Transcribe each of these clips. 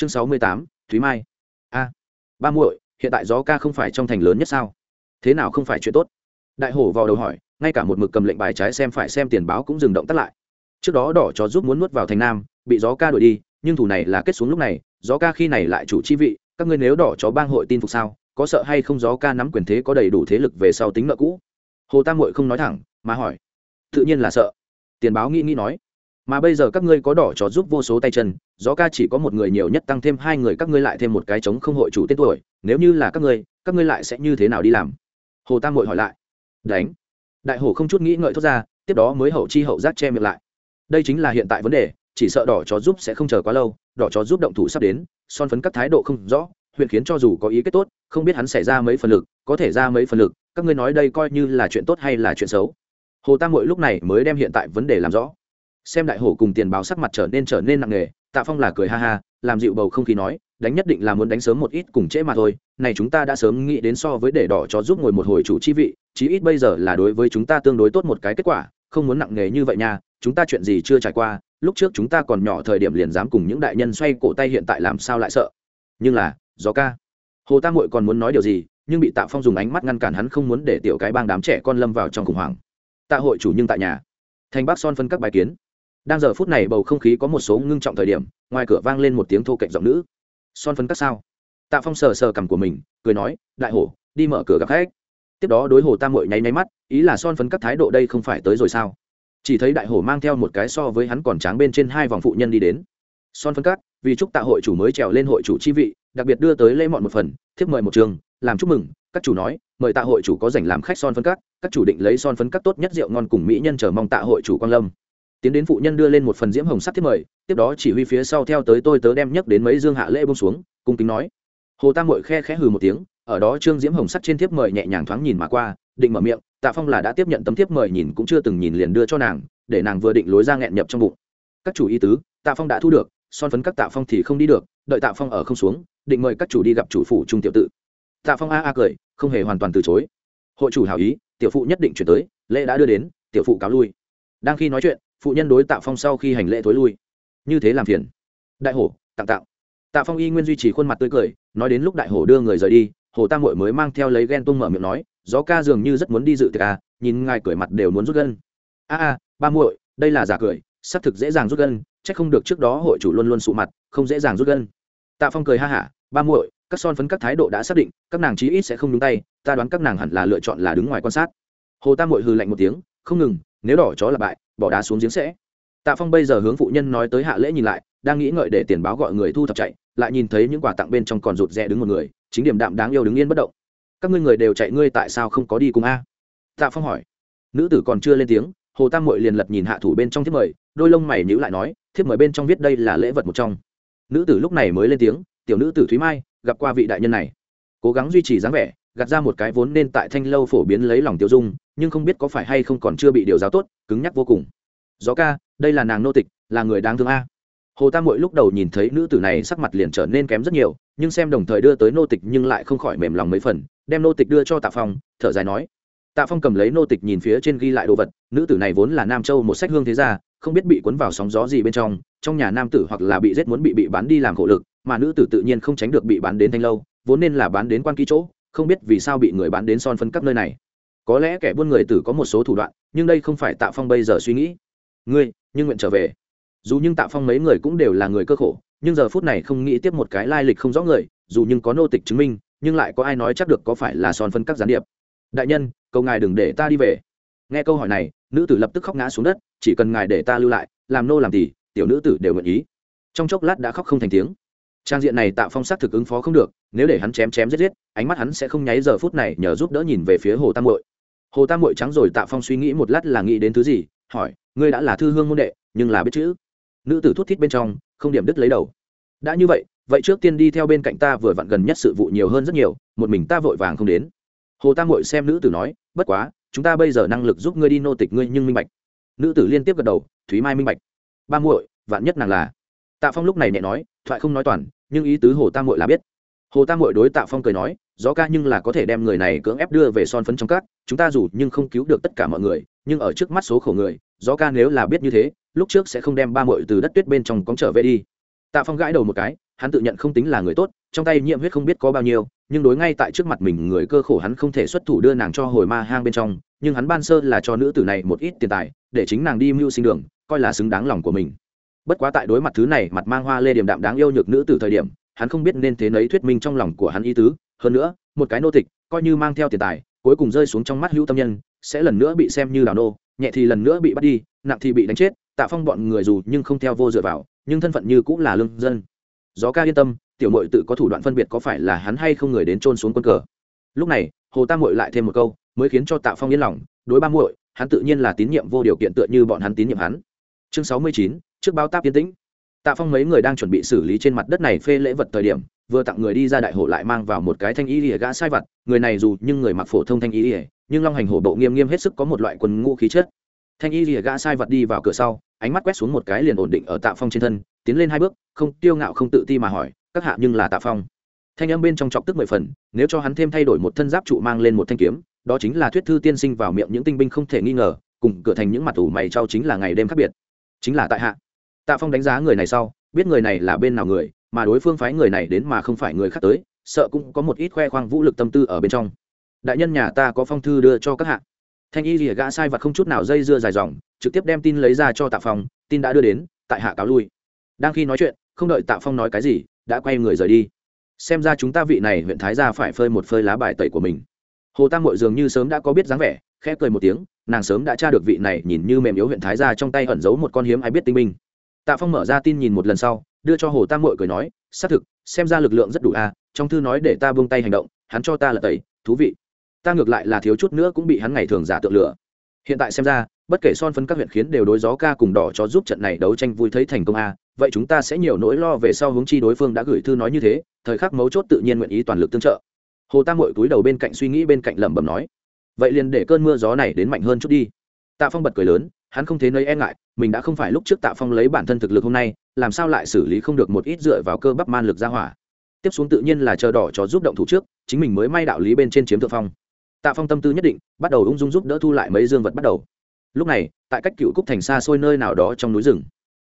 chương sáu mươi tám, thúy mai. A, ba muội, hiện tại gió ca không phải trong thành lớn nhất sao? Thế nào không phải chuyện tốt? Đại hổ vào đầu hỏi, ngay cả một mực cầm lệnh bài trái xem phải xem tiền báo cũng dừng động tắt lại. Trước đó đỏ chó giúp muốn nuốt vào thành nam, bị gió ca đuổi đi, nhưng thủ này là kết xuống lúc này, gió ca khi này lại chủ chi vị, các ngươi nếu đỏ chó bang hội tin phục sao, có sợ hay không gió ca nắm quyền thế có đầy đủ thế lực về sau tính nợ cũ? Hồ tam muội không nói thẳng, mà hỏi, tự nhiên là sợ. Tiền báo nghĩ nghĩ nói mà bây giờ các ngươi có đỏ chó giúp vô số tay chân, gió ca chỉ có một người nhiều nhất tăng thêm hai người, các ngươi lại thêm một cái chống không hội chủ tên tuổi, nếu như là các ngươi các ngươi lại sẽ như thế nào đi làm? Hồ tam hội hỏi lại. Đánh. Đại hồ không chút nghĩ ngợi thốt ra, tiếp đó mới hậu chi hậu giác che miệng lại. Đây chính là hiện tại vấn đề, chỉ sợ đỏ chó giúp sẽ không chờ quá lâu, đỏ chó giúp động thủ sắp đến, son phấn các thái độ không rõ, huyện khiến cho dù có ý kết tốt, không biết hắn xảy ra mấy phần lực, có thể ra mấy phần lực, các ngươi nói đây coi như là chuyện tốt hay là chuyện xấu? Hồ tam hội lúc này mới đem hiện tại vấn đề làm rõ xem đại hổ cùng tiền báo sắc mặt trở nên trở nên nặng nề, tạ phong là cười ha ha, làm dịu bầu không khí nói, đánh nhất định là muốn đánh sớm một ít cùng trễ mà thôi, này chúng ta đã sớm nghĩ đến so với để đỏ cho giúp ngồi một hồi chủ chi vị, chí ít bây giờ là đối với chúng ta tương đối tốt một cái kết quả, không muốn nặng nề như vậy nha, chúng ta chuyện gì chưa trải qua, lúc trước chúng ta còn nhỏ thời điểm liền dám cùng những đại nhân xoay cổ tay hiện tại làm sao lại sợ. Nhưng là, gió ca. Hồ tam hội còn muốn nói điều gì, nhưng bị tạ phong dùng ánh mắt ngăn cản hắn không muốn để tiểu cái bang đám trẻ con lâm vào trong khủng hoảng. Tạ hội chủ nhưng tại nhà. Thành bác son phân các bài kiến đang giờ phút này bầu không khí có một số ngưng trọng thời điểm, ngoài cửa vang lên một tiếng thô cạnh giọng nữ. Son phấn các sao? Tạ phong sờ sờ cằm của mình, cười nói, đại hổ, đi mở cửa gặp khách. Tiếp đó đối hồ tam mội nháy nháy mắt, ý là son phấn các thái độ đây không phải tới rồi sao? Chỉ thấy đại hổ mang theo một cái so với hắn còn tráng bên trên hai vòng phụ nhân đi đến. Son phấn các, vì chúc tạ hội chủ mới trèo lên hội chủ chi vị, đặc biệt đưa tới lễ mọn một phần, thiếp mời một trường, làm chúc mừng, các chủ nói, mời tạ hội chủ có dành làm khách son phấn các các chủ định lấy son phấn các tốt nhất rượu ngon cùng mỹ nhân chờ mong tạ hội chủ quan lâm tiến đến phụ nhân đưa lên một phần diễm hồng sắc thiết mời, tiếp đó chỉ huy phía sau theo tới tôi tớ đem nhấc đến mấy dương hạ lễ bông xuống, cung kính nói. Hồ tam mội khe khẽ hừ một tiếng, ở đó trương diễm hồng sắc trên thiếp mời nhẹ nhàng thoáng nhìn mà qua, định mở miệng, tạ phong là đã tiếp nhận tấm thiếp mời nhìn cũng chưa từng nhìn liền đưa cho nàng, để nàng vừa định lối ra nghẹn nhập trong bụng. Các chủ y tứ, tạ phong đã thu được, son phấn các tạ phong thì không đi được, đợi tạ phong ở không xuống, định mời các chủ đi gặp chủ phủ trung tiểu tự. Tạ phong a a cười, không hề hoàn toàn từ chối. Hội chủ hảo ý, tiểu phụ nhất định chuyển tới, lễ đã đưa đến, tiểu phụ cáo lui. Đang khi nói chuyện phụ nhân đối tạ phong sau khi hành lễ thối lui. Như thế làm phiền. Đại hổ, tặng tạo. Tạ phong y nguyên duy trì khuôn mặt tươi cười, nói đến lúc đại hổ đưa người rời đi hồ tam hội mới mang theo lấy ghen tung mở miệng nói, gió ca dường như rất muốn đi dự tiệc à nhìn ngài cười mặt đều muốn rút gân. A a, ba muội, đây là giả cười, xác thực dễ dàng rút gân, chắc không được trước đó hội chủ luôn luôn sụ mặt, không dễ dàng rút gân. Tạ phong cười ha hả, ba muội, các son phấn các thái độ đã xác định, các nàng chí ít sẽ không đúng tay, ta đoán các nàng hẳn là lựa chọn là đứng ngoài quan sát. Hồ tam muội hừ lạnh một tiếng, không ngừng nếu đỏ chó là bại, bỏ đá xuống giếng sẽ. Tạ phong bây giờ hướng phụ nhân nói tới hạ lễ nhìn lại, đang nghĩ ngợi để tiền báo gọi người thu thập chạy, lại nhìn thấy những quà tặng bên trong còn rụt rè đứng một người, chính điểm đạm đáng yêu đứng yên bất động. Các ngươi người đều chạy, ngươi tại sao không có đi cùng a? Tạ phong hỏi. Nữ tử còn chưa lên tiếng, hồ tam mội liền lật nhìn hạ thủ bên trong thiếp mời, đôi lông mày nhữ lại nói, thiếp mời bên trong viết đây là lễ vật một trong. Nữ tử lúc này mới lên tiếng, tiểu nữ tử thúy mai, gặp qua vị đại nhân này. Cố gắng duy trì dáng vẻ, gạt ra một cái vốn nên tại thanh lâu phổ biến lấy lòng tiêu dung nhưng không biết có phải hay không còn chưa bị điều giáo tốt, cứng nhắc vô cùng. Gió ca, đây là nàng nô tịch, là người đáng thương a. Hồ tam mội lúc đầu nhìn thấy nữ tử này sắc mặt liền trở nên kém rất nhiều, nhưng xem đồng thời đưa tới nô tịch nhưng lại không khỏi mềm lòng mấy phần, đem nô tịch đưa cho tạ phong, thở dài nói. Tạ phong cầm lấy nô tịch nhìn phía trên ghi lại đồ vật, nữ tử này vốn là nam châu một sách hương thế gia, không biết bị cuốn vào sóng gió gì bên trong trong nhà nam tử hoặc là bị giết muốn bị bị bán đi làm khổ lực, mà nữ tử tự nhiên không tránh được bị bán đến thanh lâu, vốn nên là bán đến quan ký chỗ, không biết vì sao bị người bán đến son phân cấp nơi này có lẽ kẻ buôn người tử có một số thủ đoạn, nhưng đây không phải tạ phong bây giờ suy nghĩ. Ngươi, nhưng nguyện trở về. Dù nhưng tạ phong mấy người cũng đều là người cơ khổ, nhưng giờ phút này không nghĩ tiếp một cái lai lịch không rõ người, dù nhưng có nô tịch chứng minh, nhưng lại có ai nói chắc được có phải là son phân các gián điệp. Đại nhân, cầu ngài đừng để ta đi về. Nghe câu hỏi này, nữ tử lập tức khóc ngã xuống đất, chỉ cần ngài để ta lưu lại, làm nô làm tỷ tiểu nữ tử đều nguyện ý. Trong chốc lát đã khóc không thành tiếng. Trang diện này Tạ phong sát thực ứng phó không được, nếu để hắn chém chém giết giết, ánh mắt hắn sẽ không nháy giờ phút này nhờ giúp đỡ nhìn về phía hồ tam hội hồ tam mội trắng rồi Tạ phong suy nghĩ một lát là nghĩ đến thứ gì, hỏi, ngươi đã là thư hương môn đệ, nhưng là biết chữ. Nữ tử thút thít bên trong, không điểm đứt lấy đầu. Đã như vậy vậy trước tiên đi theo bên cạnh ta vừa vặn gần nhất sự vụ nhiều hơn rất nhiều, một mình ta vội vàng không đến. Hồ tam mội xem nữ tử nói, bất quá, chúng ta bây giờ năng lực giúp ngươi đi nô tịch ngươi nhưng minh bạch. Nữ tử liên tiếp gật đầu, thúy mai minh bạch. Ba muội, vạn nhất nàng là? Tạ phong lúc này nhẹ nói, thoại không nói toàn, nhưng ý tứ hồ tam mội là biết. Hồ tam mội đối tạ phong cười nói gió ca nhưng là có thể đem người này cưỡng ép đưa về son phấn trong cát, chúng ta dù nhưng không cứu được tất cả mọi người, nhưng ở trước mắt số khổ người, gió ca nếu là biết như thế, lúc trước sẽ không đem ba muội từ đất tuyết bên trong cóng trở về đi. Tạ phong gãi đầu một cái, hắn tự nhận không tính là người tốt, trong tay nhiễm huyết không biết có bao nhiêu, nhưng đối ngay tại trước mặt mình người cơ khổ hắn không thể xuất thủ đưa nàng cho hồi ma hang bên trong, nhưng hắn ban sơ là cho nữ tử này một ít tiền tài, để chính nàng đi mưu sinh đường, coi là xứng đáng lòng của mình. Bất quá tại đối mặt thứ này, mặt mang hoa lê điểm đạm đáng yêu nhược nữ tử thời điểm, hắn không biết nên thế nấy thuyết minh trong lòng của hắn ý tứ hơn nữa, một cái nô tịch, coi như mang theo tiền tài, cuối cùng rơi xuống trong mắt hữu tâm nhân, sẽ lần nữa bị xem như đào nô, nhẹ thì lần nữa bị bắt đi, nặng thì bị đánh chết, tạ phong bọn người dù nhưng không theo vô dựa vào, nhưng thân phận như cũng là lương dân. Gió ca yên tâm, tiểu mội tự có thủ đoạn phân biệt có phải là hắn hay không người đến trôn xuống quân cờ. Lúc này, hồ tam mội lại thêm một câu, mới khiến cho tạ phong yên lòng, đối ba muội, hắn tự nhiên là tín nhiệm vô điều kiện tựa như bọn hắn tín nhiệm hắn. Chương sáu mươi chín, trước báo táp yên tĩnh tạ phong mấy người đang chuẩn bị xử lý trên mặt đất này phê lễ vật thời điểm, vừa tặng người đi ra đại hộ lại mang vào một cái thanh y lìa gã sai vật người này dù nhưng người mặc phổ thông thanh y lìa, nhưng long hành hổ bộ nghiêm nghiêm hết sức có một loại quần ngũ khí chất. Thanh y lìa gã sai vật đi vào cửa sau, ánh mắt quét xuống một cái liền ổn định ở tạ phong trên thân, tiến lên hai bước, không tiêu ngạo không tự ti mà hỏi, các hạ nhưng là tạ phong? Thanh âm bên trong chọc tức mười phần, nếu cho hắn thêm thay đổi một thân giáp trụ mang lên một thanh kiếm, đó chính là thuyết thư tiên sinh vào miệng những tinh binh không thể nghi ngờ, cùng cửa thành những mặt ủ mày trao chính là ngày đêm khác biệt. Chính là tại hạ tạ phong đánh giá người này sau, biết người này là bên nào người, mà đối phương phái người này đến mà không phải người khác tới, sợ cũng có một ít khoe khoang vũ lực tâm tư ở bên trong. Đại nhân nhà ta có phong thư đưa cho các hạ. Thanh y rỉa gã sai vật không chút nào dây dưa dài dòng, trực tiếp đem tin lấy ra cho tạ phong, tin đã đưa đến, tại hạ cáo lui. Đang khi nói chuyện, không đợi tạ phong nói cái gì, đã quay người rời đi. Xem ra chúng ta vị này huyện thái gia phải phơi một phơi lá bài tẩy của mình. Hồ tam mội dường như sớm đã có biết dáng vẻ, khẽ cười một tiếng, nàng sớm đã tra được vị này nhìn như mềm yếu huyện thái gia trong tay ẩn giấu một con hiếm ai biết tinh minh tạ phong mở ra tin nhìn một lần sau, đưa cho hồ tam mội cười nói, xác thực, xem ra lực lượng rất đủ a, trong thư nói để ta buông tay hành động, hắn cho ta là tẩy, thú vị. Ta ngược lại là thiếu chút nữa cũng bị hắn ngày thường giả tượng lửa. Hiện tại xem ra, bất kể son Phấn các huyện khiến đều đối gió ca cùng đỏ cho giúp trận này đấu tranh vui thấy thành công a, vậy chúng ta sẽ nhiều nỗi lo về sau hướng chi đối phương đã gửi thư nói như thế, thời khắc mấu chốt tự nhiên nguyện ý toàn lực tương trợ. Hồ tam mội túi đầu bên cạnh suy nghĩ bên cạnh lẩm bẩm nói, vậy liền để cơn mưa gió này đến mạnh hơn chút đi. Tạ phong bật cười lớn hắn không thế nơi e ngại, mình đã không phải lúc trước tạ phong lấy bản thân thực lực hôm nay, làm sao lại xử lý không được một ít dựa vào cơ bắp man lực ra hỏa. Tiếp xuống tự nhiên là chờ đỏ cho giúp động thủ trước, chính mình mới may đạo lý bên trên chiếm thượng phong. Tạ phong tâm tư nhất định, bắt đầu ung dung giúp đỡ thu lại mấy dương vật bắt đầu. Lúc này, tại cách cựu cúc thành xa xôi nơi nào đó trong núi rừng,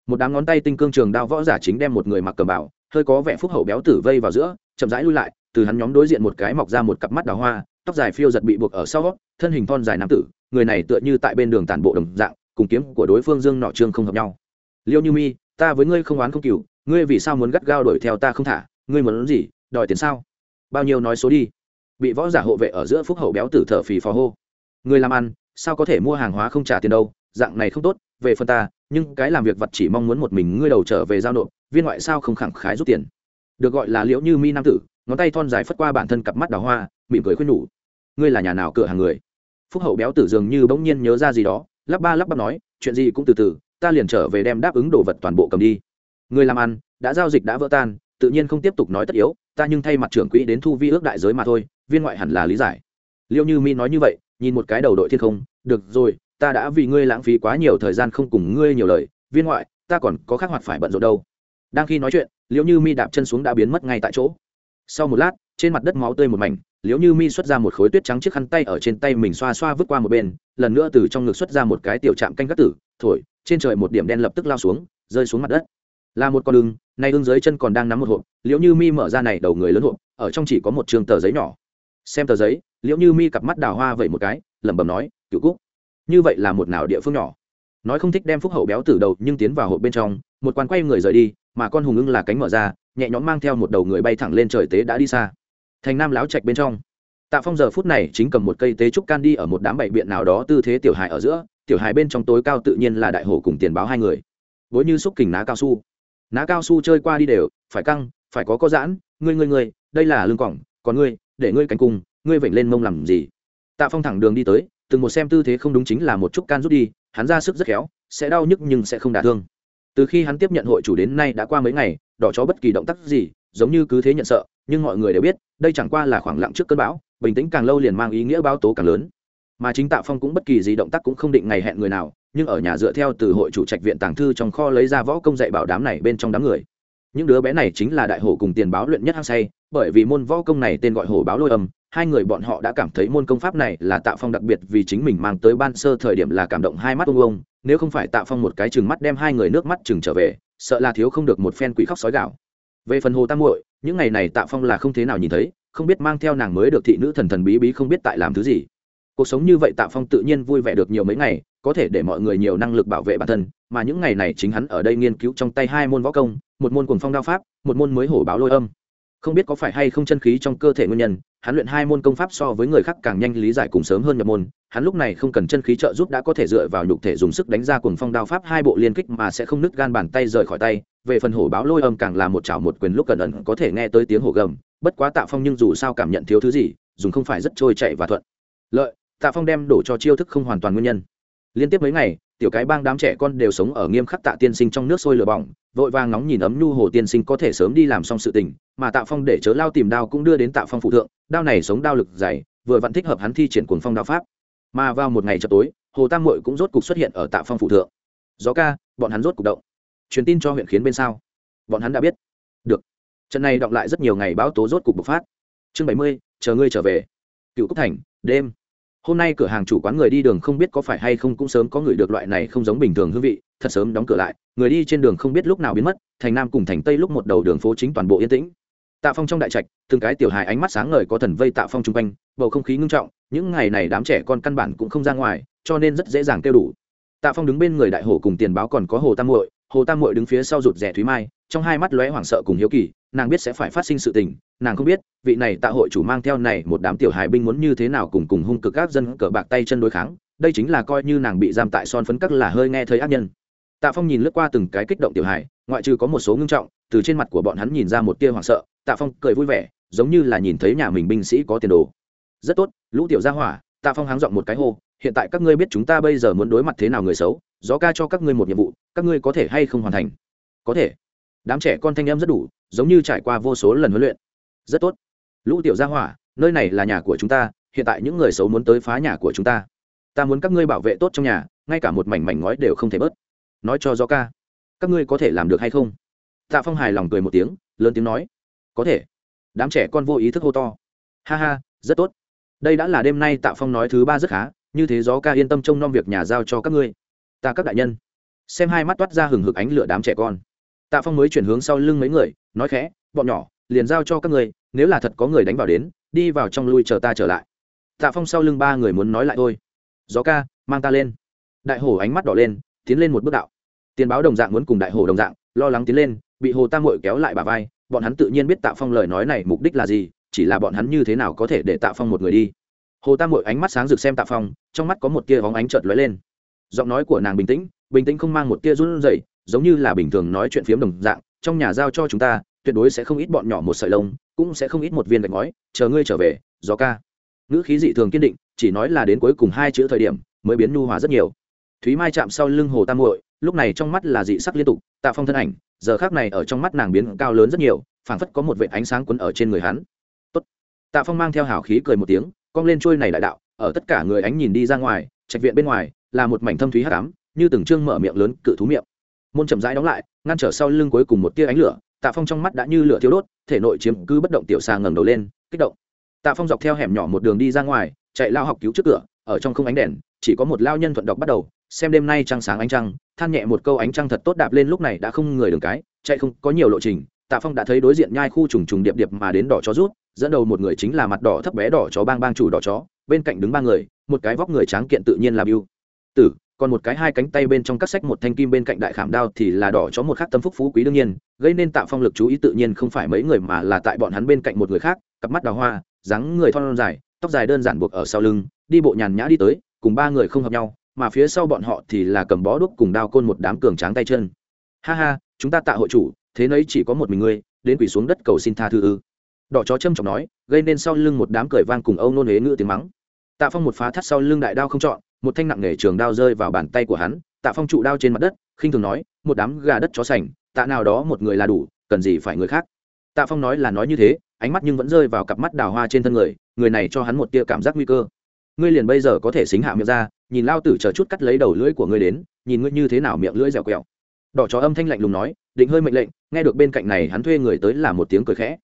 một đám ngón tay tinh cương trường đao võ giả chính đem một người mặc cầm bảo hơi có vẻ phúc hậu béo tử vây vào giữa, chậm rãi lui lại, từ hắn nhóm đối diện một cái mọc ra một cặp mắt đào hoa, tóc dài phiêu giật bị buộc ở sau, thân hình thon dài nam tử, người này tựa như tại bên đường tản bộ đồng dạng cùng kiếm của đối phương dương nọ trương không hợp nhau. Liêu như mi, ta với ngươi không oán không cừu, ngươi vì sao muốn gắt gao đuổi theo ta không thả? Ngươi muốn gì, đòi tiền sao? Bao nhiêu nói số đi. Bị võ giả hộ vệ ở giữa phúc hậu béo tử thở phì phò hô. Người làm ăn, sao có thể mua hàng hóa không trả tiền đâu? Dạng này không tốt, về phần ta, nhưng cái làm việc vật chỉ mong muốn một mình ngươi đầu trở về giao nộp, viên ngoại sao không khẳng khái rút tiền? Được gọi là liễu như mi nam tử, ngón tay thon dài phất qua bản thân cặp mắt đào hoa, mỉm cười khuyên nhủ. Ngươi là nhà nào cửa hàng người? Phúc hậu béo tử dường như bỗng nhiên nhớ ra gì đó lắp ba lắp bắp nói, chuyện gì cũng từ từ, ta liền trở về đem đáp ứng đồ vật toàn bộ cầm đi. Người làm ăn, đã giao dịch đã vỡ tan, tự nhiên không tiếp tục nói tất yếu, ta nhưng thay mặt trưởng quỹ đến thu vi ước đại giới mà thôi, viên ngoại hẳn là lý giải. Liêu như mi nói như vậy, nhìn một cái đầu đội thiên không, được rồi, ta đã vì ngươi lãng phí quá nhiều thời gian không cùng ngươi nhiều lời, viên ngoại, ta còn có khác hoạt phải bận rộn đâu. Đang khi nói chuyện liễu như mi đạp chân xuống đã biến mất ngay tại chỗ. Sau một lát, trên mặt đất máu tươi một mảnh liếu như mi xuất ra một khối tuyết trắng chiếc khăn tay ở trên tay mình xoa xoa vứt qua một bên, lần nữa từ trong ngực xuất ra một cái tiểu trạm canh gác tử, thổi, trên trời một điểm đen lập tức lao xuống, rơi xuống mặt đất. Là một con ưng, nay ưng dưới chân còn đang nắm một hộp, liễu như mi mở ra này đầu người lớn hộp, ở trong chỉ có một trường tờ giấy nhỏ. Xem tờ giấy, liễu như mi cặp mắt đào hoa vậy một cái, lẩm bẩm nói cựu cúc, như vậy là một nào địa phương nhỏ? Nói không thích đem phúc hậu béo từ đầu nhưng tiến vào hộp bên trong, một quan quay người rời đi, mà con hùng ưng là cánh mở ra, nhẹ nhõm mang theo một đầu người bay thẳng lên trời tế đã đi xa thành nam láo trạch bên trong. Tạ phong giờ phút này chính cầm một cây tế trúc can đi ở một đám bậy biện nào đó tư thế tiểu hài ở giữa, tiểu hài bên trong tối cao tự nhiên là đại hổ cùng tiền báo hai người. Gối như xúc kình ná cao su. Ná cao su chơi qua đi đều, phải căng, phải có có giãn, ngươi ngươi ngươi, đây là lưng cỏng, còn ngươi, để ngươi cánh cung, ngươi vểnh lên mông làm gì? Tạ phong thẳng đường đi tới, từng một xem tư thế không đúng chính là một chút can rút đi, hắn ra sức rất khéo, sẽ đau nhức nhưng sẽ không đả thương. Từ khi hắn tiếp nhận hội chủ đến nay đã qua mấy ngày, đỏ chó bất kỳ động tác gì, giống như cứ thế nhận sợ nhưng mọi người đều biết, đây chẳng qua là khoảng lặng trước cơn bão, bình tĩnh càng lâu liền mang ý nghĩa báo tố càng lớn. Mà chính tạ phong cũng bất kỳ gì động tác cũng không định ngày hẹn người nào, nhưng ở nhà dựa theo từ hội chủ trạch viện tàng thư trong kho lấy ra võ công dạy bảo đám này bên trong đám người. Những đứa bé này chính là đại hổ cùng tiền báo luyện nhất hăng say, bởi vì môn võ công này tên gọi hổ báo lôi âm, hai người bọn họ đã cảm thấy môn công pháp này là tạ phong đặc biệt vì chính mình mang tới ban sơ thời điểm là cảm động hai mắt ông ông nếu không phải tạ phong một cái chừng mắt đem hai người nước mắt chừng trở về, sợ là thiếu không được một phen quỷ khóc sói gạo về phần hồ tam muội những ngày này tạ phong là không thế nào nhìn thấy, không biết mang theo nàng mới được thị nữ thần thần bí bí không biết tại làm thứ gì. Cuộc sống như vậy tạ phong tự nhiên vui vẻ được nhiều mấy ngày, có thể để mọi người nhiều năng lực bảo vệ bản thân, mà những ngày này chính hắn ở đây nghiên cứu trong tay hai môn võ công, một môn cuồng phong đao pháp, một môn mới hổ báo lôi âm không biết có phải hay không chân khí trong cơ thể nguyên nhân, hắn luyện hai môn công pháp so với người khác càng nhanh lý giải cùng sớm hơn nhập môn, hắn lúc này không cần chân khí trợ giúp đã có thể dựa vào nhục thể dùng sức đánh ra cùng phong đao pháp hai bộ liên kích mà sẽ không nứt gan bàn tay rời khỏi tay, về phần hổ báo lôi âm càng là một chảo một quyền lúc cẩn ẩn có thể nghe tới tiếng hổ gầm, bất quá tạ phong nhưng dù sao cảm nhận thiếu thứ gì, dùng không phải rất trôi chạy và thuận. Lợi, tạ phong đem đổ cho chiêu thức không hoàn toàn nguyên nhân liên tiếp mấy ngày, tiểu cái bang đám trẻ con đều sống ở nghiêm khắc tạ tiên sinh trong nước sôi lửa bỏng, vội vàng nóng nhìn ấm nhu hồ tiên sinh có thể sớm đi làm xong sự tình, mà tạ phong để chớ lao tìm đao cũng đưa đến tạ phong phụ thượng, đao này sống đao lực dày, vừa vặn thích hợp hắn thi triển cuồng phong đao pháp. Mà vào một ngày chợ tối, hồ tam mội cũng rốt cục xuất hiện ở tạ phong phụ thượng. Gió ca, bọn hắn rốt cục động. Truyền tin cho huyện khiến bên sao. Bọn hắn đã biết. Được. Trận này đọng lại rất nhiều ngày báo tố rốt cục bộc phát. Chương bảy mươi, chờ ngươi trở về. Cựu cúc thành, đêm hôm nay cửa hàng chủ quán người đi đường không biết có phải hay không cũng sớm có người được loại này không giống bình thường hương vị, thật sớm đóng cửa lại, người đi trên đường không biết lúc nào biến mất, thành nam cùng thành tây lúc một đầu đường phố chính toàn bộ yên tĩnh. Tạ phong trong đại trạch, từng cái tiểu hài ánh mắt sáng ngời có thần vây tạ phong chung quanh, bầu không khí ngưng trọng, những ngày này đám trẻ con căn bản cũng không ra ngoài, cho nên rất dễ dàng kêu đủ. Tạ phong đứng bên người đại hồ cùng tiền báo còn có hồ tam muội, hồ tam muội đứng phía sau rụt rẻ thúy mai, trong hai mắt lóe hoảng sợ cùng hiếu kỳ nàng biết sẽ phải phát sinh sự tình, nàng không biết, vị này tạ hội chủ mang theo này một đám tiểu hài binh muốn như thế nào cùng cùng hung cực các dân cờ bạc tay chân đối kháng, đây chính là coi như nàng bị giam tại son phấn các là hơi nghe thấy ác nhân. Tạ phong nhìn lướt qua từng cái kích động tiểu hài, ngoại trừ có một số ngưng trọng, từ trên mặt của bọn hắn nhìn ra một tia hoảng sợ, tạ phong cười vui vẻ, giống như là nhìn thấy nhà mình binh sĩ có tiền đồ. Rất tốt, lũ tiểu gia hỏa, tạ phong háng giọng một cái hô, hiện tại các ngươi biết chúng ta bây giờ muốn đối mặt thế nào người xấu, gió ca cho các ngươi một nhiệm vụ, các ngươi có thể hay không hoàn thành? Có thể. Đám trẻ con thanh em rất đủ giống như trải qua vô số lần huấn luyện. Rất tốt. Lũ tiểu gia hỏa, nơi này là nhà của chúng ta, hiện tại những người xấu muốn tới phá nhà của chúng ta. Ta muốn các ngươi bảo vệ tốt trong nhà, ngay cả một mảnh mảnh ngói đều không thể bớt. Nói cho do ca, các ngươi có thể làm được hay không? Tạ phong hài lòng cười một tiếng, lớn tiếng nói, có thể. Đám trẻ con vô ý thức hô to. Ha ha, rất tốt. Đây đã là đêm nay tạ phong nói thứ ba rất khá, như thế gió ca yên tâm trông nom việc nhà giao cho các ngươi. Ta các đại nhân. Xem hai mắt toát ra hừng hực ánh lửa đám trẻ con tạ phong mới chuyển hướng sau lưng mấy người, nói khẽ, bọn nhỏ, liền giao cho các người nếu là thật có người đánh vào đến, đi vào trong lui chờ ta trở lại. Tạ phong sau lưng ba người muốn nói lại thôi. Gió ca, mang ta lên. Đại hổ ánh mắt đỏ lên, tiến lên một bước đạo. Tiền báo đồng dạng muốn cùng đại hổ đồng dạng, lo lắng tiến lên, bị hồ tam mội kéo lại bà vai. Bọn hắn tự nhiên biết tạ phong lời nói này mục đích là gì, chỉ là bọn hắn như thế nào có thể để tạ phong một người đi. Hồ tam mội ánh mắt sáng rực xem tạ phong, trong mắt có một tia bóng ánh trợt lóe lên. Giọng nói của nàng bình tĩnh bình tĩnh không mang một tia run rẩy giống như là bình thường nói chuyện phiếm đồng dạng, trong nhà giao cho chúng ta, tuyệt đối sẽ không ít bọn nhỏ một sợi lông, cũng sẽ không ít một viên gạch ngói, chờ ngươi trở về, gió ca. Ngữ khí dị thường kiên định, chỉ nói là đến cuối cùng hai chữ thời điểm, mới biến nhu hòa rất nhiều. Thúy mai chạm sau lưng hồ tam muội, lúc này trong mắt là dị sắc liên tục, tạ phong thân ảnh, giờ khác này ở trong mắt nàng biến cao lớn rất nhiều, phảng phất có một vệ ánh sáng quấn ở trên người hắn. Tốt. tạ phong mang theo hào khí cười một tiếng, cong lên trôi này đại đạo, ở tất cả người ánh nhìn đi ra ngoài, trạch viện bên ngoài, là một mảnh thâm thúy hắc ám, như từng trương mở miệng lớn cự thú miệng môn chậm rãi đóng lại, ngăn trở sau lưng cuối cùng một tia ánh lửa, tạ phong trong mắt đã như lửa thiếu đốt, thể nội chiếm cứ bất động tiểu xà ngẩng đầu lên, kích động. Tạ phong dọc theo hẻm nhỏ một đường đi ra ngoài, chạy lao học cứu trước cửa, ở trong không ánh đèn, chỉ có một lao nhân thuận đọc bắt đầu, xem đêm nay trăng sáng ánh trăng, than nhẹ một câu ánh trăng thật tốt đạp lên lúc này đã không người đường cái, chạy không, có nhiều lộ trình, tạ phong đã thấy đối diện nhai khu trùng trùng điệp điệp mà đến đỏ chó rút, dẫn đầu một người chính là mặt đỏ thấp bé đỏ chó bang bang chủ đỏ chó, bên cạnh đứng ba người, một cái vóc người tráng kiện tự nhiên là biêu tử còn một cái hai cánh tay bên trong các sách một thanh kim bên cạnh đại khảm đao thì là đỏ chó một khắc tâm phúc phú quý đương nhiên, gây nên tạo phong lực chú ý tự nhiên không phải mấy người mà là tại bọn hắn bên cạnh một người khác, cặp mắt đào hoa, dáng người thon dài, tóc dài đơn giản buộc ở sau lưng, đi bộ nhàn nhã đi tới, cùng ba người không hợp nhau, mà phía sau bọn họ thì là cầm bó đuốc cùng đao côn một đám cường tráng tay chân. Ha ha, chúng ta tạ hội chủ, thế nấy chỉ có một mình ngươi, đến quỳ xuống đất cầu xin tha thư ư. Đỏ chó châm trọng nói, gây nên sau lưng một đám cười vang cùng âu nôn huế ngựa tiếng mắng. Tạ phong một phá thắt sau lưng đại đao không chọn một thanh nặng nghề trường đao rơi vào bàn tay của hắn, tạ phong trụ đao trên mặt đất, khinh thường nói, một đám gà đất chó sành, tạ nào đó một người là đủ, cần gì phải người khác? Tạ phong nói là nói như thế, ánh mắt nhưng vẫn rơi vào cặp mắt đào hoa trên thân người người này cho hắn một tia cảm giác nguy cơ. Ngươi liền bây giờ có thể xính hạ miệng ra, nhìn lao tử chờ chút cắt lấy đầu lưỡi của ngươi đến, nhìn ngươi như thế nào miệng lưỡi dẻo quẹo. Đỏ chó âm thanh lạnh lùng nói, định hơi mệnh lệnh, nghe được bên cạnh này hắn thuê người tới là một tiếng cười khẽ.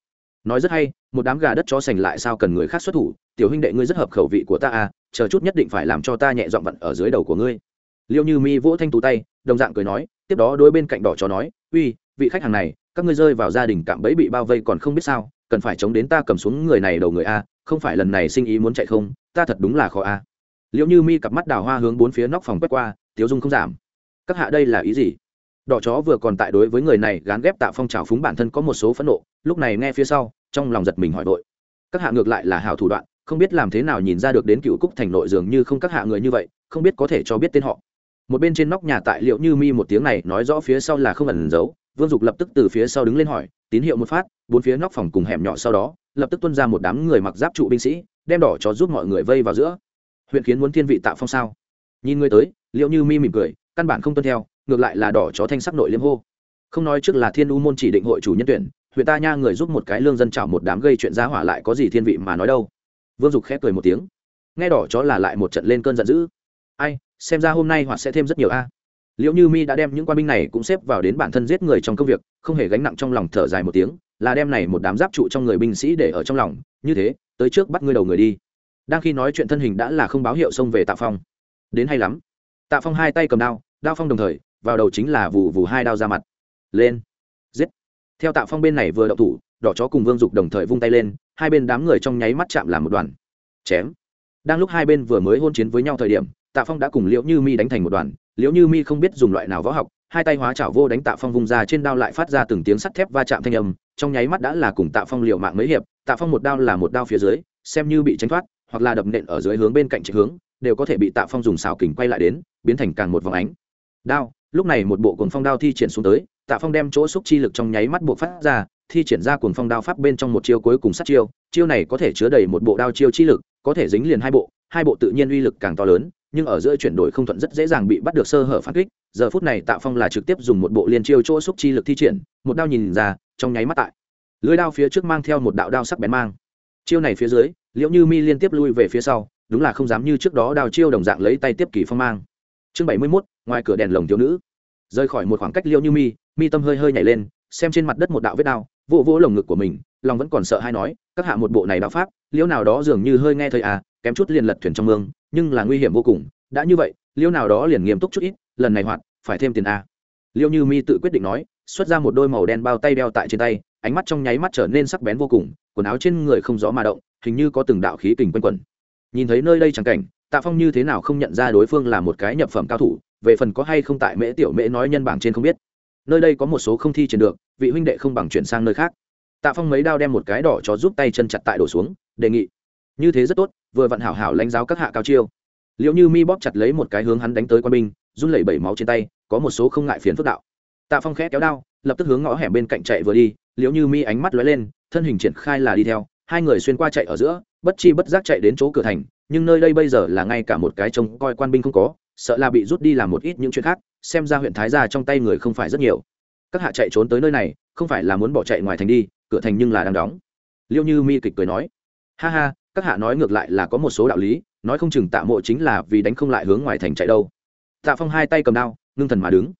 Nói rất hay, một đám gà đất chó sành lại sao cần người khác xuất thủ, tiểu huynh đệ ngươi rất hợp khẩu vị của ta à chờ chút nhất định phải làm cho ta nhẹ dọn vặn ở dưới đầu của ngươi. Liêu như mi vỗ thanh tú tay, đồng dạng cười nói, tiếp đó đôi bên cạnh đỏ chó nói, uy, vị khách hàng này, các ngươi rơi vào gia đình cạm bẫy bị bao vây còn không biết sao, cần phải chống đến ta cầm xuống người này đầu người a, không phải lần này sinh ý muốn chạy không, ta thật đúng là khó a. Liệu như mi cặp mắt đào hoa hướng bốn phía nóc phòng quét qua, tiếu dung không giảm. Các hạ đây là ý gì? Đỏ chó vừa còn tại đối với người này gán ghép tạo phong trào phúng bản thân có một số phẫn nộ, lúc này nghe phía sau, trong lòng giật mình hỏi vội. Các hạ ngược lại là hào thủ đoạn không biết làm thế nào nhìn ra được đến cựu cúc thành nội dường như không các hạ người như vậy, không biết có thể cho biết tên họ. Một bên trên nóc nhà tại liệu như mi một tiếng này nói rõ phía sau là không ẩn giấu, vương dục lập tức từ phía sau đứng lên hỏi, tín hiệu một phát, bốn phía nóc phòng cùng hẻm nhỏ sau đó, lập tức tuân ra một đám người mặc giáp trụ binh sĩ, đem đỏ chó giúp mọi người vây vào giữa. Huyện khiến muốn thiên vị tạo phong sao? Nhìn người tới liệu như mi mỉm cười, căn bản không tuân theo, ngược lại là đỏ chó thanh sắc nội liêm hô. Không nói trước là thiên u môn chỉ định hội chủ nhân tuyển, huyện ta nha người giúp một cái lương dân chảo một đám gây chuyện giá hỏa lại có gì thiên vị mà nói đâu vương dục khép cười một tiếng. Nghe đỏ chó là lại một trận lên cơn giận dữ. Ai, xem ra hôm nay hoặc sẽ thêm rất nhiều a. Liệu như mi đã đem những quan binh này cũng xếp vào đến bản thân giết người trong công việc, không hề gánh nặng trong lòng thở dài một tiếng, là đem này một đám giáp trụ trong người binh sĩ để ở trong lòng. Như thế, tới trước bắt ngươi đầu người đi. Đang khi nói chuyện thân hình đã là không báo hiệu xông về tạ phong. Đến hay lắm. Tạ phong hai tay cầm đao đao phong đồng thời, vào đầu chính là vụ vụ hai đao ra mặt. Lên. Giết. Theo tạ phong bên này vừa đậu thủ đỏ chó cùng vương dục đồng thời vung tay lên, hai bên đám người trong nháy mắt chạm làm một đoàn. Chém. Đang lúc hai bên vừa mới hôn chiến với nhau thời điểm, tạ phong đã cùng liễu như mi đánh thành một đoàn. Liễu như mi không biết dùng loại nào võ học, hai tay hóa chảo vô đánh tạ phong vung ra trên đao lại phát ra từng tiếng sắt thép va chạm thanh âm, trong nháy mắt đã là cùng tạ phong liều mạng mấy hiệp, tạ phong một đao là một đao phía dưới, xem như bị tránh thoát, hoặc là đập nện ở dưới hướng bên cạnh trạch hướng, đều có thể bị tạ phong dùng xào kình quay lại đến, biến thành càng một vòng ánh. Đao. Lúc này một bộ cồn phong đao thi triển xuống tới, tạ phong đem chỗ xúc chi lực trong nháy mắt buộc phát ra thi triển ra cuồng phong đao pháp bên trong một chiêu cuối cùng sát chiêu chiêu này có thể chứa đầy một bộ đao chiêu chi lực, có thể dính liền hai bộ hai bộ tự nhiên uy lực càng to lớn, nhưng ở giữa chuyển đổi không thuận rất dễ dàng bị bắt được sơ hở phản kích, giờ phút này tạ phong là trực tiếp dùng một bộ liên chiêu chỗ xúc chi lực thi triển, một đao nhìn ra, trong nháy mắt tại, lưới đao phía trước mang theo một đạo đao sắc bén mang. Chiêu này phía dưới, liễu như mi liên tiếp lui về phía sau, đúng là không dám như trước đó đào chiêu đồng dạng lấy tay tiếp kỳ phong mang. Chương bảy mươi mốt, ngoài cửa đèn lồng thiếu nữ. Rời khỏi một khoảng cách liễu như mi mi tâm hơi hơi nhảy lên, xem trên mặt đất một đạo vết đao vỗ vỗ lồng ngực của mình, lòng vẫn còn sợ hay nói, các hạ một bộ này đạo pháp liễu nào đó dường như hơi nghe thầy à kém chút liền lật thuyền trong mương, nhưng là nguy hiểm vô cùng. Đã như vậy liễu nào đó liền nghiêm túc chút ít, lần này hoạt, phải thêm tiền à. liễu như mi tự quyết định nói, xuất ra một đôi màu đen bao tay đeo tại trên tay, ánh mắt trong nháy mắt trở nên sắc bén vô cùng, quần áo trên người không rõ mà động, hình như có từng đạo khí kình quanh quẩn. Nhìn thấy nơi đây chẳng cảnh, tạ phong như thế nào không nhận ra đối phương là một cái nhập phẩm cao thủ, về phần có hay không tại mễ tiểu mễ nói nhân bảng trên không biết nơi đây có một số không thi triển được, vị huynh đệ không bằng chuyển sang nơi khác. Tạ phong mấy đao đem một cái đỏ cho giúp tay chân chặt tại đổ xuống, đề nghị. Như thế rất tốt, vừa vặn hảo hảo lãnh giáo các hạ cao chiêu. Liệu như mi bóp chặt lấy một cái hướng hắn đánh tới quân binh, run lẩy bẩy máu trên tay, có một số không ngại phiền phức đạo. Tạ phong khẽ kéo đao, lập tức hướng ngõ hẻm bên cạnh chạy vừa đi liệu như mi ánh mắt lóe lên, thân hình triển khai là đi theo, hai người xuyên qua chạy ở giữa, bất chi bất giác chạy đến chỗ cửa thành, nhưng nơi đây bây giờ là ngay cả một cái trông coi quan binh không có sợ là bị rút đi làm một ít những chuyện khác, xem ra huyện thái gia trong tay người không phải rất nhiều. Các hạ chạy trốn tới nơi này, không phải là muốn bỏ chạy ngoài thành đi, cửa thành nhưng là đang đóng. Liêu như mi kịch cười nói. Ha ha, các hạ nói ngược lại là có một số đạo lý, nói không chừng tạ mộ chính là vì đánh không lại hướng ngoài thành chạy đâu. Tạ phong hai tay cầm đao, ngưng thần mà đứng.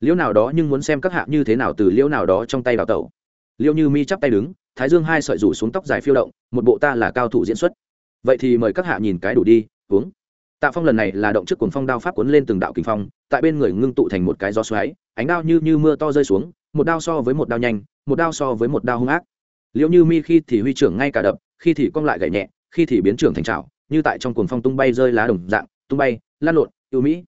Liễu nào đó nhưng muốn xem các hạ như thế nào từ liễu nào đó trong tay đào tẩu. Liễu như mi chắp tay đứng, thái dương hai sợi rủ xuống tóc dài phiêu động, một bộ ta là cao thủ diễn xuất. Vậy thì mời các hạ nhìn cái đủ đi, uống tạ phong lần này là động trước cuồng phong đao pháp cuốn lên từng đạo kinh phong, tại bên người ngưng tụ thành một cái gió xoáy, ánh đao như như mưa to rơi xuống, một đao so với một đao nhanh, một đao so với một đao hung ác. Liệu như mi khi thì huy trưởng ngay cả đập, khi thì cong lại gậy nhẹ, khi thì biến trưởng thành trào như tại trong cuồng phong tung bay rơi lá đồng dạng, tung bay, lan lộn yêu mỹ.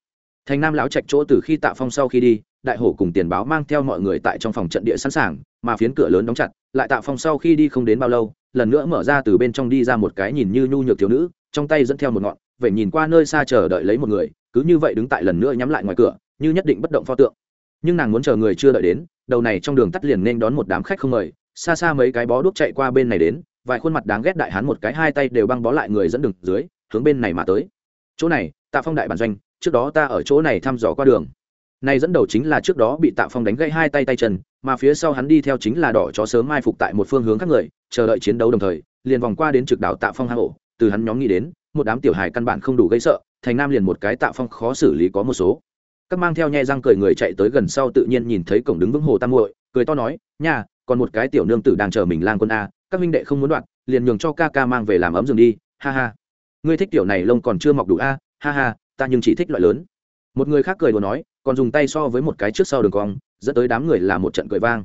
Thành nam lão trạch chỗ từ khi tạ phong sau khi đi, đại hổ cùng tiền báo mang theo mọi người tại trong phòng trận địa sẵn sàng, mà phiến cửa lớn đóng chặt, lại tạ phong sau khi đi không đến bao lâu, lần nữa mở ra từ bên trong đi ra một cái nhìn như nhu nhược thiếu nữ trong tay dẫn theo một ngọn vậy nhìn qua nơi xa chờ đợi lấy một người, cứ như vậy đứng tại lần nữa nhắm lại ngoài cửa, như nhất định bất động pho tượng. Nhưng nàng muốn chờ người chưa đợi đến, đầu này trong đường tắt liền nên đón một đám khách không mời, xa xa mấy cái bó đuốc chạy qua bên này đến, vài khuôn mặt đáng ghét đại hán một cái hai tay đều băng bó lại người dẫn đường dưới, hướng bên này mà tới. Chỗ này, tạ phong đại bản doanh, trước đó ta ở chỗ này thăm dò qua đường. Này dẫn đầu chính là trước đó bị tạ phong đánh gãy hai tay tay chân, mà phía sau hắn đi theo chính là đỏ chó sớm mai phục tại một phương hướng khác người, chờ đợi chiến đấu đồng thời, liền vòng qua đến trực đảo tạ phong hang ổ từ hắn nhóm nghĩ đến, một đám tiểu hài căn bản không đủ gây sợ, thành nam liền một cái tạ phong khó xử lý có một số. Các mang theo nhẹ răng cười người chạy tới gần sau tự nhiên nhìn thấy cổng đứng vững hồ tam muội, cười to nói, nha, còn một cái tiểu nương tử đang chờ mình lang quân a, các huynh đệ không muốn đoạn, liền nhường cho ca ca mang về làm ấm giường đi, ha ha. Ngươi thích tiểu này lông còn chưa mọc đủ a, ha ha, ta nhưng chỉ thích loại lớn. Một người khác cười đùa nói, còn dùng tay so với một cái trước sau đường cong, dẫn tới đám người là một trận cười vang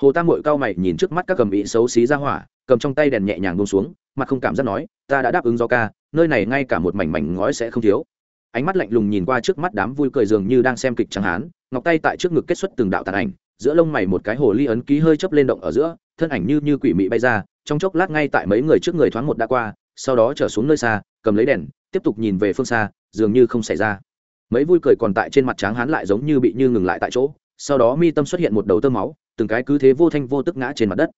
hồ tam mội cao mày nhìn trước mắt các cầm bị xấu xí ra hỏa, cầm trong tay đèn nhẹ nhàng bông xuống, mặt không cảm giác nói, ta đã đáp ứng do ca, nơi này ngay cả một mảnh mảnh ngói sẽ không thiếu. Ánh mắt lạnh lùng nhìn qua trước mắt đám vui cười dường như đang xem kịch trắng hán, ngọc tay tại trước ngực kết xuất từng đạo tàn ảnh, giữa lông mày một cái hồ ly ấn ký hơi chấp lên động ở giữa, thân ảnh như như quỷ mị bay ra, trong chốc lát ngay tại mấy người trước người thoáng một đã qua, sau đó trở xuống nơi xa, cầm lấy đèn, tiếp tục nhìn về phương xa, dường như không xảy ra. Mấy vui cười còn tại trên mặt tráng hán lại giống như bị như ngừng lại tại chỗ, sau đó mi tâm xuất hiện một đầu tơ máu từng cái cứ thế vô thanh vô tức ngã trên mặt đất.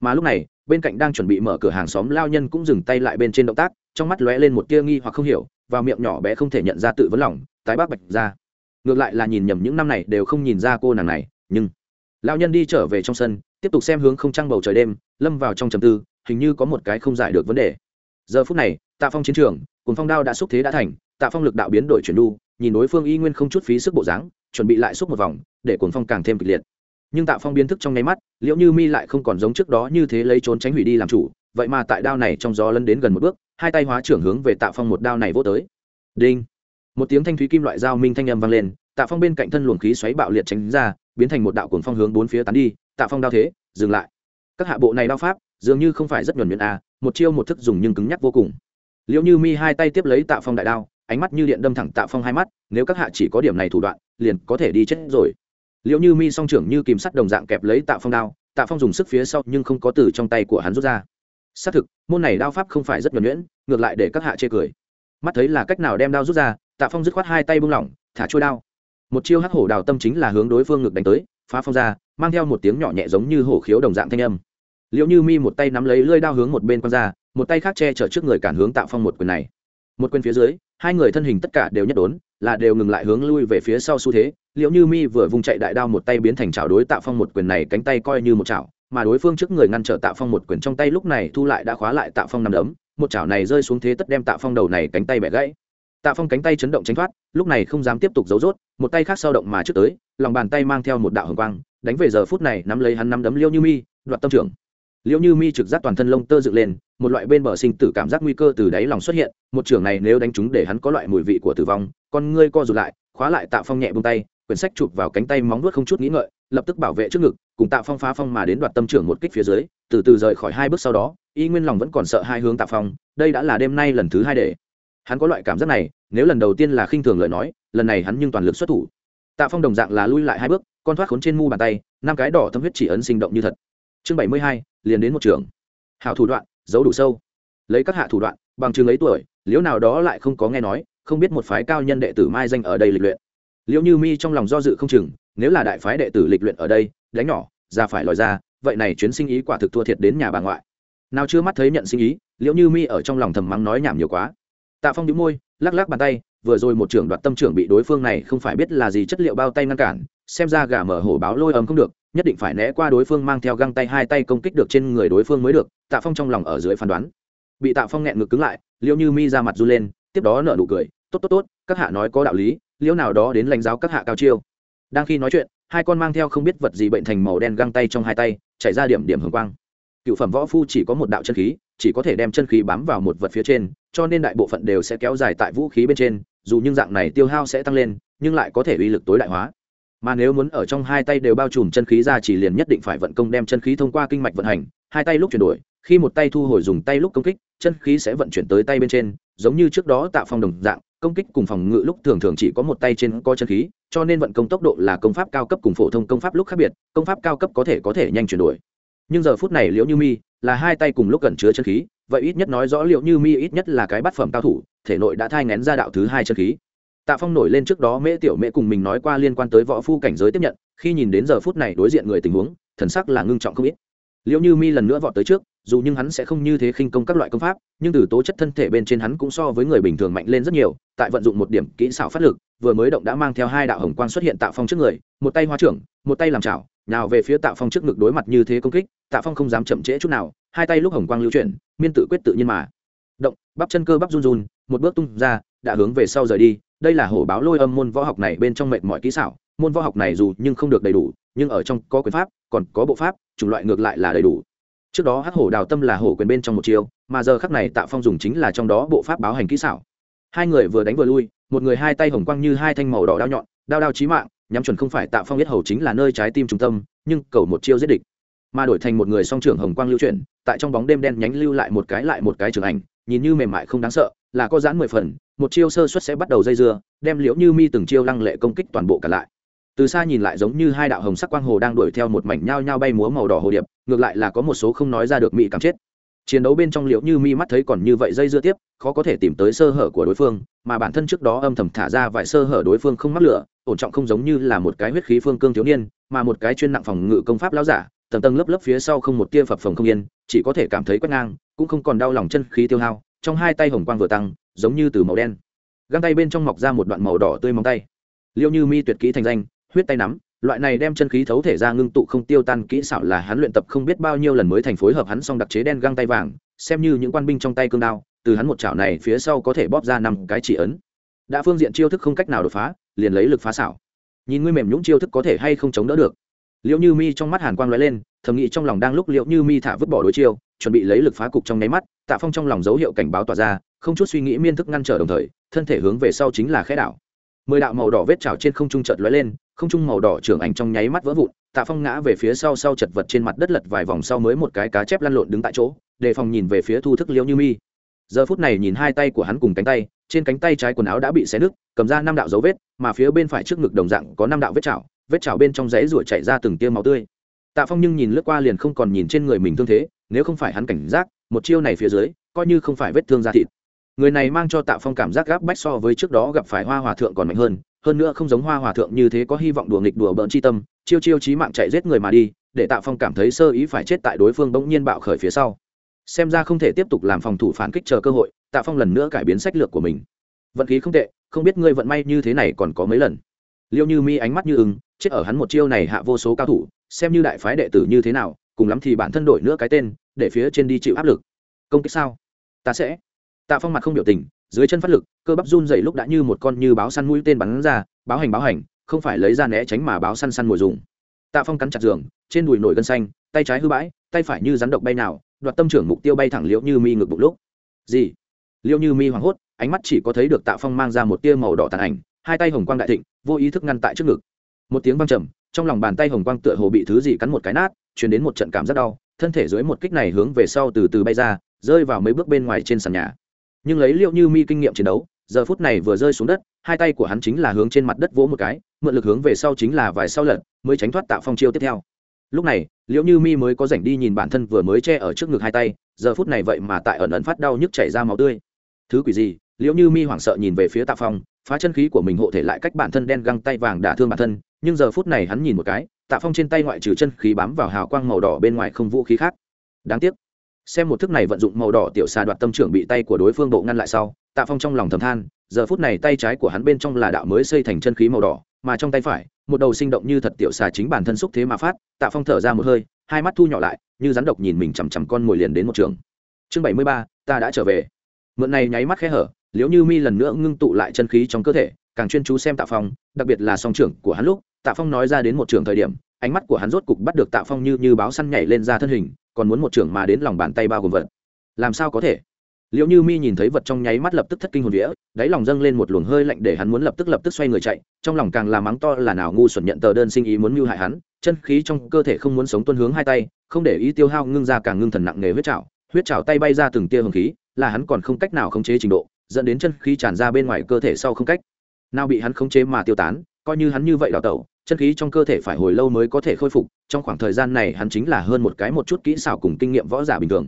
Mà lúc này, bên cạnh đang chuẩn bị mở cửa hàng xóm lao nhân cũng dừng tay lại bên trên động tác, trong mắt lóe lên một tia nghi hoặc không hiểu, vào miệng nhỏ bé không thể nhận ra tự vấn lòng, tái bác bạch ra. Ngược lại là nhìn nhầm những năm này đều không nhìn ra cô nàng này, nhưng lao nhân đi trở về trong sân, tiếp tục xem hướng không trăng bầu trời đêm, lâm vào trong trầm tư, hình như có một cái không giải được vấn đề. Giờ phút này, tạ phong chiến trường cùng phong đao đã xúc thế đã thành, tạ phong lực đạo biến đổi chuyển đu, nhìn đối phương y nguyên không chút phí sức bộ dáng, chuẩn bị lại xúc một vòng, để cuồng phong càng thêm kịch liệt nhưng tạ phong biến thức trong nháy mắt liệu như mi lại không còn giống trước đó như thế lấy trốn tránh hủy đi làm chủ, vậy mà tại đao này trong gió lân đến gần một bước, hai tay hóa trưởng hướng về tạ phong một đao này vô tới. Đinh! Một tiếng thanh thúy kim loại dao minh thanh âm vang lên, tạ phong bên cạnh thân luồng khí xoáy bạo liệt tránh ra, biến thành một đạo cuồng phong hướng bốn phía tán đi, tạ phong đao thế, dừng lại. Các hạ bộ này đao pháp, dường như không phải rất nhuần nhuyễn a một chiêu một thức dùng nhưng cứng nhắc vô cùng. Liệu như mi hai tay tiếp lấy tạ phong đại đao, ánh mắt như điện đâm thẳng tạ phong hai mắt, nếu các hạ chỉ có điểm này thủ đoạn, liền có thể đi chết rồi liệu như mi song trưởng như kìm sắt đồng dạng kẹp lấy tạ phong đao, tạ phong dùng sức phía sau nhưng không có từ trong tay của hắn rút ra. Xác thực, môn này đao pháp không phải rất nhuẩn nhuyễn, ngược lại để các hạ chê cười. Mắt thấy là cách nào đem đao rút ra, tạ phong dứt khoát hai tay buông lỏng, thả trôi đao. Một chiêu hắc hổ đào tâm chính là hướng đối phương ngực đánh tới, phá phong ra, mang theo một tiếng nhỏ nhẹ giống như hổ khiếu đồng dạng thanh âm. Liệu như mi một tay nắm lấy lơi đao hướng một bên quăng ra, một tay khác che chở trước người cản hướng tạ phong một quyền này. Một quyền phía dưới hai người thân hình tất cả đều nhất đốn, là đều ngừng lại hướng lui về phía sau xu thế. Liệu như mi vừa vùng chạy đại đao một tay biến thành chảo đối tạ phong một quyền này cánh tay coi như một chảo, mà đối phương trước người ngăn trở tạ phong một quyền trong tay lúc này thu lại đã khóa lại tạ phong nằm đấm. Một chảo này rơi xuống thế tất đem tạ phong đầu này cánh tay bẻ gãy. Tạ phong cánh tay chấn động tránh thoát, lúc này không dám tiếp tục giấu rốt, một tay khác sao động mà trước tới, lòng bàn tay mang theo một đạo hồng quang, đánh về giờ phút này nắm lấy hắn nắm đấm liêu như mi, đoạt tâm trưởng. Liêu như mi trực giác toàn thân lông tơ dựng lên một loại bên bờ sinh tử cảm giác nguy cơ từ đáy lòng xuất hiện, một trưởng này nếu đánh chúng để hắn có loại mùi vị của tử vong, con ngươi co rụt lại, khóa lại tạ phong nhẹ bông tay, quyển sách chụp vào cánh tay móng nuốt không chút nghĩ ngợi, lập tức bảo vệ trước ngực, cùng tạ phong phá phong mà đến đoạt tâm trưởng một kích phía dưới, từ từ rời khỏi hai bước sau đó, y nguyên lòng vẫn còn sợ hai hướng tạ phong, đây đã là đêm nay lần thứ hai để hắn có loại cảm giác này, nếu lần đầu tiên là khinh thường lời nói, lần này hắn nhưng toàn lực xuất thủ. Tạ phong đồng dạng là lui lại hai bước, con thoát khốn trên mu bàn tay, năm cái đỏ thâm huyết chỉ ấn sinh động như thật. Chương bảy mươi hai, liền đến một trường. Hảo thủ đoạn giấu đủ sâu. Lấy các hạ thủ đoạn, bằng chứng ấy tuổi, liễu nào đó lại không có nghe nói, không biết một phái cao nhân đệ tử mai danh ở đây lịch luyện. Liễu như mi trong lòng do dự không chừng, nếu là đại phái đệ tử lịch luyện ở đây, đánh nhỏ, ra phải lòi ra, vậy này chuyến sinh ý quả thực thua thiệt đến nhà bà ngoại. Nào chưa mắt thấy nhận sinh ý, liễu như mi ở trong lòng thầm mắng nói nhảm nhiều quá. Tạ phong đĩu môi, lắc lắc bàn tay, vừa rồi một trưởng đoạt tâm trưởng bị đối phương này không phải biết là gì chất liệu bao tay ngăn cản, xem ra gà mở hổ báo lôi ấm không được nhất định phải né qua đối phương mang theo găng tay hai tay công kích được trên người đối phương mới được, tạ phong trong lòng ở dưới phán đoán. Bị tạ phong nghẹn ngực cứng lại, liễu như mi ra mặt r u lên, tiếp đó nở nụ cười, tốt tốt tốt, các hạ nói có đạo lý, liễu nào đó đến lãnh giáo các hạ cao chiêu. Đang khi nói chuyện, hai con mang theo không biết vật gì bệnh thành màu đen găng tay trong hai tay chạy ra điểm điểm hưởng quang. Cựu phẩm võ phu chỉ có một đạo chân khí, chỉ có thể đem chân khí bám vào một vật phía trên, cho nên đại bộ phận đều sẽ kéo dài tại vũ khí bên trên, dù nhưng dạng này tiêu hao sẽ tăng lên, nhưng lại có thể uy lực tối đại hóa mà nếu muốn ở trong hai tay đều bao trùm chân khí ra chỉ liền nhất định phải vận công đem chân khí thông qua kinh mạch vận hành, hai tay lúc chuyển đổi, khi một tay thu hồi dùng tay lúc công kích, chân khí sẽ vận chuyển tới tay bên trên, giống như trước đó tạo phong đồng dạng, công kích cùng phòng ngự lúc thường thường chỉ có một tay trên có chân khí, cho nên vận công tốc độ là công pháp cao cấp cùng phổ thông công pháp lúc khác biệt, công pháp cao cấp có thể có thể nhanh chuyển đổi. Nhưng giờ phút này liễu như mi là hai tay cùng lúc gần chứa chân khí, vậy ít nhất nói rõ liệu như mi ít nhất là cái bát phẩm cao thủ, thể nội đã thai ngén ra đạo thứ hai chân khí tạ phong nổi lên trước đó mễ tiểu mễ cùng mình nói qua liên quan tới võ phu cảnh giới tiếp nhận, khi nhìn đến giờ phút này đối diện người tình huống, thần sắc là ngưng trọng không ít. Liệu như mi lần nữa vọt tới trước, dù nhưng hắn sẽ không như thế khinh công các loại công pháp, nhưng từ tố chất thân thể bên trên hắn cũng so với người bình thường mạnh lên rất nhiều, tại vận dụng một điểm kỹ xảo phát lực, vừa mới động đã mang theo hai đạo hồng quang xuất hiện tạ phong trước người, một tay hoa trưởng, một tay làm chảo, nào về phía tạ phong trước ngực đối mặt như thế công kích, tạ phong không dám chậm trễ chút nào, hai tay lúc hồng quang lưu chuyển, miên tự quyết tự nhiên mà. Động, bắp chân cơ bắp run run, một bước tung ra, đã hướng về sau rời đi đây là hổ báo lôi âm môn võ học này bên trong mệnh mọi kỹ xảo, môn võ học này dù nhưng không được đầy đủ, nhưng ở trong có quyền pháp, còn có bộ pháp, chủng loại ngược lại là đầy đủ. Trước đó hắc hổ đào tâm là hổ quyền bên trong một chiêu, mà giờ khắc này tạ phong dùng chính là trong đó bộ pháp báo hành kỹ xảo. Hai người vừa đánh vừa lui, một người hai tay hồng quang như hai thanh màu đỏ đao nhọn, đao đao chí mạng, nhắm chuẩn không phải tạ phong biết hầu chính là nơi trái tim trung tâm, nhưng cầu một chiêu giết địch. Mà đổi thành một người song trưởng hồng quang lưu chuyển, tại trong bóng đêm đen nhánh lưu lại một cái lại một cái trường ảnh, nhìn như mềm mại không đáng sợ, là có giãn mười phần một chiêu sơ xuất sẽ bắt đầu dây dưa, đem liễu như mi từng chiêu lăng lệ công kích toàn bộ cả lại. Từ xa nhìn lại giống như hai đạo hồng sắc quang hồ đang đuổi theo một mảnh nhao nhao bay múa màu đỏ hồ điệp, ngược lại là có một số không nói ra được mỹ cảm chết. Chiến đấu bên trong liễu như mi mắt thấy còn như vậy dây dưa tiếp, khó có thể tìm tới sơ hở của đối phương, mà bản thân trước đó âm thầm thả ra vài sơ hở đối phương không mắc lửa, ổn trọng không giống như là một cái huyết khí phương cương thiếu niên, mà một cái chuyên nặng phòng ngự công pháp lao giả, tầng tầng lớp lớp phía sau không một tia phập phồng không yên, chỉ có thể cảm thấy quét ngang, cũng không còn đau lòng chân khí tiêu hao, trong hai tay hồng quang vừa tăng giống như từ màu đen. Găng tay bên trong mọc ra một đoạn màu đỏ tươi móng tay. Liêu như mi tuyệt kỹ thành danh, huyết tay nắm, loại này đem chân khí thấu thể ra ngưng tụ không tiêu tan kỹ xảo là hắn luyện tập không biết bao nhiêu lần mới thành phối hợp hắn xong đặc chế đen găng tay vàng, xem như những quan binh trong tay cương đao, từ hắn một chảo này phía sau có thể bóp ra năm cái chỉ ấn. Đã phương diện chiêu thức không cách nào đột phá, liền lấy lực phá xảo. Nhìn ngươi mềm nhũng chiêu thức có thể hay không chống đỡ được. Liệu như mi trong mắt hàn quang lóe lên, thầm nghĩ trong lòng đang lúc liệu như mi thả vứt bỏ đối chiêu, chuẩn bị lấy lực phá cục trong nháy mắt, tạ phong trong lòng dấu hiệu cảnh báo tỏa ra không chút suy nghĩ miên thức ngăn trở đồng thời, thân thể hướng về sau chính là khẽ đảo. Mười đạo màu đỏ vết trào trên không trung chợt lóe lên, không trung màu đỏ trưởng ảnh trong nháy mắt vỡ vụn, tạ phong ngã về phía sau sau chật vật trên mặt đất lật vài vòng sau mới một cái cá chép lăn lộn đứng tại chỗ, đề phòng nhìn về phía thu thức liễu như mi. Giờ phút này nhìn hai tay của hắn cùng cánh tay, trên cánh tay trái quần áo đã bị xé nứt, cầm ra năm đạo dấu vết, mà phía bên phải trước ngực đồng dạng có năm đạo vết chảo vết chảo bên trong rễ ruột chảy ra từng tia máu tươi. Tạ phong nhưng nhìn lướt qua liền không còn nhìn trên người mình thương thế, nếu không phải hắn cảnh giác, một chiêu này phía dưới, coi như không phải vết thương da thịt người này mang cho tạ phong cảm giác gáp bách so với trước đó gặp phải hoa hòa thượng còn mạnh hơn hơn nữa không giống hoa hòa thượng như thế có hy vọng đùa nghịch đùa bỡn chi tâm, chiêu chiêu chí mạng chạy giết người mà đi, để tạ phong cảm thấy sơ ý phải chết tại đối phương bỗng nhiên bạo khởi phía sau. Xem ra không thể tiếp tục làm phòng thủ phản kích chờ cơ hội, tạ phong lần nữa cải biến sách lược của mình. Vận khí không tệ, không biết ngươi vận may như thế này còn có mấy lần. Liêu như mi ánh mắt như ứng chết ở hắn một chiêu này hạ vô số cao thủ, xem như đại phái đệ tử như thế nào, cùng lắm thì bản thân đổi nữa cái tên, để phía trên đi chịu áp lực. Công kích sao? Ta sẽ tạ phong mặt không biểu tình, dưới chân phát lực, cơ bắp run rẩy lúc đã như một con như báo săn mũi tên bắn ra, báo hành báo hành, không phải lấy ra né tránh mà báo săn săn mồi dùng. Tạ phong cắn chặt giường, trên đùi nổi gân xanh, tay trái hư bãi, tay phải như rắn độc bay nào, đoạt tâm trưởng mục tiêu bay thẳng liễu như mi ngực bụng lúc. Gì? Liễu như mi hoảng hốt, ánh mắt chỉ có thấy được tạ phong mang ra một tia màu đỏ tàn ảnh, hai tay hồng quang đại thịnh, vô ý thức ngăn tại trước ngực. Một tiếng văng trầm, trong lòng bàn tay hồng quang tựa hồ bị thứ gì cắn một cái nát chuyển đến một trận cảm rất đau, thân thể dưới một kích này hướng về sau từ từ bay ra, rơi vào mấy bước bên ngoài trên sàn nhà nhưng lấy liệu như mi kinh nghiệm chiến đấu, giờ phút này vừa rơi xuống đất, hai tay của hắn chính là hướng trên mặt đất vỗ một cái, mượn lực hướng về sau chính là vài sau lật, mới tránh thoát tạo phong chiêu tiếp theo. Lúc này, liệu như mi mới có rảnh đi nhìn bản thân vừa mới che ở trước ngực hai tay, giờ phút này vậy mà tại ẩn ẩn phát đau nhức chảy ra máu tươi. Thứ quỷ gì? Liệu như mi hoảng sợ nhìn về phía tạ phong, phá chân khí của mình hộ thể lại cách bản thân đen găng tay vàng đả thương bản thân, nhưng giờ phút này hắn nhìn một cái, tạ phong trên tay ngoại trừ chân khí bám vào hào quang màu đỏ bên ngoài không vũ khí khác. Đáng tiếc xem một thức này vận dụng màu đỏ tiểu xà đoạt tâm trưởng bị tay của đối phương bộ ngăn lại sau, tạ phong trong lòng thầm than, giờ phút này tay trái của hắn bên trong là đạo mới xây thành chân khí màu đỏ, mà trong tay phải, một đầu sinh động như thật tiểu xà chính bản thân xúc thế mà phát, tạ phong thở ra một hơi, hai mắt thu nhỏ lại, như rắn độc nhìn mình chằm chằm con mồi liền đến một trường. Chương bảy mươi ba, ta đã trở về. Mượn này nháy mắt khẽ hở, liếu như mi lần nữa ngưng tụ lại chân khí trong cơ thể, càng chuyên chú xem tạ phong, đặc biệt là song trưởng của hắn lúc, tạ phong nói ra đến một trường thời điểm, ánh mắt của hắn rốt cục bắt được tạ phong như như báo săn nhảy lên ra thân hình còn muốn một trưởng mà đến lòng bàn tay bao gồm vật. Làm sao có thể? Liệu như mi nhìn thấy vật trong nháy mắt lập tức thất kinh hồn vĩa đáy lòng dâng lên một luồng hơi lạnh để hắn muốn lập tức lập tức xoay người chạy, trong lòng càng là mắng to là nào ngu xuẩn nhận tờ đơn sinh ý muốn mưu hại hắn, chân khí trong cơ thể không muốn sống tuân hướng hai tay, không để ý tiêu hao ngưng ra càng ngưng thần nặng nề huyết trào huyết trào tay bay ra từng tia hồng khí, là hắn còn không cách nào khống chế trình độ, dẫn đến chân khí tràn ra bên ngoài cơ thể sau không cách. Nào bị hắn khống chế mà tiêu tán, coi như hắn như vậy đào tẩu chân khí trong cơ thể phải hồi lâu mới có thể khôi phục, trong khoảng thời gian này hắn chính là hơn một cái một chút kỹ xảo cùng kinh nghiệm võ giả bình thường.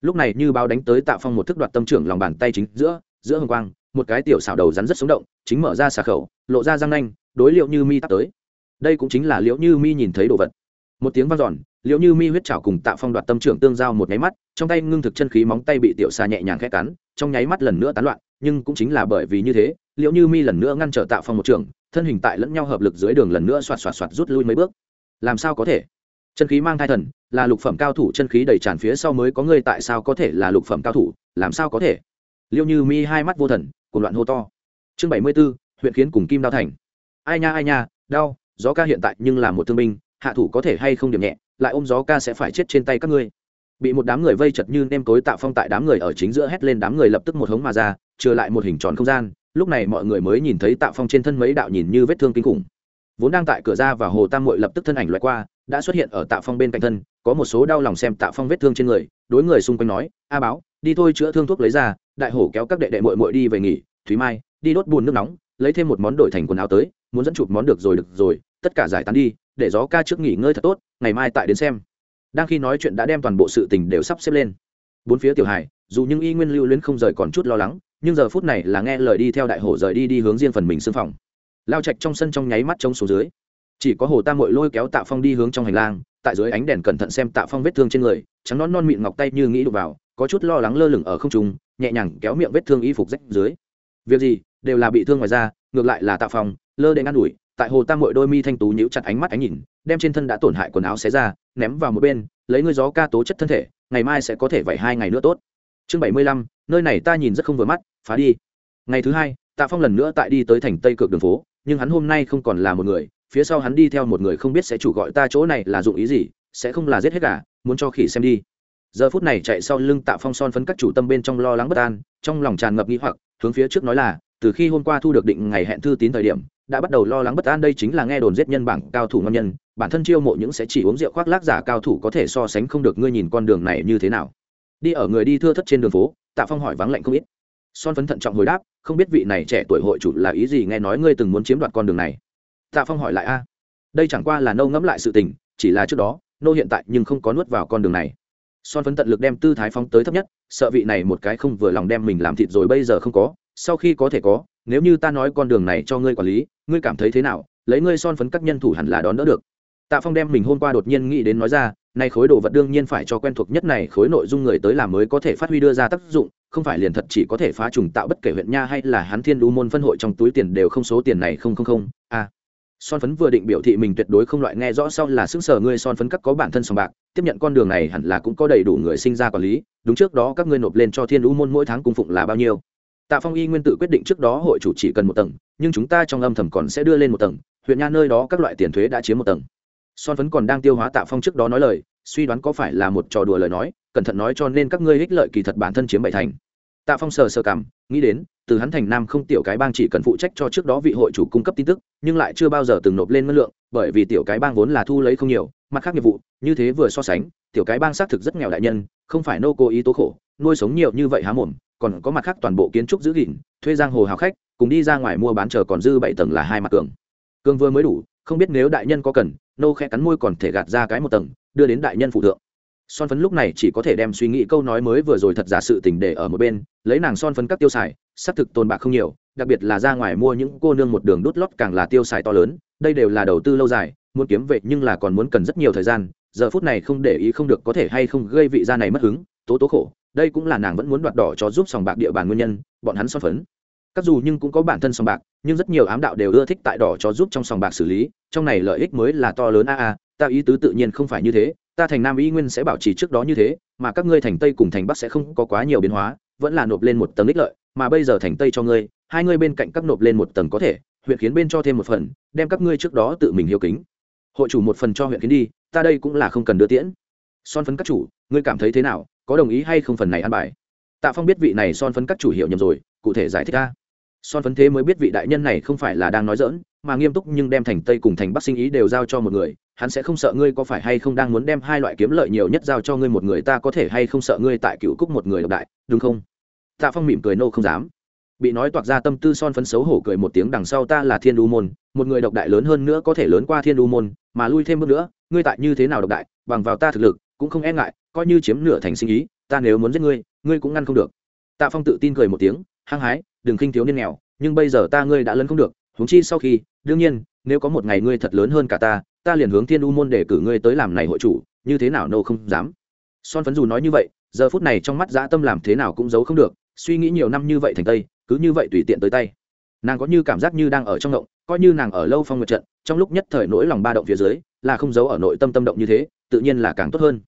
Lúc này như báo đánh tới tạ phong một thức đoạt tâm trưởng lòng bàn tay chính giữa giữa hồng quang, một cái tiểu xảo đầu rắn rất sống động, chính mở ra xà khẩu, lộ ra răng nanh, đối liệu như mi tắt tới. Đây cũng chính là liệu như mi nhìn thấy đồ vật. Một tiếng vang giòn liệu như mi huyết chảo cùng tạ phong đoạt tâm trưởng tương giao một nháy mắt, trong tay ngưng thực chân khí móng tay bị tiểu xà nhẹ nhàng khẽ cắn, trong nháy mắt lần nữa tán loạn, nhưng cũng chính là bởi vì như thế liệu như mi lần nữa ngăn trở tạ phong một trường thân hình tại lẫn nhau hợp lực dưới đường lần nữa xoạt xoạt xoạt rút lui mấy bước. Làm sao có thể? Chân khí mang thai thần, là lục phẩm cao thủ, chân khí đầy tràn phía sau mới có người tại sao có thể là lục phẩm cao thủ? Làm sao có thể? Liêu như mi hai mắt vô thần cùng loạn hô to. Chương bảy mươi b ố huyện khiến cùng kim đao thành. Ai nha ai nha, đau, gió ca hiện tại nhưng là một thương binh, hạ thủ có thể hay không điểm nhẹ, lại ôm gió ca sẽ phải chết trên tay các ngươi. Bị một đám người vây chật như nêm tối tạo phong tại đám người ở chính giữa hét lên đám người lập tức một hống mà ra, trừ lại một hình tròn không gian lúc này mọi người mới nhìn thấy tạ phong trên thân mấy đạo nhìn như vết thương kinh khủng. Vốn đang tại cửa ra và hồ tam mội lập tức thân ảnh loại qua, đã xuất hiện ở tạ phong bên cạnh thân, có một số đau lòng xem tạ phong vết thương trên người, đối người xung quanh nói, a báo, đi thôi chữa thương thuốc lấy ra, đại hổ kéo các đệ đệ mội mội đi về nghỉ, thúy mai, đi đốt bùn nước nóng, lấy thêm một món đổi thành quần áo tới, muốn dẫn chụp món được rồi được rồi, tất cả giải tán đi, để gió ca trước nghỉ ngơi thật tốt, ngày mai tại đến xem. Đang khi nói chuyện đã đem toàn bộ sự tình đều sắp xếp lên. Bốn phía tiểu hải dù những y nguyên lưu luyến không rời còn chút lo lắng nhưng giờ phút này là nghe lời đi theo đại hổ rời đi đi hướng riêng phần mình xương phòng. Lao trạch trong sân trong nháy mắt trông xuống dưới. Chỉ có hồ tam mội lôi kéo tạ phong đi hướng trong hành lang, tại dưới ánh đèn cẩn thận xem tạ phong vết thương trên người, trắng non non mịn ngọc tay như nghĩ đục vào, có chút lo lắng lơ lửng ở không trung, nhẹ nhàng kéo miệng vết thương y phục rách dưới. Việc gì, đều là bị thương ngoài da, ngược lại là tạ phong, lơ để ngăn đuổi tại hồ tam mội đôi mi thanh tú nhíu chặt ánh mắt ánh nhìn, đem trên thân đã tổn hại quần áo xé ra, ném vào một bên, lấy ngươi gió ca tố chất thân thể, ngày mai sẽ có thể vẩy hai ngày nữa tốt chương bảy mươi lăm, nơi này ta nhìn rất không vừa mắt, phá đi. Ngày thứ hai, tạ phong lần nữa tại đi tới thành tây cực đường phố, nhưng hắn hôm nay không còn là một người, phía sau hắn đi theo một người không biết sẽ chủ gọi ta chỗ này là dụng ý gì, sẽ không là giết hết cả muốn cho khỉ xem đi. Giờ phút này chạy sau lưng tạ phong son phấn các chủ tâm bên trong lo lắng bất an, trong lòng tràn ngập nghĩ hoặc, hướng phía trước nói là, từ khi hôm qua thu được định ngày hẹn thư tín thời điểm, đã bắt đầu lo lắng bất an đây chính là nghe đồn giết nhân bảng cao thủ ngon nhân, bản thân chiêu mộ những sẽ chỉ uống rượu khoác lác giả cao thủ có thể so sánh không được ngươi nhìn con đường này như thế nào đi ở người đi thưa thất trên đường phố, tạ phong hỏi vắng lạnh không ít. Son phấn thận trọng hồi đáp, không biết vị này trẻ tuổi hội chủ là ý gì nghe nói ngươi từng muốn chiếm đoạt con đường này? Tạ phong hỏi lại, a, đây chẳng qua là nâu ngẫm lại sự tình, chỉ là trước đó, nô hiện tại nhưng không có nuốt vào con đường này. Son phấn tận lực đem tư thái phóng tới thấp nhất, sợ vị này một cái không vừa lòng đem mình làm thịt rồi bây giờ không có, sau khi có thể có, nếu như ta nói con đường này cho ngươi quản lý, ngươi cảm thấy thế nào? Lấy ngươi son phấn các nhân thủ hẳn là đón đỡ được. Tạ phong đem mình hôm qua đột nhiên nghĩ đến nói ra nay khối đồ vật đương nhiên phải cho quen thuộc nhất này khối nội dung người tới làm mới có thể phát huy đưa ra tác dụng, không phải liền thật chỉ có thể phá trùng tạo bất kể huyện nha hay là hắn thiên đu môn phân hội trong túi tiền đều không số tiền này không không không a son phấn vừa định biểu thị mình tuyệt đối không loại nghe rõ sau là xứng sở ngươi son phấn các có bản thân sòng bạc, tiếp nhận con đường này hẳn là cũng có đầy đủ người sinh ra quản lý, đúng trước đó các ngươi nộp lên cho thiên đu môn mỗi tháng cung phụng là bao nhiêu. Tạ phong y nguyên tự quyết định trước đó hội chủ chỉ cần một tầng, nhưng chúng ta trong âm thầm còn sẽ đưa lên một tầng, huyện nha nơi đó các loại tiền thuế đã chiếm một tầng son phấn còn đang tiêu hóa tạ phong trước đó nói lời, suy đoán có phải là một trò đùa lời nói, cẩn thận nói cho nên các ngươi ích lợi kỳ thật bản thân chiếm bảy thành. Tạ phong sờ sờ cảm, nghĩ đến, từ hắn thành nam không tiểu cái bang chỉ cần phụ trách cho trước đó vị hội chủ cung cấp tin tức, nhưng lại chưa bao giờ từng nộp lên ngân lượng, bởi vì tiểu cái bang vốn là thu lấy không nhiều, mặt khác nghiệp vụ, như thế vừa so sánh, tiểu cái bang xác thực rất nghèo đại nhân, không phải nô cố ý tố khổ, nuôi sống nhiều như vậy há mồm, còn có mặt khác toàn bộ kiến trúc giữ gìn, thuê giang hồ hào khách, cùng đi ra ngoài mua bán chờ còn dư bảy tầng là hai mặt cường. Cường vừa mới đủ, không biết nếu đại nhân có cần nô khẽ cắn môi còn thể gạt ra cái một tầng, đưa đến đại nhân phụ thượng. Son phấn lúc này chỉ có thể đem suy nghĩ câu nói mới vừa rồi thật giả sự tình để ở một bên, lấy nàng son phấn các tiêu xài, xác thực tồn bạc không nhiều, đặc biệt là ra ngoài mua những cô nương một đường đút lót càng là tiêu xài to lớn, đây đều là đầu tư lâu dài, muốn kiếm về nhưng là còn muốn cần rất nhiều thời gian, giờ phút này không để ý không được có thể hay không gây vị gia này mất hứng, tố tố khổ, đây cũng là nàng vẫn muốn đoạt đỏ cho giúp sòng bạc địa bàn nguyên nhân, bọn hắn son phấn các dù nhưng cũng có bản thân sòng bạc, nhưng rất nhiều ám đạo đều ưa thích tại đỏ cho giúp trong sòng bạc xử lý, trong này lợi ích mới là to lớn a a, ta ý tứ tự nhiên không phải như thế, ta thành nam y nguyên sẽ bảo trì trước đó như thế, mà các ngươi thành tây cùng thành bắc sẽ không có quá nhiều biến hóa, vẫn là nộp lên một tầng ích lợi, mà bây giờ thành tây cho ngươi, hai ngươi bên cạnh các nộp lên một tầng có thể, huyện khiến bên cho thêm một phần, đem các ngươi trước đó tự mình hiếu kính. Hội chủ một phần cho huyện kiến đi, ta đây cũng là không cần đưa tiễn. Son phấn các chủ, ngươi cảm thấy thế nào, có đồng ý hay không phần này ăn bài? Tạ phong biết vị này son phấn các chủ hiểu nhầm rồi, cụ thể giải thích ra son phấn thế mới biết vị đại nhân này không phải là đang nói dỡn mà nghiêm túc nhưng đem thành tây cùng thành bắc sinh ý đều giao cho một người. Hắn sẽ không sợ ngươi có phải hay không đang muốn đem hai loại kiếm lợi nhiều nhất giao cho ngươi một người, ta có thể hay không sợ ngươi tại cựu cúc một người độc đại, đúng không? Tạ phong mỉm cười nô không dám. Bị nói toạc ra tâm tư, son phấn xấu hổ cười một tiếng, đằng sau ta là thiên đu môn, một người độc đại lớn hơn nữa có thể lớn qua thiên đu môn, mà lui thêm bước nữa, ngươi tại như thế nào độc đại, bằng vào ta thực lực, cũng không e ngại, coi như chiếm nửa thành sinh ý, ta nếu muốn giết ngươi ngươi cũng ngăn không được. Tạ phong tự tin cười một tiếng hăng hái, đừng khinh thiếu niên nghèo, nhưng bây giờ ta ngươi đã lớn không được, huống chi sau khi, đương nhiên, nếu có một ngày ngươi thật lớn hơn cả ta ta liền hướng thiên u môn để cử ngươi tới làm này hội chủ, như thế nào nô không dám. Son phấn dù nói như vậy, giờ phút này trong mắt dã tâm làm thế nào cũng giấu không được, suy nghĩ nhiều năm như vậy thành tây, cứ như vậy tùy tiện tới tay. Nàng có như cảm giác như đang ở trong động, coi như nàng ở lâu phong nguyệt trận, trong lúc nhất thời nỗi lòng ba động phía dưới, là không giấu ở nội tâm tâm động như thế, tự nhiên là càng tốt hơn.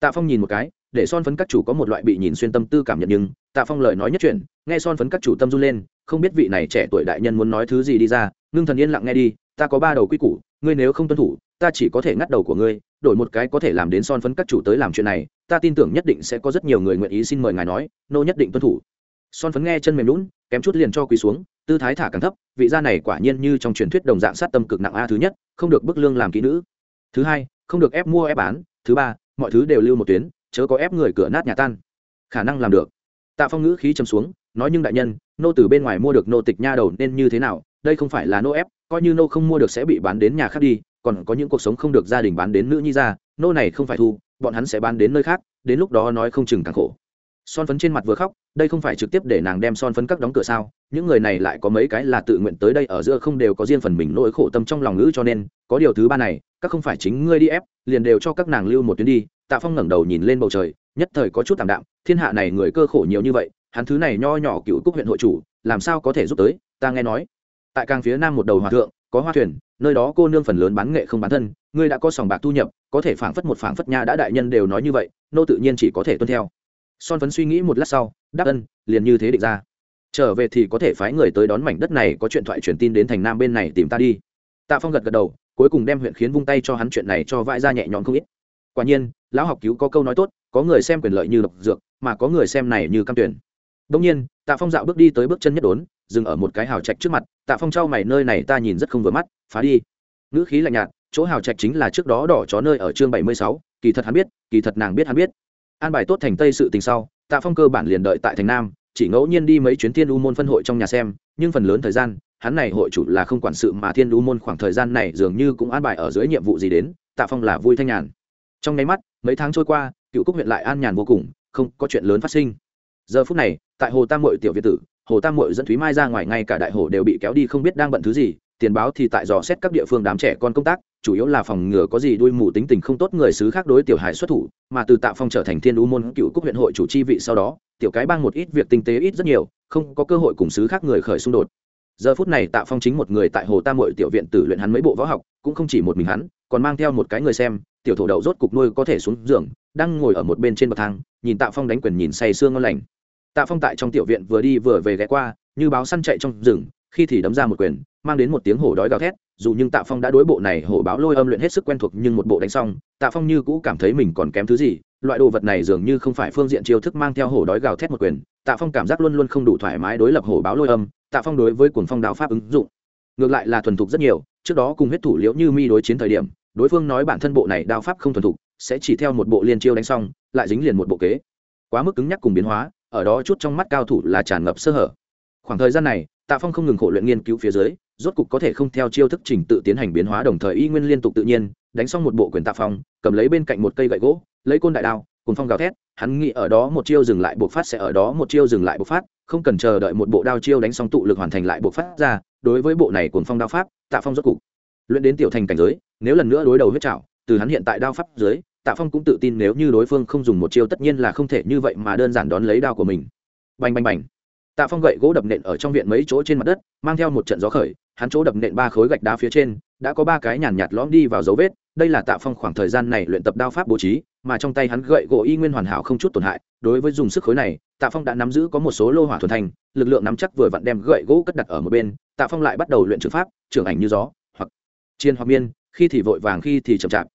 Tạ phong nhìn một cái, để son phấn các chủ có một loại bị nhìn xuyên tâm tư cảm nhận nhưng tạ phong lời nói nhất chuyện nghe son phấn các chủ tâm run lên, không biết vị này trẻ tuổi đại nhân muốn nói thứ gì đi ra, ngưng thần yên lặng nghe đi, ta có ba đầu quy củ, ngươi nếu không tuân thủ, ta chỉ có thể ngắt đầu của ngươi, đổi một cái có thể làm đến son phấn các chủ tới làm chuyện này, ta tin tưởng nhất định sẽ có rất nhiều người nguyện ý xin mời ngài nói, nô nhất định tuân thủ. Son phấn nghe chân mềm lún kém chút liền cho quỳ xuống, tư thái thả càng thấp, vị gia này quả nhiên như trong truyền thuyết đồng dạng sát tâm cực nặng a thứ nhất, không được bức lương làm kỹ nữ. Thứ hai, không được ép mua ép bán. Thứ ba, mọi thứ đều lưu một tuyến, chớ có ép người cửa nát nhà tan. Khả năng làm được tạ phong ngữ khí chấm xuống, nói nhưng đại nhân, nô từ bên ngoài mua được nô tịch nha đầu nên như thế nào? Đây không phải là nô ép, coi như nô không mua được sẽ bị bán đến nhà khác đi, còn có những cuộc sống không được gia đình bán đến nữ nhi ra, nô này không phải thu, bọn hắn sẽ bán đến nơi khác, đến lúc đó nói không chừng càng khổ. Son phấn trên mặt vừa khóc, đây không phải trực tiếp để nàng đem son phấn các đóng cửa sao? Những người này lại có mấy cái là tự nguyện tới đây ở giữa không đều có riêng phần mình nỗi khổ tâm trong lòng ngữ cho nên, có điều thứ ba này, các không phải chính ngươi đi ép, liền đều cho các nàng lưu một tuyến đi. Tạ phong ngẩng đầu nhìn lên bầu trời nhất thời có chút tạm đạm, thiên hạ này người cơ khổ nhiều như vậy, hắn thứ này nho nhỏ cựu cúc huyện hội chủ, làm sao có thể giúp tới, ta nghe nói. Tại càng phía nam một đầu hòa thượng, có hoa thuyền, nơi đó cô nương phần lớn bán nghệ không bán thân, ngươi đã có sòng bạc thu nhập, có thể phảng phất một phảng phất nha đã đại nhân đều nói như vậy, nô tự nhiên chỉ có thể tuân theo. Son phấn suy nghĩ một lát sau, đáp ân, liền như thế định ra. Trở về thì có thể phái người tới đón mảnh đất này, có chuyện thoại truyền tin đến thành nam bên này tìm ta đi. Tạ phong gật gật đầu, cuối cùng đem huyện khiến vung tay cho hắn chuyện này cho vãi ra nhẹ nhõm không ít quả nhiên, lão học cứu có câu nói tốt, có người xem quyền lợi như độc dược, mà có người xem này như cam tuyển. Đông nhiên, tạ phong dạo bước đi tới bước chân nhất đốn, dừng ở một cái hào trạch trước mặt, tạ phong trao mày, nơi này ta nhìn rất không vừa mắt, phá đi. Ngữ khí lạnh nhạt, chỗ hào trạch chính là trước đó đỏ chó nơi ở chương bảy mươi sáu, kỳ thật hắn biết, kỳ thật nàng biết hắn biết. An bài tốt thành tây sự tình sau, tạ phong cơ bản liền đợi tại thành nam, chỉ ngẫu nhiên đi mấy chuyến thiên u môn phân hội trong nhà xem, nhưng phần lớn thời gian, hắn này hội chủ là không quản sự mà thiên u môn khoảng thời gian này dường như cũng an bài ở dưới nhiệm vụ gì đến, tạ phong là vui thanh nhàn trong nháy mắt, mấy tháng trôi qua, cựu cúc huyện lại an nhàn vô cùng, không có chuyện lớn phát sinh. Giờ phút này, tại hồ tam mội tiểu việt tử, hồ tam mội dẫn thúy mai ra ngoài ngay cả đại hồ đều bị kéo đi không biết đang bận thứ gì, tiền báo thì tại dò xét các địa phương đám trẻ con công tác, chủ yếu là phòng ngừa có gì đuôi mù tính tình không tốt người xứ khác đối tiểu hải xuất thủ, mà từ tạ phong trở thành thiên u môn cựu cúc huyện hội chủ chi vị sau đó, tiểu cái bang một ít việc tinh tế ít rất nhiều, không có cơ hội cùng xứ khác người khởi xung đột giờ phút này tạ phong chính một người tại hồ tam mội tiểu viện tử luyện hắn mấy bộ võ học, cũng không chỉ một mình hắn, còn mang theo một cái người xem, tiểu thổ đậu rốt cục nuôi có thể xuống giường, đang ngồi ở một bên trên bậc thang, nhìn tạ phong đánh quyền nhìn say sương ngon lành. Tạ phong tại trong tiểu viện vừa đi vừa về ghé qua, như báo săn chạy trong rừng, khi thì đấm ra một quyền, mang đến một tiếng hổ đói gào thét, dù nhưng tạ phong đã đối bộ này hổ báo lôi âm luyện hết sức quen thuộc nhưng một bộ đánh xong, tạ phong như cũ cảm thấy mình còn kém thứ gì, loại đồ vật này dường như không phải phương diện chiêu thức mang theo hổ đói gào thét một quyền tạ phong cảm giác luôn luôn không đủ thoải mái đối lập hổ báo lôi âm, tạ phong đối với cuồng phong đao pháp ứng dụng. Ngược lại là thuần thục rất nhiều, trước đó cùng huyết thủ liễu như mi đối chiến thời điểm, đối phương nói bản thân bộ này đao pháp không thuần thục, sẽ chỉ theo một bộ liên chiêu đánh xong, lại dính liền một bộ kế. Quá mức cứng nhắc cùng biến hóa, ở đó chút trong mắt cao thủ là tràn ngập sơ hở. Khoảng thời gian này, tạ phong không ngừng khổ luyện nghiên cứu phía dưới, rốt cục có thể không theo chiêu thức trình tự tiến hành biến hóa đồng thời y nguyên liên tục tự nhiên, đánh xong một bộ quyền tạ phong, cầm lấy bên cạnh một cây gậy gỗ, lấy côn đại đao cùng phong gào thét, hắn nghĩ ở đó một chiêu dừng lại buộc phát sẽ ở đó một chiêu dừng lại buộc phát, không cần chờ đợi một bộ đao chiêu đánh xong tụ lực hoàn thành lại buộc phát ra, đối với bộ này cuồng phong đao pháp, tạ phong rốt cục luyện đến tiểu thành cảnh giới, nếu lần nữa đối đầu huyết trảo, từ hắn hiện tại đao pháp dưới, tạ phong cũng tự tin nếu như đối phương không dùng một chiêu tất nhiên là không thể như vậy mà đơn giản đón lấy đao của mình. Bành bành bành. Tạ phong gậy gỗ đập nện ở trong viện mấy chỗ trên mặt đất, mang theo một trận gió khởi, hắn chỗ đập nện ba khối gạch đá phía trên, đã có ba cái nhàn nhạt lõm đi vào dấu vết, đây là tạ phong khoảng thời gian này luyện tập đao pháp bố trí mà trong tay hắn gậy gỗ y nguyên hoàn hảo không chút tổn hại, đối với dùng sức khối này, tạ phong đã nắm giữ có một số lô hỏa thuần thành, lực lượng nắm chắc vừa vặn đem gậy gỗ cất đặt ở một bên, tạ phong lại bắt đầu luyện trường pháp trường ảnh như gió, hoặc chiên hoặc miên, khi thì vội vàng khi thì chậm chạp.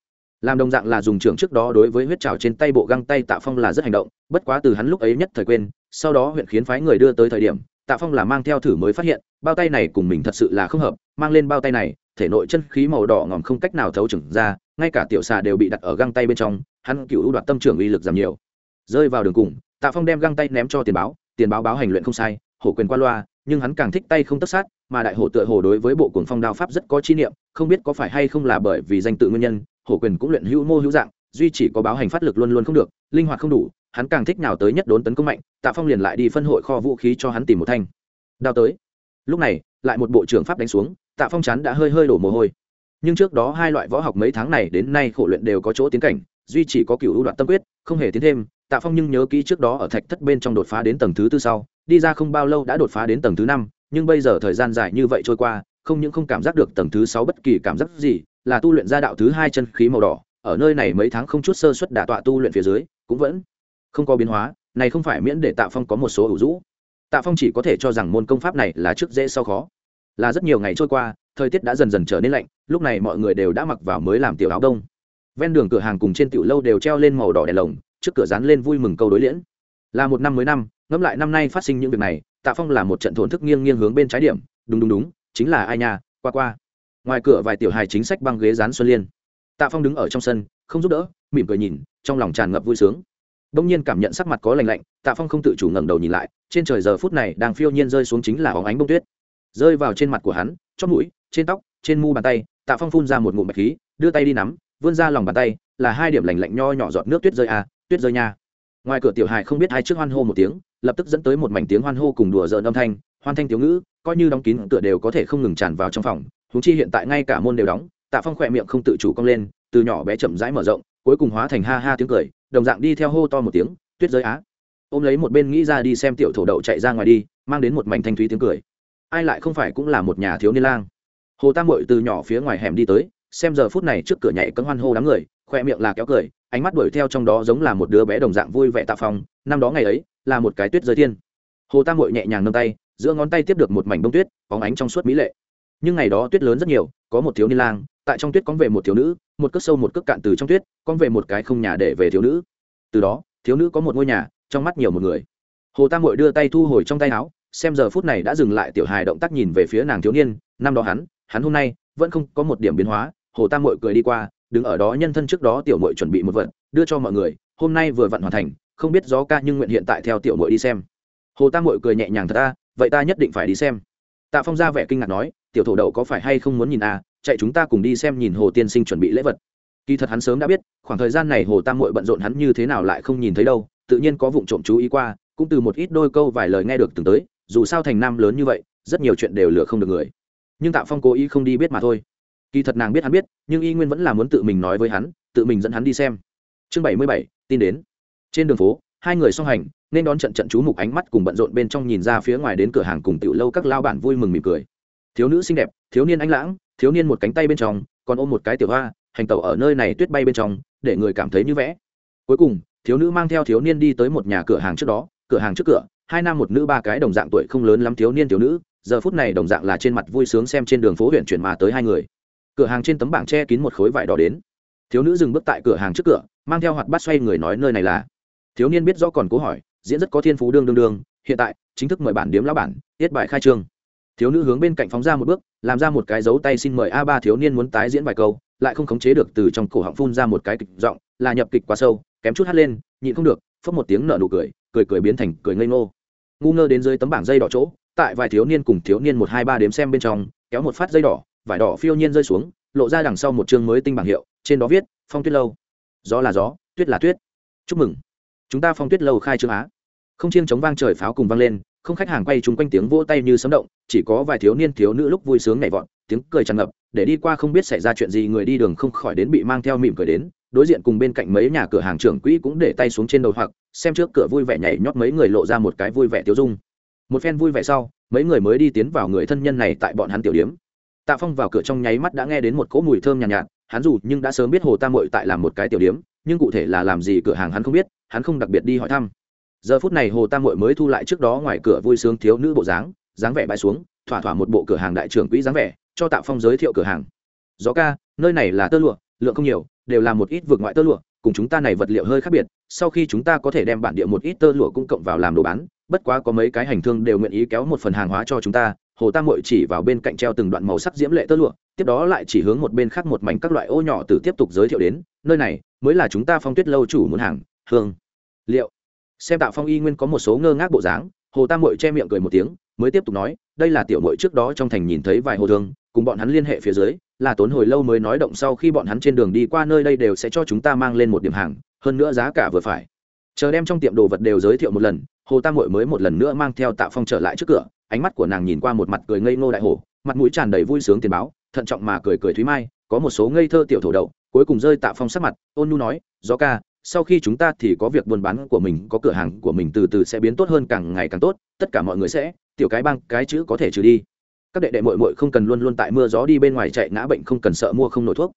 Làm đồng dạng là dùng trường trước đó đối với huyết trào trên tay bộ găng tay tạ phong là rất hành động, bất quá từ hắn lúc ấy nhất thời quên, sau đó huyện khiến phái người đưa tới thời điểm, tạ phong là mang theo thử mới phát hiện, bao tay này cùng mình thật sự là không hợp, mang lên bao tay này, thể nội chân khí màu đỏ ngòm không cách nào thấu trừng ra, ngay cả tiểu xà đều bị đặt ở găng tay bên trong hắn cựu đoạt tâm trưởng uy lực giảm nhiều. Rơi vào đường cùng, tạ phong đem găng tay ném cho tiền báo tiền báo báo hành luyện không sai, hổ quyền qua loa, nhưng hắn càng thích tay không tất sát, mà đại hổ tựa hồ đối với bộ cuồng phong đao pháp rất có chi niệm, không biết có phải hay không là bởi vì danh tự nguyên nhân, hổ quyền cũng luyện hữu mô hữu dạng, duy chỉ có báo hành phát lực luôn luôn không được, linh hoạt không đủ, hắn càng thích nào tới nhất đốn tấn công mạnh, tạ phong liền lại đi phân hội kho vũ khí cho hắn tìm một thanh. Đao tới. Lúc này, lại một bộ trưởng pháp đánh xuống, tạ phong chắn đã hơi hơi đổ mồ hôi. Nhưng trước đó hai loại võ học mấy tháng này đến nay khổ luyện đều có chỗ tiến cảnh duy chỉ có cựu ưu đoạn tâm quyết, không hề tiến thêm. Tạ phong nhưng nhớ kỹ trước đó ở thạch thất bên trong đột phá đến tầng thứ tư sau, đi ra không bao lâu đã đột phá đến tầng thứ năm, nhưng bây giờ thời gian dài như vậy trôi qua, không những không cảm giác được tầng thứ sáu bất kỳ cảm giác gì, là tu luyện ra đạo thứ hai chân khí màu đỏ, ở nơi này mấy tháng không chút sơ xuất đả tọa tu luyện phía dưới, cũng vẫn không có biến hóa, này không phải miễn để tạ phong có một số ủ rũ. Tạ phong chỉ có thể cho rằng môn công pháp này là trước dễ sau khó. Là rất nhiều ngày trôi qua, thời tiết đã dần dần trở nên lạnh, lúc này mọi người đều đã mặc vào mới làm tiểu áo đông ven đường cửa hàng cùng trên tiểu lâu đều treo lên màu đỏ đèn lồng, trước cửa dán lên vui mừng câu đối liễn. Là một năm mới năm, ngẫm lại năm nay phát sinh những việc này, tạ phong là một trận thổn thức nghiêng nghiêng hướng bên trái điểm. Đúng đúng đúng, chính là ai nha, qua qua. Ngoài cửa vài tiểu hài chính sách băng ghế dán xuân liên. Tạ phong đứng ở trong sân, không giúp đỡ, mỉm cười nhìn, trong lòng tràn ngập vui sướng. Đông nhiên cảm nhận sắc mặt có lành lạnh, tạ phong không tự chủ ngẩng đầu nhìn lại, trên trời giờ phút này đang phiêu nhiên rơi xuống chính là óng ánh bông tuyết. Rơi vào trên mặt của hắn chót mũi, trên tóc, trên mu bàn tay, tạ phong phun ra một ngụm bạch khí, đưa tay đi nắm vươn ra lòng bàn tay, là hai điểm lành lạnh nho nhỏ giọt nước tuyết rơi à tuyết rơi nha. Ngoài cửa tiểu hài không biết hai trước hoan hô một tiếng, lập tức dẫn tới một mảnh tiếng hoan hô cùng đùa giỡn âm thanh, hoan thanh tiểu ngữ, coi như đóng kín cửa đều có thể không ngừng tràn vào trong phòng húng chi hiện tại ngay cả môn đều đóng, tạ phong khỏe miệng không tự chủ cong lên, từ nhỏ bé chậm rãi mở rộng, cuối cùng hóa thành ha ha tiếng cười, đồng dạng đi theo hô to một tiếng, tuyết giới á. Ôm lấy một bên nghĩ ra đi xem tiểu thổ đậu chạy ra ngoài đi, mang đến một mảnh thanh thúy tiếng cười. Ai lại không phải cũng là một nhà thiếu niên lang. Hồ tam mội từ nhỏ phía ngoài hẻm đi tới xem giờ phút này trước cửa nhảy cấm hoan hô đám người, khoe miệng là kéo cười, ánh mắt đuổi theo trong đó giống là một đứa bé đồng dạng vui vẻ tạ phong, năm đó ngày ấy, là một cái tuyết rơi thiên. Hồ tam hội nhẹ nhàng nâng tay, giữa ngón tay tiếp được một mảnh bông tuyết, bóng ánh trong suốt mỹ lệ. Nhưng ngày đó tuyết lớn rất nhiều, có một thiếu niên lang, tại trong tuyết có về một thiếu nữ, một cước sâu một cước cạn từ trong tuyết con về một cái không nhà để về thiếu nữ. Từ đó, thiếu nữ có một ngôi nhà, trong mắt nhiều một người. Hồ tam hội đưa tay thu hồi trong tay áo, xem giờ phút này đã dừng lại tiểu hài động tác nhìn về phía nàng thiếu niên, năm đó hắn hắn hôm nay, vẫn không có một điểm biến hóa hồ tam mội cười đi qua, đứng ở đó nhân thân trước đó tiểu mội chuẩn bị một vật, đưa cho mọi người, hôm nay vừa vặn hoàn thành, không biết gió ca nhưng nguyện hiện tại theo tiểu mội đi xem. Hồ tam mội cười nhẹ nhàng thật ta vậy ta nhất định phải đi xem. Tạ phong ra vẻ kinh ngạc nói, tiểu thổ đậu có phải hay không muốn nhìn à chạy chúng ta cùng đi xem nhìn hồ tiên sinh chuẩn bị lễ vật. Kỳ thật hắn sớm đã biết, khoảng thời gian này hồ tam mội bận rộn hắn như thế nào lại không nhìn thấy đâu, tự nhiên có vụ trộm chú ý qua, cũng từ một ít đôi câu vài lời nghe được từng tới, dù sao thành nam lớn như vậy, rất nhiều chuyện đều lừa không được người. Nhưng tạ phong cố ý không đi biết mà thôi kỳ thật nàng biết hắn biết, nhưng y nguyên vẫn là muốn tự mình nói với hắn, tự mình dẫn hắn đi xem. Chương bảy mươi bảy, tin đến. Trên đường phố, hai người song hành, nên đón trận trận chú mục ánh mắt cùng bận rộn bên trong nhìn ra phía ngoài đến cửa hàng cùng tiểu lâu các lao bản vui mừng mỉm cười. Thiếu nữ xinh đẹp, thiếu niên anh lãng, thiếu niên một cánh tay bên trong, còn ôm một cái tiểu hoa, hành tẩu ở nơi này tuyết bay bên trong, để người cảm thấy như vẽ. Cuối cùng, thiếu nữ mang theo thiếu niên đi tới một nhà cửa hàng trước đó, cửa hàng trước cửa, hai nam một nữ ba cái đồng dạng tuổi không lớn lắm thiếu niên thiếu nữ, giờ phút này đồng dạng là trên mặt vui sướng xem trên đường phố huyện chuyển mà tới hai người cửa hàng trên tấm bảng che kín một khối vải đỏ đến. Thiếu nữ dừng bước tại cửa hàng trước cửa, mang theo hoạt bát xoay người nói nơi này là. Thiếu niên biết rõ còn cố hỏi, diễn rất có thiên phú đương đương đương, hiện tại, chính thức mời bản điếm lão bản, tiết bài khai trương. Thiếu nữ hướng bên cạnh phóng ra một bước, làm ra một cái dấu tay xin mời a ba thiếu niên muốn tái diễn vài câu, lại không khống chế được từ trong cổ họng phun ra một cái kịch giọng, là nhập kịch quá sâu, kém chút hát lên, nhịn không được phớt một tiếng nở nụ cười cười cười biến thành cười ngây ngô. Ngu ngơ đến dưới tấm bảng dây đỏ chỗ, tại vài thiếu niên cùng thiếu niên một hai ba đếm xem bên trong, kéo một phát dây đỏ vải đỏ phiêu nhiên rơi xuống, lộ ra đằng sau một chương mới tinh bảng hiệu, trên đó viết, phong tuyết lâu. Gió là gió, tuyết là tuyết. Chúc mừng. Chúng ta phong tuyết lâu khai trương á. Không chiêng chống vang trời pháo cùng vang lên, không khách hàng quay chung quanh tiếng vỗ tay như sấm động, chỉ có vài thiếu niên thiếu nữ lúc vui sướng nhảy vọt, tiếng cười tràn ngập, để đi qua không biết xảy ra chuyện gì, người đi đường không khỏi đến bị mang theo mỉm cười đến, đối diện cùng bên cạnh mấy nhà cửa hàng trưởng quỹ cũng để tay xuống trên đầu hoặc, xem trước cửa vui vẻ nhảy nhót mấy người lộ ra một cái vui vẻ tiêu dung. Một phen vui vẻ sau, mấy người mới đi tiến vào người thân nhân này tại bọn hắn tiểu điếm tạ phong vào cửa trong nháy mắt đã nghe đến một cỗ mùi thơm nhàn nhạt, nhạt hắn dù nhưng đã sớm biết hồ tam mội tại làm một cái tiểu điếm nhưng cụ thể là làm gì cửa hàng hắn không biết hắn không đặc biệt đi hỏi thăm. Giờ phút này hồ tam mội mới thu lại trước đó ngoài cửa vui sướng thiếu nữ bộ dáng dáng vẻ bãi xuống thỏa thỏa một bộ cửa hàng đại trưởng quỹ dáng vẻ cho tạ phong giới thiệu cửa hàng. Gió ca nơi này là tơ lụa lượng không nhiều đều là một ít vượt ngoại tơ lụa cùng chúng ta này vật liệu hơi khác biệt sau khi chúng ta có thể đem bản địa một ít tơ lụa cũng cộng vào làm đồ bán bất quá có mấy cái hành thương đều nguyện ý kéo một phần hàng hóa cho chúng ta hồ tam mội chỉ vào bên cạnh treo từng đoạn màu sắc diễm lệ tơ lụa, tiếp đó lại chỉ hướng một bên khác một mảnh các loại ô nhỏ từ tiếp tục giới thiệu đến, nơi này mới là chúng ta phong tuyết lâu chủ muốn hàng, hương, liệu. Xem tạo phong y nguyên có một số ngơ ngác bộ dáng, hồ tam mội che miệng cười một tiếng, mới tiếp tục nói, đây là tiểu mội trước đó trong thành nhìn thấy vài hồ thương cùng bọn hắn liên hệ phía dưới, là tốn hồi lâu mới nói động sau khi bọn hắn trên đường đi qua nơi đây đều sẽ cho chúng ta mang lên một điểm hàng, hơn nữa giá cả vừa phải chờ đem trong tiệm đồ vật đều giới thiệu một lần, hồ tam mội mới một lần nữa mang theo tạ phong trở lại trước cửa, ánh mắt của nàng nhìn qua một mặt cười ngây ngô đại hồ mặt mũi tràn đầy vui sướng tiền báo, thận trọng mà cười cười thúy mai, có một số ngây thơ tiểu thổ đậu, cuối cùng rơi tạ phong sắc mặt, ôn nu nói do ca, sau khi chúng ta thì có việc buôn bán của mình, có cửa hàng của mình từ từ sẽ biến tốt hơn càng ngày càng tốt, tất cả mọi người sẽ, tiểu cái băng cái chữ có thể trừ đi. Các đệ đệ mội mội không cần luôn luôn tại mưa gió đi bên ngoài chạy, ngã bệnh không cần sợ mua không nổi thuốc.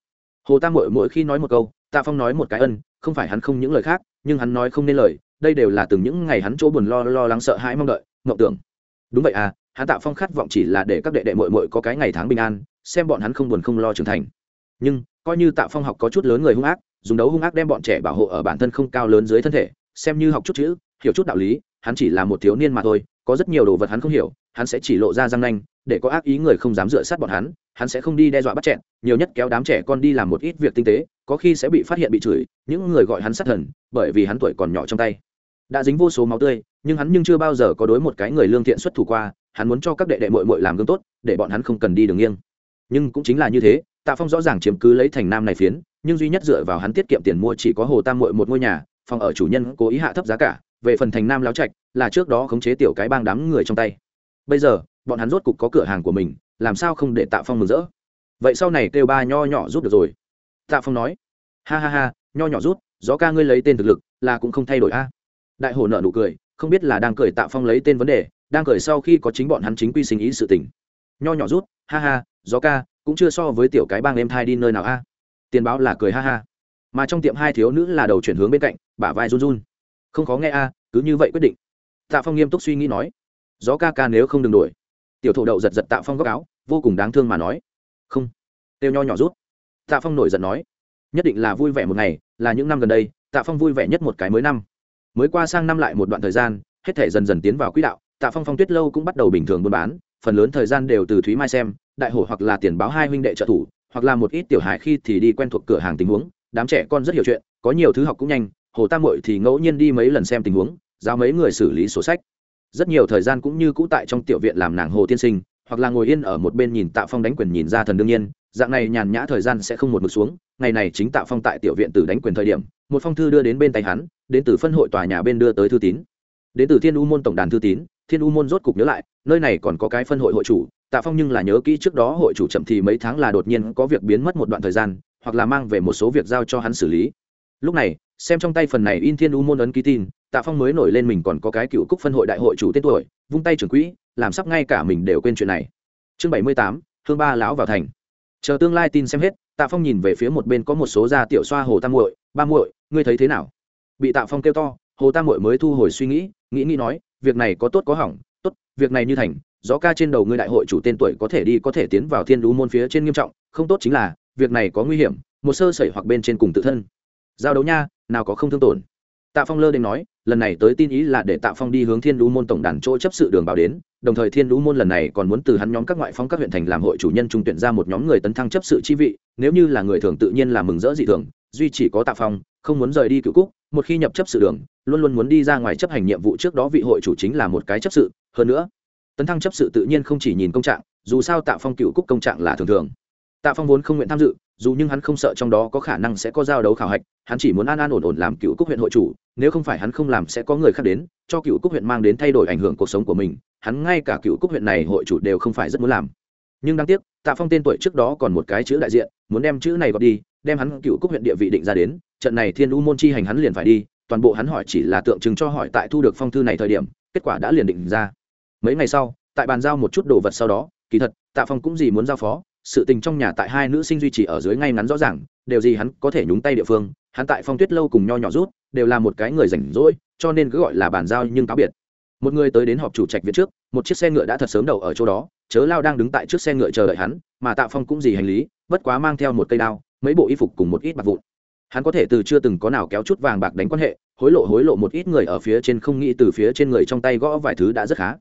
Hồ tam mội mỗi khi nói một câu, tạ phong nói một cái ân, không phải hắn không những lời khác nhưng hắn nói không nên lời, đây đều là từng những ngày hắn chỗ buồn lo lo lắng sợ hãi mong đợi, mộng tưởng. Đúng vậy à hắn tạ phong khát vọng chỉ là để các đệ đệ mội mội có cái ngày tháng bình an, xem bọn hắn không buồn không lo trưởng thành. Nhưng, coi như tạ phong học có chút lớn người hung ác, dùng đấu hung ác đem bọn trẻ bảo hộ ở bản thân không cao lớn dưới thân thể, xem như học chút chữ, hiểu chút đạo lý, hắn chỉ là một thiếu niên mà thôi, có rất nhiều đồ vật hắn không hiểu, hắn sẽ chỉ lộ ra răng nanh, để có ác ý người không dám dựa sát bọn hắn hắn sẽ không đi đe dọa bắt chẹn nhiều nhất kéo đám trẻ con đi làm một ít việc tinh tế, có khi sẽ bị phát hiện bị chửi, những người gọi hắn sát thần, bởi vì hắn tuổi còn nhỏ trong tay. Đã dính vô số máu tươi, nhưng hắn nhưng chưa bao giờ có đối một cái người lương thiện xuất thủ qua, hắn muốn cho các đệ đệ mội mội làm gương tốt, để bọn hắn không cần đi đường nghiêng. Nhưng cũng chính là như thế, tạ phong rõ ràng chiếm cứ lấy thành nam này phiến, nhưng duy nhất dựa vào hắn tiết kiệm tiền mua chỉ có hồ tam mội một ngôi nhà, phòng ở chủ nhân cố ý hạ thấp giá cả, về phần thành nam láo trạch, là trước đó khống chế tiểu cái bang đám người trong tay. Bây giờ, bọn hắn rốt cục có cửa hàng của mình làm sao không để tạ phong mừng rỡ? Vậy sau này kêu ba nho nhỏ rút được rồi. Tạ phong nói, ha ha ha, nho nhỏ rút, gió ca ngươi lấy tên thực lực là cũng không thay đổi a. Đại hồ nợ nụ cười, không biết là đang cười tạ phong lấy tên vấn đề, đang cười sau khi có chính bọn hắn chính quy sinh ý sự tình. Nho nhỏ rút, ha ha, gió ca cũng chưa so với tiểu cái bang em thai đi nơi nào a. Tiền báo là cười ha ha. Mà trong tiệm hai thiếu nữ là đầu chuyển hướng bên cạnh, bả vai run run. Không khó nghe a, cứ như vậy quyết định. Tạ phong nghiêm túc suy nghĩ nói, gió ca ca nếu không đừng đuổi tiểu thổ đậu giật giật tạ phong góc áo, vô cùng đáng thương mà nói. Không. Têu nho nhỏ rút. Tạ phong nổi giận nói. Nhất định là vui vẻ một ngày, là những năm gần đây, tạ phong vui vẻ nhất một cái mới năm. Mới qua sang năm lại một đoạn thời gian, hết thể dần dần tiến vào quỹ đạo, tạ phong phong tuyết lâu cũng bắt đầu bình thường buôn bán, phần lớn thời gian đều từ thúy mai xem, đại hổ hoặc là tiền báo hai huynh đệ trợ thủ, hoặc là một ít tiểu hài khi thì đi quen thuộc cửa hàng tình huống, đám trẻ con rất hiểu chuyện, có nhiều thứ học cũng nhanh, hồ tam mội thì ngẫu nhiên đi mấy lần xem tình huống giao mấy người xử lý sổ sách rất nhiều thời gian cũng như cũ tại trong tiểu viện làm nàng hồ tiên sinh, hoặc là ngồi yên ở một bên nhìn tạ phong đánh quyền nhìn ra thần đương nhiên, dạng này nhàn nhã thời gian sẽ không một mực xuống, ngày này chính tạ phong tại tiểu viện từ đánh quyền thời điểm, một phong thư đưa đến bên tay hắn, đến từ phân hội tòa nhà bên đưa tới thư tín. Đến từ thiên u môn tổng đàn thư tín, thiên u môn rốt cục nhớ lại, nơi này còn có cái phân hội hội chủ, tạ phong nhưng là nhớ kỹ trước đó hội chủ chậm thì mấy tháng là đột nhiên có việc biến mất một đoạn thời gian, hoặc là mang về một số việc giao cho hắn xử lý. Lúc này xem trong tay phần này in thiên u môn ấn ký tin, tạ phong mới nổi lên mình còn có cái cựu cúc phân hội đại hội chủ tên tuổi, vung tay trưởng quỹ, làm sắp ngay cả mình đều quên chuyện này. Chương bảy mươi tám hương ba lão vào thành. Chờ tương lai tin xem hết, tạ phong nhìn về phía một bên có một số gia tiểu xoa hồ tam muội, ba muội, ngươi thấy thế nào? Bị tạ phong kêu to, hồ tam muội mới thu hồi suy nghĩ nghĩ nghĩ nói, việc này có tốt có hỏng, tốt, việc này như thành, gió ca trên đầu ngươi đại hội chủ tên tuổi có thể đi có thể tiến vào thiên đú môn phía trên nghiêm trọng, không tốt chính là, việc này có nguy hiểm, một sơ sẩy hoặc bên trên cùng tự thân. Giao đấu nha nào có không thương tổn. Tạ phong lơ đ nói, lần này tới tin ý là để tạ phong đi hướng thiên Lũ môn tổng đàn chỗ chấp sự đường báo đến, đồng thời thiên Lũ môn lần này còn muốn từ hắn nhóm các ngoại phong các huyện thành làm hội chủ nhân trung tuyển ra một nhóm người tấn thăng chấp sự chi vị, nếu như là người thường tự nhiên là mừng rỡ dị thường, duy chỉ có tạ phong, không muốn rời đi cựu cúc, một khi nhập chấp sự đường, luôn luôn muốn đi ra ngoài chấp hành nhiệm vụ trước đó vị hội chủ chính là một cái chấp sự, hơn nữa, tấn thăng chấp sự tự nhiên không chỉ nhìn công trạng, dù sao tạ phong cựu cúc công trạng là thường thường. Tạ phong vốn không nguyện tham dự dù nhưng hắn không sợ trong đó có khả năng sẽ có giao đấu khảo hạch, hắn chỉ muốn an an ổn ổn làm cựu cúc huyện hội chủ, nếu không phải hắn không làm sẽ có người khác đến, cho cựu cúc huyện mang đến thay đổi ảnh hưởng cuộc sống của mình, hắn ngay cả cựu cúc huyện này hội chủ đều không phải rất muốn làm. Nhưng đáng tiếc, tạ phong tên tuổi trước đó còn một cái chữ đại diện, muốn đem chữ này gọt đi, đem hắn cựu cúc huyện địa vị định ra đến, trận này thiên u môn chi hành hắn liền phải đi, toàn bộ hắn hỏi chỉ là tượng trưng cho hỏi tại thu được phong thư này thời điểm, kết quả đã liền định ra. Mấy ngày sau, tại bàn giao một chút đồ vật sau đó, kỳ thật, tạ phong cũng gì muốn giao phó sự tình trong nhà tại hai nữ sinh duy trì ở dưới ngay ngắn rõ ràng, đều gì hắn có thể nhúng tay địa phương, hắn tại phong tuyết lâu cùng nho nhỏ rút, đều là một cái người rảnh rỗi, cho nên cứ gọi là bàn giao nhưng cáo biệt. Một người tới đến họp chủ trạch viện trước, một chiếc xe ngựa đã thật sớm đầu ở chỗ đó, chớ lao đang đứng tại trước xe ngựa chờ đợi hắn, mà tạ phong cũng gì hành lý, bất quá mang theo một cây đao, mấy bộ y phục cùng một ít bạc vụn. Hắn có thể từ chưa từng có nào kéo chút vàng bạc đánh quan hệ, hối lộ hối lộ một ít người ở phía trên không nghĩ từ phía trên người trong tay gõ vài thứ đã rất khá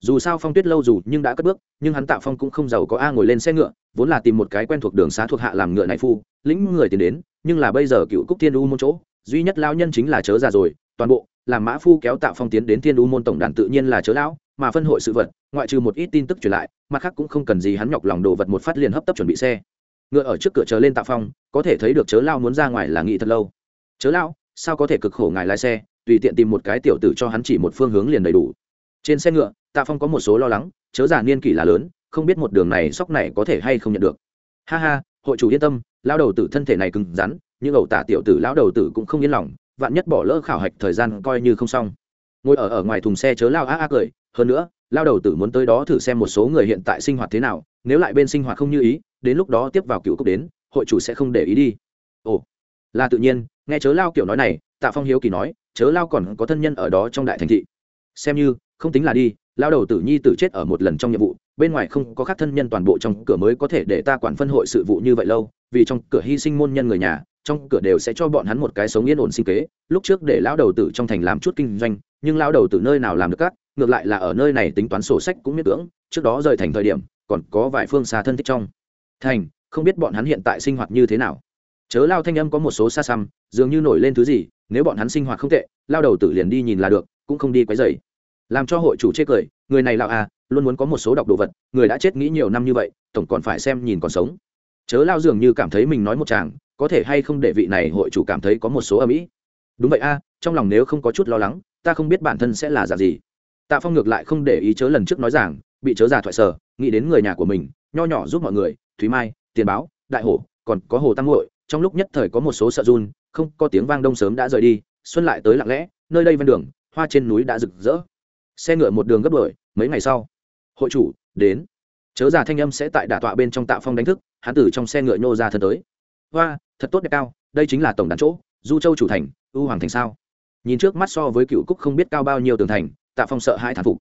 dù sao phong tuyết lâu dù nhưng đã cất bước, nhưng hắn tạ phong cũng không giàu có a ngồi lên xe ngựa, vốn là tìm một cái quen thuộc đường xá thuộc hạ làm ngựa này phu, lĩnh người tiến đến, nhưng là bây giờ cựu cúc thiên u môn chỗ, duy nhất lão nhân chính là chớ già rồi, toàn bộ làm mã phu kéo tạ phong tiến đến thiên u môn tổng đàn tự nhiên là chớ lão, mà phân hội sự vật, ngoại trừ một ít tin tức truyền lại, mặt khác cũng không cần gì hắn nhọc lòng đồ vật một phát liền hấp tấp chuẩn bị xe. Ngựa ở trước cửa chờ lên tạ phong, có thể thấy được chớ lao muốn ra ngoài là nghĩ thật lâu. Chớ lao sao có thể cực khổ ngài lái xe, tùy tiện tìm một cái tiểu tử cho hắn chỉ một phương hướng liền đầy đủ. Trên xe ngựa tạ phong có một số lo lắng, chớ già niên kỷ là lớn, không biết một đường này sóc này có thể hay không nhận được. Ha ha, hội chủ yên tâm lao đầu tử thân thể này cứng rắn, nhưng ẩu tả tiểu tử lão đầu tử cũng không yên lòng, vạn nhất bỏ lỡ khảo hạch thời gian coi như không xong. Ngồi ở ở ngoài thùng xe chớ lao á á cười, hơn nữa lao đầu tử muốn tới đó thử xem một số người hiện tại sinh hoạt thế nào, nếu lại bên sinh hoạt không như ý, đến lúc đó tiếp vào cựu cốc đến, hội chủ sẽ không để ý đi. Ồ, là tự nhiên, nghe chớ lao kiểu nói này, tạ phong hiếu kỳ nói, chớ lao còn có thân nhân ở đó trong đại thành thị. Xem như, không tính là đi lao đầu tử nhi tử chết ở một lần trong nhiệm vụ, bên ngoài không có khác thân nhân toàn bộ trong cửa mới có thể để ta quản phân hội sự vụ như vậy lâu, vì trong cửa hy sinh môn nhân người nhà, trong cửa đều sẽ cho bọn hắn một cái sống yên ổn sinh kế. Lúc trước để lão đầu tử trong thành làm chút kinh doanh, nhưng lão đầu tử nơi nào làm được các, ngược lại là ở nơi này tính toán sổ sách cũng miễn cưỡng, trước đó rời thành thời điểm, còn có vài phương xa thân thích trong. Thành, không biết bọn hắn hiện tại sinh hoạt như thế nào. Chớ lao thanh âm có một số xa xăm, dường như nổi lên thứ gì, nếu bọn hắn sinh hoạt không tệ lao đầu tử liền đi nhìn là được, cũng không đi quấy dày làm cho hội chủ chê cười, người này lão à luôn muốn có một số đọc đồ vật, người đã chết nghĩ nhiều năm như vậy, tổng còn phải xem nhìn còn sống. Chớ lao dường như cảm thấy mình nói một chàng, có thể hay không để vị này hội chủ cảm thấy có một số âm ý. Đúng vậy a, trong lòng nếu không có chút lo lắng, ta không biết bản thân sẽ là dạng gì. Tạ phong ngược lại không để ý chớ lần trước nói rằng bị chớ già thoại sở nghĩ đến người nhà của mình, nho nhỏ giúp mọi người, thúy mai, tiền báo, đại hổ, còn có hồ tăng hội trong lúc nhất thời có một số sợ run, không có tiếng vang đông sớm đã rời đi, xuân lại tới lặng lẽ, nơi đây ven đường, hoa trên núi đã rực rỡ xe ngựa một đường gấp đổi mấy ngày sau, hội chủ đến. Chớ già thanh âm sẽ tại đả tọa bên trong tạ phong đánh thức, hắn tử trong xe ngựa nhô ra thân tới. Hoa, thật tốt đẹp cao, đây chính là tổng đàn chỗ, du châu chủ thành, ưu hoàng thành sao? Nhìn trước mắt so với cựu cúc không biết cao bao nhiêu tường thành, tạ phong sợ hai thán phục.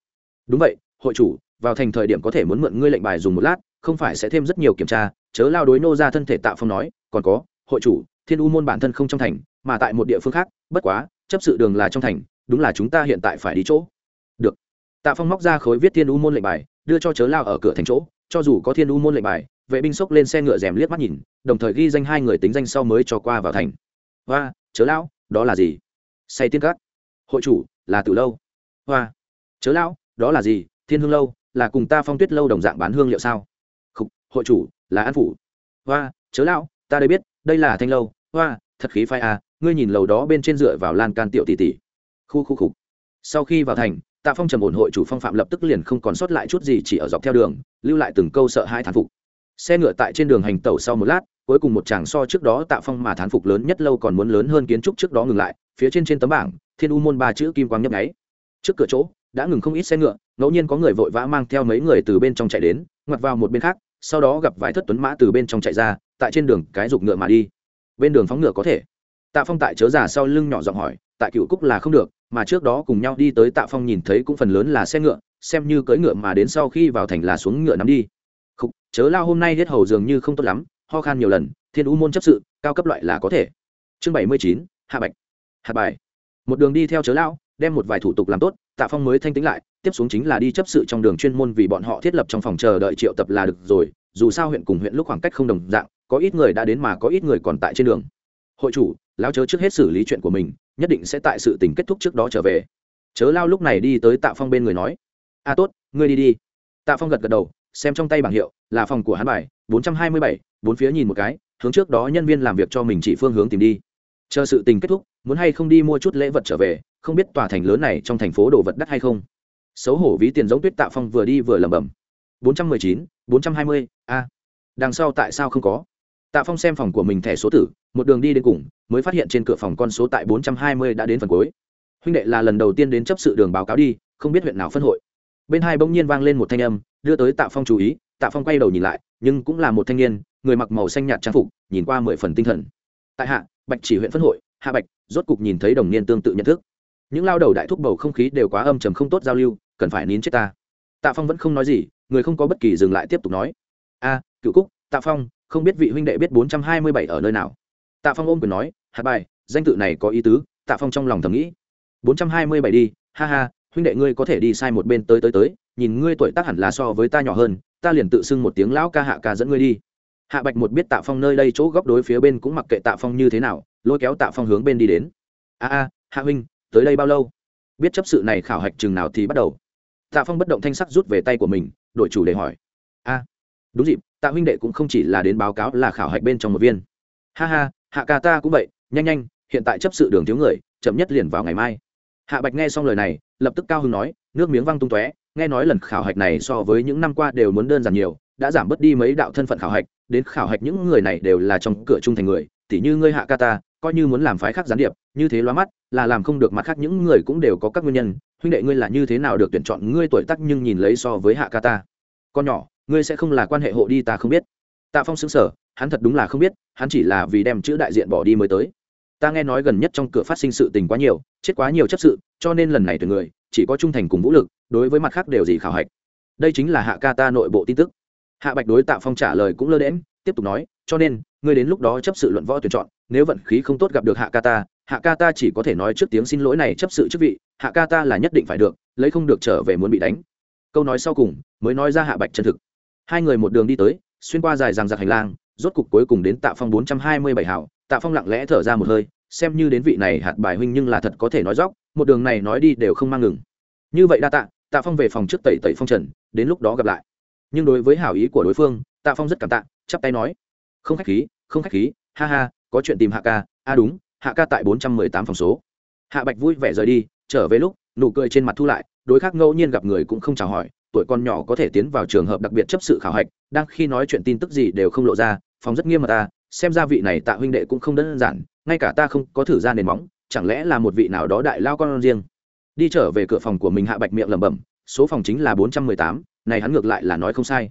Đúng vậy, hội chủ, vào thành thời điểm có thể muốn mượn ngươi lệnh bài dùng một lát, không phải sẽ thêm rất nhiều kiểm tra, chớ lao đối nô ra thân thể tạ phong nói, còn có, hội chủ, thiên u môn bản thân không trong thành, mà tại một địa phương khác, bất quá, chấp sự đường là trong thành, đúng là chúng ta hiện tại phải đi chỗ tạ phong móc ra khối viết thiên u môn lệnh bài đưa cho chớ lao ở cửa thành chỗ cho dù có thiên u môn lệnh bài vệ binh xốc lên xe ngựa rèm liếc mắt nhìn đồng thời ghi danh hai người tính danh sau mới cho qua vào thành. Hoa chớ lão đó là gì? Say tiên cát. Hội chủ là từ lâu. Hoa chớ lão đó là gì? Thiên hương lâu là cùng ta phong tuyết lâu đồng dạng bán hương liệu sao? Khúc, hội chủ là an phủ. Hoa chớ lão ta đây biết đây là thanh lâu. Hoa thật khí phai à ngươi nhìn lầu đó bên trên dựa vào lan can tiểu tỷ tỷ. Khu khu khục. Sau khi vào thành tạ phong trầm ổn hội chủ phong phạm lập tức liền không còn sót lại chút gì, chỉ ở dọc theo đường, lưu lại từng câu sợ hai thán phục. Xe ngựa tại trên đường hành tẩu sau một lát, cuối cùng một chàng so trước đó tạ phong mà thán phục lớn nhất lâu còn muốn lớn hơn kiến trúc trước đó ngừng lại, phía trên trên tấm bảng, thiên u môn ba chữ kim quang nhấp nháy. Trước cửa chỗ, đã ngừng không ít xe ngựa, ngẫu nhiên có người vội vã mang theo mấy người từ bên trong chạy đến, ngoặt vào một bên khác, sau đó gặp vài thất tuấn mã từ bên trong chạy ra, tại trên đường cái dục ngựa mà đi. Bên đường phóng ngựa có thể. Tạ phong tại chớ già sau lưng nhỏ giọng hỏi, tại cựu cúc là không được mà trước đó cùng nhau đi tới tạ phong nhìn thấy cũng phần lớn là xe ngựa xem như cưỡi ngựa mà đến sau khi vào thành là xuống ngựa nắm đi. Khúc, chớ lao hôm nay hết hầu dường như không tốt lắm ho khan nhiều lần thiên u môn chấp sự cao cấp loại là có thể. Chương bảy mươi chín hạ bạch. Hạ bài. Một đường đi theo chớ lao đem một vài thủ tục làm tốt tạ phong mới thanh tĩnh lại tiếp xuống chính là đi chấp sự trong đường chuyên môn vì bọn họ thiết lập trong phòng chờ đợi triệu tập là được rồi dù sao huyện cùng huyện lúc khoảng cách không đồng dạng có ít người đã đến mà có ít người còn tại trên đường hội chủ lao chớ trước hết xử lý chuyện của mình, nhất định sẽ tại sự tình kết thúc trước đó trở về. Chớ lao lúc này đi tới tạ phong bên người nói a tốt, ngươi đi đi. Tạ phong gật gật đầu, xem trong tay bảng hiệu, là phòng của hắn bài, bốn trăm hai mươi bảy, bốn phía nhìn một cái, hướng trước đó nhân viên làm việc cho mình chỉ phương hướng tìm đi. Chờ sự tình kết thúc, muốn hay không đi mua chút lễ vật trở về, không biết tòa thành lớn này trong thành phố đồ vật đắt hay không. Xấu hổ ví tiền giống tuyết tạ phong vừa đi vừa lẩm bẩm. bốn trăm mười chín, bốn trăm hai mươi, a. Đằng sau tại sao không có? Tạ phong xem phòng của mình thẻ số tử, một đường đi đến cùng, mới phát hiện trên cửa phòng con số tại bốn trăm hai mươi đã đến phần cuối. Huynh đệ là lần đầu tiên đến chấp sự đường báo cáo đi, không biết huyện nào phân hội. Bên hai bỗng nhiên vang lên một thanh âm, đưa tới tạ phong chú ý, tạ phong quay đầu nhìn lại, nhưng cũng là một thanh niên, người mặc màu xanh nhạt trang phục, nhìn qua mười phần tinh thần. Tại hạ, bạch chỉ huyện phân hội, hạ bạch, rốt cục nhìn thấy đồng niên tương tự nhận thức. Những lao đầu đại thúc bầu không khí đều quá âm trầm không tốt giao lưu, cần phải nín chết ta. Tạ phong vẫn không nói gì, người không có bất kỳ dừng lại tiếp tục nói. A, cựu cúc, tạ phong không biết vị huynh đệ biết bốn trăm hai mươi bảy ở nơi nào. Tạ phong ôm quyền nói, hạt bài, danh tự này có ý tứ. Tạ phong trong lòng thầm nghĩ. Bốn trăm hai mươi bảy đi, ha ha, huynh đệ ngươi có thể đi sai một bên tới tới tới, nhìn ngươi tuổi tác hẳn là so với ta nhỏ hơn, ta liền tự xưng một tiếng lão ca hạ ca dẫn ngươi đi. Hạ bạch một biết tạ phong nơi đây chỗ góc đối phía bên cũng mặc kệ tạ phong như thế nào, lôi kéo tạ phong hướng bên đi đến. A a, hạ huynh, tới đây bao lâu? Biết chấp sự này khảo hạch chừng nào thì bắt đầu. Tạ phong bất động thanh sắc rút về tay của mình, đổi chủ để hỏi. A, đúng dịp tạ huynh đệ cũng không chỉ là đến báo cáo là khảo hạch bên trong một viên. Ha ha, hạ ca ta cũng vậy, nhanh nhanh, hiện tại chấp sự đường thiếu người, chậm nhất liền vào ngày mai. Hạ bạch nghe xong lời này, lập tức cao hưng nói, nước miếng văng tung tóe, nghe nói lần khảo hạch này so với những năm qua đều muốn đơn giản nhiều, đã giảm bớt đi mấy đạo thân phận khảo hạch, đến khảo hạch những người này đều là trong cửa trung thành người, tỉ như ngươi hạ ca ta, coi như muốn làm phái khác gián điệp, như thế loa mắt, là làm không được mặt khác những người cũng đều có các nguyên nhân, huynh đệ ngươi là như thế nào được tuyển chọn, ngươi tuổi tác nhưng nhìn lấy so với hạ ca ta. Con nhỏ ngươi sẽ không là quan hệ hộ đi ta không biết. Tạ phong xứng sở hắn thật đúng là không biết, hắn chỉ là vì đem chữ đại diện bỏ đi mới tới. Ta nghe nói gần nhất trong cửa phát sinh sự tình quá nhiều, chết quá nhiều chấp sự, cho nên lần này từ người, chỉ có trung thành cùng vũ lực, đối với mặt khác đều gì khảo hạch. Đây chính là hạ ca ta nội bộ tin tức. Hạ bạch đối tạ phong trả lời cũng lơ đễm tiếp tục nói, cho nên, ngươi đến lúc đó chấp sự luận võ tuyển chọn, nếu vận khí không tốt gặp được hạ ca ta, hạ ca ta chỉ có thể nói trước tiếng xin lỗi này chấp sự chức vị, hạ ca ta là nhất định phải được, lấy không được trở về muốn bị đánh. Câu nói sau cùng, mới nói ra hạ bạch chân thực hai người một đường đi tới, xuyên qua dài ràng giặc hành lang, rốt cục cuối cùng đến tạ phong bốn trăm hai mươi bảy hảo tạ phong lặng lẽ thở ra một hơi, xem như đến vị này hạt bài huynh nhưng là thật có thể nói dóc một đường này nói đi đều không mang ngừng. Như vậy đa tạ tạ phong về phòng trước tẩy tẩy phong trần, đến lúc đó gặp lại. Nhưng đối với hảo ý của đối phương, tạ phong rất cảm tạ, chắp tay nói, không khách khí, không khách khí, ha ha, có chuyện tìm hạ ca. A à đúng, hạ ca tại bốn trăm mười tám phòng số. Hạ bạch vui vẻ rời đi, trở về lúc, nụ cười trên mặt thu lại, đối khác ngẫu nhiên gặp người cũng không chào hỏi tuổi con nhỏ có thể tiến vào trường hợp đặc biệt chấp sự khảo hạch, đang khi nói chuyện tin tức gì đều không lộ ra phòng rất nghiêm mà ta, xem ra vị này tạ huynh đệ cũng không đơn giản, ngay cả ta không có thử ra nền móng, chẳng lẽ là một vị nào đó đại lao con riêng? Đi trở về cửa phòng của mình hạ bạch miệng lẩm bẩm, số phòng chính là bốn trăm mười tám, này hắn ngược lại là nói không sai.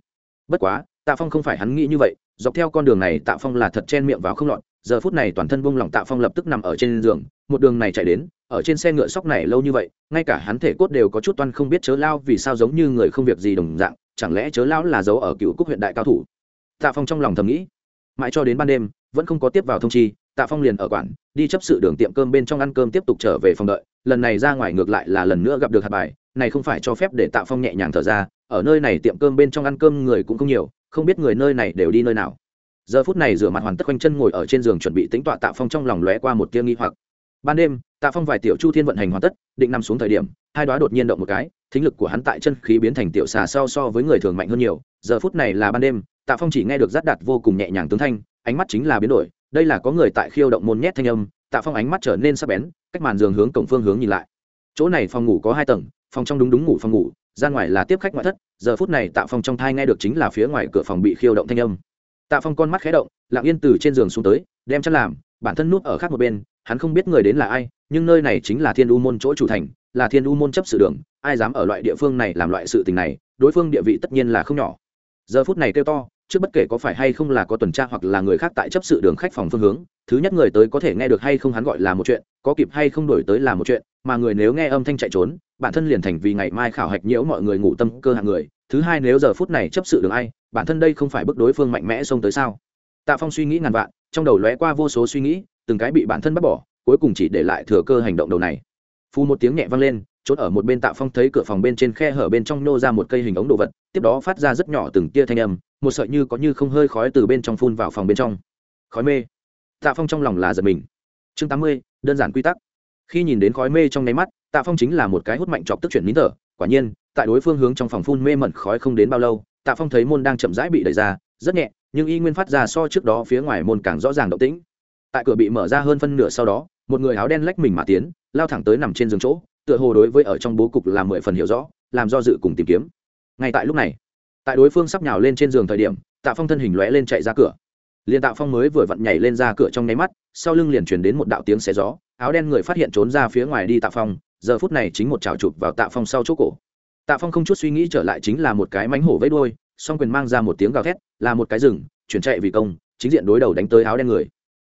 Bất quá, tạ phong không phải hắn nghĩ như vậy, dọc theo con đường này tạ phong là thật chen miệng vào không lọt, giờ phút này toàn thân bông lỏng tạ phong lập tức nằm ở trên giường, một đường này chạy đến ở trên xe ngựa sóc này lâu như vậy, ngay cả hắn thể cốt đều có chút toan không biết chớ lao vì sao giống như người không việc gì đồng dạng, chẳng lẽ chớ lao là giấu ở cựu cúc huyện đại cao thủ? Tạ phong trong lòng thầm nghĩ. Mãi cho đến ban đêm, vẫn không có tiếp vào thông chi, tạ phong liền ở quản đi chấp sự đường tiệm cơm bên trong ăn cơm tiếp tục trở về phòng đợi, lần này ra ngoài ngược lại là lần nữa gặp được hạt bài, này không phải cho phép để tạ phong nhẹ nhàng thở ra, ở nơi này tiệm cơm bên trong ăn cơm người cũng không nhiều, không biết người nơi này đều đi nơi nào. Giờ phút này rửa mặt hoàn tất quanh chân ngồi ở trên giường chuẩn bị tính tọa tạ phong trong lòng lóe qua một tia nghi hoặc. Ban đêm tạ phong vài tiểu chu thiên vận hành hoàn tất, định nằm xuống thời điểm, hai đoá đột nhiên động một cái, thính lực của hắn tại chân khí biến thành tiểu xà sau so với người thường mạnh hơn nhiều, giờ phút này là ban đêm, tạ phong chỉ nghe được rát đạt vô cùng nhẹ nhàng tướng thanh, ánh mắt chính là biến đổi, đây là có người tại khiêu động môn nhét thanh âm, tạ phong ánh mắt trở nên sắc bén, cách màn giường hướng cổng phương hướng nhìn lại. Chỗ này phòng ngủ có hai tầng, phòng trong đúng đúng ngủ phòng ngủ, ra ngoài là tiếp khách ngoại thất, giờ phút này tạ phong trong thai nghe được chính là phía ngoài cửa phòng bị khiêu động thanh âm. Tạ phong con mắt khé động, lặng yên từ trên giường xuống tới, đem chăn làm, bản thân nút ở khác một bên, hắn không biết người đến là ai nhưng nơi này chính là thiên u môn chỗ chủ thành, là thiên u môn chấp sự đường, ai dám ở loại địa phương này làm loại sự tình này, đối phương địa vị tất nhiên là không nhỏ. Giờ phút này kêu to, trước bất kể có phải hay không là có tuần tra hoặc là người khác tại chấp sự đường khách phòng phương hướng, thứ nhất người tới có thể nghe được hay không hắn gọi là một chuyện, có kịp hay không đổi tới là một chuyện, mà người nếu nghe âm thanh chạy trốn, bản thân liền thành vì ngày mai khảo hạch nhiễu mọi người ngủ tâm cơ hạng người. Thứ hai nếu giờ phút này chấp sự đường ai, bản thân đây không phải bức đối phương mạnh mẽ xông tới sao? Tạ phong suy nghĩ ngàn vạn, trong đầu lóe qua vô số suy nghĩ, từng cái bị bản thân bắt bỏ cuối cùng chỉ để lại thừa cơ hành động đầu này. Phu một tiếng nhẹ vang lên, chốt ở một bên tạ phong thấy cửa phòng bên trên khe hở bên trong nô ra một cây hình ống đồ vật, tiếp đó phát ra rất nhỏ từng tia thanh âm, một sợi như có như không hơi khói từ bên trong phun vào phòng bên trong. Khói mê. Tạ phong trong lòng là giật mình. Chương tám mươi, đơn giản quy tắc. Khi nhìn đến khói mê trong nháy mắt, tạ phong chính là một cái hút mạnh chọc tức chuyển nín thở, quả nhiên, tại đối phương hướng trong phòng phun mê mẩn khói không đến bao lâu, tạ phong thấy môn đang chậm rãi bị đẩy ra, rất nhẹ, nhưng y nguyên phát ra so trước đó phía ngoài môn càng rõ ràng động tĩnh. Tại cửa bị mở ra hơn phân nửa sau đó một người áo đen lách mình mà tiến, lao thẳng tới nằm trên giường chỗ, tựa hồ đối với ở trong bố cục là mười phần hiểu rõ, làm do dự cùng tìm kiếm. Ngay tại lúc này, tại đối phương sắp nhào lên trên giường thời điểm, tạ phong thân hình lóe lên chạy ra cửa. Liền tạ phong mới vừa vặn nhảy lên ra cửa trong nháy mắt, sau lưng liền chuyển đến một đạo tiếng xé gió, áo đen người phát hiện trốn ra phía ngoài đi tạ phong, giờ phút này chính một trào chụp vào tạ phong sau chỗ cổ. Tạ phong không chút suy nghĩ trở lại chính là một cái mánh hổ vẫy đôi song quyền mang ra một tiếng gào thét, là một cái rừng, chuyển chạy vì công, chính diện đối đầu đánh tới áo đen người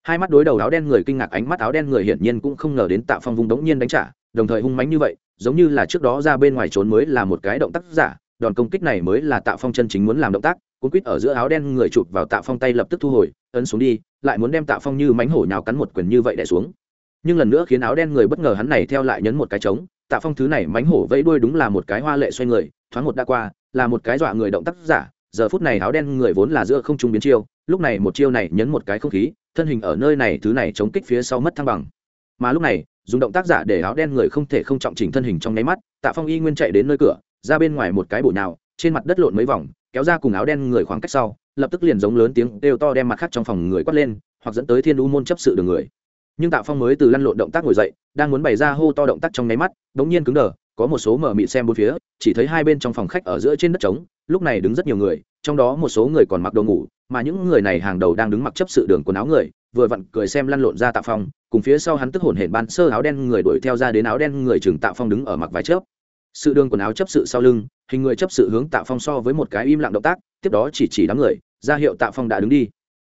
hai mắt đối đầu áo đen người kinh ngạc ánh mắt áo đen người hiển nhiên cũng không ngờ đến tạ phong vung đống nhiên đánh trả, đồng thời hung mánh như vậy, giống như là trước đó ra bên ngoài trốn mới là một cái động tác giả, đòn công kích này mới là tạ phong chân chính muốn làm động tác, cuốn quýt ở giữa áo đen người chụp vào tạ phong tay lập tức thu hồi, ấn xuống đi, lại muốn đem tạ phong như mánh hổ nhào cắn một quyền như vậy đẻ xuống. Nhưng lần nữa khiến áo đen người bất ngờ hắn này theo lại nhấn một cái trống, tạ phong thứ này mánh hổ vẫy đuôi đúng là một cái hoa lệ xoay người, thoáng một đã qua, là một cái dọa người động tác giả, giờ phút này áo đen người vốn là giữa không trung biến chiêu lúc này một chiêu này nhấn một cái không khí, thân hình ở nơi này, thứ này chống kích phía sau mất thăng bằng. Mà lúc này, dùng động tác giả để áo đen người không thể không trọng chỉnh thân hình trong nháy mắt, tạ phong y nguyên chạy đến nơi cửa, ra bên ngoài một cái bổ nào trên mặt đất lộn mấy vòng, kéo ra cùng áo đen người khoảng cách sau, lập tức liền giống lớn tiếng đều to đem mặt khác trong phòng người quát lên, hoặc dẫn tới thiên u môn chấp sự đường người. Nhưng tạ phong mới từ lăn lộn động tác ngồi dậy, đang muốn bày ra hô to động tác trong nháy mắt đ nhiên cứng đờ có một số mở mịt xem bốn phía, chỉ thấy hai bên trong phòng khách ở giữa trên đất trống, lúc này đứng rất nhiều người, trong đó một số người còn mặc đồ ngủ, mà những người này hàng đầu đang đứng mặc chấp sự đường quần áo người, vừa vặn cười xem lăn lộn ra tạ phong, cùng phía sau hắn tức hổn hển ban sơ áo đen người đuổi theo ra đến áo đen người chừng tạ phong đứng ở mặc vài chớp. Sự đường quần áo chấp sự sau lưng, hình người chấp sự hướng tạ phong so với một cái im lặng động tác, tiếp đó chỉ chỉ đám người, ra hiệu tạ phong đã đứng đi.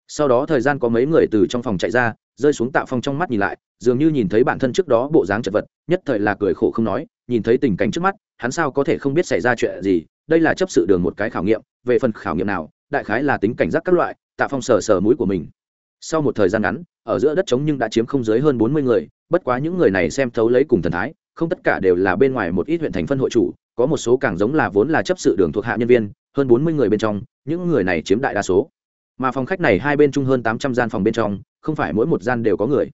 Sau đó thời gian có mấy người từ trong phòng chạy ra, rơi xuống tạ phong trong mắt nhìn lại, dường như nhìn thấy bản thân trước đó bộ dáng chật vật, nhất thời là cười khổ không nói nhìn thấy tình cảnh trước mắt, hắn sao có thể không biết xảy ra chuyện gì, đây là chấp sự đường một cái khảo nghiệm, về phần khảo nghiệm nào, đại khái là tính cảnh giác các loại, tạ phong sờ sờ mũi của mình. Sau một thời gian ngắn, ở giữa đất trống nhưng đã chiếm không dưới hơn bốn mươi người, bất quá những người này xem thấu lấy cùng thần thái, không tất cả đều là bên ngoài một ít huyện thành phân hội chủ, có một số càng giống là vốn là chấp sự đường thuộc hạ nhân viên, hơn bốn mươi người bên trong, những người này chiếm đại đa số. Mà phòng khách này hai bên chung hơn tám trăm gian phòng bên trong, không phải mỗi một gian đều có người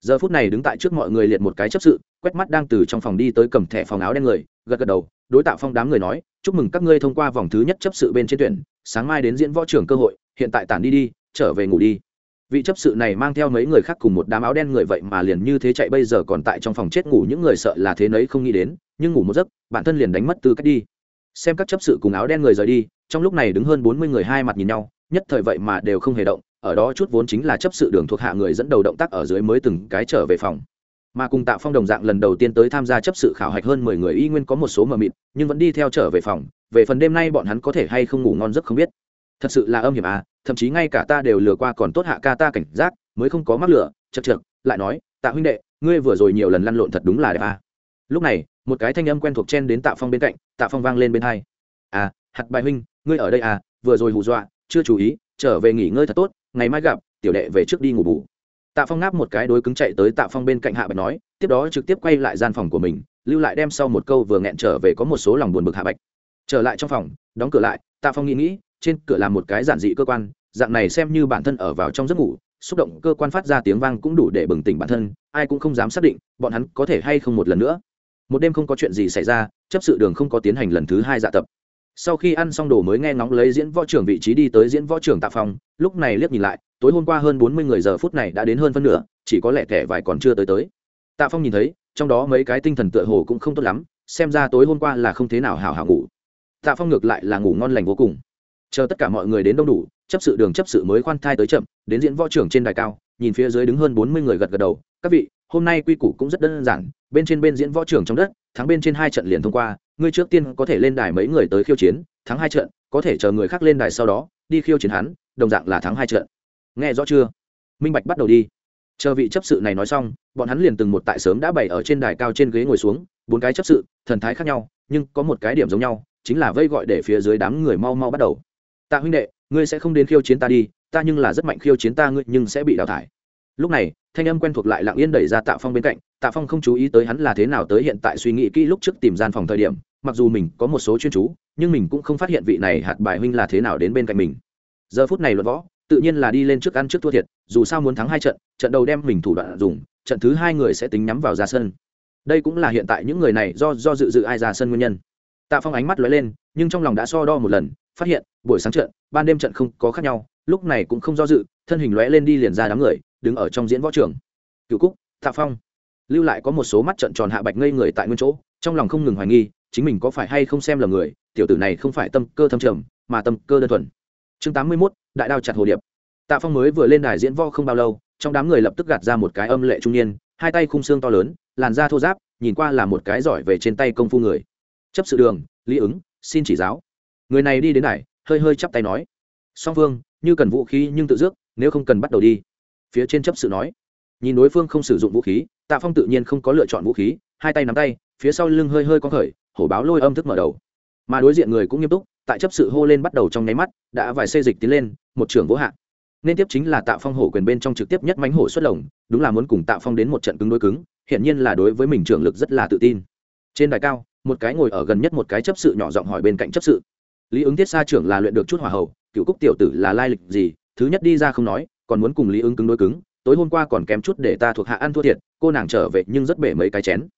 giờ phút này đứng tại trước mọi người liệt một cái chấp sự, quét mắt đang từ trong phòng đi tới cầm thẻ phòng áo đen người, gật gật đầu, đối tạo phong đám người nói, chúc mừng các ngươi thông qua vòng thứ nhất chấp sự bên trên tuyển, sáng mai đến diễn võ trưởng cơ hội, hiện tại tản đi đi, trở về ngủ đi. Vị chấp sự này mang theo mấy người khác cùng một đám áo đen người vậy mà liền như thế chạy bây giờ còn tại trong phòng chết ngủ, những người sợ là thế nấy không nghĩ đến, nhưng ngủ một giấc, bản thân liền đánh mất tư cách đi. Xem các chấp sự cùng áo đen người rời đi, trong lúc này đứng hơn bốn mươi người hai mặt nhìn nhau, nhất thời vậy mà đều không hề động ở đó chút vốn chính là chấp sự đường thuộc hạ người dẫn đầu động tác ở dưới mới từng cái trở về phòng. Mà cùng tạo phong đồng dạng lần đầu tiên tới tham gia chấp sự khảo hạch hơn mười người y nguyên có một số mờ mịt, nhưng vẫn đi theo trở về phòng, về phần đêm nay bọn hắn có thể hay không ngủ ngon giấc không biết. Thật sự là âm hiểm à thậm chí ngay cả ta đều lừa qua còn tốt hạ ca ta cảnh giác, mới không có mắc lửa chật chật lại nói, tạ huynh đệ, ngươi vừa rồi nhiều lần lăn lộn thật đúng là đẹp à. lúc này, một cái thanh âm quen thuộc chen đến tạ phong bên cạnh, tạ phong vang lên bên hai. À hạt bài huynh, ngươi ở đây à vừa rồi hù dọa, chưa chú ý, trở về nghỉ ngơi thật tốt ngày mai gặp, tiểu đệ về trước đi ngủ bù. Tạ phong ngáp một cái đối cứng chạy tới tạ phong bên cạnh hạ bạch nói, tiếp đó trực tiếp quay lại gian phòng của mình, lưu lại đem sau một câu vừa nghẹn trở về có một số lòng buồn bực hạ bạch. Trở lại trong phòng, đóng cửa lại, tạ phong nghĩ nghĩ, trên cửa làm một cái giản dị cơ quan, dạng này xem như bản thân ở vào trong giấc ngủ, xúc động cơ quan phát ra tiếng vang cũng đủ để bừng tỉnh bản thân, ai cũng không dám xác định, bọn hắn có thể hay không một lần nữa. Một đêm không có chuyện gì xảy ra, chấp sự đường không có tiến hành lần thứ hai dạ tập sau khi ăn xong đồ mới nghe ngóng lấy diễn võ trưởng vị trí đi tới diễn võ trưởng tạ phong lúc này liếc nhìn lại, tối hôm qua hơn bốn mươi người giờ phút này đã đến hơn phân nửa, chỉ có lẽ kẻ vài còn chưa tới tới. Tạ phong nhìn thấy, trong đó mấy cái tinh thần tựa hồ cũng không tốt lắm, xem ra tối hôm qua là không thế nào hào hào ngủ. Tạ phong ngược lại là ngủ ngon lành vô cùng. Chờ tất cả mọi người đến đông đủ, chấp sự đường chấp sự mới khoan thai tới chậm, đến diễn võ trưởng trên đài cao, nhìn phía dưới đứng hơn bốn mươi người gật gật đầu, các vị, hôm nay quy củ cũng rất đơn giản, bên trên bên diễn võ trưởng trong đất, thắng bên trên hai trận liền thông qua ngươi trước tiên có thể lên đài mấy người tới khiêu chiến, thắng hai trận, có thể chờ người khác lên đài sau đó, đi khiêu chiến hắn, đồng dạng là thắng hai trận. Nghe rõ chưa? Minh bạch bắt đầu đi. Chờ vị chấp sự này nói xong, bọn hắn liền từng một tại sớm đã bày ở trên đài cao trên ghế ngồi xuống, bốn cái chấp sự, thần thái khác nhau, nhưng có một cái điểm giống nhau, chính là vây gọi để phía dưới đám người mau mau bắt đầu. Tạ huynh đệ, ngươi sẽ không đến khiêu chiến ta đi, ta nhưng là rất mạnh khiêu chiến ta ngươi, nhưng sẽ bị đào thải. Lúc này, thanh âm quen thuộc lại lặng yên đẩy ra tạ phong bên cạnh, tạ phong không chú ý tới hắn là thế nào tới hiện tại suy nghĩ kỹ lúc trước tìm gian phòng thời điểm mặc dù mình có một số chuyên chú, nhưng mình cũng không phát hiện vị này hạt bài huynh là thế nào đến bên cạnh mình. Giờ phút này luận võ, tự nhiên là đi lên trước ăn trước thua thiệt, dù sao muốn thắng hai trận trận đầu đem mình thủ đoạn dùng, trận thứ hai người sẽ tính nhắm vào ra sân. Đây cũng là hiện tại những người này do do dự dự ai ra sân nguyên nhân. Tạ phong ánh mắt lóe lên, nhưng trong lòng đã so đo một lần, phát hiện, buổi sáng trận, ban đêm trận không có khác nhau, lúc này cũng không do dự, thân hình lóe lên đi liền ra đám người, đứng ở trong diễn võ trường. Cựu cúc, tạ phong. Lưu lại có một số mắt trận tròn hạ bạch ngây người tại nguyên chỗ, trong lòng không ngừng hoài nghi chính mình có phải hay không xem lầm người tiểu tử này không phải tâm cơ thâm trầm mà tâm cơ đơn thuần. Chương tám mươi 81, đại đao chặt hồ điệp. Tạ phong mới vừa lên đài diễn võ không bao lâu trong đám người lập tức gạt ra một cái âm lệ trung niên hai tay khung xương to lớn làn da thô giáp nhìn qua là một cái giỏi về trên tay công phu người. Chấp sự đường lý ứng xin chỉ giáo. Người này đi đến này hơi hơi chắp tay nói. Song phương như cần vũ khí nhưng tự dước nếu không cần bắt đầu đi. Phía trên chấp sự nói. Nhìn đối phương không sử dụng vũ khí tạ phong tự nhiên không có lựa chọn vũ khí hai tay nắm tay phía sau lưng hơi hơi có khởi, hổ báo lôi âm thức mở đầu. Mà đối diện người cũng nghiêm túc, tại chấp sự hô lên bắt đầu trong nháy mắt, đã vài xê dịch tiến lên, một trưởng vô hạ. Nên tiếp chính là tạ phong hổ quyền bên trong trực tiếp nhất mánh hổ xuất lồng, đúng là muốn cùng tạ phong đến một trận cứng đối cứng hiện nhiên là đối với mình trưởng lực rất là tự tin. Trên đài cao, một cái ngồi ở gần nhất một cái chấp sự nhỏ giọng hỏi bên cạnh chấp sự. Lý ứng tiết xa trưởng là luyện được chút hỏa hậu cựu cúc tiểu tử là lai lịch gì, thứ nhất đi ra không nói, còn muốn cùng lý ứng cứng đối cứng, tối hôm qua còn kém chút để ta thuộc hạ ăn thua thiệt, cô nàng trở về nhưng rất bể mấy cái chén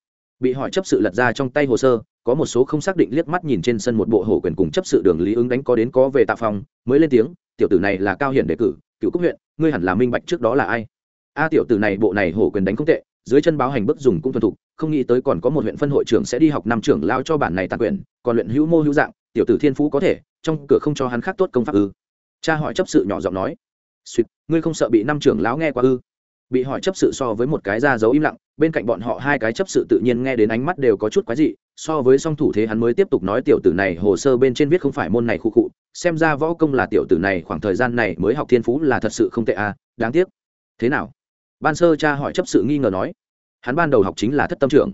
bị hỏi chấp sự lật ra trong tay hồ sơ, có một số không xác định liếc mắt nhìn trên sân một bộ hổ quyền cùng chấp sự đường lý ứng đánh có đến có về tạ phòng mới lên tiếng, tiểu tử này là cao hiển đề cử, cựu cúc huyện, ngươi hẳn là minh bạch trước đó là ai. A, tiểu tử này bộ này hổ quyền đánh không tệ, dưới chân báo hành bức dùng cũng thuần thục, không nghĩ tới còn có một huyện phân hội trưởng sẽ đi học năm trưởng lao cho bản này tàn quyền, còn luyện hữu mô hữu dạng, tiểu tử thiên phú có thể, trong cửa không cho hắn khác tốt công pháp ư. Cha hỏi chấp sự nhỏ giọng nói. Suýt ngươi không sợ bị năm trưởng lão nghe qua ư? Bị hỏi chấp sự so với một cái ra dấu im lặng, bên cạnh bọn họ hai cái chấp sự tự nhiên nghe đến ánh mắt đều có chút quái dị, so với song thủ thế hắn mới tiếp tục nói tiểu tử này hồ sơ bên trên viết không phải môn này khu cụ, xem ra võ công là tiểu tử này, khoảng thời gian này mới học thiên phú là thật sự không tệ à đáng tiếc. Thế nào? Ban sơ cha hỏi chấp sự nghi ngờ nói. Hắn ban đầu học chính là thất tâm trưởng.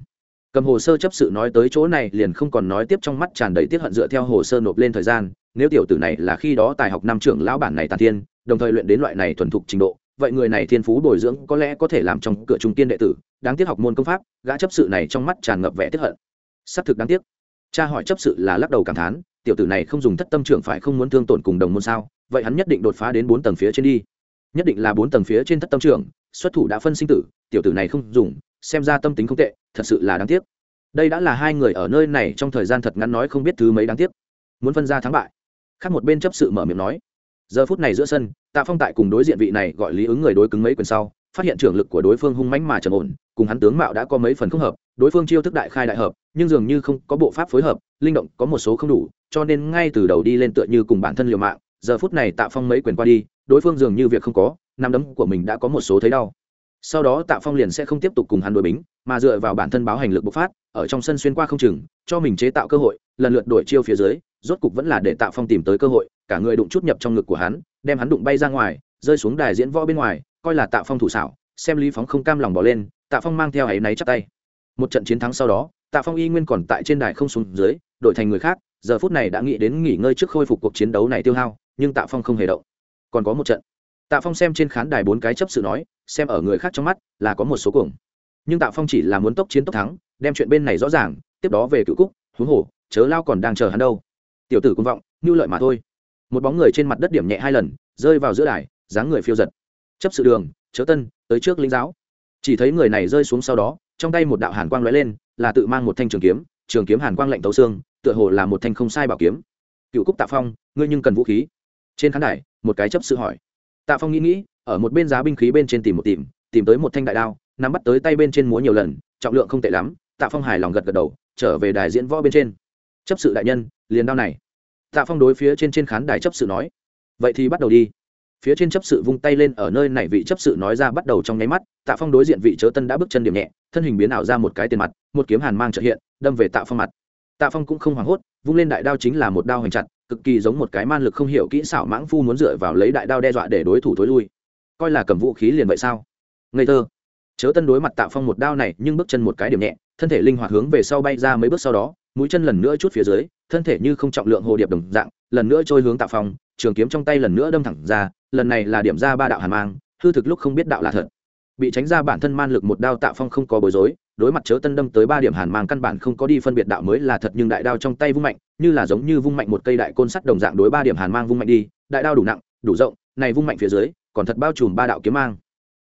Cầm hồ sơ chấp sự nói tới chỗ này liền không còn nói tiếp trong mắt tràn đầy tiết hận dựa theo hồ sơ nộp lên thời gian, nếu tiểu tử này là khi đó tài học năm trưởng lão bản này tàn thiên, đồng thời luyện đến loại này thuần thục trình độ vậy người này thiên phú bồi dưỡng có lẽ có thể làm trong cửa trung tiên đệ tử, đáng tiếc học môn công pháp, gã chấp sự này trong mắt tràn ngập vẻ tiếp hận. Xác thực đáng tiếc. Cha hỏi chấp sự là lắc đầu cảm thán, tiểu tử này không dùng thất tâm trưởng phải không muốn thương tổn cùng đồng môn sao, vậy hắn nhất định đột phá đến bốn tầng phía trên đi. Nhất định là bốn tầng phía trên thất tâm trưởng, xuất thủ đã phân sinh tử, tiểu tử này không dùng, xem ra tâm tính không tệ, thật sự là đáng tiếc. Đây đã là hai người ở nơi này trong thời gian thật ngắn nói không biết thứ mấy đáng tiếc. Muốn phân ra thắng bại. Khác một bên chấp sự mở miệng nói giờ phút này giữa sân, tạ phong tại cùng đối diện vị này gọi lý ứng người đối cứng mấy quyền sau, phát hiện trưởng lực của đối phương hung mãnh mà trầm ổn, cùng hắn tướng mạo đã có mấy phần không hợp, đối phương chiêu thức đại khai đại hợp, nhưng dường như không có bộ pháp phối hợp, linh động có một số không đủ, cho nên ngay từ đầu đi lên tựa như cùng bản thân liều mạng, giờ phút này tạ phong mấy quyền qua đi, đối phương dường như việc không có, nắm đấm của mình đã có một số thấy đau. Sau đó tạ phong liền sẽ không tiếp tục cùng hắn đối bính, mà dựa vào bản thân báo hành lực bộc phát, ở trong sân xuyên qua không chừng, cho mình chế tạo cơ hội, lần lượt đổi chiêu phía dưới rốt cục vẫn là để tạ phong tìm tới cơ hội, cả người đụng chút nhập trong ngực của hắn, đem hắn đụng bay ra ngoài, rơi xuống đài diễn võ bên ngoài, coi là tạ phong thủ xảo, xem lý phóng không cam lòng bỏ lên, tạ phong mang theo áy náy chắc tay. Một trận chiến thắng sau đó, tạ phong y nguyên còn tại trên đài không xuống dưới, đổi thành người khác, giờ phút này đã nghĩ đến nghỉ ngơi trước khôi phục cuộc chiến đấu này tiêu hao, nhưng tạ phong không hề động. Còn có một trận. Tạ phong xem trên khán đài bốn cái chấp sự nói, xem ở người khác trong mắt là có một số cuồng. Nhưng tạ phong chỉ là muốn tốc chiến tốc thắng, đem chuyện bên này rõ ràng, tiếp đó về cựu cúc, huống hồ, chớ lao còn đang chờ hắn đâu tiểu tử cũng vọng, như lợi mà thôi. Một bóng người trên mặt đất điểm nhẹ hai lần, rơi vào giữa đài, dáng người phiêu giật. Chấp sự đường, chớ tân, tới trước linh giáo. Chỉ thấy người này rơi xuống sau đó, trong tay một đạo hàn quang lóe lên, là tự mang một thanh trường kiếm trường kiếm hàn quang lạnh tấu xương, tựa hồ là một thanh không sai bảo kiếm. Cựu cúc tạ phong, ngươi nhưng cần vũ khí. Trên khán đài, một cái chấp sự hỏi. Tạ phong nghĩ nghĩ, ở một bên giá binh khí bên trên tìm một tìm tìm tới một thanh đại đao, nắm bắt tới tay bên trên múa nhiều lần, trọng lượng không tệ lắm, tạ phong hài lòng gật gật đầu, trở về đài diễn võ bên trên chấp sự đại nhân, liền đao này. Tạ phong đối phía trên trên khán đài chấp sự nói. Vậy thì bắt đầu đi. Phía trên chấp sự vung tay lên ở nơi này vị chấp sự nói ra bắt đầu trong nháy mắt, tạ phong đối diện vị chớ tân đã bước chân điểm nhẹ, thân hình biến ảo ra một cái tiền mặt, một kiếm hàn mang trợ hiện, đâm về tạ phong mặt. Tạ phong cũng không hoảng hốt, vung lên đại đao chính là một đao hoành chặt, cực kỳ giống một cái man lực không hiểu kỹ xảo mãng phu muốn dựa vào lấy đại đao đe dọa để đối thủ thối lui. Coi là cầm vũ khí liền vậy sao? Ngây thơ. Chớ tân đối mặt tạ phong một đao này, nhưng bước chân một cái điểm nhẹ thân thể linh hoạt hướng về sau bay ra mấy bước sau đó, mũi chân lần nữa chút phía dưới, thân thể như không trọng lượng hồ điệp đồng dạng, lần nữa trôi hướng tạ phong trường kiếm trong tay lần nữa đâm thẳng ra, lần này là điểm ra ba đạo hàn mang, hư thực lúc không biết đạo là thật. Bị tránh ra bản thân man lực một đao tạ phong không có bối rối, đối mặt chớ tân đâm tới ba điểm hàn mang căn bản không có đi phân biệt đạo mới là thật nhưng đại đao trong tay vung mạnh, như là giống như vung mạnh một cây đại côn sắt đồng dạng đối ba điểm hàn mang vung mạnh đi, đại đao đủ nặng, đủ rộng, này vung mạnh phía dưới, còn thật bao trùm ba đạo kiếm mang.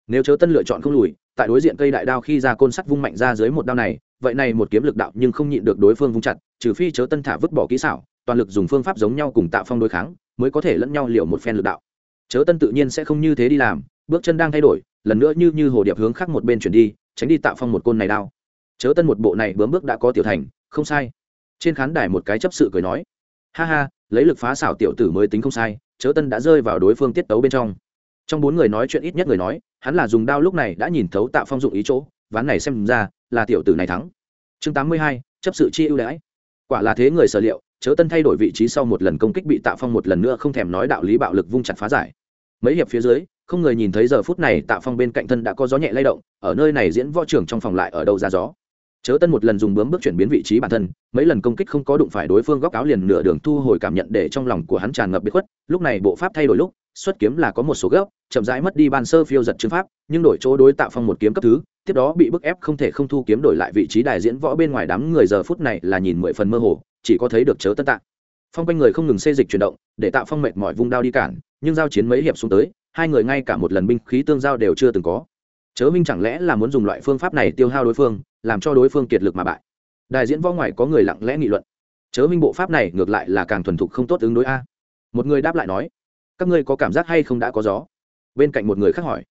Nếu chớ tân lựa chọn không lùi tại đối diện cây đại đao khi ra côn sắt vung mạnh ra dưới một đao này, vậy này một kiếm lực đạo nhưng không nhịn được đối phương vung chặt, trừ phi chớ tân thả vứt bỏ kỹ xảo, toàn lực dùng phương pháp giống nhau cùng tạo phong đối kháng, mới có thể lẫn nhau liều một phen lực đạo. Chớ tân tự nhiên sẽ không như thế đi làm, bước chân đang thay đổi, lần nữa như như hồ điệp hướng khác một bên chuyển đi, tránh đi tạo phong một côn này đao. Chớ tân một bộ này bướm bước đã có tiểu thành, không sai. Trên khán đài một cái chấp sự cười nói, ha ha, lấy lực phá xảo tiểu tử mới tính không sai, chớ tân đã rơi vào đối phương tiết tấu bên trong. Trong bốn người nói chuyện ít nhất người nói hắn là dùng đao lúc này đã nhìn thấu tạo phong dụng ý chỗ, ván này xem ra là tiểu tử này thắng. Chương tám mươi hai, chấp sự chi ưu đãi. Quả là thế người sở liệu, chớ tân thay đổi vị trí sau một lần công kích bị tạ phong một lần nữa không thèm nói đạo lý bạo lực vung chặt phá giải. Mấy hiệp phía dưới, không người nhìn thấy giờ phút này tạ phong bên cạnh thân đã có gió nhẹ lay động, ở nơi này diễn võ trưởng trong phòng lại ở đâu ra gió. Chớ tân một lần dùng bướm bước chuyển biến vị trí bản thân, mấy lần công kích không có đụng phải đối phương góc áo liền nửa đường thu hồi cảm nhận để trong lòng của hắn tràn ngập bị khuất, lúc này bộ pháp thay đổi lúc xuất kiếm là có một số gốc, chậm rãi mất đi ban sơ phiêu giật chứng pháp, nhưng đổi chỗ đối tạo phong một kiếm cấp thứ, tiếp đó bị bức ép không thể không thu kiếm đổi lại vị trí đại diễn võ bên ngoài đám người giờ phút này là nhìn mười phần mơ hồ, chỉ có thấy được chớ tân tạ. Phong quanh người không ngừng xê dịch chuyển động, để tạo phong mệt mỏi vung đao đi cản, nhưng giao chiến mấy hiệp xuống tới, hai người ngay cả một lần binh khí tương giao đều chưa từng có. Chớ minh chẳng lẽ là muốn dùng loại phương pháp này tiêu hao đối phương, làm cho đối phương kiệt lực mà bại? Đại diễn võ ngoài có người lặng lẽ nghị luận. Chớ minh bộ pháp này ngược lại là càng thuần thục không tốt ứng đối a. Một người đáp lại nói các ngươi có cảm giác hay không đã có gió? Bên cạnh một người khác hỏi.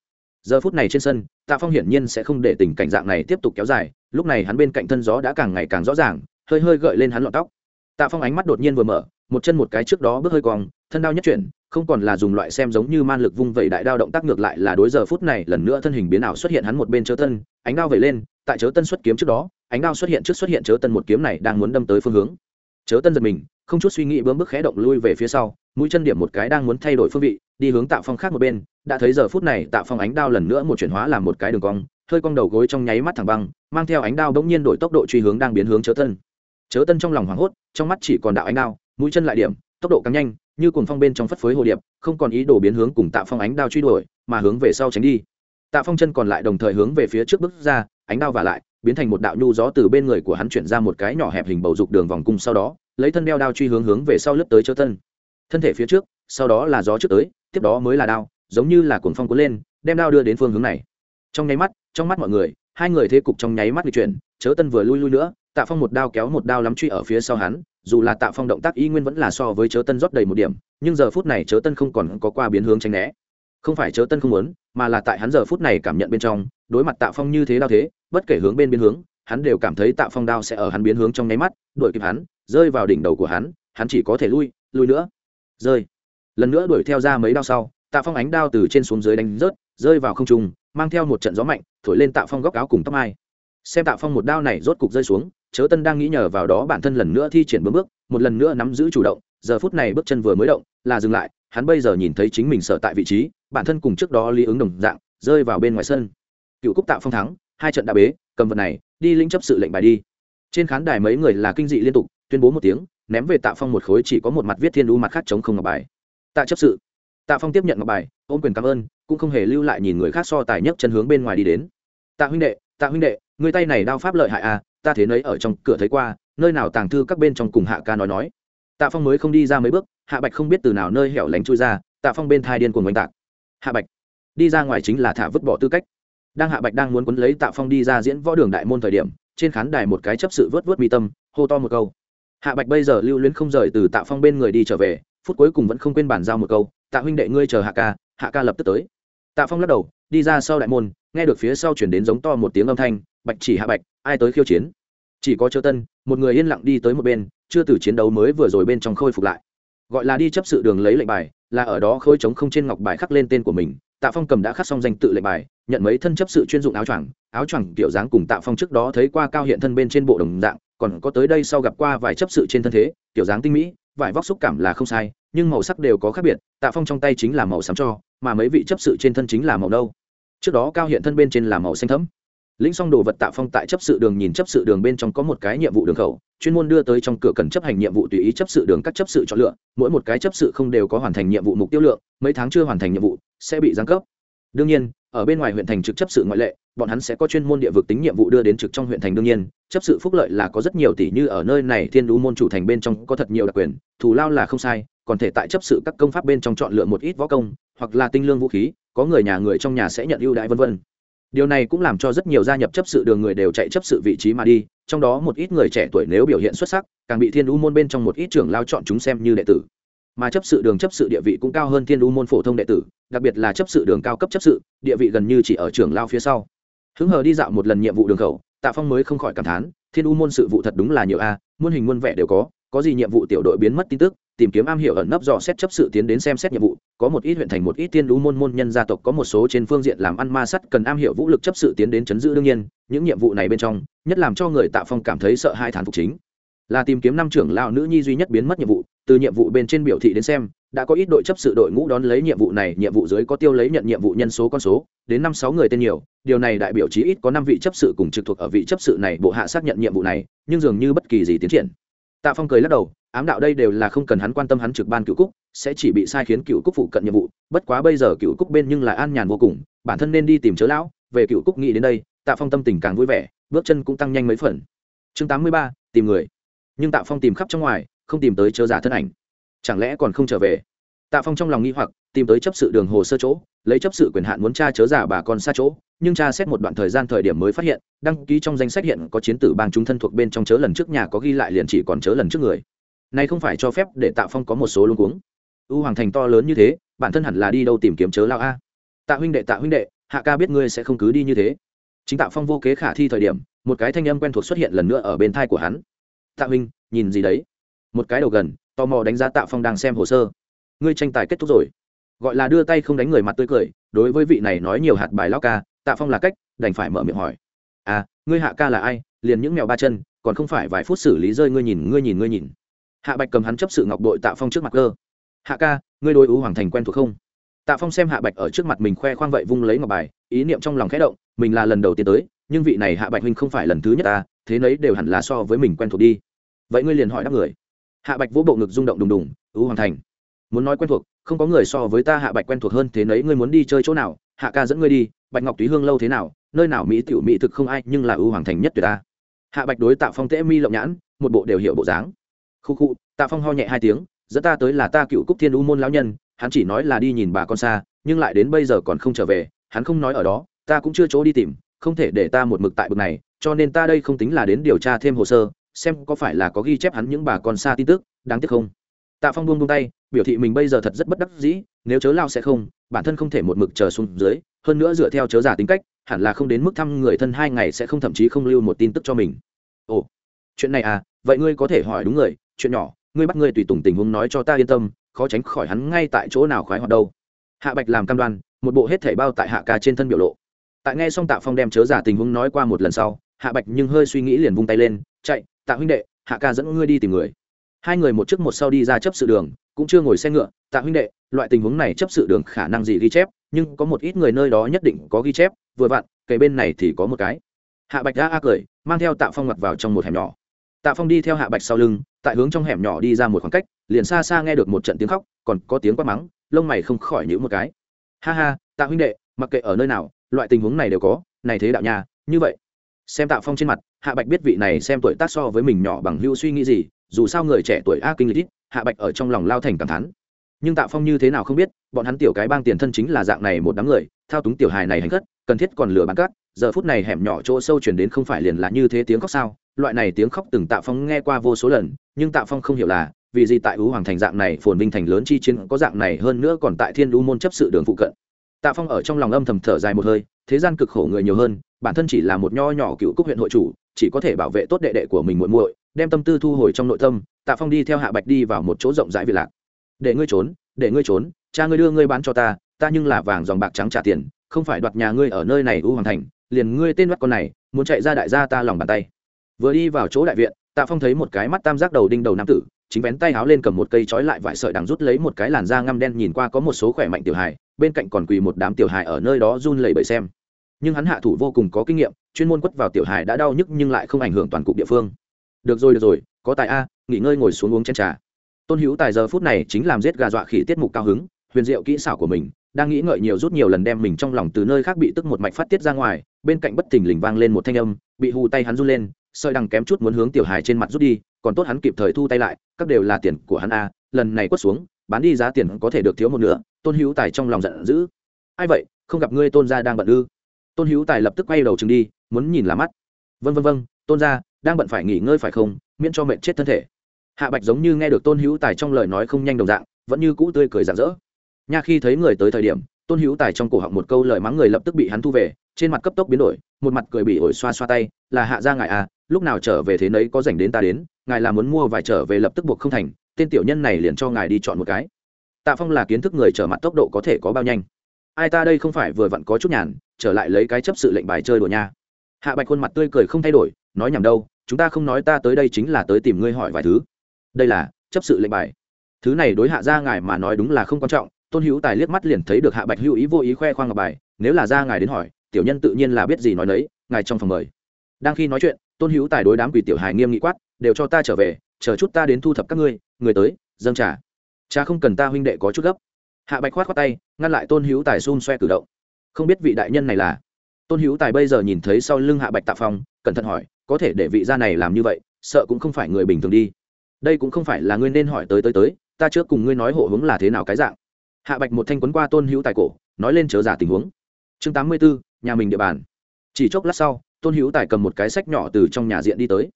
Giờ phút này trên sân, tạ phong hiển nhiên sẽ không để tình cảnh dạng này tiếp tục kéo dài, lúc này hắn bên cạnh thân gió đã càng ngày càng rõ ràng, hơi hơi gợi lên hắn lọn tóc. Tạ phong ánh mắt đột nhiên vừa mở, một chân một cái trước đó bước hơi cong, thân đao nhất chuyển, không còn là dùng loại xem giống như man lực vung vẩy đại đao động tác ngược lại là đối giờ phút này lần nữa thân hình biến ảo xuất hiện hắn một bên chớ tân, ánh đao vẩy lên, tại chớ tân xuất kiếm trước đó, ánh đao xuất hiện trước xuất hiện chớ tân một kiếm này đang muốn đâm tới phương hướng. Chớ tân giật mình, không chút suy nghĩ bướm bước khẽ động lui về phía sau mũi chân điểm một cái đang muốn thay đổi phương vị, đi hướng tạ phong khác một bên, đã thấy giờ phút này tạ phong ánh đao lần nữa một chuyển hóa làm một cái đường cong, hơi cong đầu gối trong nháy mắt thẳng băng, mang theo ánh đao bỗng nhiên đổi tốc độ truy hướng đang biến hướng chớ tân. Chớ tân trong lòng hoảng hốt, trong mắt chỉ còn đạo ánh đao, mũi chân lại điểm, tốc độ càng nhanh, như cuồng phong bên trong phất phới hồ điệp, không còn ý đồ biến hướng cùng tạ phong ánh đao truy đuổi, mà hướng về sau tránh đi. Tạ phong chân còn lại đồng thời hướng về phía trước bước ra, ánh đao và lại, biến thành một đạo nhu gió từ bên người của hắn chuyển ra một cái nhỏ hẹp hình bầu dục đường vòng cung sau đó, lấy thân đeo đao truy hướng hướng về sau lướt tới chớ tân thân thể phía trước, sau đó là gió trước tới, tiếp đó mới là đao, giống như là cuồng phong cuốn lên, đem đao đưa đến phương hướng này. Trong nháy mắt, trong mắt mọi người, hai người thế cục trong nháy mắt di chuyển, chớ tân vừa lui lui nữa, tạ phong một đao kéo một đao lắm truy ở phía sau hắn, dù là tạ phong động tác y nguyên vẫn là so với chớ tân rót đầy một điểm, nhưng giờ phút này chớ tân không còn có qua biến hướng tránh né. Không phải chớ tân không muốn, mà là tại hắn giờ phút này cảm nhận bên trong, đối mặt tạ phong như thế đao thế, bất kể hướng bên biến hướng, hắn đều cảm thấy tạ phong đao sẽ ở hắn biến hướng trong nháy mắt, đuổi kịp hắn, rơi vào đỉnh đầu của hắn hắn chỉ có thể lui lui nữa rơi. Lần nữa đuổi theo ra mấy đao sau, tạ phong ánh đao từ trên xuống dưới đánh rớt, rơi vào không trung, mang theo một trận gió mạnh, thổi lên tạ phong góc áo cùng tóc mai. Xem tạ phong một đao này rốt cục rơi xuống, chớ tân đang nghĩ nhờ vào đó bản thân lần nữa thi triển bước bước, một lần nữa nắm giữ chủ động, giờ phút này bước chân vừa mới động, là dừng lại, hắn bây giờ nhìn thấy chính mình sợ tại vị trí, bản thân cùng trước đó lý ứng đồng dạng, rơi vào bên ngoài sân. Cựu cúc tạ phong thắng, hai trận đã bế, cầm vật này, đi lĩnh chấp sự lệnh bài đi. Trên khán đài mấy người là kinh dị liên tục, tuyên bố một tiếng ném về tạ phong một khối chỉ có một mặt viết thiên đu mặt khác chống không ngọc bài. Tạ chấp sự. Tạ phong tiếp nhận ngọc bài, ôm quyền cảm ơn, cũng không hề lưu lại nhìn người khác so tài nhất chân hướng bên ngoài đi đến. Tạ huynh đệ, tạ huynh đệ, người tay này đao pháp lợi hại à ta thế nấy ở trong cửa thấy qua, nơi nào tàng thư các bên trong cùng hạ ca nói nói. Tạ phong mới không đi ra mấy bước, hạ bạch không biết từ nào nơi hẻo lánh chui ra, tạ phong bên thai điên cuồng oanh tạc. Hạ bạch, đi ra ngoài chính là thả vứt bỏ tư cách. Đang hạ bạch đang muốn quấn lấy tạ phong đi ra diễn võ đường đại môn thời điểm, trên khán đài một cái chấp sự vớt vớt mi tâm, hô to một câu hạ bạch bây giờ lưu luyến không rời từ tạ phong bên người đi trở về, phút cuối cùng vẫn không quên bàn giao một câu, tạ huynh đệ ngươi chờ hạ ca hạ ca lập tức tới. Tạ phong lắc đầu, đi ra sau đại môn, nghe được phía sau chuyển đến giống to một tiếng âm thanh, bạch chỉ hạ bạch, ai tới khiêu chiến? Chỉ có chớ tân, một người yên lặng đi tới một bên, chưa từ chiến đấu mới vừa rồi bên trong khôi phục lại. Gọi là đi chấp sự đường lấy lệnh bài, là ở đó khôi trống không trên ngọc bài khắc lên tên của mình, tạ phong cầm đã khắc xong danh tự lệnh bài, nhận mấy thân chấp sự chuyên dụng áo choàng áo choàng kiểu dáng cùng tạ phong trước đó thấy qua cao hiện thân bên trên bộ đồng dạng còn có tới đây sau gặp qua vài chấp sự trên thân thế, kiểu dáng tinh mỹ, vải vóc xúc cảm là không sai, nhưng màu sắc đều có khác biệt, tạ phong trong tay chính là màu xám cho, mà mấy vị chấp sự trên thân chính là màu đâu trước đó cao hiện thân bên trên là màu xanh thẫm. Lĩnh xong đồ vật tạ phong tại chấp sự đường nhìn chấp sự đường bên trong có một cái nhiệm vụ đường khẩu, chuyên môn đưa tới trong cửa cần chấp hành nhiệm vụ tùy ý chấp sự đường các chấp sự chọn lựa, mỗi một cái chấp sự không đều có hoàn thành nhiệm vụ mục tiêu lượng, mấy tháng chưa hoàn thành nhiệm vụ, sẽ bị giáng cấp. Đương nhiên, ở bên ngoài huyện thành trực chấp sự ngoại lệ bọn hắn sẽ có chuyên môn địa vực tính nhiệm vụ đưa đến trực trong huyện thành đương nhiên, chấp sự phúc lợi là có rất nhiều tỷ như ở nơi này thiên đũ môn chủ thành bên trong có thật nhiều đặc quyền, thù lao là không sai, còn thể tại chấp sự các công pháp bên trong chọn lựa một ít võ công, hoặc là tinh lương vũ khí, có người nhà người trong nhà sẽ nhận ưu đãi vân vân. Điều này cũng làm cho rất nhiều gia nhập chấp sự đường người đều chạy chấp sự vị trí mà đi, trong đó một ít người trẻ tuổi nếu biểu hiện xuất sắc, càng bị thiên đũ môn bên trong một ít trưởng lao chọn chúng xem như đệ tử. Mà chấp sự đường chấp sự địa vị cũng cao hơn thiên đũ môn phổ thông đệ tử, đặc biệt là chấp sự đường cao cấp chấp sự, địa vị gần như chỉ ở trưởng lao phía sau hứng hờ đi dạo một lần nhiệm vụ đường khẩu, tạ phong mới không khỏi cảm thán, thiên u môn sự vụ thật đúng là nhiều a, muôn hình muôn vẻ đều có có gì nhiệm vụ tiểu đội biến mất tin tức, tìm kiếm am hiểu ẩn nấp dò xét chấp sự tiến đến xem xét nhiệm vụ, có một ít huyện thành một ít tiên lũ môn môn nhân gia tộc có một số trên phương diện làm ăn ma sắt cần am hiểu vũ lực chấp sự tiến đến chấn giữ đương nhiên, những nhiệm vụ này bên trong, nhất làm cho người tạ phong cảm thấy sợ hai thán phục chính. Là tìm kiếm năm trưởng lão nữ nhi duy nhất biến mất nhiệm vụ từ nhiệm vụ bên trên biểu thị đến xem, đã có ít đội chấp sự đội ngũ đón lấy nhiệm vụ này, nhiệm vụ dưới có tiêu lấy nhận nhiệm vụ nhân số con số, đến năm sáu người tên nhiều, điều này đại biểu chí ít có năm vị chấp sự cùng trực thuộc ở vị chấp sự này bộ hạ xác nhận nhiệm vụ này, nhưng dường như bất kỳ gì tiến triển. Tạ phong cười lắc đầu, ám đạo đây đều là không cần hắn quan tâm hắn trực ban cựu cúc, sẽ chỉ bị sai khiến cựu cúc phụ cận nhiệm vụ, bất quá bây giờ cựu cúc bên nhưng lại an nhàn vô cùng, bản thân nên đi tìm chớ lão, về cựu cúc nghĩ đến đây, tạ phong tâm tình càng vui vẻ, bước chân cũng tăng nhanh mấy phần. Chương tám mươi ba, tìm người. Nhưng tạ phong tìm khắp trong ngoài không tìm tới chớ giả thân ảnh. Chẳng lẽ còn không trở về? Tạ phong trong lòng nghi hoặc, tìm tới chấp sự đường hồ sơ chỗ, lấy chấp sự quyền hạn muốn tra chớ giả bà con xa chỗ, nhưng tra xét một đoạn thời gian thời điểm mới phát hiện, đăng ký trong danh sách hiện có chiến tử bang chúng thân thuộc bên trong chớ lần trước nhà có ghi lại liền chỉ còn chớ lần trước người. Này không phải cho phép để tạ phong có một số luống cuống. U hoàng thành to lớn như thế, bản thân hẳn là đi đâu tìm kiếm chớ lao a? Tạ huynh đệ, tạ huynh đệ, hạ ca biết ngươi sẽ không cứ đi như thế. Chính tạ phong vô kế khả thi thời điểm, một cái thanh âm quen thuộc xuất hiện lần nữa ở bên thai của hắn. Tạ huynh, nhìn gì đấy? Một cái đầu gần, tò mò đánh giá tạ phong đang xem hồ sơ. Ngươi tranh tài kết thúc rồi. Gọi là đưa tay không đánh người mặt tươi cười, đối với vị này nói nhiều hạt bài lao ca, tạ phong là cách, đành phải mở miệng hỏi. À ngươi hạ ca là ai? Liền những mèo ba chân, còn không phải vài phút xử lý rơi ngươi nhìn ngươi nhìn ngươi nhìn. Hạ bạch cầm hắn chấp sự ngọc đội tạ phong trước mặt cơ. Hạ ca, ngươi đối ưu hoàng thành quen thuộc không? Tạ phong xem hạ bạch ở trước mặt mình khoe khoang vậy vung lấy ngọc bài, ý niệm trong lòng khẽ động, mình là lần đầu tiên tới, nhưng vị này hạ bạch huynh không phải lần thứ nhất ta, thế nấy đều hẳn là so với mình quen thuộc đi. Vậy ngươi liền hỏi đáp người hạ bạch vỗ bộ ngực rung động đùng đùng ưu hoàng thành, muốn nói quen thuộc, không có người so với ta hạ bạch quen thuộc hơn thế nấy, ngươi muốn đi chơi chỗ nào? Hạ ca dẫn ngươi đi, bạch ngọc túy hương lâu thế nào? Nơi nào mỹ tiểu mỹ thực không ai, nhưng là ưu hoàng thành nhất tuyệt ta. Hạ bạch đối tạ phong tễ mi lộng nhãn, một bộ đều hiểu bộ dáng. Khu khu, tạ phong ho nhẹ hai tiếng, dẫn ta tới là ta cựu cúc thiên u môn lão nhân, hắn chỉ nói là đi nhìn bà con xa, nhưng lại đến bây giờ còn không trở về, hắn không nói ở đó, ta cũng chưa chỗ đi tìm, không thể để ta một mực tại bực này, cho nên ta đây không tính là đến điều tra thêm hồ sơ xem có phải là có ghi chép hắn những bà con xa tin tức, đáng tiếc không. Tạ phong buông buông tay, biểu thị mình bây giờ thật rất bất đắc dĩ, nếu chớ lao sẽ không, bản thân không thể một mực chờ xuống dưới, hơn nữa dựa theo chớ giả tính cách, hẳn là không đến mức thăm người thân hai ngày sẽ không thậm chí không lưu một tin tức cho mình. Ồ, chuyện này à vậy ngươi có thể hỏi đúng người, chuyện nhỏ, ngươi bắt ngươi tùy tùng tình huống nói cho ta yên tâm, khó tránh khỏi hắn ngay tại chỗ nào khoái hoạt đâu. Hạ bạch làm cam đoan, một bộ hết thể bao tại hạ ca trên thân biểu lộ. Tại nghe xong tạ phong đem chớ giả tình huống nói qua một lần sau, hạ bạch nhưng hơi suy nghĩ liền vung tay lên, chạy tạ huynh đệ, hạ ca dẫn ngươi đi tìm người. Hai người một trước một sau đi ra chấp sự đường, cũng chưa ngồi xe ngựa. Tạ huynh đệ, loại tình huống này chấp sự đường khả năng gì ghi chép? Nhưng có một ít người nơi đó nhất định có ghi chép, vừa vặn kể bên này thì có một cái. Hạ bạch đã a cười, mang theo tạ phong mặt vào trong một hẻm nhỏ. Tạ phong đi theo hạ bạch sau lưng, tại hướng trong hẻm nhỏ đi ra một khoảng cách, liền xa xa nghe được một trận tiếng khóc, còn có tiếng quát mắng, lông mày không khỏi nhữ một cái. Ha ha, tạ huynh đệ, mặc kệ ở nơi nào, loại tình huống này đều có, này thế đạo nhà như vậy xem tạ phong trên mặt, hạ bạch biết vị này xem tuổi tác so với mình nhỏ bằng hưu suy nghĩ gì, dù sao người trẻ tuổi a kinh lịch ít hạ bạch ở trong lòng lao thành cảm thán. Nhưng tạ phong như thế nào không biết, bọn hắn tiểu cái bang tiền thân chính là dạng này một đám người, thao túng tiểu hài này hành khất, cần thiết còn lừa bán cát, giờ phút này hẻm nhỏ chỗ sâu chuyển đến không phải liền là như thế tiếng khóc sao, loại này tiếng khóc từng tạ phong nghe qua vô số lần, nhưng tạ phong không hiểu là, vì gì tại ú hoàng thành dạng này, phồn vinh thành lớn chi chiến có dạng này hơn nữa còn tại thiên lũ môn chấp sự đường phụ cận tạ phong ở trong lòng âm thầm thở dài một hơi, thế gian cực khổ người nhiều hơn, bản thân chỉ là một nho nhỏ cựu cúc huyện hội chủ, chỉ có thể bảo vệ tốt đệ đệ của mình muội muội, đem tâm tư thu hồi trong nội tâm, tạ phong đi theo hạ bạch đi vào một chỗ rộng rãi việt lạc. Để ngươi trốn, để ngươi trốn, cha ngươi đưa ngươi bán cho ta ta nhưng là vàng dòng bạc trắng trả tiền, không phải đoạt nhà ngươi ở nơi này u hoàng thành, liền ngươi tên đoạt con này, muốn chạy ra đại gia ta lòng bàn tay. Vừa đi vào chỗ đại viện, tạ phong thấy một cái mắt tam giác đầu đinh đầu nam tử, chính vén tay háo lên cầm một cây trói lại vải sợi đằng rút lấy một cái làn da ngăm đen, nhìn qua có một số khỏe mạnh tiểu hài bên cạnh còn quỳ một đám tiểu hài ở nơi đó run lẩy bẩy xem. Nhưng hắn hạ thủ vô cùng có kinh nghiệm, chuyên môn quất vào tiểu hài đã đau nhức nhưng lại không ảnh hưởng toàn cục địa phương. Được rồi được rồi, có tài a, nghỉ ngơi ngồi xuống uống chén trà. Tôn hữu tài giờ phút này chính làm giết gà dọa khỉ tiết mục cao hứng, huyền diệu kỹ xảo của mình, đang nghĩ ngợi nhiều rút nhiều lần đem mình trong lòng từ nơi khác bị tức một mạch phát tiết ra ngoài, bên cạnh bất thình lình vang lên một thanh âm, bị hù tay hắn run lên, sợi đằng kém chút muốn hướng tiểu hài trên mặt rút đi, còn tốt hắn kịp thời thu tay lại, các đều là tiền của hắn a, lần này quất xuống, bán đi giá tiền có thể được thiếu một nửa tôn hữu tài trong lòng giận dữ. Ai vậy? Không gặp ngươi tôn gia đang bận ư? Tôn hữu tài lập tức quay đầu chừng đi, muốn nhìn là mắt. Vân vân vân tôn gia, đang bận phải nghỉ ngơi phải không? Miễn cho mệnh chết thân thể. Hạ bạch giống như nghe được tôn hữu tài trong lời nói không nhanh đồng dạng, vẫn như cũ tươi cười rạng rỡ. Nha khi thấy người tới thời điểm, tôn hữu tài trong cổ họng một câu lời mắng người lập tức bị hắn thu về, trên mặt cấp tốc biến đổi, một mặt cười bị ổi xoa xoa tay, là hạ ra ngài à lúc nào trở về thế nấy có dành đến ta đến, ngài là muốn mua vài trở về lập tức buộc không thành, tên tiểu nhân này liền cho ngài đi chọn một cái tạ phong là kiến thức người trở mặt tốc độ có thể có bao nhanh. Ai ta đây không phải vừa vặn có chút nhàn, trở lại lấy cái chấp sự lệnh bài chơi đùa nha. Hạ bạch khuôn mặt tươi cười không thay đổi, nói nhầm đâu, chúng ta không nói ta tới đây chính là tới tìm ngươi hỏi vài thứ. Đây là chấp sự lệnh bài. Thứ này đối hạ ra ngài mà nói đúng là không quan trọng, tôn hữu tài liếc mắt liền thấy được hạ bạch hữu ý vô ý khoe khoang ngọc bài, nếu là ra ngài đến hỏi, tiểu nhân tự nhiên là biết gì nói đấy ngài trong phòng mời. Đang khi nói chuyện, tôn hữu tài đối đám quỷ tiểu hài nghiêm nghị quát, đều cho ta trở về, chờ chút ta đến thu thập các ngươi, người tới, dâng trà cha không cần ta huynh đệ có chút gấp. Hạ bạch khoát khoát tay, ngăn lại tôn hữu tài xun xoe cử động. Không biết vị đại nhân này là? Tôn hữu tài bây giờ nhìn thấy sau lưng hạ bạch tạ phong, cẩn thận hỏi, có thể để vị gia này làm như vậy, sợ cũng không phải người bình thường đi. Đây cũng không phải là ngươi nên hỏi tới tới tới, ta trước cùng ngươi nói hộ hướng là thế nào cái dạng. Hạ bạch một thanh quấn qua tôn hữu tài cổ, nói lên chớ giả tình huống. Chương tám mươi bốn nhà mình địa bàn. Chỉ chốc lát sau, tôn hữu tài cầm một cái sách nhỏ từ trong nhà diện đi tới.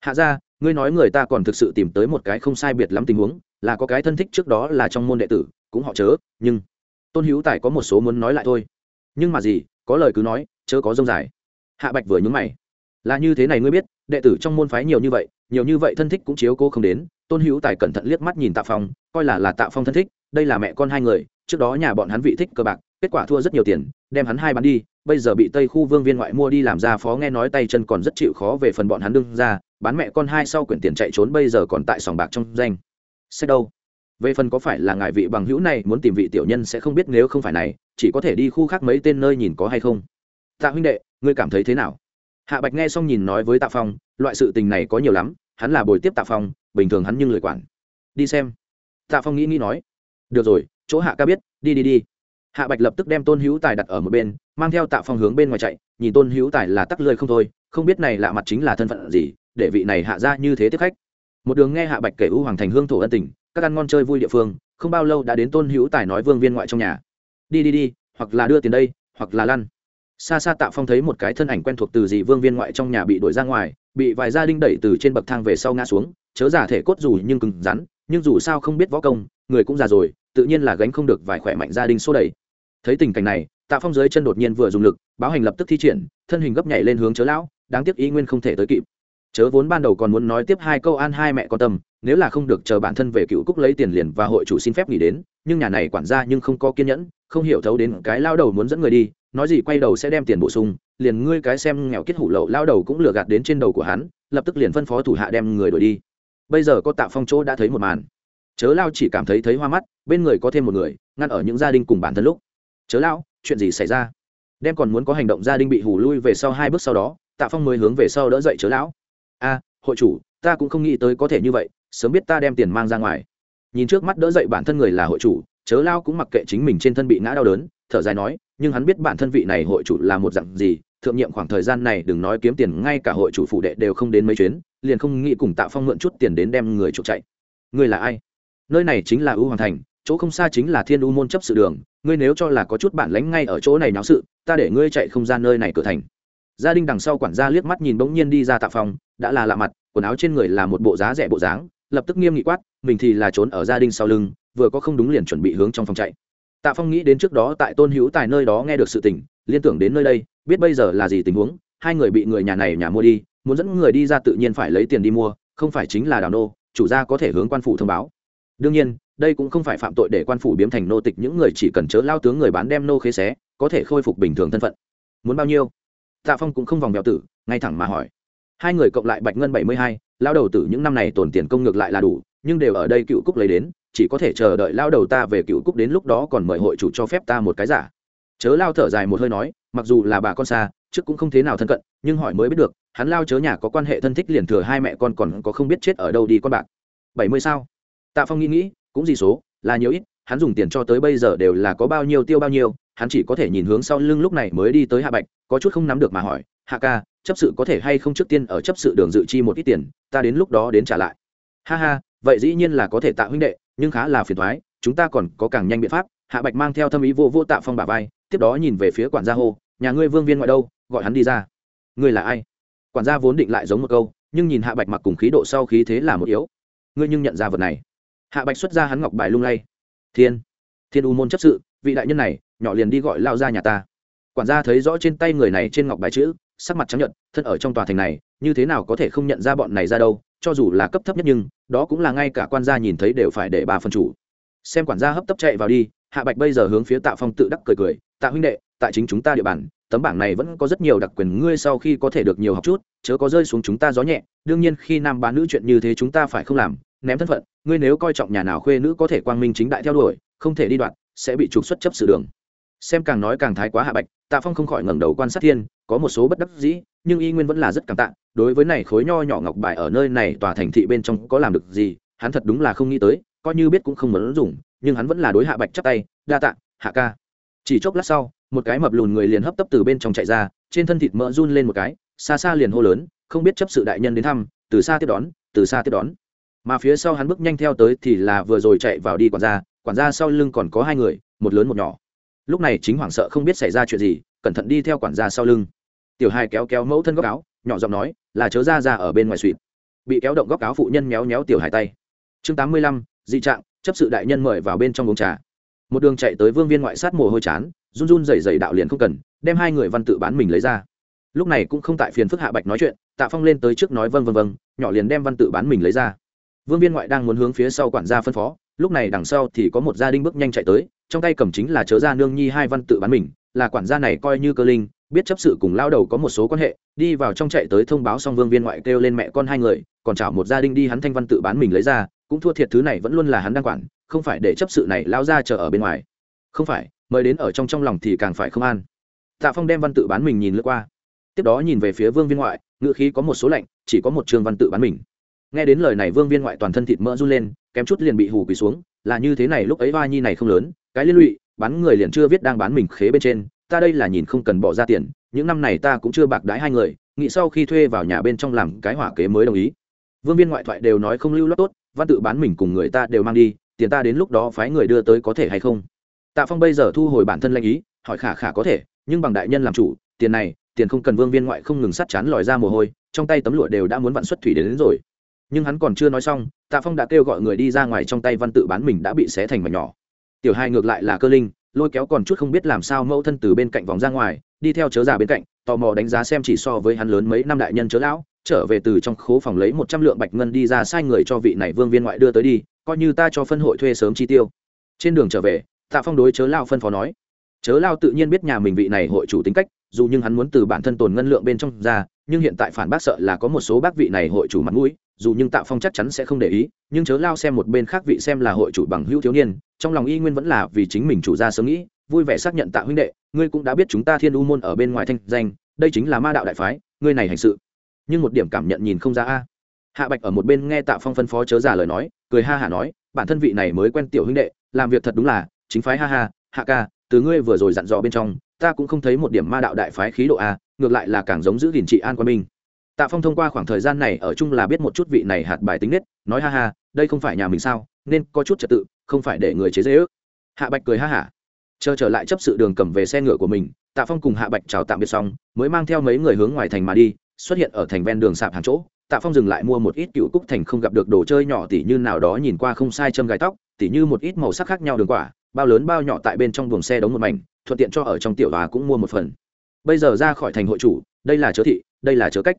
Hạ ra ngươi nói người ta còn thực sự tìm tới một cái không sai biệt lắm tình huống là có cái thân thích trước đó là trong môn đệ tử, cũng họ chớ, nhưng tôn hữu tài có một số muốn nói lại thôi. Nhưng mà gì, có lời cứ nói, chớ có dông dài. Hạ bạch vừa nhúng mày. Là như thế này ngươi biết, đệ tử trong môn phái nhiều như vậy, nhiều như vậy thân thích cũng chiếu cô không đến, tôn hữu tài cẩn thận liếc mắt nhìn tạ phong, coi là là tạ phong thân thích, đây là mẹ con hai người, trước đó nhà bọn hắn vị thích cờ bạc, kết quả thua rất nhiều tiền, đem hắn hai bán đi, bây giờ bị tây khu vương viên ngoại mua đi làm ra phó nghe nói tay chân còn rất chịu khó về phần bọn hắn đương ra, bán mẹ con hai sau quyển tiền chạy trốn bây giờ còn tại sòng bạc trong danh sách đâu? Về phần có phải là ngài vị bằng hữu này muốn tìm vị tiểu nhân sẽ không biết nếu không phải này, chỉ có thể đi khu khác mấy tên nơi nhìn có hay không. Tạ huynh đệ, ngươi cảm thấy thế nào? Hạ bạch nghe xong nhìn nói với tạ phong, loại sự tình này có nhiều lắm, hắn là bồi tiếp tạ phong, bình thường hắn nhưng lời quản. Đi xem. Tạ phong nghĩ nghĩ nói. Được rồi, chỗ hạ ca biết, đi đi đi. Hạ bạch lập tức đem tôn hữu tài đặt ở một bên, mang theo tạ phong hướng bên ngoài chạy, nhìn tôn hữu tài là tắc lơi không thôi, không biết này lạ mặt chính là thân phận gì, để vị này hạ ra như thế tiếp khách một đường nghe hạ bạch kể u hoàng thành hương thổ ân tình, các ăn ngon chơi vui địa phương, không bao lâu đã đến tôn hữu tài nói vương viên ngoại trong nhà. Đi đi đi, hoặc là đưa tiền đây, hoặc là lăn. Xa xa tạ phong thấy một cái thân ảnh quen thuộc từ dì vương viên ngoại trong nhà bị đuổi ra ngoài, bị vài gia đình đẩy từ trên bậc thang về sau ngã xuống, chớ giả thể cốt dù nhưng cứng rắn, nhưng dù sao không biết võ công, người cũng già rồi, tự nhiên là gánh không được vài khỏe mạnh gia đình xô đẩy thấy tình cảnh này, tạ phong dưới chân đột nhiên vừa dùng lực, báo hành lập tức thi triển, thân hình gấp nhảy lên hướng chớ lão, đáng tiếc ý nguyên không thể tới kịp chớ vốn ban đầu còn muốn nói tiếp hai câu an hai mẹ con tâm, nếu là không được chờ bản thân về cựu cúc lấy tiền liền và hội chủ xin phép nghỉ đến, nhưng nhà này quản gia nhưng không có kiên nhẫn, không hiểu thấu đến cái lao đầu muốn dẫn người đi, nói gì quay đầu sẽ đem tiền bổ sung, liền ngươi cái xem nghèo kết hủ lậu lao đầu cũng lừa gạt đến trên đầu của hắn, lập tức liền phân phó thủ hạ đem người đuổi đi. Bây giờ có tạ phong chỗ đã thấy một màn. Chớ lao chỉ cảm thấy thấy hoa mắt, bên người có thêm một người, ngăn ở những gia đình cùng bản thân lúc. Chớ lao, chuyện gì xảy ra? Đem còn muốn có hành động gia đình bị hủ lui về sau hai bước sau đó, tạ phong mới hướng về sau đỡ dậy chớ lão a, hội chủ, ta cũng không nghĩ tới có thể như vậy, sớm biết ta đem tiền mang ra ngoài. Nhìn trước mắt đỡ dậy bản thân người là hội chủ, chớ lao cũng mặc kệ chính mình trên thân bị ngã đau đớn, thở dài nói, nhưng hắn biết bản thân vị này hội chủ là một dạng gì, thượng nhiệm khoảng thời gian này đừng nói kiếm tiền, ngay cả hội chủ phụ đệ đều không đến mấy chuyến, liền không nghĩ cùng tạ phong mượn chút tiền đến đem người trục chạy. Ngươi là ai? Nơi này chính là ưu hoàng thành, chỗ không xa chính là thiên u môn chấp sự đường, ngươi nếu cho là có chút bản lánh ngay ở chỗ này náo sự, ta để ngươi chạy không ra nơi này cửa thành. Gia đình đằng sau quản gia liếc mắt nhìn bỗng nhiên đi ra tạ phong đã là lạ mặt, quần áo trên người là một bộ giá rẻ bộ dáng, lập tức nghiêm nghị quát, mình thì là trốn ở gia đình sau lưng, vừa có không đúng liền chuẩn bị hướng trong phòng chạy. Tạ phong nghĩ đến trước đó tại tôn hữu tài nơi đó nghe được sự tình, liên tưởng đến nơi đây, biết bây giờ là gì tình huống, hai người bị người nhà này nhà mua đi, muốn dẫn người đi ra tự nhiên phải lấy tiền đi mua, không phải chính là đào nô, chủ gia có thể hướng quan phủ thông báo. Đương nhiên, đây cũng không phải phạm tội để quan phủ biếm thành nô tịch, những người chỉ cần chớ lao tướng người bán đem nô khế xé, có thể khôi phục bình thường thân phận. Muốn bao nhiêu? Tạ phong cũng không vòng bèo tử, ngay thẳng mà hỏi hai người cộng lại bạch ngân bảy mươi hai, lao đầu tử những năm này tồn tiền công ngược lại là đủ, nhưng đều ở đây cựu cúc lấy đến, chỉ có thể chờ đợi lao đầu ta về cựu cúc đến lúc đó còn mời hội chủ cho phép ta một cái giả. Chớ lao thở dài một hơi nói, mặc dù là bà con xa, trước cũng không thế nào thân cận, nhưng hỏi mới biết được, hắn lao chớ nhà có quan hệ thân thích liền thừa hai mẹ con còn có không biết chết ở đâu đi con bạc. Bảy mươi sao? Tạ phong nghĩ nghĩ, cũng gì số, là nhiều ít, hắn dùng tiền cho tới bây giờ đều là có bao nhiêu tiêu bao nhiêu, hắn chỉ có thể nhìn hướng sau lưng lúc này mới đi tới hạ bạch, có chút không nắm được mà hỏi, hạ ca chấp sự có thể hay không trước tiên ở chấp sự đường dự chi một ít tiền, ta đến lúc đó đến trả lại. Ha ha, vậy dĩ nhiên là có thể tạ huynh đệ, nhưng khá là phiền thoái, chúng ta còn có càng nhanh biện pháp. Hạ bạch mang theo thâm ý vô vô tạ phong bà vai, tiếp đó nhìn về phía quản gia hô, nhà ngươi vương viên ngoại đâu, gọi hắn đi ra. Ngươi là ai? Quản gia vốn định lại giống một câu, nhưng nhìn hạ bạch mặc cùng khí độ sau khí thế là một yếu. Ngươi nhưng nhận ra vật này. Hạ bạch xuất ra hắn ngọc bài lung lay. Thiên thiên u môn chấp sự, vị đại nhân này, nhỏ liền đi gọi lao ra nhà ta. Quản gia thấy rõ trên tay người này trên ngọc bài chữ sắc mặt chấp nhận thân ở trong tòa thành này, như thế nào có thể không nhận ra bọn này ra đâu, cho dù là cấp thấp nhất nhưng, đó cũng là ngay cả quan gia nhìn thấy đều phải để bà phân chủ. Xem quản gia hấp tấp chạy vào đi, hạ bạch bây giờ hướng phía tạ phong tự đắc cười cười, tạ huynh đệ, tại chính chúng ta địa bàn, tấm bảng này vẫn có rất nhiều đặc quyền, ngươi sau khi có thể được nhiều học chút, chớ có rơi xuống chúng ta gió nhẹ, đương nhiên khi nam bán nữ chuyện như thế chúng ta phải không làm, ném thân phận, ngươi nếu coi trọng nhà nào khuê nữ có thể quang minh chính đại theo đuổi, không thể đi đoạn, sẽ bị trục xuất chấp sự đường xem càng nói càng thái quá hạ bạch, tạ phong không khỏi ngẩng đầu quan sát thiên, có một số bất đắc dĩ, nhưng y nguyên vẫn là rất cảm tạ. Đối với này khối nho nhỏ ngọc bài ở nơi này tòa thành thị bên trong có làm được gì, hắn thật đúng là không nghĩ tới, coi như biết cũng không muốn dùng, nhưng hắn vẫn là đối hạ bạch chắp tay, đa tạ, hạ ca. Chỉ chốc lát sau, một cái mập lùn người liền hấp tấp từ bên trong chạy ra, trên thân thịt mỡ run lên một cái, xa xa liền hô lớn, không biết chấp sự đại nhân đến thăm, từ xa tiếp đón, từ xa tiếp đón. Mà phía sau hắn bước nhanh theo tới thì là vừa rồi chạy vào đi quản gia quản gia sau lưng còn có hai người, một lớn một nhỏ lúc này chính hoảng sợ không biết xảy ra chuyện gì, cẩn thận đi theo quản gia sau lưng. Tiểu hai kéo kéo mẫu thân góc áo, nhỏ giọng nói, là chớ ra ra ở bên ngoài suỵt. Bị kéo động góc áo phụ nhân méo méo tiểu hai tay. Chương tám mươi lăm, dị trạng, chấp sự đại nhân mời vào bên trong uống trà. Một đường chạy tới vương viên ngoại sát mồ hôi chán, run run rẩy rẩy đạo liền không cần, đem hai người văn tự bán mình lấy ra. Lúc này cũng không tại phiền phức hạ bạch nói chuyện, tạ phong lên tới trước nói vâng vâng vâng nhỏ liền đem văn tự bán mình lấy ra. Vương viên ngoại đang muốn hướng phía sau quản gia phân phó, lúc này đằng sau thì có một gia đình bước nhanh chạy tới trong tay cầm chính là chớ gia nương nhi hai văn tự bán mình, là quản gia này coi như cơ linh, biết chấp sự cùng lao đầu có một số quan hệ, đi vào trong chạy tới thông báo xong vương viên ngoại kêu lên mẹ con hai người, còn chảo một gia đình đi hắn thanh văn tự bán mình lấy ra, cũng thua thiệt thứ này vẫn luôn là hắn đang quản, không phải để chấp sự này lao ra chờ ở bên ngoài. Không phải, mời đến ở trong trong lòng thì càng phải không an. Tạ phong đem văn tự bán mình nhìn lướt qua. Tiếp đó nhìn về phía vương viên ngoại ngự khí có một số lạnh, chỉ có một trường văn tự bán mình. Nghe đến lời này vương viên ngoại toàn thân thịt mỡ run lên, kém chút liền bị hù quỳ xuống, là như thế này lúc ấy hoa nhi này không lớn cái liên lụy bán người liền chưa viết đang bán mình khế bên trên ta đây là nhìn không cần bỏ ra tiền những năm này ta cũng chưa bạc đái hai người nghĩ sau khi thuê vào nhà bên trong làm cái hỏa kế mới đồng ý. Vương viên ngoại thoại đều nói không lưu loát tốt văn tự bán mình cùng người ta đều mang đi tiền ta đến lúc đó phái người đưa tới có thể hay không? Tạ phong bây giờ thu hồi bản thân lanh ý hỏi khả khả có thể nhưng bằng đại nhân làm chủ tiền này tiền không cần vương viên ngoại không ngừng sắt chán lòi ra mồ hôi trong tay tấm lụa đều đã muốn vặn xuất thủy đến, đến rồi. Nhưng hắn còn chưa nói xong tạ phong đã kêu gọi người đi ra ngoài trong tay văn tự bán mình đã bị xé thành mảnh nhỏ tiểu hai ngược lại là cơ linh, lôi kéo còn chút không biết làm sao mẫu thân từ bên cạnh vòng ra ngoài, đi theo chớ già bên cạnh, tò mò đánh giá xem chỉ so với hắn lớn mấy năm đại nhân chớ lão, trở về từ trong khố phòng lấy một trăm lượng bạch ngân đi ra sai người cho vị này vương viên ngoại đưa tới đi, coi như ta cho phân hội thuê sớm chi tiêu. Trên đường trở về, tạ phong đối chớ lao phân phó nói, chớ lao tự nhiên biết nhà mình vị này hội chủ tính cách, dù nhưng hắn muốn từ bản thân tồn ngân lượng bên trong ra nhưng hiện tại phản bác sợ là có một số bác vị này hội chủ mặt mũi, dù nhưng tạ phong chắc chắn sẽ không để ý, nhưng chớ lao xem một bên khác vị xem là hội chủ bằng hữu thiếu niên, trong lòng y nguyên vẫn là vì chính mình chủ ra sớm nghĩ, vui vẻ xác nhận tạ huynh đệ, ngươi cũng đã biết chúng ta thiên u môn ở bên ngoài thanh danh, đây chính là ma đạo đại phái, ngươi này hành sự. Nhưng một điểm cảm nhận nhìn không ra a. Hạ bạch ở một bên nghe tạ phong phân phó chớ giả lời nói, cười ha hả nói, bản thân vị này mới quen tiểu huynh đệ, làm việc thật đúng là, chính phái ha ha, hạ ca, từ ngươi vừa rồi dặn dò bên trong, ta cũng không thấy một điểm ma đạo đại phái khí độ a ngược lại là càng giống giữ gìn trị an quan minh. Tạ phong thông qua khoảng thời gian này ở chung là biết một chút vị này hạt bài tính nết, nói ha ha, đây không phải nhà mình sao, nên có chút trật tự, không phải để người chế dễ ước hạ bạch cười ha hả. Chờ trở lại chấp sự đường cầm về xe ngựa của mình, tạ phong cùng hạ bạch chào tạm biệt xong, mới mang theo mấy người hướng ngoài thành mà đi, xuất hiện ở thành ven đường sạp hàng chỗ. Tạ phong dừng lại mua một ít cựu cúc thành không gặp được đồ chơi nhỏ tỉ như nào đó nhìn qua không sai châm gai tóc, tỉ như một ít màu sắc khác nhau đường quả, bao lớn bao nhỏ tại bên trong buồng xe đóng một mảnh, thuận tiện cho ở trong tiểu hòa cũng mua một phần bây giờ ra khỏi thành hội chủ, đây là chớ thị, đây là chớ cách.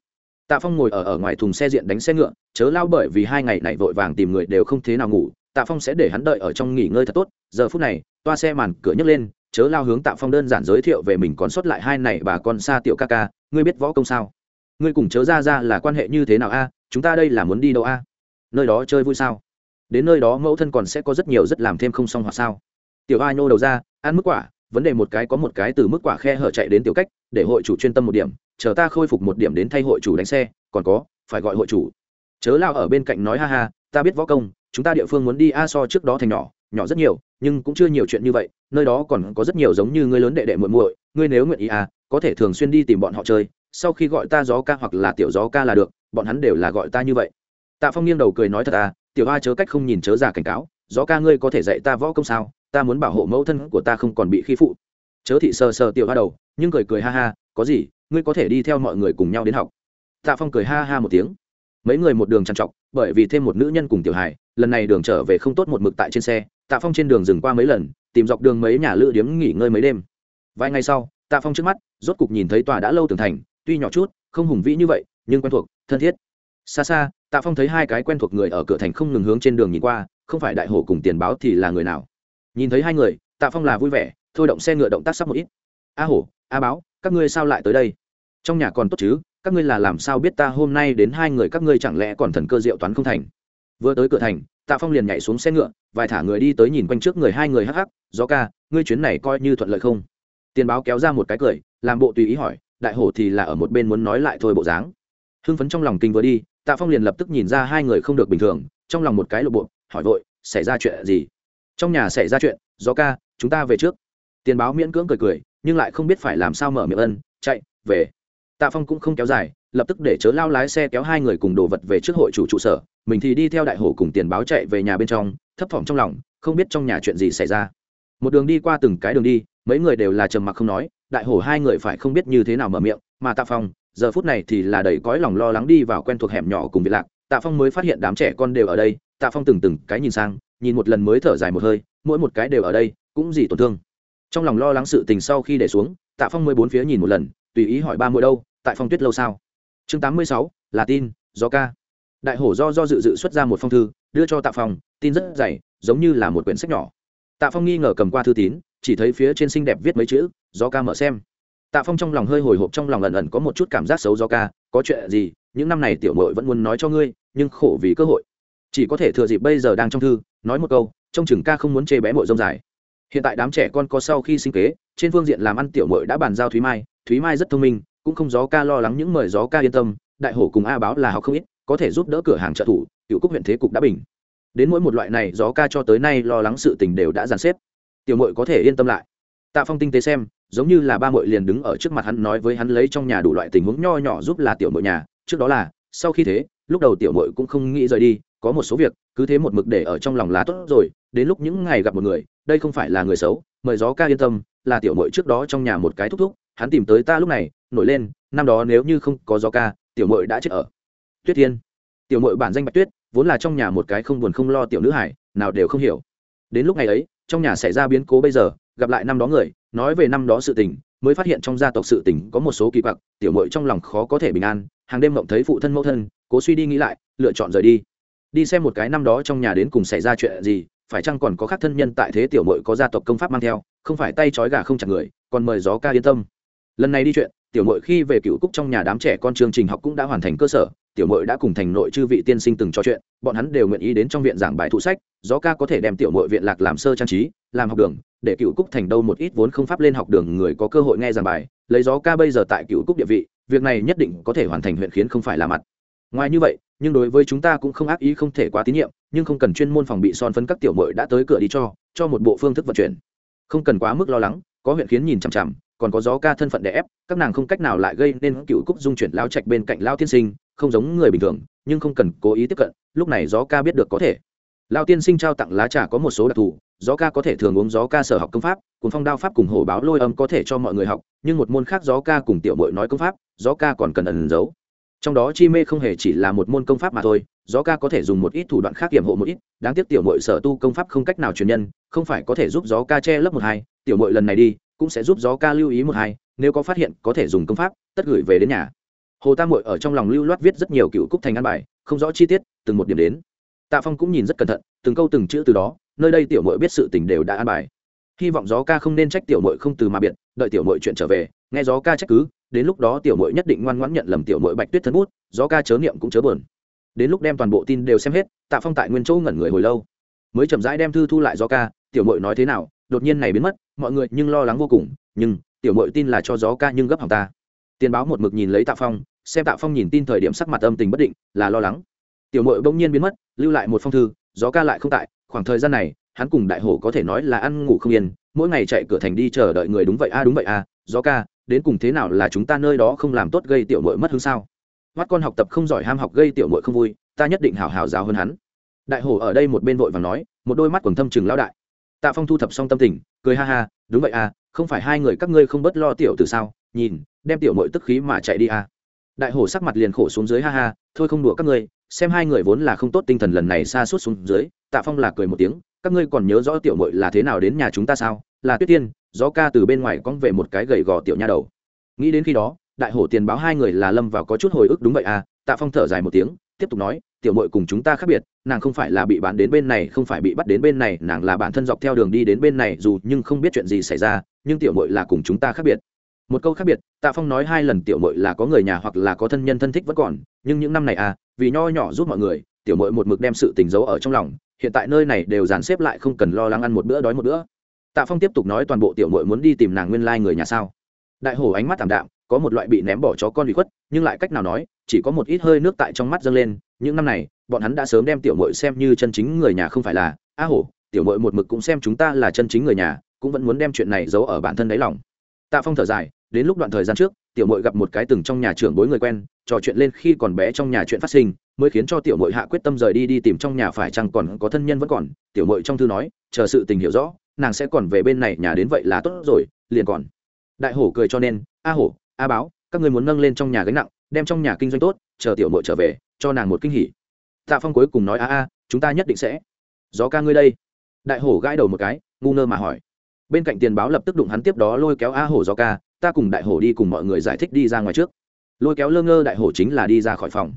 Tạ phong ngồi ở ở ngoài thùng xe diện đánh xe ngựa, chớ lao bởi vì hai ngày này vội vàng tìm người đều không thế nào ngủ, tạ phong sẽ để hắn đợi ở trong nghỉ ngơi thật tốt. Giờ phút này, toa xe màn cửa nhấc lên, chớ lao hướng tạ phong đơn giản giới thiệu về mình còn sót lại hai này bà con xa tiểu ca ca, ngươi biết võ công sao? Ngươi cùng chớ ra ra là quan hệ như thế nào a? Chúng ta đây là muốn đi đâu a? Nơi đó chơi vui sao? Đến nơi đó mẫu thân còn sẽ có rất nhiều rất làm thêm không xong hoặc sao? Tiểu a nhô đầu ra, ăn mức quả vấn đề một cái có một cái từ mức quả khe hở chạy đến tiểu cách, để hội chủ chuyên tâm một điểm, chờ ta khôi phục một điểm đến thay hội chủ đánh xe, còn có, phải gọi hội chủ. Chớ lao ở bên cạnh nói ha ha, ta biết võ công, chúng ta địa phương muốn đi a so trước đó thành nhỏ nhỏ rất nhiều, nhưng cũng chưa nhiều chuyện như vậy, nơi đó còn có rất nhiều giống như ngươi lớn đệ đệ muội muội, ngươi nếu nguyện ý à có thể thường xuyên đi tìm bọn họ chơi, sau khi gọi ta gió ca hoặc là tiểu gió ca là được, bọn hắn đều là gọi ta như vậy. Tạ phong nghiêng đầu cười nói thật à tiểu a chớ cách không nhìn chớ già cảnh cáo, gió ca ngươi có thể dạy ta võ công sao? Ta muốn bảo hộ mẫu thân của ta không còn bị khi phụ. Chớ thị sờ sờ tiểu a đầu nhưng cười cười ha ha có gì ngươi có thể đi theo mọi người cùng nhau đến học. Tạ phong cười ha ha một tiếng. Mấy người một đường trằn trọc bởi vì thêm một nữ nhân cùng tiểu hải, lần này đường trở về không tốt một mực tại trên xe tạ phong trên đường dừng qua mấy lần tìm dọc đường mấy nhà lữ điếm nghỉ ngơi mấy đêm. Vài ngày sau tạ phong trước mắt rốt cục nhìn thấy tòa đã lâu tưởng thành tuy nhỏ chút không hùng vĩ như vậy nhưng quen thuộc thân thiết. Xa xa tạ phong thấy hai cái quen thuộc người ở cửa thành không ngừng hướng trên đường nhìn qua không phải đại hổ cùng tiền báo thì là người nào? Nhìn thấy hai người, tạ phong là vui vẻ, thôi động xe ngựa động tác sắp một ít. A hổ, a báo, các ngươi sao lại tới đây? Trong nhà còn tốt chứ, các ngươi là làm sao biết ta hôm nay đến hai người các ngươi chẳng lẽ còn thần cơ diệu toán không thành? Vừa tới cửa thành, tạ phong liền nhảy xuống xe ngựa, vài thả người đi tới nhìn quanh trước người hai người hắc hắc, gió ca, ngươi chuyến này coi như thuận lợi không? Tiền báo kéo ra một cái cười, làm bộ tùy ý hỏi, đại hổ thì là ở một bên muốn nói lại thôi bộ dáng. Hưng phấn trong lòng kinh vừa đi, tạ phong liền lập tức nhìn ra hai người không được bình thường, trong lòng một cái lộ bộ, hỏi vội, xảy ra chuyện gì? Trong nhà xảy ra chuyện, gió ca, chúng ta về trước. Tiền báo miễn cưỡng cười cười, nhưng lại không biết phải làm sao mở miệng ân, chạy, về. Tạ phong cũng không kéo dài, lập tức để chớ lao lái xe kéo hai người cùng đồ vật về trước hội chủ trụ sở, mình thì đi theo đại hổ cùng tiền báo chạy về nhà bên trong, thấp thỏm trong lòng, không biết trong nhà chuyện gì xảy ra. Một đường đi qua từng cái đường đi, mấy người đều là trầm mặc không nói, đại hổ hai người phải không biết như thế nào mở miệng, mà tạ phong, giờ phút này thì là đầy cõi lòng lo lắng đi vào quen thuộc hẻm nhỏ cùng bị lạc. Tạ phong mới phát hiện đám trẻ con đều ở đây, tạ phong từng từng cái nhìn sang nhìn một lần mới thở dài một hơi, mỗi một cái đều ở đây, cũng gì tổn thương. Trong lòng lo lắng sự tình sau khi để xuống, tạ phong mười bốn phía nhìn một lần, tùy ý hỏi ba mỗi đâu, tại phong tuyết lâu sao? Chương tám mươi sáu, là tin do ca. Đại hổ do do dự dự xuất ra một phong thư, đưa cho tạ phong, tin rất dày, giống như là một quyển sách nhỏ. Tạ phong nghi ngờ cầm qua thư tín, chỉ thấy phía trên xinh đẹp viết mấy chữ do ca mở xem. Tạ phong trong lòng hơi hồi hộp, trong lòng ẩn ẩn có một chút cảm giác xấu do ca, có chuyện gì, những năm này tiểu mội vẫn muốn nói cho ngươi, nhưng khổ vì cơ hội. Chỉ có thể thừa dịp bây giờ đang trong thư nói một câu, trong chừng ca không muốn chê bé mội rông dài. Hiện tại đám trẻ con có sau khi sinh kế, trên phương diện làm ăn tiểu mội đã bàn giao thúy mai. Thúy mai rất thông minh, cũng không gió ca lo lắng những mời gió ca yên tâm. Đại hổ cùng a báo là học không ít, có thể giúp đỡ cửa hàng trợ thủ cựu cúc huyện thế cục đã bình. Đến mỗi một loại này, gió ca cho tới nay lo lắng sự tình đều đã dàn xếp. Tiểu mội có thể yên tâm lại. Tạ phong tinh tế xem, giống như là ba mội liền đứng ở trước mặt hắn nói với hắn lấy trong nhà đủ loại tình huống nho nhỏ giúp là tiểu mội nhà. Trước đó là, sau khi thế, lúc đầu tiểu mội cũng không nghĩ rời đi có một số việc, cứ thế một mực để ở trong lòng là tốt rồi, đến lúc những ngày gặp một người, đây không phải là người xấu, mời gió ca yên tâm, là tiểu mội trước đó trong nhà một cái thúc thúc, hắn tìm tới ta lúc này, nổi lên, năm đó nếu như không có gió ca, tiểu mội đã chết ở. Tuyết thiên. Tiểu mội bản danh bạch tuyết, vốn là trong nhà một cái không buồn không lo tiểu nữ hải, nào đều không hiểu. Đến lúc ngày ấy, trong nhà xảy ra biến cố bây giờ, gặp lại năm đó người, nói về năm đó sự tình, mới phát hiện trong gia tộc sự tình có một số kỳ quặc, tiểu mội trong lòng khó có thể bình an, hàng đêm mộng thấy phụ thân mẫu thân, cố suy đi nghĩ lại, lựa chọn rời đi đi xem một cái năm đó trong nhà đến cùng xảy ra chuyện gì, phải chăng còn có khác thân nhân tại thế tiểu mội có gia tộc công pháp mang theo, không phải tay trói gà không chặt người, còn mời gió ca yên tâm. Lần này đi chuyện, tiểu mội khi về cựu cúc trong nhà đám trẻ con chương trình học cũng đã hoàn thành cơ sở, tiểu mội đã cùng thành nội chư vị tiên sinh từng trò chuyện, bọn hắn đều nguyện ý đến trong viện giảng bài thụ sách, gió ca có thể đem tiểu mội viện lạc làm sơ trang trí, làm học đường, để cựu cúc thành đâu một ít vốn không pháp lên học đường người có cơ hội nghe giảng bài, lấy gió ca bây giờ tại cựu cúc địa vị, việc này nhất định có thể hoàn thành huyện khiến không phải là mặt ngoài như vậy, nhưng đối với chúng ta cũng không ác ý không thể quá tín nhiệm, nhưng không cần chuyên môn phòng bị son phấn các tiểu mội đã tới cửa đi cho cho một bộ phương thức vận chuyển. Không cần quá mức lo lắng, có huyện khiến nhìn chằm chằm, còn có gió ca thân phận đè ép, các nàng không cách nào lại gây nên cựu cúc dung chuyển lao trạch bên cạnh lao tiên sinh, không giống người bình thường, nhưng không cần cố ý tiếp cận, lúc này gió ca biết được có thể. Lao tiên sinh trao tặng lá trà có một số đặc thù, gió ca có thể thường uống gió ca sở học công pháp, cùng phong đao pháp cùng hổ báo lôi âm có thể cho mọi người học, nhưng một môn khác gió ca cùng tiểu mội nói công pháp, gió ca còn cần ẩn giấu trong đó chi mê không hề chỉ là một môn công pháp mà thôi, gió ca có thể dùng một ít thủ đoạn khác kiểm hộ một ít, đáng tiếc tiểu mội sở tu công pháp không cách nào truyền nhân, không phải có thể giúp gió ca che lấp một hai, tiểu mội lần này đi, cũng sẽ giúp gió ca lưu ý một hai, nếu có phát hiện có thể dùng công pháp, tất gửi về đến nhà. Hồ tam mội ở trong lòng lưu loát viết rất nhiều cựu cúc thành ăn bài, không rõ chi tiết, từng một điểm đến. Tạ phong cũng nhìn rất cẩn thận, từng câu từng chữ từ đó, nơi đây tiểu mội biết sự tình đều đã ăn bài. Hy vọng gió ca không nên trách tiểu mội không từ mà biệt, đợi tiểu mội chuyện trở về, nghe gió ca trách cứ đến lúc đó tiểu mội nhất định ngoan ngoãn nhận lầm tiểu mội bạch tuyết thân bút, gió ca chớ niệm cũng chớ bờn đến lúc đem toàn bộ tin đều xem hết, tạ phong tại nguyên châu ngẩn người hồi lâu. Mới chậm rãi đem thư thu lại gió ca, tiểu mội nói thế nào, đột nhiên này biến mất, mọi người nhưng lo lắng vô cùng, nhưng tiểu mội tin là cho gió ca nhưng gấp hỏng ta. Tiền báo một mực nhìn lấy tạ phong, xem tạ phong nhìn tin thời điểm sắc mặt âm tình bất định, là lo lắng. Tiểu mội bỗng nhiên biến mất, lưu lại một phong thư, gió ca lại không tại, khoảng thời gian này, hắn cùng đại hổ có thể nói là ăn ngủ không yên, mỗi ngày chạy cửa thành đi chờ đợi người đúng vậy a, đúng vậy a, gió ca đến cùng thế nào là chúng ta nơi đó không làm tốt gây tiểu mội mất hứng sao? Mắt con học tập không giỏi ham học gây tiểu mội không vui, ta nhất định hào hào giáo hơn hắn. Đại hổ ở đây một bên vội và nói, một đôi mắt quần thâm chừng lao đại. Tạ phong thu thập xong tâm tình, cười ha ha, đúng vậy à không phải hai người các ngươi không bớt lo tiểu từ sao? Nhìn, đem tiểu mội tức khí mà chạy đi à. Đại hổ sắc mặt liền khổ xuống dưới ha ha, thôi không đùa các ngươi, xem hai người vốn là không tốt tinh thần lần này xa suốt xuống dưới, tạ phong là cười một tiếng, các ngươi còn nhớ rõ tiểu mội là thế nào đến nhà chúng ta sao? Là tuyết tiên gió ca từ bên ngoài cong về một cái gầy gò tiểu nha đầu. Nghĩ đến khi đó, đại hổ tiền báo hai người là lâm vào có chút hồi ức đúng vậy à tạ phong thở dài một tiếng, tiếp tục nói, tiểu mội cùng chúng ta khác biệt, nàng không phải là bị bán đến bên này, không phải bị bắt đến bên này, nàng là bản thân dọc theo đường đi đến bên này, dù nhưng không biết chuyện gì xảy ra, nhưng tiểu mội là cùng chúng ta khác biệt. Một câu khác biệt, tạ phong nói hai lần tiểu mội là có người nhà hoặc là có thân nhân thân thích vẫn còn, nhưng những năm này à vì nho nhỏ giúp mọi người, tiểu mội một mực đem sự tình giấu ở trong lòng, hiện tại nơi này đều dàn xếp lại không cần lo lắng ăn một bữa đói một bữa tạ phong tiếp tục nói toàn bộ tiểu mội muốn đi tìm nàng nguyên lai người nhà sao? Đại hổ ánh mắt thảm đạm, có một loại bị ném bỏ chó con bị khuất, nhưng lại cách nào nói, chỉ có một ít hơi nước tại trong mắt dâng lên. Những năm này, bọn hắn đã sớm đem tiểu mội xem như chân chính người nhà không phải là, a hổ, tiểu mội một mực cũng xem chúng ta là chân chính người nhà, cũng vẫn muốn đem chuyện này giấu ở bản thân đáy lòng. Tạ phong thở dài, đến lúc đoạn thời gian trước, tiểu mội gặp một cái từng trong nhà trưởng bối người quen, trò chuyện lên khi còn bé trong nhà chuyện phát sinh, mới khiến cho tiểu mội hạ quyết tâm rời đi đi tìm trong nhà phải chăng còn có thân nhân vẫn còn. Tiểu mội trong thư nói, chờ sự tình hiểu rõ nàng sẽ còn về bên này, nhà đến vậy là tốt rồi, liền còn. Đại hổ cười cho nên, a hổ, a báo, các người muốn nâng lên trong nhà gánh nặng, đem trong nhà kinh doanh tốt, chờ tiểu mội trở về, cho nàng một kinh hỉ. Tạ phong cuối cùng nói, a a, chúng ta nhất định sẽ. Gió ca ngươi đây. Đại hổ gãi đầu một cái, ngu ngơ mà hỏi. Bên cạnh tiền báo lập tức đụng hắn tiếp đó lôi kéo a hổ gió ca, ta cùng đại hổ đi cùng mọi người giải thích đi ra ngoài trước. Lôi kéo lơ ngơ, đại hổ chính là đi ra khỏi phòng.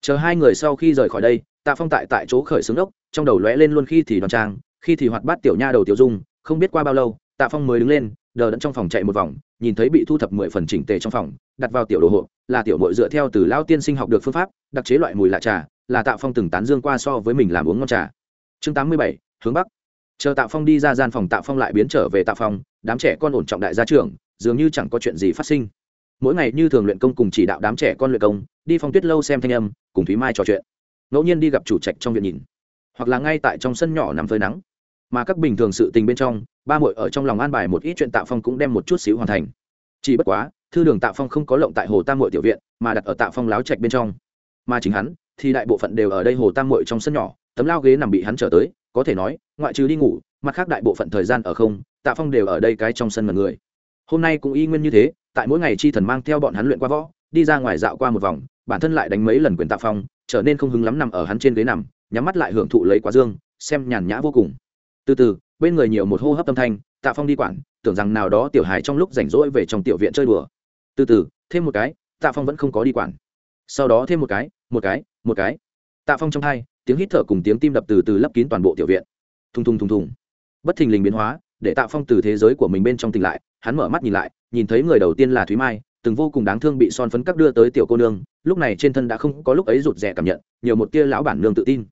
Chờ hai người sau khi rời khỏi đây, tạ phong tại tại chỗ khởi xướng đốc trong đầu lóe lên luôn khi thì đoàn trang khi thì hoạt bát tiểu nha đầu tiểu dung, không biết qua bao lâu, tạ phong mới đứng lên, đờ đẫn trong phòng chạy một vòng, nhìn thấy bị thu thập mười phần chỉnh tề trong phòng, đặt vào tiểu đồ hộ là tiểu mội dựa theo từ lao tiên sinh học được phương pháp, đặc chế loại mùi lạ trà, là tạ phong từng tán dương qua so với mình làm uống ngon trà. Chương tám mươi bảy, hướng bắc. Chờ tạ phong đi ra gian phòng, tạ phong lại biến trở về tạ phong, đám trẻ con ổn trọng đại gia trưởng, dường như chẳng có chuyện gì phát sinh. Mỗi ngày như thường luyện công cùng chỉ đạo đám trẻ con luyện công, đi phong tuyết lâu xem thanh âm, cùng thúy mai trò chuyện. Ngẫu nhiên đi gặp chủ trạch trong viện nhìn, hoặc là ngay tại trong sân nhỏ nằm phơi nắng mà các bình thường sự tình bên trong, ba muội ở trong lòng an bài một ít chuyện tạ phong cũng đem một chút xíu hoàn thành. Chỉ bất quá, thư đường tạ phong không có lộng tại hồ tam muội tiểu viện, mà đặt ở tạ phong láo trạch bên trong. Mà chính hắn, thì đại bộ phận đều ở đây hồ tam muội trong sân nhỏ, tấm lao ghế nằm bị hắn trở tới, có thể nói, ngoại trừ đi ngủ, mặt khác đại bộ phận thời gian ở không, tạ phong đều ở đây cái trong sân mật người. Hôm nay cũng y nguyên như thế, tại mỗi ngày chi thần mang theo bọn hắn luyện qua võ, đi ra ngoài dạo qua một vòng, bản thân lại đánh mấy lần quyền tạ phong, trở nên không hứng lắm nằm ở hắn trên ghế nằm, nhắm mắt lại hưởng thụ lấy quá dương, xem nhàn nhã vô cùng từ từ, bên người nhiều một hô hấp tâm thanh, tạ phong đi quản, tưởng rằng nào đó tiểu hài trong lúc rảnh rỗi về trong tiểu viện chơi đùa. Từ từ, thêm một cái, tạ phong vẫn không có đi quản. Sau đó thêm một cái một cái một cái. Tạ phong trong hai, tiếng hít thở cùng tiếng tim đập từ từ lấp kín toàn bộ tiểu viện. Thùng thùng thùng thùng. Bất thình lình biến hóa, để tạ phong từ thế giới của mình bên trong tỉnh lại, hắn mở mắt nhìn lại, nhìn thấy người đầu tiên là thúy mai, từng vô cùng đáng thương bị son phấn các đưa tới tiểu cô nương, lúc này trên thân đã không có lúc ấy rụt rè cảm nhận, nhiều một tia lão bản nương tự tin.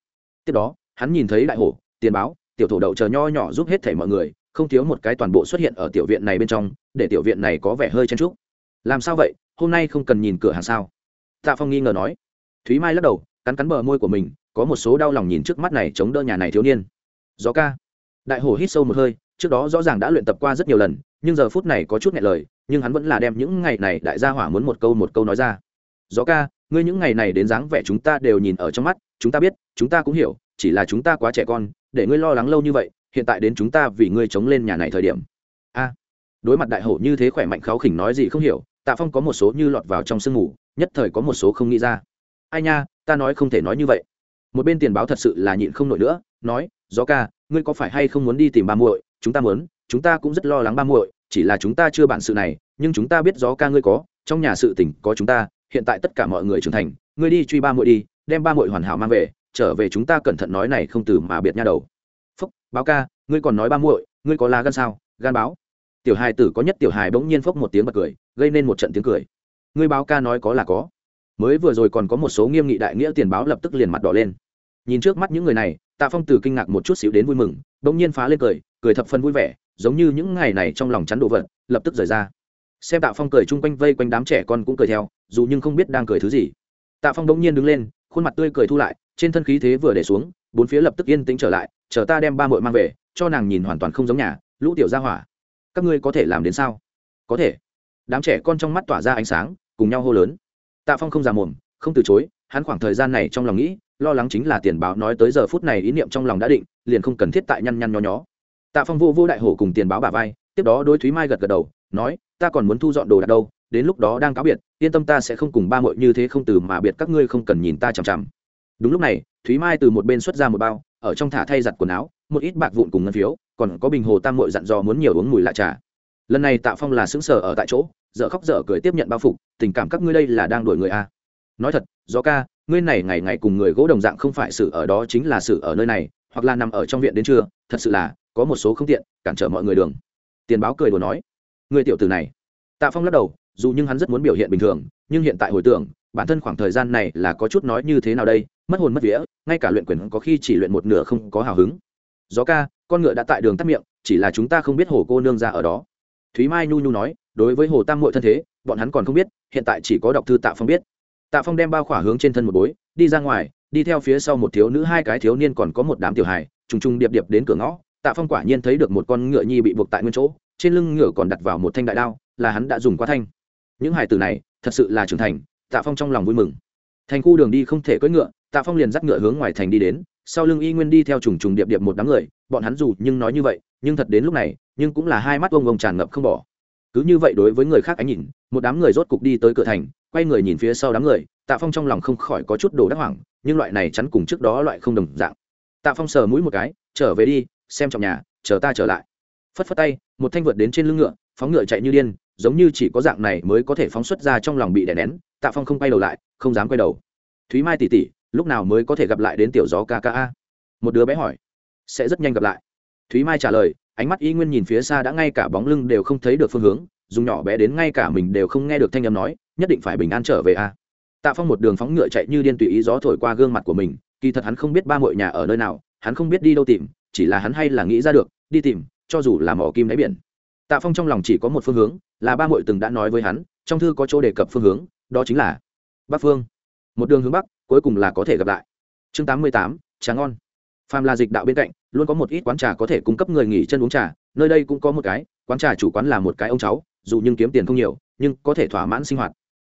Tiếp đó, hắn nhìn thấy đại hổ, tiền báo tiểu thổ đậu chờ nho nhỏ giúp hết thể mọi người, không thiếu một cái toàn bộ xuất hiện ở tiểu viện này bên trong, để tiểu viện này có vẻ hơi chen trúc làm sao vậy? Hôm nay không cần nhìn cửa hàng sao? Tạ phong nghi ngờ nói. Thúy mai lắc đầu, cắn cắn bờ môi của mình, có một số đau lòng nhìn trước mắt này chống đỡ nhà này thiếu niên. Gió ca. Đại hổ hít sâu một hơi, trước đó rõ ràng đã luyện tập qua rất nhiều lần, nhưng giờ phút này có chút ngại lời, nhưng hắn vẫn là đem những ngày này đại gia hỏa muốn một câu một câu nói ra. Gió ca, ngươi những ngày này đến dáng vẻ chúng ta đều nhìn ở trong mắt, chúng ta biết, chúng ta cũng hiểu chỉ là chúng ta quá trẻ con để ngươi lo lắng lâu như vậy hiện tại đến chúng ta vì ngươi chống lên nhà này thời điểm. A. Đối mặt đại hổ như thế khỏe mạnh kháo khỉnh nói gì không hiểu tạ phong có một số như lọt vào trong sương ngủ, nhất thời có một số không nghĩ ra. Ai nha ta nói không thể nói như vậy. Một bên tiền báo thật sự là nhịn không nổi nữa nói gió ca ngươi có phải hay không muốn đi tìm ba muội? Chúng ta muốn chúng ta cũng rất lo lắng ba muội chỉ là chúng ta chưa bản sự này nhưng chúng ta biết gió ca ngươi có trong nhà sự tỉnh có chúng ta hiện tại tất cả mọi người trưởng thành ngươi đi truy ba muội đi đem ba muội hoàn hảo mang về trở về chúng ta cẩn thận nói này không từ mà biệt nha đầu. Phúc, báo ca, ngươi còn nói ba muội, ngươi có lá gan sao? Gan báo. Tiểu hài tử có nhất tiểu hài bỗng nhiên phốc một tiếng bật cười, gây nên một trận tiếng cười. Ngươi báo ca nói có là có. Mới vừa rồi còn có một số nghiêm nghị đại nghĩa tiền báo lập tức liền mặt đỏ lên. Nhìn trước mắt những người này, tạ phong từ kinh ngạc một chút xíu đến vui mừng, bỗng nhiên phá lên cười cười thập phân vui vẻ, giống như những ngày này trong lòng chắn đồ vật, lập tức rời ra. Xem tạ phong cười chung quanh vây quanh đám trẻ con cũng cười theo, dù nhưng không biết đang cười thứ gì. Tạ phong bỗng nhiên đứng lên, khuôn mặt tươi cười thu lại trên thân khí thế vừa để xuống, bốn phía lập tức yên tĩnh trở lại, chờ ta đem ba mội mang về, cho nàng nhìn hoàn toàn không giống nhà, lũ tiểu ra hỏa. Các ngươi có thể làm đến sao? Có thể. Đám trẻ con trong mắt tỏa ra ánh sáng, cùng nhau hô lớn. Tạ phong không già mồm, không từ chối, hắn khoảng thời gian này trong lòng nghĩ, lo lắng chính là tiền báo nói tới giờ phút này ý niệm trong lòng đã định, liền không cần thiết tại nhăn nhăn nho nhó. Tạ phong vô vô đại hổ cùng tiền báo bà vai, tiếp đó đôi thúy mai gật gật đầu, nói, ta còn muốn thu dọn đồ đạc đâu, đến lúc đó đang cáo biệt, yên tâm ta sẽ không cùng ba mội như thế không từ mà biệt, các ngươi không cần nhìn ta chằm chằm đúng lúc này, thúy mai từ một bên xuất ra một bao, ở trong thả thay giặt quần áo, một ít bạc vụn cùng ngân phiếu, còn có bình hồ tam mội dặn dò muốn nhiều uống mùi lạ trà. Lần này tạ phong là xứng sở ở tại chỗ dợ khóc dở cười tiếp nhận bao phục, tình cảm các ngươi đây là đang đổi người a. Nói thật do ca, ngươi này ngày ngày cùng người gỗ đồng dạng không phải xử ở đó chính là xử ở nơi này, hoặc là nằm ở trong viện đến trưa, thật sự là, có một số không tiện, cản trở mọi người đường. Tiền báo cười đùa nói người tiểu tử này. Tạ phong lắc đầu, dù nhưng hắn rất muốn biểu hiện bình thường, nhưng hiện tại hồi tưởng, bản thân khoảng thời gian này là có chút nói như thế nào đây mất hồn mất vía, ngay cả luyện quyền có khi chỉ luyện một nửa không có hào hứng. Gió ca, con ngựa đã tại đường tắt miệng, chỉ là chúng ta không biết hồ cô nương ra ở đó. Thúy mai nhu nhu nói, đối với hồ tam mội thân thế, bọn hắn còn không biết, hiện tại chỉ có đọc thư tạ phong biết. Tạ phong đem bao khỏa hướng trên thân một bối, đi ra ngoài, đi theo phía sau một thiếu nữ hai cái thiếu niên còn có một đám tiểu hài, trùng trùng điệp điệp đến cửa ngõ. Tạ phong quả nhiên thấy được một con ngựa nhi bị buộc tại nguyên chỗ, trên lưng ngựa còn đặt vào một thanh đại đao, là hắn đã dùng qua thanh. Những hài tử này, thật sự là trưởng thành, tạ phong trong lòng vui mừng. Thành khu đường đi không thể cưỡi ngựa tạ phong liền dắt ngựa hướng ngoài thành đi đến, sau lưng y nguyên đi theo trùng trùng điệp điệp một đám người, bọn hắn dù nhưng nói như vậy, nhưng thật đến lúc này, nhưng cũng là hai mắt ông ông tràn ngập không bỏ. Cứ như vậy đối với người khác ánh nhìn, một đám người rốt cục đi tới cửa thành, quay người nhìn phía sau đám người, tạ phong trong lòng không khỏi có chút đồ đắc hoảng, nhưng loại này chắn cùng trước đó loại không đồng dạng. Tạ phong sờ mũi một cái, trở về đi, xem trong nhà, chờ ta trở lại. Phất phất tay, một thanh vượt đến trên lưng ngựa, phóng ngựa chạy như điên, giống như chỉ có dạng này mới có thể phóng xuất ra trong lòng bị đè nén. Tạ phong không quay đầu lại, không dám quay đầu. Thúy mai tỉ tỉ lúc nào mới có thể gặp lại đến tiểu gió kka một đứa bé hỏi. Sẽ rất nhanh gặp lại. Thúy mai trả lời, ánh mắt y nguyên nhìn phía xa đã ngay cả bóng lưng đều không thấy được phương hướng, dùng nhỏ bé đến ngay cả mình đều không nghe được thanh âm nói, nhất định phải bình an trở về a. Tạ phong một đường phóng ngựa chạy như điên tùy ý gió thổi qua gương mặt của mình, kỳ thật hắn không biết ba mội nhà ở nơi nào, hắn không biết đi đâu tìm, chỉ là hắn hay là nghĩ ra được, đi tìm, cho dù là mỏ kim đáy biển. Tạ phong trong lòng chỉ có một phương hướng, là ba mội từng đã nói với hắn, trong thư có chỗ đề cập phương hướng, đó chính là bắc phương. Một đường hướng bắc cuối cùng là có thể gặp lại. Chương tám mươi tám tráng ngon. Phàm là dịch đạo bên cạnh, luôn có một ít quán trà có thể cung cấp người nghỉ chân uống trà, nơi đây cũng có một cái, quán trà chủ quán là một cái ông cháu, dù nhưng kiếm tiền không nhiều, nhưng có thể thỏa mãn sinh hoạt.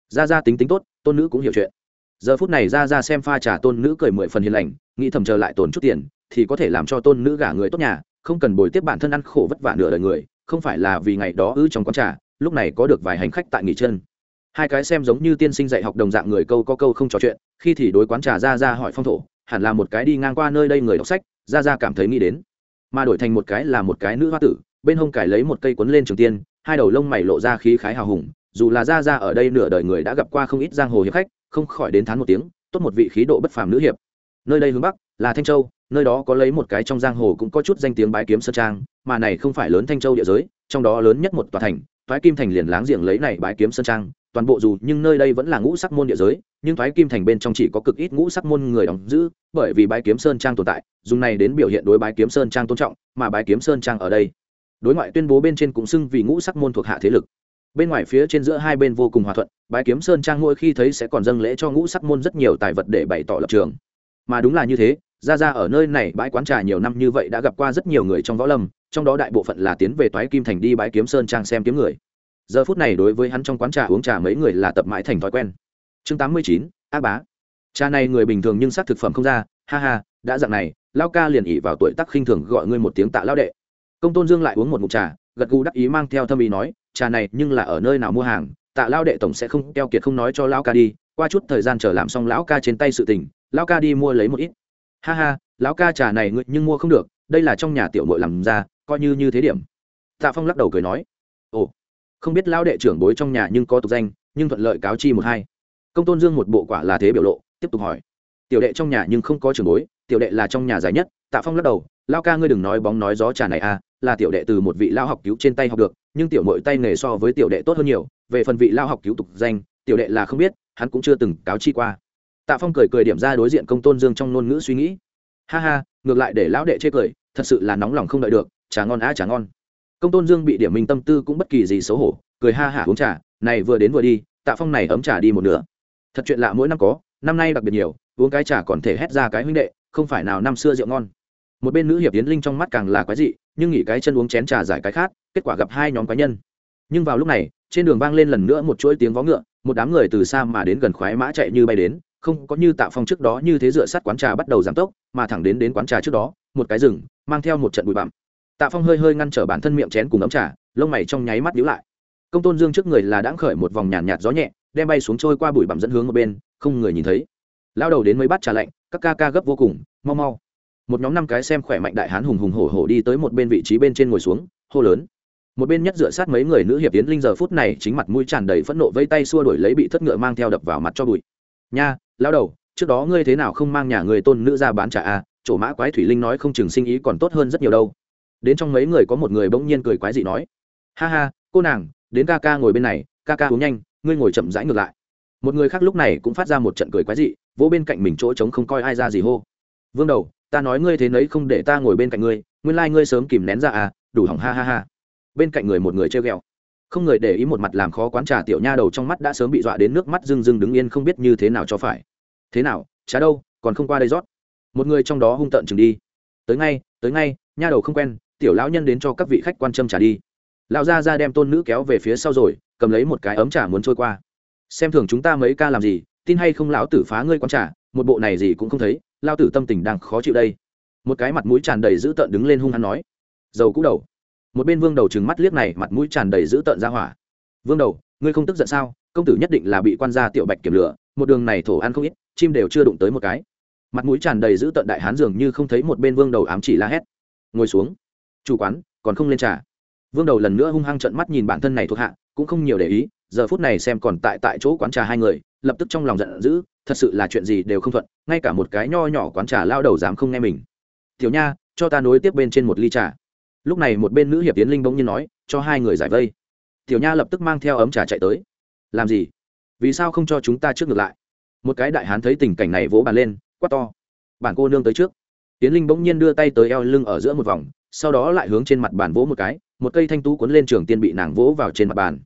Ra ra tính tính tốt, tôn nữ cũng hiểu chuyện. Giờ phút này ra ra xem pha trà tôn nữ cười mười phần hiền lành, nghĩ thầm chờ lại tồn chút tiền, thì có thể làm cho tôn nữ gả người tốt nhà, không cần bồi tiếp bản thân ăn khổ vất vả nửa đời người, không phải là vì ngày đó ư trong quán trà, lúc này có được vài hành khách tại nghỉ chân hai cái xem giống như tiên sinh dạy học đồng dạng người câu có câu không trò chuyện, khi thì đối quán trà ra ra hỏi phong thổ, hẳn là một cái đi ngang qua nơi đây người đọc sách, ra ra cảm thấy nghĩ đến. Mà đổi thành một cái là một cái nữ hoa tử, bên hông cải lấy một cây quấn lên trường tiên, hai đầu lông mày lộ ra khí khái hào hùng, dù là ra ra ở đây nửa đời người đã gặp qua không ít giang hồ hiệp khách, không khỏi đến thán một tiếng, tốt một vị khí độ bất phàm nữ hiệp. Nơi đây hướng bắc, là thanh châu, nơi đó có lấy một cái trong giang hồ cũng có chút danh tiếng bái kiếm sơn trang, mà này không phải lớn thanh châu địa giới, trong đó lớn nhất một tòa thành thoái kim thành liền láng giềng lấy này bái kiếm sơn trang toàn bộ dù nhưng nơi đây vẫn là ngũ sắc môn địa giới, nhưng thoái kim thành bên trong chỉ có cực ít ngũ sắc môn người đóng giữ, bởi vì bái kiếm sơn trang tồn tại, dùng này đến biểu hiện đối bái kiếm sơn trang tôn trọng, mà bái kiếm sơn trang ở đây, đối ngoại tuyên bố bên trên cũng xưng vì ngũ sắc môn thuộc hạ thế lực. Bên ngoài phía trên giữa hai bên vô cùng hòa thuận, bái kiếm sơn trang mỗi khi thấy sẽ còn dâng lễ cho ngũ sắc môn rất nhiều tài vật để bày tỏ lập trường. Mà đúng là như thế, ra ra ở nơi này bãi quán trà nhiều năm như vậy đã gặp qua rất nhiều người trong võ lâm, trong đó đại bộ phận là tiến về toái kim thành đi bãi kiếm sơn trang xem kiếm người giờ phút này đối với hắn trong quán trà uống trà mấy người là tập mãi thành thói quen. Chương tám mươi chín ác bá. Trà này người bình thường nhưng sắc thực phẩm không ra. Ha ha, đã dặn này, lao ca liền ỉ vào tuổi tắc khinh thường gọi ngươi một tiếng tạ lao đệ. Công tôn dương lại uống một mục trà, gật gù đắc ý mang theo thâm ý nói, trà này nhưng là ở nơi nào mua hàng, tạ lao đệ tổng sẽ không keo kiệt không nói cho lão ca đi, qua chút thời gian chờ làm xong lão ca trên tay sự tình lão ca đi mua lấy một ít. Ha ha, lão ca trà này ngươi nhưng mua không được, đây là trong nhà tiểu mội làm ra, coi như như thế điểm. Tạ phong lắc đầu cười nói, ồ không biết lão đệ trưởng bối trong nhà nhưng có tục danh, nhưng thuận lợi cáo chi một hai. Công tôn dương một bộ quả là thế biểu lộ, tiếp tục hỏi. Tiểu đệ trong nhà nhưng không có trưởng bối, tiểu đệ là trong nhà dài nhất, tạ phong lắc đầu lao ca ngươi đừng nói bóng nói gió trà này à là tiểu đệ từ một vị lao học cứu trên tay học được, nhưng tiểu mội tay nghề so với tiểu đệ tốt hơn nhiều, về phần vị lao học cứu tục danh, tiểu đệ là không biết, hắn cũng chưa từng cáo chi qua. Tạ phong cười cười điểm ra đối diện công tôn dương trong ngôn ngữ suy nghĩ. Ha ha, ngược lại để lão đệ chê cười, thật sự là nóng lòng không đợi được, trà ngon á trà ngon công tôn dương bị điểm minh tâm tư cũng bất kỳ gì xấu hổ, cười ha hả uống trà, này vừa đến vừa đi, tạ phong này ấm trà đi một nửa. Thật chuyện lạ mỗi năm có, năm nay đặc biệt nhiều, uống cái trà còn thể hét ra cái huynh đệ, không phải nào năm xưa rượu ngon. Một bên nữ hiệp tiến linh trong mắt càng là quái dị, nhưng nghỉ cái chân uống chén trà giải cái khác, kết quả gặp hai nhóm cá nhân. Nhưng vào lúc này, trên đường vang lên lần nữa một chuỗi tiếng vó ngựa, một đám người từ xa mà đến gần khoái mã chạy như bay đến, không có như tạ phong trước đó như thế dựa sát quán trà bắt đầu giảm tốc, mà thẳng đến đến quán trà trước đó, một cái rừng, mang theo một trận bụi bặm tạ phong hơi hơi ngăn trở bản thân miệng chén cùng ấm trà lông mày trong nháy mắt nhíu lại. Công tôn dương trước người là đãng khởi một vòng nhàn nhạt, nhạt gió nhẹ đem bay xuống trôi qua bụi bặm dẫn hướng một bên không người nhìn thấy. Lao đầu đến mấy bát trà lạnh các ca ca gấp vô cùng mau mau. Một nhóm năm cái xem khỏe mạnh đại hán hùng hùng hổ hổ đi tới một bên vị trí bên trên ngồi xuống hô lớn. Một bên nhất dựa sát mấy người nữ hiệp tiến linh giờ phút này chính mặt mũi tràn đầy phẫn nộ vây tay xua đuổi lấy bị thất ngựa mang theo đập vào mặt cho bụi. Nha lao đầu trước đó ngươi thế nào không mang nhà người tôn nữ ra bán trà a à? chỗ mã quái thủy linh nói không chừng sinh ý còn tốt hơn rất nhiều đâu đến trong mấy người có một người bỗng nhiên cười quái dị nói, ha ha, cô nàng, đến ca ca ngồi bên này, ca ca uống nhanh, ngươi ngồi chậm rãi ngược lại. Một người khác lúc này cũng phát ra một trận cười quái dị, vỗ bên cạnh mình chỗ trống không coi ai ra gì hô, vương đầu, ta nói ngươi thế nấy không để ta ngồi bên cạnh ngươi, nguyên lai、like、ngươi sớm kìm nén ra à đủ hỏng, ha ha ha. Bên cạnh người một người treo g ẹ o không người để ý một mặt làm khó quán trà tiểu nha đầu trong mắt đã sớm bị dọa đến nước mắt rưng rưng đứng yên không biết như thế nào cho phải. Thế nào chả đâu, còn không qua đây rót? Một người trong đó hung tợn chừng đi, tới ngay tới ngay, nha đầu không quen tiểu lão nhân đến cho các vị khách quan châm trà đi. Lão gia ra đem tôn nữ kéo về phía sau rồi, cầm lấy một cái ấm trà muốn trôi qua. Xem thường chúng ta mấy ca làm gì, tin hay không lão tử phá ngươi quán trà, một bộ này gì cũng không thấy lao tử tâm tình đang khó chịu đây. Một cái mặt mũi tràn đầy dữ tợn đứng lên hung hăng nói. Dầu cũ đầu. Một bên vương đầu trừng mắt liếc này, mặt mũi tràn đầy dữ tợn ra hỏa. Vương đầu, ngươi không tức giận sao? Công tử nhất định là bị quan gia tiểu bạch kiểm lửa, một đường này thổ ăn không ít, chim đều chưa đụng tới một cái. Mặt mũi tràn đầy dữ tợn đại hán dường như không thấy một bên vương đầu ám chỉ la hét. Ngồi xuống chủ quán, còn không lên trà. Vương đầu lần nữa hung hăng trận mắt nhìn bản thân này thuộc hạ, cũng không nhiều để ý, giờ phút này xem còn tại tại chỗ quán trà hai người, lập tức trong lòng giận dữ, thật sự là chuyện gì đều không thuận, ngay cả một cái nho nhỏ quán trà lao đầu dám không nghe mình. Tiểu nha, cho ta nối tiếp bên trên một ly trà. Lúc này một bên nữ hiệp tiến linh bỗng nhiên nói, cho hai người giải vây. Tiểu nha lập tức mang theo ấm trà chạy tới. Làm gì? Vì sao không cho chúng ta trước ngược lại? Một cái đại hán thấy tình cảnh này vỗ bàn lên, quát to, bản cô nương tới trước. Tiến linh bỗng nhiên đưa tay tới eo lưng ở giữa một vòng sau đó lại hướng trên mặt bàn vỗ một cái, một cây thanh tú cuốn lên trường tiên bị nàng vỗ vào trên mặt bàn.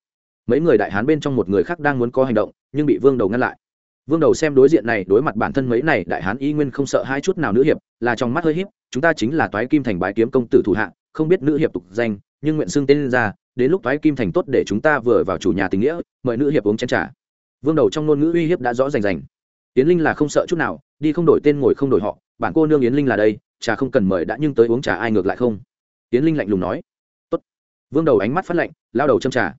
Mấy người đại hán bên trong một người khác đang muốn có hành động, nhưng bị vương đầu ngăn lại. Vương đầu xem đối diện này, đối mặt bản thân mấy này đại hán y nguyên không sợ hai chút nào nữ hiệp, là trong mắt hơi hiếp chúng ta chính là toái kim thành bái kiếm công tử thủ hạ, không biết nữ hiệp tục danh, nhưng nguyện xưng tên lên ra, đến lúc toái kim thành tốt để chúng ta vừa vào chủ nhà tình nghĩa, mời nữ hiệp uống chén trà. Vương đầu trong ngôn ngữ uy hiếp đã rõ rành rành. Yến linh là không sợ chút nào, đi không đổi tên ngồi không đổi họ, bản cô nương yến linh là đây trà không cần mời đã nhưng tới uống trà ai ngược lại không? Tiến linh lạnh lùng nói. Tốt. vương đầu ánh mắt phát lạnh, lao đầu châm trà.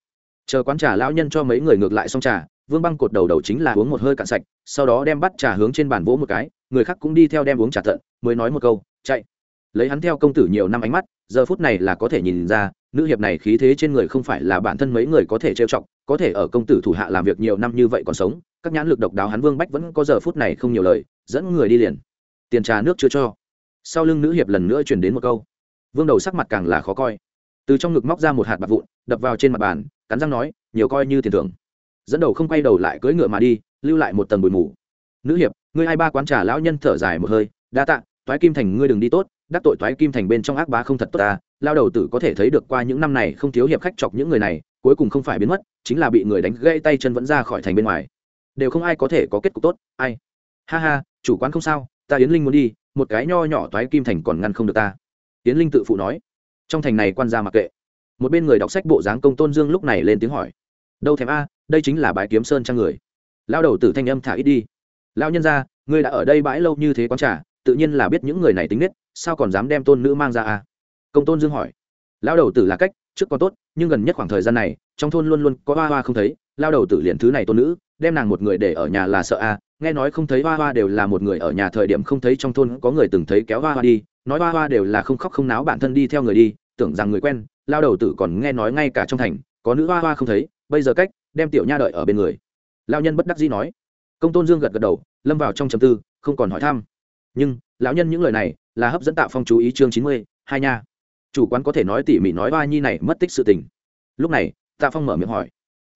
Chờ quán trà lao nhân cho mấy người ngược lại xong trà, vương băng cột đầu đầu chính là uống một hơi cạn sạch, sau đó đem bắt trà hướng trên bàn vỗ một cái, người khác cũng đi theo đem uống trà tận, mới nói một câu, chạy. Lấy hắn theo công tử nhiều năm ánh mắt, giờ phút này là có thể nhìn ra, nữ hiệp này khí thế trên người không phải là bản thân mấy người có thể trêu chọc, có thể ở công tử thủ hạ làm việc nhiều năm như vậy còn sống, các nhãn lực độc đáo hắn vương bách vẫn có giờ phút này không nhiều lời, dẫn người đi liền. Tiền trà nước chưa cho sau lưng nữ hiệp lần nữa chuyển đến một câu. Vương đầu sắc mặt càng là khó coi. Từ trong ngực móc ra một hạt bạc vụn, đập vào trên mặt bàn, cắn răng nói, nhiều coi như tiền thưởng. Dẫn đầu không quay đầu lại cưỡi ngựa mà đi, lưu lại một tầng bụi mù. Nữ hiệp, ngươi hai ba quán trà lão nhân thở dài một hơi, đa tạ, toái kim thành ngươi đừng đi tốt, đắc tội toái kim thành bên trong ác bá không thật tốt ta lao đầu tử có thể thấy được qua những năm này không thiếu hiệp khách chọc những người này, cuối cùng không phải biến mất, chính là bị người đánh gãy tay chân vẫn ra khỏi thành bên ngoài. Đều không ai có thể có kết cục tốt, ai? Ha ha, chủ quán không sao ta yến linh muốn đi, một cái nho nhỏ toái kim thành còn ngăn không được ta. Yến linh tự phụ nói. Trong thành này quan gia mặc kệ. Một bên người đọc sách bộ dáng công tôn dương lúc này lên tiếng hỏi. Đâu thèm a, đây chính là bãi kiếm sơn trang người. Lao đầu tử thanh âm thả ít đi. Lao nhân ra ngươi đã ở đây bãi lâu như thế quán trả tự nhiên là biết những người này tính nết, sao còn dám đem tôn nữ mang ra a? Công tôn dương hỏi. Lao đầu tử là cách, trước còn tốt, nhưng gần nhất khoảng thời gian này, trong thôn luôn luôn có hoa hoa không thấy lao đầu tử liền thứ này tôn nữ đem nàng một người để ở nhà là sợ a, nghe nói không thấy hoa hoa đều là một người ở nhà thời điểm không thấy trong thôn có người từng thấy kéo hoa hoa đi, nói hoa hoa đều là không khóc không náo bản thân đi theo người đi, tưởng rằng người quen, lao đầu tử còn nghe nói ngay cả trong thành, có nữ hoa hoa không thấy, bây giờ cách, đem tiểu nha đợi ở bên người. Lao nhân bất đắc dĩ nói. Công tôn dương gật gật đầu, lâm vào trong chầm tư, không còn hỏi thăm. Nhưng, lão nhân những lời này, là hấp dẫn tạo phong chú ý chương chín mươi, hai nha. Chủ quán có thể nói tỉ mỉ nói hoa nhi này mất tích sự tình. Lúc này, tạ phong mở miệng hỏi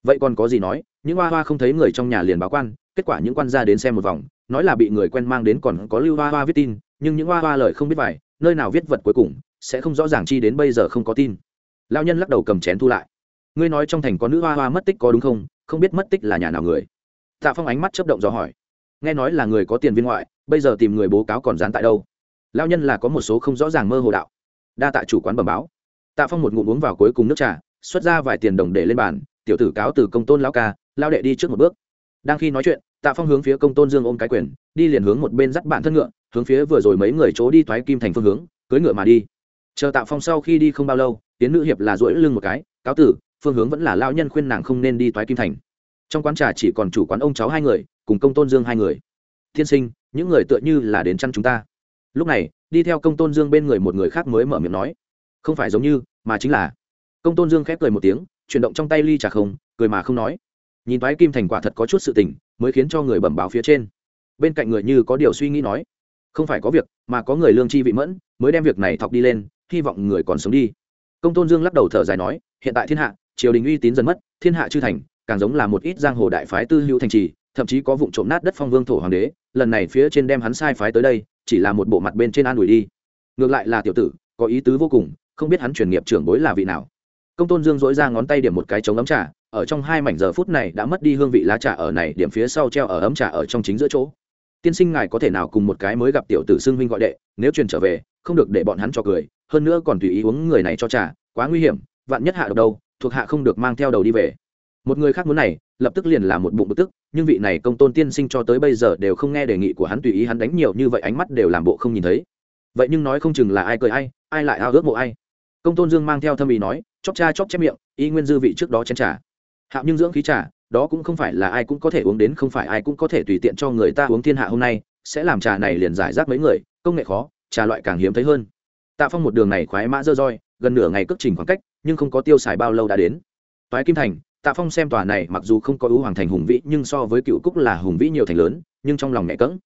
vậy còn có gì nói, những hoa hoa không thấy người trong nhà liền báo quan, kết quả những quan gia đến xem một vòng, nói là bị người quen mang đến còn có lưu hoa hoa viết tin, nhưng những hoa hoa lời không biết vài nơi nào viết vật cuối cùng, sẽ không rõ ràng chi đến bây giờ không có tin. Lao nhân lắc đầu cầm chén thu lại. Ngươi nói trong thành có nữ hoa hoa mất tích có đúng không? Không biết mất tích là nhà nào người? Tạ phong ánh mắt chấp động do hỏi. Nghe nói là người có tiền viên ngoại, bây giờ tìm người bố cáo còn dán tại đâu? Lao nhân là có một số không rõ ràng mơ hồ đạo. Đa tạ chủ quán bẩm báo. Tạ phong một ngụm uống vào cuối cùng nước trà, xuất ra vài tiền đồng để lên bàn tiểu tử cáo từ công tôn lão ca lao đệ đi trước một bước. Đang khi nói chuyện, tạ phong hướng phía công tôn dương ôm cái quyền, đi liền hướng một bên dắt bạn thân ngựa, hướng phía vừa rồi mấy người chỗ đi thoái kim thành phương hướng cưới ngựa mà đi. Chờ tạ phong sau khi đi không bao lâu tiến nữ hiệp là duỗi lưng một cái, cáo tử phương hướng vẫn là lao nhân khuyên nàng không nên đi thoái kim thành. Trong quán trà chỉ còn chủ quán ông cháu hai người, cùng công tôn dương hai người. Thiên sinh, những người tựa như là đến chăn chúng ta. Lúc này, đi theo công tôn dương bên người một người khác mới mở miệng nói, không phải giống như, mà chính là. Công tôn dương khép cười một tiếng chuyển động trong tay ly trà không, cười mà không nói. Nhìn thoái kim thành quả thật có chút sự tình, mới khiến cho người bẩm báo phía trên. Bên cạnh người như có điều suy nghĩ nói, không phải có việc, mà có người lương chi vị mẫn, mới đem việc này thọc đi lên, hy vọng người còn sống đi. Công tôn dương lắc đầu thở dài nói, hiện tại thiên hạ, triều đình uy tín dần mất, thiên hạ chư thành, càng giống là một ít giang hồ đại phái tư hữu thành trì, thậm chí có vụ trộm nát đất phong vương thổ hoàng đế, lần này phía trên đem hắn sai phái tới đây, chỉ là một bộ mặt bên trên an ủi đi. Ngược lại là tiểu tử, có ý tứ vô cùng, không biết hắn chuyển nghiệp trưởng bối là vị nào công tôn dương dỗi ra ngón tay điểm một cái chống ấm trà, ở trong hai mảnh giờ phút này đã mất đi hương vị lá trà ở này, điểm phía sau treo ở ấm trà ở trong chính giữa chỗ. Tiên sinh ngài có thể nào cùng một cái mới gặp tiểu tử xưng huynh gọi đệ, nếu truyền trở về, không được để bọn hắn cho cười, hơn nữa còn tùy ý uống người này cho trà, quá nguy hiểm, vạn nhất hạ độc đâu, thuộc hạ không được mang theo đầu đi về. Một người khác muốn này, lập tức liền là một bụng bực tức, nhưng vị này công tôn tiên sinh cho tới bây giờ đều không nghe đề nghị của hắn, tùy ý hắn đánh nhiều như vậy, ánh mắt đều làm bộ không nhìn thấy. Vậy nhưng nói không chừng là ai cười ai ai lại ao ước mộ ai công tôn dương mang theo thâm ý nói chóc cha chóc chép miệng, y nguyên dư vị trước đó chén trà. Hạo nhưng dưỡng khí trà, đó cũng không phải là ai cũng có thể uống đến, không phải ai cũng có thể tùy tiện cho người ta uống thiên hạ hôm nay, sẽ làm trà này liền giải rác mấy người, công nghệ khó, trà loại càng hiếm thấy hơn. Tạ phong một đường này khoái mã dơ roi, gần nửa ngày cất trình khoảng cách, nhưng không có tiêu xài bao lâu đã đến. Toái kim thành, tạ phong xem tòa này mặc dù không có ưu hoàng thành hùng vĩ, nhưng so với cựu cúc là hùng vĩ nhiều thành lớn, nhưng trong lòng mẹ cỡng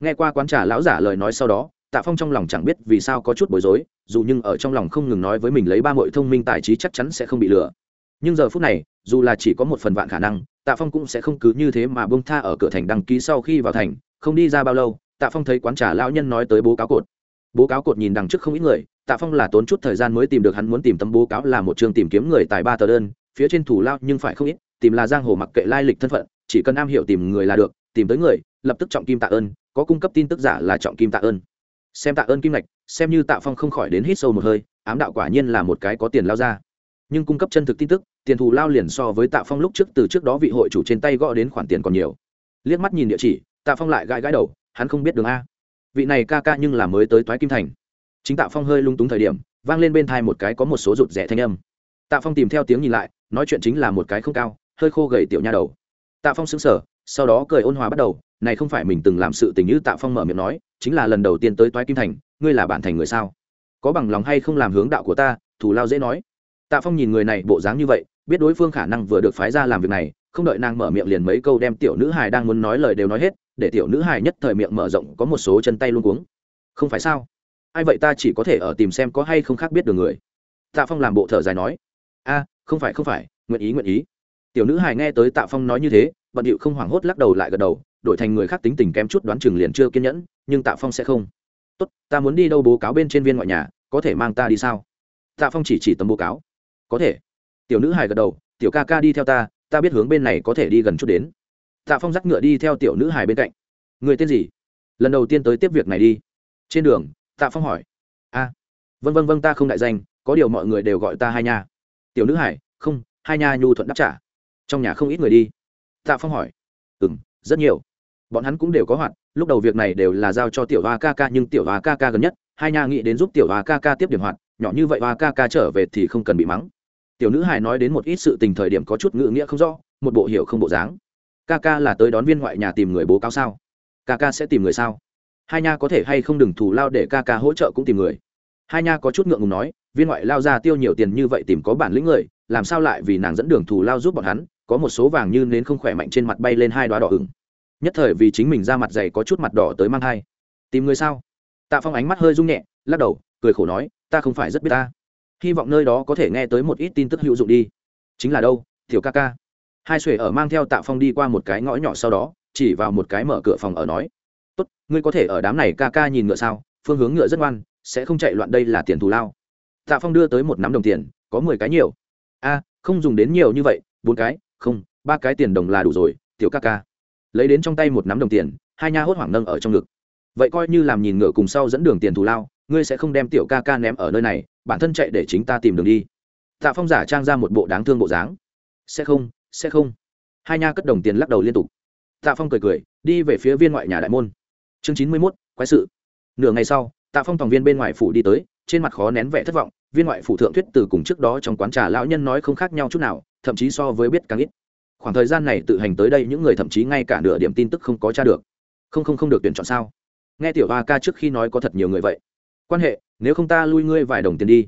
nghe qua quán trà lão giả lời nói sau đó tạ phong trong lòng chẳng biết vì sao có chút bối rối, dù nhưng ở trong lòng không ngừng nói với mình lấy ba mội thông minh tài trí chắc chắn sẽ không bị lừa. Nhưng giờ phút này, dù là chỉ có một phần vạn khả năng, tạ phong cũng sẽ không cứ như thế mà bông tha ở cửa thành đăng ký sau khi vào thành, không đi ra bao lâu, tạ phong thấy quán trà lão nhân nói tới bố cáo cột. Bố cáo cột nhìn đằng trước không ít người, tạ phong là tốn chút thời gian mới tìm được hắn muốn tìm tấm bố cáo là một trường tìm kiếm người tại ba tờ đơn, phía trên thủ lao nhưng phải không ít, tìm là giang hồ mặc kệ lai lịch thân phận, chỉ cần am hiểu tìm người là được, tìm tới người, lập tức trọng kim tạ ơn, có cung cấp tin tức giả là trọng kim tạ ơn xem tạ ơn kim lạch xem như tạ phong không khỏi đến hít sâu một hơi, ám đạo quả nhiên là một cái có tiền lao ra. Nhưng cung cấp chân thực tin tức, tiền thù lao liền so với tạ phong lúc trước từ trước đó vị hội chủ trên tay gõ đến khoản tiền còn nhiều. Liếc mắt nhìn địa chỉ, tạ phong lại gãi gãi đầu, hắn không biết đường a. Vị này ca ca nhưng là mới tới toái kim thành. Chính tạ phong hơi lung túng thời điểm, vang lên bên thai một cái có một số rụt rẻ thanh âm. Tạ phong tìm theo tiếng nhìn lại, nói chuyện chính là một cái không cao, hơi khô gầy tiểu nha đầu. Tạ phong xứng sở sau đó cười ôn hòa bắt đầu, này không phải mình từng làm sự tình như tạ phong mở miệng nói chính là lần đầu tiên tới toái kim thành, ngươi là bản thành người sao? Có bằng lòng hay không làm hướng đạo của ta? Thủ lao dễ nói. Tạ phong nhìn người này bộ dáng như vậy, biết đối phương khả năng vừa được phái ra làm việc này, không đợi nàng mở miệng liền mấy câu đem tiểu nữ hài đang muốn nói lời đều nói hết, để tiểu nữ hài nhất thời miệng mở rộng, có một số chân tay luôn cuống. Không phải sao? Ai vậy ta chỉ có thể ở tìm xem có hay không khác biết được người. Tạ phong làm bộ thở dài nói. A, không phải không phải, nguyện ý nguyện ý. Tiểu nữ hài nghe tới tạ phong nói như thế, bận điệu không hoảng hốt lắc đầu lại gật đầu đổi thành người khác tính tình kém chút đoán chừng liền chưa kiên nhẫn, nhưng tạ phong sẽ không. Tốt, ta muốn đi đâu bố cáo bên trên viên ngoại nhà, có thể mang ta đi sao? Tạ phong chỉ chỉ tấm bố cáo. Có thể. Tiểu nữ hài gật đầu, tiểu ca ca đi theo ta ta biết hướng bên này có thể đi gần chút đến. Tạ phong dắt ngựa đi theo tiểu nữ hài bên cạnh. Người tên gì? Lần đầu tiên tới tiếp việc này đi. Trên đường, tạ phong hỏi. A vân vân vân ta không đại danh, có điều mọi người đều gọi ta hai nha. Tiểu nữ hải không, hai nha nhu thuận đáp trả. Trong nhà không ít người đi. Tạ phong hỏi. Ừ m rất nhiều bọn hắn cũng đều có hoạt, lúc đầu việc này đều là giao cho tiểu hoa ca ca, nhưng tiểu hoa ca ca gần nhất, hai nha nghĩ đến giúp tiểu hoa ca ca tiếp điểm hoạt, nhỏ như vậy hoa ca ca trở về thì không cần bị mắng. Tiểu nữ hài nói đến một ít sự tình thời điểm có chút ngữ nghĩa không rõ, một bộ hiểu không bộ dáng. Ca ca là tới đón viên ngoại nhà tìm người bố cáo sao? Ca ca sẽ tìm người sao? Hai nha có thể hay không đừng thù lao để ca ca hỗ trợ cũng tìm người. Hai nha có chút ngượng ngùng nói, viên ngoại lao ra tiêu nhiều tiền như vậy tìm có bản lĩnh người, làm sao lại vì nàng dẫn đường thù lao giúp bọn hắn, có một số vàng như nến không khỏe mạnh trên mặt bay lên hai đoá đỏ ửng nhất thời vì chính mình ra mặt dày có chút mặt đỏ tới mang thai. Tìm người sao? Tạ phong ánh mắt hơi rung nhẹ, lắc đầu, cười khổ nói, ta không phải rất biết ta. Hy vọng nơi đó có thể nghe tới một ít tin tức hữu dụng đi. Chính là đâu thiểu ca ca? Hai xuể ở mang theo tạ phong đi qua một cái ngõ nhỏ sau đó, chỉ vào một cái mở cửa phòng ở nói, tốt, ngươi có thể ở đám này ca ca nhìn ngựa sao? Phương hướng ngựa rất ngoan, sẽ không chạy loạn đây là tiền thù lao. Tạ phong đưa tới một nắm đồng tiền, có mười cái nhiều. A, không dùng đến nhiều như vậy, bốn cái, không, ba cái tiền đồng là đủ rồi, tiểu ca ca lấy đến trong tay một nắm đồng tiền, hai nha hốt hoảng nâng ở trong ngực. Vậy coi như làm nhìn ngựa cùng sau dẫn đường tiền thù lao, ngươi sẽ không đem tiểu ca ca ném ở nơi này, bản thân chạy để chính ta tìm đường đi. Tạ phong giả trang ra một bộ đáng thương bộ dáng. Sẽ không sẽ không. Hai nha cất đồng tiền lắc đầu liên tục. Tạ phong cười cười, đi về phía viên ngoại nhà đại môn. Chương chín mươi mốt, quái sự. Nửa ngày sau, tạ phong tòng viên bên ngoài phủ đi tới, trên mặt khó nén vẻ thất vọng, viên ngoại phủ thượng thuyết từ cùng trước đó trong quán trà lão nhân nói không khác nhau chút nào, thậm chí so với biết càng ít khoảng thời gian này tự hành tới đây những người thậm chí ngay cả nửa điểm tin tức không có tra được. Không không không được tuyển chọn sao? Nghe tiểu Ba ca trước khi nói có thật nhiều người vậy. Quan hệ, nếu không ta lui ngươi vài đồng tiền đi.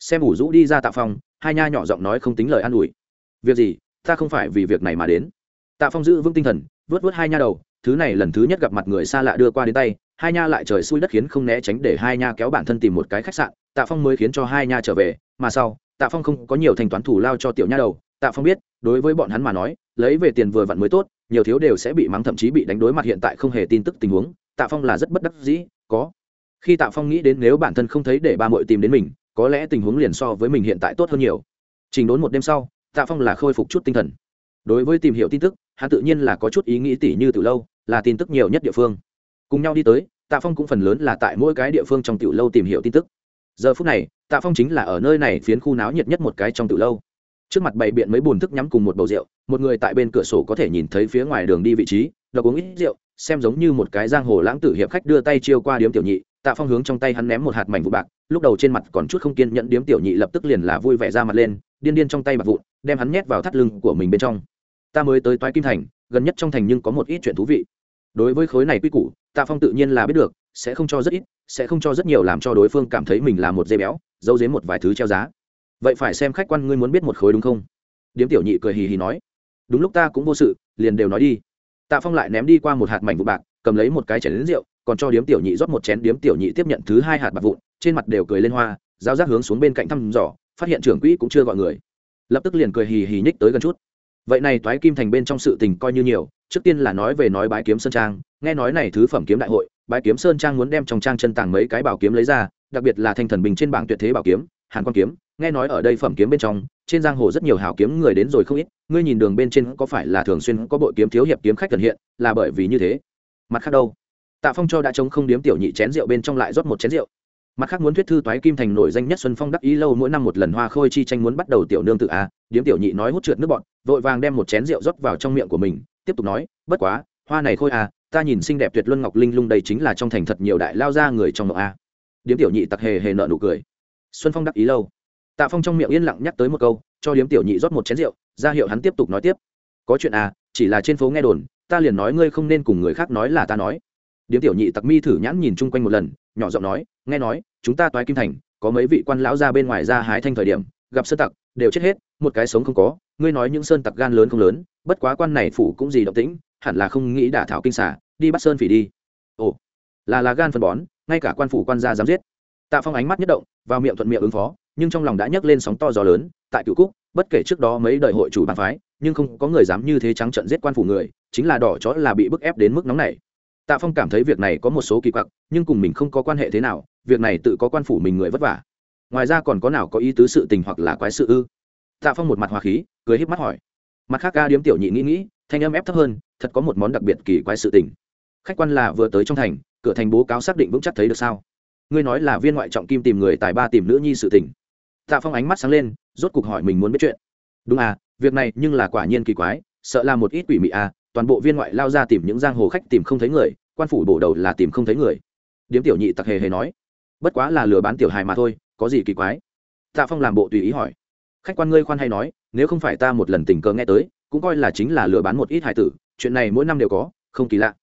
Xem ủ rũ đi ra tạ phong, hai nha nhỏ giọng nói không tính lời an ủi. Việc gì, ta không phải vì việc này mà đến. Tạ phong giữ vững tinh thần vớt vớt hai nha đầu, thứ này lần thứ nhất gặp mặt người xa lạ đưa qua đến tay, hai nha lại trời xui đất khiến không né tránh để hai nha kéo bản thân tìm một cái khách sạn, tạ phong mới khiến cho hai nha trở về, mà sau, tạ phong không có nhiều thanh toán thủ lao cho tiểu nha đầu tạ phong biết, đối với bọn hắn mà nói, lấy về tiền vừa vặn mới tốt, nhiều thiếu đều sẽ bị mắng thậm chí bị đánh đối mặt hiện tại không hề tin tức tình huống, tạ phong là rất bất đắc dĩ, có. Khi tạ phong nghĩ đến nếu bản thân không thấy để ba mội tìm đến mình, có lẽ tình huống liền so với mình hiện tại tốt hơn nhiều. Trình đốn một đêm sau, tạ phong là khôi phục chút tinh thần. Đối với tìm hiểu tin tức, hắn tự nhiên là có chút ý nghĩ tỉ như từ lâu, là tin tức nhiều nhất địa phương. Cùng nhau đi tới, tạ phong cũng phần lớn là tại mỗi cái địa phương trong tiểu lâu tìm hiểu tin tức. Giờ phút này, tạ phong chính là ở nơi này phiến khu náo nhiệt nhất một cái trong tiểu lâu trước mặt bày biện mấy bùn thức nhắm cùng một bầu rượu, một người tại bên cửa sổ có thể nhìn thấy phía ngoài đường đi vị trí đọc uống ít rượu, xem giống như một cái giang hồ lãng tử hiệp khách đưa tay chiêu qua điếm tiểu nhị, tạ phong hướng trong tay hắn ném một hạt mảnh vụ bạc, lúc đầu trên mặt còn chút không kiên nhẫn điếm tiểu nhị lập tức liền là vui vẻ ra mặt lên, điên điên trong tay bạc vụn, đem hắn nhét vào thắt lưng của mình bên trong. Ta mới tới toái kim thành, gần nhất trong thành nhưng có một ít chuyện thú vị. Đối với khối này quy củ, tạ phong tự nhiên là biết được, sẽ không cho rất ít, sẽ không cho rất nhiều làm cho đối phương cảm thấy mình là một dây béo, giấu dếm một vài thứ treo giá vậy phải xem khách quan ngươi muốn biết một khối đúng không? Điếm tiểu nhị cười hì hì nói. Đúng lúc ta cũng vô sự, liền đều nói đi. Tạ phong lại ném đi qua một hạt mảnh vụ bạc, cầm lấy một cái chén lính rượu, còn cho điếm tiểu nhị rót một chén. Điếm tiểu nhị tiếp nhận thứ hai hạt bạc vụn, trên mặt đều cười lên hoa giáo giác hướng xuống bên cạnh thăm dò, phát hiện trưởng quỹ cũng chưa gọi người. Lập tức liền cười hì hì nhích tới gần chút. Vậy này toái kim thành bên trong sự tình coi như nhiều, trước tiên là nói về nói bái kiếm sơn trang, nghe nói này thứ phẩm kiếm đại hội, bái kiếm sơn trang muốn đem trong trang chân tàng mấy cái bảo kiếm lấy ra, đặc biệt là thanh thần bình trên bảng tuyệt thế bảo kiếm hàn quan kiếm, nghe nói ở đây phẩm kiếm bên trong, trên giang hồ rất nhiều hào kiếm người đến rồi không ít, ngươi nhìn đường bên trên có phải là thường xuyên có bội kiếm thiếu hiệp kiếm khách cần hiện, là bởi vì như thế. Mặt khác đâu? Tạ phong cho đã chống không điếm tiểu nhị chén rượu bên trong lại rót một chén rượu. Mặt khác muốn thuyết thư toái kim thành nổi danh nhất xuân phong đắc ý lâu mỗi năm một lần hoa khôi chi tranh muốn bắt đầu tiểu nương tự a, điếm tiểu nhị nói hút trượt nước bọn vội vàng đem một chén rượu rót vào trong miệng của mình, tiếp tục nói, bất quá, hoa này khôi a, ta nhìn xinh đẹp tuyệt luân ngọc linh lung đây chính là trong thành thật nhiều đại lao ra người trong ngọc a. Điếm tiểu nhị tặc hề hề nợ nụ cười xuân phong đắc ý lâu. Tạ phong trong miệng yên lặng nhắc tới một câu, cho điếm tiểu nhị rót một chén rượu, ra hiệu hắn tiếp tục nói tiếp. Có chuyện à chỉ là trên phố nghe đồn, ta liền nói ngươi không nên cùng người khác nói là ta nói. Điếm tiểu nhị tặc mi thử nhãn nhìn chung quanh một lần, nhỏ giọng nói, nghe nói, chúng ta toái kim thành, có mấy vị quan lão ra bên ngoài ra hái thanh thời điểm, gặp sơn tặc, đều chết hết, một cái sống không có, ngươi nói những sơn tặc gan lớn không lớn, bất quá quan này phủ cũng gì động tĩnh, hẳn là không nghĩ đả thảo kinh xả đi bắt sơn phỉ đi. Ồ, là là gan phân bón, ngay cả quan phủ quan gia dám giết tạ phong ánh mắt nhất động, vào miệng thuận miệng ứng phó, nhưng trong lòng đã nhấc lên sóng to gió lớn, tại cựu cúc bất kể trước đó mấy đời hội chủ bàn phái, nhưng không có người dám như thế trắng trận giết quan phủ người, chính là đỏ chó là bị bức ép đến mức nóng này tạ phong cảm thấy việc này có một số kỳ quặc, nhưng cùng mình không có quan hệ thế nào, việc này tự có quan phủ mình người vất vả. Ngoài ra còn có nào có ý tứ sự tình hoặc là quái sự ư? Tạ phong một mặt hòa khí, cười híp mắt hỏi. Mặt khác ca điếm tiểu nhị nghĩ nghĩ, thanh âm ép thấp hơn, thật có một món đặc biệt kỳ quái sự tình. Khách quan là vừa tới trong thành, cửa thành bố cáo xác định vững chắc thấy được sao? Ngươi nói là viên ngoại trọng kim tìm người tài ba tìm nữ nhi sự tình. Tạ phong ánh mắt sáng lên, rốt cuộc hỏi mình muốn biết chuyện. Đúng à việc này nhưng là quả nhiên kỳ quái, sợ là một ít quỷ mị à toàn bộ viên ngoại lao ra tìm những giang hồ khách tìm không thấy người, quan phủ bổ đầu là tìm không thấy người. Điếm tiểu nhị tặc hề hề nói. Bất quá là lừa bán tiểu hài mà thôi, có gì kỳ quái? Tạ phong làm bộ tùy ý hỏi. Khách quan ngươi khoan hay nói, nếu không phải ta một lần tình cờ nghe tới, cũng coi là chính là lừa bán một ít hài tử, chuyện này mỗi năm đều có, không kỳ lạ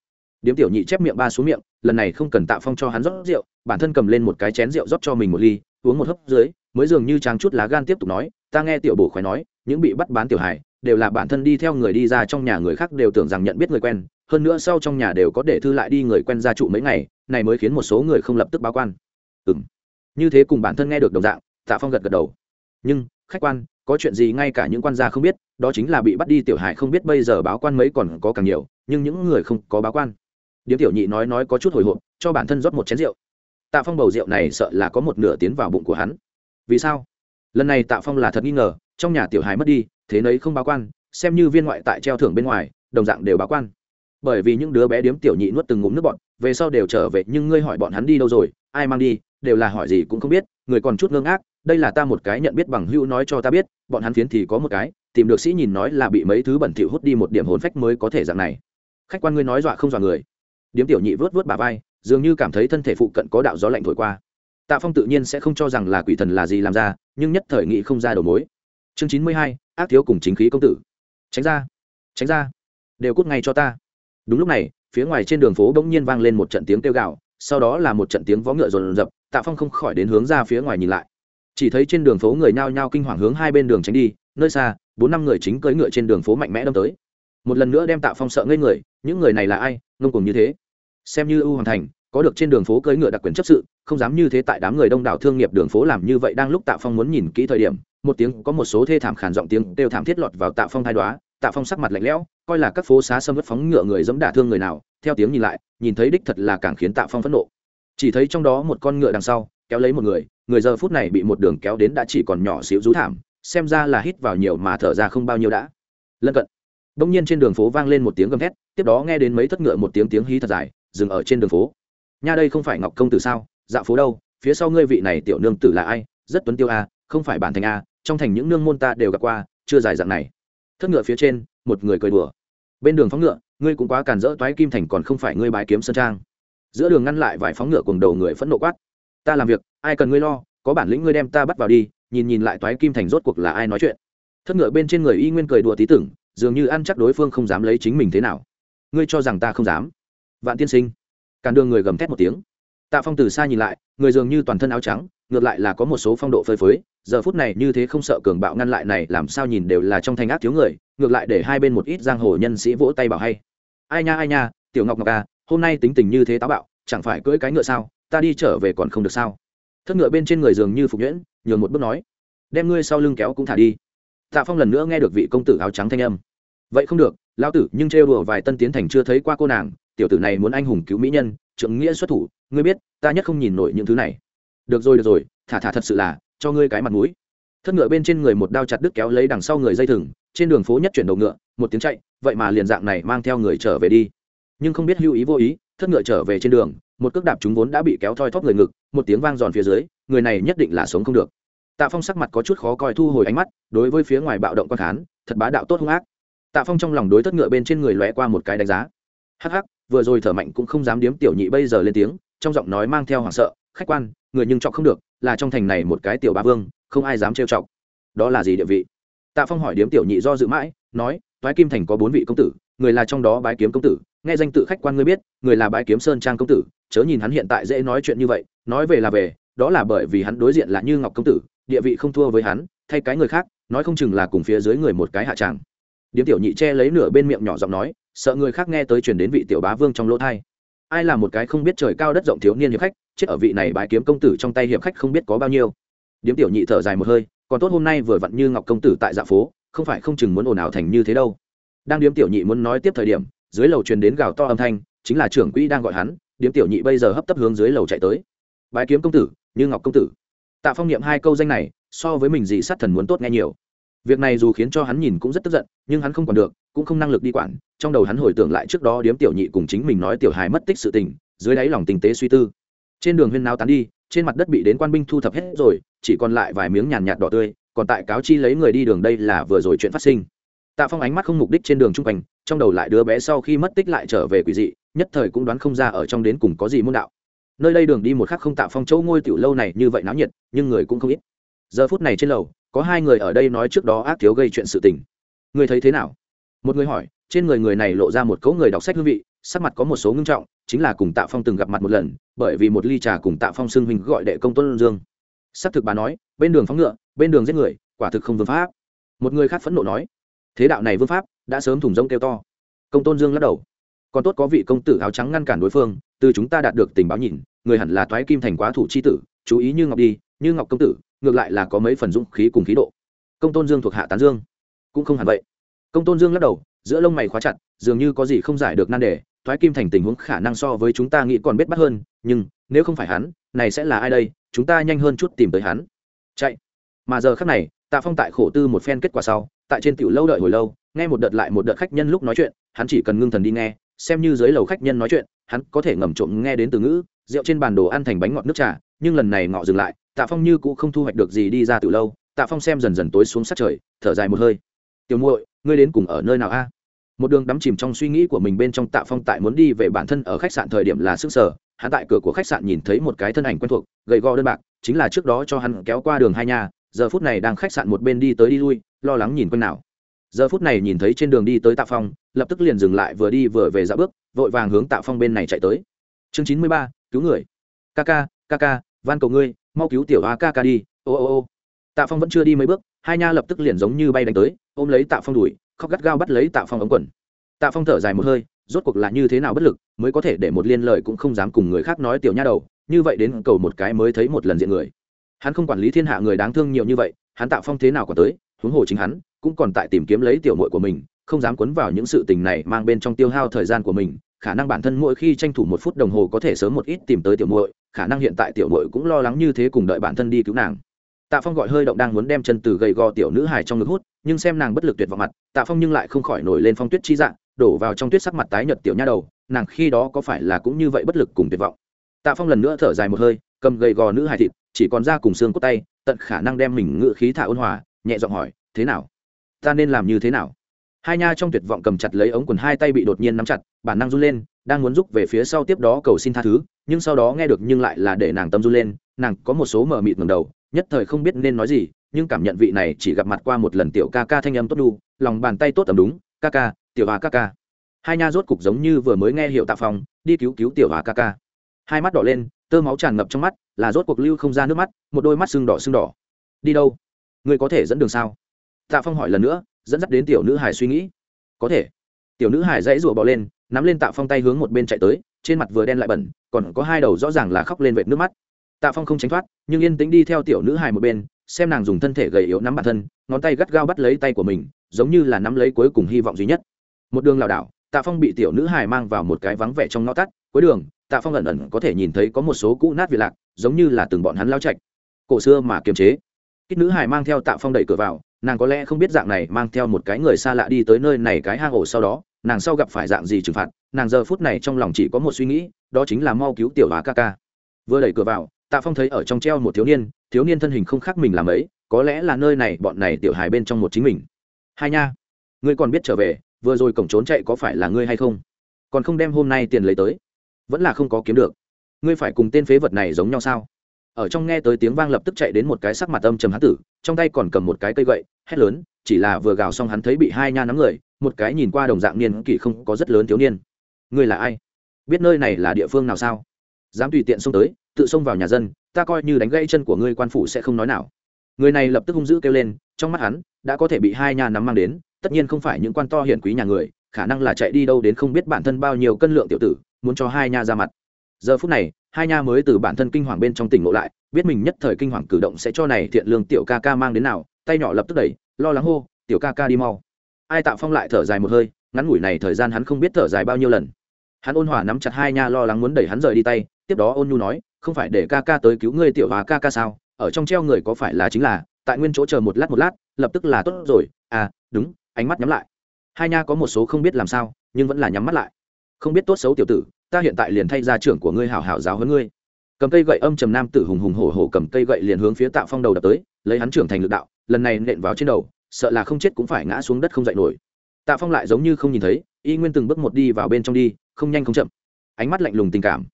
điếm tiểu nhị chép miệng ba xuống miệng, lần này không cần tạ phong cho hắn rót rượu, bản thân cầm lên một cái chén rượu rót cho mình một ly, uống một hớp dưới, mới dường như tráng chút lá gan tiếp tục nói, ta nghe tiểu bổ khói nói, những bị bắt bán tiểu hải đều là bản thân đi theo người đi ra trong nhà người khác đều tưởng rằng nhận biết người quen, hơn nữa sau trong nhà đều có để thư lại đi người quen ra trụ mấy ngày, này mới khiến một số người không lập tức báo quan. Ừ m như thế cùng bản thân nghe được đồng dạng, tạ phong gật gật đầu. Nhưng, khách quan, có chuyện gì ngay cả những quan gia không biết, đó chính là bị bắt đi tiểu hải không biết bây giờ báo quan mấy còn có càng nhiều, nhưng những người không có báo quan điếm tiểu nhị nói nói có chút hồi hộp, cho bản thân rót một chén rượu. Tạ phong bầu rượu này sợ là có một nửa tiến vào bụng của hắn. Vì sao? Lần này tạ phong là thật nghi ngờ, trong nhà tiểu hài mất đi, thế nấy không báo quan, xem như viên ngoại tại treo thưởng bên ngoài, đồng dạng đều báo quan. Bởi vì những đứa bé điếm tiểu nhị nuốt từng ngụm nước bọn về sau đều trở về, nhưng ngươi hỏi bọn hắn đi đâu rồi, ai mang đi, đều là hỏi gì cũng không biết, người còn chút ngơ ngác, đây là ta một cái nhận biết bằng hữu nói cho ta biết, bọn hắn phiến thì có một cái, tìm được sĩ nhìn nói là bị mấy thứ bẩn thỉu hút đi một điểm hồn phách mới có thể dạng này. Khách quan ngươi nói dọa không dọa người điếm tiểu nhị vớt vớt bà vai, dường như cảm thấy thân thể phụ cận có đạo gió lạnh thổi qua. Tạ phong tự nhiên sẽ không cho rằng là quỷ thần là gì làm ra, nhưng nhất thời nghị không ra đầu mối. Chương chín mươi hai, ác thiếu cùng chính khí công tử. Tránh ra tránh ra, đều cút ngay cho ta. Đúng lúc này, phía ngoài trên đường phố bỗng nhiên vang lên một trận tiếng kêu gạo sau đó là một trận tiếng vó ngựa rồn rập, tạ phong không khỏi đến hướng ra phía ngoài nhìn lại. Chỉ thấy trên đường phố người nhao nhao kinh hoàng hướng hai bên đường tránh đi, nơi xa, bốn năm người chính cưỡi ngựa trên đường phố mạnh mẽ đâm tới. Một lần nữa đem tạ phong sợ ngây người, những người này là ai? Ngông cùng như thế xem như ưu hoàng thành, có được trên đường phố cưỡi ngựa đặc quyền chấp sự, không dám như thế tại đám người đông đảo thương nghiệp đường phố làm như vậy đang lúc tạ phong muốn nhìn kỹ thời điểm, một tiếng, có một số thê thảm khản giọng tiếng đều thảm thiết lọt vào tạ phong thai đoá, tạ phong sắc mặt lạnh lẽo, coi là các phố xá xâm vất phóng ngựa người dẫm đả thương người nào, theo tiếng nhìn lại, nhìn thấy đích thật là càng khiến tạ phong phẫn nộ. Chỉ thấy trong đó một con ngựa đằng sau, kéo lấy một người người giờ phút này bị một đường kéo đến đã chỉ còn nhỏ xíu rú thảm, xem ra là hít vào nhiều mà thở ra không bao nhiêu đã. Lân cận. Đông nhiên trên đường phố vang lên một tiếng gầm thét, tiếp đó nghe đến mấy thất ngựa một tiếng tiếng hí thật dài dừng ở trên đường phố. Nha đây không phải ngọc công tử sao? Dạo phố đâu? Phía sau ngươi vị này tiểu nương tử là ai? Rất tuấn tiêu a không phải bản thành a trong thành những nương môn ta đều gặp qua, chưa dài dạng này. Thất ngựa phía trên, một người cười đùa. Bên đường phóng ngựa, ngươi cũng quá càn rỡ, toái kim thành còn không phải ngươi bái kiếm sơn trang. Giữa đường ngăn lại vài phóng ngựa cùng đầu người phẫn nộ quát. Ta làm việc, ai cần ngươi lo, có bản lĩnh ngươi đem ta bắt vào đi, nhìn nhìn lại toái kim thành rốt cuộc là ai nói chuyện. Thất ngựa bên trên người y nguyên cười đùa tí tưởng, dường như ăn chắc đối phương không dám lấy chính mình thế nào. Ngươi cho rằng ta không dám? Vạn tiên sinh. Càn đường người gầm thét một tiếng. Tạ phong từ xa nhìn lại, người dường như toàn thân áo trắng, ngược lại là có một số phong độ phơi phới. Giờ phút này như thế không sợ cường bạo ngăn lại này, làm sao nhìn đều là trong thành ác thiếu người, ngược lại để hai bên một ít giang hồ nhân sĩ vỗ tay bảo hay. Ai nha ai nha, tiểu ngọc ngọc à hôm nay tính tình như thế táo bạo, chẳng phải cưỡi cái ngựa sao, ta đi trở về còn không được sao? Thất ngựa bên trên người dường như phục nhuyễn, nhường một bước nói, đem ngươi sau lưng kéo cũng thả đi. Tạ phong lần nữa nghe được vị công tử áo trắng thanh âm. Vậy không được lao tử, nhưng trêu đùa vài tân tiến thành chưa thấy qua cô nàng tiểu tử này muốn anh hùng cứu mỹ nhân trượng nghĩa xuất thủ, ngươi biết, ta nhất không nhìn nổi những thứ này. Được rồi được rồi, thả thả thật sự là, cho ngươi cái mặt mũi. Thất ngựa bên trên người một đao chặt đứt kéo lấy đằng sau người dây thừng, trên đường phố nhất chuyển đầu ngựa, một tiếng chạy, vậy mà liền dạng này mang theo người trở về đi. Nhưng không biết hữu ý vô ý, thất ngựa trở về trên đường, một cước đạp chúng vốn đã bị kéo thoi thóp người ngực, một tiếng vang giòn phía dưới, người này nhất định là sống không được. Tạ phong sắc mặt có chút khó coi thu hồi ánh mắt, đối với phía ngoài bạo động quan khán, thật bá đạo tốt hung ác. Tạ phong trong lòng đối thất ngựa bên trên người lóe qua một cái đánh giá. Hắc hắc vừa rồi thở mạnh cũng không dám điếm tiểu nhị bây giờ lên tiếng, trong giọng nói mang theo hoảng sợ, khách quan, người nhưng chọc không được, là trong thành này một cái tiểu ba vương, không ai dám trêu chọc. Đó là gì địa vị? Tạ phong hỏi điếm tiểu nhị do dự mãi, nói, toái kim thành có bốn vị công tử, người là trong đó bái kiếm công tử, nghe danh tự khách quan ngươi biết, người là bái kiếm sơn trang công tử, chớ nhìn hắn hiện tại dễ nói chuyện như vậy, nói về là về, đó là bởi vì hắn đối diện là như ngọc công tử, địa vị không thua với hắn, thay cái người khác, nói không chừng là cùng phía dưới người một cái hạ tràng. Điếm tiểu nhị che lấy nửa bên miệng nhỏ giọng nói sợ người khác nghe tới truyền đến vị tiểu bá vương trong lỗ thai. Ai là một cái không biết trời cao đất rộng thiếu niên hiệp khách, chết ở vị này bái kiếm công tử trong tay hiệp khách không biết có bao nhiêu. Điếm tiểu nhị thở dài một hơi, còn tốt hôm nay vừa vặn như ngọc công tử tại dạ phố, không phải không chừng muốn ồn ào thành như thế đâu. Đang điếm tiểu nhị muốn nói tiếp thời điểm, dưới lầu truyền đến gào to âm thanh, chính là trưởng quỹ đang gọi hắn, điếm tiểu nhị bây giờ hấp tấp hướng dưới lầu chạy tới. Bái kiếm công tử, như ngọc công tử. Tạ phong niệm hai câu danh này, so với mình dị sát thần muốn tốt nghe nhiều việc này dù khiến cho hắn nhìn cũng rất tức giận, nhưng hắn không còn được, cũng không năng lực đi quản. Trong đầu hắn hồi tưởng lại trước đó điếm tiểu nhị cùng chính mình nói tiểu hài mất tích sự tình, dưới đáy lòng tình tế suy tư. Trên đường huyên náo tán đi, trên mặt đất bị đến quan binh thu thập hết rồi, chỉ còn lại vài miếng nhàn nhạt đỏ tươi, còn tại cáo chi lấy người đi đường đây là vừa rồi chuyện phát sinh. Tạ phong ánh mắt không mục đích trên đường trung quanh, trong đầu lại đứa bé sau khi mất tích lại trở về quỷ dị, nhất thời cũng đoán không ra ở trong đến cùng có gì môn đạo. Nơi đây đường đi một khắc không tạ phong chỗ ngôi tiểu lâu này như vậy náo nhiệt, nhưng người cũng không ít. Giờ phút này trên lầu có hai người ở đây nói trước đó ác thiếu gây chuyện sự tình. Người thấy thế nào? Một người hỏi, trên người người này lộ ra một cấu người đọc sách hương vị, sắc mặt có một số ngưng trọng, chính là cùng tạ phong từng gặp mặt một lần, bởi vì một ly trà cùng tạ phong xưng huynh gọi đệ công tuân dương. S ắ c thực bà nói, bên đường phóng ngựa, bên đường giết người, quả thực không vương pháp. Một người khác phẫn nộ nói, thế đạo này vương pháp, đã sớm thủng rông kêu to. Công tôn dương lắc đầu, còn tốt có vị công tử áo trắng ngăn cản đối phương, từ chúng ta đạt được tình báo nhìn, người hẳn là toái kim thành quá thủ c h i tử, chú ý như ngọc đi, như ngọc công tử ngược lại là có mấy phần dũng khí cùng khí độ. Công tôn dương thuộc hạ tán dương. Cũng không hẳn vậy. Công tôn dương lắc đầu, giữa lông mày khóa chặt, dường như có gì không giải được nan đề, thoái kim thành tình huống khả năng so với chúng ta nghĩ còn biết bắt hơn, nhưng nếu không phải hắn, này sẽ là ai đây, chúng ta nhanh hơn chút tìm tới hắn. Chạy. Mà giờ khác này, tạ phong tại khổ tư một phen kết quả sau, tại trên tiểu lâu đợi hồi lâu, nghe một đợt lại một đợt khách nhân lúc nói chuyện, hắn chỉ cần ngưng thần đi nghe, xem như dưới lầu khách nhân nói chuyện, hắn có thể ngầm trộm nghe đến từ ngữ, rượu trên bàn đồ ăn thành bánh ngọt nước trà, nhưng lần này ngọ dừng lại tạ phong như cũng không thu hoạch được gì đi ra từ lâu, tạ phong xem dần dần tối xuống sát trời, thở dài một hơi. Tiểu muội, ngươi đến cùng ở nơi nào a? Một đường đắm chìm trong suy nghĩ của mình bên trong tạ phong tại muốn đi về bản thân ở khách sạn thời điểm là sức sở hắn tại cửa của khách sạn nhìn thấy một cái thân ảnh quen thuộc, gầy gò đơn bạc, chính là trước đó cho hắn kéo qua đường hai nhà, giờ phút này đang khách sạn một bên đi tới đi lui, lo lắng nhìn quanh nào. Giờ phút này nhìn thấy trên đường đi tới tạ phong, lập tức liền dừng lại vừa đi vừa về dạ bước, vội vàng hướng tạ phong bên này chạy tới. Chương chín mươi ba, cứu người. Ca ca ca ca, van cầu ngươi mau cứu tiểu a ca ca đi, ô ô ô. Tạ phong vẫn chưa đi mấy bước, hai nha lập tức liền giống như bay đánh tới, ôm lấy tạ phong đùi khóc gắt gao bắt lấy tạ phong ống quần. Tạ phong thở dài một hơi, rốt cuộc là như thế nào bất lực, mới có thể để một liên lời cũng không dám cùng người khác nói tiểu nha đầu, như vậy đến cầu một cái mới thấy một lần diện người. Hắn không quản lý thiên hạ người đáng thương nhiều như vậy, hắn tạ phong thế nào còn tới, huống hồ chính hắn, cũng còn tại tìm kiếm lấy tiểu muội của mình, không dám quấn vào những sự tình này mang bên trong tiêu hao thời gian của mình, khả năng bản thân mỗi khi tranh thủ một phút đồng hồ có thể sớm một ít tìm tới tiểu muội khả năng hiện tại tiểu muội cũng lo lắng như thế cùng đợi bản thân đi cứu nàng. Tạ phong gọi hơi động đang muốn đem chân từ gầy gò tiểu nữ hài trong ngực hút, nhưng xem nàng bất lực tuyệt vọng mặt, tạ phong nhưng lại không khỏi nổi lên phong tuyết chi dạng, đổ vào trong tuyết sắc mặt tái nhợt tiểu nha đầu, nàng khi đó có phải là cũng như vậy bất lực cùng tuyệt vọng? Tạ phong lần nữa thở dài một hơi, cầm gầy gò nữ hài thịt, chỉ còn ra cùng xương cốt tay, tận khả năng đem mình ngự khí thả ôn hòa, nhẹ giọng hỏi, thế nào? Ta nên làm như thế nào? Hai nha trong tuyệt vọng cầm chặt lấy ống quần hai tay bị đột nhiên nắm chặt, bản năng run lên đang muốn rúc về phía sau tiếp đó cầu xin tha thứ, nhưng sau đó nghe được nhưng lại là để nàng tâm run lên, nàng có một số mờ mịt ngầm đầu, nhất thời không biết nên nói gì, nhưng cảm nhận vị này chỉ gặp mặt qua một lần tiểu ca ca thanh âm tốt đu, lòng bàn tay tốt tầm đúng, ca ca, tiểu hà ca ca. Hai nha rốt cục giống như vừa mới nghe hiệu tạ phong, đi cứu cứu tiểu hà ca ca. Hai mắt đỏ lên, tơ máu tràn ngập trong mắt, là rốt cuộc lưu không ra nước mắt, một đôi mắt sưng đỏ sưng đỏ. Đi đâu? Người có thể dẫn đường sao? Tạ phong hỏi lần nữa, dẫn dắt đến tiểu nữ hải suy nghĩ. Có thể. Tiểu nữ hải dãy rủa bỏ lên nắm lên tạ phong tay hướng một bên chạy tới, trên mặt vừa đen lại bẩn, còn có hai đầu rõ ràng là khóc lên vệt nước mắt. Tạ phong không tránh thoát, nhưng yên tĩnh đi theo tiểu nữ hài một bên, xem nàng dùng thân thể gầy yếu nắm bản thân, ngón tay gắt gao bắt lấy tay của mình, giống như là nắm lấy cuối cùng hy vọng duy nhất. Một đường lảo đảo, tạ phong bị tiểu nữ hài mang vào một cái vắng vẻ trong ngõ tắt, cuối đường, tạ phong ẩn ẩn có thể nhìn thấy có một số cũ nát việt lạc, giống như là từng bọn hắn lao chạch cổ xưa mà kiềm chế. Kích nữ hài mang theo tạ phong đẩy cửa vào, nàng có lẽ không biết dạng này mang theo một cái người xa lạ đi tới nơi này cái hang ổ sau đó nàng sau gặp phải dạng gì trừng phạt, nàng giờ phút này trong lòng chỉ có một suy nghĩ, đó chính là mau cứu tiểu hóa ca ca. Vừa đẩy cửa vào, tạ phong thấy ở trong treo một thiếu niên thiếu niên thân hình không khác mình làm ấy, có lẽ là nơi này bọn này tiểu hài bên trong một chính mình. Hai nha, ngươi còn biết trở về, vừa rồi cổng trốn chạy có phải là ngươi hay không? Còn không đem hôm nay tiền lấy tới? Vẫn là không có kiếm được. Ngươi phải cùng tên phế vật này giống nhau sao? Ở trong nghe tới tiếng vang lập tức chạy đến một cái sắc mặt âm trầm hán tử, trong tay còn cầm một cái cây gậy, hét lớn, chỉ là vừa gào xong hắn thấy bị hai nha nắm người một cái nhìn qua đồng dạng niên kỷ không có rất lớn thiếu niên. Ngươi là ai? Biết nơi này là địa phương nào sao? Dám tùy tiện xông tới, tự xông vào nhà dân, ta coi như đánh gãy chân của ngươi quan phủ sẽ không nói nào. Người này lập tức hung dữ kêu lên, trong mắt hắn đã có thể bị hai nha nắm mang đến, tất nhiên không phải những quan to hiển quý nhà người, khả năng là chạy đi đâu đến không biết bản thân bao nhiêu cân lượng tiểu tử, muốn cho hai nha ra mặt. Giờ phút này, hai nha mới từ bản thân kinh hoàng bên trong tỉnh ngộ lại, biết mình nhất thời kinh hoàng cử động sẽ cho này thiện lương tiểu ca ca mang đến nào, tay nhỏ lập tức đẩy, lo lắng hô, tiểu ca ca đi mau ai tạo phong lại thở dài một hơi, ngắn ngủi này thời gian hắn không biết thở dài bao nhiêu lần. Hắn ôn hòa nắm chặt hai nha lo lắng muốn đẩy hắn rời đi tay, tiếp đó ôn nhu nói, không phải để ca ca tới cứu ngươi tiểu hòa ca ca sao? Ở trong treo người có phải là chính là, tại nguyên chỗ chờ một lát một lát, lập tức là tốt rồi. À đúng, ánh mắt nhắm lại. Hai nha có một số không biết làm sao, nhưng vẫn là nhắm mắt lại. Không biết tốt xấu tiểu tử, ta hiện tại liền thay ra trưởng của ngươi hảo hảo giáo hơn ngươi. Cầm cây gậy âm trầm nam tử hùng hùng hổ hổ cầm cây gậy liền hướng phía tạ phong đầu đập tới, lấy hắn trưởng thành lực đạo, lần này nện vào trên đầu sợ là không chết cũng phải ngã xuống đất không dậy nổi. Tạ phong lại giống như không nhìn thấy, y nguyên từng bước một đi vào bên trong đi, không nhanh không chậm. Ánh mắt lạnh lùng tình cảm.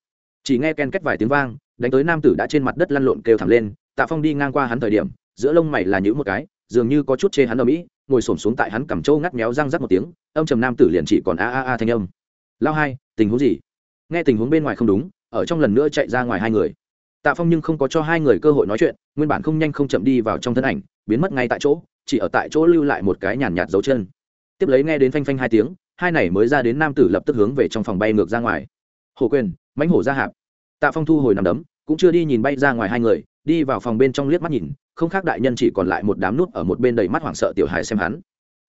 Chỉ nghe ken kết vài tiếng vang, đánh tới nam tử đã trên mặt đất lăn lộn kêu thẳng lên, tạ phong đi ngang qua hắn thời điểm, giữa lông mày là những một cái, dường như có chút chê hắn ở mỹ ngồi xổm xuống tại hắn cằm trâu ngắt méo răng rắc một tiếng, âm trầm nam tử liền chỉ còn a a a thanh âm. Lao hai, tình huống gì? Nghe tình huống bên ngoài không đúng, ở trong lần nữa chạy ra ngoài hai người. Tạ phong nhưng không có cho hai người cơ hội nói chuyện, nguyên bản không nhanh không chậm đi vào trong thân ảnh, biến mất ngay tại chỗ chỉ ở tại chỗ lưu lại một cái nhàn nhạt dấu chân. Tiếp lấy nghe đến phanh phanh hai tiếng, hai này mới ra đến nam tử lập tức hướng về trong phòng bay ngược ra ngoài. Hồ quyền, mãnh hổ ra hạp. Tạ phong thu hồi nằm đấm, cũng chưa đi nhìn bay ra ngoài hai người, đi vào phòng bên trong liếc mắt nhìn, không khác đại nhân chỉ còn lại một đám nút ở một bên đầy mắt hoảng sợ tiểu hài xem hắn.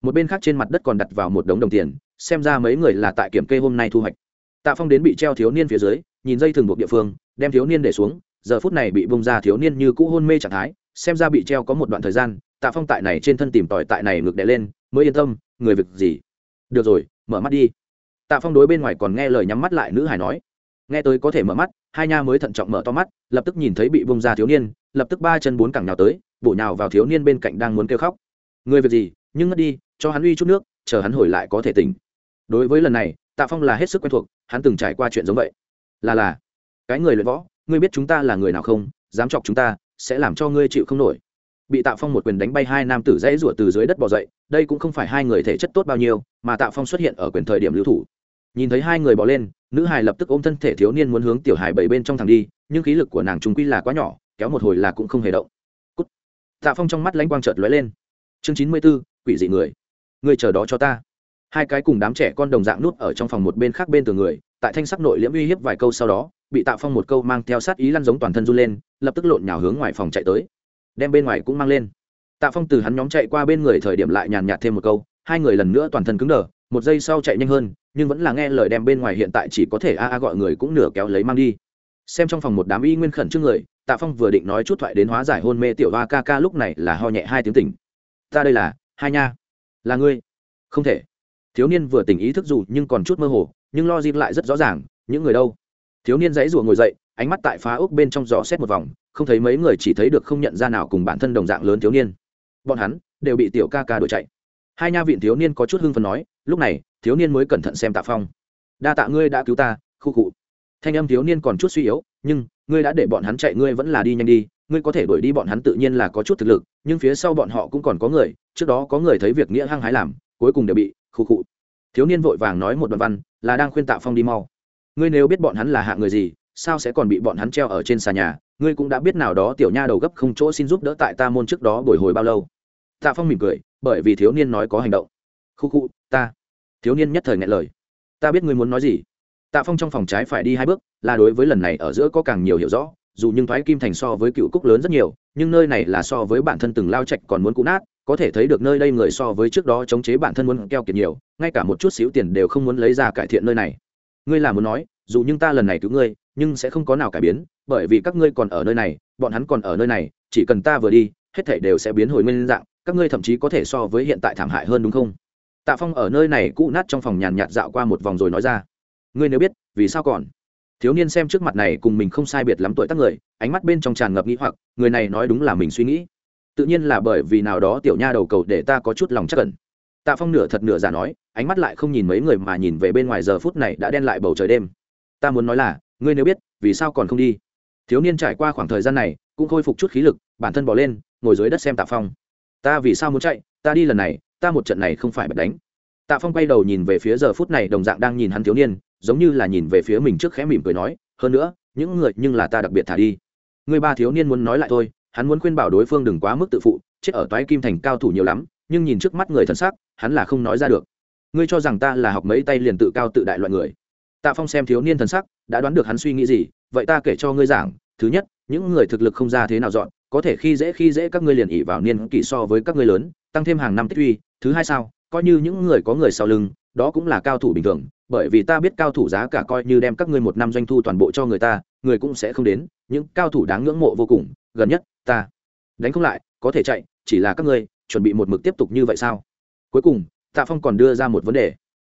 Một bên khác trên mặt đất còn đặt vào một đống đồng tiền, xem ra mấy người là tại kiểm kê hôm nay thu hoạch. Tạ phong đến bị treo thiếu niên phía dưới, nhìn dây thường buộc địa phương, đem thiếu niên để xuống, giờ phút này bị bông ra thiếu niên như cũ hôn mê trạng thái, xem ra bị treo có một đoạn thời gian tạ phong tại này trên thân tìm tòi tại này ngược đè lên, mới yên tâm, người việc gì? Được rồi, mở mắt đi. Tạ phong đối bên ngoài còn nghe lời nhắm mắt lại nữ hải nói. Nghe tới có thể mở mắt, hai nha mới thận trọng mở to mắt, lập tức nhìn thấy bị bông ra thiếu niên, lập tức ba chân bốn cẳng nhào tới, bổ nhào vào thiếu niên bên cạnh đang muốn kêu khóc. Người việc gì? Nhưng ngất đi, cho hắn uy chút nước, chờ hắn hồi lại có thể tỉnh. Đối với lần này, tạ phong là hết sức quen thuộc, hắn từng trải qua chuyện giống vậy. Là là, cái người luyện võ, ngươi biết chúng ta là người nào không? Dám chọc chúng ta, sẽ làm cho ngươi chịu không nổi bị tạ phong một quyền đánh bay hai nam tử dãy rủa từ dưới đất bỏ dậy, đây cũng không phải hai người thể chất tốt bao nhiêu, mà tạ phong xuất hiện ở quyền thời điểm lưu thủ. Nhìn thấy hai người bỏ lên, nữ hài lập tức ôm thân thể thiếu niên muốn hướng tiểu hài bảy bên trong thằng đi, nhưng khí lực của nàng trung quy là quá nhỏ, kéo một hồi là cũng không hề động. Cút. tạ phong trong mắt lãnh quang chợt lóe lên. Chương chín mươi b ố quỷ dị người. Người chờ đó cho ta. Hai cái cùng đám trẻ con đồng dạng nút ở trong phòng một bên khác bên từ người, tại thanh sắc nội liễm uy hiếp vài câu sau đó, bị tạ phong một câu mang theo sát ý lăn giống toàn thân run lên, lập tức lộn nhào hướng ngoài phòng chạy tới đem bên ngoài cũng mang lên. Tạ phong từ hắn nhóm chạy qua bên người thời điểm lại nhàn nhạt thêm một câu, hai người lần nữa toàn thân cứng đờ, một giây sau chạy nhanh hơn, nhưng vẫn là nghe lời đem bên ngoài hiện tại chỉ có thể a a gọi người cũng nửa kéo lấy mang đi. Xem trong phòng một đám y nguyên khẩn trước người, tạ phong vừa định nói chút thoại đến hóa giải hôn mê tiểu hoa ca ca lúc này là ho nhẹ hai tiếng tỉnh. Ta đây là, hai nha. Là ngươi? Không thể. Thiếu niên vừa tỉnh ý thức dù nhưng còn chút mơ hồ, nhưng lo dịp lại rất rõ ràng, những người đâu? Thiếu niên dãy rủa ngồi dậy, ánh mắt tại phá ốc bên trong giò xét một vòng không thấy mấy người chỉ thấy được không nhận ra nào cùng bản thân đồng dạng lớn thiếu niên. Bọn hắn đều bị tiểu ca ca đuổi chạy. Hai nha viện thiếu niên có chút hưng phần nói, lúc này, thiếu niên mới cẩn thận xem tạ phong. Đa tạ ngươi đã cứu ta, khu cụ thanh âm thiếu niên còn chút suy yếu, nhưng, ngươi đã để bọn hắn chạy, ngươi vẫn là đi nhanh đi, ngươi có thể đuổi đi bọn hắn tự nhiên là có chút thực lực, nhưng phía sau bọn họ cũng còn có người, trước đó có người thấy việc nghĩa hăng hái làm, cuối cùng đều bị, khu cụ thiếu niên vội vàng nói một đoạn văn, là đang khuyên tạ phong đi mau. Ngươi nếu biết bọn hắn là hạ người gì sao sẽ còn bị bọn hắn treo ở trên xà nhà? Ngươi cũng đã biết nào đó tiểu nha đầu gấp không chỗ xin giúp đỡ tại ta môn trước đó bồi hồi bao lâu. Tạ phong mỉm cười, bởi vì thiếu niên nói có hành động. Khu khu, ta. Thiếu niên nhất thời ngại lời. Ta biết ngươi muốn nói gì. Tạ phong trong phòng trái phải đi hai bước, là đối với lần này ở giữa có càng nhiều hiểu rõ, dù nhưng thoái kim thành so với cựu cúc lớn rất nhiều, nhưng nơi này là so với bản thân từng lao chạch còn muốn cũ nát, có thể thấy được nơi đây người so với trước đó chống chế bản thân muốn keo kiệt nhiều, ngay cả một chút xíu tiền đều không muốn lấy ra cải thiện nơi này. Ngươi là muốn nói dù nhưng ta lần này cứu ngươi, nhưng sẽ không có nào cải biến, bởi vì các ngươi còn ở nơi này, bọn hắn còn ở nơi này, chỉ cần ta vừa đi, hết thảy đều sẽ biến hồi nguyên dạng, các ngươi thậm chí có thể so với hiện tại thảm hại hơn đúng không? Tạ phong ở nơi này cũ nát trong phòng nhàn nhạt dạo qua một vòng rồi nói ra. Ngươi nếu biết, vì sao còn? Thiếu niên xem trước mặt này cùng mình không sai biệt lắm tuổi tác người, ánh mắt bên trong tràn ngập nghĩ hoặc, người này nói đúng là mình suy nghĩ. Tự nhiên là bởi vì nào đó tiểu nha đầu cầu để ta có chút lòng chắc cẩn tạ phong nửa thật nửa giả nói, ánh mắt lại không nhìn mấy người mà nhìn về bên ngoài giờ phút này đã đen lại bầu trời đêm ta muốn nói là, ngươi nếu biết, vì sao còn không đi? Thiếu niên trải qua khoảng thời gian này, cũng khôi phục chút khí lực, bản thân bỏ lên, ngồi dưới đất xem tạ phong. Ta vì sao muốn chạy? Ta đi lần này, ta một trận này không phải bật đánh. Tạ phong quay đầu nhìn về phía giờ phút này đồng dạng đang nhìn hắn thiếu niên, giống như là nhìn về phía mình trước khẽ mỉm cười nói, hơn nữa, những người, nhưng là ta đặc biệt thả đi. Người ba thiếu niên muốn nói lại thôi, hắn muốn khuyên bảo đối phương đừng quá mức tự phụ, chết ở toái kim thành cao thủ nhiều lắm, nhưng nhìn trước mắt người thân xác, hắn là không nói ra được. Ngươi cho rằng ta là học mấy tay liền tự cao tự đại loại người? Tạ phong xem thiếu niên thần sắc, đã đoán được hắn suy nghĩ gì, vậy ta kể cho ngươi giảng. Thứ nhất, những người thực lực không ra thế nào dọn, có thể khi dễ khi dễ các ngươi liền ỉ vào niên kỷ so với các ngươi lớn, tăng thêm hàng năm tích uy. Thứ hai sao, coi như những người có người sau lưng, đó cũng là cao thủ bình thường, bởi vì ta biết cao thủ giá cả coi như đem các ngươi một năm doanh thu toàn bộ cho người ta, người cũng sẽ không đến. Những cao thủ đáng ngưỡng mộ vô cùng, gần nhất, ta đánh không lại, có thể chạy, chỉ là các ngươi, chuẩn bị một mực tiếp tục như vậy sao? Cuối cùng, tạ phong còn đưa ra một vấn đề.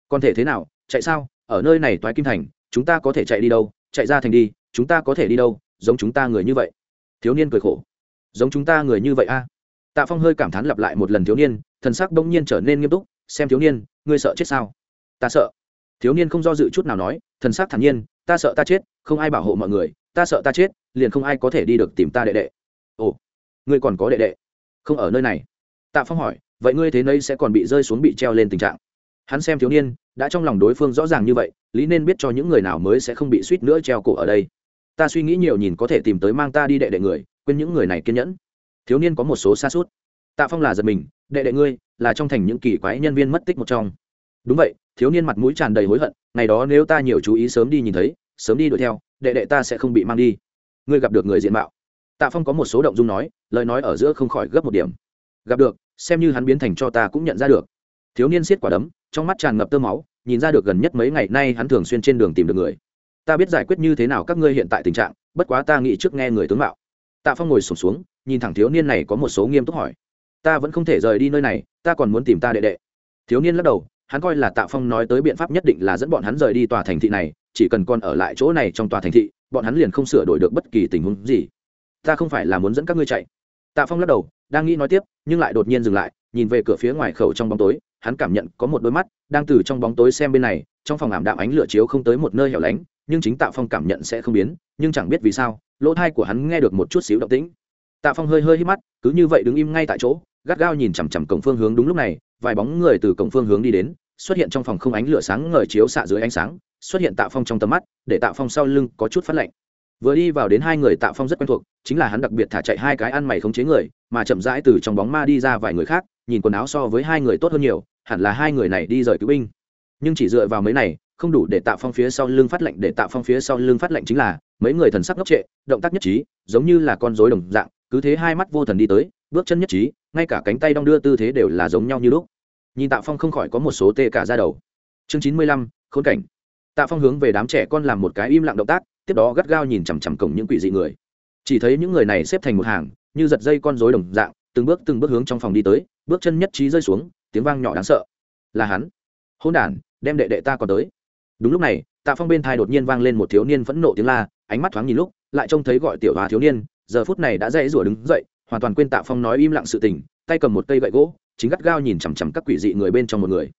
Còn thể thế nào, chạy sao? Ở nơi này toái kim thành, chúng ta có thể chạy đi đâu? Chạy ra thành đi, chúng ta có thể đi đâu? Giống chúng ta người như vậy. Thiếu niên cười khổ. Giống chúng ta người như vậy a? À? tạ phong hơi cảm thán lặp lại một lần thiếu niên, thần sắc đông nhiên trở nên nghiêm túc, xem thiếu niên, ngươi sợ chết sao? Ta sợ. Thiếu niên không do dự chút nào nói, thần sắc thản nhiên, ta sợ ta chết, không ai bảo hộ mọi người, ta sợ ta chết, liền không ai có thể đi được tìm ta đệ đệ. Ồ, ngươi còn có đệ đệ? Không ở nơi này. Tạ phong hỏi, vậy ngươi thế nơi sẽ còn bị rơi xuống bị treo lên tình trạng? Hắn xem thiếu niên đã trong lòng đối phương rõ ràng như vậy, lý nên biết cho những người nào mới sẽ không bị suýt nữa treo cổ ở đây. Ta suy nghĩ nhiều nhìn có thể tìm tới mang ta đi đệ đệ người, quên những người này kiên nhẫn. Thiếu niên có một số xa suốt tạ phong là giật mình, đệ đệ ngươi là trong thành những kỳ quái nhân viên mất tích một trong. Đúng vậy, thiếu niên mặt mũi tràn đầy hối hận, ngày đó nếu ta nhiều chú ý sớm đi nhìn thấy, sớm đi đuổi theo, đệ đệ ta sẽ không bị mang đi. Ngươi gặp được người diện mạo. Tạ phong có một số động dung nói, lời nói ở giữa không khỏi gấp một điểm. Gặp được, xem như hắn biến thành cho ta cũng nhận ra được. Thiếu niên siết quả đấm trong mắt tràn ngập tơ máu nhìn ra được gần nhất mấy ngày nay hắn thường xuyên trên đường tìm được người. Ta biết giải quyết như thế nào các ngươi hiện tại tình trạng bất quá ta nghĩ trước nghe người tướng mạo. Tạ phong ngồi sụp xuống, xuống nhìn thẳng thiếu niên này có một số nghiêm túc hỏi. Ta vẫn không thể rời đi nơi này ta còn muốn tìm ta đệ đệ. Thiếu niên lắc đầu hắn coi là tạ phong nói tới biện pháp nhất định là dẫn bọn hắn rời đi tòa thành thị này chỉ cần còn ở lại chỗ này trong tòa thành thị bọn hắn liền không sửa đổi được bất kỳ tình huống gì. Ta không phải là muốn dẫn các ngươi chạy. Tạ phong lắc đầu đang nghĩ nói tiếp nhưng lại đột nhiên dừng lại nhìn về cửa phía ngoài khẩu trong bóng tối, hắn cảm nhận có một đôi mắt đang từ trong bóng tối xem bên này, trong phòng ảm đạm ánh lửa chiếu không tới một nơi hẻo lánh, nhưng chính tạ phong cảm nhận sẽ không biến, nhưng chẳng biết vì sao, lỗ thai của hắn nghe được một chút xíu động tĩnh. Tạ phong hơi hơi hít mắt, cứ như vậy đứng im ngay tại chỗ, gắt gao nhìn chằm chằm cổng phương hướng đúng lúc này, vài bóng người từ cổng phương hướng đi đến, xuất hiện trong phòng không ánh lửa sáng ngời chiếu xạ dưới ánh sáng, xuất hiện tạ phong trong tầm mắt, để tạ phong sau lưng có chút phát lạnh. Vừa đi vào đến hai người tạ phong rất quen thuộc, chính là hắn đặc biệt thả chạy hai cái ăn mày khống chế người, mà chậm rãi từ trong bóng ma đi ra vài người khác nhìn quần áo so với hai người tốt hơn nhiều, hẳn là hai người này đi rời cứu binh. Nhưng chỉ dựa vào mấy này, không đủ để tạo phong phía sau lưng phát lệnh, để tạo phong phía sau lưng phát lệnh chính là, mấy người thần sắc ngốc trệ, động tác nhất trí, giống như là con rối đồng dạng, cứ thế hai mắt vô thần đi tới, bước chân nhất trí, ngay cả cánh tay đong đưa tư thế đều là giống nhau như lúc. Nhìn tạ phong không khỏi có một số tê cả ra đầu. Chương chín mươi lăm, khốn cảnh. Tạ phong hướng về đám trẻ con làm một cái im lặng động tác, tiếp đó gắt gao nhìn chằm chằm cổng những quỷ dị người. Chỉ thấy những người này xếp thành một hàng, như giật dây con rối đồng dạng từng bước từng bước hướng trong phòng đi tới, bước chân nhất trí rơi xuống, tiếng vang nhỏ đáng sợ. Là hắn. Hôn đ đem đệ đệ ta còn tới. Đúng lúc này, tạ phong bên thai đột nhiên vang lên một thiếu niên phẫn nộ tiếng la, ánh mắt thoáng nhìn lúc, lại trông thấy gọi tiểu hòa thiếu niên, giờ phút này đã dãy rủa đứng dậy, hoàn toàn quên tạ phong nói im lặng sự tình, tay cầm một cây gậy gỗ, chính gắt gao nhìn chằm chằm các quỷ dị người bên trong một người.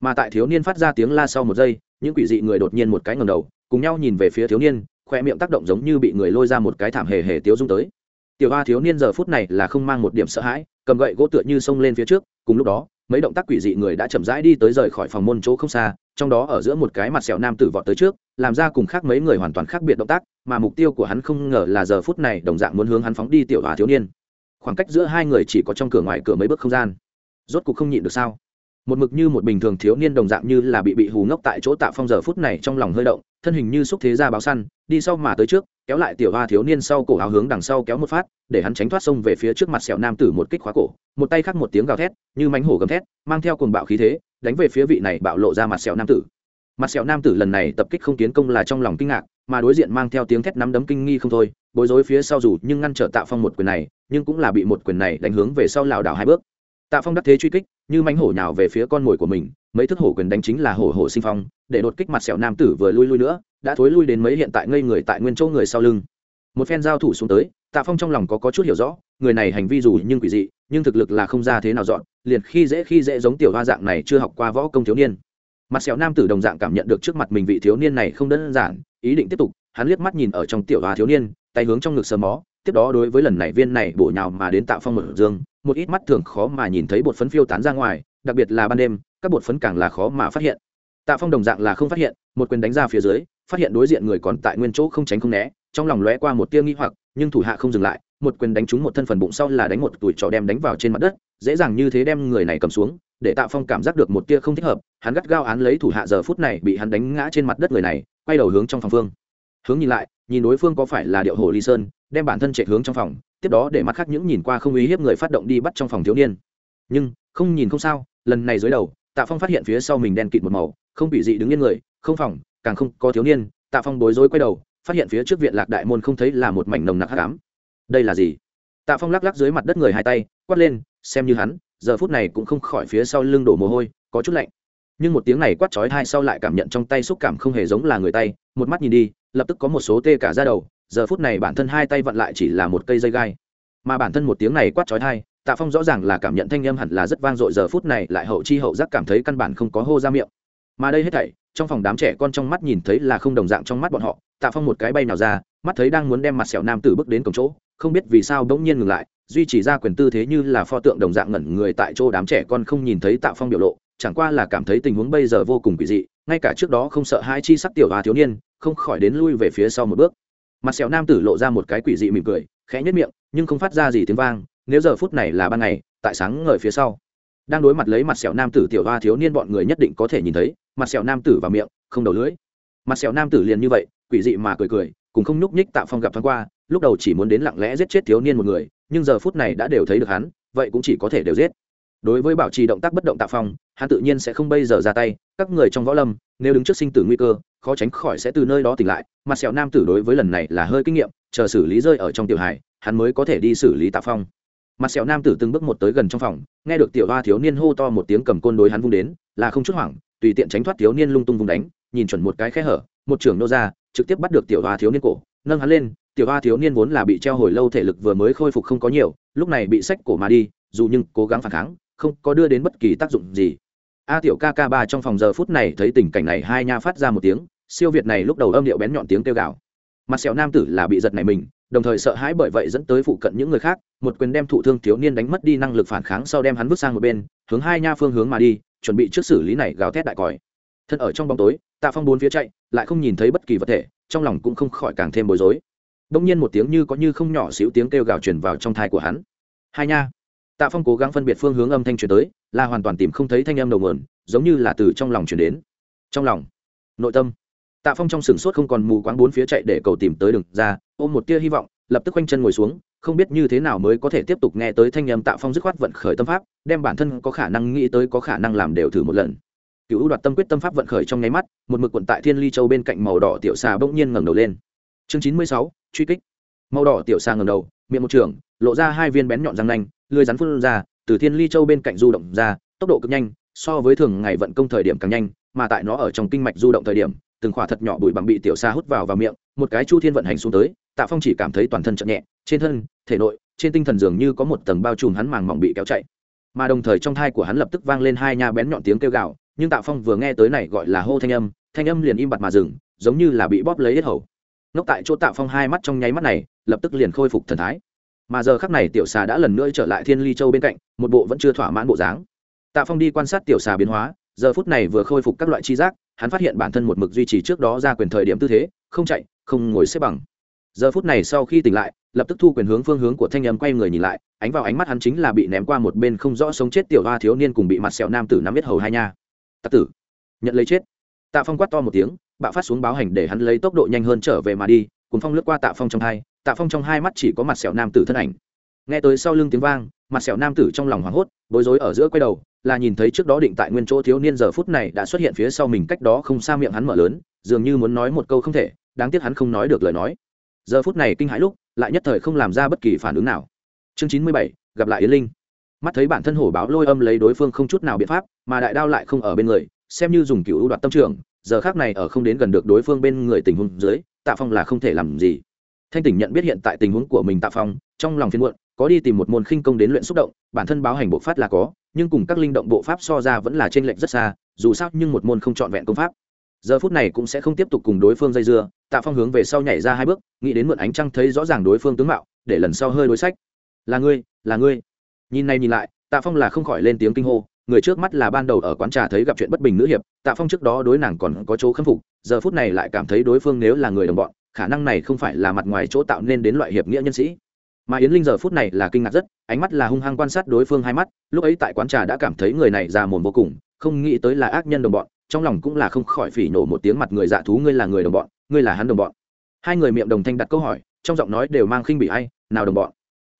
Mà tại thiếu niên phát ra tiếng la sau một giây, những quỷ dị người đột nhiên một cái ngầm đầu, cùng nhau nhìn về phía thiếu niên, khoe miệng tác động giống như bị người lôi ra một cái thảm hề hề tiếu dung tới tiểu hoa thiếu niên giờ phút này là không mang một điểm sợ hãi, cầm gậy gỗ tựa như xông lên phía trước, cùng lúc đó, mấy động tác quỷ dị người đã chậm rãi đi tới rời khỏi phòng môn chỗ không xa, trong đó ở giữa một cái mặt sẹo nam tử vọt tới trước, làm ra cùng khác mấy người hoàn toàn khác biệt động tác, mà mục tiêu của hắn không ngờ là giờ phút này đồng dạng muốn hướng hắn phóng đi tiểu hòa thiếu niên. Khoảng cách giữa hai người chỉ có trong cửa ngoài cửa mấy bước không gian. Rốt cuộc không nhịn được sao? Một mực như một bình thường thiếu niên đồng dạng như là bị bị hù ngốc tại chỗ tạ phong giờ phút này trong lòng hơi động thân hình như xúc thế ra báo săn, đi sau mà tới trước, kéo lại tiểu hoa thiếu niên sau cổ áo hướng đằng sau kéo một phát, để hắn tránh thoát sông về phía trước mặt sẹo nam tử một kích khóa cổ, một tay khác một tiếng gào thét, như mánh hổ gầm thét, mang theo cuồng bạo khí thế, đánh về phía vị này bạo lộ ra mặt sẹo nam tử. Mặt sẹo nam tử lần này tập kích không tiến công là trong lòng kinh ngạc, mà đối diện mang theo tiếng thét nắm đấm kinh nghi không thôi, bối rối phía sau dù nhưng ngăn trở tạ phong một quyền này, nhưng cũng là bị một quyền này đánh hướng về sau lảo đảo hai bước tạ phong đắc thế truy kích như mánh hổ nhào về phía con mồi của mình mấy thức hổ quyền đánh chính là hổ hổ sinh phong để đột kích mặt sẹo nam tử vừa lui lui nữa đã thối lui đến mấy hiện tại ngây người tại nguyên chỗ người sau lưng. Một phen giao thủ xuống tới tạ phong trong lòng có, có chút hiểu rõ người này hành vi dù nhưng quỷ dị nhưng thực lực là không ra thế nào dọn liền khi dễ khi dễ giống tiểu hoa dạng này chưa học qua võ công thiếu niên. Mặt sẹo nam tử đồng dạng cảm nhận được trước mặt mình vị thiếu niên này không đơn giản ý định tiếp tục hắn liếc mắt nhìn ở trong tiểu hoa thiếu niên tay hướng trong ngực sờ mó tiếp đó đối với lần này viên này bổ nhào mà đến Tạ phong mở dương một ít mắt thường khó mà nhìn thấy bột phấn phiêu tán ra ngoài, đặc biệt là ban đêm, các bột phấn càng là khó mà phát hiện. Tạ phong đồng dạng là không phát hiện, một quyền đánh ra phía dưới, phát hiện đối diện người còn tại nguyên chỗ không tránh không né, trong lòng lóe qua một tia nghi hoặc, nhưng thủ hạ không dừng lại, một quyền đánh trúng một thân phần bụng sau là đánh một tuổi trò đem đánh vào trên mặt đất, dễ dàng như thế đem người này cầm xuống, để tạ phong cảm giác được một tia không thích hợp, hắn gắt gao án lấy thủ hạ giờ phút này bị hắn đánh ngã trên mặt đất người này, quay đầu hướng trong phòng phương. Hướng nhìn lại, nhìn đối phương có phải là điệu hồ ly sơn, đem bản thân chạy hướng trong phòng tiếp đó để mắt khác những nhìn qua không ý hiếp người phát động đi bắt trong phòng thiếu niên. Nhưng, không nhìn không sao, lần này dưới đầu, tạ phong phát hiện phía sau mình đen kịt một màu, không bị dị đứng yên người, không phòng, càng không có thiếu niên, tạ phong bối rối quay đầu, phát hiện phía trước viện lạc đại môn không thấy là một mảnh nồng nặc hắc ám. Đây là gì? Tạ phong lắc lắc dưới mặt đất người hai tay, quát lên, xem như hắn, giờ phút này cũng không khỏi phía sau lưng đổ mồ hôi, có chút lạnh. Nhưng một tiếng này quát chói hai sau lại cảm nhận trong tay xúc cảm không hề giống là người tay, một mắt nhìn đi, lập tức có một số tê cả ra đầu giờ phút này bản thân hai tay vặn lại chỉ là một cây dây gai. Mà bản thân một tiếng này quát chói thai tạ phong rõ ràng là cảm nhận thanh âm hẳn là rất vang dội, giờ phút này lại hậu chi hậu giác cảm thấy căn bản không có hô ra miệng. Mà đây hết thảy, trong phòng đám trẻ con trong mắt nhìn thấy là không đồng dạng trong mắt bọn họ, tạ phong một cái bay nào ra, mắt thấy đang muốn đem mặt sẹo nam tử bước đến cổng chỗ, không biết vì sao bỗng nhiên ngừng lại, duy trì ra quyền tư thế như là pho tượng đồng dạng ngẩn người tại chỗ đám trẻ con không nhìn thấy tạ phong biểu lộ, chẳng qua là cảm thấy tình huống bây giờ vô cùng kỳ dị, ngay cả trước đó không sợ hai chi sắc tiểu hòa thiếu niên, không khỏi đến lui về phía sau một bước mặt sẹo nam tử lộ ra một cái quỷ dị mỉm cười, khẽ nhất miệng, nhưng không phát ra gì tiếng vang, nếu giờ phút này là ban ngày, tại sáng ngời phía sau. Đang đối mặt lấy mặt sẹo nam tử tiểu hoa thiếu niên bọn người nhất định có thể nhìn thấy, mặt sẹo nam tử vào miệng, không đầu lưỡi. Mặt sẹo nam tử liền như vậy, quỷ dị mà cười cười, cùng không nhúc nhích tạo phong gặp thoáng qua, lúc đầu chỉ muốn đến lặng lẽ giết chết thiếu niên một người, nhưng giờ phút này đã đều thấy được hắn, vậy cũng chỉ có thể đều giết. Đối với bảo trì động tác bất động tạo phong hắn tự nhiên sẽ không bây giờ ra tay, các người trong võ lâm, nếu đứng trước sinh tử nguy cơ, khó tránh khỏi sẽ từ nơi đó tỉnh lại mặt sẹo nam tử đối với lần này là hơi kinh nghiệm, chờ xử lý rơi ở trong tiểu hải hắn mới có thể đi xử lý tạ phong. Mặt sẹo nam tử từng bước một tới gần trong phòng, nghe được tiểu hoa thiếu niên hô to một tiếng cầm côn đối hắn vung đến, là không chút hoảng, tùy tiện tránh thoát thiếu niên lung tung vùng đánh, nhìn chuẩn một cái khe hở, một trưởng nô ra, trực tiếp bắt được tiểu hoa thiếu niên cổ, nâng hắn lên, tiểu hoa thiếu niên vốn là bị treo hồi lâu thể lực vừa mới khôi phục không có nhiều, lúc này bị sách cổ mà đi, dù nhưng cố gắng phản kháng, không có đưa đến bất kỳ tác dụng gì a tiểu ca ca ba trong phòng giờ phút này thấy tình cảnh này hai nha phát ra một tiếng, siêu việt này lúc đầu âm điệu bén nhọn tiếng kêu gào. Mặt sẹo nam tử là bị giật này mình, đồng thời sợ hãi bởi vậy dẫn tới phụ cận những người khác, một quyền đem thụ thương thiếu niên đánh mất đi năng lực phản kháng sau đem hắn vứt sang một bên, hướng hai nha phương hướng mà đi, chuẩn bị trước xử lý này gào thét đại còi. Thân ở trong bóng tối, tạ phong bốn phía chạy, lại không nhìn thấy bất kỳ vật thể, trong lòng cũng không khỏi càng thêm bối rối. Đông nhiên một tiếng như có như không nhỏ xíu tiếng kêu gào truyền vào trong thai của hắn. Hai nha tạ phong cố gắng phân biệt phương hướng âm thanh truyền tới, là hoàn toàn tìm không thấy thanh âm đầu nguồn, giống như là từ trong lòng truyền đến. Trong lòng, nội tâm, tạ phong trong sừng sốt không còn mù quáng bốn phía chạy để cầu tìm tới đường ra, ôm một tia hy vọng, lập tức quanh chân ngồi xuống, không biết như thế nào mới có thể tiếp tục nghe tới thanh âm tạ phong dứt khoát vận khởi tâm pháp, đem bản thân có khả năng nghĩ tới có khả năng làm đều thử một lần. Cựu đoạt tâm quyết tâm pháp vận khởi trong nháy mắt, một mực quận tại thiên ly châu bên cạnh màu đỏ tiểu xà bỗng nhiên ngẩng đầu lên. Chương chín mươi sáu, truy kích màu đỏ tiểu sa ngầm đầu, miệng một trường, lộ ra hai viên bén nhọn răng nanh, lưới rắn phun ra, từ thiên ly châu bên cạnh du động ra, tốc độ cực nhanh, so với thường ngày vận công thời điểm càng nhanh, mà tại nó ở trong kinh mạch du động thời điểm, từng khỏa thật nhỏ bụi bằng bị tiểu xa hút vào vào miệng, một cái chu thiên vận hành xuống tới, tạ phong chỉ cảm thấy toàn thân chậm nhẹ, trên thân, thể nội, trên tinh thần dường như có một tầng bao trùm hắn màng mỏng bị kéo chạy. Mà đồng thời trong thai của hắn lập tức vang lên hai nha bén nhọn tiếng kêu gào, nhưng tạ phong vừa nghe tới này gọi là hô thanh âm thanh âm liền im bặt mà dừng, giống như là bị bóp lấy hết hầu ngốc tại chỗ tạ phong hai mắt trong nháy mắt này, lập tức liền khôi phục thần thái. Mà giờ khắc này tiểu xà đã lần nữa trở lại thiên ly châu bên cạnh, một bộ vẫn chưa thỏa mãn bộ dáng. Tạ phong đi quan sát tiểu xà biến hóa, giờ phút này vừa khôi phục các loại chi giác, hắn phát hiện bản thân một mực duy trì trước đó ra quyền thời điểm tư thế, không chạy, không ngồi xếp bằng. Giờ phút này sau khi tỉnh lại, lập tức thu quyền hướng phương hướng của thanh âm quay người nhìn lại, ánh vào ánh mắt hắn chính là bị ném qua một bên không rõ sống chết tiểu hoa thiếu niên cùng bị mặt sẹo nam tử nắm biết hầu hai nha. Tạ tử, nhận lấy chết. Tạ phong quát to một tiếng bạo phát xuống báo hành để hắn lấy tốc độ nhanh hơn trở về mà đi cùng phong lướt qua tạ phong trong hai, tạ phong trong hai mắt chỉ có mặt sẹo nam tử thân ảnh. Nghe tới sau lưng tiếng vang, mặt sẹo nam tử trong lòng hoảng hốt, bối rối ở giữa quay đầu, là nhìn thấy trước đó định tại nguyên chỗ thiếu niên giờ phút này đã xuất hiện phía sau mình cách đó không xa miệng hắn mở lớn, dường như muốn nói một câu không thể, đáng tiếc hắn không nói được lời nói. Giờ phút này kinh hãi lúc, lại nhất thời không làm ra bất kỳ phản ứng nào. Chương chín mươi bảy, gặp lại yến linh. Mắt thấy bản thân hổ báo lôi âm lấy đối phương không chút nào biện pháp, mà đại đao lại không ở bên người, xem như dùng cựu đoạt tâm trưởng giờ khác này ở không đến gần được đối phương bên người tình huống dưới, tạ phong là không thể làm gì. Thanh tỉnh nhận biết hiện tại tình huống của mình tạ phong, trong lòng phiên muộn, có đi tìm một môn khinh công đến luyện xúc động, bản thân báo hành bộ phát là có, nhưng cùng các linh động bộ pháp so ra vẫn là t r ê n lệch rất xa, dù sao nhưng một môn không trọn vẹn công pháp. Giờ phút này cũng sẽ không tiếp tục cùng đối phương dây dưa, tạ phong hướng về sau nhảy ra hai bước, nghĩ đến mượn ánh trăng thấy rõ ràng đối phương tướng mạo, để lần sau hơi đối sách. Là ngươi là ngươi. Nhìn này nhìn lại, tạ phong là không khỏi lên tiếng kinh hô người trước mắt là ban đầu ở quán trà thấy gặp chuyện bất bình nữ hiệp, tạ phong trước đó đối nàng còn có chỗ khâm phục, giờ phút này lại cảm thấy đối phương nếu là người đồng bọn, khả năng này không phải là mặt ngoài chỗ tạo nên đến loại hiệp nghĩa nhân sĩ. Mà yến linh giờ phút này là kinh ngạc rất, ánh mắt là hung hăng quan sát đối phương hai mắt, lúc ấy tại quán trà đã cảm thấy người này già mồm vô cùng, không nghĩ tới là ác nhân đồng bọn, trong lòng cũng là không khỏi phỉ nổ một tiếng mặt người dạ thú ngươi là người đồng bọn, ngươi là hắn đồng bọn. Hai người miệng đồng thanh đặt câu hỏi, trong giọng nói đều mang khinh bị hay nào đồng bọn?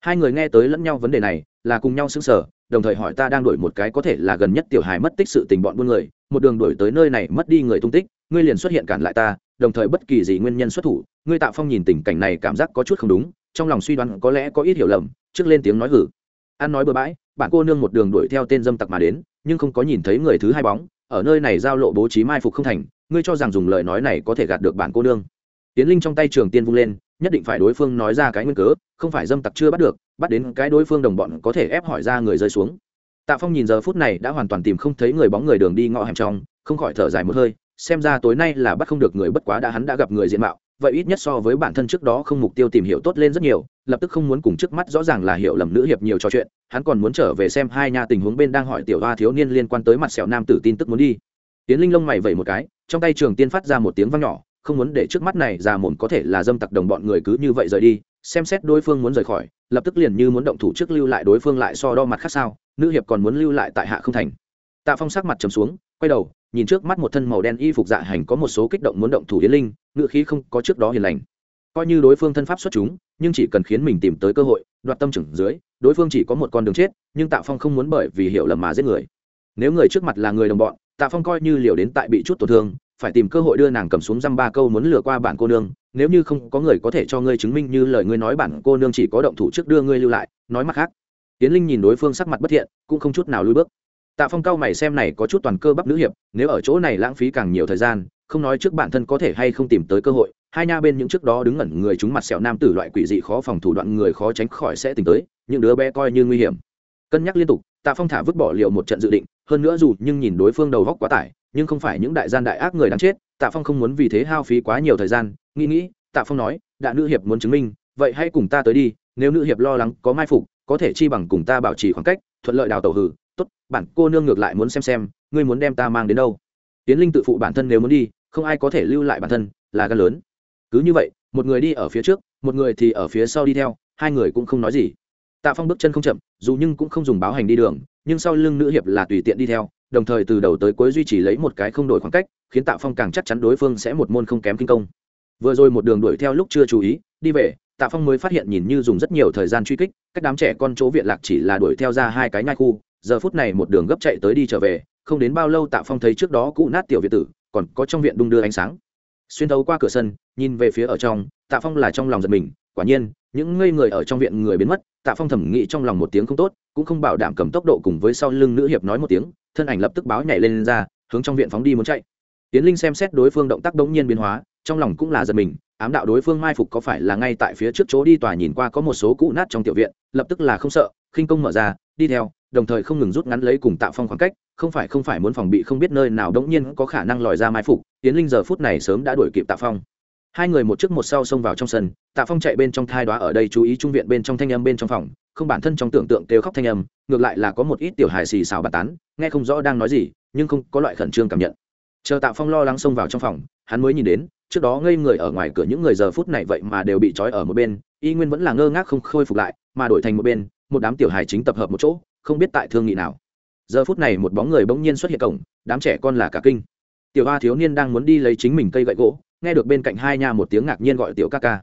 Hai người nghe tới lẫn nhau vấn đề này, là cùng nhau xứng sở đồng thời hỏi ta đang đổi một cái có thể là gần nhất tiểu hài mất tích sự tình bọn buôn người, một đường đổi tới nơi này mất đi người tung tích, ngươi liền xuất hiện cản lại ta, đồng thời bất kỳ gì nguyên nhân xuất thủ, ngươi tạo phong nhìn tình cảnh này cảm giác có chút không đúng, trong lòng suy đoán có lẽ có ít hiểu lầm, trước lên tiếng nói hử. Ăn nói bừa bãi, bạn cô nương một đường đuổi theo tên dâm tặc mà đến, nhưng không có nhìn thấy người thứ hai bóng, ở nơi này giao lộ bố trí mai phục không thành, ngươi cho rằng dùng lời nói này có thể gạt được bạn cô nương. Tiến linh trong tay trường tiên vung lên nhất định phải đối phương nói ra cái nguyên cớ, không phải dâm tặc chưa bắt được, bắt đến cái đối phương đồng bọn có thể ép hỏi ra người rơi xuống. Tạ phong nhìn giờ phút này đã hoàn toàn tìm không thấy người bóng người đường đi ngõ hẻm trong, không khỏi thở dài một hơi, xem ra tối nay là bắt không được người bất quá đã hắn đã gặp người diện mạo, vậy ít nhất so với bản thân trước đó không mục tiêu tìm hiểu tốt lên rất nhiều, lập tức không muốn cùng trước mắt rõ ràng là hiểu lầm nữ hiệp nhiều trò chuyện, hắn còn muốn trở về xem hai nha tình huống bên đang hỏi tiểu hoa thiếu niên liên quan tới mặt sẹo nam tử tin tức muốn đi. Tiến linh lông mày vẩy một cái, trong tay trường tiên phát ra một tiếng vang nhỏ không muốn để trước mắt này ra mồm có thể là dâm tặc đồng bọn người cứ như vậy rời đi, xem xét đối phương muốn rời khỏi, lập tức liền như muốn động thủ trước lưu lại đối phương lại so đo mặt khác sao, nữ hiệp còn muốn lưu lại tại hạ không thành. Tạ phong sắc mặt trầm xuống, quay đầu, nhìn trước mắt một thân màu đen y phục dạ hành có một số kích động muốn động thủ yến linh ngự khí không có trước đó hiền lành. Coi như đối phương thân pháp xuất chúng, nhưng chỉ cần khiến mình tìm tới cơ hội, đoạt tâm trưởng dưới, đối phương chỉ có một con đường chết, nhưng tạ phong không muốn bởi vì hiểu lầm mà giết người. Nếu người trước mặt là người đồng bọn, tạ phong coi như liều đến tại bị chút tổn thương phải tìm cơ hội đưa nàng cầm xuống dăm ba câu muốn lừa qua bản cô nương, nếu như không có người có thể cho ngươi chứng minh như lời ngươi nói bản cô nương chỉ có động thủ trước đưa ngươi lưu lại, nói mặt khác. Tiến linh nhìn đối phương sắc mặt bất thiện, cũng không chút nào lui bước. Tạ phong cao mày xem này có chút toàn cơ bắp nữ hiệp, nếu ở chỗ này lãng phí càng nhiều thời gian, không nói trước bản thân có thể hay không tìm tới cơ hội, hai nha bên những trước đó đứng ngẩn người chúng mặt sẹo nam tử loại quỷ dị khó phòng thủ đoạn người khó tránh khỏi sẽ tìm tới, những đứa bé coi như nguy hiểm. Cân nhắc liên tục, tạ phong thả vứt bỏ liệu một trận dự định, hơn nữa dù nhưng nhìn đối phương đầu góc quá tải nhưng không phải những đại gian đại ác người đáng chết, tạ phong không muốn vì thế hao phí quá nhiều thời gian, nghĩ nghĩ, tạ phong nói đã nữ hiệp muốn chứng minh, vậy hãy cùng ta tới đi, nếu nữ hiệp lo lắng có mai phục, có thể chi bằng cùng ta bảo trì khoảng cách, thuận lợi đào tàu hử, tốt, bản cô nương ngược lại muốn xem xem, ngươi muốn đem ta mang đến đâu. Tiến linh tự phụ bản thân nếu muốn đi, không ai có thể lưu lại bản thân, là gan lớn. Cứ như vậy, một người đi ở phía trước, một người thì ở phía sau đi theo, hai người cũng không nói gì. Tạ phong bước chân không chậm, dù nhưng cũng không dùng báo hành đi đường, nhưng sau lưng nữ hiệp là tùy tiện đi theo đồng thời từ đầu tới cuối duy trì lấy một cái không đổi khoảng cách, khiến tạ phong càng chắc chắn đối phương sẽ một môn không kém kinh công. Vừa rồi một đường đuổi theo lúc chưa chú ý, đi về, tạ phong mới phát hiện nhìn như dùng rất nhiều thời gian truy kích, cách đám trẻ con chỗ viện lạc chỉ là đuổi theo ra hai cái nhai khu, giờ phút này một đường gấp chạy tới đi trở về, không đến bao lâu tạ phong thấy trước đó cụ nát tiểu viện tử, còn có trong viện đung đưa ánh sáng. Xuyên thấu qua cửa sân, nhìn về phía ở trong, tạ phong là trong lòng giật mình, quả nhiên, những ngây người ở trong viện người biến mất tạ phong thẩm nghĩ trong lòng một tiếng không tốt cũng không bảo đảm cầm tốc độ cùng với sau lưng nữ hiệp nói một tiếng thân ảnh lập tức báo nhảy lên, lên ra hướng trong viện phóng đi muốn chạy. Tiến linh xem xét đối phương động tác đống nhiên biến hóa trong lòng cũng là giật mình ám đạo đối phương mai phục có phải là ngay tại phía trước chỗ đi tòa nhìn qua có một số cũ nát trong tiểu viện lập tức là không sợ khinh công mở ra đi theo đồng thời không ngừng rút ngắn lấy cùng tạo phong khoảng cách không phải không phải muốn phòng bị không biết nơi nào đống nhiên có khả năng lòi ra mai phục. Tiến linh giờ phút này sớm đã đuổi kịp tạ phong hai người một trước một sau xông vào trong sân, tạ phong chạy bên trong thai đoá ở đây chú ý trung viện bên trong thanh âm bên trong phòng, không bản thân trong tưởng tượng kêu khóc thanh âm, ngược lại là có một ít tiểu hài xì xào bà tán, nghe không rõ đang nói gì, nhưng không có loại khẩn trương cảm nhận. Chờ tạ phong lo lắng xông vào trong phòng, hắn mới nhìn đến, trước đó ngây người ở ngoài cửa những người giờ phút này vậy mà đều bị trói ở một bên, y nguyên vẫn là ngơ ngác không khôi phục lại, mà đổi thành một bên, một đám tiểu hài chính tập hợp một chỗ, không biết tại thương nghị nào. Giờ phút này một bóng người bỗng nhiên xuất hiện cổng, đám trẻ con là cả kinh. Tiểu hoa thiếu niên đang muốn đi lấy chính mình cây gậy gỗ nghe được bên cạnh hai nha một tiếng ngạc nhiên gọi tiểu ca ca.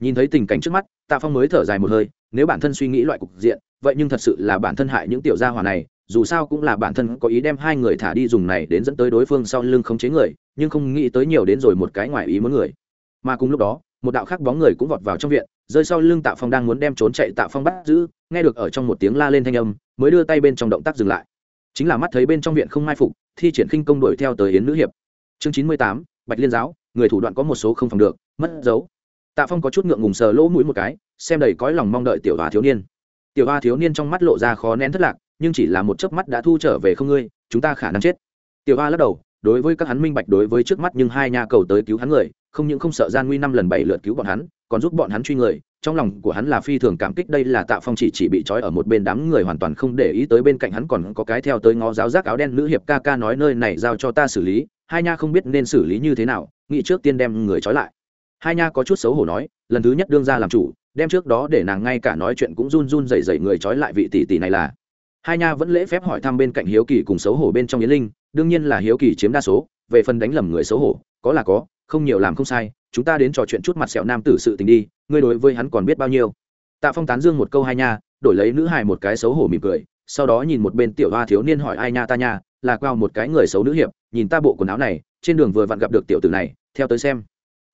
Nhìn thấy tình cảnh trước mắt, tạ phong mới thở dài một hơi, nếu bản thân suy nghĩ loại cục diện, vậy nhưng thật sự là bản thân hại những tiểu gia hỏa này, dù sao cũng là bản thân có ý đem hai người thả đi dùng này đến dẫn tới đối phương sau lưng không chế người, nhưng không nghĩ tới nhiều đến rồi một cái ngoài ý muốn người. Mà cùng lúc đó, một đạo khác bóng người cũng vọt vào trong viện, rơi sau lưng tạ phong đang muốn đem trốn chạy tạ phong bắt giữ, nghe được ở trong một tiếng la lên thanh âm, mới đưa tay bên trong động tác dừng lại. Chính là mắt thấy bên trong viện không mai phục, thi triển khinh công đuổi theo tới yến nữ hiệp. Chương chín mươi tám bạch liên giáo, người thủ đoạn có một số không phòng được, mất dấu. Tạ phong có chút ngượng ngùng sờ lỗ mũi một cái, xem đầy cõi lòng mong đợi tiểu hòa thiếu niên. Tiểu hoa thiếu niên trong mắt lộ ra khó nén thất lạc, nhưng chỉ là một chớp mắt đã thu trở về không ngươi, chúng ta khả năng chết. Tiểu hoa lắc đầu, đối với các hắn minh bạch, đối với trước mắt nhưng hai nhà cầu tới cứu hắn người, không những không sợ gian nguy năm lần bảy lượt cứu bọn hắn, còn giúp bọn hắn truy người, trong lòng của hắn là phi thường cảm kích, đây là tạ phong chỉ chỉ bị trói ở một bên đám người hoàn toàn không để ý tới bên cạnh hắn còn có cái theo tới ngó giáo giác áo đen nữ hiệp ca ca nói, nơi này giao cho ta xử lý hai nha không biết nên xử lý như thế nào, nghĩ trước tiên đem người trói lại. Hai nha có chút xấu hổ nói, lần thứ nhất đương ra làm chủ, đem trước đó để nàng ngay cả nói chuyện cũng run run dậy dậy người trói lại vị tỷ tỷ này là. Hai nha vẫn lễ phép hỏi thăm bên cạnh hiếu kỳ cùng xấu hổ bên trong yến linh, đương nhiên là hiếu kỳ chiếm đa số, về phần đánh lầm người xấu hổ, có là có, không nhiều làm không sai, chúng ta đến trò chuyện chút mặt sẹo nam tử sự tình đi, ngươi đối với hắn còn biết bao nhiêu. Tạ phong tán dương một câu hai nha, đổi lấy nữ hài một cái xấu hổ mỉm cười, sau đó nhìn một bên tiểu hoa thiếu niên hỏi ai nha ta nha là quao một cái người xấu nữ hiệp, nhìn ta bộ quần áo này, trên đường vừa vặn gặp được tiểu tử này, theo tới xem.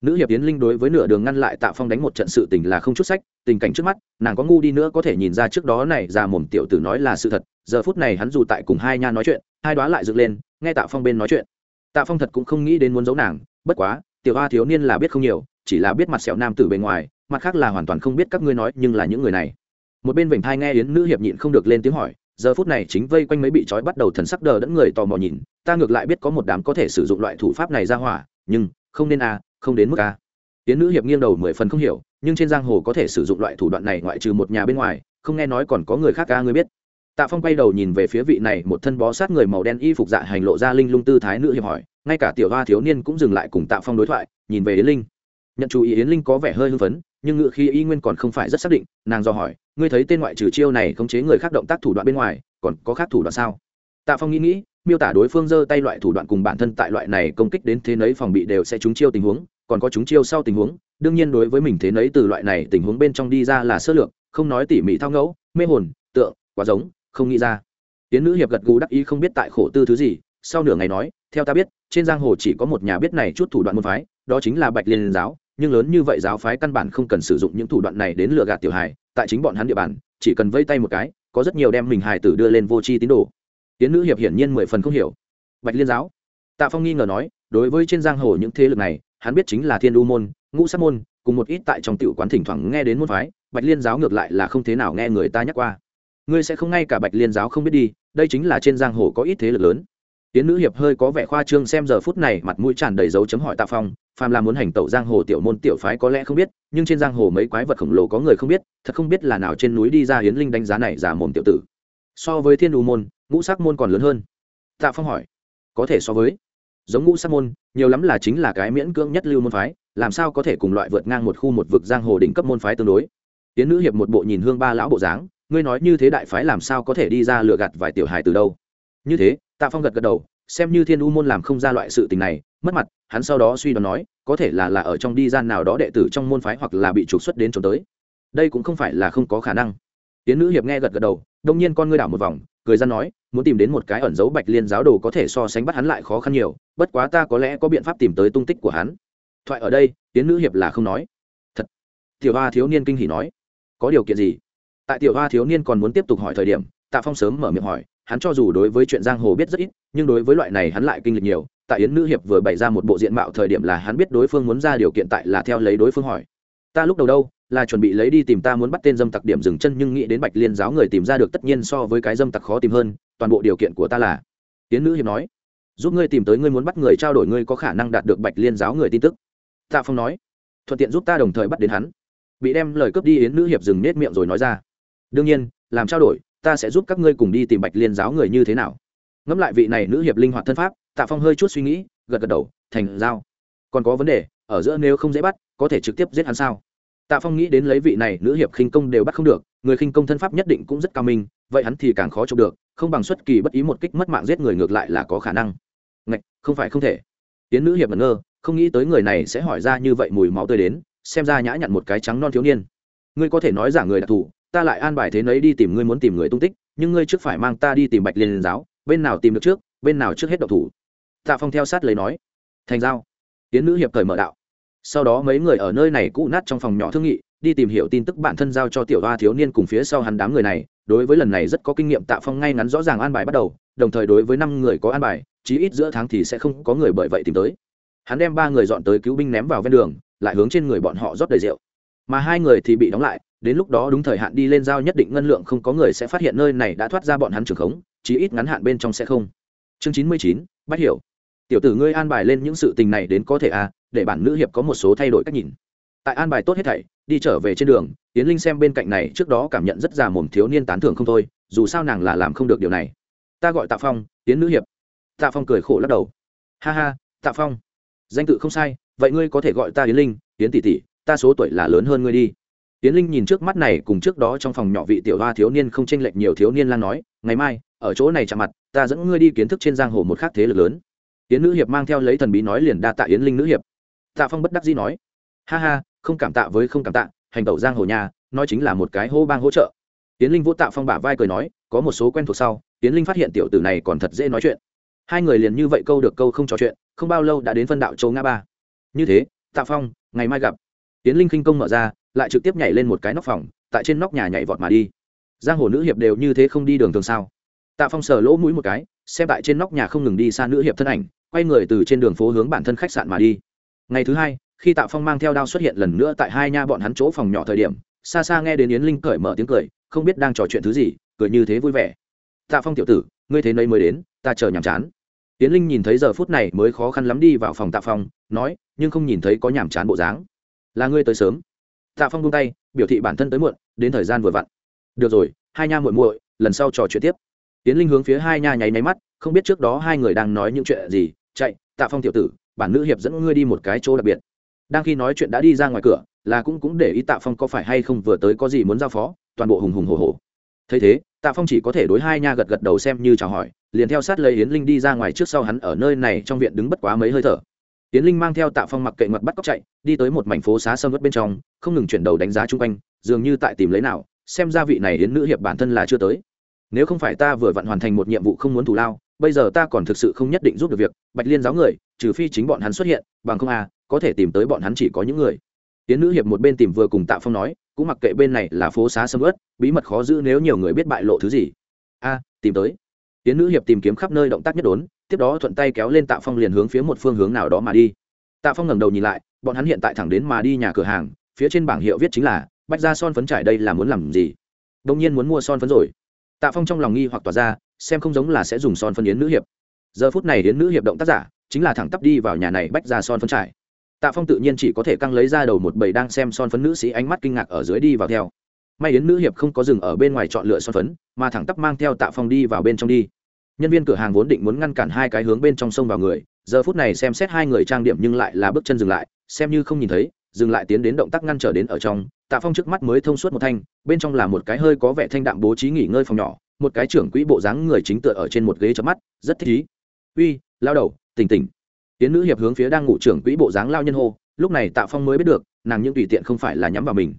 Nữ hiệp yến linh đối với nửa đường ngăn lại tạ phong đánh một trận sự tình là không chút sách, tình cảnh trước mắt, nàng có ngu đi nữa có thể nhìn ra trước đó này ra mồm tiểu tử nói là sự thật, giờ phút này hắn dù tại cùng hai nha nói chuyện, hai đoá lại dựng lên, nghe tạ phong bên nói chuyện. Tạ phong thật cũng không nghĩ đến muốn giấu nàng, bất quá, tiểu hoa thiếu niên là biết không nhiều, chỉ là biết mặt sẹo nam tử bề ngoài, mặt khác là hoàn toàn không biết các ngươi nói nhưng là những người này. Một bên vểnh thai nghe yến nữ hiệp nhịn không được lên tiếng hỏi giờ phút này chính vây quanh mấy bị trói bắt đầu thần sắc đờ đẫn người tò mò nhìn, ta ngược lại biết có một đám có thể sử dụng loại thủ pháp này ra hỏa, nhưng, không nên a, không đến mức a. Tiến nữ hiệp nghiêng đầu mười phần không hiểu, nhưng trên giang hồ có thể sử dụng loại thủ đoạn này ngoại trừ một nhà bên ngoài, không nghe nói còn có người khác a, ngươi biết. Tạ phong quay đầu nhìn về phía vị này, một thân bó sát người màu đen y phục dạ hành lộ ra linh lung tư thái nữ hiệp hỏi, ngay cả tiểu hoa thiếu niên cũng dừng lại cùng tạ phong đối thoại, nhìn về yến linh. Nhận chú ý yến linh có vẻ hơi hưng phấn nhưng ngự khi y nguyên còn không phải rất xác định, nàng do hỏi, ngươi thấy tên ngoại trừ chiêu này khống chế người khác động tác thủ đoạn bên ngoài, còn có khác thủ đoạn sao? Tạ phong nghĩ nghĩ, miêu tả đối phương giơ tay loại thủ đoạn cùng bản thân tại loại này công kích đến thế nấy phòng bị đều sẽ trúng chiêu tình huống, còn có trúng chiêu sau tình huống, đương nhiên đối với mình thế nấy từ loại này tình huống bên trong đi ra là sơ lược, không nói tỉ mỉ thao ngẫu, mê hồn, tượng, quá giống, không nghĩ ra. Tiến nữ hiệp gật gù đắc ý không biết tại khổ tư thứ gì, sau nửa ngày nói, theo ta biết, trên giang hồ chỉ có một nhà biết này chút thủ đoạn môn phái, đó chính là bạch liên giáo nhưng lớn như vậy giáo phái căn bản không cần sử dụng những thủ đoạn này đến lừa gạt tiểu hài, tại chính bọn hắn địa bàn, chỉ cần vây tay một cái, có rất nhiều đem mình hài tử đưa lên vô tri tín đồ. Tiến nữ hiệp hiển nhiên mười phần không hiểu. Bạch liên giáo. Tạ phong nghi ngờ nói, đối với trên giang hồ những thế lực này, hắn biết chính là thiên u môn, ngũ sát môn, cùng một ít tại trong tiểu quán thỉnh thoảng nghe đến môn phái, bạch liên giáo ngược lại là không thế nào nghe người ta nhắc qua. Ngươi sẽ không ngay cả bạch liên giáo không biết đi, đây chính là trên giang hồ có ít thế lực lớn tiến nữ hiệp hơi có vẻ khoa trương xem giờ phút này mặt mũi tràn đầy dấu chấm hỏi tạ phong, phàm là muốn hành tẩu giang hồ tiểu môn tiểu phái có lẽ không biết, nhưng trên giang hồ mấy quái vật khổng lồ có người không biết, thật không biết là nào trên núi đi ra hiến linh đánh giá này giả mồm tiểu tử. So với thiên đù môn, ngũ sắc môn còn lớn hơn. Tạ phong hỏi, có thể so với? Giống ngũ sắc môn, nhiều lắm là chính là cái miễn cưỡng nhất lưu môn phái, làm sao có thể cùng loại vượt ngang một khu một vực giang hồ đỉnh cấp môn phái tương đối? Tiến nữ hiệp một bộ nhìn hương ba lão bộ dáng, ngươi nói như thế đại phái làm sao có thể đi ra lừa gạt vài tiểu hài từ đâu? Như thế tạ phong gật gật đầu, xem như thiên u môn làm không ra loại sự tình này, mất mặt, hắn sau đó suy đoán nói, có thể là là ở trong đi gian nào đó đệ tử trong môn phái hoặc là bị trục xuất đến trốn tới. Đây cũng không phải là không có khả năng. Tiến nữ hiệp nghe gật gật đầu, đông nhiên con ngươi đảo một vòng, cười ra nói, muốn tìm đến một cái ẩn dấu bạch liên giáo đồ có thể so sánh bắt hắn lại khó khăn nhiều, bất quá ta có lẽ có biện pháp tìm tới tung tích của hắn. Thoại ở đây tiến nữ hiệp là không nói. Thật. Tiểu hoa thiếu niên kinh hỉ nói. Có điều kiện gì? Tại tiểu hoa thiếu niên còn muốn tiếp tục hỏi thời điểm, tạ phong sớm mở miệng hỏi hắn cho dù đối với chuyện giang hồ biết rất ít, nhưng đối với loại này hắn lại kinh lịch nhiều. Tại yến nữ hiệp vừa bày ra một bộ diện mạo thời điểm là hắn biết đối phương muốn ra điều kiện tại là theo lấy đối phương hỏi. Ta lúc đầu đâu, là chuẩn bị lấy đi tìm ta muốn bắt tên dâm tặc điểm dừng chân nhưng nghĩ đến bạch liên giáo người tìm ra được tất nhiên so với cái dâm tặc khó tìm hơn, toàn bộ điều kiện của ta là. Yến nữ hiệp nói, giúp ngươi tìm tới ngươi muốn bắt người trao đổi ngươi có khả năng đạt được bạch liên giáo người tin tức. Tạ phong nói, thuận tiện giúp ta đồng thời bắt đến hắn. Bị đem lời cướp đi yến nữ hiệp dừng nết miệng rồi nói ra, đương nhiên, làm trao đổi ta sẽ giúp các ngươi cùng đi tìm bạch liên giáo người như thế nào. Ngẫm lại vị này nữ hiệp linh hoạt thân pháp, tạ phong hơi chút suy nghĩ, gật gật đầu, thành giao. Còn có vấn đề, ở giữa nếu không dễ bắt, có thể trực tiếp giết hắn sao? Tạ phong nghĩ đến lấy vị này nữ hiệp khinh công đều bắt không được, người khinh công thân pháp nhất định cũng rất cao minh, vậy hắn thì càng khó chụp được, không bằng xuất kỳ bất ý một kích mất mạng giết người ngược lại là có khả năng. Ngạch, không phải không thể. Tiến nữ hiệp ngẩn ngơ, không nghĩ tới người này sẽ hỏi ra như vậy mùi máu tươi đến, xem ra nhã nhặn một cái trắng non thiếu niên. Ngươi có thể nói giả người đặc thù ta lại an bài thế nấy đi tìm ngươi muốn tìm người tung tích, nhưng ngươi trước phải mang ta đi tìm bạch liên giáo, bên nào tìm được trước, bên nào trước hết độc thủ. Tạ phong theo sát lấy nói. Thành giao. Tiến nữ hiệp thời mở đạo. Sau đó mấy người ở nơi này cũ nát trong phòng nhỏ thương nghị, đi tìm hiểu tin tức bản thân giao cho tiểu hoa thiếu niên cùng phía sau hắn đám người này. Đối với lần này rất có kinh nghiệm, tạ phong ngay ngắn rõ ràng an bài bắt đầu, đồng thời đối với năm người có an bài, chí ít giữa tháng thì sẽ không có người bởi vậy tìm tới. Hắn đem ba người dọn tới cứu binh ném vào ven đường, lại hướng trên người bọn họ rót đầy rượu. Mà hai người thì bị đóng lại đến lúc đó đúng thời hạn đi lên giao nhất định ngân lượng không có người sẽ phát hiện nơi này đã thoát ra bọn hắn trường khống, chí ít ngắn hạn bên trong sẽ không. Chương chín mươi chín bắt hiểu. Tiểu tử ngươi an bài lên những sự tình này đến có thể à để bản nữ hiệp có một số thay đổi cách nhìn. Tại an bài tốt hết thảy, đi trở về trên đường tiến linh xem bên cạnh này trước đó cảm nhận rất già mồm thiếu niên tán thưởng không thôi, dù sao nàng là làm không được điều này. Ta gọi tạ phong tiến nữ hiệp. Tạ phong cười khổ lắc đầu. Ha ha, tạ phong. Danh tự không sai, vậy ngươi có thể gọi ta yến linh, yến tỷ tỷ, ta số tuổi là lớn hơn ngươi đi. Tiễn linh nhìn trước mắt này cùng trước đó trong phòng nhỏ vị tiểu hoa thiếu niên không tranh lệch nhiều thiếu niên lan nói, ngày mai, ở chỗ này chạm mặt, ta dẫn ngươi đi kiến thức trên giang hồ một khác thế lực lớn. Yến nữ hiệp mang theo lấy thần bí nói liền đa tạ yến linh nữ hiệp. Tạ phong bất đắc dĩ nói, ha ha, không cảm tạ với không cảm tạ, hành tẩu giang hồ nhà, nói chính là một cái hô bang hỗ trợ. Yến linh vỗ tạ phong bả vai cười nói, có một số quen thuộc sau yến linh phát hiện tiểu tử này còn thật dễ nói chuyện. Hai người liền như vậy câu được câu không trò chuyện, không bao lâu đã đến phân đạo châu ngã ba. Như thế, tạ phong, ngày mai gặp. Yến linh khinh công mở ra lại trực tiếp nhảy lên một cái nóc phòng, tại trên nóc nhà nhảy vọt mà đi. Giang hồ nữ hiệp đều như thế không đi đường thường sao? Tạ phong sờ lỗ mũi một cái, xem tại trên nóc nhà không ngừng đi xa nữ hiệp thân ảnh, quay người từ trên đường phố hướng bản thân khách sạn mà đi. Ngày thứ hai, khi tạ phong mang theo đao xuất hiện lần nữa tại hai nha bọn hắn chỗ phòng nhỏ thời điểm, xa xa nghe đến yến linh cởi mở tiếng cười, không biết đang trò chuyện thứ gì, cười như thế vui vẻ. Tạ phong tiểu tử, ngươi thế nơi mới đến, ta chờ nhàm chán. Yến linh nhìn thấy giờ phút này mới khó khăn lắm đi vào phòng tạ phong, nói, nhưng không nhìn thấy có nhàm chán bộ dáng. Là ngươi tới sớm tạ phong buông tay, biểu thị bản thân tới muộn, đến thời gian vừa vặn. Được rồi, hai nha muội muội, lần sau trò chuyện tiếp. Tiễn linh hướng phía hai nha nháy nháy mắt, không biết trước đó hai người đang nói những chuyện gì, chạy, tạ phong tiểu tử, bản nữ hiệp dẫn ngươi đi một cái chỗ đặc biệt. Đang khi nói chuyện đã đi ra ngoài cửa, là cũng cũng để ý tạ phong có phải hay không vừa tới có gì muốn giao phó, toàn bộ hùng hùng hồ hồ thấy thế, tạ phong chỉ có thể đối hai nha gật gật đầu xem như chào hỏi, liền theo sát lấy yến linh đi ra ngoài trước sau hắn ở nơi này trong viện đứng bất quá mấy hơi thở. Tiến linh mang theo tạ phong mặc kệ mặt bắt cóc chạy, đi tới một mảnh phố xá sâm vất bên trong, không ngừng chuyển đầu đánh giá chung quanh, dường như tại tìm lấy nào, xem ra vị này yến nữ hiệp bản thân là chưa tới. Nếu không phải ta vừa vặn hoàn thành một nhiệm vụ không muốn thủ lao, bây giờ ta còn thực sự không nhất định giúp được việc, bạch liên giáo người, trừ phi chính bọn hắn xuất hiện, bằng không à có thể tìm tới bọn hắn chỉ có những người. Tiến nữ hiệp một bên tìm vừa cùng tạ phong nói, cũng mặc kệ bên này là phố xá sâm ớt bí mật khó giữ nếu nhiều người biết bại lộ thứ gì. A, tìm tới. Tiến nữ hiệp tìm kiếm khắp nơi động tác nhất đốn tiếp đó thuận tay kéo lên tạ phong liền hướng phía một phương hướng nào đó mà đi. Tạ phong ngẩng đầu nhìn lại, bọn hắn hiện tại thẳng đến mà đi nhà cửa hàng, phía trên bảng hiệu viết chính là, bách ra son phấn trải đây là muốn làm gì? Đông nhiên muốn mua son phấn rồi. Tạ phong trong lòng nghi hoặc tỏa ra, xem không giống là sẽ dùng son phấn yến nữ hiệp. Giờ phút này yến nữ hiệp động tác giả, chính là thẳng tắp đi vào nhà này bách ra son phấn trải. Tạ phong tự nhiên chỉ có thể căng lấy ra đầu một bầy đang xem son phấn nữ sĩ ánh mắt kinh ngạc ở dưới đi vào theo. May yến nữ hiệp không có dừng ở bên ngoài chọn lựa son phấn, mà thẳng tắp mang theo tạ phong đi vào bên trong đi nhân viên cửa hàng vốn định muốn ngăn cản hai cái hướng bên trong sông vào người, giờ phút này xem xét hai người trang điểm nhưng lại là bước chân dừng lại, xem như không nhìn thấy, dừng lại tiến đến động tác ngăn trở đến ở trong, tạ phong trước mắt mới thông suốt một thanh, bên trong là một cái hơi có vẻ thanh đạm bố trí nghỉ ngơi phòng nhỏ, một cái trưởng quỹ bộ dáng người chính tựa ở trên một ghế chớp mắt, rất thích ý. Uy, lao đầu, tỉnh tỉnh. Tiến nữ hiệp hướng phía đang ngủ trưởng quỹ bộ dáng lao nhân hô, lúc này tạ phong mới biết được, nàng những tùy tiện không phải là nhắm vào mình.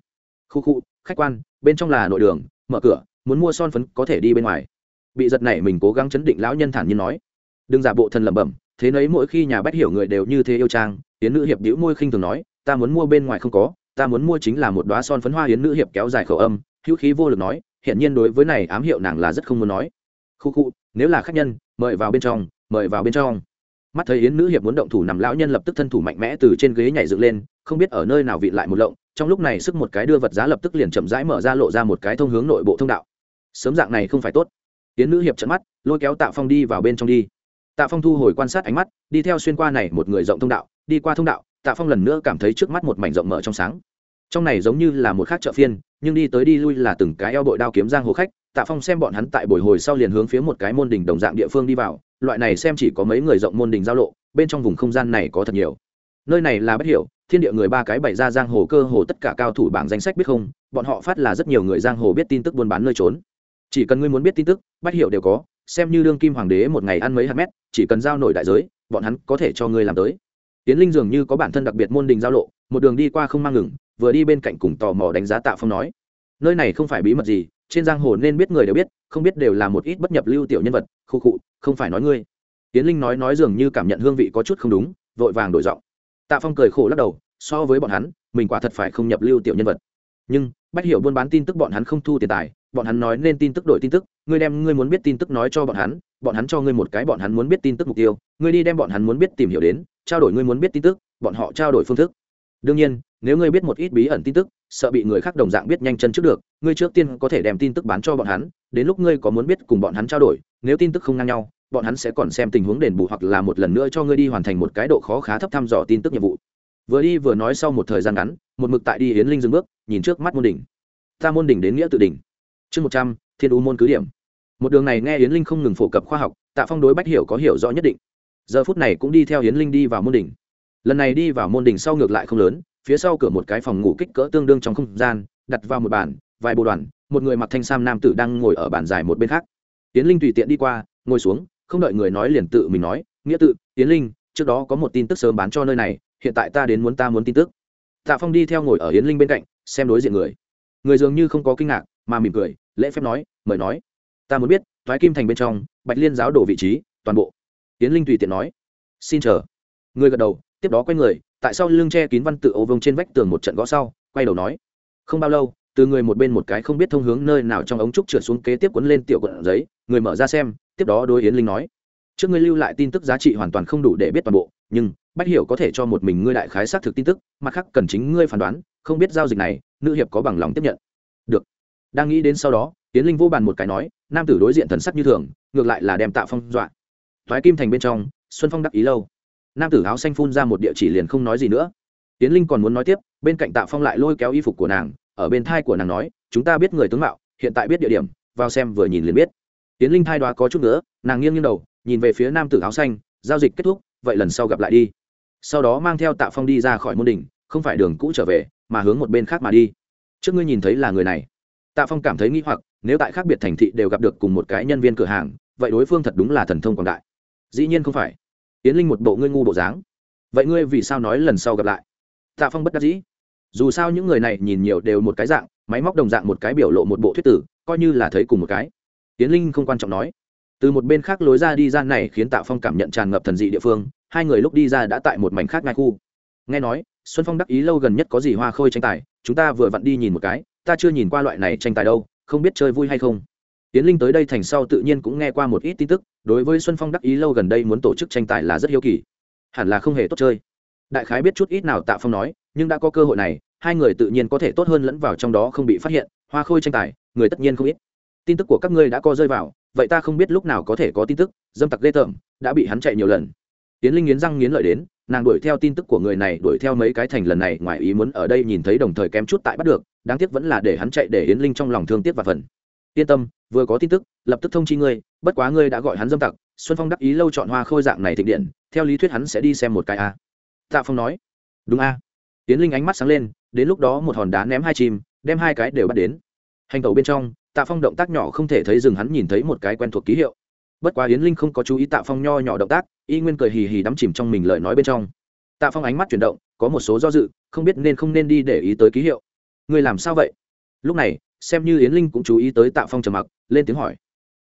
Khu khu, khách quan, bên trong là nội đường, mở cửa, muốn mua son phấn có thể đi bên ngoài bị giật này mình cố gắng chấn định lão nhân thản nhiên nói. Đừng giả bộ thần lẩm bẩm, thế nấy mỗi khi nhà bách hiểu người đều như thế yêu trang, yến nữ hiệp đĩu môi khinh thường nói, ta muốn mua bên ngoài không có, ta muốn mua chính là một đoá son phấn hoa. Hiến nữ hiệp kéo dài khẩu âm, hữu khí vô lực nói hiện nhiên đối với này ám hiệu nàng là rất không muốn nói. Khu khu, nếu là khách nhân, mời vào bên trong, mời vào bên trong. Mắt thấy yến nữ hiệp muốn động thủ nằm lão nhân lập tức thân thủ mạnh mẽ từ trên ghế nhảy dựng lên, không biết ở nơi nào vị lại một lộng, trong lúc này sức một cái đưa vật giá lập tức liền chậm rãi mở ra lộ ra một cái thông hướng nội bộ thông đạo. Sớm dạng này không phải tốt. Tiến nữ hiệp trận mắt, lôi kéo tạ phong đi vào bên trong đi. Tạ phong thu hồi quan sát ánh mắt, đi theo xuyên qua này một người rộng thông đạo, đi qua thông đạo, tạ phong lần nữa cảm thấy trước mắt một mảnh rộng mở trong sáng. Trong này giống như là một khác chợ phiên, nhưng đi tới đi lui là từng cái eo bội đao kiếm giang hồ khách, tạ phong xem bọn hắn tại bồi hồi sau liền hướng phía một cái môn đình đồng dạng địa phương đi vào, loại này xem chỉ có mấy người rộng môn đình giao lộ, bên trong vùng không gian này có thật nhiều. Nơi này là bất hiểu, thiên địa người ba cái bày ra giang hồ cơ hồ tất cả cao thủ bảng danh sách biết không, bọn họ phát là rất nhiều người giang hồ biết tin tức buôn bán nơi trốn chỉ cần ngươi muốn biết tin tức bắt hiệu đều có, xem như đương kim hoàng đế một ngày ăn mấy hạt mét, chỉ cần giao nổi đại giới, bọn hắn có thể cho ngươi làm tới. Tiến linh dường như có bản thân đặc biệt môn đình giao lộ, một đường đi qua không mang ngừng, vừa đi bên cạnh cùng tò mò đánh giá tạ phong nói, nơi này không phải bí mật gì, trên giang hồ nên biết người đều biết, không biết đều là một ít bất nhập lưu tiểu nhân vật, khu khụ không phải nói ngươi. Tiến linh nói nói dường như cảm nhận hương vị có chút không đúng, vội vàng đổi giọng. Tạ phong cười khổ lắc đầu, so với bọn hắn, mình quả thật phải không nhập lưu tiểu nhân vật. Nhưng, bách hiểu buôn bán tin tức bọn hắn không thu tiền tài bọn hắn nói nên tin tức đổi tin tức, ngươi đem ngươi muốn biết tin tức nói cho bọn hắn bọn hắn cho ngươi một cái bọn hắn muốn biết tin tức mục tiêu, ngươi đi đem bọn hắn muốn biết tìm hiểu đến, trao đổi ngươi muốn biết tin tức, bọn họ trao đổi phương thức. Đương nhiên, nếu ngươi biết một ít bí ẩn tin tức, sợ bị người khác đồng dạng biết nhanh chân trước được, ngươi trước tiên có thể đem tin tức bán cho bọn hắn, đến lúc ngươi có muốn biết cùng bọn hắn trao đổi, nếu tin tức không ngang nhau, bọn hắn sẽ còn xem tình huống đền bù hoặc là một lần nữa cho ngươi đi hoàn thành một cái độ khó khá thấp thăm dò tin tức nhiệm vụ. Vừa đi vừa nói sau một thời gian ngắn, một mực tại đi hiến linh dừng bước, nhìn trước mắt môn đỉnh. Ta môn đỉnh đến nghĩa tự đỉnh chương một trăm, thiên u môn cứ điểm. Một đường này nghe yến linh không ngừng phổ cập khoa học, tạ phong đối bách hiểu có hiểu rõ nhất định. Giờ phút này cũng đi theo yến linh đi vào môn đỉnh. Lần này đi vào môn đỉnh sau ngược lại không lớn, phía sau cửa một cái phòng ngủ kích cỡ tương đương trong không gian, đặt vào một bàn, vài bộ đoàn, một người mặc thanh sam nam tử đang ngồi ở bàn dài một bên khác. Yến linh tùy tiện đi qua, ngồi xuống, không đợi người nói liền tự mình nói, nghĩa tự, yến linh, trước đó có một tin tức sớm bán cho nơi này, hiện tại ta đến muốn ta muốn tin tức. Tạ phong đi theo ngồi ở yến linh bên cạnh, xem đối diện người. Người dường như không có kinh ngạc, mà mỉm cười lễ phép nói, mời nói. Ta muốn biết thoái kim thành bên trong, bạch liên giáo đổ vị trí, toàn bộ. Tiến linh tùy tiện nói. Xin chờ. Người gật đầu, tiếp đó quay người, tại sao lưng che kín văn tự ô vông trên vách tường một trận gõ sau, quay đầu nói. Không bao lâu, từ người một bên một cái không biết thông hướng nơi nào trong ống trúc trượt xuống kế tiếp quấn lên tiểu quận giấy, người mở ra xem, tiếp đó đôi yến linh nói. Trước ngươi lưu lại tin tức giá trị hoàn toàn không đủ để biết toàn bộ, nhưng, bách hiểu có thể cho một mình ngươi đại khái xác thực tin tức, mặt khác cần chính ngươi phán đoán, không biết giao dịch này, nữ hiệp có bằng lòng tiếp nhận. Được đang nghĩ đến sau đó tiến linh vô bàn một cái nói, nam tử đối diện thần sắc như thường, ngược lại là đem tạ phong dọa. Thoái kim thành bên trong, xuân phong đắc ý lâu. Nam tử áo xanh phun ra một địa chỉ liền không nói gì nữa. Tiến linh còn muốn nói tiếp, bên cạnh tạ phong lại lôi kéo y phục của nàng, ở bên thai của nàng nói, chúng ta biết người tướng mạo, hiện tại biết địa điểm, vào xem vừa nhìn liền biết. Tiến linh thai đoá có chút nữa, nàng nghiêng nghiêng đầu, nhìn về phía nam tử áo xanh, giao dịch kết thúc, vậy lần sau gặp lại đi. Sau đó mang theo tạ phong đi ra khỏi môn đình không phải đường cũ trở về, mà hướng một bên khác mà đi. Trước ngươi nhìn thấy là người này tạ phong cảm thấy nghĩ hoặc, nếu tại khác biệt thành thị đều gặp được cùng một cái nhân viên cửa hàng, vậy đối phương thật đúng là thần thông quảng đại. Dĩ nhiên không phải. Yến linh một bộ ngươi ngu bộ dáng. Vậy ngươi vì sao nói lần sau gặp lại? Tạ phong bất đắc dĩ. Dù sao những người này nhìn nhiều đều một cái dạng, máy móc đồng dạng một cái biểu lộ một bộ thuyết tử, coi như là thấy cùng một cái. Yến linh không quan trọng nói. Từ một bên khác lối ra đi ra này khiến tạ phong cảm nhận tràn ngập thần dị địa phương, hai người lúc đi ra đã tại một mảnh khác ngai khu. Nghe nói, xuân phong đắc ý lâu gần nhất có gì hoa khôi tranh tài, chúng ta vừa vặn đi nhìn một cái ta chưa nhìn qua loại này tranh tài đâu, không biết chơi vui hay không. Tiến linh tới đây thành sau tự nhiên cũng nghe qua một ít tin tức, đối với xuân phong đắc ý lâu gần đây muốn tổ chức tranh tài là rất hiếu kỳ. Hẳn là không hề tốt chơi. Đại khái biết chút ít nào tạ phong nói, nhưng đã có cơ hội này, hai người tự nhiên có thể tốt hơn lẫn vào trong đó không bị phát hiện, hoa khôi tranh tài, người tất nhiên không ít. Tin tức của các ngươi đã co rơi vào, vậy ta không biết lúc nào có thể có tin tức, dâm tặc ghê tởm, đã bị hắn chạy nhiều lần. Tiến linh nghiến răng nghiến lợi đến nàng đuổi theo tin tức của người này, đuổi theo mấy cái thành lần này, ngoài ý muốn ở đây nhìn thấy đồng thời kém chút tại bắt được, đáng tiếc vẫn là để hắn chạy để yến linh trong lòng thương tiếc và phần yên tâm, vừa có tin tức, lập tức thông chi ngươi, bất quá ngươi đã gọi hắn dâm tặc, xuân phong đắc ý lâu chọn hoa khôi dạng này thịnh điện, theo lý thuyết hắn sẽ đi xem một cái a. Tạ phong nói. Đúng a. Yến linh ánh mắt sáng lên, đến lúc đó một hòn đá ném hai chim, đem hai cái đều bắt đến. Hành tẩu bên trong, tạ phong động tác nhỏ không thể thấy dừng hắn nhìn thấy một cái quen thuộc ký hiệu. Bất quá yến linh không có chú ý tạ phong nho nhỏ động tác y nguyên cười hì hì đắm chìm trong mình lời nói bên trong. Tạ phong ánh mắt chuyển động, có một số do dự, không biết nên không nên đi để ý tới ký hiệu. Người làm sao vậy? Lúc này, xem như yến linh cũng chú ý tới tạ phong trầm mặc, lên tiếng hỏi.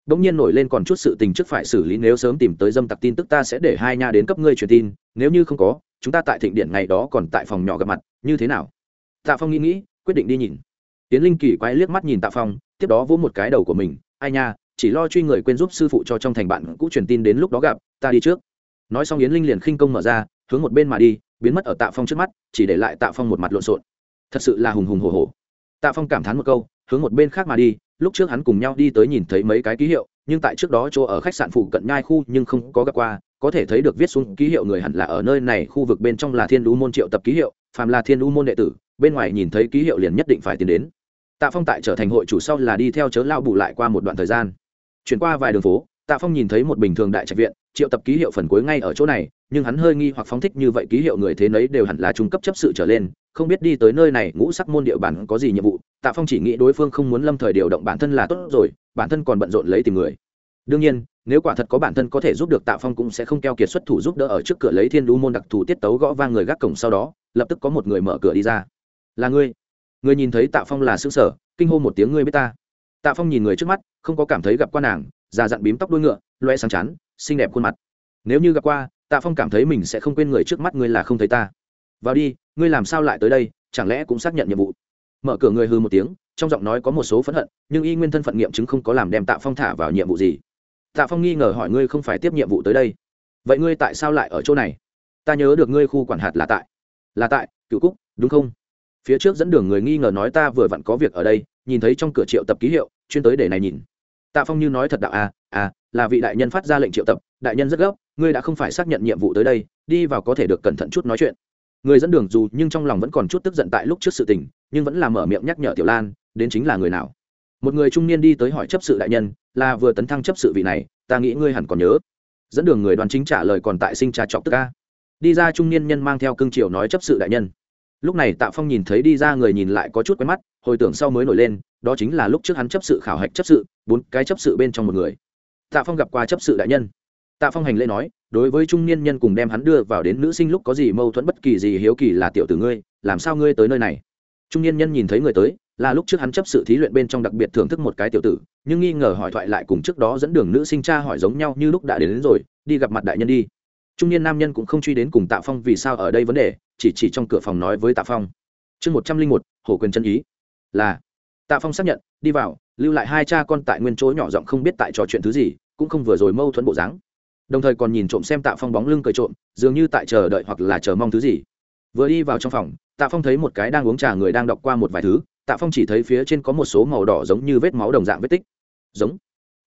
Đ ỗ n g nhiên nổi lên còn chút sự tình trước phải xử lý, nếu sớm tìm tới dâm tặc tin tức ta sẽ để hai nha đến cấp ngươi truyền tin, nếu như không có, chúng ta tại thịnh điện ngày đó còn tại phòng nhỏ gặp mặt, như thế nào? Tạ phong nghĩ nghĩ, quyết định đi nhìn. Yến linh kỳ quay liếc mắt nhìn tạ phong, tiếp đó vỗ một cái đầu của mình, ai nha, chỉ lo truy người quên giúp sư phụ cho trong thành bạn cũ truyền tin đến lúc đó gặp, ta đi trước nói xong yến linh liền khinh công mở ra hướng một bên mà đi biến mất ở tạ phong trước mắt chỉ để lại tạ phong một mặt lộn xộn thật sự là hùng hùng hồ hồ tạ phong cảm thán một câu hướng một bên khác mà đi lúc trước hắn cùng nhau đi tới nhìn thấy mấy cái ký hiệu nhưng tại trước đó chỗ ở khách sạn phụ cận nhai khu nhưng không có gặp qua có thể thấy được viết xuống ký hiệu người hẳn là ở nơi này khu vực bên trong là thiên đu môn triệu tập ký hiệu phàm là thiên đu môn đệ tử bên ngoài nhìn thấy ký hiệu liền nhất định phải tiến đến tạ phong tại trở thành hội chủ sau là đi theo chớ lao bù lại qua một đoạn thời gian chuyển qua vài đường phố tạ phong nhìn thấy một bình thường đại trạch viện triệu tập ký hiệu phần cuối ngay ở chỗ này, nhưng hắn hơi nghi hoặc phóng thích như vậy ký hiệu người thế nấy đều hẳn là trung cấp chấp sự trở lên, không biết đi tới nơi này, ngũ sắc môn địa bản có gì nhiệm vụ, tạ phong chỉ nghĩ đối phương không muốn lâm thời điều động bản thân là tốt rồi, bản thân còn bận rộn lấy tìm người. Đương nhiên, nếu quả thật có bản thân có thể giúp được tạ phong cũng sẽ không keo kiệt xuất thủ giúp đỡ ở trước cửa lấy thiên đu môn đặc thù tiết tấu gõ vang người gác cổng sau đó, lập tức có một người mở cửa đi ra. Là ngươi. Người nhìn thấy tạ phong là xương sở kinh hô một tiếng, ngươi biết ta. Tạ phong nhìn người trước mắt, không có cảm thấy gặp quan nàng, già dặn bím tóc đuôi ngựa, loe sáng chắn xinh đẹp khuôn mặt. Nếu như gặp qua, tạ phong cảm thấy mình sẽ không quên người trước mắt ngươi là không thấy ta. Vào đi, ngươi làm sao lại tới đây, chẳng lẽ cũng xác nhận nhiệm vụ? Mở cửa người hư một tiếng, trong giọng nói có một số phẫn hận, nhưng y nguyên thân phận nghiệm chứng không có làm đem tạ phong thả vào nhiệm vụ gì. Tạ phong nghi ngờ hỏi ngươi không phải tiếp nhiệm vụ tới đây. Vậy ngươi tại sao lại ở chỗ này? Ta nhớ được ngươi khu quản hạt là tại. Là tại, cựu cúc, đúng không? Phía trước dẫn đường người nghi ngờ nói ta vừa vặn có việc ở đây, nhìn thấy trong cửa triệu tập ký hiệu, chuyên tới để này nhìn. Tạ phong như nói thật đạo à à là vị đại nhân phát ra lệnh triệu tập, đại nhân rất gấp, ngươi đã không phải xác nhận nhiệm vụ tới đây, đi vào có thể được cẩn thận chút nói chuyện. Người dẫn đường dù nhưng trong lòng vẫn còn chút tức giận tại lúc trước sự tình, nhưng vẫn là mở miệng nhắc nhở tiểu lan, đến chính là người nào. Một người trung niên đi tới hỏi chấp sự đại nhân, là vừa tấn thăng chấp sự vị này, ta nghĩ ngươi hẳn còn nhớ. Dẫn đường người đoàn chính trả lời còn tại sinh trà trọc tức ca đi ra trung niên nhân mang theo cương triều nói chấp sự đại nhân. Lúc này tạ phong nhìn thấy đi ra người nhìn lại có chút quen mắt, hồi tưởng sau mới nổi lên, đó chính là lúc trước hắn chấp sự khảo hạch chấp sự, bốn cái chấp sự bên trong một người tạ phong gặp qua chấp sự đại nhân. Tạ phong hành lễ nói đối với trung niên nhân cùng đem hắn đưa vào đến nữ sinh lúc có gì mâu thuẫn bất kỳ gì hiếu kỳ là tiểu tử ngươi làm sao ngươi tới nơi này? Trung niên nhân nhìn thấy người tới là lúc trước hắn chấp sự thí luyện bên trong đặc biệt thưởng thức một cái tiểu tử nhưng nghi ngờ hỏi thoại lại cùng trước đó dẫn đường nữ sinh cha hỏi giống nhau như lúc đã đến, đến rồi đi gặp mặt đại nhân đi. Trung niên nam nhân cũng không truy đến cùng tạ phong vì sao ở đây vấn đề chỉ chỉ trong cửa phòng nói với tạ phong. Chương một trăm linh một hồ quyền chân ý. Là tạ phong xác nhận đi vào lưu lại hai cha con tại nguyên chỗ nhỏ giọng không biết tại trò chuyện thứ gì, cũng không vừa rồi mâu thuẫn bộ dáng. Đồng thời còn nhìn trộm xem tạ phong bóng lưng cười trộm, dường như tại chờ đợi hoặc là chờ mong thứ gì. Vừa đi vào trong phòng, tạ phong thấy một cái đang uống trà người đang đọc qua một vài thứ, tạ phong chỉ thấy phía trên có một số màu đỏ giống như vết máu đồng dạng vết tích. Giống.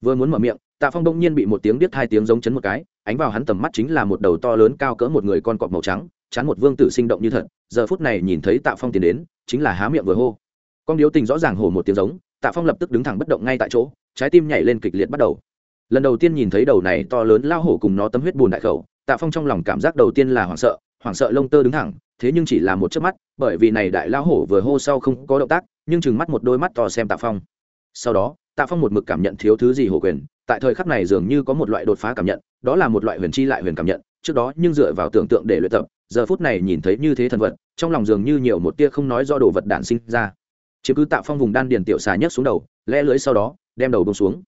Vừa muốn mở miệng, tạ phong đông nhiên bị một tiếng biết hai tiếng giống chấn một cái, ánh vào hắn tầm mắt chính là một đầu to lớn cao cỡ một người con cọp màu trắng, chán một vương tử sinh động như thật, giờ phút này nhìn thấy tạ phong tiến đến, chính là há miệng vừa hô. Con điếu tình rõ ràng hổ một tiếng giống tạ phong lập tức đứng thẳng bất động ngay tại chỗ, trái tim nhảy lên kịch liệt bắt đầu. Lần đầu tiên nhìn thấy đầu này to lớn lao hổ cùng nó tấm huyết bùn đại khẩu, tạ phong trong lòng cảm giác đầu tiên là hoảng sợ hoảng sợ lông tơ đứng thẳng, thế nhưng chỉ là một chớp mắt, bởi vì này đại lao hổ vừa hô sau không có động tác, nhưng chừng mắt một đôi mắt to xem tạ phong. Sau đó, tạ phong một mực cảm nhận thiếu thứ gì hổ quyền, tại thời khắc này dường như có một loại đột phá cảm nhận, đó là một loại huyền chi lại huyền cảm nhận, trước đó nhưng dựa vào tưởng tượng để luyện tập, giờ phút này nhìn thấy như thế thần vật, trong lòng dường như nhiều một tia không nói do đồ vật đản sinh ra chiếc cứ tạ phong vùng đan điền tiểu xà nhấc xuống đầu, lẽ lưới sau đó, đem đầu bông xuống.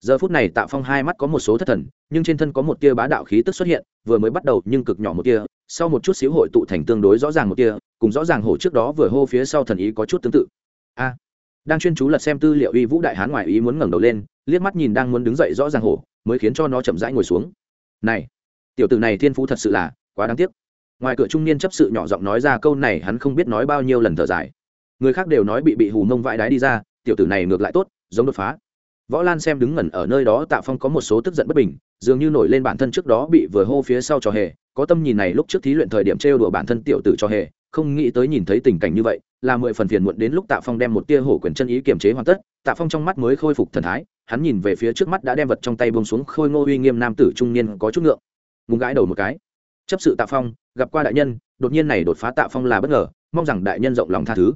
Giờ phút này tạ phong hai mắt có một số thất thần, nhưng trên thân có một tia bá đạo khí tức xuất hiện, vừa mới bắt đầu nhưng cực nhỏ một tia, sau một chút xíu hội tụ thành tương đối rõ ràng một tia, cùng rõ ràng hổ trước đó vừa hô phía sau thần ý có chút tương tự. A! Đang chuyên chú lật xem tư liệu uy vũ đại hán ngoại ý muốn ngẩng đầu lên, liếc mắt nhìn đang muốn đứng dậy rõ ràng hổ, mới khiến cho nó chậm rãi ngồi xuống. Này! Tiểu tử này thiên phú thật sự là quá đáng tiếc. Ngoài cửa trung niên chấp sự nhỏ giọng nói ra câu này hắn không biết nói bao nhiêu lần thở dài người khác đều nói bị bị hù mông vãi đái đi ra, tiểu tử này ngược lại tốt, giống đột phá. Võ lan xem đứng ngẩn ở nơi đó tạ phong có một số tức giận bất bình, dường như nổi lên bản thân trước đó bị vừa hô phía sau trò hề, có tâm nhìn này lúc trước thí luyện thời điểm trêu đùa bản thân tiểu tử cho hề, không nghĩ tới nhìn thấy tình cảnh như vậy, là mười phần phiền muộn đến lúc tạ phong đem một tia hổ quyền chân ý kiềm chế hoàn tất, tạ phong trong mắt mới khôi phục thần thái, hắn nhìn về phía trước mắt đã đem vật trong tay bông xuống khôi ngô uy nghiêm nam tử trung niên có chút ngượng, ngùng gãi đầu một cái. Chấp sự tạ phong, gặp qua đại nhân, đột nhiên này đột phá tạ phong là bất ngờ, mong rằng đại nhân rộng lòng tha thứ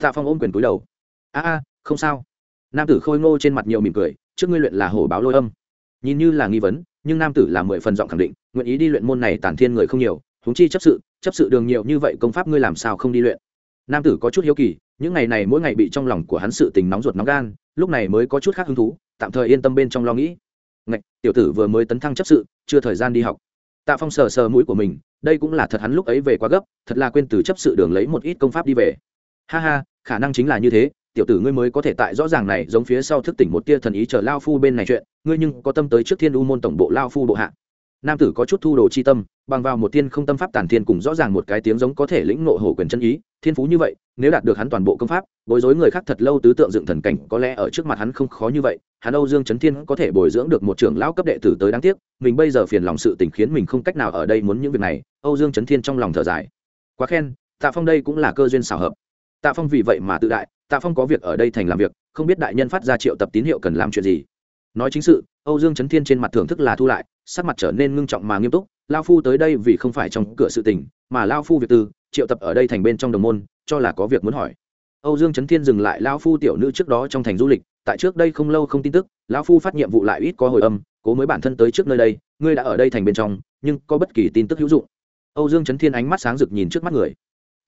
tạ phong ôm quyền túi đầu. A a, không sao. Nam tử khôi ngô trên mặt nhiều mỉm cười, trước ngươi luyện là hổ báo lôi âm. Nhìn như là nghi vấn, nhưng nam tử là mười phần giọng khẳng định, nguyện ý đi luyện môn này tản thiên người không nhiều, huống chi chấp sự chấp sự đường nhiều như vậy công pháp ngươi làm sao không đi luyện? Nam tử có chút hiếu kỳ, những ngày này mỗi ngày bị trong lòng của hắn sự tình nóng ruột nóng gan, lúc này mới có chút khác hứng thú, tạm thời yên tâm bên trong lo nghĩ. Ngạch, tiểu tử vừa mới tấn thăng chấp sự, chưa thời gian đi học. Tạ phong sờ sờ mũi của mình, đây cũng là thật hắn lúc ấy về quá gấp, thật là quên từ chấp sự đường lấy một ít công pháp đi về. Ha ha khả năng chính là như thế, tiểu tử ngươi mới có thể tại rõ ràng này giống phía sau thức tỉnh một tia thần ý chờ lao phu bên này chuyện, ngươi nhưng có tâm tới trước thiên u môn tổng bộ lao phu bộ hạ. Nam tử có chút thu đồ chi tâm, bằng vào một tiên không tâm pháp tản thiên cùng rõ ràng một cái tiếng giống có thể lĩnh ngộ hổ quyền chân ý, thiên phú như vậy, nếu đạt được hắn toàn bộ công pháp, bối rối người khác thật lâu tứ tượng dựng thần cảnh, có lẽ ở trước mặt hắn không khó như vậy, hắn âu dương trấn thiên có thể bồi dưỡng được một trưởng lão cấp đệ tử tới đáng tiếc, mình bây giờ phiền lòng sự tình khiến mình không cách nào ở đây muốn những việc này, âu dương trấn thiên trong lòng thở dài. Quá khen, tạ phong đây cũng là cơ duyên xảo hợp tạ phong vì vậy mà tự đại, tạ phong có việc ở đây thành làm việc, không biết đại nhân phát ra triệu tập tín hiệu cần làm chuyện gì. Nói chính sự, âu dương trấn thiên trên mặt thưởng thức là thu lại, sắc mặt trở nên ngưng trọng mà nghiêm túc, lao phu tới đây vì không phải trong cửa sự tình, mà lao phu việc tư, triệu tập ở đây thành bên trong đồng môn, cho là có việc muốn hỏi. Âu dương trấn thiên dừng lại lao phu tiểu nữ trước đó trong thành du lịch, tại trước đây không lâu không tin tức lão phu phát nhiệm vụ lại ít có hồi âm, cố mới bản thân tới trước nơi đây, ngươi đã ở đây thành bên trong, nhưng có bất kỳ tin tức hữu dụng. Âu dương trấn thiên ánh mắt sáng rực nhìn trước mắt người.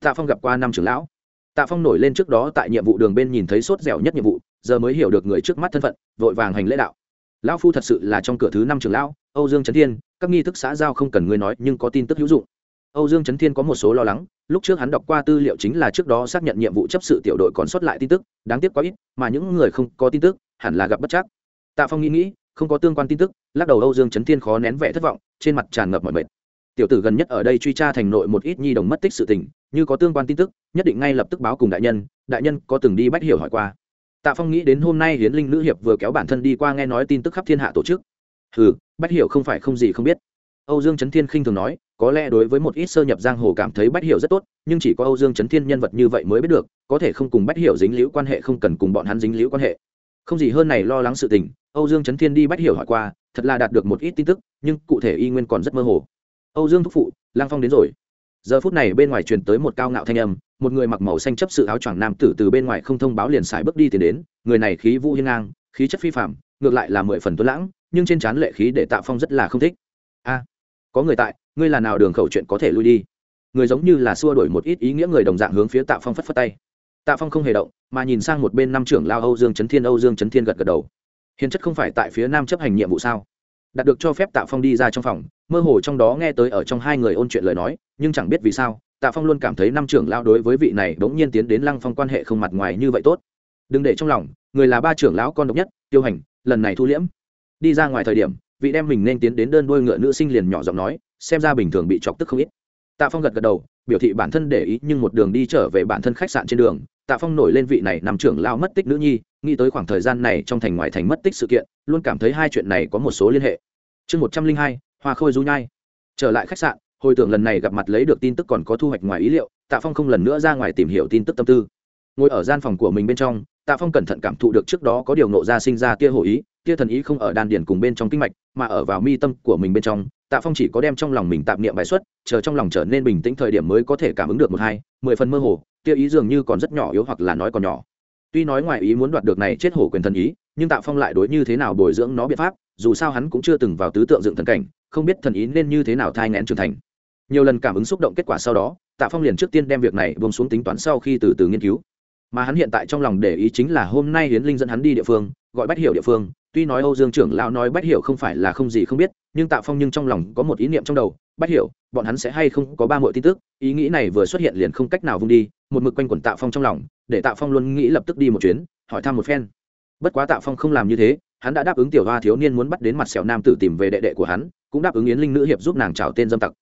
Tạ phong gặp qua năm trưởng lão tạ phong nổi lên trước đó tại nhiệm vụ đường bên nhìn thấy sốt dẻo nhất nhiệm vụ, giờ mới hiểu được người trước mắt thân phận, vội vàng hành lễ đạo. Lão phu thật sự là trong cửa thứ năm trường lão, âu dương trấn thiên, các nghi thức xã giao không cần ngươi nói, nhưng có tin tức hữu dụng. Âu dương trấn thiên có một số lo lắng, lúc trước hắn đọc qua tư liệu chính là trước đó xác nhận nhiệm vụ chấp sự tiểu đội còn sót lại tin tức, đáng tiếc quá ít, mà những người không có tin tức, hẳn là gặp bất chắc. Tạ phong nghĩ nghĩ, không có tương quan tin tức, lắc đầu âu dương trấn thiên khó nén vẻ thất vọng, trên mặt tràn ngập mọi mệt tiểu tử gần nhất ở đây truy tra thành nội một ít nhi đồng mất tích sự tình, như có tương quan tin tức, nhất định ngay lập tức báo cùng đại nhân đại nhân có từng đi bách hiểu hỏi qua. Tạ phong nghĩ đến hôm nay hiến linh nữ hiệp vừa kéo bản thân đi qua nghe nói tin tức khắp thiên hạ tổ chức. Ừ bách hiểu không phải không gì không biết. Âu dương trấn thiên khinh thường nói, có lẽ đối với một ít sơ nhập giang hồ cảm thấy bách hiểu rất tốt, nhưng chỉ có âu dương trấn thiên nhân vật như vậy mới biết được, có thể không cùng bách hiểu dính liễu quan hệ, không cần cùng bọn hắn dính liễu quan hệ. Không gì hơn này lo lắng sự tình, âu dương trấn thiên đi bách hiểu hỏi qua, thật là đạt được một ít tin tức, nhưng cụ thể y nguyên còn rất mơ hồ âu dương thúc phụ, lang phong đến rồi. Giờ phút này bên ngoài truyền tới một cao ngạo thanh âm, một người mặc màu xanh chấp sự áo choàng nam tử từ bên ngoài không thông báo liền xài bước đi tiến đến. Người này khí vũ hiên ngang, khí chất phi phạm ngược lại là mười phần tuấn lãng, nhưng trên trán lệ khí để tạ phong rất là không thích. A, có người tại, ngươi là nào đường khẩu chuyện có thể lui đi? Người giống như là xua đổi một ít ý nghĩa người đồng dạng hướng phía tạ phong phất phất tay. Tạ phong không hề động, mà nhìn sang một bên năm trưởng lao âu dương trấn thiên, âu dương trấn thiên gật gật đầu. Hiền chất không phải tại phía nam chấp hành nhiệm vụ sao? Đạt được cho phép tạ phong đi ra trong phòng, mơ hồ trong đó nghe tới ở trong hai người ôn chuyện lời nói, nhưng chẳng biết vì sao, tạ phong luôn cảm thấy năm trưởng lao đối với vị này bỗng nhiên tiến đến lăng phong quan hệ không mặt ngoài như vậy tốt. Đừng để trong lòng, người là ba trưởng lão con độc nhất, tiêu hành, lần này thu liễm. Đi ra ngoài thời điểm, vị đem mình nên tiến đến đơn đôi ngựa nữ sinh liền nhỏ giọng nói, xem ra bình thường bị chọc tức không ít. Tạ phong gật gật đầu, biểu thị bản thân để ý nhưng một đường đi trở về bản thân khách sạn trên đường tạ phong nổi lên vị này nằm trưởng lao mất tích nữ nhi, nghĩ tới khoảng thời gian này trong thành ngoài thành mất tích sự kiện, luôn cảm thấy hai chuyện này có một số liên hệ. Chương một trăm linh hai, hoa khôi du nhai. Trở lại khách sạn, hồi tưởng lần này gặp mặt lấy được tin tức còn có thu hoạch ngoài ý liệu, tạ phong không lần nữa ra ngoài tìm hiểu tin tức tâm tư. Ngồi ở gian phòng của mình bên trong, tạ phong cẩn thận cảm thụ được trước đó có điều nộ ra sinh ra tia hồ ý tia thần ý không ở đan điền cùng bên trong kinh mạch, mà ở vào mi tâm của mình bên trong, tạ phong chỉ có đem trong lòng mình tạm niệm bài xuất, chờ trong lòng trở nên bình tĩnh thời điểm mới có thể cảm ứng được một hai, mười phần mơ hồ kia ý dường như còn rất nhỏ yếu hoặc là nói còn nhỏ. Tuy nói ngoài ý muốn đoạt được này chết hổ quyền thần ý, nhưng tạ phong lại đối như thế nào bồi dưỡng nó biện pháp, dù sao hắn cũng chưa từng vào tứ tượng dựng thần cảnh, không biết thần ý nên như thế nào thai ngén trưởng thành. Nhiều lần cảm ứng xúc động kết quả sau đó, tạ phong liền trước tiên đem việc này buông xuống tính toán sau khi từ từ nghiên cứu mà hắn hiện tại trong lòng để ý chính là hôm nay hiến linh dẫn hắn đi địa phương, gọi bách hiểu địa phương. Tuy nói âu dương trưởng lão nói bách hiểu không phải là không gì không biết, nhưng tạ phong nhưng trong lòng có một ý niệm trong đầu, bách hiểu, bọn hắn sẽ hay không có ba mọi tin tức? Ý nghĩ này vừa xuất hiện liền không cách nào vung đi, một mực quanh quẩn tạ phong trong lòng, để tạ phong luôn nghĩ lập tức đi một chuyến, hỏi thăm một phen. Bất quá tạ phong không làm như thế, hắn đã đáp ứng tiểu hoa thiếu niên muốn bắt đến mặt sẹo nam tử tìm về đệ đệ của hắn, cũng đáp ứng yến linh nữ hiệp giúp nàng trào tên dâm tặc.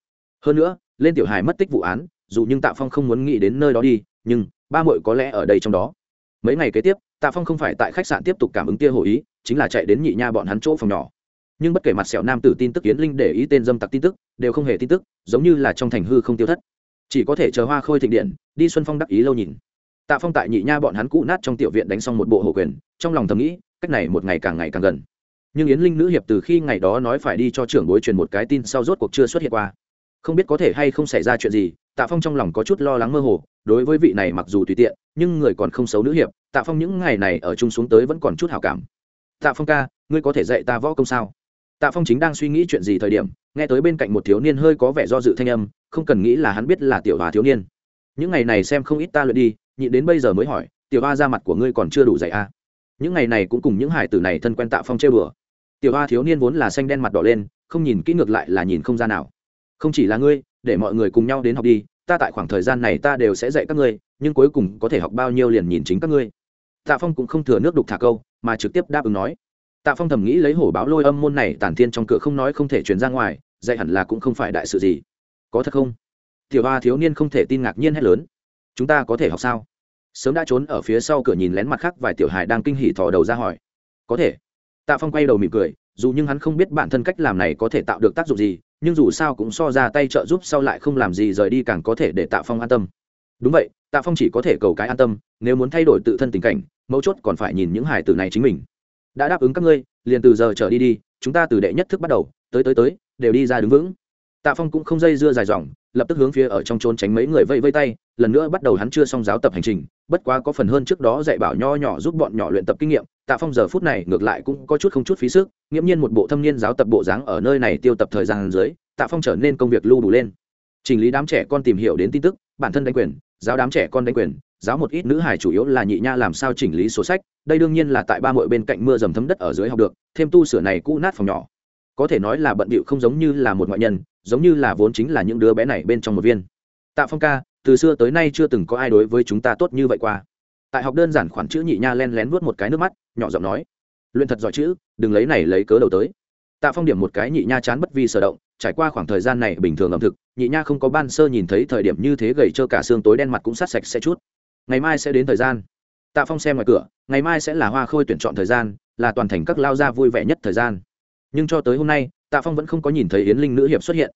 Hơn nữa, lên tiểu hài mất tích vụ án, dù nhưng tạ phong không muốn nghĩ đến nơi đó đi, nhưng ba muội có lẽ ở đây trong đó. Mấy ngày kế tiếp, tạ phong không phải tại khách sạn tiếp tục cảm ứng tia hồ ý, chính là chạy đến nhị nha bọn hắn chỗ phòng nhỏ. Nhưng bất kể mặt sẹo nam tử tin tức yến linh để ý tên dâm tặc tin tức, đều không hề tin tức, giống như là trong thành hư không tiêu thất. Chỉ có thể chờ hoa khôi thịnh điện, đi xuân phong đắc ý lâu nhìn. Tạ phong tại nhị nha bọn hắn cũ nát trong tiểu viện đánh xong một bộ hộ quyền, trong lòng thầm nghĩ, cách này một ngày càng ngày càng gần. Nhưng yến linh nữ hiệp từ khi ngày đó nói phải đi cho trưởng bối truyền một cái tin sau rốt cuộc chưa xuất hiện qua. Không biết có thể hay không xảy ra chuyện gì, tạ phong trong lòng có chút lo lắng mơ hồ đối với vị này mặc dù tùy tiện, nhưng người còn không xấu nữ hiệp, tạ phong những ngày này ở chung xuống tới vẫn còn chút hảo cảm. Tạ phong ca, ngươi có thể dạy ta võ công sao? Tạ phong chính đang suy nghĩ chuyện gì thời điểm, nghe tới bên cạnh một thiếu niên hơi có vẻ do dự thanh âm, không cần nghĩ là hắn biết là tiểu hòa thiếu niên. Những ngày này xem không ít ta luyện đi nhịn đến bây giờ mới hỏi, tiểu hoa ra mặt của ngươi còn chưa đủ dạy a à? những ngày này cũng cùng những hải tử này thân quen tạ phong chơi bừa. Tiểu hoa thiếu niên vốn là xanh đen mặt đỏ lên, không nhìn kỹ ngược lại là nhìn không ra nào. Không chỉ là ngươi, để mọi người cùng nhau đến học đi ta tại khoảng thời gian này ta đều sẽ dạy các ngươi, nhưng cuối cùng có thể học bao nhiêu liền nhìn chính các ngươi. Tạ phong cũng không thừa nước đục thả câu, mà trực tiếp đáp ứng nói. Tạ phong thầm nghĩ lấy hổ báo lôi âm môn này tản thiên trong cửa không nói không thể truyền ra ngoài, dạy hẳn là cũng không phải đại sự gì. Có thật không? Tiểu ba thiếu niên không thể tin ngạc nhiên hết lớn. Chúng ta có thể học sao? Sớm đã trốn ở phía sau cửa nhìn lén mặt khác vài tiểu hài đang kinh hỉ thò đầu ra hỏi. Có thể. Tạ phong quay đầu mỉm cười dù nhưng hắn không biết bản thân cách làm này có thể tạo được tác dụng gì, nhưng dù sao cũng so ra tay trợ giúp sau lại không làm gì rời đi càng có thể để tạ phong an tâm. Đúng vậy, tạ phong chỉ có thể cầu cái an tâm, nếu muốn thay đổi tự thân tình cảnh, mấu chốt còn phải nhìn những hải tử này chính mình. Đã đáp ứng các ngươi, liền từ giờ trở đi đi, chúng ta từ đệ nhất thức bắt đầu, tới tới tới, đều đi ra đứng vững. Tạ phong cũng không dây dưa dài dòng, lập tức hướng phía ở trong trốn tránh mấy người vây vây tay, lần nữa bắt đầu hắn chưa xong giáo tập hành trình, bất quá có phần hơn trước đó dạy bảo nho nhỏ giúp bọn nhỏ luyện tập kinh nghiệm tạ phong giờ phút này ngược lại cũng có chút không chút phí sức, nghiễm nhiên một bộ thâm niên giáo tập bộ dáng ở nơi này tiêu tập thời gian dưới, tạ phong trở nên công việc lưu đủ lên. Chỉnh lý đám trẻ con tìm hiểu đến tin tức, bản thân đánh quyền, giáo đám trẻ con đánh quyền, giáo một ít nữ hải chủ yếu là nhị nha làm sao chỉnh lý sổ sách, đây đương nhiên là tại ba mội bên cạnh mưa dầm thấm đất ở dưới học được, thêm tu sửa này cũ nát phòng nhỏ. Có thể nói là bận bịu không giống như là một ngoại nhân, giống như là vốn chính là những đứa bé này bên trong một viên. Tạ phong ca, từ xưa tới nay chưa từng có ai đối với chúng ta tốt như vậy qua tại học đơn giản khoản chữ nhị nha len lén vuốt một cái nước mắt, nhỏ giọng nói, luyện thật giỏi chữ, đừng lấy này lấy cớ đầu tới. Tạ phong điểm một cái nhị nha chán bất vi sở động, trải qua khoảng thời gian này bình thường ẩm thực, nhị nha không có ban sơ nhìn thấy thời điểm như thế gầy trơ cả xương tối đen mặt cũng sát sạch sẽ chút. Ngày mai sẽ đến thời gian. Tạ phong xem ngoài cửa, ngày mai sẽ là hoa khôi tuyển chọn thời gian, là toàn thành các lao gia vui vẻ nhất thời gian. Nhưng cho tới hôm nay, tạ phong vẫn không có nhìn thấy yến linh nữ hiệp xuất hiện.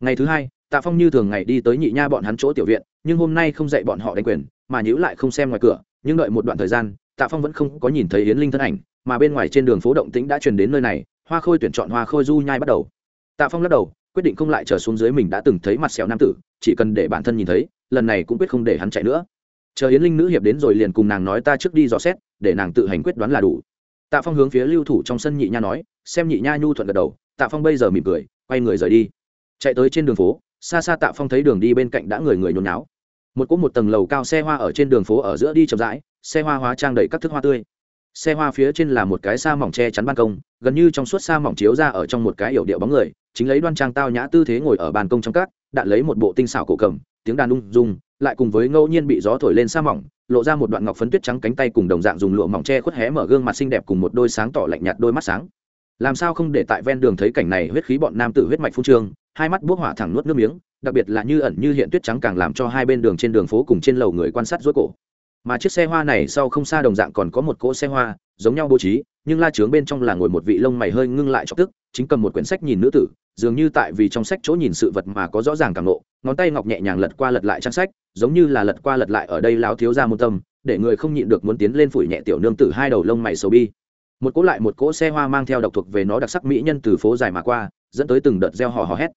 Ngày thứ hai, tạ phong như thường ngày đi tới nhị nha bọn hắn chỗ tiểu viện, nhưng hôm nay không dạy bọn họ đánh quyền, mà nhữ lại không xem ngoài cửa nhưng đợi một đoạn thời gian, tạ phong vẫn không có nhìn thấy yến linh thân ảnh, mà bên ngoài trên đường phố động tĩnh đã truyền đến nơi này, hoa khôi tuyển chọn hoa khôi du nhai bắt đầu. Tạ phong lắc đầu, quyết định không lại trở xuống dưới mình đã từng thấy mặt sẹo nam tử, chỉ cần để bản thân nhìn thấy, lần này cũng quyết không để hắn chạy nữa. Chờ yến linh nữ hiệp đến rồi liền cùng nàng nói ta trước đi dò xét, để nàng tự hành quyết đoán là đủ. Tạ phong hướng phía lưu thủ trong sân nhị nha nói, xem nhị nha nhu thuận gật đầu, tạ phong bây giờ mỉm cười, quay người rời đi. Chạy tới trên đường phố, xa xa tạ phong thấy đường đi bên cạnh đã người người nhốn náo một cỗ một tầng lầu cao xe hoa ở trên đường phố ở giữa đi chậm rãi, xe hoa hóa trang đầy các thức hoa tươi. Xe hoa phía trên là một cái sa mỏng che chắn ban công, gần như trong suốt sa mỏng chiếu ra ở trong một cái yểu điệu bóng người, chính lấy đoan trang tao nhã tư thế ngồi ở ban công trong các, đạn lấy một bộ tinh xảo cổ cầm, tiếng đàn ung dung, lại cùng với ngẫu nhiên bị gió thổi lên sa mỏng, lộ ra một đoạn ngọc phấn tuyết trắng cánh tay cùng đồng dạng dùng lụa mỏng che khuất hé mở gương mặt xinh đẹp cùng một đôi sáng tỏ lạnh nhạt đôi mắt sáng. Làm sao không để tại ven đường thấy cảnh này huyết khí bọn nam tử huyết mạch phun trương hai mắt bốc hỏa thẳng nuốt nước miếng, đặc biệt là như ẩn như hiện tuyết trắng càng làm cho hai bên đường trên đường phố cùng trên lầu người quan sát rối cổ. Mà chiếc xe hoa này sau không xa đồng dạng còn có một cỗ xe hoa, giống nhau bố trí, nhưng la trướng bên trong là ngồi một vị lông mày hơi ngưng lại chọc tức, chính cầm một quyển sách nhìn nữ tử, dường như tại vì trong sách chỗ nhìn sự vật mà có rõ ràng cảm nộ ngón tay ngọc nhẹ nhàng lật qua lật lại trang sách, giống như là lật qua lật lại ở đây láo thiếu ra môn tâm, để người không nhịn được muốn tiến lên phủi nhẹ tiểu nương tử hai đầu lông mày sầu bi. Một cỗ lại một cỗ xe hoa mang theo độc thuộc về nó đặc sắc mỹ nhân từ phố dài mà qua dẫn tới từng đợt reo hò hò hét.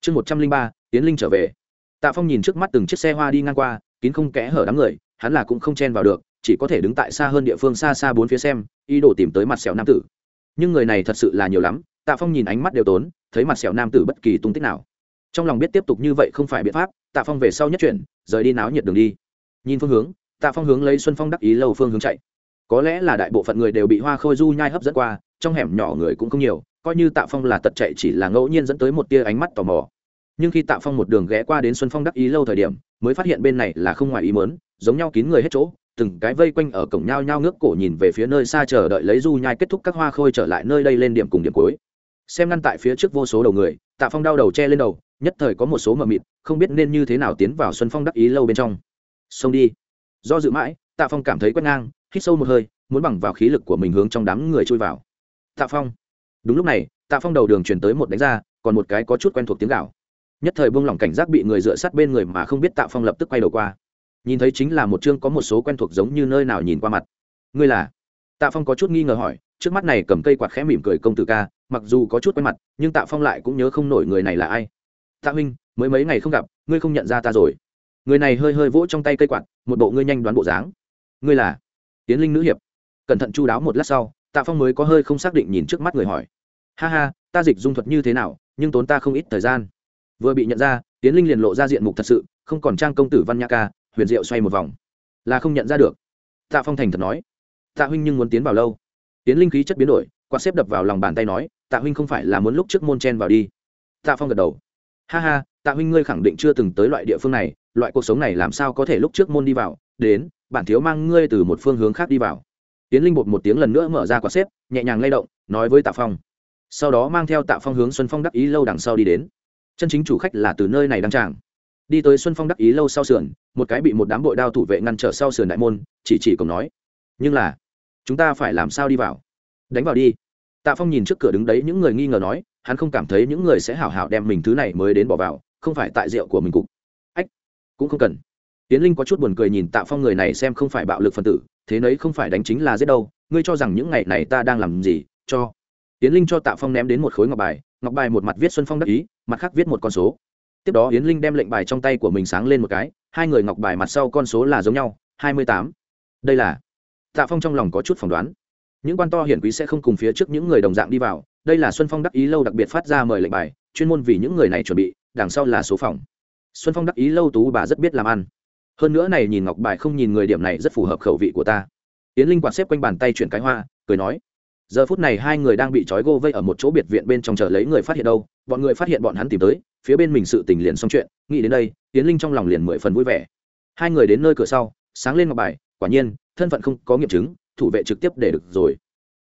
Chương một trăm linh ba tiến linh trở về. Tạ phong nhìn trước mắt từng chiếc xe hoa đi ngang qua, kín không kẽ hở đám người, hắn là cũng không chen vào được, chỉ có thể đứng tại xa hơn địa phương xa xa bốn phía xem, ý đồ tìm tới mặt sẹo nam tử. Nhưng người này thật sự là nhiều lắm, tạ phong nhìn ánh mắt đều tốn, thấy mặt sẹo nam tử bất kỳ tung tích nào. Trong lòng biết tiếp tục như vậy không phải biện pháp, tạ phong về sau nhất chuyển, rời đi náo nhiệt đường đi. Nhìn phương hướng, tạ phong hướng lấy xuân phong đắc ý lâu phương hướng chạy. Có lẽ là đại bộ phận người đều bị hoa khôi du nhai hấp dẫn qua, trong hẻm nhỏ người cũng không nhiều coi như tạ phong là tật chạy chỉ là ngẫu nhiên dẫn tới một tia ánh mắt tò mò. Nhưng khi tạ phong một đường ghé qua đến xuân phong đắc ý lâu thời điểm, mới phát hiện bên này là không ngoài ý mớn giống nhau kín người hết chỗ, từng cái vây quanh ở cổng nhao nhao ngước cổ nhìn về phía nơi xa chờ đợi lấy du nhai kết thúc các hoa khôi trở lại nơi đây lên điểm cùng điểm cuối. Xem ngăn tại phía trước vô số đầu người, tạ phong đau đầu che lên đầu, nhất thời có một số mờ mịt, không biết nên như thế nào tiến vào xuân phong đắc ý lâu bên trong. Xông đi. Do dự mãi, tạ phong cảm thấy quét ngang, hít sâu một hơi, muốn bằng vào khí lực của mình hướng trong đám người chui vào. Tạ phong đúng lúc này, tạ phong đầu đường chuyển tới một đánh ra, còn một cái có chút quen thuộc tiếng gạo nhất thời buông lỏng cảnh giác bị người dựa sát bên người mà không biết tạ phong lập tức quay đầu qua. Nhìn thấy chính là một chương có một số quen thuộc giống như nơi nào nhìn qua mặt. Ngươi là? Tạ phong có chút nghi ngờ hỏi, trước mắt này cầm cây quạt khẽ mỉm cười công tử ca, mặc dù có chút quen mặt, nhưng tạ phong lại cũng nhớ không nổi người này là ai. Tạ huynh, mới mấy ngày không gặp, ngươi không nhận ra ta rồi. Người này hơi hơi vỗ trong tay cây quạt, một bộ ngươi nhanh đoán bộ dáng. Ngươi là? Tiến linh nữ hiệp. Cẩn thận chu đáo một lát sau tạ phong mới có hơi không xác định nhìn trước mắt người hỏi. Ha ha, ta dịch dung thuật như thế nào, nhưng tốn ta không ít thời gian. Vừa bị nhận ra tiến linh liền lộ ra diện mục thật sự, không còn trang công tử văn nhã ca, huyền diệu xoay một vòng. Là không nhận ra được. Tạ phong thành thật nói. Tạ huynh nhưng muốn tiến vào lâu. Tiến linh khí chất biến đổi, quạt xếp đập vào lòng bàn tay nói, tạ huynh không phải là muốn lúc trước môn chen vào đi. Tạ phong gật đầu. Ha ha, tạ huynh ngươi khẳng định chưa từng tới loại địa phương này, loại cuộc sống này làm sao có thể lúc trước môn đi vào, đến, bản thiếu mang ngươi từ một phương hướng khác đi vào tiến linh bột một tiếng lần nữa mở ra quạt xếp, nhẹ nhàng lay động, nói với tạ phong. Sau đó mang theo tạ phong hướng xuân phong đắc ý lâu đằng sau đi đến. Chân chính chủ khách là từ nơi này đăng tràng. Đi tới xuân phong đắc ý lâu sau sườn, một cái bị một đám bội đao thủ vệ ngăn trở sau sườn đại môn, chỉ chỉ cổng nói. Nhưng là, chúng ta phải làm sao đi vào? Đánh vào đi. Tạ phong nhìn trước cửa đứng đấy, những người nghi ngờ nói, hắn không cảm thấy những người sẽ hảo hảo đem mình thứ này mới đến bỏ vào, không phải tại rượu của mình cục. Ách, cũng không cần. Tiến linh có chút buồn cười nhìn tạ phong người này xem không phải bạo lực phân tử thế nấy không phải đánh chính là giết đâu, ngươi cho rằng những ngày này ta đang làm gì, cho. Yến linh cho tạ phong ném đến một khối ngọc bài ngọc bài một mặt viết xuân phong đắc ý, mặt khác viết một con số. Tiếp đó yến linh đem lệnh bài trong tay của mình sáng lên một cái, hai người ngọc bài mặt sau con số là giống nhau, hai mươi tám. Đây là. Tạ phong trong lòng có chút phỏng đoán. Những quan to hiển quý sẽ không cùng phía trước những người đồng dạng đi vào, đây là xuân phong đắc ý lâu đặc biệt phát ra mời lệnh bài, chuyên môn vì những người này chuẩn bị, đằng sau là số phòng. Xuân phong đắc ý lâu tú bà rất biết làm ăn hơn nữa này nhìn ngọc bài không nhìn người điểm này rất phù hợp khẩu vị của ta. Yến linh quạt xếp quanh bàn tay chuyển cái hoa, cười nói, giờ phút này hai người đang bị trói gô vây ở một chỗ biệt viện bên trong chờ lấy người phát hiện đâu. Bọn người phát hiện bọn hắn tìm tới, phía bên mình sự tình liền xong chuyện. Nghĩ đến đây, yến linh trong lòng liền mười phần vui vẻ. Hai người đến nơi cửa sau, sáng lên ngọc bài, quả nhiên, thân phận không có nghiệm chứng, thủ vệ trực tiếp để được rồi.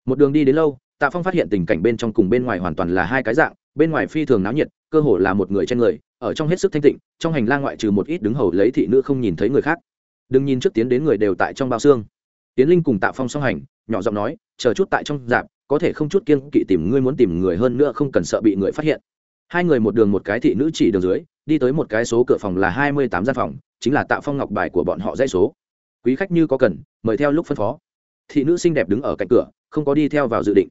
Một đường đi đến lâu, tạ phong phát hiện tình cảnh bên trong cùng bên ngoài hoàn toàn là hai cái dạng, bên ngoài phi thường náo nhiệt, cơ hồ là một người trên người ở trong hết sức thanh tịnh, trong hành lang ngoại trừ một ít đứng hầu lấy thị nữ không nhìn thấy người khác. Đừng nhìn trước tiến đến người đều tại trong bao xương. Tiến linh cùng tạ phong song hành, nhỏ giọng nói, chờ chút tại trong dạp, có thể không chút kiên kỵ tìm ngươi muốn tìm người hơn nữa không cần sợ bị người phát hiện. Hai người một đường một cái thị nữ chỉ đường dưới, đi tới một cái số cửa phòng là hai mươi tám gian phòng, chính là tạ phong ngọc bài của bọn họ dãy số. Quý khách như có cần, mời theo lúc phân phó. Thị nữ xinh đẹp đứng ở cạnh cửa, không có đi theo vào dự định.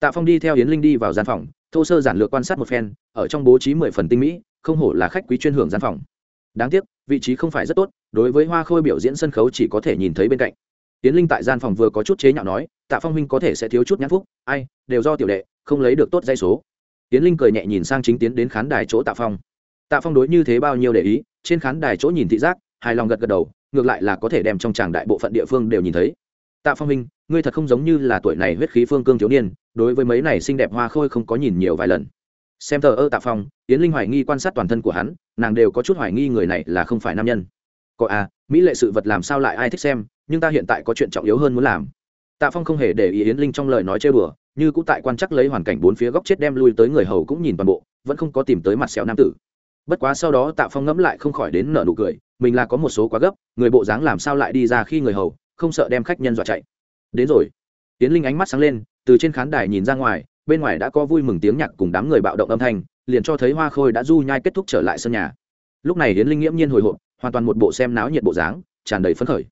Tạ phong đi theo yến linh đi vào gian phòng, thô sơ giản lược quan sát một phen, ở trong bố trí mười phần tinh mỹ không hổ là khách quý chuyên hưởng gian phòng. Đáng tiếc, vị trí không phải rất tốt, đối với hoa khôi biểu diễn sân khấu chỉ có thể nhìn thấy bên cạnh. Tiến linh tại gian phòng vừa có chút chế nhạo nói, tạ phong huynh có thể sẽ thiếu chút nhãn phúc, ai, đều do tiểu đệ, không lấy được tốt dây số. Tiến linh cười nhẹ nhìn sang chính tiến đến khán đài chỗ tạ phong. Tạ phong đối như thế bao nhiêu để ý, trên khán đài chỗ nhìn thị giác, hài lòng gật gật đầu, ngược lại là có thể đem trong tràng đại bộ phận địa phương đều nhìn thấy. Tạ phong minh ngươi thật không giống như là tuổi này huyết khí phương cương thiếu niên, đối với mấy này xinh đẹp hoa khôi không có nhìn nhiều vài lần xem thờ ơ tạ phong, yến linh hoài nghi quan sát toàn thân của hắn, nàng đều có chút hoài nghi người này là không phải nam nhân. Có à mỹ lệ sự vật làm sao lại ai thích xem, nhưng ta hiện tại có chuyện trọng yếu hơn muốn làm. Tạ phong không hề để ý yến linh trong lời nói chơi bừa như cũng tại quan chắc lấy hoàn cảnh bốn phía góc chết đem lui tới người hầu cũng nhìn toàn bộ, vẫn không có tìm tới mặt sẹo nam tử. Bất quá sau đó tạ phong ngẫm lại không khỏi đến nở nụ cười, mình là có một số quá gấp, người bộ dáng làm sao lại đi ra khi người hầu, không sợ đem khách nhân dọa chạy. Đến rồi. Tiến linh ánh mắt sáng lên, từ trên khán đài nhìn ra ngoài bên ngoài đã có vui mừng tiếng nhạc cùng đám người bạo động âm thanh, liền cho thấy hoa khôi đã du nhai kết thúc trở lại sân nhà. Lúc này hiến linh nghiễm nhiên hồi hộp, hoàn toàn một bộ xem náo nhiệt bộ dáng, tràn đầy phấn khởi.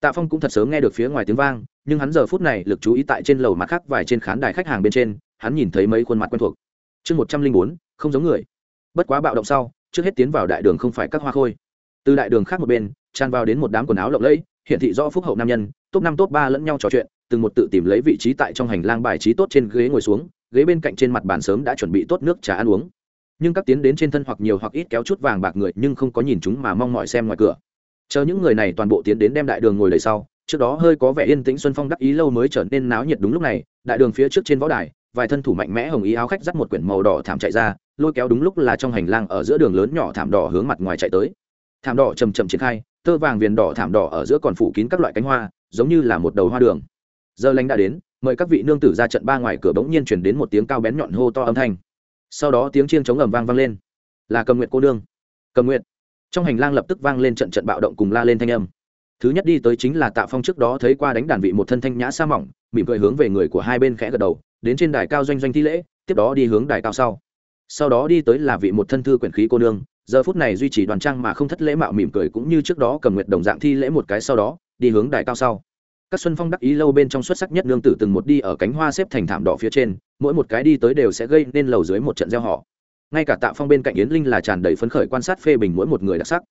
Tạ phong cũng thật sớm nghe được phía ngoài tiếng vang, nhưng hắn giờ phút này lực chú ý tại trên lầu mặt khác vài trên khán đài khách hàng bên trên, hắn nhìn thấy mấy khuôn mặt quen thuộc. Chương một trăm linh bốn, không giống người. Bất quá bạo động sau, trước hết tiến vào đại đường không phải các hoa khôi. Từ đại đường khác một bên, tràn vào đến một đám quần áo lộng lẫy hiện thị do phúc hậu nam nhân, top năm top ba lẫn nhau trò chuyện, từng một tự tìm lấy vị trí tại trong hành lang bài trí tốt trên ghế ngồi xuống ghế bên cạnh trên mặt bàn sớm đã chuẩn bị tốt nước trà ăn uống. Nhưng các tiến đến trên thân hoặc nhiều hoặc ít kéo chút vàng bạc người, nhưng không có nhìn chúng mà mong mỏi xem ngoài cửa. Chờ những người này toàn bộ tiến đến đem đại đường ngồi đầy sau, trước đó hơi có vẻ yên tĩnh xuân phong đắc ý lâu mới trở nên náo nhiệt đúng lúc này, đại đường phía trước trên võ đài, vài thân thủ mạnh mẽ hồng ý áo khách dắt một quyển màu đỏ thảm chạy ra, lôi kéo đúng lúc là trong hành lang ở giữa đường lớn nhỏ thảm đỏ hướng mặt ngoài chạy tới. Thảm đỏ chầm chậm triển khai, tơ vàng viền đỏ thảm đỏ ở giữa còn phủ kín các loại cánh hoa, giống như là một đầu hoa đường. Giờ lành đã đến mời các vị nương tử ra trận ba ngoài cửa bỗng nhiên chuyển đến một tiếng cao bén nhọn hô to âm thanh. Sau đó tiếng chiêng chống ầm vang vang lên. Là cầm nguyện cô nương. Cầm nguyện trong hành lang lập tức vang lên trận trận bạo động cùng la lên thanh âm. Thứ nhất đi tới chính là tạ phong trước đó thấy qua đánh đàn vị một thân thanh nhã sa mỏng, mỉm cười hướng về người của hai bên khẽ gật đầu, đến trên đài cao doanh doanh thi lễ, tiếp đó đi hướng đài cao sau. Sau đó đi tới là vị một thân thư quyển khí cô nương, giờ phút này duy trì đoàn trang mà không thất lễ mạo mỉm cười cũng như trước đó cầm nguyệt đồng dạng thi lễ một cái sau đó, đi hướng đài cao sau các xuân phong đắc ý lâu bên trong xuất sắc nhất nương tử từng một đi ở cánh hoa xếp thành thảm đỏ phía trên, mỗi một cái đi tới đều sẽ gây nên lầu dưới một trận gieo họ. Ngay cả tạ phong bên cạnh yến linh là tràn đầy phấn khởi quan sát phê bình mỗi một người đặc sắc.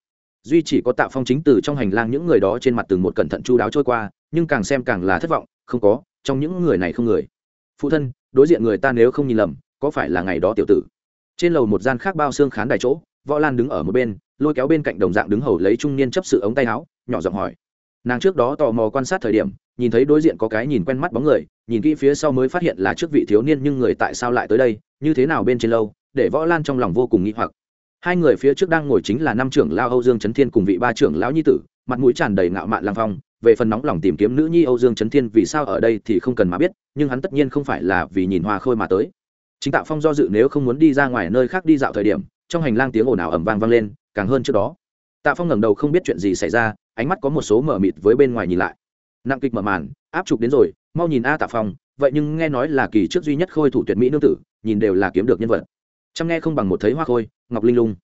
Duy chỉ có tạ phong chính từ trong hành lang những người đó trên mặt từng một cẩn thận chu đáo trôi qua, nhưng càng xem càng là thất vọng, không có, trong những người này không người. Phụ thân, đối diện người ta nếu không nhìn lầm, có phải là ngày đó tiểu tử? Trên lầu một gian khác bao xương khán đài chỗ, võ lan đứng ở một bên, lôi kéo bên cạnh đồng dạng đứng hầu lấy trung niên chấp sự ống tay áo, nhỏ giọng hỏi nàng trước đó tò mò quan sát thời điểm, nhìn thấy đối diện có cái nhìn quen mắt bóng người, nhìn kỹ phía sau mới phát hiện là trước vị thiếu niên nhưng người tại sao lại tới đây, như thế nào bên trên lâu, để võ lan trong lòng vô cùng nghĩ hoặc. Hai người phía trước đang ngồi chính là năm trưởng lao âu dương trấn thiên cùng vị ba trưởng lão nhi tử, mặt mũi tràn đầy ngạo mạn lang phong, về phần nóng lòng tìm kiếm nữ nhi âu dương trấn thiên vì sao ở đây thì không cần mà biết, nhưng hắn tất nhiên không phải là vì nhìn hoa khôi mà tới. Chính tạo phong do dự nếu không muốn đi ra ngoài nơi khác đi dạo thời điểm, trong hành lang tiếng ồn ào ẩm vang vang lên, càng hơn trước đó. Tạ phong ngẩng đầu không biết chuyện gì xảy ra ánh mắt có một số mở mịt với bên ngoài nhìn lại. Nặng kịch mở màn, áp trục đến rồi, mau nhìn a tạ phong, vậy nhưng nghe nói là kỳ trước duy nhất khôi thủ tuyệt mỹ nương tử, nhìn đều là kiếm được nhân vật. Chăm nghe không bằng một thấy hoa khôi, ngọc linh lung.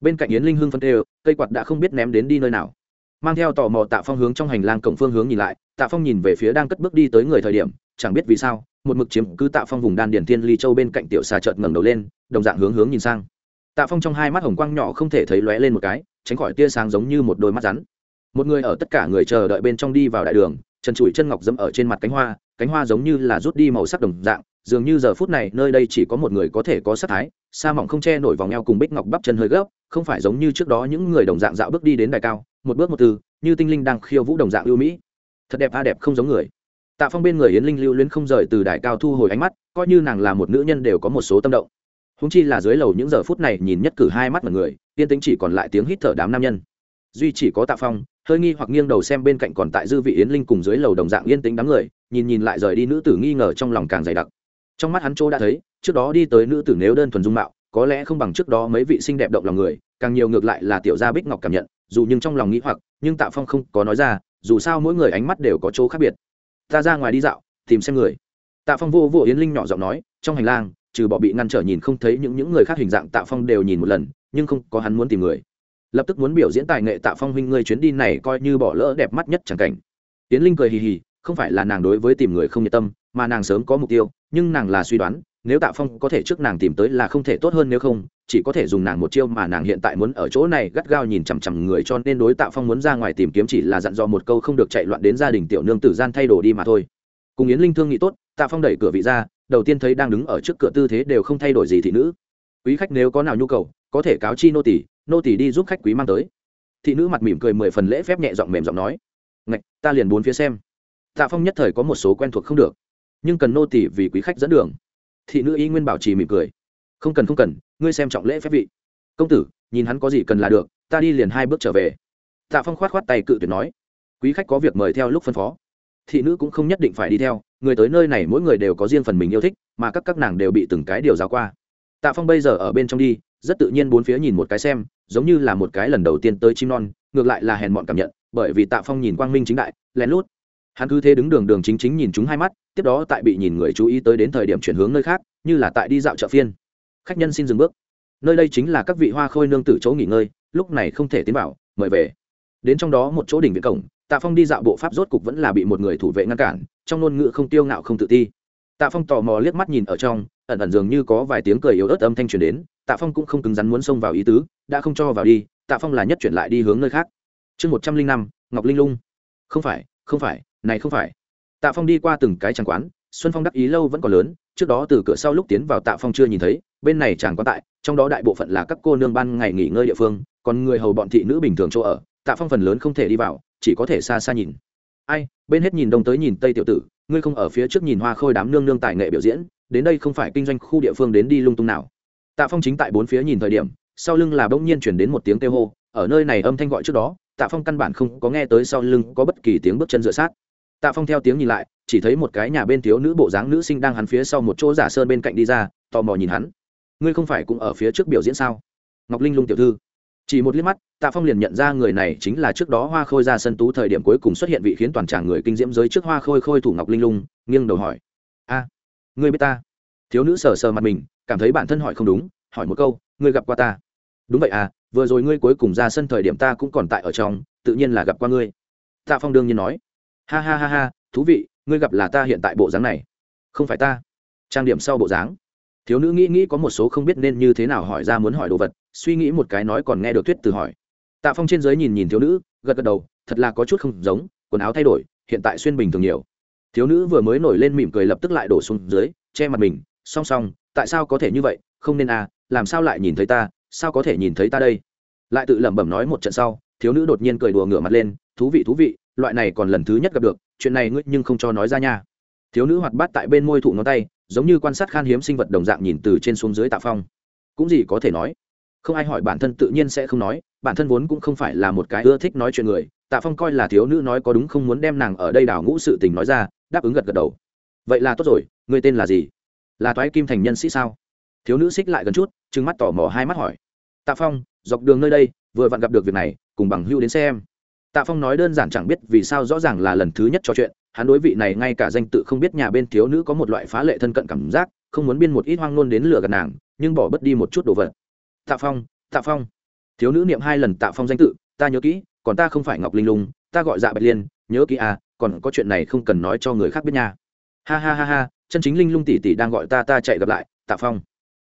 Bên cạnh yến linh hương phân tê cây quạt đã không biết ném đến đi nơi nào. Mang theo tò mò tạ phong hướng trong hành lang cổng phương hướng nhìn lại, tạ phong nhìn về phía đang cất bước đi tới người thời điểm, chẳng biết vì sao, một mực chiếm cứ tạ phong vùng đan điển thiên ly châu bên cạnh tiểu xà trợt ngẩng đầu lên, đồng dạng hướng hướng nhìn sang. Tạ phong trong hai mắt hồng quang nhỏ không thể thấy lóe lên một cái, tránh khỏi tia sáng giống như một đôi mắt rắn một người ở tất cả người chờ đợi bên trong đi vào đại đường trần trụi chân ngọc dẫm ở trên mặt cánh hoa cánh hoa giống như là rút đi màu sắc đồng dạng, dường như giờ phút này nơi đây chỉ có một người có thể có sắc thái, sa mỏng không che nổi vòng eo cùng bích ngọc bắp chân hơi gấp, không phải giống như trước đó những người đồng dạng dạo bước đi đến đài cao, một bước một từ, như tinh linh đang khiêu vũ đồng dạng ưu mỹ. Thật đẹp a à đẹp không giống người. Tạ phong bên người yến linh lưu luyến không rời từ đài cao thu hồi ánh mắt, coi như nàng là một nữ nhân đều có một số tâm động. Húng chi là dưới lầu những giờ phút này nhìn nhất cử hai mắt mọi người, yên tính chỉ còn lại tiếng hít thở đám nam nhân. Duy chỉ có tạ phong hơi nghi hoặc nghiêng đầu xem bên cạnh còn tại dư vị yến linh cùng dưới lầu đồng dạng yên tĩnh đám người, nhìn nhìn lại rời đi nữ tử nghi ngờ trong lòng càng dày đặc. Trong mắt hắn chỗ đã thấy, trước đó đi tới nữ tử nếu đơn thuần dung mạo, có lẽ không bằng trước đó mấy vị xinh đẹp động lòng người, càng nhiều ngược lại là tiểu gia bích ngọc cảm nhận, dù nhưng trong lòng nghĩ hoặc, nhưng tạ phong không có nói ra, dù sao mỗi người ánh mắt đều có chỗ khác biệt. Ta ra ngoài đi dạo, tìm xem người. Tạ phong vô vô yến linh nhỏ giọng nói, trong hành lang, trừ bỏ bị ngăn trở nhìn không thấy những những người khác hình dạng tạ phong đều nhìn một lần, nhưng không có hắn muốn tìm người lập tức muốn biểu diễn tài nghệ tạ phong huynh ngươi chuyến đi này coi như bỏ lỡ đẹp mắt nhất chẳng cảnh. Tiến linh cười hì hì, không phải là nàng đối với tìm người không nhiệt tâm, mà nàng sớm có mục tiêu, nhưng nàng là suy đoán, nếu tạ phong có thể trước nàng tìm tới là không thể tốt hơn nếu không, chỉ có thể dùng nàng một chiêu mà nàng hiện tại muốn ở chỗ này gắt gao nhìn chằm chằm người cho nên đối tạ phong muốn ra ngoài tìm kiếm chỉ là dặn dò một câu không được chạy loạn đến gia đình tiểu nương tử gian thay đồ đi mà thôi. Cùng yến linh thương nghĩ tốt, tạ phong đẩy cửa vị ra, đầu tiên thấy đang đứng ở trước cửa tư thế đều không thay đổi gì thị nữ. Quý khách nếu có nào nhu cầu, có thể cáo chi nô tỷ nô tỷ đi giúp khách quý mang tới. Thị nữ mặt mỉm cười mười phần lễ phép nhẹ giọng mềm giọng nói, ngạch, ta liền bốn phía xem. Tạ phong nhất thời có một số quen thuộc không được, nhưng cần nô tỷ vì quý khách dẫn đường. Thị nữ y nguyên bảo trì mỉm cười, không cần không cần, ngươi xem trọng lễ phép vị. Công tử, nhìn hắn có gì cần là được, ta đi liền hai bước trở về. Tạ phong khoát khoát tay cự tuyệt nói, quý khách có việc mời theo lúc phân phó. Thị nữ cũng không nhất định phải đi theo, người tới nơi này mỗi người đều có riêng phần mình yêu thích, mà các các nàng đều bị từng cái điều giáo qua. Tạ phong bây giờ ở bên trong đi rất tự nhiên bốn phía nhìn một cái xem, giống như là một cái lần đầu tiên tới chim non, ngược lại là hèn mọn cảm nhận, bởi vì tạ phong nhìn quang minh chính đại, lén lút. Hắn cứ thế đứng đường đường chính chính nhìn chúng hai mắt, tiếp đó tại bị nhìn người chú ý tới đến thời điểm chuyển hướng nơi khác, như là tại đi dạo chợ phiên. Khách nhân xin dừng bước. Nơi đây chính là các vị hoa khôi nương tử chỗ nghỉ ngơi, lúc này không thể tiến vào, mời về. Đến trong đó một chỗ đỉnh viện cổng, tạ phong đi dạo bộ pháp rốt cục vẫn là bị một người thủ vệ ngăn cản, trong ngôn ngữ không tiêu ngạo không tự ti. Tạ phong tò mò liếc mắt nhìn ở trong ẩn ẩn dường như có vài tiếng cười yếu ớt âm thanh truyền đến, tạ phong cũng không cứng rắn muốn xông vào ý tứ, đã không cho vào đi, tạ phong là nhất chuyển lại đi hướng nơi khác. Chương một trăm linh năm, ngọc linh lung. Không phải không phải, này không phải. Tạ phong đi qua từng cái tràng quán, xuân phong đắc ý lâu vẫn còn lớn, trước đó từ cửa sau lúc tiến vào tạ phong chưa nhìn thấy, bên này chẳng có tại, trong đó đại bộ phận là các cô nương ban ngày nghỉ ngơi địa phương, còn người hầu bọn thị nữ bình thường chỗ ở, tạ phong phần lớn không thể đi vào, chỉ có thể xa xa nhìn. Ai, bên hết nhìn đông tới nhìn tây tiểu tử, ngươi không ở phía trước nhìn hoa khôi đám nương nương tài nghệ biểu diễn đến đây không phải kinh doanh khu địa phương đến đi lung tung nào. Tạ phong chính tại bốn phía nhìn thời điểm, sau lưng là bỗng nhiên chuyển đến một tiếng kêu hô, ở nơi này âm thanh gọi trước đó, tạ phong căn bản không có nghe tới sau lưng có bất kỳ tiếng bước chân dựa sát. Tạ phong theo tiếng nhìn lại, chỉ thấy một cái nhà bên thiếu nữ bộ dáng nữ sinh đang hắn phía sau một chỗ giả sơn bên cạnh đi ra, tò mò nhìn hắn. Ngươi không phải cũng ở phía trước biểu diễn sao? Ngọc linh lung tiểu thư. Chỉ một liếc mắt, tạ phong liền nhận ra người này chính là trước đó hoa khôi ra sân tú thời điểm cuối cùng xuất hiện vị khiến toàn tràng người kinh diễm giới trước hoa khôi khôi thủ ngọc linh lung, nghiêng đầu hỏi. A ngươi biết ta? Thiếu nữ sờ sờ mặt mình, cảm thấy bản thân hỏi không đúng, hỏi một câu, ngươi gặp qua ta? Đúng vậy à vừa rồi ngươi cuối cùng ra sân thời điểm ta cũng còn tại ở trong, tự nhiên là gặp qua ngươi. Tạ phong đương nhiên nói. Ha ha ha ha, thú vị, ngươi gặp là ta hiện tại bộ dáng này. Không phải ta. Trang điểm sau bộ dáng. Thiếu nữ nghĩ nghĩ có một số không biết nên như thế nào hỏi ra muốn hỏi đồ vật, suy nghĩ một cái nói còn nghe được thuyết từ hỏi. Tạ phong trên giới nhìn nhìn thiếu nữ, gật gật đầu, thật là có chút không giống, quần áo thay đổi, hiện tại xuyên bình thường nhiều thiếu nữ vừa mới nổi lên mỉm cười lập tức lại đổ xuống dưới, che mặt mình, song song, tại sao có thể như vậy? Không nên à làm sao lại nhìn thấy ta? Sao có thể nhìn thấy ta đây? Lại tự lẩm bẩm nói một trận sau, thiếu nữ đột nhiên cười đùa ngửa mặt lên, thú vị thú vị, loại này còn lần thứ nhất gặp được, chuyện này ngươi nhưng không cho nói ra nha. Thiếu nữ hoạt bát tại bên môi thụ ngón tay, giống như quan sát khan hiếm sinh vật đồng dạng nhìn từ trên xuống dưới tạ phong. Cũng gì có thể nói. Không ai hỏi bản thân tự nhiên sẽ không nói, bản thân vốn cũng không phải là một cái ưa thích nói chuyện người, tạ phong coi là thiếu nữ nói có đúng không muốn đem nàng ở đây đảo ngũ sự tình nói ra đáp ứng gật gật đầu. Vậy là tốt rồi người tên là gì? Là toái kim thành nhân sĩ sao? Thiếu nữ xích lại gần chút, trừng mắt tỏ mò hai mắt hỏi. Tạ phong, dọc đường nơi đây, vừa vặn gặp được việc này, cùng bằng hưu đến xem. Tạ phong nói đơn giản chẳng biết vì sao rõ ràng là lần thứ nhất trò chuyện, hắn đối vị này ngay cả danh tự không biết nhà bên thiếu nữ có một loại phá lệ thân cận cảm giác, không muốn biên một ít hoang nôn đến lừa gạt nàng, nhưng bỏ bớt đi một chút đồ vật. Tạ phong tạ phong. Thiếu nữ niệm hai lần tạ phong danh tự, ta nhớ kỹ, còn ta không phải ngọc linh lung, ta gọi dạ bạch liên, nhớ kỹ à còn có chuyện này không cần nói cho người khác biết nha. Ha ha ha ha, chân chính linh lung tỷ tỷ đang gọi ta ta chạy gặp lại, tạ phong.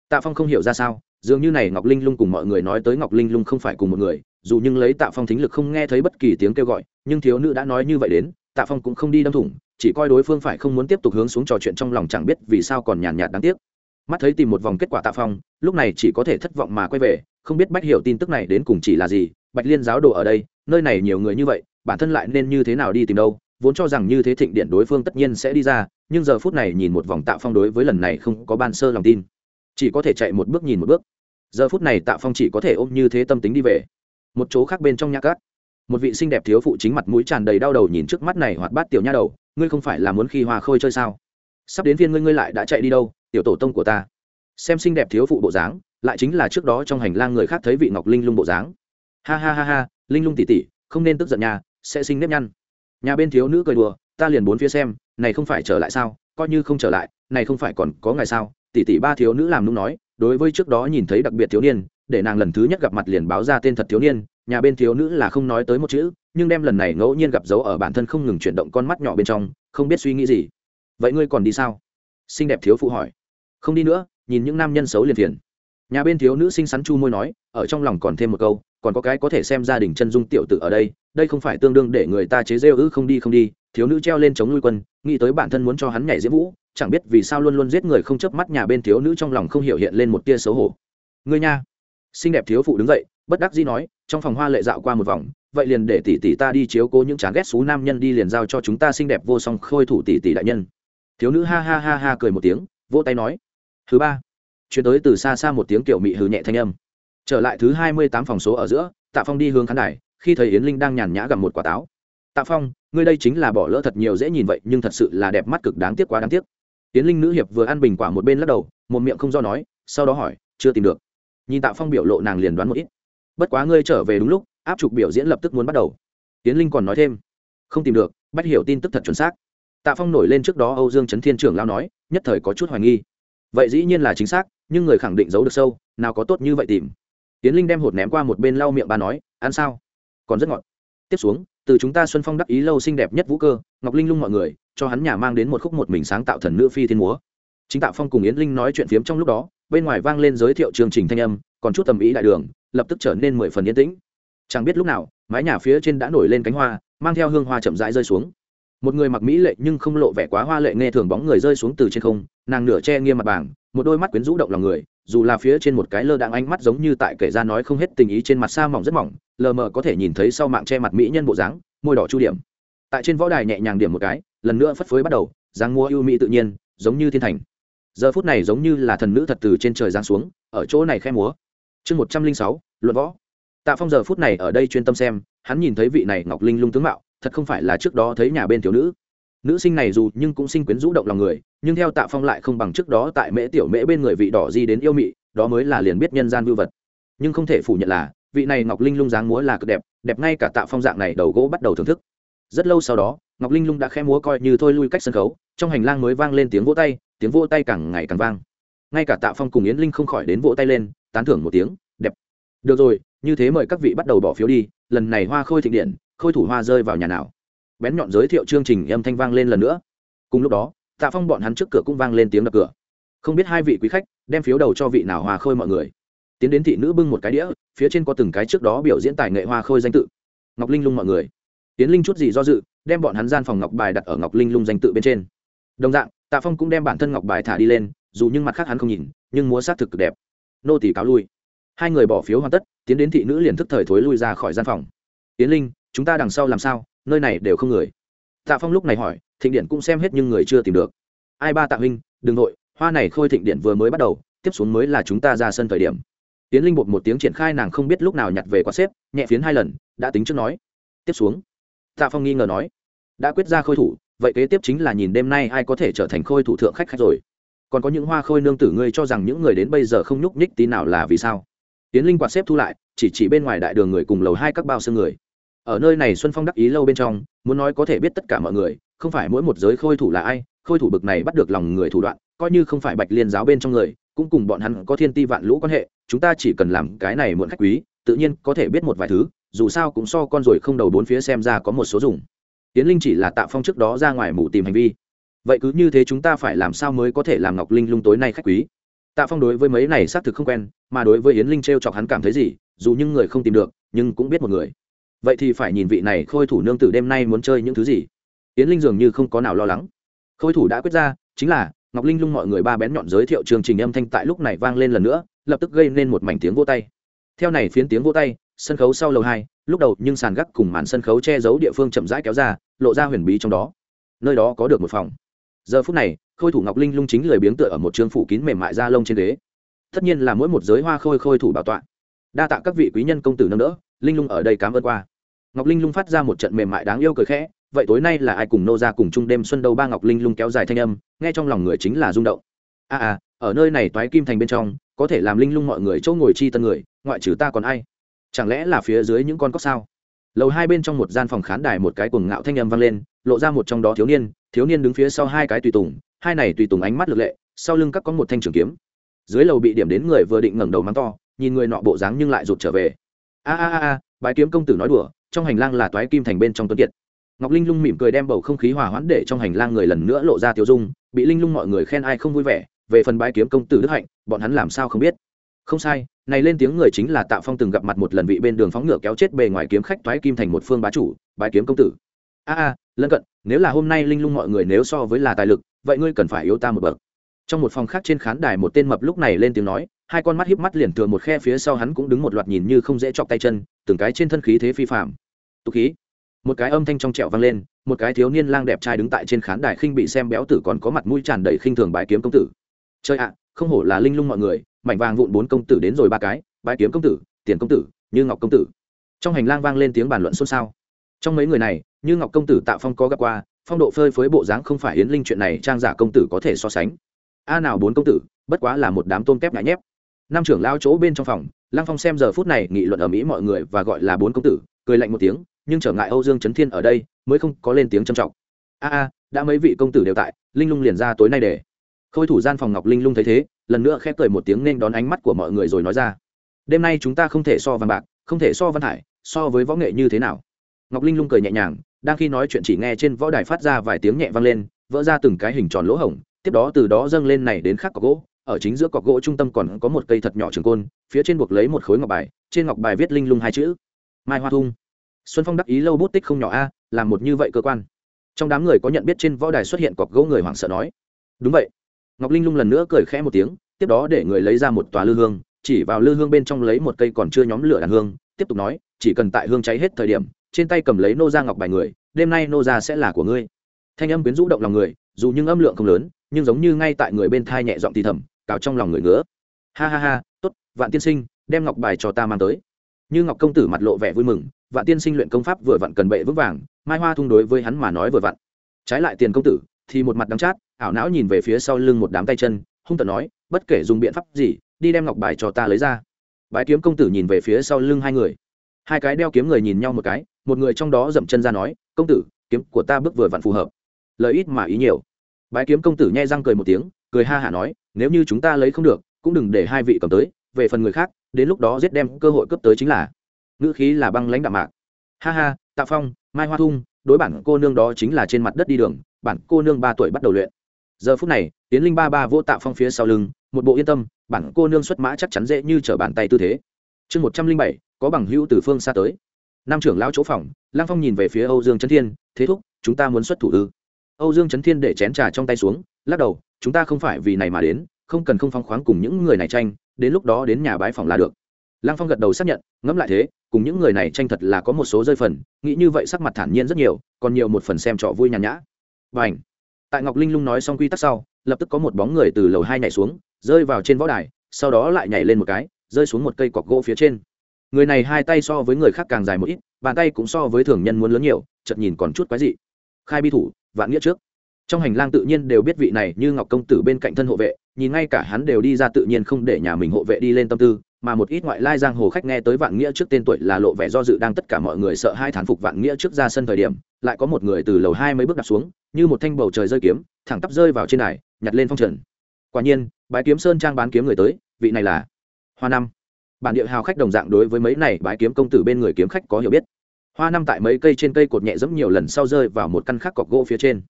Tạ phong không hiểu ra sao, dường như này ngọc linh lung cùng mọi người nói tới ngọc linh lung không phải cùng một người, dù nhưng lấy tạ phong thính lực không nghe thấy bất kỳ tiếng kêu gọi, nhưng thiếu nữ đã nói như vậy đến, tạ phong cũng không đi đâm thủng, chỉ coi đối phương phải không muốn tiếp tục hướng xuống trò chuyện trong lòng chẳng biết vì sao còn nhàn nhạt đáng tiếc. Mắt thấy tìm một vòng kết quả tạ phong, lúc này chỉ có thể thất vọng mà quay về, không biết bách hiểu tin tức này đến cùng chỉ là gì, bạch liên giáo đồ ở đây, nơi này nhiều người như vậy, bản thân lại nên như thế nào đi tìm đâu? Vốn cho rằng như thế thịnh điện đối phương tất nhiên sẽ đi ra, nhưng giờ phút này nhìn một vòng tạ phong đối với lần này không có ban sơ lòng tin. Chỉ có thể chạy một bước nhìn một bước. Giờ phút này tạ phong chỉ có thể ôm như thế tâm tính đi về. Một chỗ khác bên trong nhà cát. Một vị xinh đẹp thiếu phụ chính mặt mũi tràn đầy đau đầu nhìn trước mắt này hoạt bát tiểu nha đầu, ngươi không phải là muốn khi hoa khôi chơi sao? Sắp đến viên ngươi ngươi lại đã chạy đi đâu, tiểu tổ tông của ta? Xem xinh đẹp thiếu phụ bộ dáng, lại chính là trước đó trong hành lang người khác thấy vị ngọc linh lung bộ dáng. Ha ha ha ha, linh lung tỉ tỉ không nên tức giận nhà sẽ sinh nếp nhăn nhà bên thiếu nữ cười đùa, ta liền bốn phía xem, này không phải trở lại sao? Coi như không trở lại, này không phải còn có ngày sao? Tỷ tỷ ba thiếu nữ làm nung nói, đối với trước đó nhìn thấy đặc biệt thiếu niên, để nàng lần thứ nhất gặp mặt liền báo ra tên thật thiếu niên, nhà bên thiếu nữ là không nói tới một chữ, nhưng đem lần này ngẫu nhiên gặp dấu ở bản thân không ngừng chuyển động con mắt nhỏ bên trong, không biết suy nghĩ gì. Vậy ngươi còn đi sao? Xinh đẹp thiếu phụ hỏi. Không đi nữa, nhìn những nam nhân xấu liền phiền. Nhà bên thiếu nữ xinh xắn chu môi nói, ở trong lòng còn thêm một câu, còn có cái có thể xem gia đình chân dung tiểu tử ở đây đây không phải tương đương để người ta chế rêu ư không đi không đi, thiếu nữ treo lên chống nuôi quân, nghĩ tới bản thân muốn cho hắn nhảy diễm vũ, chẳng biết vì sao luôn luôn giết người không chớp mắt nhà bên thiếu nữ trong lòng không hiểu hiện lên một tia xấu hổ. Ngươi nha. Xinh đẹp thiếu phụ đứng dậy, bất đắc dĩ nói, trong phòng hoa lệ dạo qua một vòng, vậy liền để tỷ tỷ ta đi chiếu cố những chán ghét xú nam nhân đi liền giao cho chúng ta xinh đẹp vô song khôi thủ tỷ tỷ đại nhân. Thiếu nữ ha ha ha ha cười một tiếng, vỗ tay nói. Thứ ba. Chuyển tới từ xa xa một tiếng kiểu mị hừ nhẹ thanh âm. Trở lại thứ hai mươi tám phòng số ở giữa, tạ phong đi hướng khán đài khi thấy yến linh đang nhàn nhã gặm một quả táo. Tạ phong, ngươi đây chính là bỏ lỡ thật nhiều dễ nhìn vậy, nhưng thật sự là đẹp mắt cực đáng tiếc quá đáng tiếc. Yến linh nữ hiệp vừa ăn bình quả một bên lắc đầu, một miệng không do nói, sau đó hỏi, chưa tìm được. Nhìn tạ phong biểu lộ nàng liền đoán một ít. Bất quá ngươi trở về đúng lúc, áp trục biểu diễn lập tức muốn bắt đầu. Yến linh còn nói thêm, không tìm được bắt hiểu tin tức thật chuẩn xác. Tạ phong nổi lên trước đó âu dương trấn thiên trưởng lao nói, nhất thời có chút hoài nghi. Vậy dĩ nhiên là chính xác, nhưng người khẳng định giấu được sâu, nào có tốt như vậy tìm. Tiến linh đem hột ném qua một bên lau miệng bà nói, ăn sao? Còn rất ngọt. Tiếp xuống, từ chúng ta xuân phong đắc ý lâu xinh đẹp nhất vũ cơ, ngọc linh lung mọi người, cho hắn nhà mang đến một khúc một mình sáng tạo thần nữ phi thiên múa. Chính tạo phong cùng yến linh nói chuyện phiếm trong lúc đó, bên ngoài vang lên giới thiệu chương trình thanh âm, còn chút tầm ý đại đường, lập tức trở nên mười phần yên tĩnh. Chẳng biết lúc nào, mái nhà phía trên đã nổi lên cánh hoa, mang theo hương hoa chậm rãi rơi xuống. Một người mặc mỹ lệ nhưng không lộ vẻ quá hoa lệ nghe thường bóng người rơi xuống từ trên không, nàng nửa che nghiêm mặt bảng, một đôi mắt quyến rũ động lòng người dù là phía trên một cái lơ đạn ánh mắt giống như tại kể ra nói không hết tình ý trên mặt xa mỏng rất mỏng, lờ mờ có thể nhìn thấy sau mạng che mặt mỹ nhân bộ dáng, môi đỏ chu điểm. Tại trên võ đài nhẹ nhàng điểm một cái, lần nữa phất phới bắt đầu, dáng mua ưu mỹ tự nhiên, giống như thiên thành. Giờ phút này giống như là thần nữ thật từ trên trời giáng xuống, ở chỗ này khe múa. Chương một trăm linh sáu, luận võ. Tạ phong giờ phút này ở đây chuyên tâm xem, hắn nhìn thấy vị này ngọc linh lung tướng mạo, thật không phải là trước đó thấy nhà bên thiếu nữ nữ sinh này dù nhưng cũng sinh quyến rũ động lòng người, nhưng theo tạ phong lại không bằng trước đó tại mễ tiểu mễ bên người vị đỏ di đến yêu mị, đó mới là liền biết nhân gian vưu vật. Nhưng không thể phủ nhận là, vị này ngọc linh lung dáng múa là cực đẹp đẹp ngay cả tạ phong dạng này đầu gỗ bắt đầu thưởng thức. Rất lâu sau đó, ngọc linh lung đã khẽ múa coi như thôi lui cách sân khấu, trong hành lang mới vang lên tiếng vỗ tay, tiếng vỗ tay càng ngày càng vang. Ngay cả tạ phong cùng yến linh không khỏi đến vỗ tay lên, tán thưởng một tiếng, đẹp. Được rồi, như thế mời các vị bắt đầu bỏ phiếu đi, lần này hoa khôi thịnh điện, khôi thủ hoa rơi vào nhà nào? Bén nhọn giới thiệu chương trình âm thanh vang lên lần nữa. Cùng lúc đó, tạ phong bọn hắn trước cửa cũng vang lên tiếng đập cửa. Không biết hai vị quý khách đem phiếu đầu cho vị nào hòa khôi mọi người. Tiến đến thị nữ bưng một cái đĩa, phía trên có từng cái trước đó biểu diễn tài nghệ hoa khôi danh tự. Ngọc linh lung mọi người. Tiến linh chút gì do dự, đem bọn hắn gian phòng ngọc bài đặt ở ngọc linh lung danh tự bên trên. Đồng dạng, tạ phong cũng đem bản thân ngọc bài thả đi lên, dù nhưng mặt khác hắn không nhìn, nhưng múa sát thực cực đẹp. Nô tỷ cáo lui. Hai người bỏ phiếu hoàn tất, tiến đến thị nữ liền thức thời thối lui ra khỏi gian phòng. Tiến linh, chúng ta đằng sau làm sao? Nơi này đều không người. Tạ phong lúc này hỏi, thịnh điện cũng xem hết nhưng người chưa tìm được. Ai ba tạ huynh, đừng nội hoa này khôi thịnh điện vừa mới bắt đầu, tiếp xuống mới là chúng ta ra sân thời điểm. Tiến linh bột một tiếng triển khai nàng không biết lúc nào nhặt về quá xếp, nhẹ phiến hai lần, đã tính trước nói. Tiếp xuống. Tạ phong nghi ngờ nói. Đã quyết ra khôi thủ, vậy kế tiếp chính là nhìn đêm nay ai có thể trở thành khôi thủ thượng khách khách rồi. Còn có những hoa khôi nương tử ngươi cho rằng những người đến bây giờ không nhúc nhích tí nào là vì sao? Tiến linh quạt xếp thu lại, chỉ chỉ bên ngoài đại đường người cùng lầu hai các bao xương người ở nơi này xuân phong đắc ý lâu bên trong, muốn nói có thể biết tất cả mọi người, không phải mỗi một giới khôi thủ là ai, khôi thủ bực này bắt được lòng người thủ đoạn, coi như không phải bạch liên giáo bên trong người, cũng cùng bọn hắn có thiên ti vạn lũ quan hệ, chúng ta chỉ cần làm cái này muộn khách quý, tự nhiên có thể biết một vài thứ, dù sao cũng so con rồi không đầu bốn phía xem ra có một số dùng. Tiến linh chỉ là Tạ phong trước đó ra ngoài mù tìm hành vi. Vậy cứ như thế chúng ta phải làm sao mới có thể làm ngọc linh lung tối nay khách quý? Tạ phong đối với mấy này xác thực không quen, mà đối với yến linh t r e o chọc hắn cảm thấy gì, dù những người không tìm được, nhưng cũng biết một người vậy thì phải nhìn vị này khôi thủ nương tử đêm nay muốn chơi những thứ gì? Yến linh dường như không có nào lo lắng. Khôi thủ đã quyết ra, chính là, ngọc linh lung mọi người ba bén nhọn giới thiệu chương trình âm thanh tại lúc này vang lên lần nữa, lập tức gây nên một mảnh tiếng vô tay. Theo này phiến tiếng vô tay, sân khấu sau lầu hai, lúc đầu nhưng sàn gác cùng màn sân khấu che giấu địa phương chậm rãi kéo ra, lộ ra huyền bí trong đó. Nơi đó có được một phòng. Giờ phút này, khôi thủ ngọc linh lung chính lười biếng tựa ở một trường phủ kín mềm mại da lông trên ghế. Tất nhiên là mỗi một giới hoa khôi khôi thủ bảo tọa. Đa tạ các vị quý nhân công tử nâng đỡ, linh lung ở đây cảm ơn qua ngọc linh lung phát ra một trận mềm mại đáng yêu cười khẽ vậy tối nay là ai cùng nô ra cùng chung đêm xuân đâu? Ba ngọc linh lung kéo dài thanh âm nghe trong lòng người chính là rung động. A à, à ở nơi này toái kim thành bên trong có thể làm linh lung mọi người chỗ ngồi chi tân người ngoại trừ ta còn ai? Chẳng lẽ là phía dưới những con cóc sao? Lầu hai bên trong một gian phòng khán đài một cái cuồng ngạo thanh âm vang lên lộ ra một trong đó thiếu niên thiếu niên đứng phía sau hai cái tùy tùng hai này tùy tùng ánh mắt lực lệ sau lưng các có một thanh trường kiếm. Dưới lầu bị điểm đến người vừa định ngẩng đầu mắng to nhìn người nọ bộ dáng nhưng lại rụt trở về. A a a a bái kiếm công tử nói đùa trong hành lang là toái kim thành bên trong tuấn kiệt. Ngọc linh lung mỉm cười đem bầu không khí hòa hoãn để trong hành lang người lần nữa lộ ra tiêu dung, bị linh lung mọi người khen ai không vui vẻ, về phần bái kiếm công tử đức hạnh, bọn hắn làm sao không biết. Không sai, này lên tiếng người chính là tạ phong từng gặp mặt một lần vị bên đường phóng ngựa kéo chết bề ngoài kiếm khách toái kim thành một phương bá chủ, bái kiếm công tử. A a, lân cận, nếu là hôm nay linh lung mọi người nếu so với là tài lực, vậy ngươi cần phải yếu ta một bậc. Trong một phòng khác trên khán đài một tên mập lúc này lên tiếng nói, hai con mắt híp mắt liền thừa một khe phía sau hắn cũng đứng một loạt nhìn như không dễ chọc tay chân, từng cái trên thân khí thế phi phạm tục khí. Một cái âm thanh trong trẹo vang lên, một cái thiếu niên lang đẹp trai đứng tại trên khán đài khinh bị xem béo tử còn có mặt mũi tràn đầy khinh thường bái kiếm công tử. Chơi ạ, không hổ là linh lung mọi người, mảnh vàng vụn bốn công tử đến rồi ba cái, bái kiếm công tử, tiền công tử, như ngọc công tử. Trong hành lang vang lên tiếng bàn luận xôn xao. Trong mấy người này, như ngọc công tử tạo phong có gặp qua, phong độ phơi phới bộ dáng không phải hiến linh chuyện này trang giả công tử có thể so sánh. A nào bốn công tử, bất quá là một đám tôm kép ngại nhép. Nam trưởng lao chỗ bên trong phòng, lăng phong xem giờ phút này nghị luận ở mỹ mọi người và gọi là bốn công tử, cười lạnh một tiếng nhưng trở ngại âu dương trấn thiên ở đây mới không có lên tiếng trầm trọng. A a, đã mấy vị công tử đều tại, linh lung liền ra tối nay để. Khôi thủ gian phòng ngọc linh lung thấy thế, lần nữa khép cười một tiếng nên đón ánh mắt của mọi người rồi nói ra. Đêm nay chúng ta không thể so vàng bạc, không thể so văn hải, so với võ nghệ như thế nào? Ngọc linh lung cười nhẹ nhàng, đang khi nói chuyện chỉ nghe trên võ đài phát ra vài tiếng nhẹ vang lên, vỡ ra từng cái hình tròn lỗ hổng, tiếp đó từ đó dâng lên này đến khắc cọc gỗ. Ở chính giữa cọc gỗ trung tâm còn có một cây thật nhỏ trường côn, phía trên buộc lấy một khối ngọc bài, trên ngọc bài viết linh lung hai chữ. Mai hoa thung xuân phong đắc ý lâu bút tích không nhỏ a, làm một như vậy cơ quan. Trong đám người có nhận biết trên võ đài xuất hiện cọc gỗ người hoảng sợ nói, đúng vậy. Ngọc linh lung lần nữa cười khẽ một tiếng, tiếp đó để người lấy ra một tòa lư hương, chỉ vào lư hương bên trong lấy một cây còn chưa nhóm lửa đàn hương, tiếp tục nói, chỉ cần tại hương cháy hết thời điểm, trên tay cầm lấy nô ra ngọc bài người, đêm nay nô ra sẽ là của ngươi. Thanh âm quyến rũ động lòng người, dù nhưng âm lượng không lớn, nhưng giống như ngay tại người bên thai nhẹ giọng thì thầm, cào trong lòng người ngứa. Ha ha ha, tốt, vạn tiên sinh, đem ngọc bài cho ta mang tới như ngọc công tử mặt lộ vẻ vui mừng, vạn tiên sinh luyện công pháp vừa vặn cần bệ vững vàng, mai hoa thung đối với hắn mà nói vừa vặn. Trái lại tiền công tử, thì một mặt đắng chát, ảo não nhìn về phía sau lưng một đám tay chân, hung tận nói, bất kể dùng biện pháp gì, đi đem ngọc bài cho ta lấy ra. Bái kiếm công tử nhìn về phía sau lưng hai người. Hai cái đeo kiếm người nhìn nhau một cái, một người trong đó dậm chân ra nói, công tử, kiếm của ta bước vừa vặn phù hợp. Lời ít mà ý nhiều. Bái kiếm công tử nhai răng cười một tiếng, cười ha hả nói, nếu như chúng ta lấy không được, cũng đừng để hai vị cầm tới, về phần người khác đến lúc đó giết đem cơ hội cấp tới chính là ngữ khí là băng lãnh đạm mạc. Ha ha, tạ phong, mai hoa thung, đối bản cô nương đó chính là trên mặt đất đi đường, bản cô nương ba tuổi bắt đầu luyện. Giờ phút này, tiến linh ba ba vỗ tạ phong phía sau lưng, một bộ yên tâm, bản cô nương xuất mã chắc chắn dễ như t r ở bàn tay tư thế. Chương một trăm linh bảy, có bằng hữu từ phương xa tới. Nam trưởng lão chỗ phòng lang phong nhìn về phía âu dương trấn thiên, thế thúc, chúng ta muốn xuất thủ ư? Âu dương trấn thiên để chén trà trong tay xuống, lắc đầu, chúng ta không phải vì này mà đến, không cần không phong khoáng cùng những người này tranh đến lúc đó đến nhà bái phòng là được. Lang phong gật đầu xác nhận, ngẫm lại thế, cùng những người này tranh thật là có một số rơi phần, nghĩ như vậy sắc mặt thản nhiên rất nhiều, còn nhiều một phần xem trò vui nhàn nhã. Và ảnh tại ngọc linh lung nói xong quy tắc sau, lập tức có một bóng người từ lầu hai nhảy xuống, rơi vào trên võ đài, sau đó lại nhảy lên một cái, rơi xuống một cây cọc gỗ phía trên. Người này hai tay so với người khác càng dài một ít, bàn tay cũng so với thường nhân muốn lớn nhiều chật nhìn còn chút quái dị. Khai bi thủ, vạn nghĩa trước trong hành lang tự nhiên đều biết vị này như ngọc công tử bên cạnh thân hộ vệ, nhìn ngay cả hắn đều đi ra tự nhiên không để nhà mình hộ vệ đi lên tâm tư, mà một ít ngoại lai giang hồ khách nghe tới vạn nghĩa trước tên tuổi là lộ vẻ do dự đang tất cả mọi người sợ hai thán phục vạn nghĩa trước ra sân thời điểm, lại có một người từ lầu hai mấy bước đặt xuống, như một thanh bầu trời rơi kiếm, thẳng tắp rơi vào trên đài, nhặt lên phong trần. Quả nhiên, bái kiếm sơn trang bán kiếm người tới, vị này là hoa năm. Bản địa hào khách đồng dạng đối với mấy này bái kiếm công tử bên người kiếm khách có hiểu biết. Hoa năm tại mấy cây trên cây cột nhẹ dẫm nhiều lần sau rơi vào một căn khắc cọc gỗ phía trên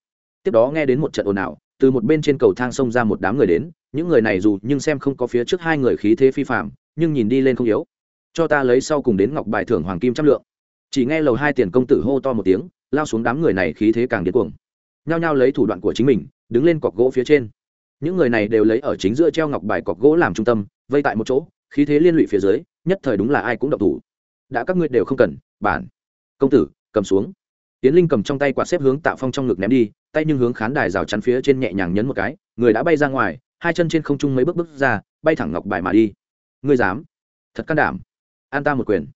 tiếp đó nghe đến một trận ồn ào, từ một bên trên cầu thang xông ra một đám người đến, những người này dù nhưng xem không có phía trước hai người khí thế phi phạm nhưng nhìn đi lên không yếu. Cho ta lấy sau cùng đến ngọc bài thưởng hoàng kim trăm lượng. Chỉ nghe lầu hai tiền công tử hô to một tiếng, lao xuống đám người này khí thế càng điên cuồng. Nhao nhao lấy thủ đoạn của chính mình, đứng lên cọc gỗ phía trên. Những người này đều lấy ở chính giữa treo ngọc bài cọc gỗ làm trung tâm, vây tại một chỗ, khí thế liên lụy phía dưới, nhất thời đúng là ai cũng độc thủ. Đã các ngươi đều không cần, bản công tử, cầm xuống. Tiến linh cầm trong tay quạt xếp hướng tạ phong trong ngực ném đi tay nhưng hướng khán đài rào chắn phía trên nhẹ nhàng nhấn một cái, người đã bay ra ngoài, hai chân trên không trung mấy bước bước ra, bay thẳng ngọc bài mà đi. Ngươi dám? Thật can đảm. An ta một quyền.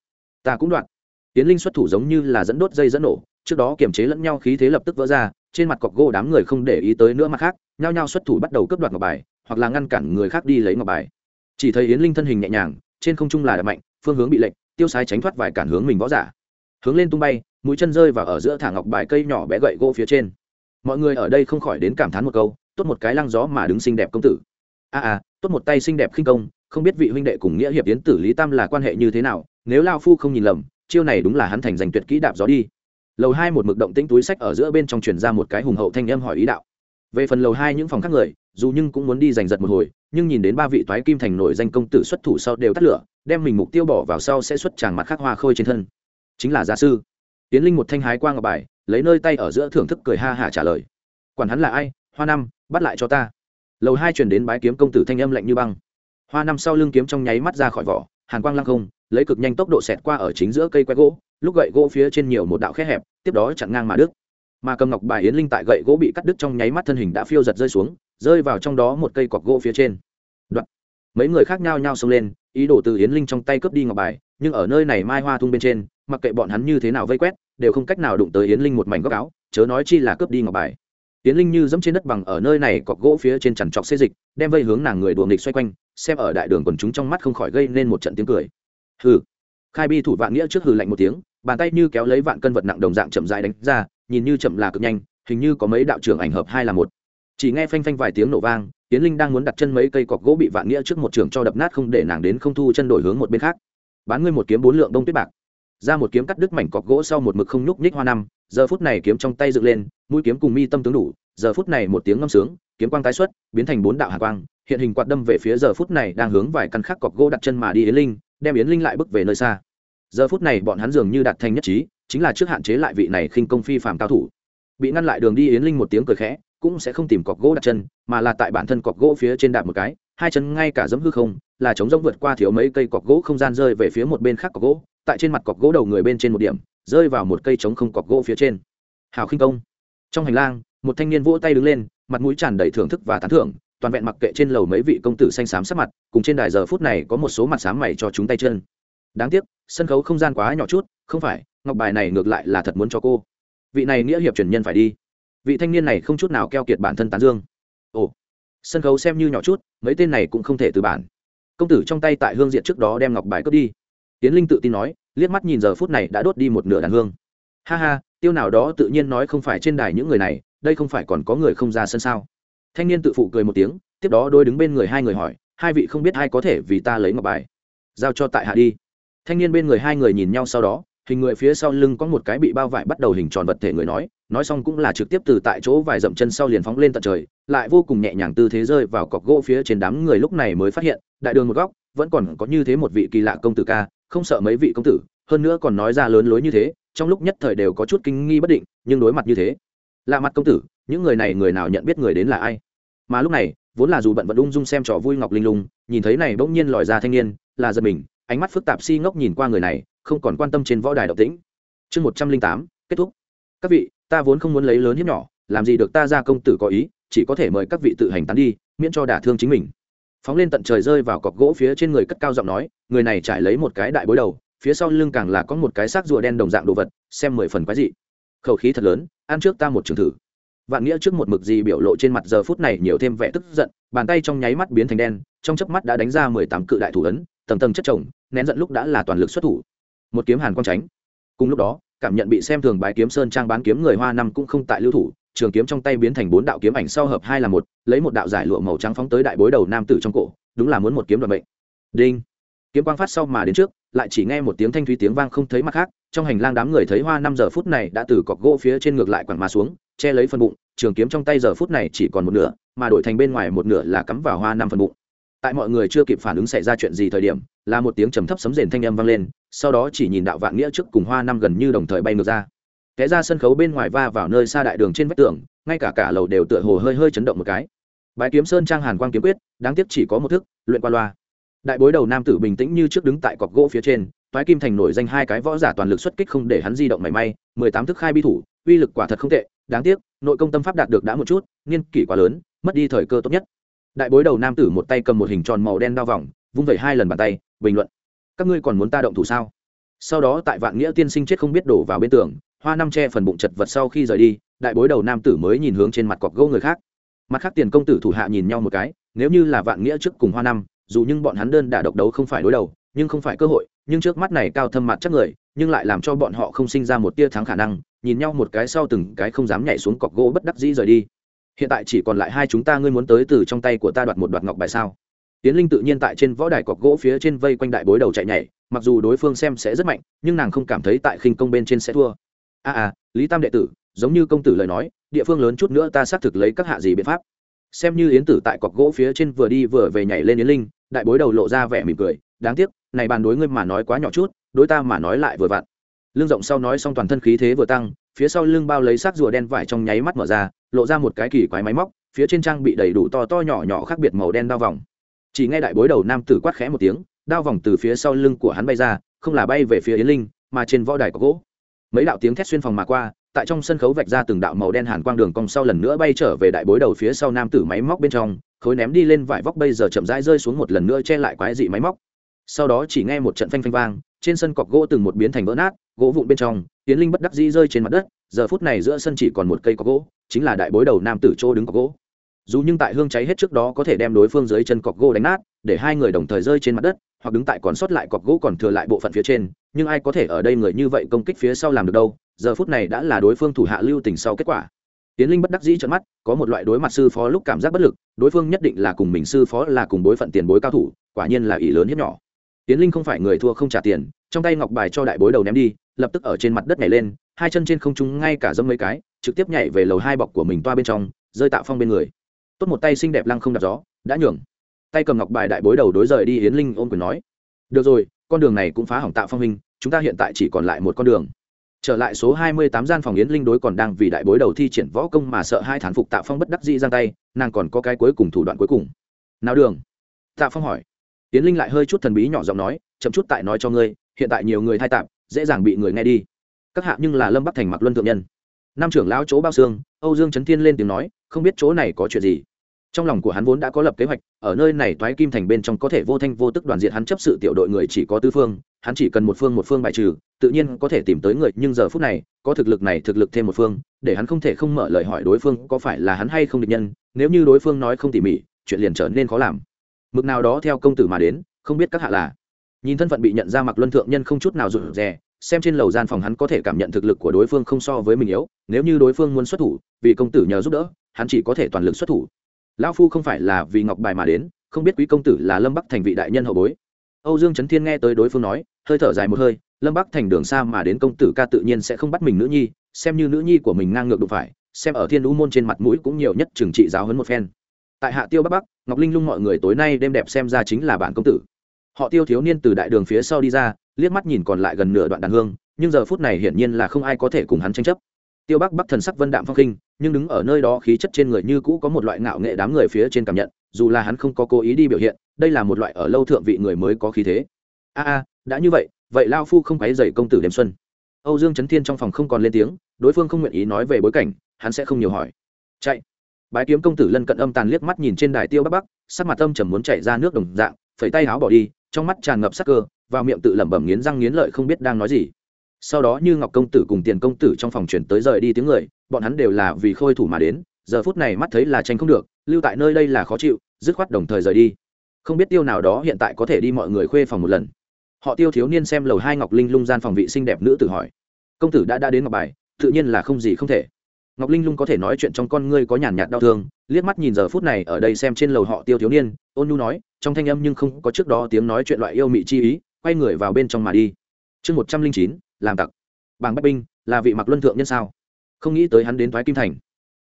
Ta cũng đoạn tiến linh xuất thủ giống như là dẫn đốt dây dẫn nổ, trước đó kiềm chế lẫn nhau khí thế lập tức vỡ ra, trên mặt cọc gỗ đám người không để ý tới nữa mặt khác, nhao nhao xuất thủ bắt đầu cướp đoạt ngọc bài, hoặc là ngăn cản người khác đi lấy ngọc bài. Chỉ thấy yến linh thân hình nhẹ nhàng, trên không trung là đập mạnh, phương hướng bị lệnh tiêu sái tránh thoát vài cản hướng mình võ giả. Hướng lên tung bay, mũi chân rơi vào ở giữa thả ngọc bài cây nhỏ bé gậy gỗ phía trên mọi người ở đây không khỏi đến cảm thán một câu tốt một cái lăng gió mà đứng xinh đẹp công tử. A à, à tốt một tay xinh đẹp khinh công không biết vị huynh đệ cùng nghĩa hiệp tiến tử lý tam là quan hệ như thế nào nếu lao phu không nhìn lầm chiêu này đúng là hắn thành giành tuyệt kỹ đạp gió đi. Lầu hai một mực động tĩnh túi sách ở giữa bên trong truyền ra một cái hùng hậu thanh âm hỏi ý đạo. Về phần lầu hai những phòng khác người dù nhưng cũng muốn đi giành giật một hồi nhưng nhìn đến ba vị toái kim thành nổi danh công tử xuất thủ sau đều tắt lửa đem mình mục tiêu bỏ vào sau sẽ xuất tràng mặt khắc hoa khôi trên thân. Chính là gia sư. Tiến linh một thanh hái qua ngọc bài lấy nơi tay ở giữa thưởng thức cười ha hả trả lời. Quản hắn là ai, hoa năm, bắt lại cho ta. Lầu hai chuyển đến bái kiếm công tử thanh âm lạnh như băng. Hoa năm sau lưng kiếm trong nháy mắt ra khỏi vỏ, hàn quang lăng không, lấy cực nhanh tốc độ xẹt qua ở chính giữa cây que gỗ, lúc gậy gỗ phía trên nhiều một đạo khe hẹp, tiếp đó chặn ngang mà đứt. Mà cầm ngọc bài yến linh tại gậy gỗ bị cắt đứt trong nháy mắt thân hình đã phiêu giật rơi xuống, rơi vào trong đó một cây cọc gỗ phía trên. Đoạn. mấy người khác nhau nhau xông lên, ý đồ từ yến linh trong tay cướp đi ngọc bài nhưng ở nơi này mai hoa thung bên trên, mặc kệ bọn hắn như thế nào vây quét, đều không cách nào đụng tới yến linh một mảnh góc áo, chớ nói chi là cướp đi ngọc bài. Yến linh như dẫm trên đất bằng ở nơi này cọc gỗ phía trên chằn trọc xê dịch, đem vây hướng nàng người đùa nghịch xoay quanh, xem ở đại đường quần chúng trong mắt không khỏi gây nên một trận tiếng cười. Hừ. Khai bi thủ vạn nghĩa trước hừ lạnh một tiếng, bàn tay như kéo lấy vạn cân vật nặng đồng dạng chậm dài đánh ra, nhìn như chậm là cực nhanh, hình như có mấy đạo trưởng ảnh hợp hai là một. Chỉ nghe phanh phanh vài tiếng nổ vang tiến linh đang muốn đặt chân mấy cây cọc gỗ bị vạn nghĩa trước một trường cho đập nát không để nàng đến không thu chân đổi hướng một bên khác bán ngươi một kiếm bốn lượng đông tuyết bạc. Ra một kiếm cắt đứt mảnh cọc gỗ sau một mực không nhúc nhích hoa năm, giờ phút này kiếm trong tay dựng lên, mũi kiếm cùng mi tâm tướng đủ, giờ phút này một tiếng ngâm sướng, kiếm quang tái xuất, biến thành bốn đạo hạ quang, hiện hình quạt đâm về phía giờ phút này đang hướng vài căn khắc cọc gỗ đặt chân mà đi yến linh, đem yến linh lại bước về nơi xa. Giờ phút này bọn hắn dường như đạt thành nhất trí, chính là trước hạn chế lại vị này khinh công phi phàm cao thủ. Bị ngăn lại đường đi yến linh một tiếng cười khẽ, cũng sẽ không tìm cọc gỗ đặt chân, mà là tại bản thân cọc gỗ phía trên đạp một cái hai chân ngay cả giẫm hư không, là chống rỗng vượt qua thiếu mấy cây cọc gỗ không gian rơi về phía một bên khác cọc gỗ, tại trên mặt cọc gỗ đầu người bên trên một điểm, rơi vào một cây trống không cọc gỗ phía trên. Hào khinh công. Trong hành lang, một thanh niên vỗ tay đứng lên, mặt mũi tràn đầy thưởng thức và tán thưởng, toàn vẹn mặc kệ trên lầu mấy vị công tử xanh xám sắc mặt, cùng trên đài giờ phút này có một số mặt xám mày cho chúng tay chân. Đáng tiếc, sân khấu không gian quá nhỏ chút, không phải, ngọc bài này ngược lại là thật muốn cho cô. Vị này nghĩa hiệp truyền nhân phải đi. Vị thanh niên này không chút nào keo kiệt bản thân tán dương sân khấu xem như nhỏ chút, mấy tên này cũng không thể từ bản. Công tử trong tay tại hương diện trước đó đem ngọc bài cướp đi. Tiến linh tự tin nói, liếc mắt nhìn giờ phút này đã đốt đi một nửa đàn hương. Ha ha, tiêu nào đó tự nhiên nói không phải trên đài những người này, đây không phải còn có người không ra sân sao? Thanh niên tự phụ cười một tiếng, tiếp đó đôi đứng bên người hai người hỏi, hai vị không biết ai có thể vì ta lấy ngọc bài? Giao cho tại hạ đi. Thanh niên bên người hai người nhìn nhau sau đó hình người phía sau lưng có một cái bị bao vải bắt đầu hình tròn vật thể người nói nói xong cũng là trực tiếp từ tại chỗ vài dậm chân sau liền phóng lên tận trời, lại vô cùng nhẹ nhàng tư thế rơi vào cọc gỗ phía trên đám người lúc này mới phát hiện, đại đường một góc, vẫn còn có như thế một vị kỳ lạ công tử ca, không sợ mấy vị công tử, hơn nữa còn nói ra lớn lối như thế, trong lúc nhất thời đều có chút kinh nghi bất định, nhưng đối mặt như thế, lạ mặt công tử, những người này người nào nhận biết người đến là ai? Mà lúc này, vốn là dù bận vận ung dung xem trò vui ngọc linh lung, nhìn thấy này bỗng nhiên lòi ra thanh niên, là giật mình, ánh mắt phức tạp si ngốc nhìn qua người này không còn quan tâm trên võ đài động tĩnh. Chương một trăm linh tám, kết thúc. Các vị, ta vốn không muốn lấy lớn hiếp nhỏ, làm gì được ta ra công tử có ý, chỉ có thể mời các vị tự hành tán đi, miễn cho đả thương chính mình. Phóng lên tận trời rơi vào cọc gỗ phía trên người cất cao giọng nói, người này trải lấy một cái đại bối đầu, phía sau lưng càng là có một cái xác rùa đen đồng dạng đồ vật, xem mười phần quái dị. Khẩu khí thật lớn, ăn trước ta một trường thử. Vạn nghĩa trước một mực gì biểu lộ trên mặt giờ phút này nhiều thêm vẻ tức giận, bàn tay trong nháy mắt biến thành đen, trong chớp mắt đã đánh ra mười tám cự đại thủ ấn, tầng tầng chất chồng, nén giận lúc đã là toàn lực xuất thủ một kiếm hàn quang tránh. Cùng lúc đó, cảm nhận bị xem thường bái kiếm sơn trang bán kiếm người hoa năm cũng không tại lưu thủ, trường kiếm trong tay biến thành bốn đạo kiếm ảnh sau hợp hai là một, lấy một đạo giải lụa màu trắng phóng tới đại bối đầu nam tử trong cổ, đúng là muốn một kiếm đoạt mệnh. Đinh. Kiếm quang phát sau mà đến trước, lại chỉ nghe một tiếng thanh thúy tiếng vang không thấy mặt khác, trong hành lang đám người thấy hoa năm giờ phút này đã từ cọc gỗ phía trên ngược lại quẳng mà xuống, che lấy phần bụng, trường kiếm trong tay giờ phút này chỉ còn một nửa, mà đổi thành bên ngoài một nửa là cắm vào hoa năm phần bụng tại mọi người chưa kịp phản ứng xảy ra chuyện gì thời điểm, là một tiếng trầm thấp sấm rền thanh âm vang lên, sau đó chỉ nhìn đạo vạn nghĩa trước cùng hoa năm gần như đồng thời bay ngược ra. Té ra sân khấu bên ngoài va vào nơi xa đại đường trên vách tường, ngay cả cả lầu đều tựa hồ hơi hơi chấn động một cái. Bái kiếm sơn trang hàn quang kiếm quyết, đáng tiếc chỉ có một thức, luyện qua loa. Đại bối đầu nam tử bình tĩnh như trước đứng tại cọc gỗ phía trên, toái kim thành nổi danh hai cái võ giả toàn lực xuất kích không để hắn di động mảy may, mười tám thức khai bi thủ, uy lực quả thật không tệ, đáng tiếc, nội công tâm pháp đạt được đã một chút nghiên kỷ quá lớn, mất đi thời cơ tốt nhất đại bối đầu nam tử một tay cầm một hình tròn màu đen đao vòng, vung vẩy hai lần bàn tay, bình luận. Các ngươi còn muốn ta động thủ sao? Sau đó tại vạn nghĩa tiên sinh chết không biết đổ vào bên tường, hoa năm che phần bụng chật vật sau khi rời đi, đại bối đầu nam tử mới nhìn hướng trên mặt cọc gỗ người khác. Mặt khác tiền công tử thủ hạ nhìn nhau một cái, nếu như là vạn nghĩa trước cùng hoa năm, dù nhưng bọn hắn đơn đả độc đấu không phải đối đầu, nhưng không phải cơ hội, nhưng trước mắt này cao thâm mặt chắc người, nhưng lại làm cho bọn họ không sinh ra một tia thắng khả năng, nhìn nhau một cái sau từng cái không dám nhảy xuống cọc gỗ bất đắc dĩ rời đi hiện tại chỉ còn lại hai chúng ta ngươi muốn tới từ trong tay của ta đoạt một đoạt ngọc bài sao? Tiến linh tự nhiên tại trên võ đài cọc gỗ phía trên vây quanh đại bối đầu chạy nhảy mặc dù đối phương xem sẽ rất mạnh nhưng nàng không cảm thấy tại khinh công bên trên sẽ thua. A à, à lý tam đệ tử giống như công tử lời nói địa phương lớn chút nữa ta xác thực lấy các hạ gì biện pháp. Xem như yến tử tại cọc gỗ phía trên vừa đi vừa về nhảy lên yến linh đại bối đầu lộ ra vẻ mỉm cười đáng tiếc này bàn đối ngươi mà nói quá nhỏ chút đối ta mà nói lại vừa vặn. Lưng rộng sau nói xong toàn thân khí thế vừa tăng phía sau lưng bao lấy xác rùa đen vải trong nháy mắt mở ra lộ ra một cái kỳ quái máy móc, phía trên trang bị đầy đủ to to nhỏ nhỏ khác biệt màu đen đao vòng. Chỉ nghe đại bối đầu nam tử quát khẽ một tiếng, đao vòng từ phía sau lưng của hắn bay ra, không là bay về phía yến linh, mà trên võ đài có gỗ. Mấy đạo tiếng thét xuyên phòng mà qua, tại trong sân khấu vạch ra từng đạo màu đen hàn quang đường cong sau lần nữa bay trở về đại bối đầu phía sau nam tử máy móc bên trong, khối ném đi lên vải vóc bây giờ chậm rãi rơi xuống một lần nữa che lại quái dị máy móc. Sau đó chỉ nghe một trận phanh phanh vang, trên sân cọc gỗ từng một biến thành vỡ nát, gỗ vụn bên trong tiến linh bất đắc dĩ rơi trên mặt đất giờ phút này giữa sân chỉ còn một cây có gỗ, chính là đại bối đầu nam tử chỗ đứng có gỗ. Dù nhưng tại hương cháy hết trước đó có thể đem đối phương dưới chân cọc gỗ đánh nát, để hai người đồng thời rơi trên mặt đất, hoặc đứng tại còn sót lại cọc gỗ còn thừa lại bộ phận phía trên, nhưng ai có thể ở đây người như vậy công kích phía sau làm được đâu, giờ phút này đã là đối phương thủ hạ lưu tình sau kết quả. Tiến linh bất đắc dĩ trợn mắt, có một loại đối mặt sư phó lúc cảm giác bất lực, đối phương nhất định là cùng mình sư phó là cùng bối phận tiền bối cao thủ, quả nhiên là ỷ lớn hiếp nhỏ tiến linh không phải người thua không trả tiền, trong tay ngọc bài cho đại bối đầu ném đi, lập tức ở trên mặt đất nhảy lên, hai chân trên không trung ngay cả dâm mấy cái, trực tiếp nhảy về lầu hai bọc của mình toa bên trong, rơi tạo phong bên người. Tốt một tay xinh đẹp lăng không đạp gió, đã nhường. Tay cầm ngọc bài đại bối đầu đối rời đi, yến linh ôm quyền nói. Được rồi, con đường này cũng phá hỏng tạo phong hình chúng ta hiện tại chỉ còn lại một con đường. Trở lại số hai mươi tám gian phòng yến linh đối còn đang vì đại bối đầu thi triển võ công mà sợ hai thán phục tạ phong bất đắc dĩ giang tay, nàng còn có cái cuối cùng thủ đoạn cuối cùng. Nào đường? Tạ phong hỏi. Tiến linh lại hơi chút thần bí nhỏ giọng nói, chậm chút tại nói cho ngươi, hiện tại nhiều người thay tạp, dễ dàng bị người nghe đi. Các hạ nhưng là lâm bắc thành mặc luân thượng nhân. Nam trưởng lão chỗ bao xương, âu dương trấn thiên lên tiếng nói, không biết chỗ này có chuyện gì. Trong lòng của hắn vốn đã có lập kế hoạch, ở nơi này thoái kim thành bên trong có thể vô thanh vô tức đoàn diện hắn chấp sự tiểu đội người chỉ có tư phương, hắn chỉ cần một phương một phương bài trừ, tự nhiên có thể tìm tới người, nhưng giờ phút này, có thực lực này thực lực thêm một phương, để hắn không thể không mở lời hỏi đối phương có phải là hắn hay không địch nhân, nếu như đối phương nói không tỉ mỉ, chuyện liền trở nên khó làm mực nào đó theo công tử mà đến, không biết các hạ là. Nhìn thân phận bị nhận ra mặc luân thượng nhân không chút nào rụt rè, xem trên lầu gian phòng hắn có thể cảm nhận thực lực của đối phương không so với mình yếu, nếu như đối phương muốn xuất thủ, vì công tử nhờ giúp đỡ, hắn chỉ có thể toàn lực xuất thủ. Lão phu không phải là vì ngọc bài mà đến, không biết quý công tử là lâm bắc thành vị đại nhân hậu bối. Âu dương trấn thiên nghe tới đối phương nói, hơi thở dài một hơi, lâm bắc thành đường xa mà đến công tử ca tự nhiên sẽ không bắt mình nữ nhi, xem như nữ nhi của mình ngang ngược đụng phải, xem ở thiên lũ môn trên mặt mũi cũng nhiều nhất trừng trị giáo hấn một phen tại hạ tiêu bắc bắc, ngọc linh lung mọi người tối nay đêm đẹp xem ra chính là bản công tử. Họ tiêu thiếu niên từ đại đường phía sau đi ra, liếc mắt nhìn còn lại gần nửa đoạn đàn hương, nhưng giờ phút này hiển nhiên là không ai có thể cùng hắn tranh chấp. Tiêu bắc bắc thần sắc vân đạm phong khinh, nhưng đứng ở nơi đó khí chất trên người như cũ có một loại ngạo nghệ đám người phía trên cảm nhận, dù là hắn không có cố ý đi biểu hiện, đây là một loại ở lâu thượng vị người mới có khí thế. A a, đã như vậy vậy lao phu không quấy dày công tử đêm xuân. Âu dương trấn thiên trong phòng không còn lên tiếng, đối phương không nguyện ý nói về bối cảnh, hắn sẽ không nhiều hỏi. Chạy bái kiếm công tử lân cận âm tàn liếc mắt nhìn trên đài tiêu bắc bắc, sắc mặt âm trầm muốn chạy ra nước đồng dạng, phẩy tay áo bỏ đi, trong mắt tràn ngập sắc cơ, vào miệng tự lẩm bẩm nghiến răng nghiến lợi không biết đang nói gì. Sau đó như ngọc công tử cùng tiền công tử trong phòng chuyển tới rời đi tiếng người, bọn hắn đều là vì khôi thủ mà đến, giờ phút này mắt thấy là tranh không được, lưu tại nơi đây là khó chịu, dứt khoát đồng thời rời đi. Không biết tiêu nào đó hiện tại có thể đi mọi người khuê phòng một lần. Họ tiêu thiếu niên xem lầu hai ngọc linh lung gian phòng vị xinh đẹp nữ tự hỏi. Công tử đã đã đến ngọc bài, tự nhiên là không gì không thể ngọc linh lung có thể nói chuyện trong con ngươi có nhàn nhạt đau thương, liếc mắt nhìn giờ phút này ở đây xem trên lầu họ tiêu thiếu niên, ôn nhu nói, trong thanh âm nhưng không có trước đó tiếng nói chuyện loại yêu mị chi ý, quay người vào bên trong mà đi. Chương một trăm linh chín, làm tặc. Bàng bách binh, là vị mặc luân thượng nhân sao? Không nghĩ tới hắn đến thoái kim thành.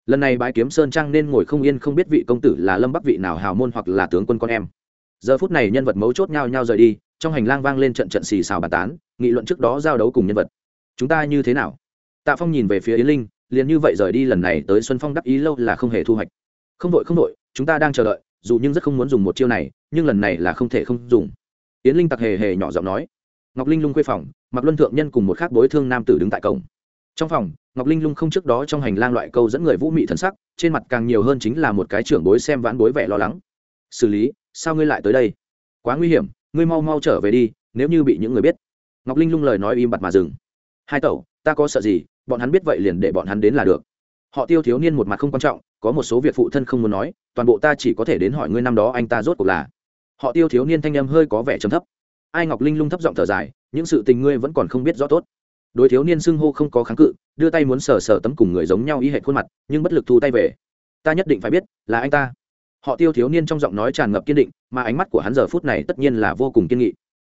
Lần này bái kiếm sơn trang nên ngồi không yên không biết vị công tử là lâm bắc vị nào hào môn hoặc là tướng quân con em. Giờ phút này nhân vật mấu chốt nhau nhau rời đi, trong hành lang vang lên trận trận xì xào bàn tán, nghị luận trước đó giao đấu cùng nhân vật. Chúng ta như thế nào? Tạ phong nhìn về phía yến linh liền như vậy rời đi lần này tới xuân phong đắc ý lâu là không hề thu hoạch. Không đội không đội, chúng ta đang chờ đợi, dù nhưng rất không muốn dùng một chiêu này, nhưng lần này là không thể không dùng. Yến linh tặc hề hề nhỏ giọng nói. Ngọc linh lung quê phòng mặc luân thượng nhân cùng một khác bối thương nam tử đứng tại cổng. Trong phòng, ngọc linh lung không trước đó trong hành lang loại câu dẫn người vũ mị thần sắc, trên mặt càng nhiều hơn chính là một cái trưởng bối xem vãn bối vẻ lo lắng. Xử lý, sao ngươi lại tới đây? Quá nguy hiểm, ngươi mau mau trở về đi, nếu như bị những người biết. Ngọc linh lung lời nói im bặt mà dừng. Hai tẩu, ta có sợ gì bọn hắn biết vậy liền để bọn hắn đến là được. Họ tiêu thiếu niên một mặt không quan trọng, có một số việc phụ thân không muốn nói, toàn bộ ta chỉ có thể đến hỏi ngươi năm đó anh ta rốt cuộc là. Họ tiêu thiếu niên thanh em hơi có vẻ trầm thấp. Ai ngọc linh lung thấp giọng thở dài, những sự tình ngươi vẫn còn không biết rõ tốt. Đối thiếu niên xưng hô không có kháng cự, đưa tay muốn sờ sờ tấm cùng người giống nhau y hệ khuôn mặt, nhưng bất lực thu tay về. Ta nhất định phải biết, là anh ta. Họ tiêu thiếu niên trong giọng nói tràn ngập kiên định, mà ánh mắt của hắn giờ phút này tất nhiên là vô cùng kiên nghị.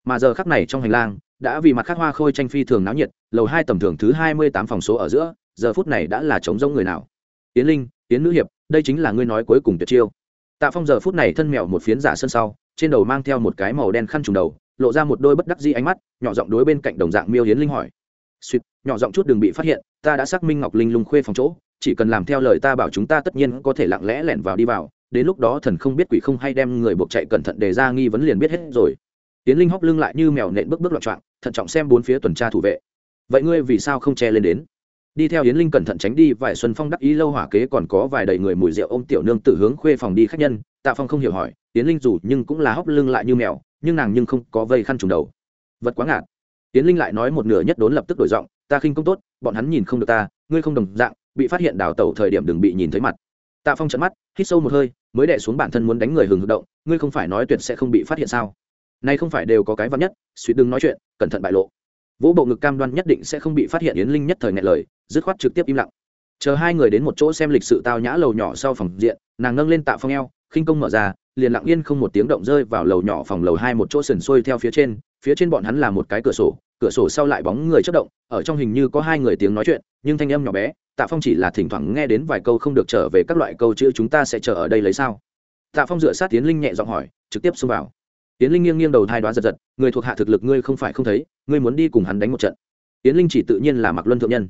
Mà giờ khắc này trong hành lang đã vì mặt khắc hoa khôi tranh phi thường náo nhiệt, lầu hai tầm thường thứ hai mươi tám phòng số ở giữa, giờ phút này đã là trống rỗng người nào? Tiến linh tiến nữ hiệp, đây chính là ngươi nói cuối cùng tuyệt chiêu. Tạ phong giờ phút này thân mèo một phiến giả sân sau, trên đầu mang theo một cái màu đen khăn trùng đầu, lộ ra một đôi bất đắc dĩ ánh mắt, nhỏ giọng đối bên cạnh đồng dạng miêu hiến linh hỏi. Suýt nhỏ giọng chút đừng bị phát hiện, ta đã xác minh ngọc linh lung khuê phòng chỗ, chỉ cần làm theo lời ta bảo chúng ta tất nhiên có thể lặng lẽ lẻn vào đi vào, đến lúc đó thần không biết quỷ không hay đem người buộc chạy cẩn thận để ra nghi vấn liền biết hết rồi. Tiến linh hóc lưng lại như mèo nện bước bước loạn trọng thận trọng xem bốn phía tuần tra thủ vệ. Vậy ngươi vì sao không che lên đến? Đi theo yến linh cẩn thận tránh đi, vài xuân phong đắc ý lâu hỏa kế còn có vài đầy người mùi rượu ô m tiểu nương tự hướng khuê phòng đi khách nhân. Tạ phong không hiểu hỏi, yến linh dù nhưng cũng là hóc lưng lại như mèo, nhưng nàng nhưng không có vây khăn trùng đầu. Vật quá ngạt. Yến linh lại nói một nửa nhất đốn lập tức đổi giọng, ta khinh công tốt, bọn hắn nhìn không được ta, ngươi không đồng dạng, bị phát hiện đào tẩu thời điểm đừng bị nhìn thấy mặt. Tạ phong trận mắt, hít sâu một hơi, mới đẻ xuống bản thân muốn đánh người hừng hực động, ngươi không phải nói tuyệt sẽ không bị phát hiện sao? Nay không phải đều có cái vắn nhất, suýt đừng nói chuyện, cẩn thận bại lộ. Vỗ bộ ngực cam đoan nhất định sẽ không bị phát hiện yến linh nhất thời ngại lời, dứt khoát trực tiếp im lặng. Chờ hai người đến một chỗ xem lịch sự tao nhã lầu nhỏ sau phòng diện, nàng nâng lên tạ phong eo, khinh công mở ra, liền lặng yên không một tiếng động rơi vào lầu nhỏ phòng lầu hai một chỗ sườn xuôi theo phía trên phía trên bọn hắn là một cái cửa sổ cửa sổ sau lại bóng người chất động, ở trong hình như có hai người tiếng nói chuyện, nhưng thanh âm nhỏ bé, tạ phong chỉ là thỉnh thoảng nghe đến vài câu không được trở về các loại câu chữ chúng ta sẽ chờ ở đây lấy sao? Tạ phong dựa sát tiến linh nhẹ giọng hỏi, trực tiếp xông vào tiến linh nghiêng nghiêng đầu thai đoán giật giật, người thuộc hạ thực lực ngươi không phải không thấy, ngươi muốn đi cùng hắn đánh một trận. Tiến linh chỉ tự nhiên là mặc luân thượng nhân.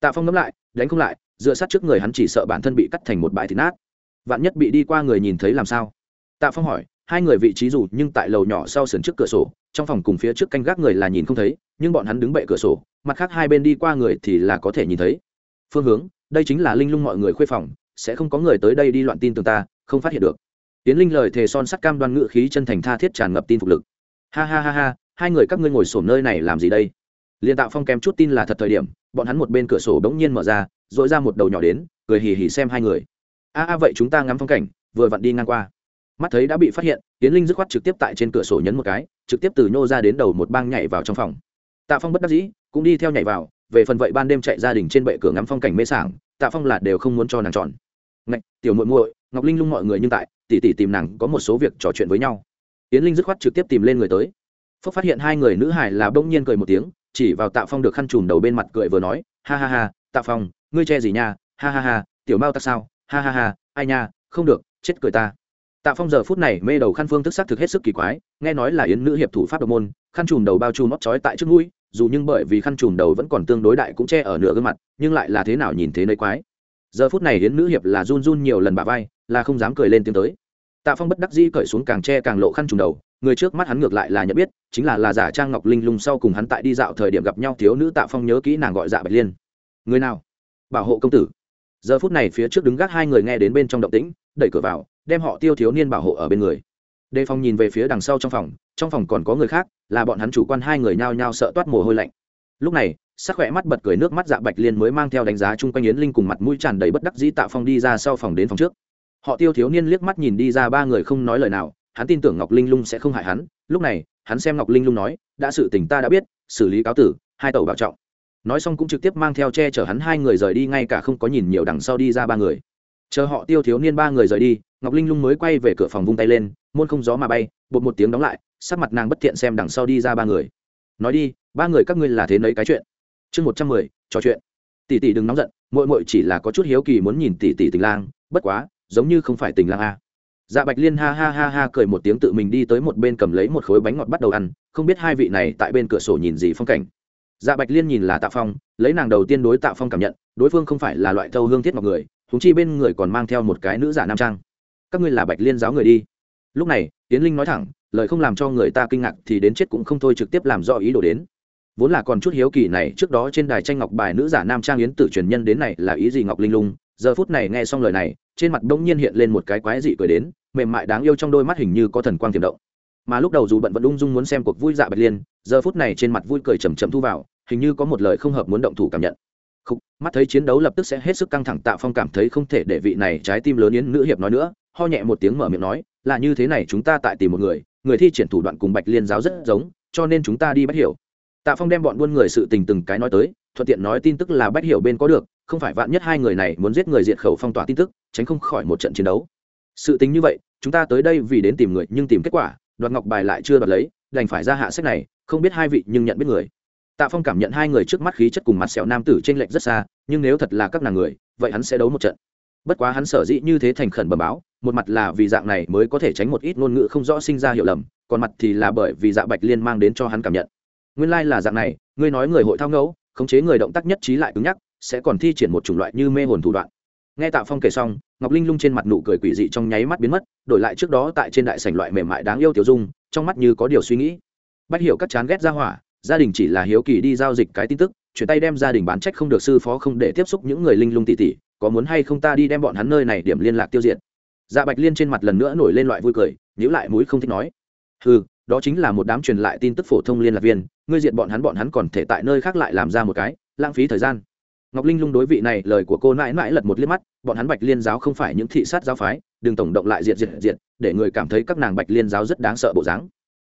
Tạ phong ngẫm lại, đánh không lại, dựa sát trước người hắn chỉ sợ bản thân bị cắt thành một bãi thịt nát. Vạn nhất bị đi qua người nhìn thấy làm sao? Tạ phong hỏi, hai người vị trí dù nhưng tại lầu nhỏ sau sườn trước cửa sổ, trong phòng cùng phía trước canh gác người là nhìn không thấy, nhưng bọn hắn đứng bệ cửa sổ, mặt khác hai bên đi qua người thì là có thể nhìn thấy. Phương hướng, đây chính là linh lung mọi người khuê phòng, sẽ không có người tới đây đi loạn tin tường ta, không phát hiện được tiến linh lời thề son sắt cam đoan ngự khí chân thành tha thiết tràn ngập tin phục lực. Ha ha ha ha, hai người các ngươi ngồi sổm nơi này làm gì đây? Liên tạo phong kém chút tin là thật thời điểm, bọn hắn một bên cửa sổ bỗng nhiên mở ra dội ra một đầu nhỏ đến, cười hì hì xem hai người. A a, vậy chúng ta ngắm phong cảnh, vừa vặn đi ngang qua. Mắt thấy đã bị phát hiện, tiến linh dứt khoát trực tiếp tại trên cửa sổ nhấn một cái, trực tiếp từ nhô ra đến đầu một bang nhảy vào trong phòng. Tạ phong bất đắc dĩ, cũng đi theo nhảy vào, về phần vậy ban đêm chạy gia đình trên bệ cửa ngắm phong cảnh mê sảng, tạ phong là đều không muốn cho nàng chọn. Ngạch, tiểu muội muội ngọc linh lung mọi người nhưng tại tỷ tỷ tìm nàng có một số việc trò chuyện với nhau. Yến linh dứt khoát trực tiếp tìm lên người tới. Phúc phát hiện hai người nữ hải là bỗng nhiên cười một tiếng, chỉ vào tạ phong được khăn trùm đầu bên mặt cười vừa nói, ha ha ha, tạ phong, ngươi che gì nha? Ha ha ha, tiểu mao ta sao? Ha ha ha, ai nha, không được, chết cười ta. Tạ phong giờ phút này mê đầu khăn phương thức sắc thực hết sức kỳ quái, nghe nói là yến nữ hiệp thủ pháp độc môn, khăn trùm đầu bao trùm móc trói tại trước mũi, dù nhưng bởi vì khăn trùm đầu vẫn còn tương đối đại cũng che ở nửa gương mặt, nhưng lại là thế nào nhìn thế nơi quái. Giờ phút này yến nữ hiệp là run run nhiều lần bà vai là không dám cười lên tiếng tới. Tạ phong bất đắc dĩ cởi xuống càng che càng lộ khăn trùng đầu, người trước mắt hắn ngược lại là nhận biết, chính là là giả trang ngọc linh lung sau cùng hắn tại đi dạo thời điểm gặp nhau thiếu nữ tạ phong nhớ kỹ nàng gọi dạ bạch liên. Người nào? Bảo hộ công tử. Giờ phút này phía trước đứng gác hai người nghe đến bên trong động tĩnh, đẩy cửa vào, đem họ tiêu thiếu niên bảo hộ ở bên người. Đề phòng nhìn về phía đằng sau trong phòng trong phòng còn có người khác, là bọn hắn chủ quan hai người nhao nhao sợ toát mồ hôi lạnh. Lúc này, sắc khỏe mắt bật cười nước mắt dạ bạch liên mới mang theo đánh giá chung quanh yến linh cùng mặt mũi tràn đầy bất đắc dĩ tạ phong đi ra sau phòng đến phòng trước họ tiêu thiếu niên liếc mắt nhìn đi ra ba người không nói lời nào, hắn tin tưởng ngọc linh lung sẽ không hại hắn, lúc này, hắn xem ngọc linh lung nói, đã sự tình ta đã biết, xử lý cáo tử, hai tàu bảo trọng. Nói xong cũng trực tiếp mang theo che chở hắn hai người rời đi, ngay cả không có nhìn nhiều đằng sau đi ra ba người. Chờ họ tiêu thiếu niên ba người rời đi, ngọc linh lung mới quay về cửa phòng vung tay lên môn không gió mà bay, bột một tiếng đóng lại, sắc mặt nàng bất thiện xem đằng sau đi ra ba người. Nói đi, ba người các ngươi là thế nấy cái chuyện? Chương một trăm mười, trò chuyện. Tỷ tỷ đừng nóng giận mội mội chỉ là có chút hiếu kỳ muốn nhìn tỷ tỷ tình lang, bất quá giống như không phải tình lang a. Dạ bạch liên ha ha ha ha cười một tiếng tự mình đi tới một bên cầm lấy một khối bánh ngọt bắt đầu ăn, không biết hai vị này tại bên cửa sổ nhìn gì phong cảnh. Dạ bạch liên nhìn là tạ phong, lấy nàng đầu tiên đối tạ phong cảm nhận, đối phương không phải là loại thâu hương thiết ngọc người thúng chi bên người còn mang theo một cái nữ giả nam trang. Các ngươi là bạch liên giáo người đi. Lúc này tiến linh nói thẳng, lời không làm cho người ta kinh ngạc thì đến chết cũng không thôi trực tiếp làm rõ ý đồ đến. Vốn là còn chút hiếu kỳ này, trước đó trên đài tranh ngọc bài nữ giả nam trang yến tử truyền nhân đến này là ý gì ngọc linh lung, giờ phút này nghe xong lời này trên mặt đông nhiên hiện lên một cái quái dị cười đến mềm mại đáng yêu trong đôi mắt hình như có thần quang tiềm động. Mà lúc đầu dù bận vẫn ung dung muốn xem cuộc vui dạ bạch liên giờ phút này trên mặt vui cười chầm chầm thu vào hình như có một lời không hợp muốn động thủ cảm nhận. Khúc, mắt thấy chiến đấu lập tức sẽ hết sức căng thẳng tạ phong cảm thấy không thể để vị này trái tim lớn yến nữ hiệp nói nữa ho nhẹ một tiếng mở miệng nói là như thế này chúng ta tại tìm một người người thi triển thủ đoạn cùng bạch liên giáo rất giống cho nên chúng ta đi bắt hiểu. Tạ phong đem bọn buôn người sự tình từng cái nói tới thuận tiện nói tin tức là bách hiểu bên có được không phải vạn nhất hai người này muốn giết người diệt khẩu phong tỏa tin tức, tránh không khỏi một trận chiến đấu. Sự tính như vậy, chúng ta tới đây vì đến tìm người nhưng tìm kết quả, đoạt ngọc bài lại chưa đoạt lấy, đành phải ra hạ sách này, không biết hai vị nhưng nhận biết người. Tạ phong cảm nhận hai người trước mắt khí chất cùng mặt sẹo nam tử t r ê n lệch rất xa, nhưng nếu thật là các nàng người, vậy hắn sẽ đấu một trận. Bất quá hắn sở dĩ như thế thành khẩn bẩm báo, một mặt là vì dạng này mới có thể tránh một ít ngôn ngữ không rõ sinh ra hiểu lầm, còn mặt thì là bởi vì dạ bạch liên mang đến cho hắn cảm nhận. Nguyên lai、like、là dạng này, ngươi nói người hội thao ngẫu, khống chế người động tác nhất trí lại cứng nhắc sẽ còn thi triển một chủng loại như mê hồn thủ đoạn. Nghe tạ phong kể xong, ngọc linh lung trên mặt nụ cười quỷ dị trong nháy mắt biến mất, đổi lại trước đó tại trên đại sảnh loại mềm mại đáng yêu tiểu dung, trong mắt như có điều suy nghĩ. Bắt hiểu các chán ghét ra hỏa, gia đình chỉ là hiếu kỳ đi giao dịch cái tin tức, chuyển tay đem gia đình bán trách không được sư phó không để tiếp xúc những người linh lung tỉ tỉ có muốn hay không ta đi đem bọn hắn nơi này điểm liên lạc tiêu diệt. Dạ bạch liên trên mặt lần nữa nổi lên loại vui cười nhữ lại mũi không thích nói. Ừ đó chính là một đám truyền lại tin tức phổ thông liên lạc viên, ngươi diện bọn hắn bọn hắn còn thể tại nơi khác lại làm ra một cái, lãng phí thời gian ngọc linh lung đối vị này lời của cô mãi mãi lật một liếc mắt, bọn hắn bạch liên giáo không phải những thị sát giáo phái, đừng tổng động lại diệt diệt diệt, để người cảm thấy các nàng bạch liên giáo rất đáng sợ bộ dáng.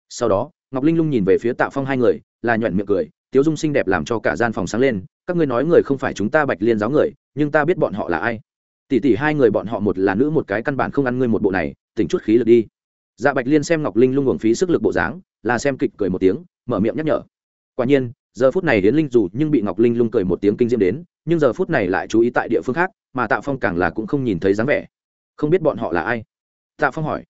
Sau đó, ngọc linh lung nhìn về phía tạ phong hai người, là nhuận miệng cười, tiếu dung xinh đẹp làm cho cả gian phòng sáng lên, các ngươi nói người không phải chúng ta bạch liên giáo người, nhưng ta biết bọn họ là ai. Tỷ tỷ hai người bọn họ một là nữ một cái căn bản không ăn ngươi một bộ này, tỉnh chút khí lực đi. Dạ bạch liên xem ngọc linh lung uổng phí sức lực bộ dáng, là xem kịch cười một tiếng, mở miệng nhắc nhở. Quả nhiên giờ phút này hiến linh dù nhưng bị ngọc linh lung cười một tiếng kinh diễm đến, nhưng giờ phút này lại chú ý tại địa phương khác, mà tạ phong càng là cũng không nhìn thấy dáng vẻ. Không biết bọn họ là ai? Tạ phong hỏi.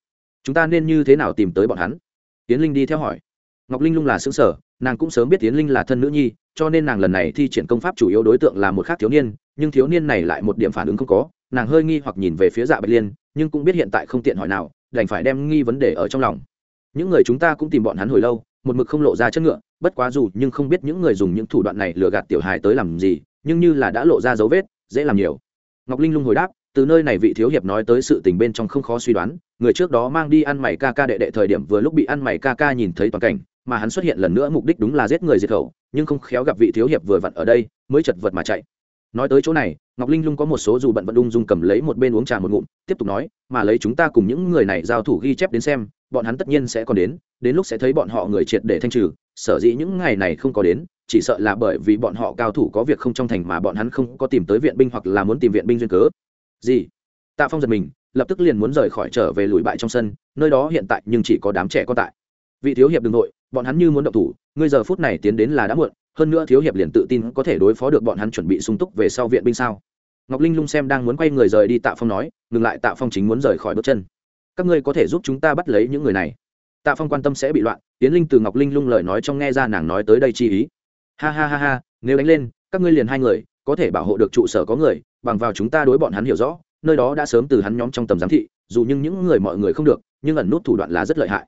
Chúng ta nên như thế nào tìm tới bọn hắn? Tiến linh đi theo hỏi. Ngọc linh lung là xứng sở, nàng cũng sớm biết tiến linh là thân nữ nhi, cho nên nàng lần này thi triển công pháp chủ yếu đối tượng là một khác thiếu niên, nhưng thiếu niên này lại một điểm phản ứng không có, nàng hơi nghi hoặc nhìn về phía dạ bạch liên, nhưng cũng biết hiện tại không tiện hỏi nào, đành phải đem nghi vấn đề ở trong lòng. Những người chúng ta cũng tìm bọn hắn hồi lâu một mực không lộ ra chất ngựa, bất quá dù nhưng không biết những người dùng những thủ đoạn này lừa gạt tiểu hài tới làm gì, nhưng như là đã lộ ra dấu vết, dễ làm nhiều. Ngọc linh lung hồi đáp, từ nơi này vị thiếu hiệp nói tới sự tình bên trong không khó suy đoán, người trước đó mang đi ăn mày ca ca đệ đệ thời điểm vừa lúc bị ăn mày ca ca nhìn thấy toàn cảnh, mà hắn xuất hiện lần nữa mục đích đúng là giết người diệt khẩu, nhưng không khéo gặp vị thiếu hiệp vừa vặn ở đây, mới chật vật mà chạy nói tới chỗ này, ngọc linh lung có một số dù bận vận đung dung cầm lấy một bên uống trà một ngụm, tiếp tục nói, mà lấy chúng ta cùng những người này giao thủ ghi chép đến xem, bọn hắn tất nhiên sẽ còn đến đến lúc sẽ thấy bọn họ người triệt để thanh trừ, sở dĩ những ngày này không có đến, chỉ sợ là bởi vì bọn họ cao thủ có việc không trong thành mà bọn hắn không có tìm tới viện binh hoặc là muốn tìm viện binh duyên cớ. Gì? Tạ phong giật mình, lập tức liền muốn rời khỏi trở về lùi bại trong sân, nơi đó hiện tại nhưng chỉ có đám trẻ con tại. Vị thiếu hiệp đ ừ n g nội bọn hắn như muốn động thủ, ngươi giờ phút này tiến đến là đã muộn hơn nữa thiếu hiệp liền tự tin có thể đối phó được bọn hắn chuẩn bị sung túc về sau viện binh sao. Ngọc linh lung xem đang muốn quay người rời đi tạ phong nói, ngừng lại tạ phong chính muốn rời khỏi bước chân. Các ngươi có thể giúp chúng ta bắt lấy những người này. Tạ phong quan tâm sẽ bị loạn tiến linh từ ngọc linh lung lời nói trong nghe ra nàng nói tới đây chi ý. Ha ha ha ha, nếu đánh lên, các ngươi liền hai người, có thể bảo hộ được trụ sở có người, bằng vào chúng ta đối bọn hắn hiểu rõ, nơi đó đã sớm từ hắn nhóm trong tầm giám thị, dù nhưng những người mọi người không được, nhưng ẩn nút thủ đoạn là rất lợi hại.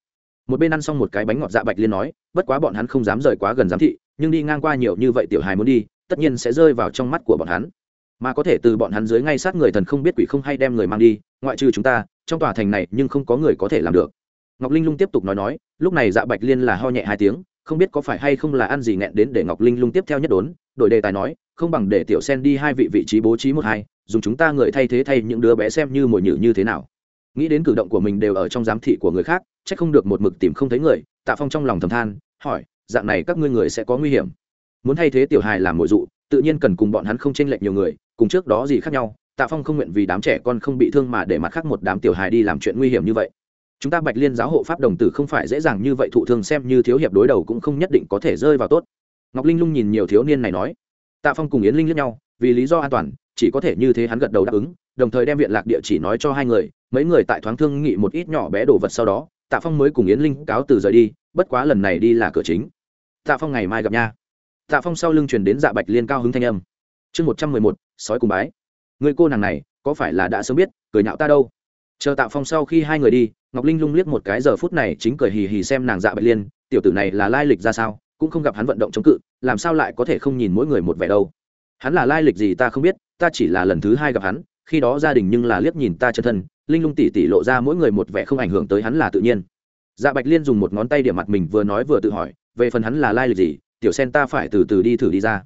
Một bên ăn xong một cái bánh ngọt dạ bạch liên nói, bất quá bọn hắn không dám rời quá gần giám thị nhưng đi ngang qua nhiều như vậy tiểu hài muốn đi, tất nhiên sẽ rơi vào trong mắt của bọn hắn. Mà có thể từ bọn hắn dưới ngay sát người thần không biết quỷ không hay đem người mang đi, ngoại trừ chúng ta, trong tòa thành này nhưng không có người có thể làm được. Ngọc linh lung tiếp tục nói nói, lúc này dạ bạch liên là ho nhẹ hai tiếng, không biết có phải hay không là ăn gì nghẹn đến để ngọc linh lung tiếp theo nhất đốn, đổi đề tài nói, không bằng để tiểu sen đi hai vị vị trí bố trí một hai, dùng chúng ta người thay thế thay những đứa bé xem như mồi nhử như thế nào. Nghĩ đến cử động của mình đều ở trong giám thị của người khác, chắc không được một mực tìm không thấy người, tạ phong trong lòng thầm than, hỏi dạng này các ngươi người sẽ có nguy hiểm. Muốn thay thế tiểu hài làm mồi dụ, tự nhiên cần cùng bọn hắn không chênh lệch nhiều người, cùng trước đó gì khác nhau, tạ phong không nguyện vì đám trẻ con không bị thương mà để mặt khác một đám tiểu hài đi làm chuyện nguy hiểm như vậy. Chúng ta bạch liên giáo hộ pháp đồng tử không phải dễ dàng như vậy thụ thương xem như thiếu hiệp đối đầu cũng không nhất định có thể rơi vào tốt. Ngọc linh lung nhìn nhiều thiếu niên này nói. Tạ phong cùng yến linh lẫn nhau, vì lý do an toàn, chỉ có thể như thế hắn gật đầu đáp ứng, đồng thời đem viện lạc địa chỉ nói cho hai người, mấy người tại thoáng thương nghị một ít nhỏ bé đồ vật sau đó, tạ phong mới cùng yến linh cáo từ rời đi, bất quá lần này đi là cửa chính tạ phong ngày mai gặp nha. Tạ phong sau lưng truyền đến dạ bạch liên cao hứng thanh âm. Chương một trăm mười một, sói cùng bái. Người cô nàng này, có phải là đã sớm biết, cười nhạo ta đâu? Chờ Tạ phong sau khi hai người đi, ngọc linh lung liếc một cái giờ phút này chính cười hì hì xem nàng dạ bạch liên, tiểu tử này là lai lịch ra sao, cũng không gặp hắn vận động chống cự, làm sao lại có thể không nhìn mỗi người một vẻ đâu? Hắn là lai lịch gì ta không biết, ta chỉ là lần thứ hai gặp hắn, khi đó gia đình nhưng là liếc nhìn ta chân thân, linh lung tỉ tỉ lộ ra mỗi người một vẻ không ảnh hưởng tới hắn là tự nhiên. Dạ bạch liên dùng một ngón tay điểm mặt mình vừa nói vừa tự hỏi về phần hắn là lai lịch gì, tiểu sen ta phải từ từ đi thử đi ra.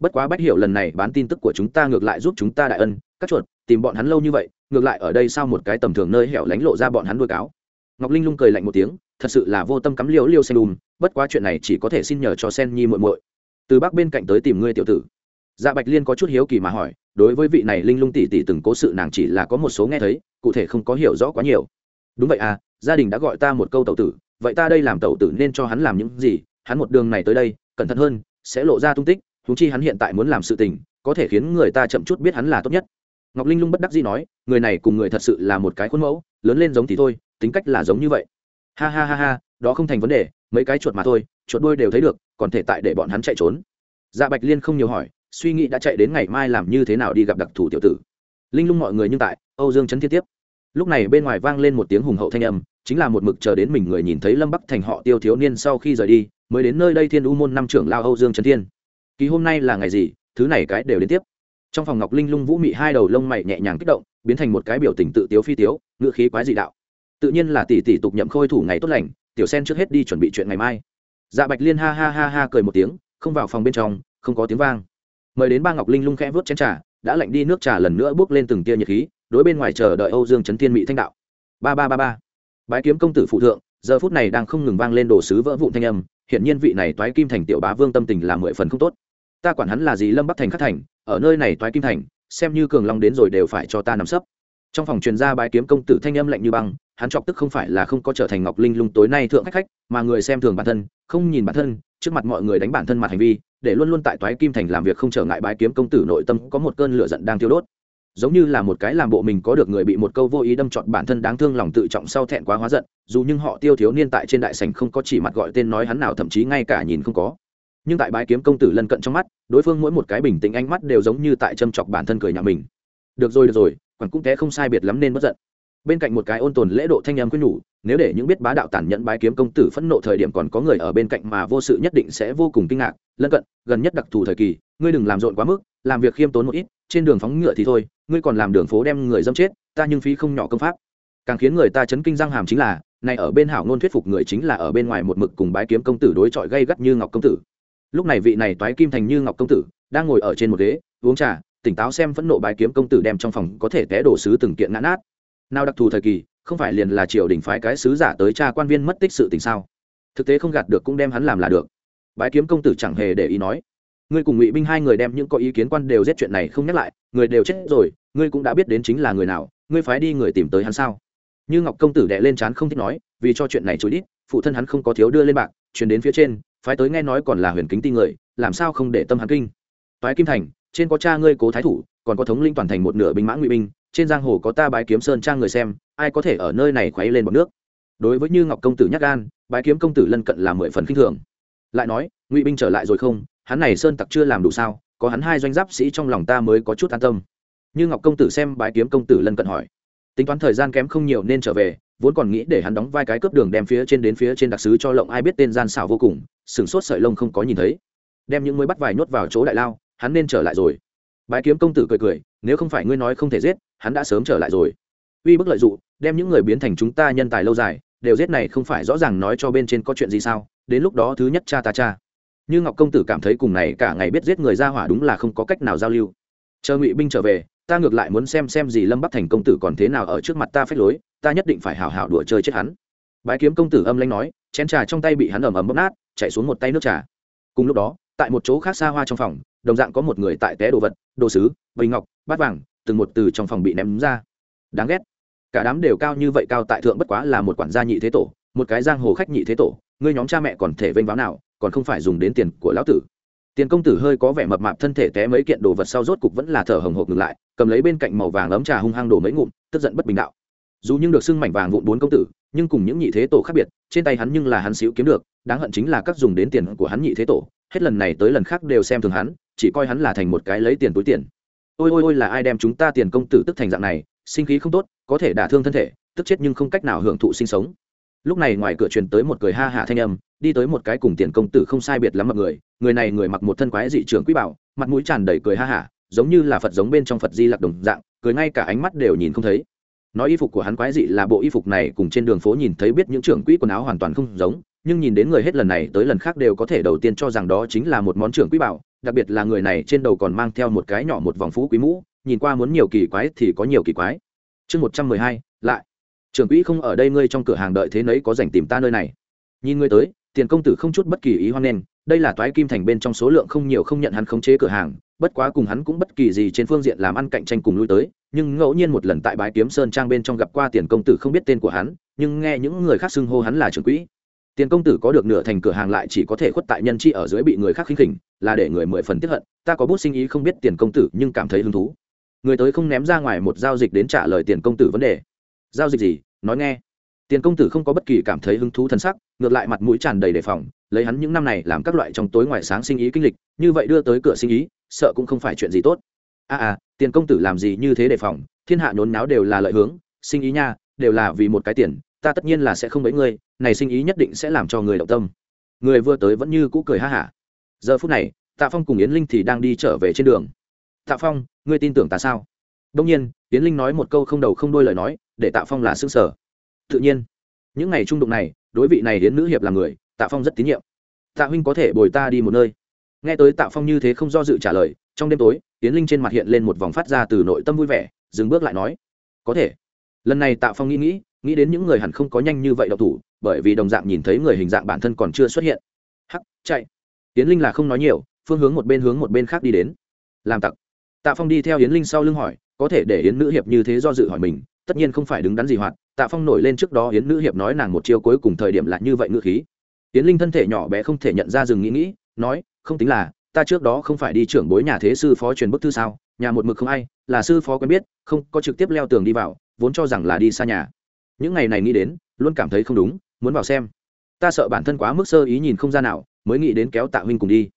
Bất quá bách hiểu lần này bán tin tức của chúng ta ngược lại giúp chúng ta đại ân các chuột, tìm bọn hắn lâu như vậy, ngược lại ở đây sao một cái tầm thường nơi hẻo lánh lộ ra bọn hắn đuôi cáo. Ngọc linh lung cười lạnh một tiếng, thật sự là vô tâm cắm liêu liêu sen đùm, bất quá chuyện này chỉ có thể xin nhờ cho sen nhi muội muội. Từ bắc bên cạnh tới tìm ngươi tiểu tử. Dạ bạch liên có chút hiếu kỳ mà hỏi, đối với vị này linh lung tỷ tỷ từng cố sự nàng chỉ là có một số nghe thấy, cụ thể không có hiểu rõ quá nhiều. Đúng vậy à gia đình đã gọi ta một câu tẩu tử vậy ta đây làm tẩu tử nên cho hắn làm những gì? Hắn một đường này tới đây, cẩn thận hơn, sẽ lộ ra tung tích húng chi hắn hiện tại muốn làm sự tình, có thể khiến người ta chậm chút biết hắn là tốt nhất. Ngọc linh lung bất đắc dĩ nói, người này cùng người thật sự là một cái khuôn mẫu, lớn lên giống thì thôi, tính cách là giống như vậy. Ha ha ha ha, đó không thành vấn đề, mấy cái chuột mà thôi, chuột đuôi đều thấy được, còn thể tại để bọn hắn chạy trốn. Dạ bạch liên không nhiều hỏi, suy nghĩ đã chạy đến ngày mai làm như thế nào đi gặp đặc thù tiểu tử. Linh lung mọi người nhưng tại, âu dương chấn thiên tiếp. Lúc này bên ngoài vang lên một tiếng hùng hậu thanh âm chính là một mực chờ đến mình người nhìn thấy lâm bắc thành họ tiêu thiếu niên sau khi rời đi, mới đến nơi đây thiên u môn năm trưởng lao âu dương trấn thiên. Kỳ hôm nay là ngày gì, thứ này cái đều đến tiếp. Trong phòng ngọc linh lung vũ mị hai đầu lông mày nhẹ nhàng kích động, biến thành một cái biểu tình tự tiếu phi tiếu, ngựa khí quái dị đạo. Tự nhiên là tỷ tỷ tục nhậm khôi thủ ngày tốt lành, tiểu sen trước hết đi chuẩn bị chuyện ngày mai. Dạ bạch liên ha ha ha ha cười một tiếng, không vào phòng bên trong, không có tiếng vang. Mời đến ba ngọc linh lung khẽ vớt chén trà, đã lạnh đi nước trà lần nữa bước lên từng tia nhiệt khí, đối bên ngoài chờ đợi âu dương trấn thiên mỹ thanh đạo. Ba ba ba ba bái kiếm công tử phụ thượng, giờ phút này đang không ngừng vang lên đồ sứ vỡ vụn thanh âm, hiển nhiên vị này toái kim thành tiểu bá vương tâm tình là mười phần không tốt. Ta quản hắn là gì lâm bắc thành khắc thành, ở nơi này toái kim thành, xem như cường long đến rồi đều phải cho ta nằm sấp. Trong phòng truyền ra bái kiếm công tử thanh âm lạnh như băng, hắn chọc tức không phải là không có trở thành ngọc linh lung tối nay thượng khách khách, mà người xem thường bản thân, không nhìn bản thân, trước mặt mọi người đánh bản thân mặt hành vi, để luôn luôn tại toái kim thành làm việc không trở ngại bái kiếm công tử nội tâm có một cơn lửa giận đang thiêu đốt giống như là một cái làm bộ mình có được người bị một câu vô ý đâm trọn bản thân đáng thương lòng tự trọng sau thẹn quá hóa giận, dù nhưng họ tiêu thiếu niên tại trên đại sảnh không có chỉ mặt gọi tên nói hắn nào, thậm chí ngay cả nhìn không có. Nhưng tại bái kiếm công tử lân cận trong mắt, đối phương mỗi một cái bình tĩnh ánh mắt đều giống như tại châm chọc bản thân cười nhà mình. Được rồi được rồi, quản cũng té không sai biệt lắm nên bất giận. Bên cạnh một cái ôn tồn lễ độ thanh em quyết nhủ, nếu để những biết bá đạo tàn nhẫn bái kiếm công tử phẫn nộ thời điểm còn có người ở bên cạnh mà vô sự nhất định sẽ vô cùng kinh ngạc. Lân cận, gần nhất đặc thù thời kỳ, ngươi đừng làm rộn quá mức, làm việc khiêm tốn một ít, trên đường phóng ngựa thì thôi ngươi còn làm đường phố đem người dâm chết, ta nhưng phí không nhỏ công pháp. Càng khiến người ta chấn kinh răng hàm chính là, này ở bên hảo ngôn thuyết phục người chính là ở bên ngoài một mực cùng bái kiếm công tử đối chọi gây gắt như ngọc công tử. Lúc này vị này toái kim thành như ngọc công tử, đang ngồi ở trên một ghế, uống trà, tỉnh táo xem phẫn nộ bái kiếm công tử đem trong phòng có thể té đổ sứ từng kiện ngã nát. Nào đặc thù thời kỳ, không phải liền là triều đình phái cái sứ giả tới cha quan viên mất tích sự tình sao? Thực tế không gạt được cũng đem hắn làm là được. Bái kiếm công tử chẳng hề để ý nói ngươi cùng ngụy binh hai người đem những có ý kiến quan đều giết chuyện này không nhắc lại, người đều chết rồi, ngươi cũng đã biết đến chính là người nào, ngươi phái đi người tìm tới hắn sao? Như ngọc công tử đệ lên chán không thích nói, vì cho chuyện này chối đít, phụ thân hắn không có thiếu đưa lên bạc chuyển đến phía trên, phái tới nghe nói còn là huyền kính ti người, làm sao không để tâm hắn kinh? Phái kim thành, trên có cha ngươi cố thái thủ, còn có thống linh toàn thành một nửa binh mã ngụy binh, trên giang hồ có ta bái kiếm sơn trang người xem, ai có thể ở nơi này khuấy lên bọn nước? Đối với như ngọc công tử nhắc gan, bái kiếm công tử lân cận là mười phần khinh thường. Lại nói, ngụy binh trở lại rồi không? Hắn này sơn tặc chưa làm đủ sao, có hắn hai doanh giáp sĩ trong lòng ta mới có chút an tâm. Như ngọc công tử xem bái kiếm công tử lân cận hỏi. Tính toán thời gian kém không nhiều nên trở về, vốn còn nghĩ để hắn đóng vai cái cướp đường đem phía trên đến phía trên đặc sứ cho lộng ai biết tên gian xảo vô cùng sửng sốt sợi lông không có nhìn thấy. Đem những mới bắt vài nhốt vào chỗ đại lao, hắn nên trở lại rồi. Bái kiếm công tử cười cười, nếu không phải ngươi nói không thể giết, hắn đã sớm trở lại rồi. Uy bức lợi dụng đem những người biến thành chúng ta nhân tài lâu dài, đều giết này không phải rõ ràng nói cho bên trên có chuyện gì sao, đến lúc đó thứ nhất cha ta cha như ngọc công tử cảm thấy cùng này cả ngày biết giết người ra hỏa đúng là không có cách nào giao lưu. Chờ ngụy binh trở về, ta ngược lại muốn xem xem gì lâm bắc thành công tử còn thế nào ở trước mặt ta phép lối, ta nhất định phải hào hào đùa chơi chết hắn. Bái kiếm công tử âm lanh nói, chén trà trong tay bị hắn ầm ầm bóp nát chạy xuống một tay nước trà. Cùng lúc đó, tại một chỗ khác xa hoa trong phòng, đồng dạng có một người tại té đồ vật, đồ sứ, bình ngọc, bát vàng, từng một từ trong phòng bị ném ra. Đáng ghét. Cả đám đều cao như vậy cao tại thượng bất quá là một quản gia nhị thế tổ, một cái giang hồ khách nhị thế tổ, ngươi nhóm cha mẹ còn thể vênh váo nào còn không phải dùng đến tiền của lão tử. Tiền công tử hơi có vẻ mập mạp thân thể té mấy kiện đồ vật sau rốt cục vẫn là thở hồng hộc ngừng lại, cầm lấy bên cạnh màu vàng ấm trà hung hăng đổ mấy ngụm, tức giận bất bình đạo. Dù nhưng được xưng mảnh vàng vụn bốn công tử, nhưng cùng những nhị thế tổ khác biệt, trên tay hắn nhưng là hắn xíu kiếm được, đáng hận chính là các dùng đến tiền của hắn nhị thế tổ, hết lần này tới lần khác đều xem thường hắn, chỉ coi hắn là thành một cái lấy tiền túi tiền. Ôi ôi ôi là ai đem chúng ta tiền công tử tức thành dạng này, sinh khí không tốt, có thể đả thương thân thể, tức chết nhưng không cách nào hưởng thụ sinh sống. Lúc này ngoài cửa truyền tới một cười ha hạ thanh âm đi tới một cái cùng tiền công tử không sai biệt lắm mọi người người này người mặc một thân quái dị trưởng quý bảo, mặt mũi tràn đầy cười ha hả, giống như là phật giống bên trong phật di lặc đồng dạng, cười ngay cả ánh mắt đều nhìn không thấy. Nói y phục của hắn quái dị là bộ y phục này cùng trên đường phố nhìn thấy biết những trưởng quỹ quần áo hoàn toàn không giống, nhưng nhìn đến người hết lần này tới lần khác đều có thể đầu tiên cho rằng đó chính là một món trưởng quý bảo, đặc biệt là người này trên đầu còn mang theo một cái nhỏ một vòng phú quý mũ, nhìn qua muốn nhiều kỳ quái thì có nhiều kỳ quái. Chương một trăm mười hai, lại. Trưởng quỹ không ở đây, ngươi trong cửa hàng đợi thế nấy có dành tìm ta nơi này. Nhìn ngươi tới tiền công tử không chút bất kỳ ý hoan nghênh, đây là toái kim thành bên trong số lượng không nhiều không nhận hắn khống chế cửa hàng, bất quá cùng hắn cũng bất kỳ gì trên phương diện làm ăn cạnh tranh cùng lui tới, nhưng ngẫu nhiên một lần tại bãi kiếm sơn trang bên trong gặp qua tiền công tử không biết tên của hắn, nhưng nghe những người khác xưng hô hắn là trưởng quỹ. Tiền công tử có được nửa thành cửa hàng lại chỉ có thể khuất tại nhân chi ở dưới bị người khác khinh khỉnh, là để người mười phần tiếp hận, ta có bút sinh ý không biết tiền công tử nhưng cảm thấy hứng thú. Người tới không ném ra ngoài một giao dịch đến trả lời tiền công tử vấn đề. Giao dịch gì? Nói nghe. Tiền công tử không có bất kỳ cảm thấy hứng thú thân sắc ngược lại mặt mũi tràn đầy đề phòng lấy hắn những năm này làm các loại trong tối ngoài sáng sinh ý kinh lịch như vậy đưa tới cửa sinh ý sợ cũng không phải chuyện gì tốt. A à, à tiền công tử làm gì như thế đề phòng thiên hạ nhốn náo đều là lợi hướng sinh ý nha đều là vì một cái tiền ta tất nhiên là sẽ không bấy ngươi này sinh ý nhất định sẽ làm cho người động tâm. Người vừa tới vẫn như cũ cười ha hả. Giờ phút này tạ phong cùng yến linh thì đang đi trở về trên đường. Tạ phong ngươi tin tưởng ta sao? Đông nhiên yến linh nói một câu không đầu không đôi lời nói để tạ phong là xương sở tự nhiên những ngày trung đụng này đối vị này đến nữ hiệp là người, tạ phong rất tín nhiệm. Tạ huynh có thể bồi ta đi một nơi. Nghe tới tạ phong như thế không do dự trả lời, trong đêm tối, yến linh trên mặt hiện lên một vòng phát ra từ nội tâm vui vẻ, dừng bước lại nói, có thể. Lần này tạ phong nghĩ nghĩ nghĩ đến những người hẳn không có nhanh như vậy độc thủ, bởi vì đồng dạng nhìn thấy người hình dạng bản thân còn chưa xuất hiện. Hắc, chạy. Yến linh là không nói nhiều, phương hướng một bên hướng một bên khác đi đến. Làm tặc. Tạ phong đi theo yến linh sau lưng hỏi, có thể để yến nữ hiệp như thế do dự hỏi mình tất nhiên không phải đứng đắn gì hoạt, tạ phong nổi lên trước đó yến nữ hiệp nói nàng một chiêu cuối cùng thời điểm là như vậy ngữ khí. Yến linh thân thể nhỏ bé không thể nhận ra dừng nghĩ nghĩ, nói, không tính là, ta trước đó không phải đi trưởng bối nhà thế sư phó truyền bức thư sao, nhà một mực không ai, là sư phó quen biết, không, có trực tiếp leo tường đi vào, vốn cho rằng là đi xa nhà. Những ngày này nghĩ đến, luôn cảm thấy không đúng, muốn vào xem. Ta sợ bản thân quá mức sơ ý nhìn không ra nào, mới nghĩ đến kéo tạ huynh cùng đi.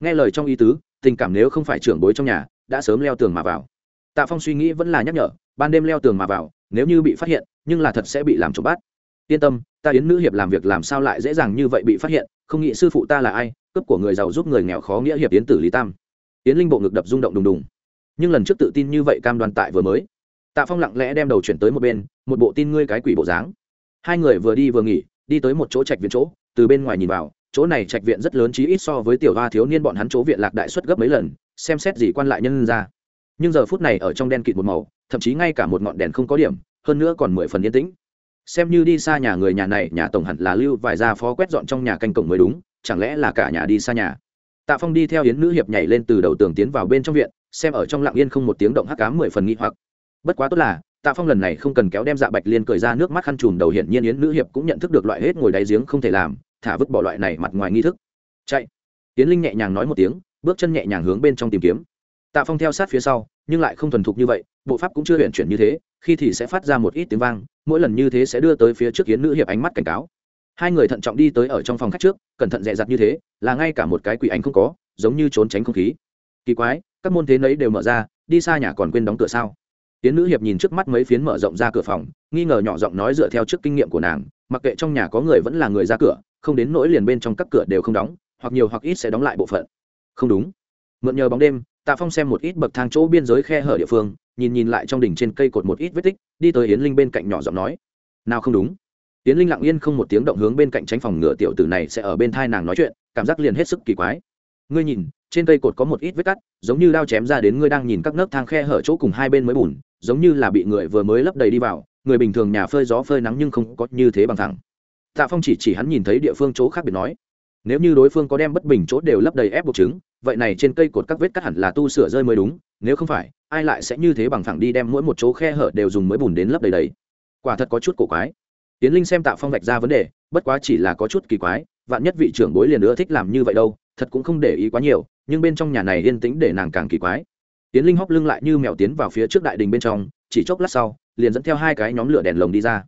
Nghe lời trong ý tứ, tình cảm nếu không phải trưởng bối trong nhà, đã sớm leo tường mà vào. Tạ phong suy nghĩ vẫn là nhắc nhở, ban đêm leo tường mà vào nếu như bị phát hiện, nhưng là thật sẽ bị làm trộm bắt yên tâm, ta yến nữ hiệp làm việc làm sao lại dễ dàng như vậy bị phát hiện, không nghĩ sư phụ ta là ai, cướp của người giàu giúp người nghèo khó nghĩa hiệp yến tử lý tam. Yến linh bộ ngực đập rung động đùng đùng. Nhưng lần trước tự tin như vậy cam đoan tại vừa mới. Tạ phong lặng lẽ đem đầu chuyển tới một bên, một bộ tin ngươi cái quỷ bộ dáng. Hai người vừa đi vừa nghỉ, đi tới một chỗ trạch viện chỗ, từ bên ngoài nhìn vào, chỗ này trạch viện rất lớn chí ít so với tiểu hoa thiếu niên bọn hắn chỗ viện lạc đại suất gấp mấy lần, xem xét gì quan lại nhân ra nhưng giờ phút này ở trong đen kịt một màu, thậm chí ngay cả một ngọn đèn không có điểm, hơn nữa còn mười phần yên tĩnh. Xem như đi xa nhà người nhà này, nhà tổng hẳn là lưu vài gia phó quét dọn trong nhà canh cổng mới đúng, chẳng lẽ là cả nhà đi xa nhà? Tạ phong đi theo yến nữ hiệp nhảy lên từ đầu tường tiến vào bên trong viện, xem ở trong lặng yên không một tiếng động hắc cám mười phần nghi hoặc. Bất quá tốt là, tạ phong lần này không cần kéo đem dạ bạch liên cười ra nước mắt khăn chùm đầu, hiển nhiên yến nữ hiệp cũng nhận thức được loại hết ngồi đáy giếng không thể làm, thả vứt bỏ loại này mặt ngoài nghi thức. Chạy. Yến linh nhẹ nhàng nói một tiếng, bước chân nhẹ nhàng hướng bên trong tìm kiếm tạ phong theo sát phía sau, nhưng lại không thuần thục như vậy, bộ pháp cũng chưa huyện chuyển như thế, khi thì sẽ phát ra một ít tiếng vang, mỗi lần như thế sẽ đưa tới phía trước yến nữ hiệp ánh mắt cảnh cáo. Hai người thận trọng đi tới ở trong phòng khách trước, cẩn thận dè dặt như thế, là ngay cả một cái quỷ ảnh không có, giống như trốn tránh không khí. Kỳ quái, các môn thế nấy đều mở ra, đi xa nhà còn quên đóng cửa sao? Tiến nữ hiệp nhìn trước mắt mấy phiến mở rộng ra cửa phòng, nghi ngờ nhỏ giọng nói dựa theo trước kinh nghiệm của nàng, mặc kệ trong nhà có người vẫn là người ra cửa, không đến nỗi liền bên trong các cửa đều không đóng, hoặc nhiều hoặc ít sẽ đóng lại bộ phận. Không đúng. Mượn nhờ bóng đêm tạ phong xem một ít bậc thang chỗ biên giới khe hở địa phương, nhìn nhìn lại trong đỉnh trên cây cột một ít vết tích, đi tới yến linh bên cạnh nhỏ giọng nói, nào không đúng yến linh lặng yên không một tiếng động hướng bên cạnh tránh phòng ngựa tiểu tử này sẽ ở bên thai nàng nói chuyện, cảm giác liền hết sức kỳ quái ngươi nhìn, trên cây cột có một ít vết cắt, giống như đao chém ra đến ngươi đang nhìn các nấc thang khe hở chỗ cùng hai bên mới bùn, giống như là bị người vừa mới lấp đầy đi vào, người bình thường nhà phơi gió phơi nắng nhưng không có như thế bằng thẳng tạ phong chỉ chỉ hắn nhìn thấy địa phương chỗ khác biệt nói, nếu như đối phương có đem bất bình chỗ đều lấp đầy ép buộc chứng vậy này trên cây cột các vết cắt hẳn là tu sửa rơi mới đúng, nếu không phải, ai lại sẽ như thế bằng thẳng đi đem mỗi một chỗ khe hở đều dùng mới bùn đến lấp đầy đầy. Quả thật có chút cổ quái. Tiến linh xem tạ phong vạch ra vấn đề, bất quá chỉ là có chút kỳ quái, vạn nhất vị trưởng bối liền nữa thích làm như vậy đâu, thật cũng không để ý quá nhiều, nhưng bên trong nhà này yên tĩnh để nàng càng kỳ quái. Tiến linh hóc lưng lại như mèo tiến vào phía trước đại đình bên trong, chỉ chốc lát sau, liền dẫn theo hai cái nhóm lửa đèn lồng đi ra.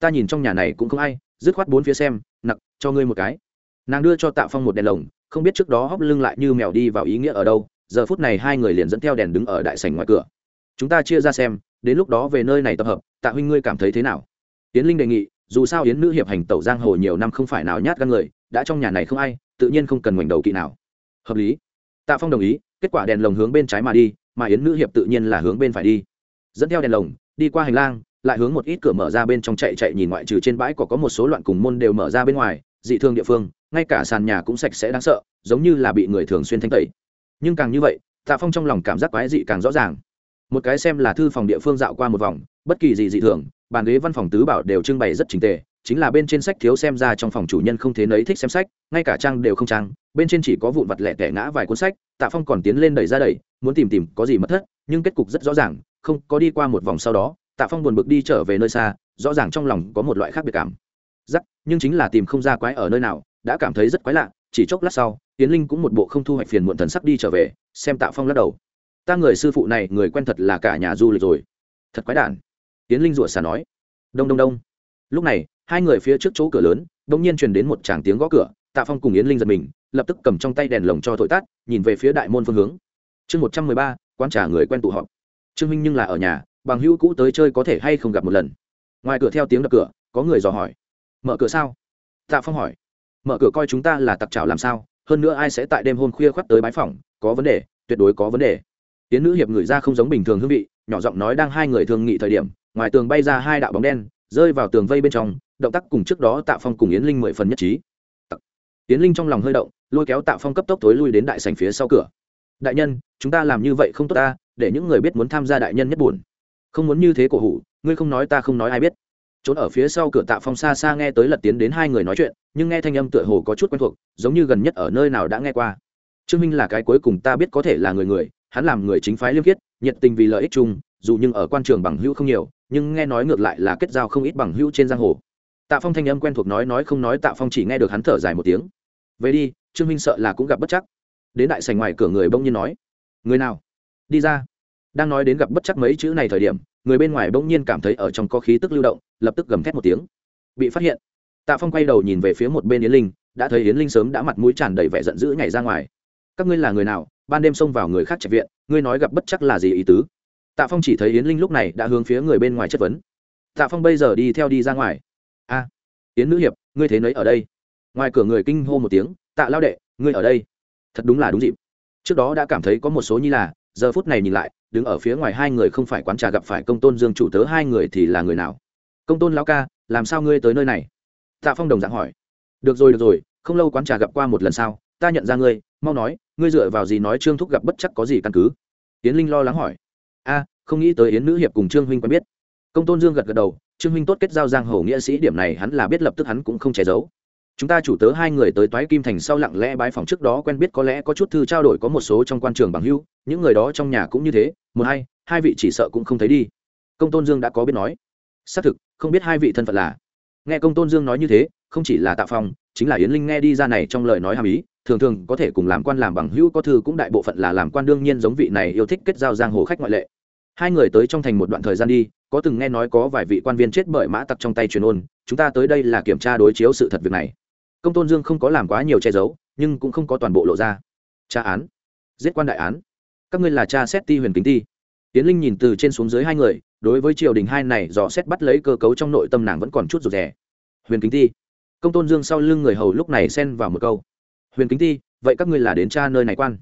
Ta nhìn trong nhà này cũng không ai, dứt khoát bốn phía xem, nặc, cho ngươi một cái. Nàng đưa cho tạ phong một đèn lồng không biết trước đó hóc lưng lại như mèo đi vào ý nghĩa ở đâu, giờ phút này hai người liền dẫn theo đèn đứng ở đại sảnh ngoài cửa. Chúng ta chia ra xem, đến lúc đó về nơi này tập hợp, tạ huynh ngươi cảm thấy thế nào? Yến linh đề nghị, dù sao yến nữ hiệp hành tẩu giang hồ nhiều năm không phải nào nhát gan người, đã trong nhà này không ai, tự nhiên không cần ngoảnh đầu kỵ nào. Hợp lý. Tạ phong đồng ý, kết quả đèn lồng hướng bên trái mà đi, mà yến nữ hiệp tự nhiên là hướng bên phải đi. Dẫn theo đèn lồng, đi qua hành lang, lại hướng một ít cửa mở ra bên trong chạy chạy nhìn ngoại trừ trên bãi có có một số loạn cùng môn đều mở ra bên ngoài, dị thương địa phương ngay cả sàn nhà cũng sạch sẽ đáng sợ, giống như là bị người thường xuyên thanh tẩy. Nhưng càng như vậy, tạ phong trong lòng cảm giác quái dị càng rõ ràng. Một cái xem là thư phòng địa phương dạo qua một vòng, bất kỳ gì dị thường, bàn ghế văn phòng tứ bảo đều trưng bày rất trình tề, chính là bên trên sách thiếu xem ra trong phòng chủ nhân không thế nấy thích xem sách, ngay cả trang đều không trang, bên trên chỉ có vụn vặt lẻ tẻ ngã vài cuốn sách, tạ phong còn tiến lên đẩy ra đẩy, muốn tìm tìm có gì mất thất, nhưng kết cục rất rõ ràng, không có đi qua một vòng sau đó, tạ phong buồn bực đi trở về nơi xa, rõ ràng trong lòng có một loại khác biệt cảm. Giắc nhưng chính là tìm không ra quái ở nơi nào đã cảm thấy rất quái lạ, chỉ chốc lát sau tiến linh cũng một bộ không thu hoạch phiền muộn thần sắc đi trở về, xem tạ phong lắc đầu. Ta người sư phụ này, người quen thật là cả nhà du lịch rồi. Thật quái đản. Tiến linh rủa xà nói. Đông đông đông. Lúc này, hai người phía trước chỗ cửa lớn đông nhiên truyền đến một tràng tiếng gõ cửa, tạ phong cùng yến linh giật mình, lập tức cầm trong tay đèn lồng cho thổi tắt, nhìn về phía đại môn phương hướng. Chương một trăm mười ba quan trả người quen tụ họp. Trương minh nhưng là ở nhà, bằng hữu cũ tới chơi có thể hay không gặp một lần. Ngoài cửa theo tiếng đập cửa, có người dò hỏi. Mở cửa sao? Tạ phong hỏi mở cửa coi chúng ta là tặc trào làm sao, hơn nữa ai sẽ tại đêm hôm khuya khoắt tới bái phòng có vấn đề, tuyệt đối có vấn đề. Tiến nữ hiệp người ra không giống bình thường hương vị, nhỏ giọng nói đang hai người thường nghị thời điểm, ngoài tường bay ra hai đạo bóng đen, rơi vào tường vây bên trong, động tác cùng trước đó tạ phong cùng yến linh mười phần nhất trí. Yến linh trong lòng hơi động, lôi kéo tạ phong cấp tốc tối lui đến đại sành phía sau cửa. Đại nhân, chúng ta làm như vậy không tốt ta, để những người biết muốn tham gia đại nhân nhất buồn. Không muốn như thế cổ hủ, ngươi không nói ta không nói ai biết trốn ở phía sau cửa tạ phong xa xa nghe tới lật tiến đến hai người nói chuyện, nhưng nghe thanh âm tựa hồ có chút quen thuộc, giống như gần nhất ở nơi nào đã nghe qua. Trương minh là cái cuối cùng ta biết có thể là người người, hắn làm người chính phái liêm khiết, nhiệt tình vì lợi ích chung, dù nhưng ở quan trường bằng hữu không nhiều, nhưng nghe nói ngược lại là kết giao không ít bằng hữu trên giang hồ. Tạ phong thanh âm quen thuộc nói nói không nói, tạ phong chỉ nghe được hắn thở dài một tiếng. Về đi, trương minh sợ là cũng gặp bất chắc. Đến đại sành ngoài cửa người bỗng nhiên nói, người nào? Đi ra. Đang nói đến gặp bất chắc mấy chữ này thời điểm người bên ngoài bỗng nhiên cảm thấy ở trong có khí tức lưu động, lập tức gầm thét một tiếng. Bị phát hiện, tạ phong quay đầu nhìn về phía một bên yến linh, đã thấy yến linh sớm đã mặt mũi tràn đầy vẻ giận dữ nhảy ra ngoài. Các ngươi là người nào? Ban đêm xông vào người khác trạch viện, ngươi nói gặp bất chắc là gì ý tứ? Tạ phong chỉ thấy yến linh lúc này đã hướng phía người bên ngoài chất vấn. Tạ phong bây giờ đi theo đi ra ngoài. A, yến nữ hiệp, ngươi thấy nấy ở đây? Ngoài cửa người kinh hô một tiếng, tạ lao đệ, ngươi ở đây. Thật đúng là đúng dịp. Trước đó đã cảm thấy có một số như là giờ phút này nhìn lại, đứng ở phía ngoài hai người không phải quán trà gặp phải công tôn dương chủ tớ hai người thì là người nào? Công tôn lão ca, làm sao ngươi tới nơi này? Tạ phong đồng dạng hỏi. Được rồi được rồi, không lâu quán trà gặp qua một lần sau ta nhận ra ngươi, mau nói, ngươi dựa vào gì nói trương thúc gặp bất chắc có gì căn cứ? Yến linh lo lắng hỏi. A, không nghĩ tới yến nữ hiệp cùng trương huynh quen biết. Công tôn dương gật gật đầu, trương huynh tốt kết giao giang hồ nghĩa sĩ, điểm này hắn là biết, lập tức hắn cũng không che giấu chúng ta chủ tớ hai người tới toái kim thành sau lặng lẽ bái phòng trước đó quen biết có lẽ có chút thư trao đổi có một số trong quan trường bằng hưu những người đó trong nhà cũng như thế, một hai hai vị chỉ sợ cũng không thấy đi. Công tôn dương đã có biết nói. Xác thực, không biết hai vị thân phận là. Nghe công tôn dương nói như thế, không chỉ là tạ phong, chính là yến linh nghe đi ra này trong lời nói hàm ý, thường thường có thể cùng làm quan làm bằng hữu có thư cũng đại bộ phận là làm quan đương nhiên giống vị này yêu thích kết giao giang hồ khách ngoại lệ. Hai người tới trong thành một đoạn thời gian đi, có từng nghe nói có vài vị quan viên chết bởi mã tặc trong tay truyền ôn, chúng ta tới đây là kiểm tra đối chiếu sự thật việc này công tôn dương không có làm quá nhiều che giấu, nhưng cũng không có toàn bộ lộ ra. Tra án. Giết quan đại án. Các ngươi là cha xét ti huyền kính ti. Tiến linh nhìn từ trên xuống dưới hai người, đối với triều đình hai này dò xét bắt lấy cơ cấu trong nội tâm nàng vẫn còn chút rụt rè. Huyền kính ti. Công tôn dương sau lưng người hầu lúc này xen vào một câu. Huyền kính ti, vậy các ngươi là đến cha nơi này quan?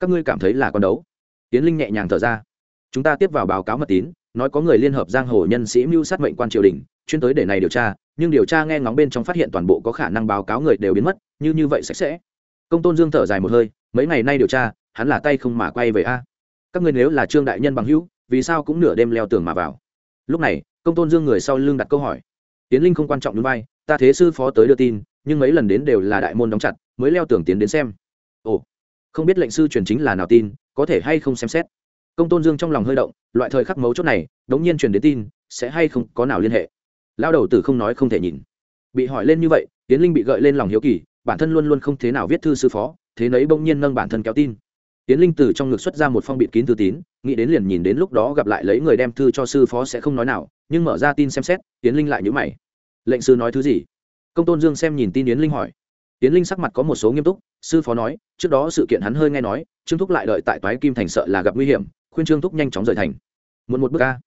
Các ngươi cảm thấy là con đấu? Tiến linh nhẹ nhàng thở ra. Chúng ta tiếp vào báo cáo mật tín, nói có người liên hợp giang hồ nhân sĩ mưu sát mệnh quan triều đình, chuyên tới để này điều tra nhưng điều tra nghe ngóng bên trong phát hiện toàn bộ có khả năng báo cáo người đều biến mất, như như vậy sạch sẽ. Công tôn dương thở dài một hơi, mấy ngày nay điều tra, hắn là tay không mà quay về a. Các ngươi nếu là trương đại nhân bằng hữu, vì sao cũng nửa đêm leo tường mà vào? Lúc này, công tôn dương người sau lưng đặt câu hỏi. Tiến linh không quan trọng núi bay ta thế sư phó tới đưa tin, nhưng mấy lần đến đều là đại môn đóng chặt, mới leo tường tiến đến xem. Ồ, không biết lệnh sư truyền chính là nào tin, có thể hay không xem xét. Công tôn dương trong lòng hơi động, loại thời khắc mấu chốt này, đống nhiên truyền đến tin, sẽ hay không có nào liên hệ lao đầu tử không nói không thể nhìn. Bị hỏi lên như vậy tiến linh bị gợi lên lòng hiếu kỳ, bản thân luôn luôn không thế nào viết thư sư phó, thế nấy bỗng nhiên nâng bản thân kéo tin. Tiến linh từ trong ngực xuất ra một phong bịt kín thư tín, nghĩ đến liền nhìn đến lúc đó gặp lại lấy người đem thư cho sư phó sẽ không nói nào, nhưng mở ra tin xem xét tiến linh lại nhữ mày. Lệnh sư nói thứ gì? Công tôn dương xem nhìn tin yến linh hỏi. Yến linh sắc mặt có một số nghiêm túc, sư phó nói, trước đó sự kiện hắn hơi nghe nói, trương thúc lại đợi tại toái kim thành sợ là gặp nguy hiểm, khuyên trương thúc nhanh chóng rời thành. Muốn một bước ca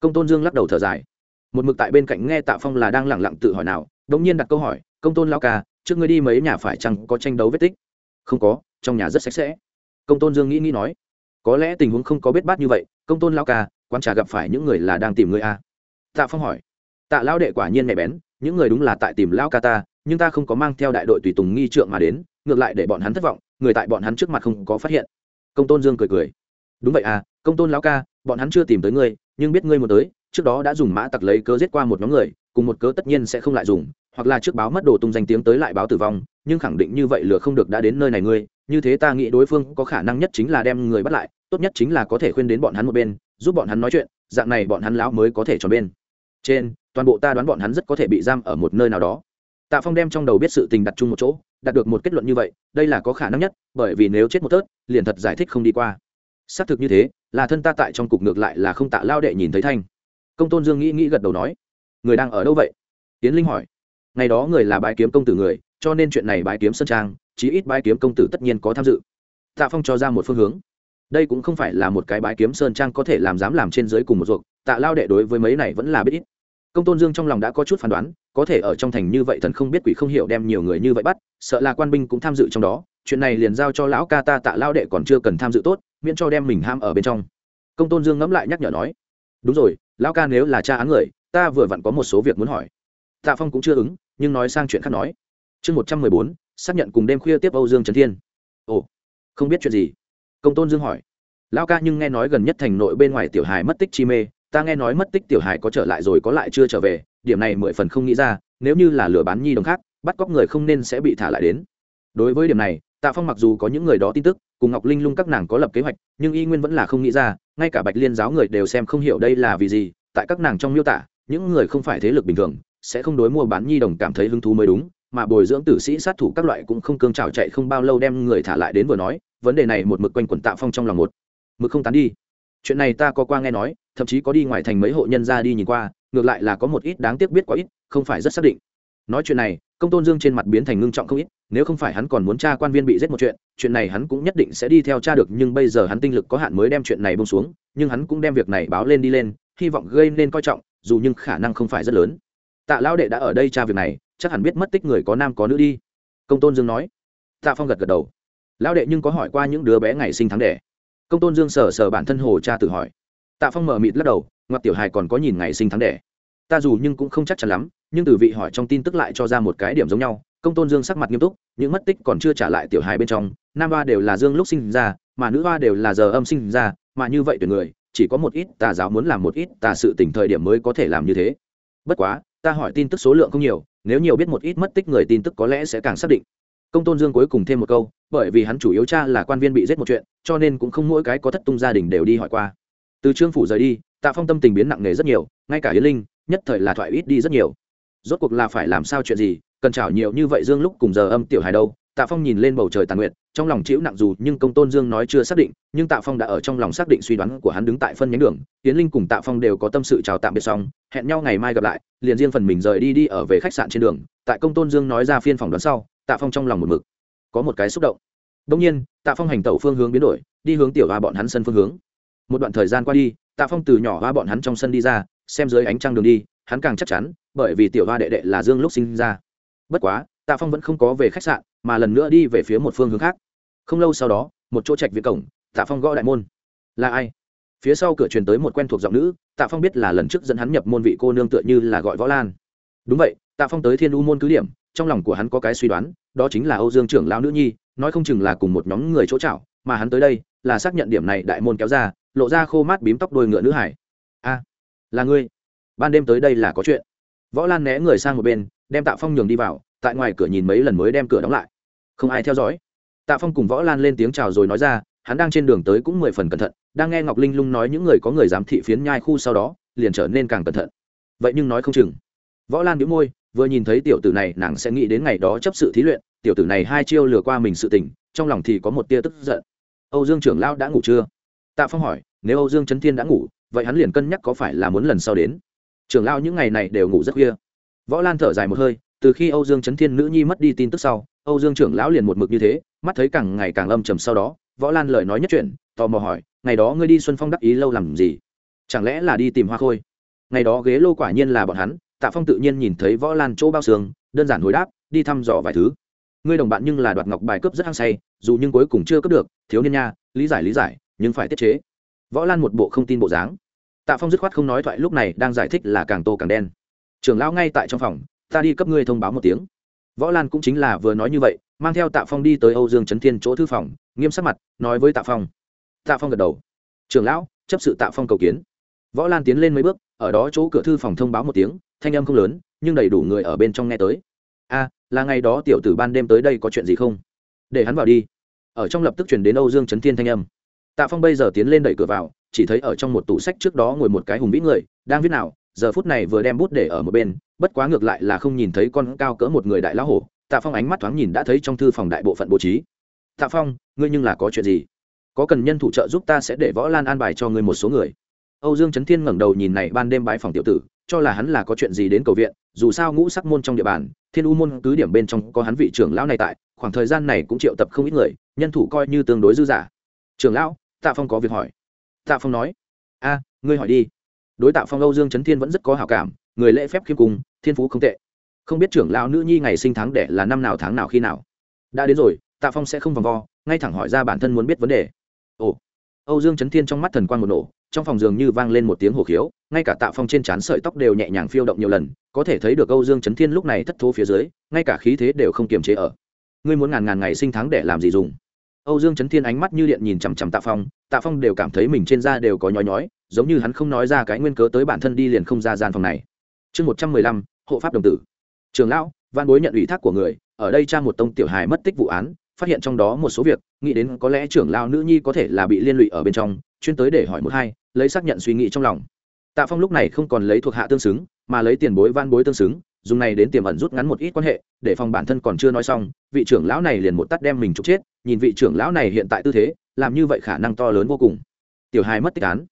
công tôn dương lắc đầu thở dài một mực tại bên cạnh nghe tạ phong là đang lẳng lặng tự hỏi nào đống nhiên đặt câu hỏi, công tôn lao ca, trước ngươi đi mấy nhà phải chăng có tranh đấu vết tích? Không có, trong nhà rất sạch sẽ. Công tôn dương nghĩ nghĩ nói, có lẽ tình huống không có bết bát như vậy, công tôn lao ca quan trà gặp phải những người là đang tìm ngươi a à? tạ phong hỏi. Tạ lao đệ quả nhiên nhạy bén, những người đúng là tại tìm lao ca ta, nhưng ta không có mang theo đại đội tùy tùng nghi trượng mà đến, ngược lại để bọn hắn thất vọng, người tại bọn hắn trước mặt không có phát hiện. Công tôn dương cười cười. Đúng vậy à công tôn lão ca, bọn hắn chưa tìm tới ngươi, nhưng biết ngươi một tới trước đó đã dùng mã tặc lấy cớ giết qua một nhóm người, cùng một cớ tất nhiên sẽ không lại dùng, hoặc là trước báo mất đồ tung danh tiếng tới lại báo tử vong, nhưng khẳng định như vậy lừa không được đã đến nơi này ngươi, như thế ta nghĩ đối phương có khả năng nhất chính là đem người bắt lại, tốt nhất chính là có thể khuyên đến bọn hắn một bên, giúp bọn hắn nói chuyện, dạng này bọn hắn lão mới có thể tròn bên. Trên, toàn bộ ta đoán bọn hắn rất có thể bị giam ở một nơi nào đó. Tạ phong đem trong đầu biết sự tình đặt chung một chỗ, đạt được một kết luận như vậy, đây là có khả năng nhất, bởi vì nếu chết một tớt, liền thật giải thích không đi qua. Xác thực như thế, là thân ta tại trong cục ngược lại là không tạ lao đệ nhìn thấy thanh công tôn dương nghĩ nghĩ gật đầu nói, người đang ở đâu vậy? Tiến linh hỏi. Ngày đó người là bái kiếm công tử người, cho nên chuyện này bái kiếm sơn trang, chí ít bái kiếm công tử tất nhiên có tham dự. Tạ phong cho ra một phương hướng. Đây cũng không phải là một cái bái kiếm sơn trang có thể làm dám làm trên dưới cùng một ruộng tạ lao đệ đối với mấy này vẫn là biết ít. Công tôn dương trong lòng đã có chút phán đoán, có thể ở trong thành như vậy thần không biết quỷ không hiểu đem nhiều người như vậy bắt, sợ là quan binh cũng tham dự trong đó, chuyện này liền giao cho lão ca ta, tạ lao đệ còn chưa cần tham dự tốt, miễn cho đem mình ham ở bên trong. Công tôn dương ngẫm lại nhắc nhở nói đúng rồi, lão ca nếu là cha án người, ta vừa vặn có một số việc muốn hỏi. Tạ phong cũng chưa ứng, nhưng nói sang chuyện khác nói. Chương một trăm mười bốn, xác nhận cùng đêm khuya tiếp âu dương trấn thiên. Ồ, không biết chuyện gì? Công tôn dương hỏi. Lão ca nhưng nghe nói gần nhất thành nội bên ngoài tiểu hài mất tích chi mê, ta nghe nói mất tích tiểu hài có trở lại rồi có lại chưa trở về, điểm này mười phần không nghĩ ra, nếu như là lừa bán nhi đồng khác, bắt cóc người không nên sẽ bị thả lại đến. Đối với điểm này, tạ phong mặc dù có những người đó tin tức cùng ngọc linh lung các nàng có lập kế hoạch, nhưng y nguyên vẫn là không nghĩ ra, ngay cả bạch liên giáo người đều xem không hiểu đây là vì gì, tại các nàng trong miêu tả, những người không phải thế lực bình thường, sẽ không đối mua bán nhi đồng cảm thấy hứng thú mới đúng, mà bồi dưỡng tử sĩ sát thủ các loại cũng không cương trào chạy không bao lâu đem người thả lại đến vừa nói, vấn đề này một mực quanh quẩn tạ phong trong lòng một. Mực không tán đi. Chuyện này ta có qua nghe nói, thậm chí có đi ngoài thành mấy hộ nhân ra đi nhìn qua, ngược lại là có một ít đáng tiếc biết quá ít, không phải rất xác định nói chuyện này, công tôn dương trên mặt biến thành ngưng trọng không ít, nếu không phải hắn còn muốn cha quan viên bị giết một chuyện chuyện này hắn cũng nhất định sẽ đi theo cha được, nhưng bây giờ hắn tinh lực có hạn mới đem chuyện này bông xuống, nhưng hắn cũng đem việc này báo lên đi lên, hy vọng gây nên coi trọng, dù nhưng khả năng không phải rất lớn. Tạ lão đệ đã ở đây tra việc này, chắc hẳn biết mất tích người có nam có nữ đi. Công tôn dương nói. Tạ phong gật gật đầu. Lão đệ nhưng có hỏi qua những đứa bé ngày sinh tháng đẻ. Công tôn dương sờ sờ bản thân hồ cha tự hỏi. Tạ phong mở mịt lắc đầu, ngoặc tiểu hài còn có nhìn ngày sinh tháng đẻ. Ta dù nhưng cũng không chắc chắn lắm nhưng từ vị hỏi trong tin tức lại cho ra một cái điểm giống nhau, công tôn dương sắc mặt nghiêm túc, những mất tích còn chưa trả lại tiểu hài bên trong, nam hoa đều là dương lúc sinh ra, mà nữ hoa đều là giờ âm sinh ra, mà như vậy tuyển người, chỉ có một ít tà giáo muốn làm một ít tà sự tỉnh thời điểm mới có thể làm như thế. Bất quá, ta hỏi tin tức số lượng không nhiều, nếu nhiều biết một ít mất tích người tin tức có lẽ sẽ càng xác định. Công tôn dương cuối cùng thêm một câu, bởi vì hắn chủ yếu cha là quan viên bị giết một chuyện, cho nên cũng không mỗi cái có thất tung gia đình đều đi hỏi qua. Từ trương phủ rời đi, tạ phong tâm tình biến nặng nề rất nhiều, ngay cả yến linh, nhất thời là thoại ít đi rất nhiều rốt cuộc là phải làm sao chuyện gì, cần chảo nhiều như vậy dương lúc cùng giờ âm tiểu hài đâu? Tạ phong nhìn lên bầu trời tàn nguyệt, trong lòng chịu nặng dù, nhưng công tôn dương nói chưa xác định, nhưng tạ phong đã ở trong lòng xác định suy đoán của hắn đứng tại phân nhánh đường. Tiến linh cùng tạ phong đều có tâm sự chào tạm biệt xong, hẹn nhau ngày mai gặp lại, liền riêng phần mình rời đi đi ở về khách sạn trên đường. Tại công tôn dương nói ra phiên phòng đoán sau, tạ phong trong lòng một mực có một cái xúc động. Đông nhiên, tạ phong hành tẩu phương hướng biến đổi, đi hướng tiểu hoa bọn hắn sân phương hướng. Một đoạn thời gian qua đi, tạ phong từ nhỏ hoa bọn hắn trong sân đi ra, xem dưới ánh trăng đường đi hắn càng chắc chắn, bởi vì tiểu hoa đệ đệ là dương lúc sinh ra. Bất quá, tạ phong vẫn không có về khách sạn, mà lần nữa đi về phía một phương hướng khác. Không lâu sau đó, một chỗ trạch viện cổng, tạ phong gõ đại môn. Là ai? Phía sau cửa truyền tới một quen thuộc giọng nữ, tạ phong biết là lần trước dẫn hắn nhập môn vị cô nương tựa như là gọi võ lan. Đúng vậy, tạ phong tới thiên u môn cứ điểm, trong lòng của hắn có cái suy đoán, đó chính là âu dương trưởng lão nữ nhi, nói không chừng là cùng một nhóm người chỗ chảo, mà hắn tới đây là xác nhận điểm này đại môn kéo ra, lộ ra khô mát bím tóc đôi ngựa nữ hải. A, là ngươi ban đêm tới đây là có chuyện. Võ lan né người sang một bên, đem tạ phong nhường đi vào, tại ngoài cửa nhìn mấy lần mới đem cửa đóng lại. Không ai theo dõi. Tạ phong cùng võ lan lên tiếng chào rồi nói ra, hắn đang trên đường tới cũng mười phần cẩn thận, đang nghe ngọc linh lung nói những người có người giám thị phiến nhai khu sau đó, liền trở nên càng cẩn thận. Vậy nhưng nói không chừng. Võ lan đĩu môi, vừa nhìn thấy tiểu tử này, nàng sẽ nghĩ đến ngày đó chấp sự thí luyện, tiểu tử này hai chiêu lừa qua mình sự tình, trong lòng thì có một tia tức giận. Âu dương trưởng lão đã ngủ chưa? Tạ phong hỏi, nếu âu dương trấn thiên đã ngủ, vậy hắn liền cân nhắc có phải là muốn lần sau đến trưởng lão những ngày này đều ngủ rất khuya. Võ lan thở dài một hơi, từ khi âu dương trấn thiên nữ nhi mất đi tin tức sau, âu dương trưởng lão liền một mực như thế, mắt thấy càng ngày càng âm trầm sau đó, võ lan lời nói nhất chuyện, tò mò hỏi, ngày đó ngươi đi xuân phong đắc ý lâu làm gì? Chẳng lẽ là đi tìm hoa khôi? Ngày đó ghế lô quả nhiên là bọn hắn, tạ phong tự nhiên nhìn thấy võ lan chỗ bao xương, đơn giản hồi đáp, đi thăm dò vài thứ. Ngươi đồng bạn nhưng là đoạt ngọc bài cướp rất hăng say, dù nhưng cuối cùng chưa cướp được, thiếu niên nha, lý giải lý giải, nhưng phải tiết chế. Võ lan một bộ không tin bộ dáng tạ phong dứt khoát không nói thoại, lúc này đang giải thích là càng tô càng đen. Trưởng lão ngay tại trong phòng, ta đi cấp ngươi thông báo một tiếng. Võ lan cũng chính là vừa nói như vậy, mang theo tạ phong đi tới âu dương trấn thiên chỗ thư phòng, nghiêm sắc mặt, nói với tạ phong. Tạ phong gật đầu. Trưởng lão, chấp sự tạ phong cầu kiến. Võ lan tiến lên mấy bước, ở đó chỗ cửa thư phòng thông báo một tiếng, thanh âm không lớn, nhưng đầy đủ người ở bên trong nghe tới. A, là ngày đó tiểu tử ban đêm tới đây có chuyện gì không? Để hắn vào đi. Ở trong lập tức chuyển đến âu dương trấn thiên thanh âm. Tạ phong bây giờ tiến lên đẩy cửa vào chỉ thấy ở trong một tủ sách trước đó ngồi một cái hùng vĩ người, đang viết nào, giờ phút này vừa đem bút để ở một bên, bất quá ngược lại là không nhìn thấy con cao cỡ một người đại lão hổ. Tạ phong ánh mắt thoáng nhìn đã thấy trong thư phòng đại bộ phận bố trí. Tạ phong, ngươi nhưng là có chuyện gì? Có cần nhân thủ trợ giúp ta sẽ để võ lan an bài cho ngươi một số người. Âu dương trấn thiên ngẩng đầu nhìn này ban đêm bái phòng tiểu tử, cho là hắn là có chuyện gì đến cầu viện, dù sao ngũ sắc môn trong địa bàn, thiên u môn cứ điểm bên trong có hắn vị trưởng lão này tại, khoảng thời gian này cũng triệu tập không ít người, nhân thủ coi như tương đối dư giả trưởng lão, tạ phong có việc hỏi tạ phong nói. A, ngươi hỏi đi. Đối tạ phong âu dương trấn thiên vẫn rất có hảo cảm, người lễ phép khiêm cung, thiên phú không tệ. Không biết trưởng lão nữ nhi ngày sinh tháng đẻ là năm nào tháng nào khi nào. Đã đến rồi, tạ phong sẽ không vòng vo, ngay thẳng hỏi ra bản thân muốn biết vấn đề. Ồ. Âu dương trấn thiên trong mắt thần quang một nổ, trong phòng giường như vang lên một tiếng hổ khiếu, ngay cả tạ phong trên trán sợi tóc đều nhẹ nhàng phiêu động nhiều lần, có thể thấy được âu dương trấn thiên lúc này thất thố phía dưới, ngay cả khí thế đều không kiềm chế ở. Ngươi muốn ngàn ngàn ngày sinh tháng để làm gì dùng? Âu dương trấn thiên ánh mắt như điện nhìn chằm chằm tạ phong tạ phong đều cảm thấy mình trên da đều có nhói nhói, giống như hắn không nói ra cái nguyên cớ tới bản thân đi liền không ra gian phòng này. Chương một trăm mười lăm, hộ pháp đồng tử. Trường lão, văn bối nhận ủy thác của người, ở đây tra một tông tiểu hài mất tích vụ án, phát hiện trong đó một số việc, nghĩ đến có lẽ trưởng lao nữ nhi có thể là bị liên lụy ở bên trong, chuyên tới để hỏi một hai, lấy xác nhận suy nghĩ trong lòng. Tạ phong lúc này không còn lấy thuộc hạ tương xứng, mà lấy tiền bối van bối tương xứng, dùng này đến tiềm ẩn rút ngắn một ít quan hệ, để phòng bản thân còn chưa nói xong, vị trưởng lão này liền một tắt đem mình trục chết, nhìn vị trưởng lão này hiện tại tư thế làm như vậy khả năng to lớn vô cùng. Tiểu hài mất tích án.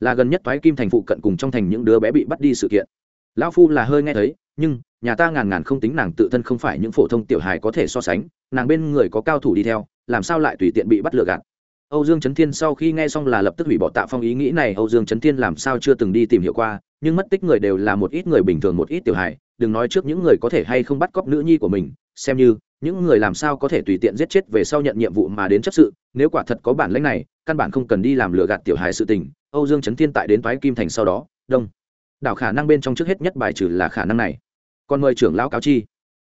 Là gần nhất thoái kim thành phụ cận cùng trong thành những đứa bé bị bắt đi sự kiện. Lão phu là hơi nghe thấy, nhưng, nhà ta ngàn ngàn không tính nàng tự thân không phải những phổ thông tiểu hài có thể so sánh, nàng bên người có cao thủ đi theo, làm sao lại tùy tiện bị bắt lừa gạt. Âu dương trấn thiên sau khi nghe xong là lập tức hủy bỏ tạ phong ý nghĩ này, âu dương trấn thiên làm sao chưa từng đi tìm hiểu qua, nhưng mất tích người đều là một ít người bình thường một ít tiểu hài, đừng nói trước những người có thể hay không bắt cóc nữ nhi của mình, xem như những người làm sao có thể tùy tiện giết chết về sau nhận nhiệm vụ mà đến chấp sự, nếu quả thật có bản lãnh này, căn bản không cần đi làm lừa gạt tiểu hài sự tình. Âu dương trấn thiên tại đến toái kim thành sau đó, đông. Đảo khả năng bên trong trước hết nhất bài trừ là khả năng này. Còn mời trưởng lão cáo chi.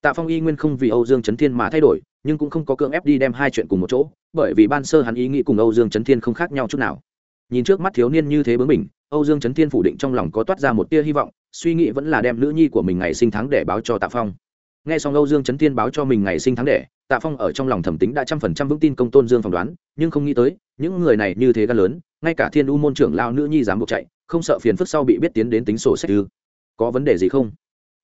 Tạ phong y nguyên không vì âu dương trấn thiên mà thay đổi, nhưng cũng không có cưỡng ép đi đem hai chuyện cùng một chỗ, bởi vì ban sơ hắn ý nghĩ cùng âu dương trấn thiên không khác nhau chút nào. Nhìn trước mắt thiếu niên như thế bướng mình âu dương trấn thiên phủ định trong lòng có toát ra một tia hy vọng, suy nghĩ vẫn là đem nữ nhi của mình ngày sinh tháng để báo cho tạ phong nghe xong âu dương trấn thiên báo cho mình ngày sinh tháng đẻ, tạ phong ở trong lòng thẩm tính đã trăm phần trăm vững tin công tôn dương phỏng đoán, nhưng không nghĩ tới, những người này như thế gan lớn, ngay cả thiên u môn trưởng lao nữ nhi dám buộc chạy, không sợ phiền phức sau bị biết tiến đến tính sổ sách ư. Có vấn đề gì không?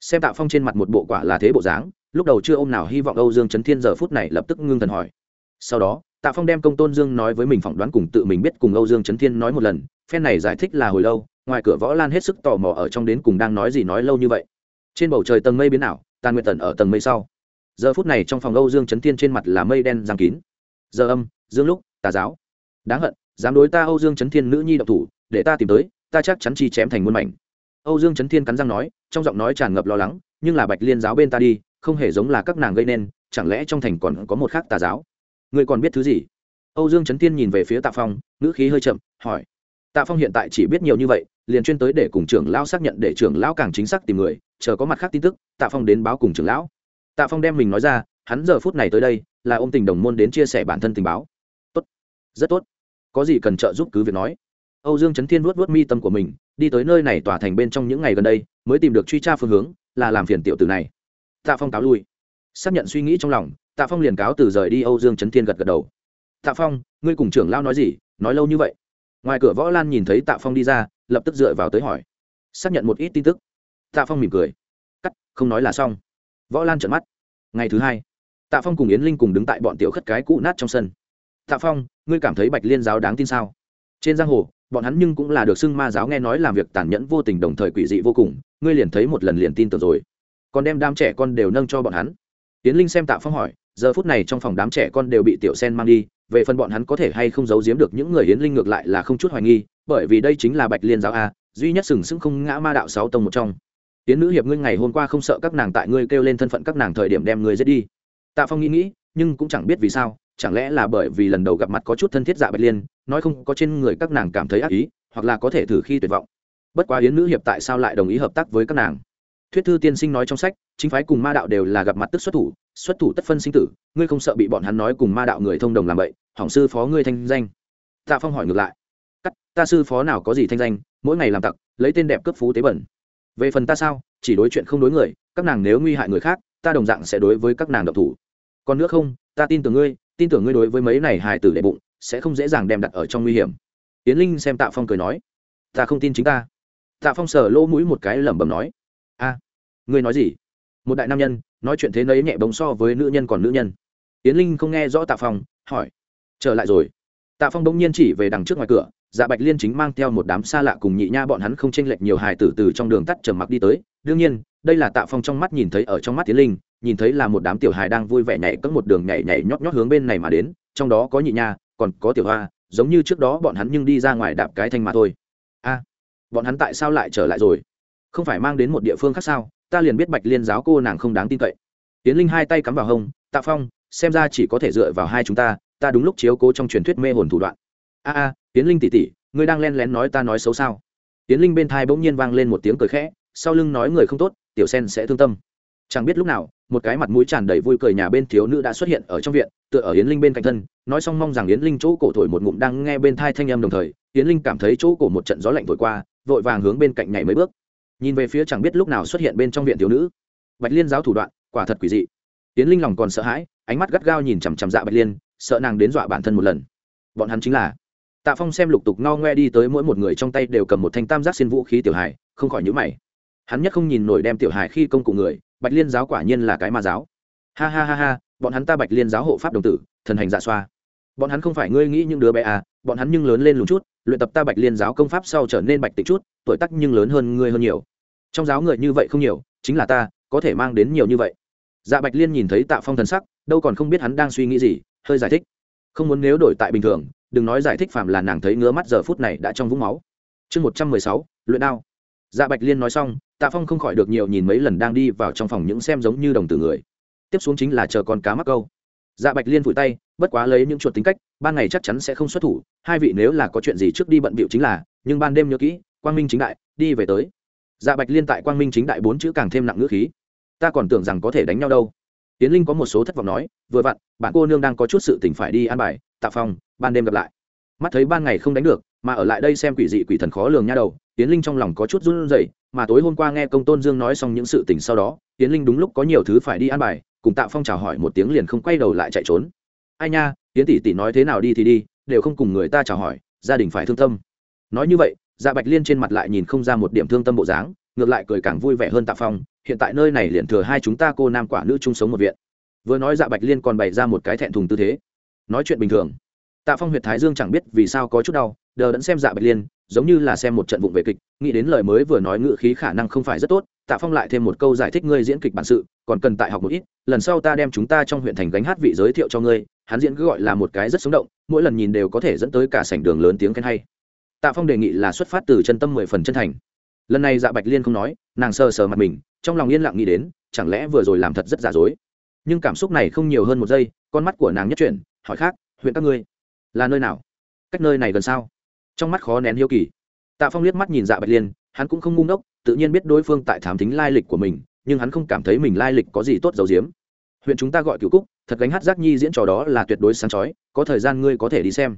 Xem tạ phong trên mặt một bộ quả là thế bộ dáng, lúc đầu chưa ô m nào hy vọng âu dương trấn thiên giờ phút này lập tức ngưng thần hỏi. Sau đó, tạ phong đem công tôn dương nói với mình phỏng đoán cùng tự mình biết cùng âu dương trấn thiên nói một lần, phen này giải thích là hồi lâu, ngoài cửa võ lan hết sức tò mò ở trong đến cùng đang nói gì nói lâu như vậy. Trên bầu trời tầng mây biến ảo tàn nguyện tần ở tầng mây sau. Giờ phút này trong phòng âu dương trấn thiên trên mặt là mây đen giang kín. Giờ âm, dương lúc tà giáo. Đáng hận, dám đối ta âu dương trấn thiên nữ nhi độc thủ, để ta tìm tới, ta chắc chắn chi chém thành muôn mảnh. Âu dương trấn thiên cắn răng nói, trong giọng nói tràn ngập lo lắng, nhưng là bạch liên giáo bên ta đi, không hề giống là các nàng gây nên, chẳng lẽ trong thành còn có một khác tà giáo? Ngươi còn biết thứ gì? Âu dương trấn thiên nhìn về phía tạ phong, ngữ khí hơi chậm, hỏi. Tạ phong hiện tại chỉ biết nhiều như vậy liền chuyên tới để cùng trưởng lão xác nhận để trưởng lão càng chính xác tìm người, chờ có mặt khác tin tức, tạ phong đến báo cùng trưởng lão. Tạ phong đem mình nói ra, hắn giờ phút này tới đây, là ôm tình đồng môn đến chia sẻ bản thân tình báo. Tốt. Rất tốt. Có gì cần trợ giúp cứ việc nói. Âu dương trấn thiên vuốt vuốt mi tâm của mình, đi tới nơi này tỏa thành bên trong những ngày gần đây, mới tìm được truy tra phương hướng, là làm phiền tiểu tử này. Tạ phong cáo lui. Xác nhận suy nghĩ trong lòng, tạ phong liền cáo từ rời đi âu dương trấn thiên gật gật đầu. Tạ phong, ngươi cùng trưởng lão nói gì? Nói lâu như vậy ngoài cửa võ lan nhìn thấy tạ phong đi ra, lập tức dựa vào tới hỏi. Xác nhận một ít tin tức. Tạ phong mỉm cười. Cắt, không nói là xong. Võ lan trợn mắt. Ngày thứ hai, tạ phong cùng yến linh cùng đứng tại bọn tiểu khất cái cũ nát trong sân. Tạ phong, ngươi cảm thấy bạch liên giáo đáng tin sao? Trên giang hồ, bọn hắn nhưng cũng là được xưng ma giáo nghe nói làm việc tàn nhẫn vô tình đồng thời quỷ dị vô cùng, ngươi liền thấy một lần liền tin tưởng rồi. Còn đem đám trẻ con đều nâng cho bọn hắn. Yến linh xem tạ phong hỏi, giờ phút này trong phòng đám trẻ con đều bị tiểu sen mang đi về phần bọn hắn có thể hay không giấu giếm được những người yến linh ngược lại là không chút hoài nghi, bởi vì đây chính là bạch liên giáo a, duy nhất sừng sững không ngã ma đạo sáu tông một trong. Tiến nữ hiệp ngươi ngày hôm qua không sợ các nàng tại ngươi kêu lên thân phận các nàng thời điểm đem ngươi giết đi. Tạ phong nghĩ nghĩ, nhưng cũng chẳng biết vì sao, chẳng lẽ là bởi vì lần đầu gặp mặt có chút thân thiết dạ bạch liên, nói không có trên người các nàng cảm thấy ác ý, hoặc là có thể thử khi tuyệt vọng. Bất quá yến nữ hiệp tại sao lại đồng ý hợp tác với các nàng? Thuyết thư tiên sinh nói trong sách, chính phái cùng ma đạo đều là gặp mặt tức xuất thủ xuất thủ tất phân sinh tử, ngươi không sợ bị bọn hắn nói cùng ma đạo người thông đồng làm vậy hỏng sư phó ngươi thanh danh. Tạ phong hỏi ngược lại. Cắt, ta sư phó nào có gì thanh danh, mỗi ngày làm tặc, lấy tên đẹp cướp phú tế bẩn. Về phần ta sao, chỉ đối chuyện không đối người, các nàng nếu nguy hại người khác, ta đồng dạng sẽ đối với các nàng độc thủ. Còn nữa không, ta tin tưởng ngươi, tin tưởng ngươi đối với mấy này hài tử đệ bụng, sẽ không dễ dàng đem đặt ở trong nguy hiểm. Yến linh xem tạ phong cười nói. Ta không tin chính ta. Tạ phong sờ lỗ mũi một cái lẩm bẩm nói. A ngươi nói gì? Một đại nam nhân, nói chuyện thế nấy nhẹ bóng so với nữ nhân còn nữ nhân. Yến linh không nghe rõ tạ phong, hỏi. Trở lại rồi. Tạ phong bỗng nhiên chỉ về đằng trước ngoài cửa dạ bạch liên chính mang theo một đám xa lạ cùng nhị nha bọn hắn không tranh lệch nhiều hài tử từ trong đường tắt trầm mặc đi tới. Đương nhiên, đây là tạ phong trong mắt nhìn thấy ở trong mắt tiến linh, nhìn thấy là một đám tiểu hài đang vui vẻ nhảy cất một đường nhảy nhảy nhót nhót hướng bên này mà đến, trong đó có nhị nha, còn có tiểu hoa, giống như trước đó bọn hắn nhưng đi ra ngoài đạp cái thanh mà thôi. A, bọn hắn tại sao lại trở lại rồi? Không phải mang đến một địa phương khác sao? Ta liền biết bạch liên giáo cô nàng không đáng tin cậy. Tiến linh hai tay cắm vào hông, tạ phong, xem ra chỉ có thể dựa vào hai chúng ta ta đúng lúc chiếu cố trong truyền thuyết mê hồn thủ đoạn. A a, tiến linh tỉ tỉ ngươi đang len lén nói ta nói xấu sao? Tiến linh bên thai bỗng nhiên vang lên một tiếng cười khẽ, sau lưng nói người không tốt, tiểu sen sẽ thương tâm. Chẳng biết lúc nào, một cái mặt mũi tràn đầy vui cười nhà bên thiếu nữ đã xuất hiện ở trong viện, tựa ở yến linh bên cạnh thân, nói xong mong rằng yến linh chỗ cổ thổi một ngụm đang nghe bên thai thanh âm đồng thời, yến linh cảm thấy chỗ cổ một trận gió lạnh thổi qua, vội vàng hướng bên cạnh nhảy mấy bước nhìn về phía chẳng biết lúc nào xuất hiện bên trong viện thiếu nữ. Bạch liên giáo thủ đoạn, quả thật quỷ dị. Tiến linh lòng còn sợ hãi, ánh mắt gắt gao nhìn chằm chằm dạ bạch liên, sợ nàng đến dọa bản thân một lần. Bọn hắn chính là tạ phong xem lục tục no ngoe đi tới mỗi một người trong tay đều cầm một thanh tam giác xin vũ khí tiểu hài, không khỏi nhữ mày. Hắn nhất không nhìn nổi đem tiểu hài khi công cụ người, bạch liên giáo quả nhiên là cái ma giáo. Ha ha ha ha, bọn hắn ta bạch liên giáo hộ pháp đồng tử, thần hành dạ xoa. Bọn hắn không phải ngươi nghĩ những đứa bé à bọn hắn nhưng lớn lên lùn chút, luyện tập ta bạch liên giáo công pháp sau trở nên bạch tịch chút, tuổi tắc nhưng lớn hơn ngươi hơn nhiều. Trong giáo người như vậy không nhiều, chính là ta, có thể mang đến nhiều như vậy. Dạ bạch liên nhìn thấy tạ phong thần sắc, đâu còn không biết hắn đang suy nghĩ gì, hơi giải thích. Không muốn nếu đổi tại bình thường, đừng nói giải thích phạm là nàng thấy ngứa mắt giờ phút này đã trong vũng máu. Chương một trăm mười sáu, luyện đao. Dạ bạch liên nói xong, tạ phong không khỏi được nhiều nhìn mấy lần đang đi vào trong phòng những xem giống như đồng tử người. Tiếp xuống chính là chờ con cá mắc câu. Dạ bạch liên vùi tay, bất quá lấy những chuột tính cách, ban ngày chắc chắn sẽ không xuất thủ hai vị nếu là có chuyện gì trước đi bận bịu chính là, nhưng ban đêm nhớ kỹ, quang minh chính đại, đi về tới. Dạ bạch liên tại quang minh chính đại bốn chữ càng thêm nặng ngữ khí. Ta còn tưởng rằng có thể đánh nhau đâu. Tiến linh có một số thất vọng nói, vừa vặn, bạn cô nương đang có chút sự tỉnh phải đi ăn bài, tạ phong, ban đêm gặp lại. Mắt thấy ban ngày không đánh được, mà ở lại đây xem quỷ dị quỷ thần khó lường nha đầu, tiến linh trong lòng có chút run rẩy, mà tối hôm qua nghe công tôn dương nói xong những sự tình sau đó, tiến linh đúng lúc có nhiều thứ phải đi ăn bài, cùng tạ phong chào hỏi một tiếng liền không quay đầu lại chạy trốn. Ai nha, tiến tỷ tỷ nói thế nào đi thì đi đều không cùng người ta chào hỏi, gia đình phải thương tâm. Nói như vậy dạ bạch liên trên mặt lại nhìn không ra một điểm thương tâm bộ dáng, ngược lại cười càng vui vẻ hơn tạ phong, hiện tại nơi này liền thừa hai chúng ta cô nam quả nữ chung sống một viện. Vừa nói dạ bạch liên còn bày ra một cái thẹn thùng tư thế. Nói chuyện bình thường, tạ phong huyệt thái dương chẳng biết vì sao có chút đau, đờ đẫn xem dạ bạch liên, giống như là xem một trận vụng về kịch, nghĩ đến lời mới vừa nói ngự khí khả năng không phải rất tốt, tạ phong lại thêm một câu giải thích ngươi diễn kịch bản sự, còn cần tại học một ít, lần sau ta đem chúng ta trong huyện thành gánh hát vị giới thiệu cho ngươi hắn diễn cứ gọi là một cái rất sống động, mỗi lần nhìn đều có thể dẫn tới cả sảnh đường lớn tiếng khen hay. Tạ phong đề nghị là xuất phát từ chân tâm mười phần chân thành. Lần này dạ bạch liên không nói, nàng sờ sờ mặt mình, trong lòng yên lặng nghĩ đến, chẳng lẽ vừa rồi làm thật rất giả dối. Nhưng cảm xúc này không nhiều hơn một giây, con mắt của nàng nhất chuyển, hỏi khác, huyện các ngươi là nơi nào? Cách nơi này gần sao? Trong mắt khó nén hiếu kỳ. Tạ phong liếc mắt nhìn dạ bạch liên, hắn cũng không ngu ngốc, tự nhiên biết đối phương tại thám tính lai lịch của mình, nhưng hắn không cảm thấy mình lai lịch có gì tốt dầu diếm huyện chúng ta gọi cựu cúc, thật gánh hát giác nhi diễn trò đó là tuyệt đối sáng chói, có thời gian ngươi có thể đi xem.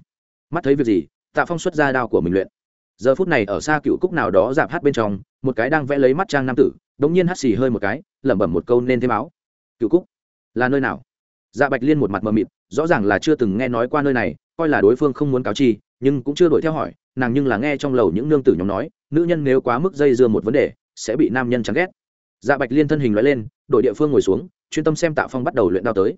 Mắt thấy việc gì, tạ phong xuất ra đao của mình luyện. Giờ phút này ở xa cựu cúc nào đó dạp hát bên trong, một cái đang vẽ lấy mắt trang nam tử, đống nhiên hắt xì hơi một cái, lẩm bẩm một câu nên thêm áo. Cựu cúc, là nơi nào? Dạ bạch liên một mặt mờ mịt, rõ ràng là chưa từng nghe nói qua nơi này, coi là đối phương không muốn cáo chi, nhưng cũng chưa đuổi theo hỏi, nàng nhưng là nghe trong lầu những nương tử nhóm nói, nữ nhân nếu quá mức dây dưa một vấn đề, sẽ bị nam nhân chán ghét. Dạ bạch liên thân hình loại lên đội địa phương ngồi xuống chuyên tâm xem tạ phong bắt đầu luyện đao tới.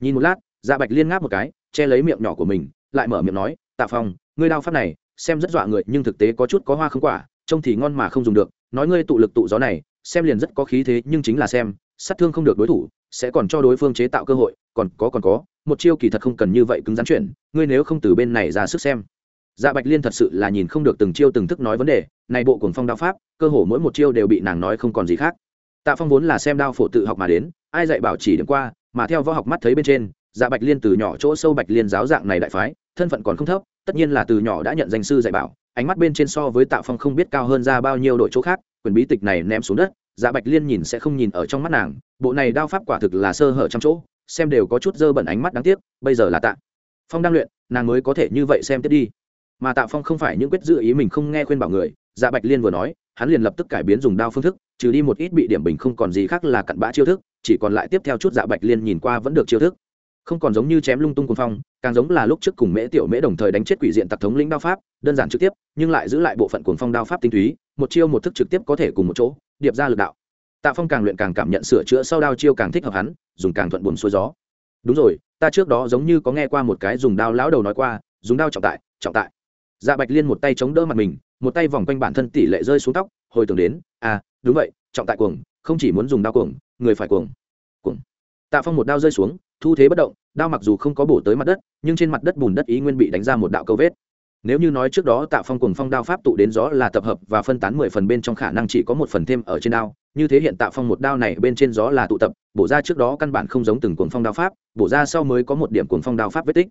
Nhìn một lát dạ bạch liên ngáp một cái, che lấy miệng nhỏ của mình, lại mở miệng nói, tạ phong, ngươi đao pháp này, xem rất dọa người, nhưng thực tế có chút có hoa không quả, trông thì ngon mà không dùng được. Nói ngươi tụ lực tụ gió này, xem liền rất có khí thế, nhưng chính là xem, sát thương không được đối thủ, sẽ còn cho đối phương chế tạo cơ hội, còn có còn có, một chiêu kỳ thật không cần như vậy cứng rắn chuyển, ngươi nếu không từ bên này ra sức xem. Dạ bạch liên thật sự là nhìn không được từng chiêu từng thức nói vấn đề, này bộ cuồng phong đao pháp, cơ hồ mỗi một chiêu đều bị nàng nói không còn gì khác. Tạ phong vốn là xem đao phổ tự học mà đến ai dạy bảo chỉ điểm qua, mà theo võ học mắt thấy bên trên dạ bạch liên từ nhỏ chỗ sâu bạch liên giáo dạng này đại phái, thân phận còn không thấp, tất nhiên là từ nhỏ đã nhận danh sư dạy bảo, ánh mắt bên trên so với tạ phong không biết cao hơn ra bao nhiêu đội chỗ khác, quyền bí tịch này ném xuống đất dạ bạch liên nhìn sẽ không nhìn ở trong mắt nàng, bộ này đao pháp quả thực là sơ hở trong chỗ, xem đều có chút dơ bẩn ánh mắt đáng tiếc, bây giờ là tạ phong đang luyện, nàng mới có thể như vậy xem tiếp đi. Mà tạ phong không phải những quyết dự ý mình không nghe khuyên bảo người dạ bạch liên vừa nói, hắn liền lập tức cải biến dùng đao phương thức, trừ đi một ít bị điểm bình không còn gì khác là cặn bã chiêu thức chỉ còn lại tiếp theo chút dạ bạch liên nhìn qua vẫn được chiêu thức. Không còn giống như chém lung tung cuồng phong, càng giống là lúc trước cùng mễ tiểu mễ đồng thời đánh chết quỷ diện tặc thống lĩnh đao pháp, đơn giản trực tiếp, nhưng lại giữ lại bộ phận cuồng phong đao pháp tinh túy, một chiêu một thức trực tiếp có thể cùng một chỗ, điệp ra lực đạo. Tạ phong càng luyện càng cảm nhận sửa chữa sau đao chiêu càng thích hợp hắn, dùng càng thuận buồn xuôi gió. Đúng rồi, ta trước đó giống như có nghe qua một cái dùng đao lão đầu nói qua, dùng đao trọng tại trọng tại. Dạ bạch liên một tay chống đỡ mặt mình, một tay vòng quanh bản thân tỷ lệ rơi xuống tóc, hồi tưởng đến à đúng vậy, trọng tại cuồng, không chỉ muốn dùng đao cuồng người phải cuồng. Cuồng. Tạ phong một đao rơi xuống, thu thế bất động, đao mặc dù không có bổ tới mặt đất, nhưng trên mặt đất bùn đất ý nguyên bị đánh ra một đạo câu vết. Nếu như nói trước đó tạ phong cùng phong đao pháp tụ đến gió là tập hợp và phân tán mười phần bên trong khả năng chỉ có một phần thêm ở trên đao, như thế hiện tạ phong một đao này bên trên gió là tụ tập, bổ ra trước đó căn bản không giống từng cuồng phong đao pháp, bổ ra sau mới có một điểm cuồng phong đao pháp vết tích.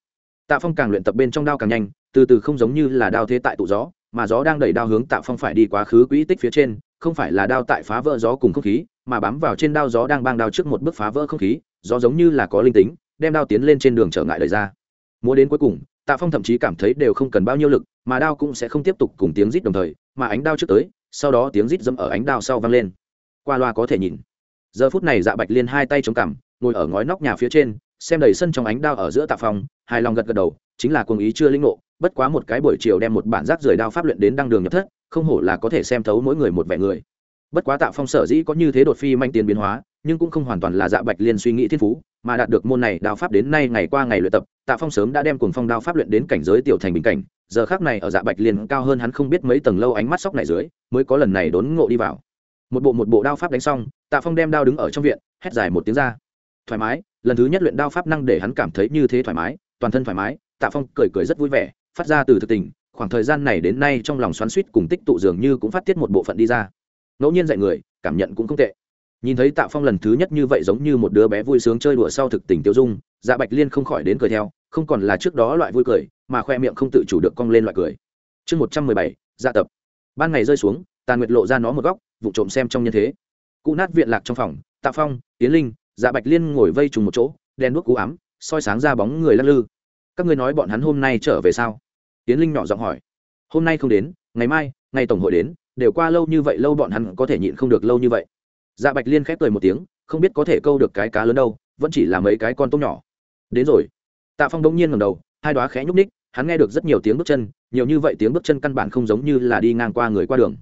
Tạ phong càng luyện tập bên trong đao càng nhanh, từ từ không giống như là đao thế tại tụ gió, mà gió đang đẩy đao hướng tạ phong phải đi quá khứ quỹ tích phía trên không phải là đao tại phá vỡ gió cùng không khí, mà bám vào trên đao gió đang bang đao trước một bước phá vỡ không khí, gió giống như là có linh tính, đem đao tiến lên trên đường trở ngại lời ra. Múa đến cuối cùng, tạ phong thậm chí cảm thấy đều không cần bao nhiêu lực, mà đao cũng sẽ không tiếp tục cùng tiếng rít đồng thời, mà ánh đao trước tới, sau đó tiếng rít dẫm ở ánh đao sau vang lên. Qua loa có thể nhìn. Giờ phút này dạ bạch liên hai tay chống cằm, ngồi ở ngói nóc nhà phía trên, xem đầy sân trong ánh đao ở giữa tạ phong, hài lòng gật gật đầu, chính là cuồng ý chưa linh ngộ bất quá một cái buổi chiều đem một bản rác rời đao pháp luyện đến đăng đường nhập thất, không hổ là có thể xem thấu mỗi người một vẻ người. Bất quá tạ phong sở dĩ có như thế đột phi manh tiền biến hóa, nhưng cũng không hoàn toàn là dạ bạch liên suy nghĩ thiên phú, mà đạt được môn này đao pháp đến nay ngày qua ngày luyện tập, tạ phong sớm đã đem cuồng phong đao pháp luyện đến cảnh giới tiểu thành bình cảnh, giờ khác này ở dạ bạch liên cao hơn hắn không biết mấy tầng lâu ánh mắt sóc này dưới, mới có lần này đốn ngộ đi vào. Một bộ một bộ đao pháp đánh xong, tạ phong đem đao đứng ở trong viện, hét dài một tiếng ra. Thoải mái, lần thứ nhất luyện đao pháp năng để hắn cảm thấy như thế thoải mái, toàn thân thoải mái, tạ phong cười cười rất vui vẻ phát ra từ thực tình, khoảng thời gian này đến nay trong lòng xoắn suýt cùng tích tụ dường như cũng phát tiết một bộ phận đi ra. Ngẫu nhiên dạy người, cảm nhận cũng không tệ. Nhìn thấy tạ phong lần thứ nhất như vậy giống như một đứa bé vui sướng chơi đùa sau thực tình tiêu dung dạ bạch liên không khỏi đến cười theo, không còn là trước đó loại vui cười, mà khoe miệng không tự chủ được cong lên loại cười. Chương một trăm mười bảy dạ tập. Ban ngày rơi xuống tàn nguyệt lộ ra nó một góc, vụ trộm xem trong nhân thế. Cụ nát viện lạc trong phòng, tạ phong tiến linh dạ bạch liên ngồi vây trùng một chỗ đen đuốc cú ám, soi sáng ra bóng người lắc lư các ngươi nói bọn hắn hôm nay trở về sao? Tiến linh nhỏ giọng hỏi. Hôm nay không đến, ngày mai, ngày tổng hội đến, đều qua lâu như vậy lâu bọn hắn có thể nhịn không được lâu như vậy. Dạ bạch liên khép cười một tiếng, không biết có thể câu được cái cá lớn đâu, vẫn chỉ là mấy cái con tôm nhỏ. Đến rồi. Tạ phong đông nhiên ngầm đầu, hai đoá khẽ nhúc ních hắn nghe được rất nhiều tiếng bước chân, nhiều như vậy tiếng bước chân căn bản không giống như là đi ngang qua người qua đường.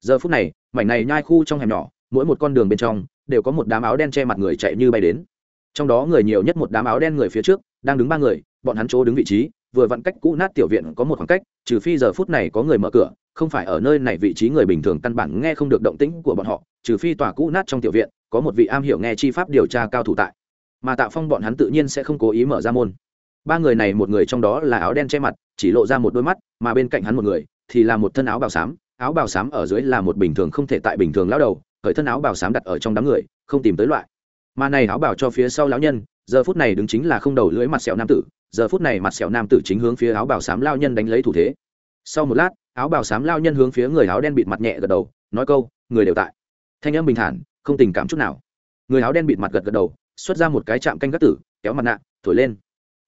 Giờ phút này, mảnh này nhai khu trong hẻm nhỏ, mỗi một con đường bên trong, đều có một đám áo đen che mặt người chạy như bay đến. Trong đó người nhiều nhất một đám áo đen người phía trước đang đứng ba người, bọn hắn chỗ đứng vị trí, vừa vặn cách cũ nát tiểu viện có một khoảng cách, trừ phi giờ phút này có người mở cửa, không phải ở nơi này vị trí người bình thường căn bản nghe không được động tĩnh của bọn họ, trừ phi tòa cũ nát trong tiểu viện, có một vị am hiểu nghe chi pháp điều tra cao thủ tại. Mà tạ phong bọn hắn tự nhiên sẽ không cố ý mở ra môn. Ba người này một người trong đó là áo đen che mặt, chỉ lộ ra một đôi mắt, mà bên cạnh hắn một người thì là một thân áo bào xám, áo bào xám ở dưới là một bình thường không thể tại bình thường lão đầu khởi thân áo bào xám đặt ở trong đám người, không tìm tới loại. Mà này áo bào cho phía sau lão nhân giờ phút này đứng chính là không đầu lưỡi mặt sẹo nam tử, giờ phút này mặt sẹo nam tử chính hướng phía áo bào xám lao nhân đánh lấy thủ thế. Sau một lát, áo bào xám lao nhân hướng phía người áo đen bịt mặt nhẹ gật đầu, nói câu, người đều tại. Thanh âm bình thản, không tình cảm chút nào. Người áo đen bịt mặt gật gật đầu, xuất ra một cái chạm canh gác tử, kéo mặt nạ, thổi lên.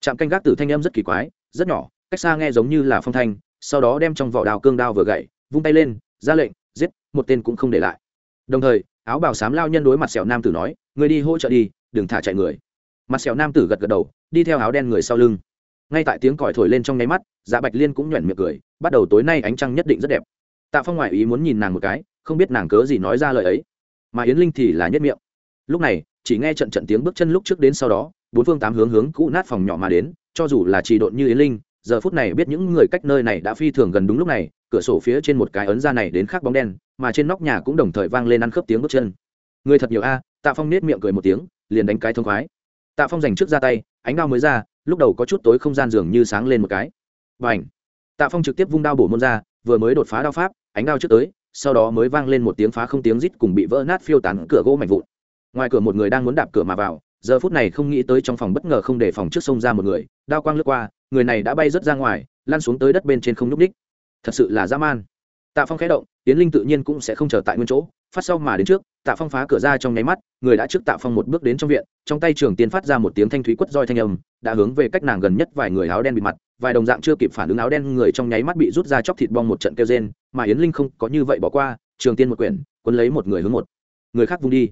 Chạm canh gác tử thanh âm rất kỳ quái, rất nhỏ, cách xa nghe giống như là phong thanh, sau đó đem trong vỏ đào cương đao vừa gậy, vung tay lên, ra lệnh, giết, một tên cũng không để lại. Đồng thời, áo bào xám lao nhân đối mặt sẹo nam tử nói, người đi hỗ trợ đi, đừng thả chạy người mặt sẹo nam tử gật gật đầu, đi theo áo đen người sau lưng. Ngay tại tiếng còi thổi lên trong nháy mắt dạ bạch liên cũng nhoẻn miệng cười, bắt đầu tối nay ánh trăng nhất định rất đẹp. Tạ phong ngoại ý muốn nhìn nàng một cái, không biết nàng cớ gì nói ra lời ấy. Mà yến linh thì là nhất miệng. Lúc này, chỉ nghe trận trận tiếng bước chân lúc trước đến sau đó, bốn phương tám hướng hướng cũ nát phòng nhỏ mà đến, cho dù là trì độn như yến linh, giờ phút này biết những người cách nơi này đã phi thường gần đúng lúc này, cửa sổ phía trên một cái ấn ra này đến khác bóng đen, mà trên nóc nhà cũng đồng thời vang lên ăn khớp tiếng bước chân. Người thật nhiều a, tạ phong nết miệng cười một tiếng, liền đánh cái thông khoái tạ phong dành trước ra tay, ánh đao mới ra, lúc đầu có chút tối không gian dường như sáng lên một cái. Và ảnh tạ phong trực tiếp vung đao bổ môn ra, vừa mới đột phá đao pháp, ánh đao trước tới, sau đó mới vang lên một tiếng phá không tiếng rít cùng bị vỡ nát phiêu tán cửa gỗ mạnh vụn. Ngoài cửa một người đang muốn đạp cửa mà vào, giờ phút này không nghĩ tới trong phòng bất ngờ không để phòng trước sông ra một người, đao quang lướt qua, người này đã bay rớt ra ngoài, lăn xuống tới đất bên trên không nhúc ních thật sự là dã man. Tạ phong khẽ động tiến linh tự nhiên cũng sẽ không chờ tại nguyên chỗ phát sau mà đến trước, tạ phong phá cửa ra trong nháy mắt, người đã trước tạ phong một bước đến trong viện, trong tay trường tiên phát ra một tiếng thanh thúy quất roi thanh âm, đã hướng về cách nàng gần nhất vài người áo đen bị mặt, vài đồng dạng chưa kịp phản ứng áo đen người trong nháy mắt bị rút ra chóc thịt bong một trận kêu rên, mà yến linh không có như vậy bỏ qua, trường tiên một quyển quân lấy một người hướng một người khác vung đi.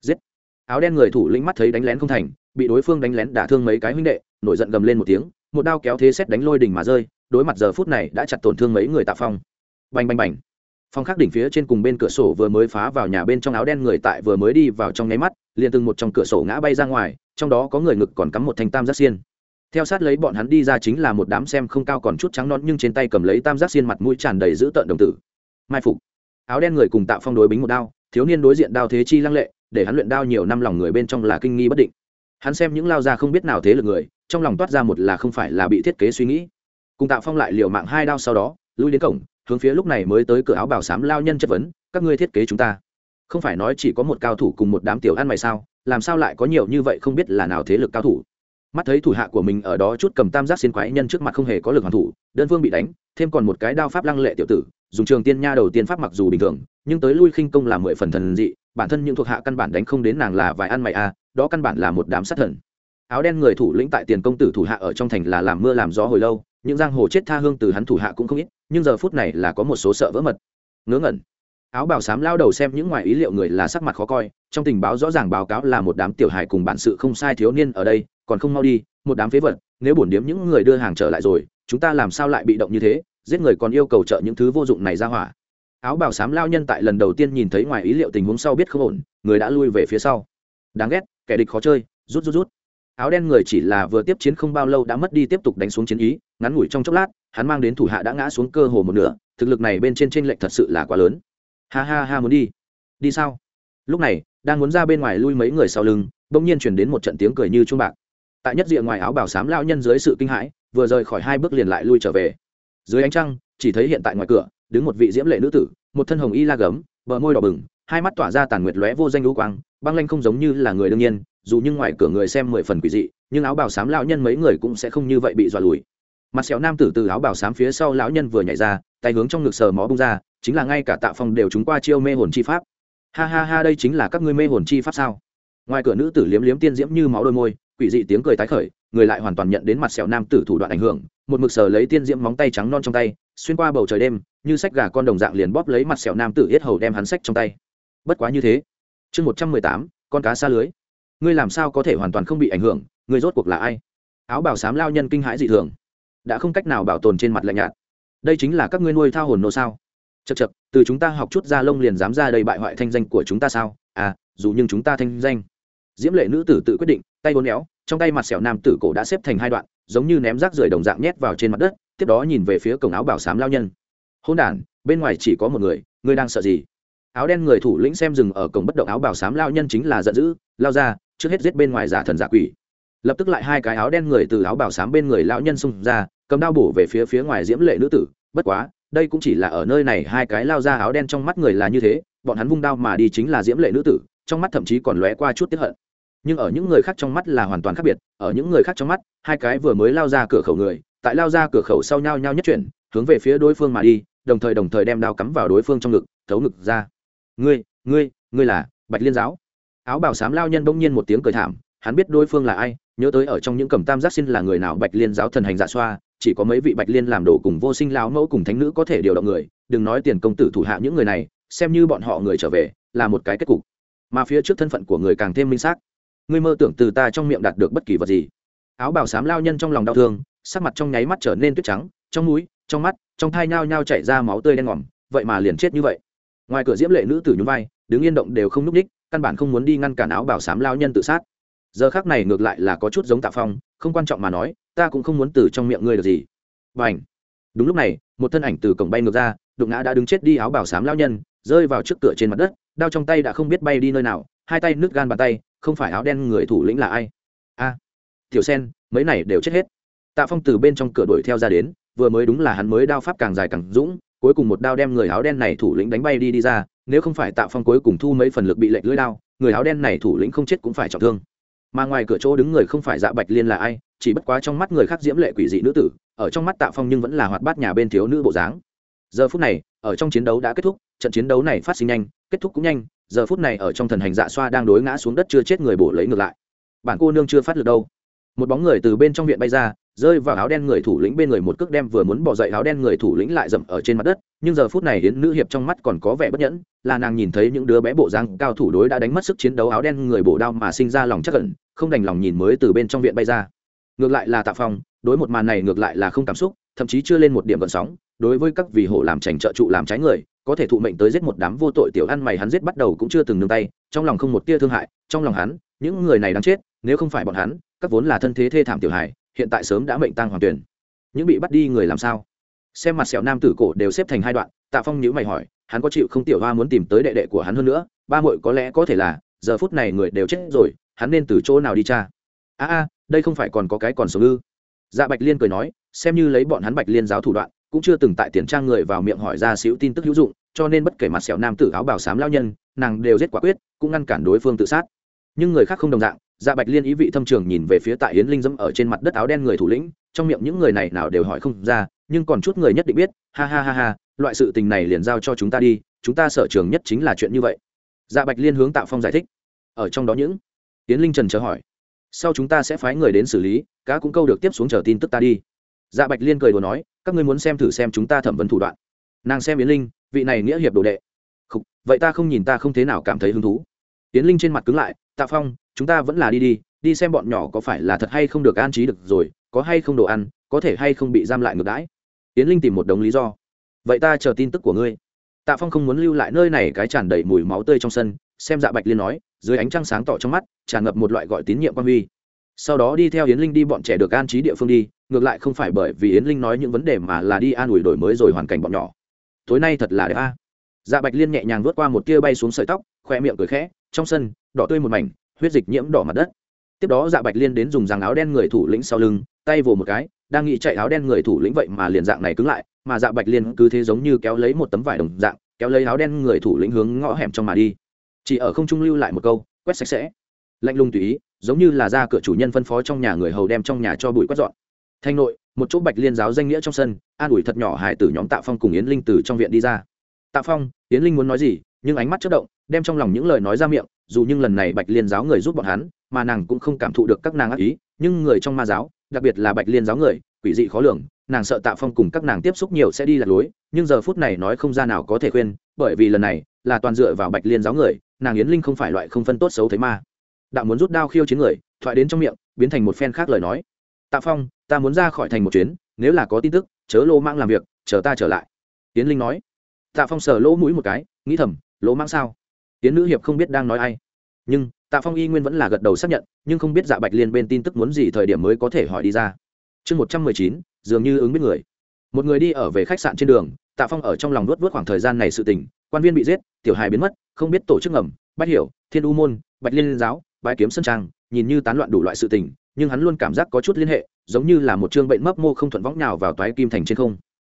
Giết! Áo đen người thủ lĩnh mắt thấy đánh lén không thành, bị đối phương đánh lén đả thương mấy cái huynh đệ, nổi giận gầm lên một tiếng, một đao kéo thế xét đánh lôi đỉnh mà rơi, đối mặt giờ phút này đã chặt tổn thương mấy người tạ phong. Bành bành bành! Phong khắc đỉnh phía trên cùng bên cửa sổ vừa mới phá vào nhà bên trong áo đen người tại vừa mới đi vào trong nháy mắt, liền từng một trong cửa sổ ngã bay ra ngoài, trong đó có người ngực còn cắm một thanh tam giác xiên. Theo sát lấy bọn hắn đi ra chính là một đám xem không cao còn chút trắng non nhưng trên tay cầm lấy tam giác xiên mặt mũi tràn đầy dữ tợn đồng tử. Mai phục. Áo đen người cùng tạo phong đối bính một đao, thiếu niên đối diện đao thế chi lăng lệ, để hắn luyện đao nhiều năm lòng người bên trong là kinh nghi bất định. Hắn xem những lao ra không biết nào thế lực người, trong lòng toát ra một là không phải là bị thiết kế suy nghĩ. Cùng tạo phong lại liều mạng hai đao sau đó, lui đến cổng hướng phía lúc này mới tới cửa áo bảo sám lao nhân chất vấn, các ngươi thiết kế chúng ta, không phải nói chỉ có một cao thủ cùng một đám tiểu ăn mày sao? Làm sao lại có nhiều như vậy không biết là nào thế lực cao thủ? Mắt thấy thủ hạ của mình ở đó chút cầm tam giác xiên quái nhân trước mặt không hề có lực hoàn thủ, đơn phương bị đánh, thêm còn một cái đao pháp lăng lệ tiểu tử, dùng trường tiên nha đầu tiên pháp mặc dù bình thường, nhưng tới lui khinh công là mười phần thần dị, bản thân những thuộc hạ căn bản đánh không đến nàng là vài ăn mày a, đó căn bản là một đám sát thần. Áo đen người thủ lĩnh tại tiền công tử thủ hạ ở trong thành là làm mưa làm gió hồi lâu những giang hồ chết tha hương từ hắn thủ hạ cũng không ít, nhưng giờ phút này là có một số sợ vỡ mật. Ngớ ngẩn. Áo bào xám lao đầu xem những ngoài ý liệu người là sắc mặt khó coi, trong tình báo rõ ràng báo cáo là một đám tiểu hài cùng bản sự không sai thiếu niên ở đây, còn không mau đi, một đám phế vật, nếu bổn điếm những người đưa hàng trở lại rồi, chúng ta làm sao lại bị động như thế, giết người còn yêu cầu trợ những thứ vô dụng này ra hỏa. Áo bào xám lao nhân tại lần đầu tiên nhìn thấy ngoài ý liệu tình huống sau biết không ổn, người đã lui về phía sau. Đáng ghét, kẻ địch khó chơi, rút rút rút áo đen người chỉ là vừa tiếp chiến không bao lâu đã mất đi tiếp tục đánh xuống chiến ý, ngắn ngủi trong chốc lát, hắn mang đến thủ hạ đã ngã xuống cơ hồ một nửa, thực lực này bên trên t r ê n lệch thật sự là quá lớn. Ha ha ha, muốn đi. Đi sao? Lúc này, đang muốn ra bên ngoài lui mấy người sau lưng, bỗng nhiên chuyển đến một trận tiếng cười như chuông bạc. Tại nhất diện ngoài áo bảo sám lao nhân dưới sự kinh hãi, vừa rời khỏi hai bước liền lại lui trở về. Dưới ánh trăng, chỉ thấy hiện tại ngoài cửa, đứng một vị diễm lệ nữ tử, một thân hồng y la gấm, bờ môi đỏ bừng, hai mắt tỏa ra tàn nguyệt lóe vô danh lũ quang, băng lanh không giống như là người đương nhiên dù nhưng ngoài cửa người xem mười phần quỷ dị, nhưng áo bào xám lão nhân mấy người cũng sẽ không như vậy bị dọa lùi. Mặt sẹo nam tử từ áo bào xám phía sau lão nhân vừa nhảy ra, tay hướng trong ngực sờ mó bung ra, chính là ngay cả tạ phong đều chúng qua chiêu mê hồn chi pháp. Ha ha ha, đây chính là các ngươi mê hồn chi pháp sao? Ngoài cửa nữ tử liếm liếm tiên diễm như máu đôi môi, quỷ dị tiếng cười tái khởi, người lại hoàn toàn nhận đến mặt sẹo nam tử thủ đoạn ảnh hưởng, một mực sờ lấy tiên diễm móng tay trắng non trong tay, xuyên qua bầu trời đêm, như sách gà con đồng dạng liền bóp lấy mặt sẹo nam tử yết hầu đem hắn sách trong tay. Bất quá như thế, chương một trăm mười tám, con cá xa lưới ngươi làm sao có thể hoàn toàn không bị ảnh hưởng ngươi rốt cuộc là ai? Áo bảo sám lao nhân kinh hãi dị thường. Đã không cách nào bảo tồn trên mặt lạnh nhạt. Đây chính là các ngươi nuôi thao hồn nô sao? Chật chật từ chúng ta học chút ra lông liền dám ra đây bại hoại thanh danh của chúng ta sao? À dù nhưng chúng ta thanh danh. Diễm lệ nữ tử tự quyết định tay bốn éo trong tay mặt sẹo nam tử cổ đã xếp thành hai đoạn giống như ném rác rưởi đồng dạng nhét vào trên mặt đất tiếp đó nhìn về phía cổng áo bảo sám lao nhân. Hôn đản, bên ngoài chỉ có một người ngươi đang sợ gì? Áo đen người thủ lĩnh xem rừng ở cổng bất động áo bảo sám lao nhân chính là giận dữ lao ra trước hết giết bên ngoài giả thần giả quỷ. Lập tức lại hai cái áo đen người từ áo bảo sám bên người lão nhân xung ra, cầm đao bổ về phía phía ngoài diễm lệ nữ tử. Bất quá, đây cũng chỉ là ở nơi này, hai cái lao ra áo đen trong mắt người là như thế, bọn hắn vung đao mà đi chính là diễm lệ nữ tử, trong mắt thậm chí còn lóe qua chút tiếp hận. Nhưng ở những người khác trong mắt là hoàn toàn khác biệt, ở những người khác trong mắt, hai cái vừa mới lao ra cửa khẩu người, tại lao ra cửa khẩu sau nhau nhau nhất chuyển, hướng về phía đối phương mà đi, đồng thời đồng thời đem đao cắm vào đối phương trong ngực, thấu ngực ra. Ngươi ngươi ngươi là bạch liên giáo? Áo bảo sám lao nhân bỗng nhiên một tiếng cười thảm, hắn biết đối phương là ai, nhớ tới ở trong những cầm tam giác xin là người nào bạch liên giáo thần hành dạ xoa, chỉ có mấy vị bạch liên làm đồ cùng vô sinh lao mẫu cùng thánh nữ có thể điều động người, đừng nói tiền công tử thủ hạ những người này, xem như bọn họ người trở về, là một cái kết cục. Mà phía trước thân phận của người càng thêm minh xác. Ngươi mơ tưởng từ ta trong miệng đạt được bất kỳ vật gì. Áo bảo sám lao nhân trong lòng đau thương, sắc mặt trong nháy mắt trở nên tuyết trắng, trong mũi, trong mắt, trong thai nhao nhao chảy ra máu tươi đen ngòm, vậy mà liền chết như vậy. Ngoài cửa diễm lệ nữ tử nhún vai, đứng yên động đều không núp ních căn bản không muốn đi ngăn cản áo bảo sám lao nhân tự sát. Giờ khác này ngược lại là có chút giống tạ phong, không quan trọng mà nói, ta cũng không muốn từ trong miệng ngươi được gì. Và ảnh đúng lúc này, một thân ảnh từ cổng bay ngược ra đụng ngã đã đứng chết đi áo bảo sám lao nhân, rơi vào trước cửa trên mặt đất, đao trong tay đã không biết bay đi nơi nào, hai tay nước gan bàn tay, không phải áo đen người thủ lĩnh là ai? A! Tiểu sen, mấy này đều chết hết. Tạ phong từ bên trong cửa đuổi theo ra đến, vừa mới đúng là hắn mới đao pháp càng dài càng dũng cuối cùng một đao đem người áo đen này thủ lĩnh đánh bay đi đi ra, nếu không phải tạ phong cuối cùng thu mấy phần lực bị lệnh lưỡi đao, người áo đen này thủ lĩnh không chết cũng phải trọng thương. Mà ngoài cửa chỗ đứng người không phải dạ bạch liên là ai, chỉ bất quá trong mắt người khác diễm lệ quỷ dị nữ tử, ở trong mắt tạ phong nhưng vẫn là hoạt bát nhà bên thiếu nữ bộ dáng. Giờ phút này, ở trong chiến đấu đã kết thúc, trận chiến đấu này phát sinh nhanh, kết thúc cũng nhanh, giờ phút này ở trong thần hành dạ xoa đang đối ngã xuống đất chưa chết người bổ lấy ngược lại. Bản cô nương chưa phát lực đâu. Một bóng người từ bên trong viện bay ra rơi vào áo đen người thủ lĩnh bên người một cước đem vừa muốn bỏ dậy áo đen người thủ lĩnh lại dậm ở trên mặt đất, nhưng giờ phút này hiến nữ hiệp trong mắt còn có vẻ bất nhẫn, là nàng nhìn thấy những đứa bé bộ giang cao thủ đối đã đánh mất sức chiến đấu áo đen người bổ đao mà sinh ra lòng chắc ẩn, không đành lòng nhìn mới từ bên trong viện bay ra. Ngược lại là tạ phong, đối một màn này ngược lại là không cảm xúc, thậm chí chưa lên một điểm gợn sóng, đối với các vị hộ làm trành trợ trụ làm trái người, có thể thụ mệnh tới giết một đám vô tội tiểu ăn mày hắn giết bắt đầu cũng chưa từng nương tay, trong lòng không một tia thương hại, trong lòng hắn, những người này đáng chết, nếu không phải bọn hắn, các vốn là thân thế thê thảm tiểu hài hiện tại sớm đã mệnh tăng hoàng tuyển. Những bị bắt đi người làm sao? Xem mặt sẹo nam tử cổ đều xếp thành hai đoạn, tạ phong nhữ mày hỏi, hắn có chịu không tiểu hoa muốn tìm tới đệ đệ của hắn hơn nữa? Ba muội có lẽ có thể là, giờ phút này người đều chết rồi, hắn nên từ chỗ nào đi cha? A a, đây không phải còn có cái còn sống ư? Dạ bạch liên cười nói, xem như lấy bọn hắn bạch liên giáo thủ đoạn, cũng chưa từng tại tiền trang người vào miệng hỏi ra xíu tin tức hữu dụng, cho nên bất kể mặt sẹo nam tử áo bào xám lao nhân, nàng đều giết quả quyết, cũng ngăn cản đối phương tự sát. Nhưng người khác không đồng dạng dạ bạch liên ý vị thâm trường nhìn về phía tại yến linh dẫm ở trên mặt đất áo đen người thủ lĩnh trong miệng những người này nào đều hỏi không ra nhưng còn chút người nhất định biết ha ha ha ha loại sự tình này liền giao cho chúng ta đi chúng ta sở trường nhất chính là chuyện như vậy. Dạ bạch liên hướng tạo phong giải thích. Ở trong đó những yến linh trần chờ hỏi. Sau chúng ta sẽ phái người đến xử lý cá cũng câu được tiếp xuống chờ tin tức ta đi. Dạ bạch liên cười đùa nói các ngươi muốn xem thử xem chúng ta thẩm vấn thủ đoạn. Nàng xem yến linh vị này nghĩa hiệp đồ đệ. Khục, vậy ta không nhìn ta không thế nào cảm thấy hứng thú. Yến linh trên mặt cứng lại tạ phong, chúng ta vẫn là đi đi đi xem bọn nhỏ có phải là thật hay không được an trí được rồi, có hay không đồ ăn, có thể hay không bị giam lại ngược đãi. Yến linh tìm một đống lý do. Vậy ta chờ tin tức của ngươi. Tạ phong không muốn lưu lại nơi này cái tràn đầy mùi máu tươi trong sân, xem dạ bạch liên nói, dưới ánh trăng sáng tỏ trong mắt, tràn ngập một loại gọi tín nhiệm quan huy. Sau đó đi theo yến linh đi bọn trẻ được an trí địa phương đi, ngược lại không phải bởi vì yến linh nói những vấn đề mà là đi an ủi đổi mới rồi hoàn cảnh bọn nhỏ. Tối nay thật là đẹp a. Dạ bạch liên nhẹ nhàng vớt qua một tia bay xuống sợi tóc, khoe miệng cười khẽ, trong sân đỏ tươi một mảnh, huyết dịch nhiễm đỏ mặt đất. Tiếp đó dạ bạch liên đến dùng ràng áo đen người thủ lĩnh sau lưng, tay vồ một cái, đang nghĩ chạy áo đen người thủ lĩnh vậy mà liền dạng này cứng lại, mà dạ bạch liên cứ thế giống như kéo lấy một tấm vải đồng dạng, kéo lấy áo đen người thủ lĩnh hướng ngõ hẻm trong mà đi. Chỉ ở không trung lưu lại một câu, quét sạch sẽ. Lạnh lùng tùy ý, giống như là ra cửa chủ nhân phân phó trong nhà người hầu đem trong nhà cho bụi quét dọn. Thanh nội, một chỗ bạch liên giáo danh nghĩa trong sân, an ủi thật nhỏ hải tử nhóm tạ phong cùng yến linh từ trong viện đi ra. Tạ phong, yến linh muốn nói gì? Nhưng ánh mắt chất động, đem trong lòng những lời nói ra miệng dù nhưng lần này bạch liên giáo người giúp bọn hắn, mà nàng cũng không cảm thụ được các nàng ác ý, nhưng người trong ma giáo, đặc biệt là bạch liên giáo người, quỷ dị khó lường, nàng sợ tạ phong cùng các nàng tiếp xúc nhiều sẽ đi lạc lối, nhưng giờ phút này nói không ra nào có thể khuyên, bởi vì lần này là toàn dựa vào bạch liên giáo người, nàng yến linh không phải loại không phân tốt xấu thấy ma. Đạo muốn rút đao khiêu chiến người, thoại đến trong miệng, biến thành một phen khác lời nói. Tạ phong, ta muốn ra khỏi thành một chuyến, nếu là có tin tức, chớ lô mang làm việc, chờ ta trở lại. Yến linh nói. Tạ phong sờ lỗ mũi một cái, nghĩ thầm, lỗ mang sao? Yến nữ hiệp không biết đang nói ai. Nhưng, tạ phong y nguyên vẫn là gật đầu xác nhận, nhưng không biết dạ bạch liên bên tin tức muốn gì thời điểm mới có thể hỏi đi ra. Chương một trăm mười chín, dường như ứng biết người. Một người đi ở về khách sạn trên đường, tạ phong ở trong lòng nuốt vớt khoảng thời gian này sự tình, quan viên bị giết, tiểu hài biến mất, không biết tổ chức ngầm, bách hiểu, thiên u môn, bạch liên giáo bãi kiếm sân trang, nhìn như tán loạn đủ loại sự tình, nhưng hắn luôn cảm giác có chút liên hệ, giống như là một chương bệnh mấp mô không thuận võng nào vào toái kim thành trên không.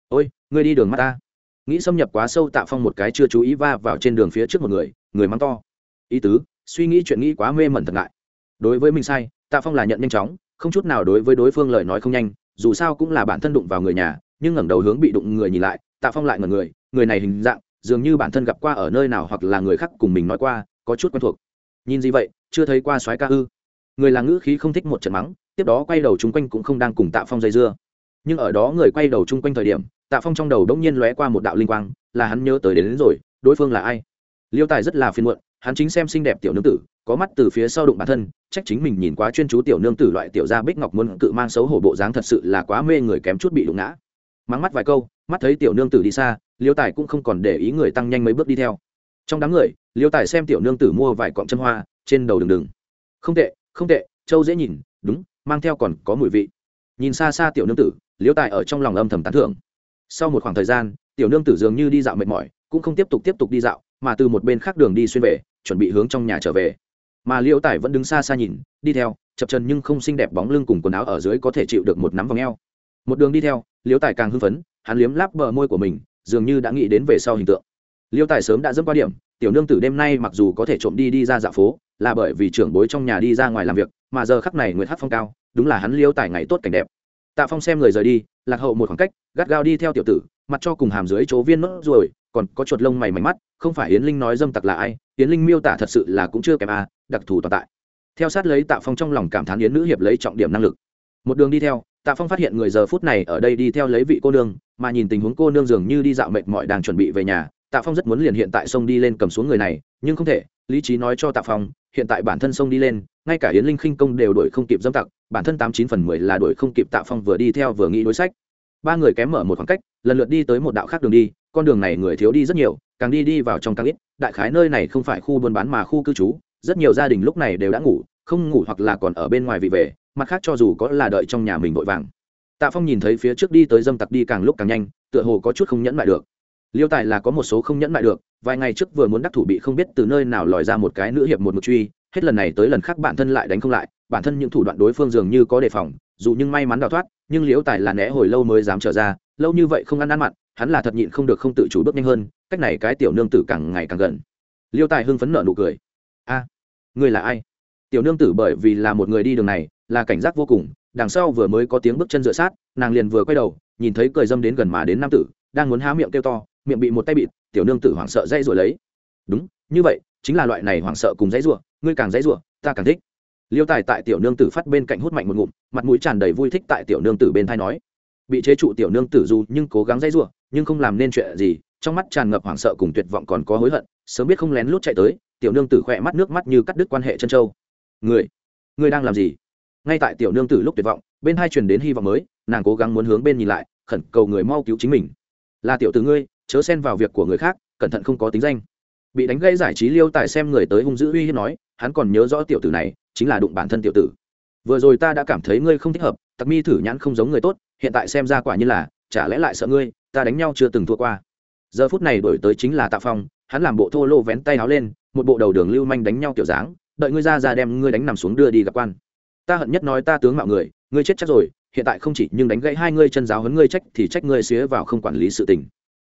Ôi, ngươi đi đường mắt ta nghĩ xâm nhập quá sâu tạ phong một cái chưa chú ý va vào trên đường phía trước một người người mắng to. Ý tứ, suy nghĩ chuyện nghĩ quá mê mẩn thật ngại. Đối với mình sai, tạ phong là nhận nhanh chóng, không chút nào đối với đối phương lời nói không nhanh, dù sao cũng là bản thân đụng vào người nhà, nhưng ngẩng đầu hướng bị đụng người nhìn lại, tạ phong lại ngẩn người người này hình dạng, dường như bản thân gặp qua ở nơi nào hoặc là người khác cùng mình nói qua, có chút quen thuộc. Nhìn gì vậy? Chưa thấy qua soái ca ư? Người là ngữ khí không thích một trận mắng, tiếp đó quay đầu chung quanh cũng không đang cùng tạ phong dây dưa. Nhưng ở đó người quay đầu chung quanh thời điểm tạ phong trong đầu đ ỗ n g nhiên lóe qua một đạo linh quang là hắn nhớ tới đến, đến rồi đối phương là ai? Liêu tài rất là phiền muộn hắn chính xem xinh đẹp tiểu nương tử có mắt từ phía sau đụng bản thân trách chính mình nhìn quá chuyên chú tiểu nương tử loại tiểu gia bích ngọc muốn cự mang xấu hổ bộ dáng thật sự là quá mê người kém chút bị đụng ngã. Mắng mắt vài câu mắt thấy tiểu nương tử đi xa liêu tài cũng không còn để ý người tăng nhanh mấy bước đi theo. Trong đám người liêu tài xem tiểu nương tử mua vài cọng chân hoa trên đầu đường đường không tệ không tệ châu dễ nhìn đúng mang theo còn có mùi vị. Nhìn xa xa tiểu nương tử liêu tài ở trong lòng âm thầm tán thưởng sau một khoảng thời gian, tiểu nương tử dường như đi dạo mệt mỏi, cũng không tiếp tục tiếp tục đi dạo, mà từ một bên khác đường đi xuyên về, chuẩn bị hướng trong nhà trở về. Mà liêu tài vẫn đứng xa xa nhìn, đi theo, chập chân nhưng không xinh đẹp bóng lưng cùng quần áo ở dưới có thể chịu được một nắm vòng eo. Một đường đi theo liêu tài càng hưng phấn, hắn liếm láp bờ môi của mình, dường như đã nghĩ đến về sau hình tượng. Liêu tài sớm đã dẫm qua điểm, tiểu nương tử đêm nay mặc dù có thể trộm đi đi ra dạ phố, là bởi vì trưởng bối trong nhà đi ra ngoài làm việc, mà giờ khắc này nguyệt hát phong cao, đúng là hắn liêu tài ngày tốt cảnh đẹp tạ phong xem người rời đi, lạc hậu một khoảng cách, gắt gao đi theo tiểu tử, mặt cho cùng hàm dưới chỗ viên nốt rồi, còn có chuột lông mày mảnh mắt, không phải yến linh nói dâm tặc là ai, yến linh miêu tả thật sự là cũng chưa kém a, đặc thù tồn tại. Theo sát lấy tạ phong trong lòng cảm thán yến nữ hiệp lấy trọng điểm năng lực. Một đường đi theo, tạ phong phát hiện người giờ phút này ở đây đi theo lấy vị cô nương, mà nhìn tình huống cô nương dường như đi dạo mệt mỏi đang chuẩn bị về nhà, tạ phong rất muốn liền hiện tại xông đi lên cầm xuống người này, nhưng không thể lý trí nói cho tạ phong, hiện tại bản thân sông đi lên, ngay cả yến linh khinh công đều đuổi không kịp dâm tặc, bản thân tám chín phần mười là đuổi không kịp tạ phong vừa đi theo vừa nghĩ đối sách. Ba người kém mở một khoảng cách, lần lượt đi tới một đạo khác đường đi, con đường này người thiếu đi rất nhiều, càng đi đi vào trong càng ít, đại khái nơi này không phải khu buôn bán mà khu cư trú, rất nhiều gia đình lúc này đều đã ngủ, không ngủ hoặc là còn ở bên ngoài vị về, mặt khác cho dù có là đợi trong nhà mình vội vàng. Tạ phong nhìn thấy phía trước đi tới dâm tặc đi càng lúc càng nhanh, tựa hồ có chút không nhẫn lại được liêu tài là có một số không nhẫn lại được vài ngày trước vừa muốn đắc thủ bị không biết từ nơi nào lòi ra một cái nữ hiệp một mực truy hết lần này tới lần khác bản thân lại đánh không lại bản thân những thủ đoạn đối phương dường như có đề phòng dù nhưng may mắn đào thoát nhưng Liêu tài là né hồi lâu mới dám trở ra lâu như vậy không ăn ăn mặn hắn là thật nhịn không được không tự chủ bước nhanh hơn cách này cái tiểu nương tử càng ngày càng gần. Liêu tài hưng phấn nợ nụ cười. A à, người là ai? Tiểu nương tử bởi vì là một người đi đường này là cảnh giác vô cùng đằng sau vừa mới có tiếng bước chân dựa sát nàng liền vừa quay đầu nhìn thấy cười dâm đến gần mà đến nam tử đang muốn há miệng kêu to miệng bị một tay bịt, tiểu nương tử hoảng sợ dây rồi lấy. Đúng, như vậy, chính là loại này hoảng sợ cùng dãy rủa, ngươi càng dãy rủa, ta càng thích. Liêu tài tại tiểu nương tử phát bên cạnh hút mạnh một ngụm, mặt mũi tràn đầy vui thích tại tiểu nương tử bên thai nói. Bị chế trụ tiểu nương tử dù nhưng cố gắng dãy rủa, nhưng không làm nên chuyện gì, trong mắt tràn ngập hoảng sợ cùng tuyệt vọng còn có hối hận, sớm biết không lén lút chạy tới, tiểu nương tử khỏe mắt nước mắt như cắt đứt quan hệ chân châu. Người người đang làm gì? Ngay tại tiểu nương tử lúc tuyệt vọng, bên hai truyền đến hy vọng mới, nàng cố gắng muốn hướng bên nhìn lại, khẩn cầu người mau cứu chính mình. Là tiểu tử ngươi chớ xen vào việc của người khác, cẩn thận không có tính danh. Bị đánh gây giải trí liêu tài xem người tới hung dữ uy hiếp nói, hắn còn nhớ rõ tiểu tử này, chính là đụng bản thân tiểu tử. Vừa rồi ta đã cảm thấy ngươi không thích hợp, tặc mi thử nhãn không giống người tốt, hiện tại xem ra quả như là, chả lẽ lại sợ ngươi, ta đánh nhau chưa từng thua qua. Giờ phút này đổi tới chính là tạ phong, hắn làm bộ thô lô vén tay áo lên, một bộ đầu đường lưu manh đánh nhau kiểu dáng, đợi ngươi ra ra đem ngươi đánh nằm xuống đưa đi gặp quan. Ta hận nhất nói ta tướng mạo người, ngươi chết chắc rồi, hiện tại không chỉ nhưng đánh gãy hai ngươi chân giáo hấn ngươi trách thì trách ngươi xía vào không quản lý sự tình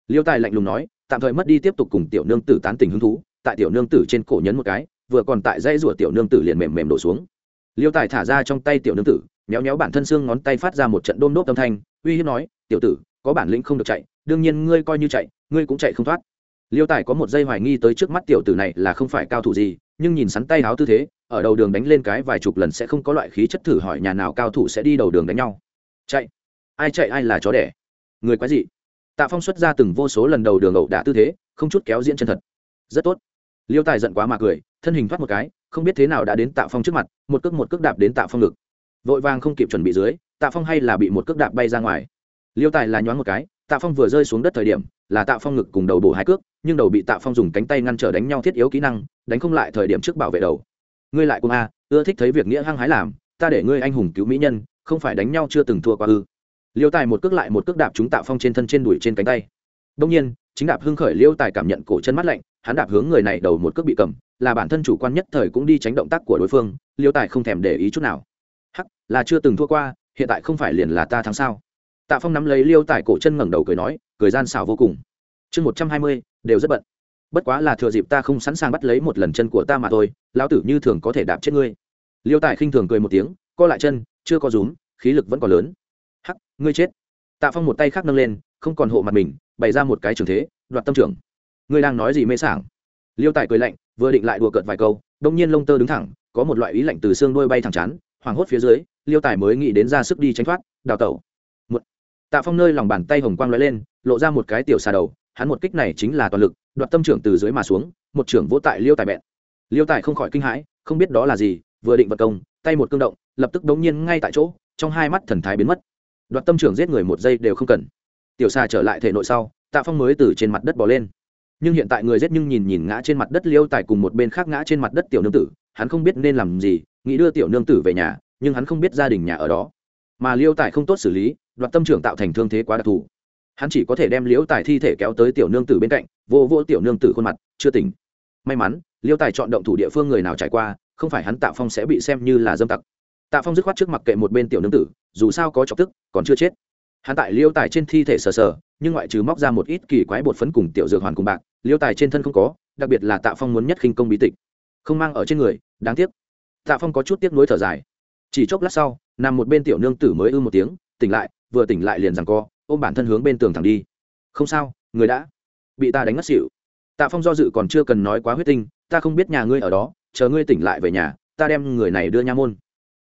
liêu tài lạnh lùng nói, tạm thời mất đi tiếp tục cùng tiểu nương tử tán tình hứng thú. Tại tiểu nương tử trên cổ nhấn một cái, vừa còn tại dây rủa tiểu nương tử liền mềm mềm đổ xuống. Liêu tài thả ra trong tay tiểu nương tử, méo méo bản thân xương ngón tay phát ra một trận đôm đốp âm thanh, uy hiếp nói, tiểu tử, có bản lĩnh không được chạy, đương nhiên ngươi coi như chạy, ngươi cũng chạy không thoát. Liêu tài có một giây hoài nghi tới trước mắt tiểu tử này là không phải cao thủ gì, nhưng nhìn sắn tay háo tư thế, ở đầu đường đánh lên cái vài chục lần sẽ không có loại khí chất thử hỏi nhà nào cao thủ sẽ đi đầu đường đánh nhau. Chạy. Ai chạy ai là chó đẻ. Người quái gì tạ phong xuất ra từng vô số lần đầu đường ẩu đả tư thế, không chút kéo diễn chân thật. Rất tốt. Liêu tài giận quá mà cười, thân hình thoát một cái, không biết thế nào đã đến tạ phong trước mặt, một cước một cước đạp đến tạ phong ngực. Vội vàng không kịp chuẩn bị dưới, tạ phong hay là bị một cước đạp bay ra ngoài. Liêu tài là nhoáng một cái, tạ phong vừa rơi xuống đất thời điểm, là tạ phong ngực cùng đầu bổ hai cước, nhưng đầu bị tạ phong dùng cánh tay ngăn trở đánh nhau thiết yếu kỹ năng, đánh không lại thời điểm trước bảo vệ đầu. Ngươi lại cùng a, ưa thích thấy việc nghĩa hăng hái làm, ta để ngươi anh hùng cứu mỹ nhân, không phải đánh nhau chưa từng thua qua ư liêu tài một cước lại một cước đạp chúng tạ phong trên thân trên đùi trên cánh tay. Đông nhiên, chính đạp hưng khởi liêu tài cảm nhận cổ chân mắt lạnh, hắn đạp hướng người này đầu một cước bị cầm, là bản thân chủ quan nhất thời cũng đi tránh động tác của đối phương, liêu tài không thèm để ý chút nào. Hắc, là chưa từng thua qua, hiện tại không phải liền là ta thắng sao? Tạ phong nắm lấy liêu tài cổ chân ngẩng đầu cười nói, cười gian xảo vô cùng. Chương một trăm hai mươi, đều rất bận. Bất quá là thừa dịp ta không sẵn sàng bắt lấy một lần chân của ta mà thôi, lão tử như thường có thể đạp chết ngươi. Liêu tài khinh thường cười một tiếng, co lại chân, chưa có rúm, khí lực vẫn còn lớn ngươi chết. Tạ phong một tay khác nâng lên, không còn hộ mặt mình, bày ra một cái trường thế, đoạt tâm trưởng ngươi đang nói gì mê sảng? Liêu tài cười lạnh, vừa định lại đùa cợt vài câu, đông nhiên lông tơ đứng thẳng, có một loại ý lạnh từ xương đôi bay thẳng chán, hoảng hốt phía dưới, liêu tài mới nghĩ đến ra sức đi tránh thoát, đào tẩu. Một tạ phong nơi lòng bàn tay hồng quang lóe lên, lộ ra một cái tiểu xà đầu, hắn một kích này chính là toàn lực, đoạt tâm trưởng từ dưới mà xuống, một trưởng vỗ tại liêu tài bẹn. Liêu tài không khỏi kinh hãi, không biết đó là gì, vừa định vật công, tay một cương động, lập tức đống nhiên ngay tại chỗ, trong hai mắt thần thái biến mất đoạt tâm trưởng giết người một giây đều không cần. Tiểu xà trở lại thể nội sau, tạ phong mới từ trên mặt đất bỏ lên. Nhưng hiện tại người giết nhưng nhìn nhìn ngã trên mặt đất liêu tài cùng một bên khác ngã trên mặt đất tiểu nương tử, hắn không biết nên làm gì, nghĩ đưa tiểu nương tử về nhà, nhưng hắn không biết gia đình nhà ở đó. Mà liêu tài không tốt xử lý, đoạt tâm trưởng tạo thành thương thế quá đặc thù. Hắn chỉ có thể đem liêu tài thi thể kéo tới tiểu nương tử bên cạnh, vô vô tiểu nương tử khuôn mặt, chưa tỉnh. May mắn, liêu tài chọn động thủ địa phương người nào trải qua, không phải hắn tạ phong sẽ bị xem như là dâm tặc tạ phong dứt khoát trước mặt kệ một bên tiểu nương tử, dù sao có chọc tức, còn chưa chết. Hắn tại liêu tài trên thi thể sờ sờ, nhưng ngoại trừ móc ra một ít kỳ quái bột phấn cùng tiểu dược hoàn cùng bạc, liêu tài trên thân không có, đặc biệt là tạ phong muốn nhất khinh công bí tịch. Không mang ở trên người, đáng tiếc. Tạ phong có chút tiếc nuối thở dài. Chỉ chốc lát sau, nằm một bên tiểu nương tử mới ư một tiếng, tỉnh lại, vừa tỉnh lại liền rằng co, ôm bản thân hướng bên tường thẳng đi. Không sao, người đã bị ta đánh ngất xỉu. Tạ phong do dự còn chưa cần nói quá huyết tinh, ta không biết nhà ngươi ở đó, chờ ngươi tỉnh lại về nhà, ta đem người này đưa nha môn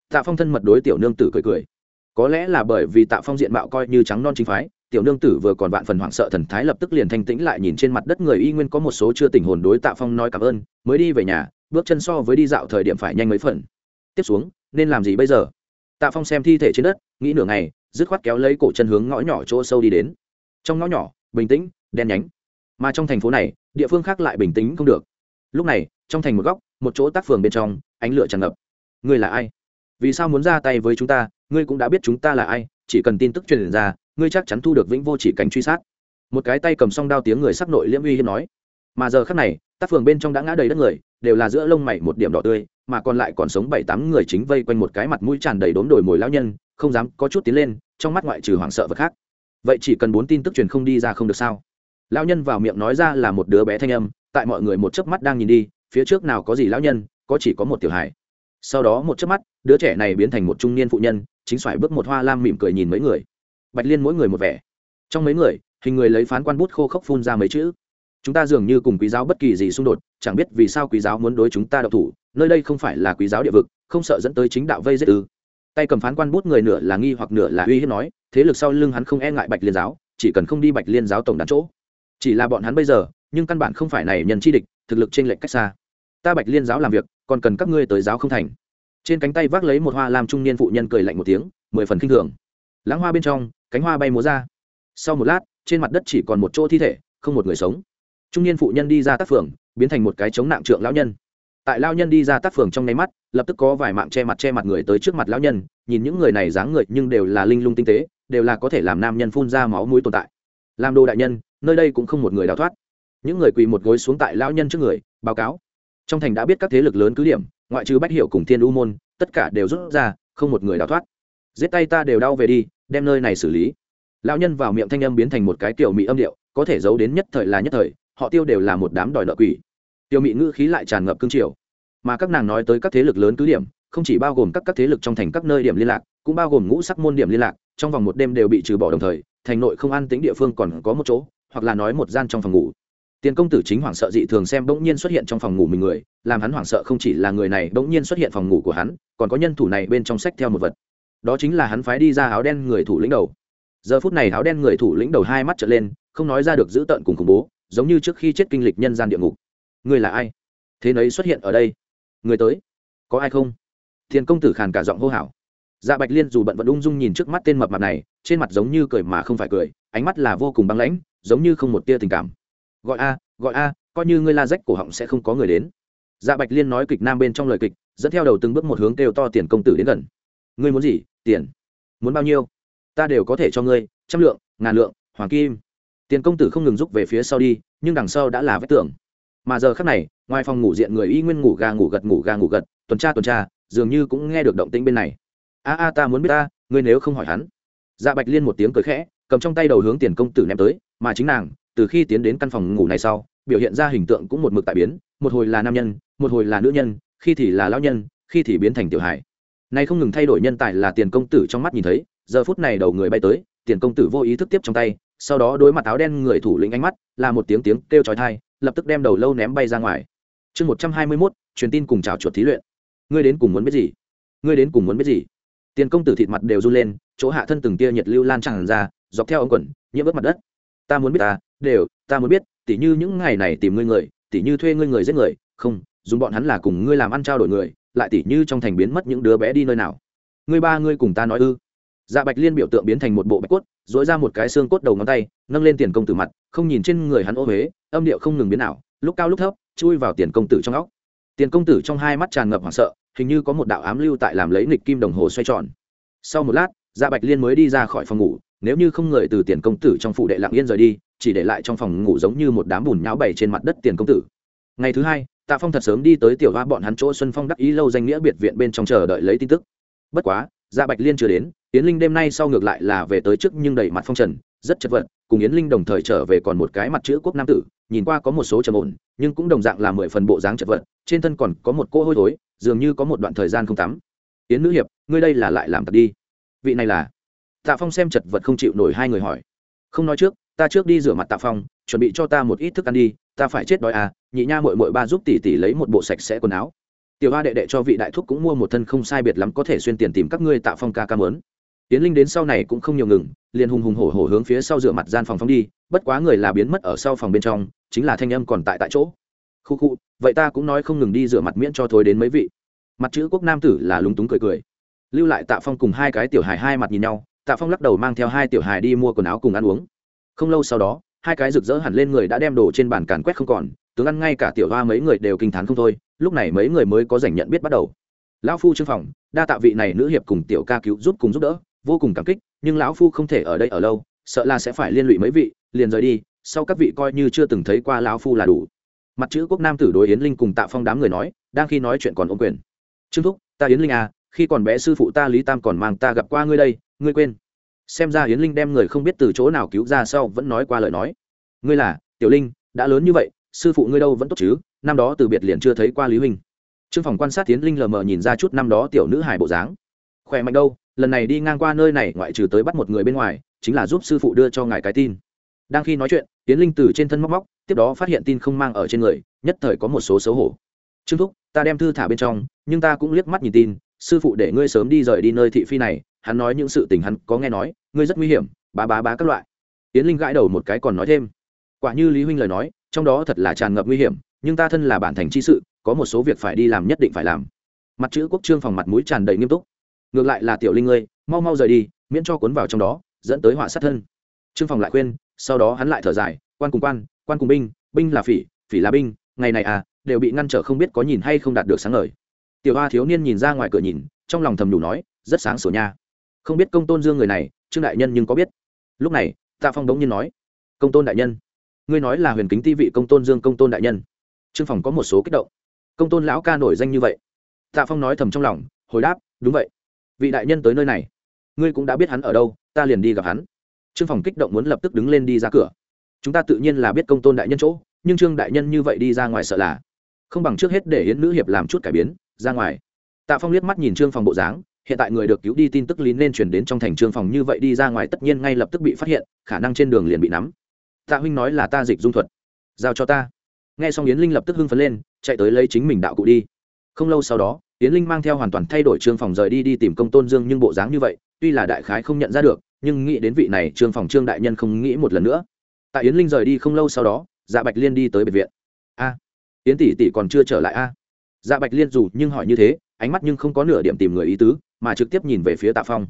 tạ phong thân mật đối tiểu nương tử cười cười. Có lẽ là bởi vì tạ phong diện mạo coi như trắng non chính phái, tiểu nương tử vừa còn vạn phần hoảng sợ thần thái lập tức liền thanh tĩnh lại nhìn trên mặt đất người y nguyên có một số chưa tình hồn đối tạ phong nói cảm ơn, mới đi về nhà, bước chân so với đi dạo thời điểm phải nhanh mấy phần. Tiếp xuống, nên làm gì bây giờ? Tạ phong xem thi thể trên đất, nghĩ nửa ngày, dứt khoát kéo lấy cổ chân hướng ngõ nhỏ chỗ sâu đi đến. Trong ngõ nhỏ, bình tĩnh, đen nhánh. Mà trong thành phố này, địa phương khác lại bình tĩnh không được. Lúc này, trong thành một góc, một chỗ tác phường bên trong, ánh lửa tràn ngập. Người là ai? Vì sao muốn ra tay với chúng ta, ngươi cũng đã biết chúng ta là ai, chỉ cần tin tức truyền ra, ngươi chắc chắn thu được vĩnh vô chỉ cảnh truy sát. Một cái tay cầm song đao tiếng người sắc nội liễm uy hiếp nói. Mà giờ khắc này, tác phường bên trong đã ngã đầy đất người, đều là giữa lông mày một điểm đỏ tươi, mà còn lại còn sống bảy tám người chính vây quanh một cái mặt mũi tràn đầy đốm đồi mồi lão nhân, không dám có chút tiến lên, trong mắt ngoại trừ hoảng sợ vật khác. Vậy chỉ cần bốn tin tức truyền không đi ra không được sao? Lão nhân vào miệng nói ra là một đứa bé thanh âm, tại mọi người một chớp mắt đang nhìn đi, phía trước nào có gì lão nhân, có chỉ có một tiểu hài. Sau đó một chớp mắt đứa trẻ này biến thành một trung niên phụ nhân, chính xoài bước một hoa lam mỉm cười nhìn mấy người. Bạch liên mỗi người một vẻ. Trong mấy người, hình người lấy phán quan bút khô khốc phun ra mấy chữ. Chúng ta dường như cùng quý giáo bất kỳ gì xung đột, chẳng biết vì sao quý giáo muốn đối chúng ta độc thủ, nơi đây không phải là quý giáo địa vực, không sợ dẫn tới chính đạo vây giết ư. Tay cầm phán quan bút người nửa là nghi hoặc nửa là uy hiếp nói, thế lực sau lưng hắn không e ngại bạch liên giáo, chỉ cần không đi bạch liên giáo tổng đàn chỗ. Chỉ là bọn hắn bây giờ, nhưng căn bản không phải này nhân chi địch, thực lực trên lệnh cách xa. Ta bạch liên giáo làm việc, còn cần các ngươi tới giáo không thành trên cánh tay vác lấy một hoa làm trung niên phụ nhân cười lạnh một tiếng, mười phần kinh thường. Lãng hoa bên trong, cánh hoa bay múa ra. Sau một lát, trên mặt đất chỉ còn một chỗ thi thể, không một người sống. Trung niên phụ nhân đi ra tác phường, biến thành một cái chống nặng trượng lão nhân. Tại lao nhân đi ra tác phường trong nháy mắt, lập tức có vài mạng che mặt che mặt người tới trước mặt lão nhân, nhìn những người này dáng người nhưng đều là linh lung tinh tế, đều là có thể làm nam nhân phun ra máu mũi tồn tại. Làm đồ đại nhân, nơi đây cũng không một người đào thoát. Những người quỳ một gối xuống tại lão nhân trước người, báo cáo. Trong thành đã biết các thế lực lớn cứ điểm ngoại trừ bách hiệu cùng thiên u môn, tất cả đều rút ra, không một người đào thoát. Giết tay ta đều đau về đi, đem nơi này xử lý. Lão nhân vào miệng thanh âm biến thành một cái tiểu mỹ âm điệu, có thể giấu đến nhất thời là nhất thời, họ tiêu đều là một đám đòi nợ quỷ. Tiểu mỹ ngữ khí lại tràn ngập cương triều. Mà các nàng nói tới các thế lực lớn cứ điểm, không chỉ bao gồm các các thế lực trong thành các nơi điểm liên lạc, cũng bao gồm ngũ sắc môn điểm liên lạc, trong vòng một đêm đều bị trừ bỏ đồng thời, thành nội không an tính địa phương còn có một chỗ, hoặc là nói một gian trong phòng ngủ tiền công tử chính hoảng sợ dị thường xem bỗng nhiên xuất hiện trong phòng ngủ mình người, làm hắn hoảng sợ không chỉ là người này, bỗng nhiên xuất hiện phòng ngủ của hắn, còn có nhân thủ này bên trong sách theo một vật. Đó chính là hắn phái đi ra áo đen người thủ lĩnh đầu. Giờ phút này áo đen người thủ lĩnh đầu hai mắt trở lên, không nói ra được giữ tợn cùng khủng bố, giống như trước khi chết kinh lịch nhân gian địa ngục. Người là ai? Thế nấy xuất hiện ở đây. Người tới. Có ai không? Thiền công tử khàn cả giọng hô hào. Dạ bạch liên dù bận vẫn ung dung nhìn trước mắt tên mập mặt này, trên mặt giống như cười mà không phải cười, ánh mắt là vô cùng băng lãnh, giống như không một tia tình cảm gọi a gọi a, coi như ngươi la rách cổ họng sẽ không có người đến. Dạ bạch liên nói kịch nam bên trong lời kịch, dẫn theo đầu từng bước một hướng kêu to tiền công tử đến gần. Ngươi muốn gì? Tiền. Muốn bao nhiêu? Ta đều có thể cho ngươi, trăm lượng, ngàn lượng, hoàng kim. Tiền công tử không ngừng rút về phía sau đi, nhưng đằng sau đã là vết tưởng mà giờ khác này, ngoài phòng ngủ diện người y nguyên ngủ gà ngủ gật ngủ gà ngủ gật, tuần tra tuần tra, dường như cũng nghe được động tĩnh bên này. A a, ta muốn biết ta, ngươi nếu không hỏi hắn. Dạ bạch liên một tiếng cười khẽ, cầm trong tay đầu hướng tiền công tử ném tới, mà chính nàng từ khi tiến đến căn phòng ngủ này sau, biểu hiện ra hình tượng cũng một mực tại biến, một hồi là nam nhân, một hồi là nữ nhân, khi thì là lão nhân, khi thì biến thành tiểu hải nay không ngừng thay đổi nhân tài là tiền công tử trong mắt nhìn thấy, giờ phút này đầu người bay tới, tiền công tử vô ý thức tiếp trong tay, sau đó đối mặt áo đen người thủ lĩnh ánh mắt, là một tiếng tiếng kêu chói tai, lập tức đem đầu lâu ném bay ra ngoài. Chương một trăm hai mươi mốt, truyền tin cùng chào chuột thí luyện. Ngươi đến cùng muốn biết gì? Ngươi đến cùng muốn biết gì? Tiền công tử thịt mặt đều run lên, chỗ hạ thân từng tia nhiệt lưu lan tràn ra, dọc theo ống quần, nhiễm ướt mặt đất. Ta muốn biết ta đều, ta muốn biết, tỉ như những ngày này tìm ngươi người, tỉ như thuê ngươi người giết người, không, dùng bọn hắn là cùng ngươi làm ăn trao đổi người, lại tỉ như trong thành biến mất những đứa bé đi nơi nào. Ngươi ba ngươi cùng ta nói ư. Dạ bạch liên biểu tượng biến thành một bộ bạch cốt dỗi ra một cái xương cốt đầu ngón tay, nâng lên tiền công tử mặt, không nhìn trên người hắn ô huế âm điệu không ngừng biến nào lúc cao lúc thấp, chui vào tiền công tử trong óc. Tiền công tử trong hai mắt tràn ngập hoảng sợ, hình như có một đạo ám lưu tại làm lấy nghịch kim đồng hồ xoay tròn. Sau một lát dạ bạch liên mới đi ra khỏi phòng ngủ nếu như không người từ tiền công tử trong phụ đệ lặng yên rời đi, chỉ để lại trong phòng ngủ giống như một đám bùn nhão bày trên mặt đất tiền công tử. Ngày thứ hai, tạ phong thật sớm đi tới tiểu hoa bọn hắn chỗ xuân phong đắc ý lâu danh nghĩa biệt viện bên trong chờ đợi lấy tin tức. Bất quá dạ bạch liên chưa đến, yến linh đêm nay sau ngược lại là về tới trước nhưng đầy mặt phong trần, rất chật vật, cùng yến linh đồng thời trở về còn một cái mặt chữ quốc nam tử, nhìn qua có một số trầm ổn, nhưng cũng đồng dạng là mười phần bộ dáng chật vật, trên thân còn có một cô hôi thối, dường như có một đoạn thời gian không tắm. Yến nữ hiệp, ngươi đây là lại làm tật đi. Vị này là tạ phong xem chật vật không chịu nổi hai người hỏi. Không nói trước, ta trước đi rửa mặt tạ phong, chuẩn bị cho ta một ít thức ăn đi, ta phải chết đói à nhị nha mội mội ba giúp tỷ tỷ lấy một bộ sạch sẽ quần áo. Tiểu hoa đệ đệ cho vị đại thúc cũng mua một thân không sai biệt lắm có thể xuyên tiền tìm các ngươi tạ phong ca ca mớn tiến linh đến sau này cũng không nhiều ngừng, liền hùng hùng hổ hổ hướng phía sau rửa mặt gian phòng phong đi, bất quá người là biến mất ở sau phòng bên trong, chính là thanh âm còn tại tại chỗ. Khu khu, vậy ta cũng nói không ngừng đi rửa mặt miễn cho thối đến mấy vị. Mặt chữ quốc nam tử là lúng túng cười cười. Lưu lại tạ phong cùng hai cái tiểu hài hai mặt nhìn nhau tạ phong lắc đầu mang theo hai tiểu hài đi mua quần áo cùng ăn uống. Không lâu sau đó, hai cái rực rỡ hẳn lên người đã đem đồ trên bàn càn quét không còn, tướng ăn ngay cả tiểu hoa mấy người đều kinh t h á n không thôi, lúc này mấy người mới có giành nhận biết bắt đầu. Lão phu trương phòng, đa tạ vị này nữ hiệp cùng tiểu ca cứu giúp cùng giúp đỡ, vô cùng cảm kích, nhưng lão phu không thể ở đây ở lâu, sợ là sẽ phải liên lụy mấy vị, liền rời đi, sau các vị coi như chưa từng thấy qua lão phu là đủ. Mặt chữ quốc nam tử đối yến linh cùng tạ phong đám người nói, đang khi nói chuyện còn ôm quyền. Trương thúc, ta yến linh à khi còn bé sư phụ ta lý tam còn mang ta gặp qua ngươi đây ngươi quên. Xem ra Hiến linh đem người không biết từ chỗ nào cứu ra sau vẫn nói qua lời nói. Ngươi là, tiểu linh, đã lớn như vậy, sư phụ ngươi đâu vẫn tốt chứ? Năm đó từ biệt liền chưa thấy qua lý huynh. Trương phòng quan sát tiến linh lờ mờ nhìn ra chút năm đó tiểu nữ hải bộ dáng. Khỏe mạnh đâu? Lần này đi ngang qua nơi này ngoại trừ tới bắt một người bên ngoài, chính là giúp sư phụ đưa cho ngài cái tin. Đang khi nói chuyện tiến linh từ trên thân móc móc, tiếp đó phát hiện tin không mang ở trên người, nhất thời có một số xấu hổ. Trương thúc, ta đem thư thả bên trong, nhưng ta cũng liếc mắt nhìn tin, sư phụ để ngươi sớm đi rời đi nơi thị phi này hắn nói những sự tình hắn có nghe nói, ngươi rất nguy hiểm, bá bá bá các loại. Yến linh gãi đầu một cái còn nói thêm. Quả như lý huynh lời nói, trong đó thật là tràn ngập nguy hiểm, nhưng ta thân là bản thành chi sự, có một số việc phải đi làm nhất định phải làm. Mặt chữ quốc trương phòng mặt mũi tràn đầy nghiêm túc. Ngược lại là tiểu linh ngươi, mau mau rời đi, miễn cho cuốn vào trong đó, dẫn tới họa sát thân. Trương phòng lại khuyên, sau đó hắn lại thở dài, quan cùng quan quan cùng binh binh là phỉ phỉ là binh, ngày này à đều bị ngăn trở không biết có nhìn hay không đạt được sáng ngời. Tiểu hoa thiếu niên nhìn ra ngoài cửa nhìn, trong lòng thầm đủ nói, rất sáng sủa nha không biết công tôn dương người này, trương đại nhân nhưng có biết. Lúc này, tạ phong đống nhiên nói, công tôn đại nhân, ngươi nói là huyền kính ti vị công tôn dương, công tôn đại nhân. Trương phòng có một số kích động. Công tôn lão ca nổi danh như vậy. Tạ phong nói thầm trong lòng, hồi đáp, đúng vậy. Vị đại nhân tới nơi này, ngươi cũng đã biết hắn ở đâu, ta liền đi gặp hắn. Trương phòng kích động muốn lập tức đứng lên đi ra cửa. Chúng ta tự nhiên là biết công tôn đại nhân chỗ, nhưng trương đại nhân như vậy đi ra ngoài sợ là không bằng trước hết để hiến nữ hiệp làm chút cải biến, ra ngoài. Tạ phong liếc mắt nhìn trương phòng bộ dáng hiện tại người được cứu đi tin tức lý nên chuyển đến trong thành trương phòng như vậy đi ra ngoài tất nhiên ngay lập tức bị phát hiện, khả năng trên đường liền bị nắm. Tạ huynh nói là ta dịch dung thuật. Giao cho ta. Nghe xong yến linh lập tức hưng phấn lên, chạy tới lấy chính mình đạo cụ đi. Không lâu sau đó, yến linh mang theo hoàn toàn thay đổi trương phòng rời đi đi tìm công tôn dương nhưng bộ dáng như vậy, tuy là đại khái không nhận ra được, nhưng nghĩ đến vị này trương phòng trương đại nhân không nghĩ một lần nữa. Tại yến linh rời đi không lâu sau đó dạ bạch liên đi tới bệnh viện. A, yến tỷ tỷ còn chưa trở lại a? Dạ bạch liên dù nhưng hỏi như thế ánh mắt nhưng không có nửa điểm tìm người ý tứ, mà trực tiếp nhìn về phía tạ phong.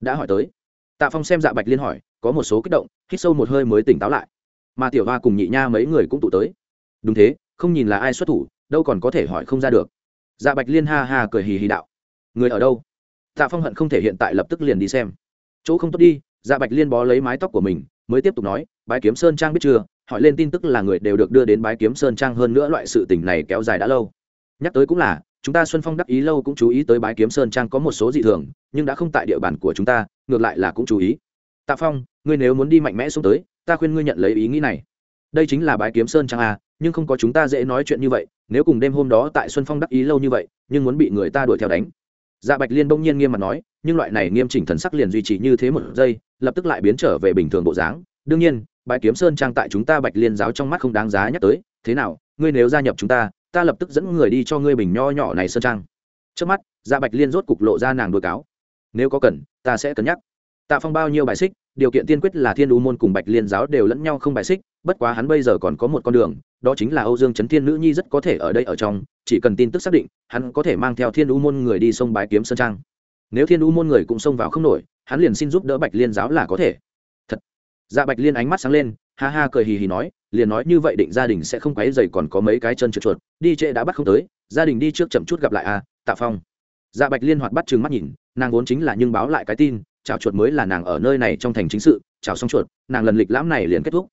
Đã hỏi tới. Tạ phong xem dạ bạch liên hỏi, có một số kích động, hít sâu một hơi mới tỉnh táo lại. Mà tiểu hoa cùng nhị nha mấy người cũng tụ tới. Đúng thế, không nhìn là ai xuất thủ, đâu còn có thể hỏi không ra được. Dạ bạch liên ha ha cười hì hì đạo. Người ở đâu? Tạ phong hận không thể hiện tại lập tức liền đi xem. Chỗ không tốt đi dạ bạch liên bó lấy mái tóc của mình, mới tiếp tục nói, bái kiếm sơn trang biết chưa? Hỏi lên tin tức là người đều được đưa đến bái kiếm sơn trang hơn nữa loại sự tình này kéo dài đã lâu. Nhắc tới cũng là chúng ta xuân phong đắc ý lâu cũng chú ý tới bái kiếm sơn trang có một số dị thường, nhưng đã không tại địa bàn của chúng ta, ngược lại là cũng chú ý. Tạ phong, ngươi nếu muốn đi mạnh mẽ xuống tới, ta khuyên ngươi nhận lấy ý nghĩ này. Đây chính là bái kiếm sơn trang a, nhưng không có chúng ta dễ nói chuyện như vậy, nếu cùng đêm hôm đó tại xuân phong đắc ý lâu như vậy, nhưng muốn bị người ta đuổi theo đánh. Dạ bạch liên bỗng nhiên nghiêm mặt nói, nhưng loại này nghiêm chỉnh thần sắc liền duy trì như thế một giây, lập tức lại biến trở về bình thường bộ dáng. Đương nhiên, bái kiếm sơn trang tại chúng ta bạch liên giáo trong mắt không đáng giá nhắc tới, thế nào, ngươi nếu gia nhập chúng ta ta lập tức dẫn người đi cho ngươi bình nho nhỏ này sơn trang. Trước mắt dạ bạch liên rốt cục lộ ra nàng đôi cáo. Nếu có cần, ta sẽ cân nhắc. Tạ phong bao nhiêu bài xích, điều kiện tiên quyết là thiên đu môn cùng bạch liên giáo đều lẫn nhau không bài xích, bất quá hắn bây giờ còn có một con đường, đó chính là âu dương trấn thiên nữ nhi rất có thể ở đây ở trong, chỉ cần tin tức xác định, hắn có thể mang theo thiên đu môn người đi sông bái kiếm sơn trang. Nếu thiên đu môn người cũng xông vào không nổi, hắn liền xin giúp đỡ bạch liên giáo là có thể. Thật. Dạ bạch liên ánh mắt sáng lên ha ha cười hì hì nói, liền nói như vậy định gia đình sẽ không quấy dày còn có mấy cái chân trượt chuột, đi trễ đã bắt không tới, gia đình đi trước chậm chút gặp lại à tạ phong. Dạ bạch liên hoạt bắt chừng mắt nhìn, nàng vốn chính là nhưng báo lại cái tin chào chuột mới là nàng ở nơi này trong thành chính sự chào xong chuột, nàng lần lịch lãm này liền kết thúc.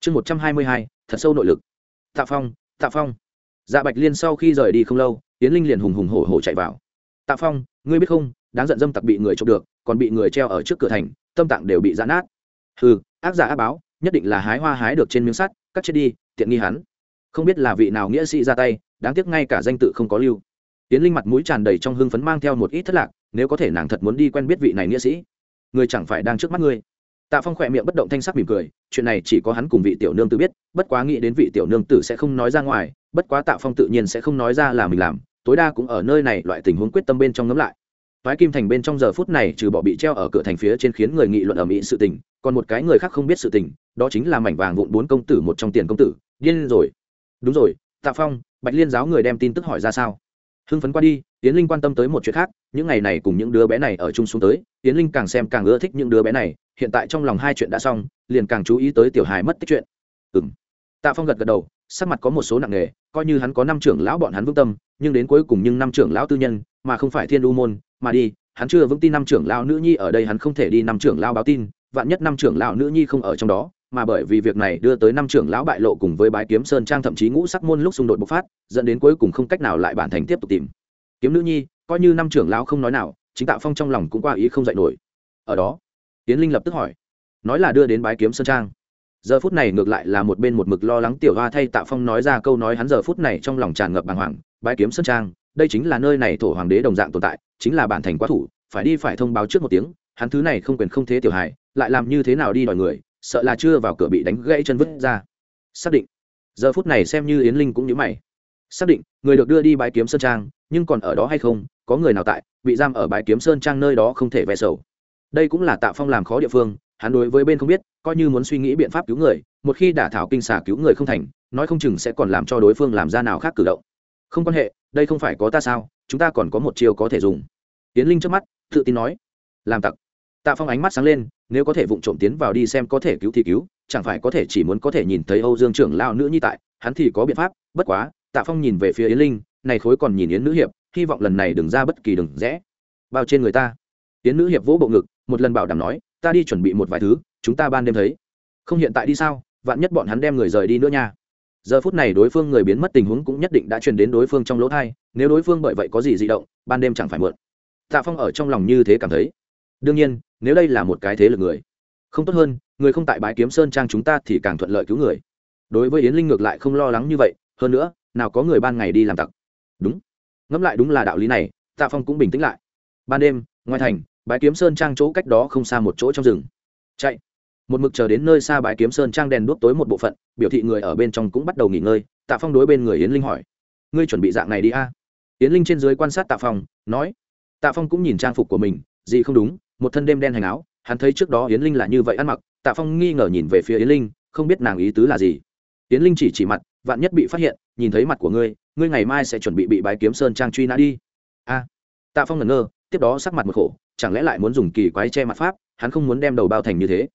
Chương một trăm hai mươi hai, thật sâu nội lực. Tạ phong tạ phong. Dạ bạch liên sau khi rời đi không lâu tiến linh liền hùng hùng hổ hổ chạy vào. Tạ phong, ngươi biết không, đáng giận dâm tặc bị người trộm được, còn bị người treo ở trước cửa thành, tâm tạng đều bị giãn nát. Hừ, ác giả ác báo nhất định là hái hoa hái được trên miếng sắt cắt chết đi tiện nghi hắn. Không biết là vị nào nghĩa sĩ ra tay đáng tiếc ngay cả danh tự không có lưu. Tiến linh mặt mũi tràn đầy trong hưng phấn mang theo một ít thất lạc nếu có thể nàng thật muốn đi quen biết vị này nghĩa sĩ người chẳng phải đang trước mắt ngươi. Tạ phong khỏe miệng bất động thanh sắc mỉm cười chuyện này chỉ có hắn cùng vị tiểu nương tử biết bất quá nghĩ đến vị tiểu nương tử sẽ không nói ra ngoài bất quá tạ phong tự nhiên sẽ không nói ra là mình làm tối đa cũng ở nơi này loại tình huống quyết tâm bên trong ngấm lại. Toái Kim Thành bên trong giờ phút này trừ bỏ bị treo ở cửa thành phía trên khiến người nghị luận ở mỹ sự tình, còn một cái người khác không biết sự tình, đó chính là mảnh vàng vụn bốn công tử một trong tiền công tử, điên rồi. Đúng rồi, Tạ Phong, Bạch Liên giáo người đem tin tức hỏi ra sao? Hưng phấn qua đi, tiến Linh quan tâm tới một chuyện khác, những ngày này cùng những đứa bé này ở chung xuống tới, tiến Linh càng xem càng ưa thích những đứa bé này, hiện tại trong lòng hai chuyện đã xong, liền càng chú ý tới tiểu hài mất tích chuyện. Ừm. Tạ Phong gật gật đầu, sắc mặt có một số nặng nề, coi như hắn có năm trưởng lão bọn hắn vững tâm, nhưng đến cuối cùng nhưng năm trưởng lão tư nhân, mà không phải Thiên Du môn, mà đi hắn chưa vững tin năm trưởng lão nữ nhi ở đây hắn không thể đi năm trưởng lão báo tin vạn nhất năm trưởng lão nữ nhi không ở trong đó mà bởi vì việc này đưa tới năm trưởng lão bại lộ cùng với bái kiếm sơn trang thậm chí ngũ sắc môn lúc xung đột bộc phát, dẫn đến cuối cùng không cách nào lại bản thành tiếp tục tìm. Kiếm nữ nhi, coi như năm trưởng lão không nói nào, chính tạo phong trong lòng cũng qua ý không dạy nổi. Ở đó tiến linh lập tức hỏi, nói là đưa đến bái kiếm sơn trang. Giờ phút này ngược lại là một bên một mực lo lắng tiểu hoa thay tạ phong nói ra câu nói hắn giờ phút này trong lòng tràn ngập bàng hoàng, bái kiếm sơn trang, đây chính là nơi này thổ hoàng đế đồng dạng tồn tại, chính là bản thành quá thủ, phải đi phải thông báo trước một tiếng, hắn thứ này không quyền không thế tiểu hài, lại làm như thế nào đi đòi người sợ là chưa vào cửa bị đánh gãy chân vứt ra. Xác định. Giờ phút này xem như yến linh cũng nhớ mày. Xác định, người được đưa đi bãi kiếm sơn trang, nhưng còn ở đó hay không, có người nào tại, bị giam ở bãi kiếm sơn trang nơi đó không thể vẽ sầu. Đây cũng là tạ phong làm khó địa phương, hắn đối với bên không biết, coi như muốn suy nghĩ biện pháp cứu người, một khi đả thảo kinh xà cứu người không thành, nói không chừng sẽ còn làm cho đối phương làm ra nào khác cử động. Không quan hệ, đây không phải có ta sao, chúng ta còn có một chiêu có thể dùng. Tiến linh trước mắt, tự tin nói. Làm tặc tạ phong ánh mắt sáng lên, nếu có thể vụng trộm tiến vào đi xem có thể cứu thì cứu, chẳng phải có thể chỉ muốn có thể nhìn thấy âu dương trưởng lao nữ nhi tại, hắn thì có biện pháp, bất quá, tạ phong nhìn về phía yến linh, này khối còn nhìn yến nữ hiệp, hy vọng lần này đừng ra bất kỳ đừng rẽ. Bao trên người ta. Yến nữ hiệp vỗ bộ ngực, một lần bảo đảm nói, ta đi chuẩn bị một vài thứ, chúng ta ban đêm thấy. Không hiện tại đi sao? Vạn nhất bọn hắn đem người rời đi nữa nha. Giờ phút này đối phương người biến mất tình huống cũng nhất định đã truyền đến đối phương trong lỗ thai, nếu đối phương bởi vậy có gì di động, ban đêm chẳng phải mượn tạ phong ở trong lòng như thế cảm thấy. Đương nhiên nếu đây là một cái thế lực người, không tốt hơn, người không tại bãi kiếm sơn trang chúng ta thì càng thuận lợi cứu người. Đối với yến linh ngược lại không lo lắng như vậy, hơn nữa, nào có người ban ngày đi làm tặc. Đúng. Ngẫm lại đúng là đạo lý này, tạ phong cũng bình tĩnh lại. Ban đêm, ngoài thành bãi kiếm sơn trang chỗ cách đó không xa một chỗ trong rừng. Chạy. Một mực chờ đến nơi xa bãi kiếm sơn trang đèn đuốc tối một bộ phận, biểu thị người ở bên trong cũng bắt đầu nghỉ ngơi, tạ phong đối bên người yến linh hỏi. Ngươi chuẩn bị dạng này đi a? Yến linh trên dưới quan sát tạ phong, nói. Tạ phong cũng nhìn trang phục của mình, gì không đúng một thân đêm đen hành áo, hắn thấy trước đó yến linh là như vậy ăn mặc, tạ phong nghi ngờ nhìn về phía yến linh, không biết nàng ý tứ là gì. Yến linh chỉ chỉ mặt, vạn nhất bị phát hiện, nhìn thấy mặt của ngươi ngươi ngày mai sẽ chuẩn bị bị bái kiếm sơn trang truy nã đi. A. Tạ phong ngẩn ngơ, tiếp đó sắc mặt một khổ, chẳng lẽ lại muốn dùng kỳ quái che mặt pháp, hắn không muốn đem đầu bao thành như thế.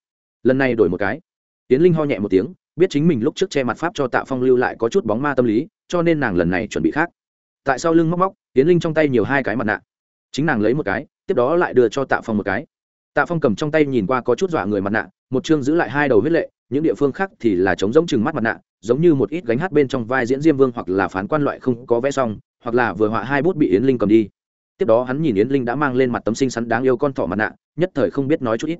Lần này đổi một cái. Yến linh ho nhẹ một tiếng, biết chính mình lúc trước che mặt pháp cho tạ phong lưu lại có chút bóng ma tâm lý, cho nên nàng lần này chuẩn bị khác. Tại sau lưng móc móc, yến linh trong tay nhiều hai cái mặt nạ. Chính nàng lấy một cái tiếp đó lại đưa cho tạ phong một cái. Tạ phong cầm trong tay nhìn qua có chút dọa người mặt nạ, một chương giữ lại hai đầu huyết lệ, những địa phương khác thì là trống giống chừng mắt mặt nạ, giống như một ít gánh hát bên trong vai diễn diêm vương hoặc là phán quan loại không có vẽ xong, hoặc là vừa họa hai bút bị yến linh cầm đi. Tiếp đó hắn nhìn yến linh đã mang lên mặt tấm sinh sắn đáng yêu con thỏ mặt nạ, nhất thời không biết nói chút ít.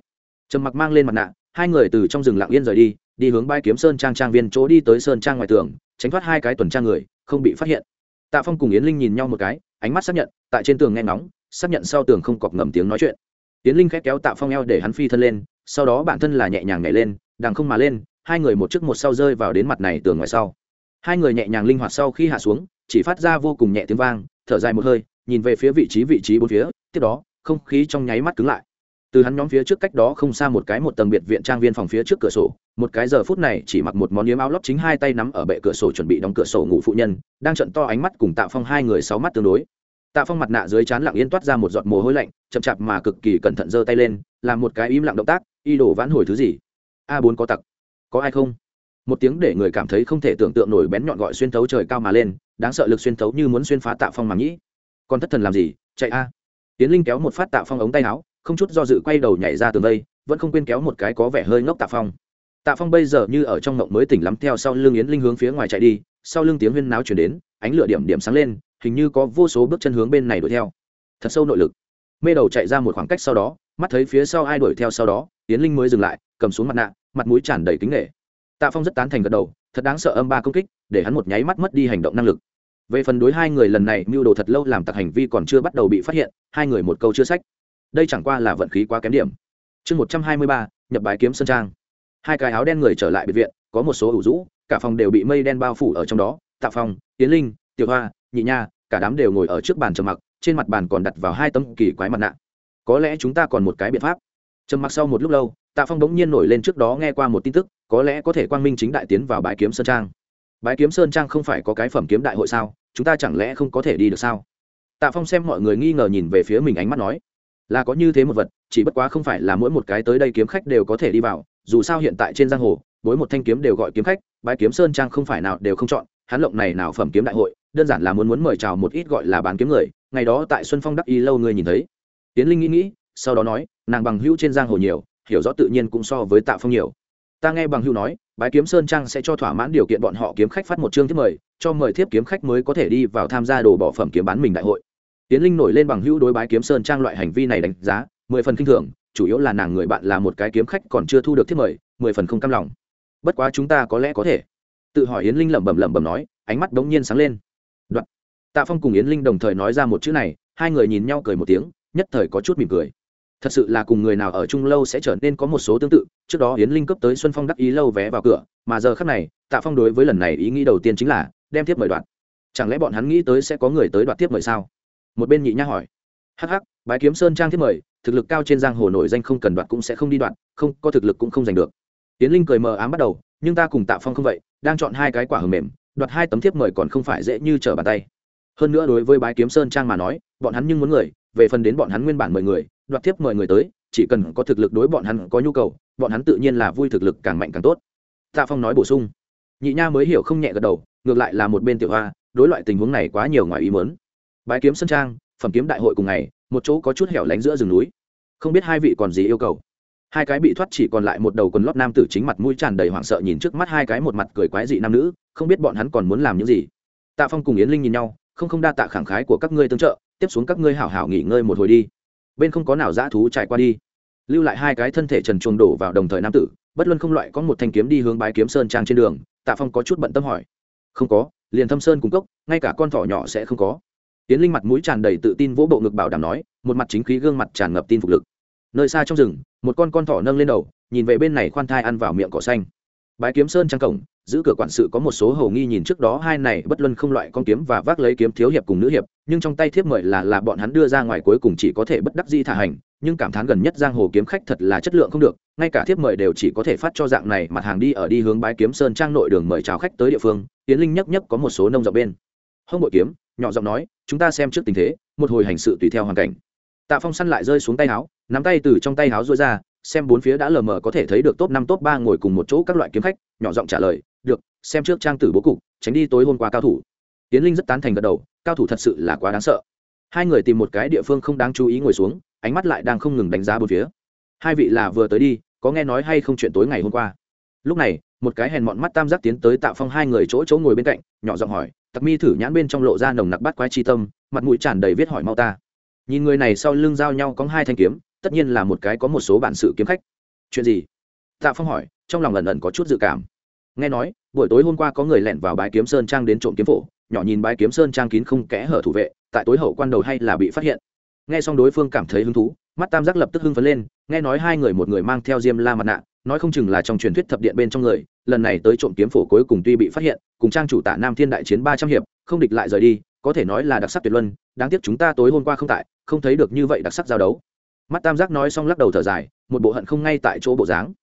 Trầm mặc mang lên mặt nạ, hai người từ trong rừng lặng yên rời đi đi hướng bãi kiếm sơn trang trang viên chỗ đi tới sơn trang ngoài tường, tránh thoát hai cái tuần trang người, không bị phát hiện. Tạ phong cùng yến linh nhìn nhau một cái, ánh mắt xác nhận, tại trên tường nghe ngóng xác nhận sau tường không cọc ngầm tiếng nói chuyện. Tiến linh khét kéo tạ phong eo để hắn phi thân lên, sau đó bản thân là nhẹ nhàng nhảy lên, đằng không mà lên, hai người một trước một sau rơi vào đến mặt này tường ngoài sau. Hai người nhẹ nhàng linh hoạt sau khi hạ xuống, chỉ phát ra vô cùng nhẹ tiếng vang, thở dài một hơi, nhìn về phía vị trí vị trí bốn phía, tiếp đó, không khí trong nháy mắt cứng lại. Từ hắn nhóm phía trước cách đó không xa một cái một tầng biệt viện trang viên phòng phía trước cửa sổ, một cái giờ phút này chỉ mặc một món yếm áo lót chính hai tay nắm ở bệ cửa sổ chuẩn bị đóng cửa sổ ngủ phụ nhân, đang trận to ánh mắt cùng tạ phong hai người sáu mắt tương đối tạ phong mặt nạ dưới trán lặng yên toát ra một giọt mồ hôi lạnh, chậm chạp mà cực kỳ cẩn thận giơ tay lên, làm một cái im lặng động tác, y đổ vãn hồi thứ gì? A bốn có tặc. Có ai không? Một tiếng để người cảm thấy không thể tưởng tượng nổi bén nhọn gọi xuyên thấu trời cao mà lên, đáng sợ lực xuyên thấu như muốn xuyên phá tạ phong màng nhĩ còn thất thần làm gì? Chạy a. Tiến linh kéo một phát tạ phong ống tay áo, không chút do dự quay đầu nhảy ra tường vây, vẫn không quên kéo một cái có vẻ hơi ngốc tạ phong. Tạ phong bây giờ như ở trong ngộng mới tỉnh lắm, theo sau lưng yến linh hướng phía ngoài chạy đi, sau lưng tiếng huyên náo chuyển đến, ánh lửa điểm điểm sáng lên hình như có vô số bước chân hướng bên này đuổi theo. Thật sâu nội lực. Mê đầu chạy ra một khoảng cách sau đó, mắt thấy phía sau ai đuổi theo sau đó tiến linh mới dừng lại, cầm xuống mặt nạ, mặt mũi tràn đầy kính nghệ tạ phong rất tán thành gật đầu, thật đáng sợ âm ba công kích, để hắn một nháy mắt mất đi hành động năng lực. Về phần đối hai người lần này mưu đồ thật lâu làm tặc hành vi còn chưa bắt đầu bị phát hiện, hai người một câu chưa sách. Đây chẳng qua là vận khí quá kém điểm. Chương một trăm hai mươi ba, nhập bài kiếm sơn trang. Hai cái áo đen người trở lại biệt viện, có một số ủ rũ, cả phòng đều bị mây đen bao phủ ở trong đó. Tạ phong tiến linh, tiểu hoa nhị nha, cả đám đều ngồi ở trước bàn trầm mặc, trên mặt bàn còn đặt vào hai tấm kỳ quái mặt nạ. Có lẽ chúng ta còn một cái biện pháp. Trầm mặc sau một lúc lâu, tạ phong bỗng nhiên nổi lên trước đó nghe qua một tin tức, có lẽ có thể quang minh chính đại tiến vào bãi kiếm sơn trang. Bãi kiếm sơn trang không phải có cái phẩm kiếm đại hội sao? Chúng ta chẳng lẽ không có thể đi được sao? Tạ phong xem mọi người nghi ngờ nhìn về phía mình ánh mắt nói, là có như thế một vật, chỉ bất quá không phải là mỗi một cái tới đây kiếm khách đều có thể đi vào, dù sao hiện tại trên giang hồ, mỗi một thanh kiếm đều gọi kiếm khách bãi kiếm sơn trang không phải nào đều không chọn hắn lộng này nào phẩm kiếm đại hội đơn giản là muốn muốn mời chào một ít gọi là bán kiếm người, ngày đó tại xuân phong đắc y lâu người nhìn thấy. Tiến linh nghĩ nghĩ, sau đó nói, nàng bằng hữu trên giang hồ nhiều, hiểu rõ tự nhiên cũng so với tạ phong nhiều. Ta nghe bằng hữu nói, bái kiếm sơn trang sẽ cho thỏa mãn điều kiện bọn họ kiếm khách phát một chương thiết mời, cho mời thiếp kiếm khách mới có thể đi vào tham gia đồ bỏ phẩm kiếm bán mình đại hội. Tiến linh nổi lên bằng hữu đối bái kiếm sơn trang loại hành vi này đánh giá, mười phần k i n h thường, chủ yếu là nàng người bạn là một cái kiếm khách còn chưa thu được thiết mời, mười phần không cam lòng. Bất quá chúng ta có lẽ có thể. Tự hỏi yến linh lẩm bẩm lẩm bẩm nói, ánh mắt đống nhiên sáng lên tạ phong cùng yến linh đồng thời nói ra một chữ này, hai người nhìn nhau cười một tiếng, nhất thời có chút mỉm cười. Thật sự là cùng người nào ở chung lâu sẽ trở nên có một số tương tự, trước đó yến linh cấp tới xuân phong đắc ý lâu vé vào cửa, mà giờ khác này, tạ phong đối với lần này ý nghĩ đầu tiên chính là đem tiếp mời đoạn chẳng lẽ bọn hắn nghĩ tới sẽ có người tới đoạt tiếp mời sao? Một bên nhị nhã hỏi. Hh bái kiếm sơn trang tiếp mời, thực lực cao trên giang hồ nổi danh không cần đoạt cũng sẽ không đi đoạt, không, có thực lực cũng không giành được. Yến linh cười mờ ám bắt đầu, nhưng ta cùng tạ phong không vậy, đang chọn hai cái quả hầm mềm, đoạt hai tấm thiếp mời còn không phải dễ như trở bàn tay hơn nữa đối với bái kiếm sơn trang mà nói, bọn hắn nhưng muốn người, về phần đến bọn hắn nguyên bản mời người, đoạt tiếp mời người tới, chỉ cần có thực lực đối bọn hắn có nhu cầu, bọn hắn tự nhiên là vui thực lực càng mạnh càng tốt. Tạ phong nói bổ sung. Nhị nha mới hiểu không nhẹ gật đầu, ngược lại là một bên tiểu hoa, đối loại tình huống này quá nhiều ngoài ý mớn bái kiếm sơn trang, phẩm kiếm đại hội cùng ngày, một chỗ có chút hẻo lánh giữa rừng núi. Không biết hai vị còn gì yêu cầu. Hai cái bị thoát chỉ còn lại một đầu quần lót nam tử chính mặt mũi tràn đầy hoảng sợ nhìn trước mắt hai cái một mặt cười quái dị nam nữ, không biết bọn hắn còn muốn làm những gì. Tạ phong cùng yến linh nhìn nhau không không đa tạ khẳng khái của các ngươi tương trợ, tiếp xuống các ngươi hảo hảo nghỉ ngơi một hồi đi. Bên không có nào dã thú chạy qua đi. Lưu lại hai cái thân thể trần chuồng đổ vào đồng thời nam tử, bất luân không loại có một thanh kiếm đi hướng bái kiếm sơn trang trên đường, tạ phong có chút bận tâm hỏi. Không có, liền thâm sơn cung cốc, ngay cả con thỏ nhỏ sẽ không có. Tiến linh mặt mũi tràn đầy tự tin vỗ bộ ngực bảo đảm nói, một mặt chính khí gương mặt tràn ngập tin phục lực. Nơi xa trong rừng, một con con thỏ nâng lên đầu, nhìn về bên này khoan thai ăn vào miệng cỏ xanh. Bái kiếm sơn trang cổng giữ cửa quản sự có một số hầu nghi nhìn trước đó hai này bất luân không loại con kiếm và vác lấy kiếm thiếu hiệp cùng nữ hiệp, nhưng trong tay thiếp mời là là bọn hắn đưa ra ngoài cuối cùng chỉ có thể bất đắc di thả hành, nhưng cảm thán gần nhất giang hồ kiếm khách thật là chất lượng không được, ngay cả thiếp mời đều chỉ có thể phát cho dạng này mặt hàng đi ở đi hướng bái kiếm sơn trang nội đường mời chào khách tới địa phương tiến linh nhấc nhấc có một số nông dọc bên. Hông bội kiếm, nhỏ giọng nói, chúng ta xem trước tình thế, một hồi hành sự tùy theo hoàn cảnh. Tạ phong săn lại rơi xuống tay áo, nắm tay từ trong tay áo rối ra, xem bốn phía đã lờ mờ có thể thấy được top năm, top ba ngồi cùng một chỗ các loại kiếm khách, nhỏ giọng trả lời xem trước trang tử bố cục, tránh đi tối hôm qua cao thủ. Tiến linh rất tán thành gật đầu, cao thủ thật sự là quá đáng sợ. Hai người tìm một cái địa phương không đáng chú ý ngồi xuống, ánh mắt lại đang không ngừng đánh giá bốn phía. Hai vị là vừa tới đi, có nghe nói hay không chuyện tối ngày hôm qua? Lúc này, một cái hèn mọn mắt tam giác tiến tới tạo phong hai người chỗ chỗ ngồi bên cạnh, nhỏ giọng hỏi, tặc mi thử nhãn bên trong lộ ra nồng nặc bắt quái chi tâm, mặt mũi tràn đầy viết hỏi mau ta. Nhìn người này sau lưng giao nhau có hai thanh kiếm, tất nhiên là một cái có một số bản sự kiếm khách. Chuyện gì? Tạ phong hỏi, trong lòng lần lần có chút dự cảm. Nghe nói buổi tối hôm qua có người lẻn vào bái kiếm sơn trang đến trộm kiếm phổ, nhỏ nhìn bái kiếm sơn trang kín không kẽ hở thủ vệ, tại tối hậu quan đầu hay là bị phát hiện. Nghe xong đối phương cảm thấy hứng thú, mắt tam giác lập tức hưng phấn lên, nghe nói hai người một người mang theo diêm la mặt nạ, nói không chừng là trong truyền thuyết thập điện bên trong người, lần này tới trộm kiếm phổ cuối cùng tuy bị phát hiện, cùng trang chủ tạ nam thiên đại chiến ba trăm hiệp, không địch lại rời đi, có thể nói là đặc sắc tuyệt luân, đáng tiếc chúng ta tối hôm qua không tại, không thấy được như vậy đặc sắc giao đấu. Mắt tam giác nói xong lắc đầu thở dài, một bộ hận không ngay tại chỗ bộ dáng.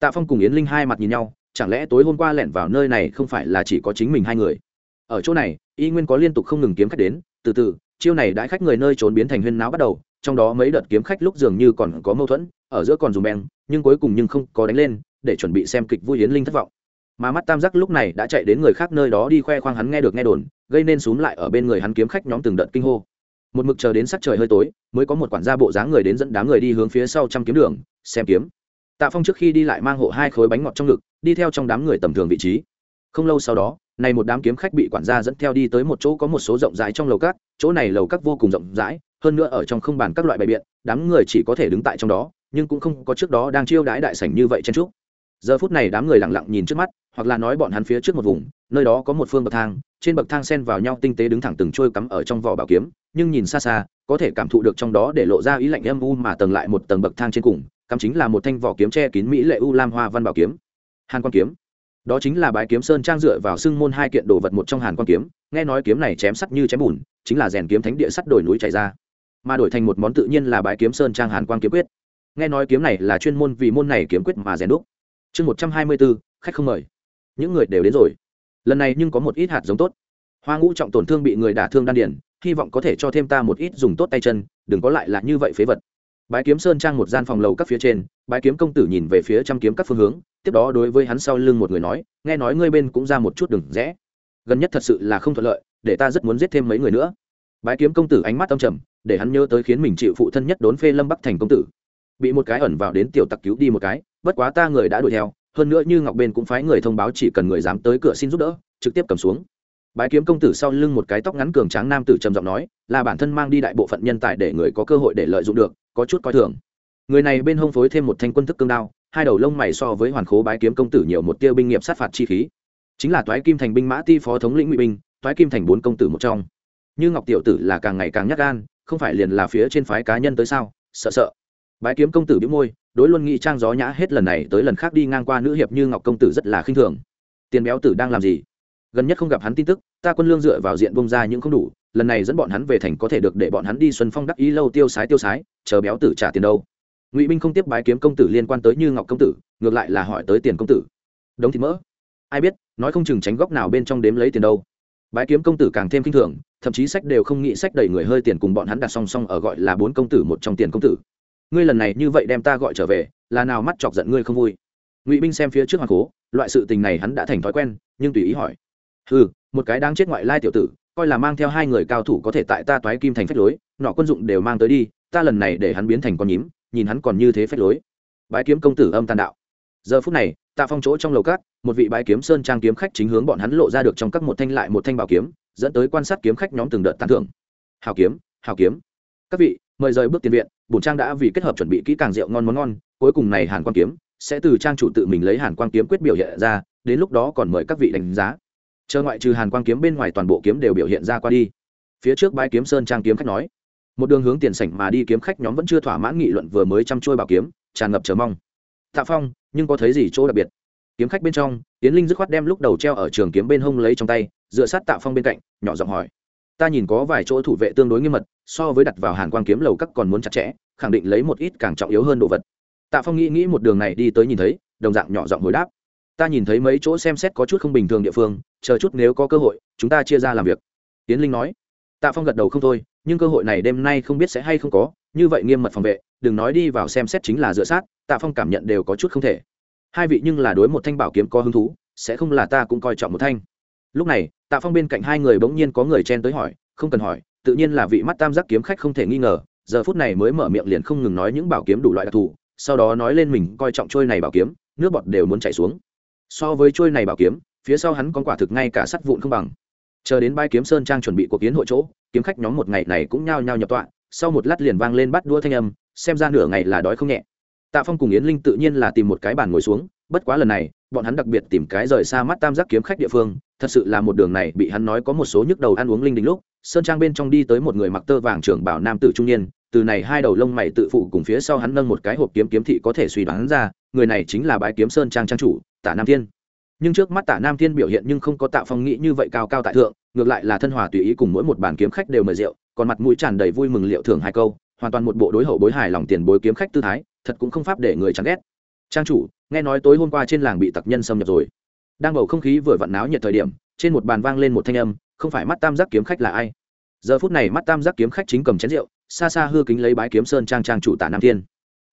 Tạ phong cùng yến linh hai mặt nhìn nhau chẳng lẽ tối hôm qua lẻn vào nơi này không phải là chỉ có chính mình hai người? Ở chỗ này, y nguyên có liên tục không ngừng kiếm khách đến. Từ từ, chiêu này đãi khách người nơi trốn biến thành huyên náo bắt đầu. Trong đó mấy đợt kiếm khách lúc dường như còn có mâu thuẫn, ở giữa còn dùng beng, nhưng cuối cùng nhưng không có đánh lên, để chuẩn bị xem kịch vui yến linh thất vọng. Mà mắt tam giác lúc này đã chạy đến người khác nơi đó đi khoe khoang hắn nghe được nghe đồn, gây nên xúm lại ở bên người hắn kiếm khách nhóm từng đợt kinh hô. Một mực chờ đến sắc trời hơi tối, mới có một quản gia bộ dáng người đến dẫn đám người đi hướng phía sau trăm kiếm đường, xem kiếm. Tạ phong trước khi đi lại mang hộ hai khối bánh ngọt trong ngực đi theo trong đám người tầm thường vị trí. Không lâu sau đó, này một đám kiếm khách bị quản gia dẫn theo đi tới một chỗ có một số rộng rãi trong lầu cát. Chỗ này lầu cát vô cùng rộng rãi, hơn nữa ở trong không bàn các loại bài biện, đám người chỉ có thể đứng tại trong đó, nhưng cũng không có trước đó đang chiêu đãi đại sảnh như vậy chen trúc giờ phút này đám người lặng lặng nhìn trước mắt, hoặc là nói bọn hắn phía trước một vùng, nơi đó có một phương bậc thang, trên bậc thang xen vào nhau tinh tế đứng thẳng từng trôi cắm ở trong vỏ bảo kiếm, nhưng nhìn xa xa, có thể cảm thụ được trong đó để lộ ra ý lạnh âm u mà tầng lại một tầng bậc thang trên cùng, cắm chính là một thanh vỏ kiếm che kín mỹ lệ u lam hoa văn bảo kiếm hàn quan kiếm. Đó chính là bái kiếm sơn trang dựa vào xưng môn hai kiện đồ vật một trong hàn quan kiếm, nghe nói kiếm này chém sắt như chém bùn, chính là rèn kiếm thánh địa sắt đổi núi chảy ra. Mà đổi thành một món tự nhiên là bái kiếm sơn trang hàn quan kiếm quyết. Nghe nói kiếm này là chuyên môn vì môn này kiếm quyết mà rèn đúc. Chương một trăm hai mươi bốn khách không mời. Những người đều đến rồi. Lần này nhưng có một ít hạt giống tốt. Hoa ngũ trọng tổn thương bị người đả thương đan điển hy vọng có thể cho thêm ta một ít dùng tốt tay chân, đừng có lại là như vậy phế vật. Bái kiếm sơn trang một gian phòng lầu các phía trên, bái kiếm công tử nhìn về phía trăm kiếm các phương hướng tiếp đó đối với hắn sau lưng một người nói, nghe nói ngươi bên cũng ra một chút đừng rẽ. Gần nhất thật sự là không thuận lợi, để ta rất muốn giết thêm mấy người nữa. Bái kiếm công tử ánh mắt âm trầm, để hắn nhớ tới khiến mình chịu phụ thân nhất đốn phê lâm bắc thành công tử. Bị một cái ẩn vào đến tiểu tặc cứu đi một cái, bất quá ta người đã đuổi theo, hơn nữa như ngọc bên cũng phái người thông báo chỉ cần người dám tới cửa xin giúp đỡ, trực tiếp cầm xuống. Bái kiếm công tử sau lưng một cái tóc ngắn cường tráng nam tử trầm giọng nói, là bản thân mang đi đại bộ phận nhân tài để người có cơ hội để lợi dụng được, có chút coi thường. Người này bên hông phối thêm một thanh quân thức cương đao hai đầu lông mày so với hoàn khố bái kiếm công tử nhiều một tiêu binh nghiệp sát phạt chi khí. Chính là toái kim thành binh mã ti phó thống lĩnh ngụy binh, toái kim thành bốn công tử một trong. Như ngọc tiểu tử là càng ngày càng nhắc gan, không phải liền là phía trên phái cá nhân tới sao? Sợ sợ. Bái kiếm công tử biếu môi, đối luôn nghĩ trang gió nhã hết lần này tới lần khác đi ngang qua nữ hiệp như ngọc công tử rất là khinh thường. Tiền béo tử đang làm gì? Gần nhất không gặp hắn tin tức, ta quân lương dựa vào diện bông ra những không đủ, lần này dẫn bọn hắn về thành có thể được để bọn hắn đi xuân phong đắc ý lâu tiêu sái tiêu sái, chờ béo tử trả tiền đâu? Ngụy binh không tiếp bái kiếm công tử liên quan tới như ngọc công tử, ngược lại là hỏi tới tiền công tử. Đống thịt mỡ. Ai biết, nói không chừng tránh góc nào bên trong đếm lấy tiền đâu. Bái kiếm công tử càng thêm k i n h thường, thậm chí sách đều không nghĩ sách đầy người hơi tiền cùng bọn hắn đặt song song ở gọi là bốn công tử một trong tiền công tử. Ngươi lần này như vậy đem ta gọi trở về, là nào mắt chọc giận ngươi không vui? Ngụy binh xem phía trước hoàng cố, loại sự tình này hắn đã thành thói quen, nhưng tùy ý hỏi. Ừ một cái đang chết ngoại lai tiểu tử, coi là mang theo hai người cao thủ có thể tại ta toái kim thành phách lối, nọ quân dụng đều mang tới đi, ta lần này để hắn biến thành con nhím nhìn hắn còn như thế phách lối. Bái kiếm công tử âm tàn đạo. Giờ phút này, tạ phong chỗ trong lầu cát một vị bái kiếm sơn trang kiếm khách chính hướng bọn hắn lộ ra được trong các một thanh lại một thanh bảo kiếm, dẫn tới quan sát kiếm khách nhóm từng đợt tán thưởng. Hào kiếm hào kiếm. Các vị, mời rời bước tiền viện, bổn trang đã vì kết hợp chuẩn bị kỹ càng rượu ngon món ngon, cuối cùng này hàn quan kiếm, sẽ từ trang chủ tự mình lấy hàn quan kiếm quyết biểu hiện ra, đến lúc đó còn mời các vị đánh giá. Chờ ngoại trừ hàn quan kiếm bên ngoài toàn bộ kiếm đều biểu hiện ra qua đi. Phía trước bãi kiếm sơn trang kiếm khách nói một đường hướng tiền sảnh mà đi kiếm khách nhóm vẫn chưa thỏa mãn nghị luận vừa mới chăm trôi bảo kiếm, tràn ngập chờ mong. Tạ phong, nhưng có thấy gì chỗ đặc biệt? Kiếm khách bên trong tiến linh dứt khoát đem lúc đầu treo ở trường kiếm bên hông lấy trong tay, dựa sát tạ phong bên cạnh, nhỏ giọng hỏi. Ta nhìn có vài chỗ thủ vệ tương đối nghiêm mật, so với đặt vào hàn quang kiếm lầu các còn muốn chặt chẽ, khẳng định lấy một ít càng trọng yếu hơn đồ vật. Tạ phong nghĩ nghĩ một đường này đi tới nhìn thấy, đồng dạng nhỏ giọng hồi đáp. Ta nhìn thấy mấy chỗ xem xét có chút không bình thường địa phương, chờ chút nếu có cơ hội, chúng ta chia ra làm việc. Tiến linh nói tạ phong gật đầu không thôi, nhưng cơ hội này đêm nay không biết sẽ hay không có, như vậy nghiêm mật phòng vệ, đừng nói đi vào xem xét chính là dựa sát, tạ phong cảm nhận đều có chút không thể. Hai vị nhưng là đối một thanh bảo kiếm có hứng thú, sẽ không là ta cũng coi trọng một thanh. Lúc này, tạ phong bên cạnh hai người bỗng nhiên có người chen tới hỏi, không cần hỏi, tự nhiên là vị mắt tam giác kiếm khách không thể nghi ngờ, giờ phút này mới mở miệng liền không ngừng nói những bảo kiếm đủ loại đặc thù, sau đó nói lên mình coi trọng trôi này bảo kiếm, nước bọt đều muốn chảy xuống. So với trôi này bảo kiếm, phía sau hắn còn quả thực ngay cả sắt vụn không bằng chờ đến bãi kiếm sơn trang chuẩn bị cuộc kiến hội chỗ, kiếm khách nhóm một ngày này cũng nhao nhao nhập tọa, sau một lát liền vang lên bắt đua thanh âm, xem ra nửa ngày là đói không nhẹ. Tạ phong cùng yến linh tự nhiên là tìm một cái bàn ngồi xuống, bất quá lần này, bọn hắn đặc biệt tìm cái rời xa mắt tam giác kiếm khách địa phương, thật sự là một đường này bị hắn nói có một số nhức đầu ăn uống linh đình lúc, sơn trang bên trong đi tới một người mặc tơ vàng trưởng bảo nam tử trung niên, từ này hai đầu lông mày tự phụ cùng phía sau hắn nâng một cái hộp kiếm kiếm thị có thể suy đoán ra, người này chính là bãi kiếm sơn trang trang chủ tả nam thiên nhưng trước mắt tả nam thiên biểu hiện nhưng không có tạ phong nghĩ như vậy cao cao tại thượng, ngược lại là thân hòa tùy ý cùng mỗi một bàn kiếm khách đều mời rượu, còn mặt mũi tràn đầy vui mừng liệu thưởng hai câu, hoàn toàn một bộ đối hậu bối hài lòng tiền bối kiếm khách tư thái, thật cũng không pháp để người chán ghét. Trang chủ, nghe nói tối hôm qua trên làng bị tặc nhân xâm nhập rồi. Đang bầu không khí vừa vặn náo nhiệt thời điểm, trên một bàn vang lên một thanh âm, không phải mắt tam giác kiếm khách là ai? Giờ phút này mắt tam giác kiếm khách chính cầm chén rượu, xa xa hư kính lấy bái kiếm sơn trang trang chủ tả nam thiên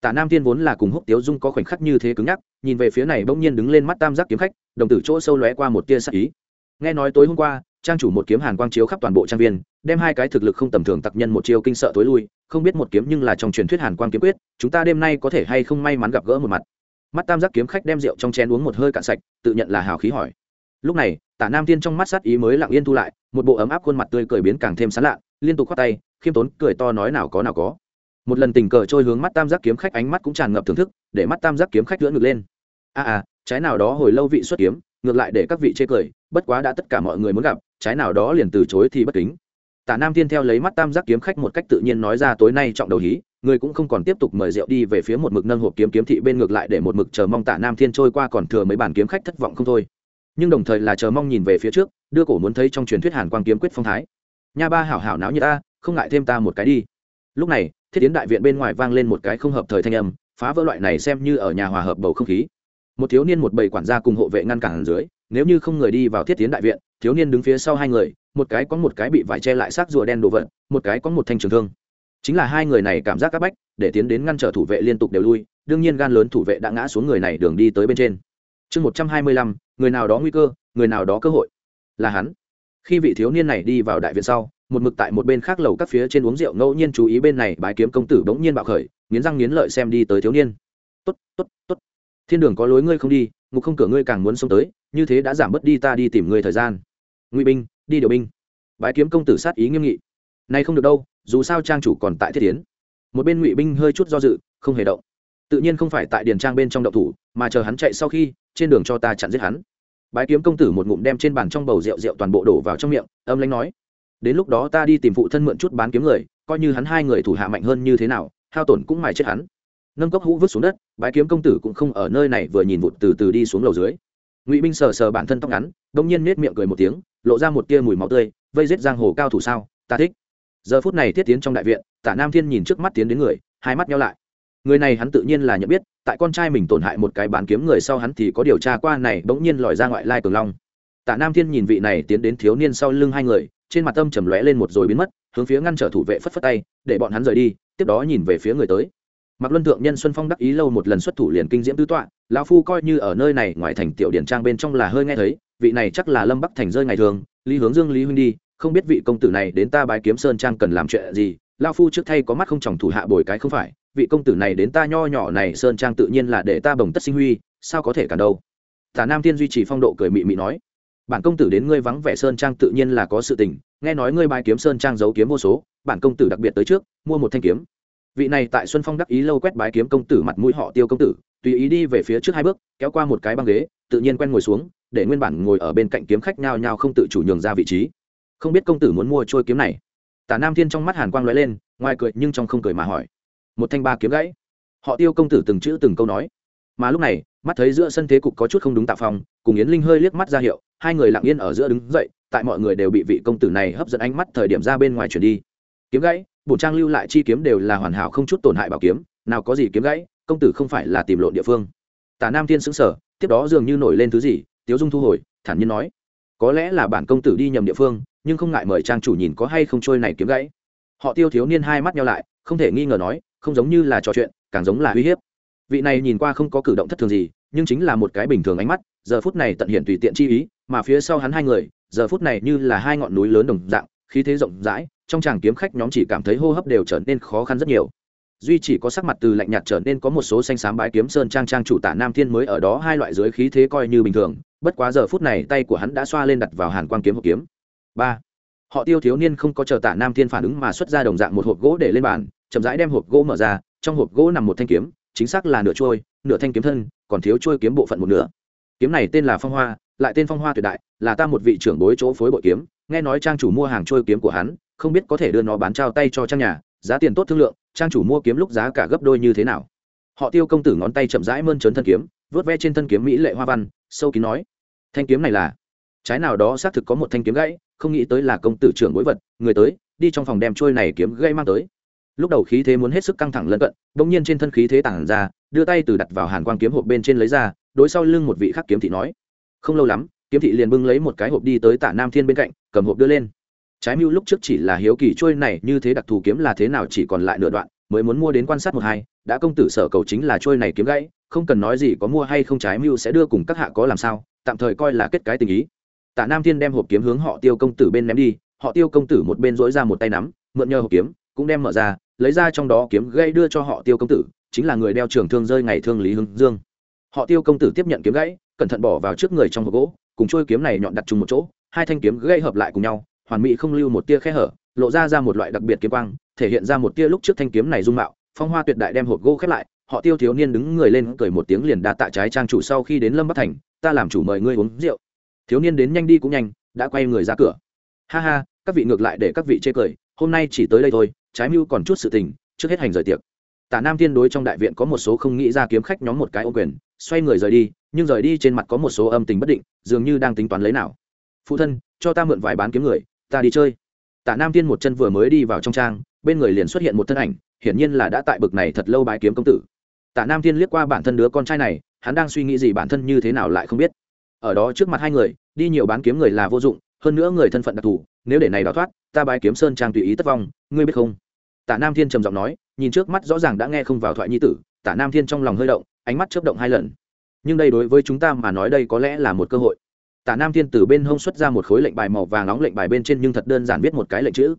tả nam thiên vốn là cùng húc tiếu dung có khoảnh khắc như thế cứng nhắc, nhìn về phía này bỗng nhiên đứng lên mắt tam giác kiếm khách, đồng tử chỗ sâu lóe qua một tia sắc ý. Nghe nói tối hôm qua, trang chủ một kiếm hàn quang chiếu khắp toàn bộ trang viên, đem hai cái thực lực không tầm thường tặc nhân một chiêu kinh sợ tối lui, không biết một kiếm nhưng là trong truyền thuyết hàn quang kiếm quyết, chúng ta đêm nay có thể hay không may mắn gặp gỡ một mặt. Mắt tam giác kiếm khách đem rượu trong chén uống một hơi cạn sạch, tự nhận là hào khí hỏi. Lúc này, tả nam thiên trong mắt sát ý mới lặng yên thu lại, một bộ ấm áp khuôn mặt tươi cười biến càng thêm sán lạ, liên tục khoác tay, khiêm tốn, cười to nói nào có nào có một lần tình cờ trôi hướng mắt tam giác kiếm khách ánh mắt cũng tràn ngập thưởng thức để mắt tam giác kiếm khách lưỡn ngược lên. A à, à trái nào đó hồi lâu vị xuất kiếm ngược lại để các vị chê cười bất quá đã tất cả mọi người muốn gặp trái nào đó liền từ chối thì bất kính. Tả nam thiên theo lấy mắt tam giác kiếm khách một cách tự nhiên nói ra tối nay trọng đầu hí người cũng không còn tiếp tục mời rượu đi về phía một mực nâng hộp kiếm kiếm thị bên ngược lại để một mực chờ mong tả nam thiên trôi qua còn thừa mấy bản kiếm khách thất vọng không thôi. Nhưng đồng thời là chờ mong nhìn về phía trước đưa cổ muốn thấy trong truyền thuyết hàn quang kiếm quyết phong thái. Nha ba hảo hảo náo như ta không ngại thêm ta một cái đi. Lúc này thiết tiến đại viện bên ngoài vang lên một cái không hợp thời thanh âm, phá vỡ loại này xem như ở nhà hòa hợp bầu không khí. Một thiếu niên một bầy quản gia cùng hộ vệ ngăn cản dưới, nếu như không người đi vào thiết tiến đại viện, thiếu niên đứng phía sau hai người, một cái có một cái bị vải che lại xác rùa đen đồ vật, một cái có một thanh trường thương. Chính là hai người này cảm giác c áp bách, để tiến đến ngăn trở thủ vệ liên tục đều lui, đương nhiên gan lớn thủ vệ đã ngã xuống người này đường đi tới bên trên. Chương một trăm hai mươi lăm, người nào đó nguy cơ, người nào đó cơ hội. Là hắn khi vị thiếu niên này đi vào đại viện sau, một mực tại một bên khác lầu các phía trên uống rượu ngẫu nhiên chú ý bên này bái kiếm công tử bỗng nhiên bạo khởi, nghiến răng nghiến lợi xem đi tới thiếu niên. Tốt tốt tốt. Thiên đường có lối ngươi không đi, ngục không cửa ngươi càng muốn xông tới, như thế đã giảm bớt đi ta đi tìm ngươi thời gian. Ngụy binh, đi điều binh. Bái kiếm công tử sát ý nghiêm nghị. Nay không được đâu, dù sao trang chủ còn tại thiết tiến một bên ngụy binh hơi chút do dự, không hề động. Tự nhiên không phải tại điền trang bên trong động thủ, mà chờ hắn chạy sau khi, trên đường cho ta chặn giết hắn bái kiếm công tử một ngụm đem trên bàn trong bầu rượu rượu toàn bộ đổ vào trong miệng, âm lãnh nói, đến lúc đó ta đi tìm phụ thân mượn chút bán kiếm người, coi như hắn hai người thủ hạ mạnh hơn như thế nào, hao tổn cũng mài chết hắn. Nâng cốc hũ vứt xuống đất, bái kiếm công tử cũng không ở nơi này vừa nhìn vụt từ từ đi xuống lầu dưới. Ngụy binh sờ sờ bản thân tóc ngắn đông nhiên nết miệng cười một tiếng, lộ ra một tia mùi máu tươi, vây giết giang hồ cao thủ sao? Ta thích. Giờ phút này thiết tiến trong đại viện tả nam thiên nhìn trước mắt tiến đến người, hai mắt nhau lại người này hắn tự nhiên là nhận biết, tại con trai mình tổn hại một cái bán kiếm người sau hắn thì có điều tra qua này, bỗng nhiên lòi ra ngoại lai cường long. Tạ nam thiên nhìn vị này tiến đến thiếu niên sau lưng hai người, trên mặt tâm trầm lóe lên một rồi biến mất, hướng phía ngăn trở thủ vệ phất phất tay, để bọn hắn rời đi, tiếp đó nhìn về phía người tới. Mặc luân thượng nhân xuân phong đắc ý lâu một lần xuất thủ liền kinh diễm tứ tọa, lão phu coi như ở nơi này, ngoài thành tiểu điển trang bên trong là hơi nghe thấy, vị này chắc là lâm bắc thành rơi ngày thường, lý hướng dương, lý huynh đi, không biết vị công tử này đến ta bái kiếm sơn trang cần làm chuyện gì, lão phu trước thay có mắt không chồng thủ hạ bồi cái không phải vị công tử này đến ta nho nhỏ này sơn trang tự nhiên là để ta bồng tất sinh huy, sao có thể cả đâu? Tả nam thiên duy trì phong độ cười mị mị nói, bản công tử đến ngươi vắng vẻ sơn trang tự nhiên là có sự tình, nghe nói ngươi bài kiếm sơn trang giấu kiếm vô số, bản công tử đặc biệt tới trước, mua một thanh kiếm. Vị này tại xuân phong đắc ý lâu quét bái kiếm công tử mặt mũi họ tiêu công tử, tùy ý đi về phía trước hai bước, kéo qua một cái băng ghế, tự nhiên quen ngồi xuống, để nguyên bản ngồi ở bên cạnh kiếm khách nhao nhao không tự chủ nhường ra vị trí. Không biết công tử muốn mua trôi kiếm này. Tả nam thiên trong mắt hàn quang lóe lên, ngoài cười nhưng trong không cười mà hỏi một thanh ba kiếm gãy. Họ tiêu công tử từng chữ từng câu nói. Mà lúc này, mắt thấy giữa sân thế cục có chút không đúng tạo phong, cùng yến linh hơi liếc mắt ra hiệu, hai người lặng yên ở giữa đứng dậy, tại mọi người đều bị vị công tử này hấp dẫn ánh mắt thời điểm ra bên ngoài chuyển đi. Kiếm gãy, bổn trang lưu lại chi kiếm đều là hoàn hảo không chút tổn hại bảo kiếm, nào có gì kiếm gãy, công tử không phải là tìm lộn địa phương. Tả nam thiên xứng sở tiếp đó dường như nổi lên thứ gì, tiếu dung thu hồi, thản nhiên nói, có lẽ là bản công tử đi nhầm địa phương, nhưng không ngại mời trang chủ nhìn có hay không trôi này kiếm gãy. Họ tiêu thiếu niên hai mắt nhau lại, không thể nghi ngờ nói không giống như là trò chuyện, càng giống là uy hiếp. Vị này nhìn qua không có cử động thất thường gì, nhưng chính là một cái bình thường ánh mắt, giờ phút này tận hiện tùy tiện chi ý, mà phía sau hắn hai người, giờ phút này như là hai ngọn núi lớn đồng dạng, khí thế rộng rãi, trong tràng kiếm khách nhóm chỉ cảm thấy hô hấp đều trở nên khó khăn rất nhiều. Duy chỉ có sắc mặt từ lạnh nhạt trở nên có một số xanh xám bái kiếm sơn trang trang chủ tả nam thiên mới ở đó hai loại dưới khí thế coi như bình thường, bất quá giờ phút này tay của hắn đã xoa lên đặt vào hàn quang kiếm hộp kiếm. Ba. Họ tiêu thiếu niên không có chờ tả nam thiên phản ứng mà xuất ra đồng dạng một hộp gỗ để lên bàn chậm rãi đem hộp gỗ mở ra, trong hộp gỗ nằm một thanh kiếm, chính xác là nửa trôi, nửa thanh kiếm thân, còn thiếu trôi kiếm bộ phận một nửa. Kiếm này tên là phong hoa, lại tên phong hoa tuyệt đại, là ta một vị trưởng bối chỗ phối bội kiếm, nghe nói trang chủ mua hàng trôi kiếm của hắn, không biết có thể đưa nó bán trao tay cho trang nhà, giá tiền tốt thương lượng, trang chủ mua kiếm lúc giá cả gấp đôi như thế nào. Họ tiêu công tử ngón tay chậm rãi mơn trớn thân kiếm vớt ve trên thân kiếm mỹ lệ hoa văn, sâu kín nói, thanh kiếm này là? Trái nào đó xác thực có một thanh kiếm gãy, không nghĩ tới là công tử trưởng bối vật, người tới, đi trong phòng đem trôi này kiếm gãy mang tới lúc đầu khí thế muốn hết sức căng thẳng lân cận bỗng nhiên trên thân khí thế tản ra, đưa tay từ đặt vào hàn quang kiếm hộp bên trên lấy ra, đối sau lưng một vị khắc kiếm thị nói, không lâu lắm, kiếm thị liền bưng lấy một cái hộp đi tới tả nam thiên bên cạnh, cầm hộp đưa lên. Trái mưu lúc trước chỉ là hiếu kỳ trôi này, như thế đặc thù kiếm là thế nào chỉ còn lại nửa đoạn, mới muốn mua đến quan sát một hai, đã công tử sở cầu chính là trôi này kiếm gãy, không cần nói gì có mua hay không trái mưu sẽ đưa cùng các hạ có làm sao, tạm thời coi là kết cái tình ý. Tạ nam thiên đem hộp kiếm hướng họ tiêu công tử bên ném đi, họ tiêu công tử một bên dỗi ra một tay nắm, mượn nhờ hộp kiếm, cũng đem mở ra lấy ra trong đó kiếm gãy đưa cho họ tiêu công tử, chính là người đeo trường thương rơi ngày thương lý hưng dương. Họ tiêu công tử tiếp nhận kiếm gãy, cẩn thận bỏ vào trước người trong hộp gỗ, cùng trôi kiếm này nhọn đặt chung một chỗ, hai thanh kiếm gãy hợp lại cùng nhau, hoàn mỹ không lưu một tia khe hở, lộ ra ra một loại đặc biệt kiếm quang, thể hiện ra một tia lúc trước thanh kiếm này dung mạo, phong hoa tuyệt đại đem hộp gỗ khép lại, họ tiêu thiếu niên đứng người lên cười một tiếng liền đa tạ trái trang chủ sau khi đến lâm bắc thành, ta làm chủ mời ngươi uống rượu. Thiếu niên đến nhanh đi cũng nhanh, đã quay người ra cửa. Ha ha, các vị ngược lại để các vị chê cười, hôm nay chỉ tới đây thôi trái mưu còn chút sự tình, trước hết hành rời tiệc. Tả nam thiên đối trong đại viện có một số không nghĩ ra kiếm khách nhóm một cái ô quyền, xoay người rời đi, nhưng rời đi trên mặt có một số âm tình bất định, dường như đang tính toán lấy nào. Phụ thân, cho ta mượn vài bán kiếm người, ta đi chơi. Tả nam thiên một chân vừa mới đi vào trong trang, bên người liền xuất hiện một thân ảnh, hiển nhiên là đã tại bực này thật lâu bái kiếm công tử. Tả nam thiên liếc qua bản thân đứa con trai này, hắn đang suy nghĩ gì bản thân như thế nào lại không biết. Ở đó trước mặt hai người, đi nhiều bán kiếm người là vô dụng, hơn nữa người thân phận đặc thù, nếu để này đào thoát, ta bái kiếm sơn trang tùy ý tất vong, ngươi biết không? Tả nam thiên trầm giọng nói, nhìn trước mắt rõ ràng đã nghe không vào thoại nhi tử, tả nam thiên trong lòng hơi động, ánh mắt chớp động hai lần. Nhưng đây đối với chúng ta mà nói đây có lẽ là một cơ hội. Tả nam thiên từ bên hông xuất ra một khối lệnh bài màu vàng nóng lệnh bài bên trên nhưng thật đơn giản viết một cái lệnh chữ.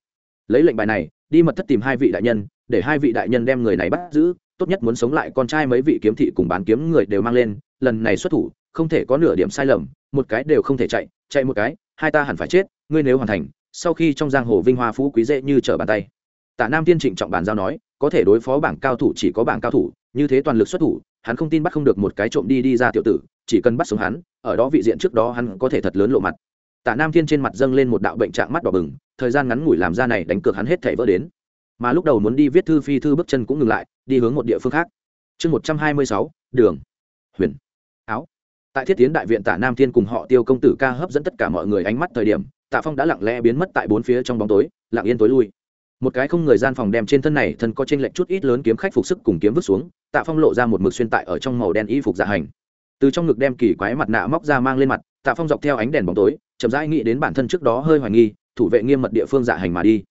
Lấy lệnh bài này, đi mật thất tìm hai vị đại nhân, để hai vị đại nhân đem người này bắt giữ, tốt nhất muốn sống lại con trai mấy vị kiếm thị cùng bán kiếm người đều mang lên, lần này xuất thủ, không thể có nửa điểm sai lầm, một cái đều không thể chạy chạy một cái, hai ta hẳn phải chết, ngươi nếu hoàn thành, sau khi trong giang hồ vinh hoa phú quý dễ như trở bàn tay tạ nam tiên trịnh trọng bàn giao nói, có thể đối phó bảng cao thủ chỉ có bảng cao thủ, như thế toàn lực xuất thủ, hắn không tin bắt không được một cái trộm đi đi ra tiểu tử, chỉ cần bắt sống hắn, ở đó vị diện trước đó hắn có thể thật lớn lộ mặt. Tạ nam thiên trên mặt dâng lên một đạo bệnh trạng mắt đỏ bừng, thời gian ngắn ngủi làm ra này đánh cược hắn hết thể vỡ đến. Mà lúc đầu muốn đi viết thư phi thư bước chân cũng ngừng lại, đi hướng một địa phương khác. Chương một trăm hai mươi sáu, đường. Huyền. Áo. Tại thiết tiến đại viện, tả nam thiên cùng họ tiêu công tử ca hấp dẫn tất cả mọi người ánh mắt thời điểm, tạ phong đã lặng lẽ biến mất tại bốn phía trong bóng tối, lặng yên tối lui một cái không người gian phòng đem trên thân này thân có trên lệnh chút ít lớn kiếm khách phục sức cùng kiếm vứt xuống, tạ phong lộ ra một mực xuyên tại ở trong màu đen y phục dạ hành. Từ trong ngực đem kỳ quái mặt nạ móc ra mang lên mặt, tạ phong dọc theo ánh đèn bóng tối, chậm rãi nghĩ đến bản thân trước đó hơi hoài nghi, thủ vệ nghiêm mật địa phương dạ hành mà đi.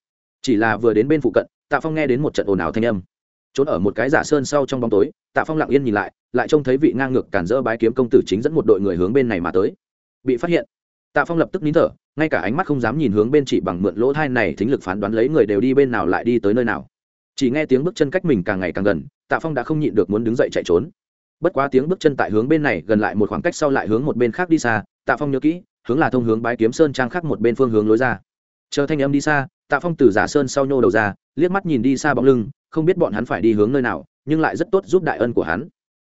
Chỉ là vừa đến bên phụ cận, tạ phong nghe đến một trận ồn ào thanh âm. Trốn ở một cái giả sơn sau trong bóng tối, tạ phong lặng yên nhìn lại lại trông thấy vị ngang ngược cản rỡ bái kiếm công tử chính dẫn một đội người hướng bên này mà tới. Bị phát hiện tạ phong lập tức nín thở, ngay cả ánh mắt không dám nhìn hướng bên chỉ bằng mượn lỗ thai này thính lực phán đoán lấy người đều đi bên nào lại đi tới nơi nào. Chỉ nghe tiếng bước chân cách mình càng ngày càng gần, tạ phong đã không nhịn được muốn đứng dậy chạy trốn. Bất quá tiếng bước chân tại hướng bên này gần lại một khoảng cách sau lại hướng một bên khác đi xa, tạ phong nhớ kỹ, hướng là thông hướng bái kiếm sơn trang khác một bên phương hướng lối ra. Chờ thanh âm đi xa, tạ phong từ giả sơn sau nhô đầu ra, liếc mắt nhìn đi xa bóng lưng, không biết bọn hắn phải đi hướng nơi nào, nhưng lại rất tốt giúp đại ân của hắn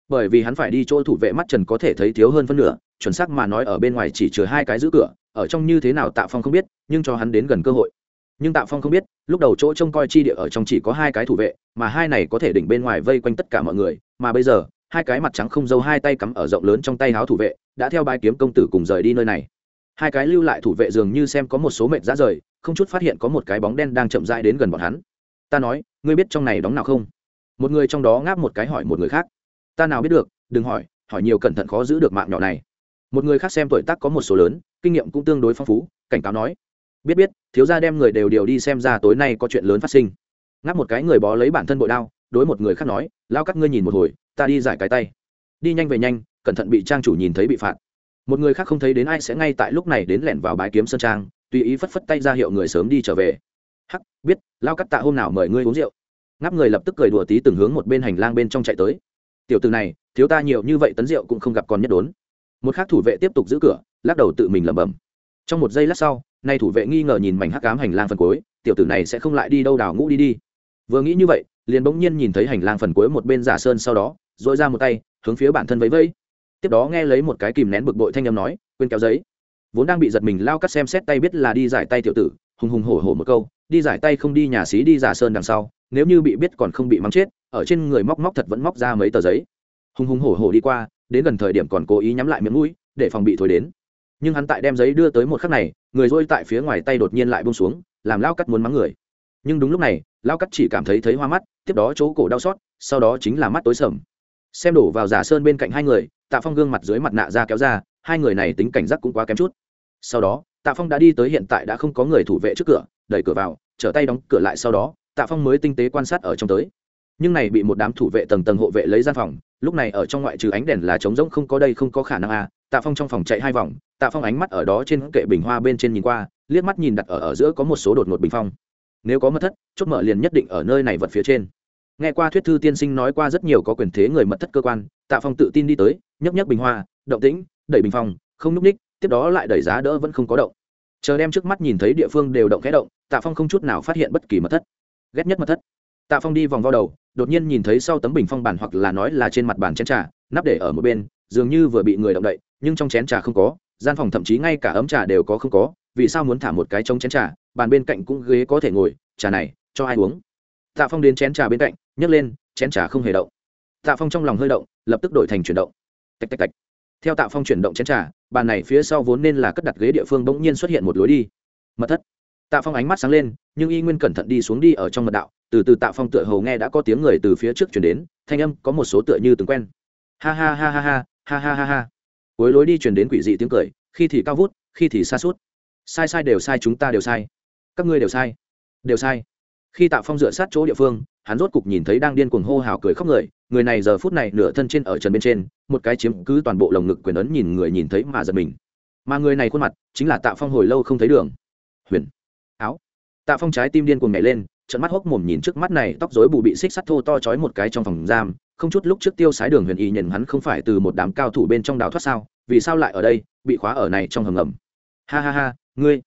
bởi vì hắn phải đi chỗ thủ vệ mắt trần có thể thấy thiếu hơn phân nửa, chuẩn xác mà nói ở bên ngoài chỉ chứa hai cái giữ cửa, ở trong như thế nào tạ phong không biết, nhưng cho hắn đến gần cơ hội. Nhưng tạ phong không biết, lúc đầu chỗ trông coi chi địa ở trong chỉ có hai cái thủ vệ, mà hai này có thể đỉnh bên ngoài vây quanh tất cả mọi người, mà bây giờ, hai cái mặt trắng không dâu hai tay cắm ở rộng lớn trong tay háo thủ vệ, đã theo bài kiếm công tử cùng rời đi nơi này. Hai cái lưu lại thủ vệ dường như xem có một số mệnh ra rời, không chút phát hiện có một cái bóng đen đang chậm rãi đến gần bọn hắn. Ta nói, ngươi biết trong này đóng nào không? Một người trong đó ngáp một cái hỏi một người khác ta nào biết được, đừng hỏi hỏi nhiều cẩn thận khó giữ được mạng nhỏ này. Một người khác xem tuổi tác có một số lớn, kinh nghiệm cũng tương đối phong phú, cảnh cáo nói, biết biết, thiếu gia đem người đều điều đi xem ra tối nay có chuyện lớn phát sinh. Ngáp một cái người bó lấy bản thân bội đao, đối một người khác nói, lao các ngươi nhìn một hồi, ta đi giải cái tay. Đi nhanh về nhanh, cẩn thận bị trang chủ nhìn thấy bị phạt. Một người khác không thấy đến ai sẽ ngay tại lúc này đến lẻn vào bãi kiếm sơn trang, tùy ý phất phất tay ra hiệu người sớm đi trở về. Hắc, biết, lao cắt tạ hôm nào mời ngươi uống rượu. Ngáp người lập tức cười đùa tí từng hướng một bên hành lang bên trong chạy tới tiểu từ này, thiếu ta nhiều như vậy tấn rượu cũng không gặp con nhất đốn. Một khác thủ vệ tiếp tục giữ cửa, lắc đầu tự mình lẩm bẩm. Trong một giây lát sau, nay thủ vệ nghi ngờ nhìn mảnh hắc ám hành lang phần cuối, tiểu tử này sẽ không lại đi đâu đào ngũ đi đi. Vừa nghĩ như vậy, liền bỗng nhiên nhìn thấy hành lang phần cuối một bên giả sơn sau đó dội ra một tay, hướng phía bản thân vẫy vẫy. Tiếp đó nghe lấy một cái kìm nén bực bội thanh âm nói, quên kéo giấy. Vốn đang bị giật mình lao cắt xem xét tay biết là đi giải tay tiểu tử, hùng hùng hổ hổ một câu, đi giải tay không đi nhà xí đi giả sơn đằng sau nếu như bị biết còn không bị mắng chết, ở trên người móc móc thật vẫn móc ra mấy tờ giấy. Hùng hùng hổ hổ đi qua, đến gần thời điểm còn cố ý nhắm lại miệng mũi, để phòng bị thổi đến. Nhưng hắn tại đem giấy đưa tới một khắc này, người dôi tại phía ngoài tay đột nhiên lại bông xuống, làm lao cắt muốn mắng người. Nhưng đúng lúc này, lao cắt chỉ cảm thấy thấy hoa mắt, tiếp đó chỗ cổ đau xót, sau đó chính là mắt tối sầm. Xem đổ vào giả sơn bên cạnh hai người, tạ phong gương mặt dưới mặt nạ ra kéo ra, hai người này tính cảnh giác cũng quá kém chút. Sau đó, tạ phong đã đi tới hiện tại đã không có người thủ vệ trước cửa, đẩy cửa vào, trở tay đóng cửa lại sau đó tạ phong mới tinh tế quan sát ở trong tới. Nhưng này bị một đám thủ vệ tầng tầng hộ vệ lấy gian phòng, lúc này ở trong ngoại trừ ánh đèn là trống rỗng không có đây không có khả năng à. Tạ phong trong phòng chạy hai vòng, tạ phong ánh mắt ở đó trên kệ bình hoa bên trên nhìn qua, liếc mắt nhìn đặt ở ở giữa có một số đột ngột bình phong. Nếu có mất thất, chốt mở liền nhất định ở nơi này vật phía trên. Nghe qua thuyết thư tiên sinh nói qua rất nhiều có quyền thế người mật thất cơ quan, tạ phong tự tin đi tới nhấp nhấp bình hoa, động tĩnh, đẩy bình phong, không núp ních, tiếp đó lại đẩy giá đỡ vẫn không có động. Chờ đem trước mắt nhìn thấy địa phương đều động khẽ động, tạ phong không chút nào phát hiện bất kỳ mật thất ghét nhất mật thất. Tạ phong đi vòng vo đầu, đột nhiên nhìn thấy sau tấm bình phong bàn hoặc là nói là trên mặt bàn chén trà, nắp để ở một bên, dường như vừa bị người động đậy, nhưng trong chén trà không có, gian phòng thậm chí ngay cả ấm trà đều có không có, vì sao muốn thả một cái trong chén trà, bàn bên cạnh cũng ghế có thể ngồi, trà này, cho ai uống? Tạ phong đến chén trà bên cạnh, nhấc lên, chén trà không hề động. Tạ phong trong lòng hơi động, lập tức đổi thành chuyển động. Tạch tạch tạch. Theo tạ phong chuyển động chén trà, bàn này phía sau vốn nên là cất đặt ghế địa phương bỗng nhiên xuất hiện một lối đi. Mật thất tạ phong ánh mắt sáng lên, nhưng y nguyên cẩn thận đi xuống đi ở trong mật đạo, từ từ tạ phong tựa hầu nghe đã có tiếng người từ phía trước chuyển đến, thanh âm có một số tựa như từng quen. Ha ha ha ha ha ha ha ha ha. Cuối lối đi chuyển đến quỷ dị tiếng cười, khi thì cao vút, khi thì xa suốt. Sai sai đều sai chúng ta đều sai. Các ngươi đều sai. Đều sai. Khi tạ phong dựa sát chỗ địa phương, hắn rốt cục nhìn thấy đang điên cuồng hô hào cười khóc người người này giờ phút này nửa thân trên ở trần bên trên, một cái chiếm cứ toàn bộ lồng ngực quyền ấn nhìn người nhìn thấy mà giật mình. Mà người này khuôn mặt chính là tạ phong hồi lâu không thấy đường. Huyền tạ phong trái tim điên cuồng nhảy lên trận mắt hốc mồm nhìn trước mắt này, tóc rối bù bị xích sắt thô to chói một cái trong phòng giam. Không chút lúc trước tiêu sái đường huyền y nhận hắn không phải từ một đám cao thủ bên trong đào thoát sao, vì sao lại ở đây, bị khóa ở này trong hầm ngầm? Ha ha ha, ngươi,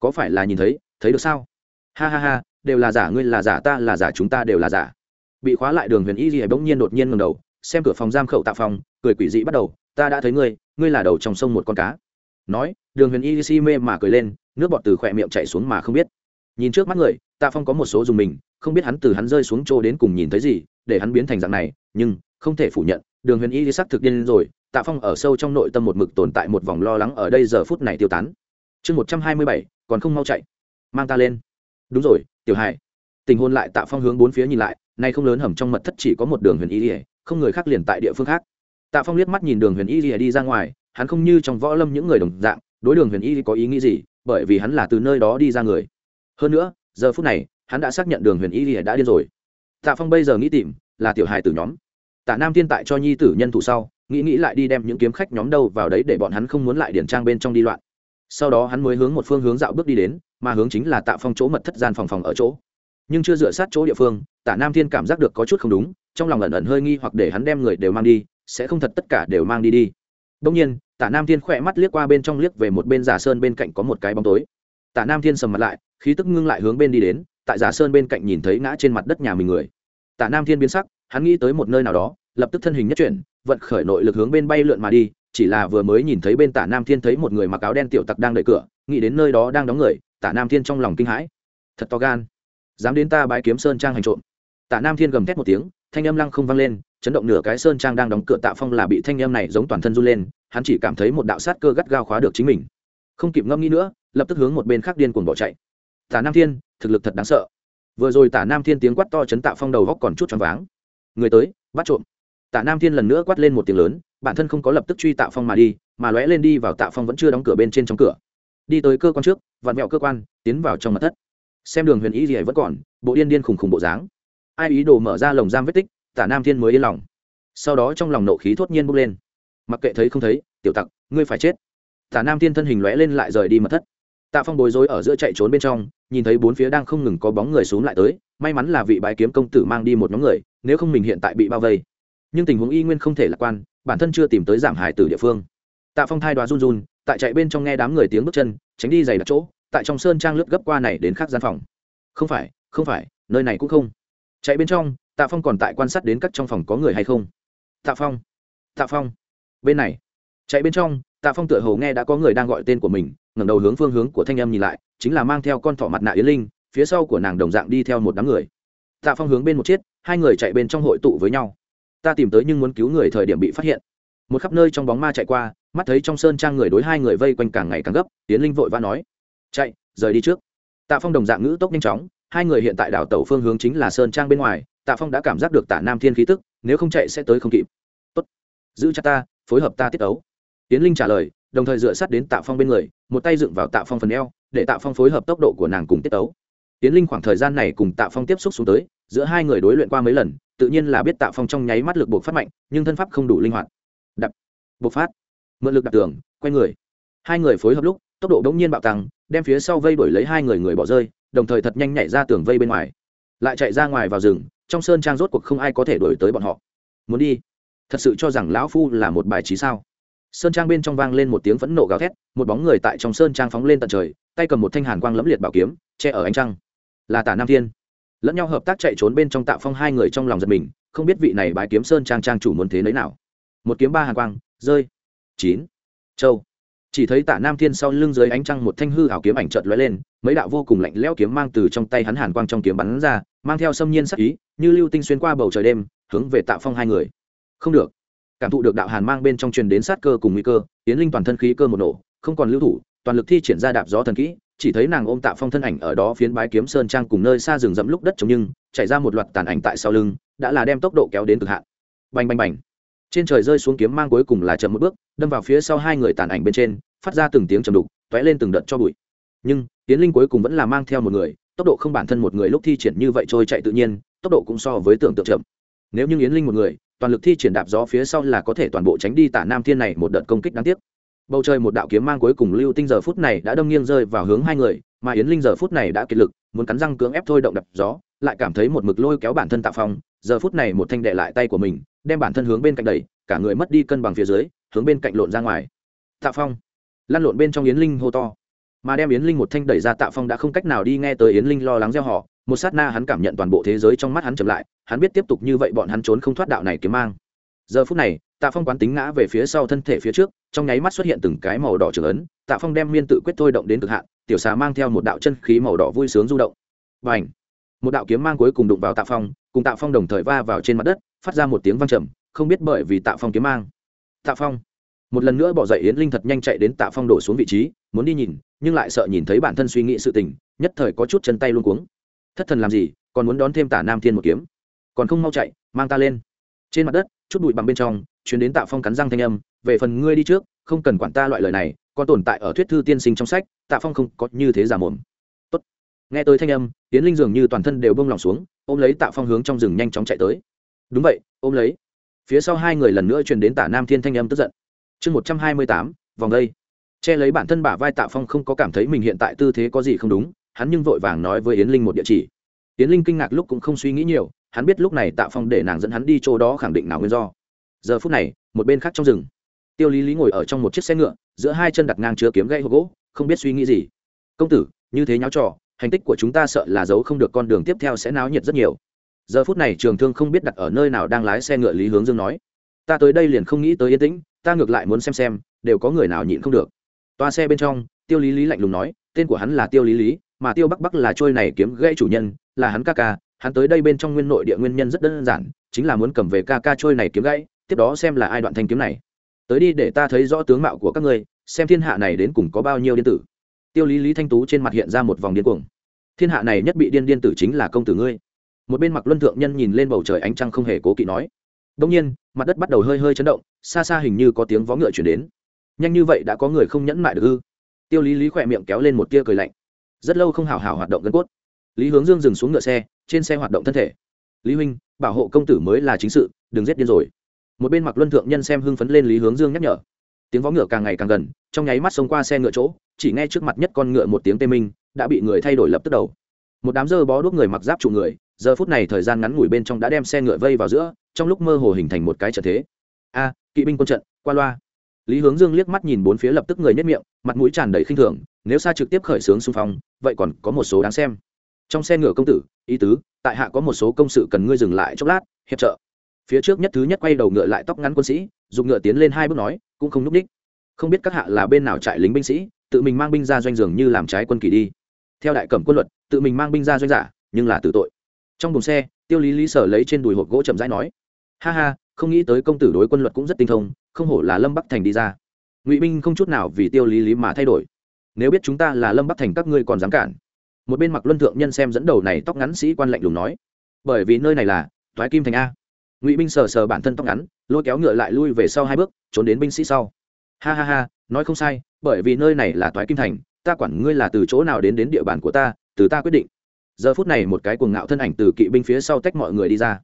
có phải là nhìn thấy thấy được sao? Ha ha ha, đều là giả, ngươi là giả, ta là giả, chúng ta đều là giả. Bị khóa lại đường huyền y gì bỗng nhiên đột nhiên ngầm đầu, xem cửa phòng giam khẩu tạ phòng cười quỷ dị bắt đầu, ta đã thấy ngươi ngươi là đầu trong sông một con cá. Nói, đường huyền y si mê mà cười lên, nước bọt từ khỏe miệng chạy xuống mà không biết nhìn trước mắt người, tạ phong có một số dùng mình, không biết hắn từ hắn rơi xuống chỗ đến cùng nhìn thấy gì, để hắn biến thành dạng này, nhưng không thể phủ nhận, đường huyền y sắc thực điên rồi, tạ phong ở sâu trong nội tâm một mực tồn tại một vòng lo lắng ở đây giờ phút này tiêu tán. Chương một trăm hai mươi bảy, còn không mau chạy. Mang ta lên. Đúng rồi, tiểu hải. Tình hôn lại tạ phong hướng bốn phía nhìn lại, nay không lớn hầm trong mật thất chỉ có một đường huyền y ỉa không người khác liền tại địa phương khác. Tạ phong liếc mắt nhìn đường huyền y ỉa đi ra ngoài, hắn không như trong võ lâm những người đồng dạng, đối đường huyền y có ý nghĩ gì, bởi vì hắn là từ nơi đó đi ra người hơn nữa, giờ phút này, hắn đã xác nhận đường huyền y lìa đã điên rồi. Tạ phong bây giờ nghĩ tìm, là tiểu hài tử nhóm. Tạ nam thiên tại cho nhi tử nhân thủ sau, nghĩ nghĩ lại đi đem những kiếm khách nhóm đâu vào đấy để bọn hắn không muốn lại điển trang bên trong đi loạn. Sau đó hắn mới hướng một phương hướng dạo bước đi đến, mà hướng chính là tạ phong chỗ mật thất gian phòng phòng ở chỗ. Nhưng chưa dựa sát chỗ địa phương, tạ nam thiên cảm giác được có chút không đúng, trong lòng ẩn ẩn hơi nghi hoặc để hắn đem người đều mang đi, sẽ không thật tất cả đều mang đi đi. Đông nhiên, tạ nam thiên khỏe mắt liếc qua bên trong liếc về một bên giả sơn bên cạnh có một cái bóng tối. Tạ nam thiên sầm mặt lại khí tức ngưng lại hướng bên đi đến, tại giả sơn bên cạnh nhìn thấy ngã trên mặt đất nhà mình người. Tạ nam thiên biến sắc, hắn nghĩ tới một nơi nào đó, lập tức thân hình nhất chuyển, vận khởi nội lực hướng bên bay lượn mà đi, chỉ là vừa mới nhìn thấy bên tả nam thiên thấy một người mặc áo đen tiểu tặc đang đợi cửa, nghĩ đến nơi đó đang đóng người, tả nam thiên trong lòng kinh hãi. Thật to gan. Dám đến ta bái kiếm sơn trang hành trộm. Tả nam thiên gầm thét một tiếng, thanh âm lăng không vang lên, chấn động nửa cái sơn trang đang đóng cửa tạ phong là bị thanh âm này giống toàn thân run lên, hắn chỉ cảm thấy một đạo sát cơ gắt gao khóa được chính mình. Không kịp ngâm nghĩ nữa, lập tức hướng một bên khác điên cuồng bỏ chạy tả nam thiên, thực lực thật đáng sợ. Vừa rồi tả nam thiên tiếng quát to chấn tạo phong đầu góc còn chút choáng váng. Người tới, bắt trộm. Tạ nam thiên lần nữa quát lên một tiếng lớn, bản thân không có lập tức truy tạ phong mà đi, mà lóe lên đi vào tạ phong vẫn chưa đóng cửa bên trên trong cửa. Đi tới cơ quan trước, vặn mẹo cơ quan, tiến vào trong mặt thất. Xem đường huyền ý gì vẫn còn, bộ điên điên khùng khùng bộ dáng. Ai ý đồ mở ra lồng giam vết tích, tả nam thiên mới yên lòng. Sau đó trong lòng nộ khí thốt nhiên bốc lên. Mặc kệ thấy không thấy, tiểu tặc, ngươi phải chết. Tả nam thiên thân hình lóe lên lại rời đi mật thất tạ phong bối rối ở giữa chạy trốn bên trong, nhìn thấy bốn phía đang không ngừng có bóng người xuống lại tới, may mắn là vị bái kiếm công tử mang đi một nhóm người, nếu không mình hiện tại bị bao vây. Nhưng tình huống y nguyên không thể lạc quan, bản thân chưa tìm tới giảm hải từ địa phương. Tạ phong thai đoá run run, tại chạy bên trong nghe đám người tiếng bước chân, tránh đi giày đặt chỗ, tại trong sơn trang lướt gấp qua này đến khác gian phòng. Không phải không phải, nơi này cũng không. Chạy bên trong, tạ phong còn tại quan sát đến các trong phòng có người hay không. Tạ phong tạ phong, bên này. Chạy bên trong, tạ phong tựa hồ nghe đã có người đang gọi tên của mình ngẩng đầu hướng phương hướng của thanh âm nhìn lại, chính là mang theo con thỏ mặt nạ yến linh, phía sau của nàng đồng dạng đi theo một đám người. Tạ phong hướng bên một chiếc, hai người chạy bên trong hội tụ với nhau. Ta tìm tới nhưng muốn cứu người thời điểm bị phát hiện. Một khắp nơi trong bóng ma chạy qua, mắt thấy trong sơn trang người đối hai người vây quanh càng ngày càng gấp tiến linh vội vã nói, chạy, rời đi trước. Tạ phong đồng dạng ngữ tốc nhanh chóng, hai người hiện tại đảo tàu phương hướng chính là sơn trang bên ngoài, tạ phong đã cảm giác được tả nam thiên khí tức, nếu không chạy sẽ tới không kịp. Tốt, giữ chặt ta, phối hợp ta tiết ấu. Tiến linh trả lời đồng thời dựa sát đến tạ phong bên người, một tay dựng vào tạ phong phần eo, để tạ phong phối hợp tốc độ của nàng cùng tiết tấu. Tiến linh khoảng thời gian này cùng tạ phong tiếp xúc xuống tới, giữa hai người đối luyện qua mấy lần, tự nhiên là biết tạ phong trong nháy mắt lực buộc phát mạnh, nhưng thân pháp không đủ linh hoạt. Đập buộc phát, mượn lực đặt tường, quay người. Hai người phối hợp lúc, tốc độ đột nhiên bạo tăng, đem phía sau vây đuổi lấy hai người người bỏ rơi, đồng thời thật nhanh nhảy ra tường vây bên ngoài. Lại chạy ra ngoài vào rừng, trong sơn trang rốt cuộc không ai có thể đuổi tới bọn họ. Muốn đi, thật sự cho rằng lão phu là một bài trí sao? Sơn trang bên trong vang lên một tiếng phẫn nộ gào thét, một bóng người tại trong sơn trang phóng lên tận trời, tay cầm một thanh hàn quang lẫm liệt bảo kiếm, che ở ánh trăng. Là tả nam thiên. Lẫn nhau hợp tác chạy trốn bên trong tạ phong hai người trong lòng giật mình, không biết vị này bái kiếm sơn trang trang chủ muốn thế nấy nào. Một kiếm ba hàn quang, rơi. Chín. Châu. Chỉ thấy Tả nam thiên sau lưng dưới ánh trăng một thanh hư hảo kiếm ảnh trợt lóe lên, mấy đạo vô cùng lạnh lẽo kiếm mang từ trong tay hắn hàn quang trong kiếm bắn ra, mang theo xâm nhiên sắc ý, như lưu tinh xuyên qua bầu trời đêm, hướng về tạ phong hai người. Không được cảm thụ được đạo hàn mang bên trong truyền đến sát cơ cùng nguy cơ tiến linh toàn thân khí cơ một nổ, không còn lưu thủ, toàn lực thi triển ra đạp gió thần kỹ, chỉ thấy nàng ôm tạ phong thân ảnh ở đó phiến bái kiếm sơn trang cùng nơi xa rừng rậm lúc đất trống nhưng chạy ra một loạt tàn ảnh tại sau lưng, đã là đem tốc độ kéo đến cực hạn. Bành bành bành. Trên trời rơi xuống kiếm mang cuối cùng là chậm một bước, đâm vào phía sau hai người tàn ảnh bên trên, phát ra từng tiếng trầm đục t lên từng đợt cho bụi. Nhưng tiến linh cuối cùng vẫn là mang theo một người, tốc độ không bản thân một người lúc thi triển như vậy trôi chạy tự nhiên, tốc độ cũng so với tưởng tượng chậm. Nếu như yến linh một người toàn lực thi triển đạp gió phía sau là có thể toàn bộ tránh đi tả nam thiên này một đợt công kích đáng tiếc. Bầu trời một đạo kiếm mang cuối cùng lưu tinh giờ phút này đã đâm nghiêng rơi vào hướng hai người, mà yến linh giờ phút này đã kiệt lực, muốn cắn răng cưỡng ép thôi động đập gió, lại cảm thấy một mực lôi kéo bản thân tạ phong. Giờ phút này một thanh đệ lại tay của mình, đem bản thân hướng bên cạnh đẩy, cả người mất đi cân bằng phía dưới, hướng bên cạnh lộn ra ngoài. Tạ phong, lăn lộn bên trong yến linh hô to mà đem yến linh một thanh đẩy ra tạ phong đã không cách nào đi nghe tới yến linh lo lắng gieo họ một sát na hắn cảm nhận toàn bộ thế giới trong mắt hắn chậm lại hắn biết tiếp tục như vậy bọn hắn trốn không thoát đạo này kiếm mang giờ phút này tạ phong quán tính ngã về phía sau thân thể phía trước trong nháy mắt xuất hiện từng cái màu đỏ trưởng ấn tạ phong đem miên tự quyết thôi động đến cực hạn tiểu xà mang theo một đạo chân khí màu đỏ vui sướng du động và ảnh một đạo kiếm mang cuối cùng đụng vào tạ phong cùng tạ phong đồng thời va vào trên mặt đất phát ra một tiếng vang trầm không biết bởi vì tạ phong kiếm mang tạ phong một lần nữa bỏ dậy yến linh thật nhanh chạy đến tạ phong đổ xuống vị trí, muốn đi nhìn, nhưng lại sợ nhìn thấy bản thân suy nghĩ sự tình, nhất thời có chút chân tay luôn cuống. Thất thần làm gì, còn muốn đón thêm tả nam thiên một kiếm. Còn không mau chạy, mang ta lên. Trên mặt đất, chút bụi bằng bên trong chuyến đến tạ phong cắn răng thanh âm, về phần ngươi đi trước, không cần quản ta loại lời này còn tồn tại ở thuyết thư tiên sinh trong sách, tạ phong không có như thế giả mồm. Tốt. nghe tới thanh âm, yến linh dường như toàn thân đều bông lòng xuống, ôm lấy tạ phong hướng trong rừng nhanh chóng chạy tới. Đúng vậy, ôm lấy. Phía sau hai người lần nữa truyền đến tả nam thiên thanh âm tức giận chương một trăm hai mươi tám, vòng đây. Che lấy bản thân bả vai tạ phong không có cảm thấy mình hiện tại tư thế có gì không đúng, hắn nhưng vội vàng nói với yến linh một địa chỉ. Yến linh kinh ngạc lúc cũng không suy nghĩ nhiều, hắn biết lúc này tạ phong để nàng dẫn hắn đi chỗ đó khẳng định nào nguyên do. Giờ phút này, một bên khác trong rừng, tiêu lý lý ngồi ở trong một chiếc xe ngựa, giữa hai chân đặt ngang chứa kiếm gãy hộp gỗ, không biết suy nghĩ gì. Công tử, như thế nháo trò, hành tích của chúng ta sợ là giấu không được con đường tiếp theo sẽ náo nhiệt rất nhiều. Giờ phút này trường thương không biết đặt ở nơi nào đang lái xe ngựa lý hướng dương nói. Ta tới đây liền không nghĩ tới yên tĩnh ta ngược lại muốn xem xem, đều có người nào nhịn không được. Toa xe bên trong, tiêu lý lý lạnh lùng nói, tên của hắn là tiêu lý lý, mà tiêu bắc bắc là trôi này kiếm gãy chủ nhân, là hắn ca ca, hắn tới đây bên trong nguyên nội địa nguyên nhân rất đơn giản, chính là muốn cầm về ca ca trôi này kiếm gãy, tiếp đó xem là ai đoạn thanh kiếm này. Tới đi để ta thấy rõ tướng mạo của các ngươi, xem thiên hạ này đến cùng có bao nhiêu điên tử. Tiêu lý lý thanh tú trên mặt hiện ra một vòng điên cuồng. Thiên hạ này nhất bị điên điên tử chính là công tử ngươi. Một bên mặc luân thượng nhân nhìn lên bầu trời ánh trăng không hề cố kỵ nói đông nhiên, mặt đất bắt đầu hơi hơi chấn động, xa xa hình như có tiếng vó ngựa chuyển đến. Nhanh như vậy đã có người không nhẫn mại được ư? Tiêu lý lý khỏe miệng kéo lên một tia cười lạnh. Rất lâu không hào hào hoạt động gân cốt. Lý hướng dương dừng xuống ngựa xe, trên xe hoạt động thân thể. Lý huynh, bảo hộ công tử mới là chính sự, đừng giết điên rồi. Một bên mặc luân thượng nhân xem hưng phấn lên lý hướng dương nhắc nhở. Tiếng vó ngựa càng ngày càng gần, trong nháy mắt xông qua xe ngựa chỗ, chỉ nghe trước mặt nhất con ngựa một tiếng tê minh, đã bị người thay đổi lập tức đầu. Một đám dơ bó đuốc người mặc giáp trụ người giờ phút này thời gian ngắn ngủi bên trong đã đem xe ngựa vây vào giữa, trong lúc mơ hồ hình thành một cái trận thế. A, kỵ binh quân trận, qua loa. Lý hướng dương liếc mắt nhìn bốn phía lập tức người nhất miệng, mặt mũi tràn đầy khinh thường, nếu xa trực tiếp khởi xướng xung phong, vậy còn có một số đáng xem. Trong xe ngựa công tử, ý tứ, tại hạ có một số công sự cần ngươi dừng lại chốc lát, hiệp trợ. Phía trước nhất thứ nhất quay đầu ngựa lại tóc ngắn quân sĩ, dùng ngựa tiến lên hai bước nói, cũng không núp đích. Không biết các hạ là bên nào trại lính binh sĩ, tự mình mang binh ra doanh dường như làm trái quân kỳ đi. Theo đại cẩm quân luật, tự mình mang binh ra doanh giả, nhưng là tự tội trong buồng xe, tiêu lý lý sở lấy trên đùi hộp gỗ chậm rãi nói, ha ha, không nghĩ tới công tử đối quân luật cũng rất tinh thông, không hổ là lâm bắc thành đi ra. Ngụy binh không chút nào vì tiêu lý lý mà thay đổi. Nếu biết chúng ta là lâm bắc thành các ngươi còn dám cản? Một bên mặc luân thượng nhân xem dẫn đầu này tóc ngắn sĩ quan lạnh lùng nói, bởi vì nơi này là thoái kim thành a. Ngụy binh sờ sờ bản thân tóc ngắn, lôi kéo ngựa lại lui về sau hai bước, trốn đến binh sĩ sau. Ha ha ha, nói không sai, bởi vì nơi này là toái kim thành, ta quản ngươi là từ chỗ nào đến đến địa bàn của ta, từ ta quyết định giờ phút này một cái cuồng ngạo thân ảnh từ kỵ binh phía sau tách mọi người đi ra.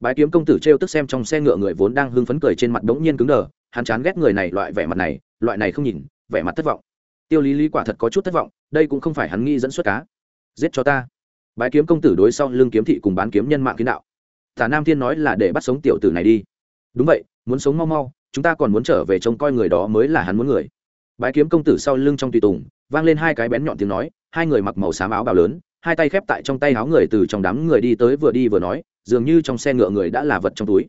Bái kiếm công tử t r e o tức xem trong xe ngựa người vốn đang hưng phấn cười trên mặt đ ố n g nhiên cứng đờ, hắn chán ghét người này loại vẻ mặt này, loại này không nhìn, vẻ mặt thất vọng. Tiêu lý lý quả thật có chút thất vọng, đây cũng không phải hắn nghi dẫn xuất cá. Giết cho ta. Bái kiếm công tử đối sau lưng kiếm thị cùng bán kiếm nhân mạng kiến đạo. Tả nam thiên nói là để bắt sống tiểu tử này đi. Đúng vậy, muốn sống mau mau, chúng ta còn muốn trở về trông coi người đó mới là hắn muốn người. Bái kiếm công tử sau lưng trong tùy tùng, vang lên hai cái bén nhọn tiếng nói, hai người mặc màu xám áo bào lớn hai tay khép tại trong tay áo người từ trong đám người đi tới vừa đi vừa nói, dường như trong xe ngựa người đã là vật trong túi.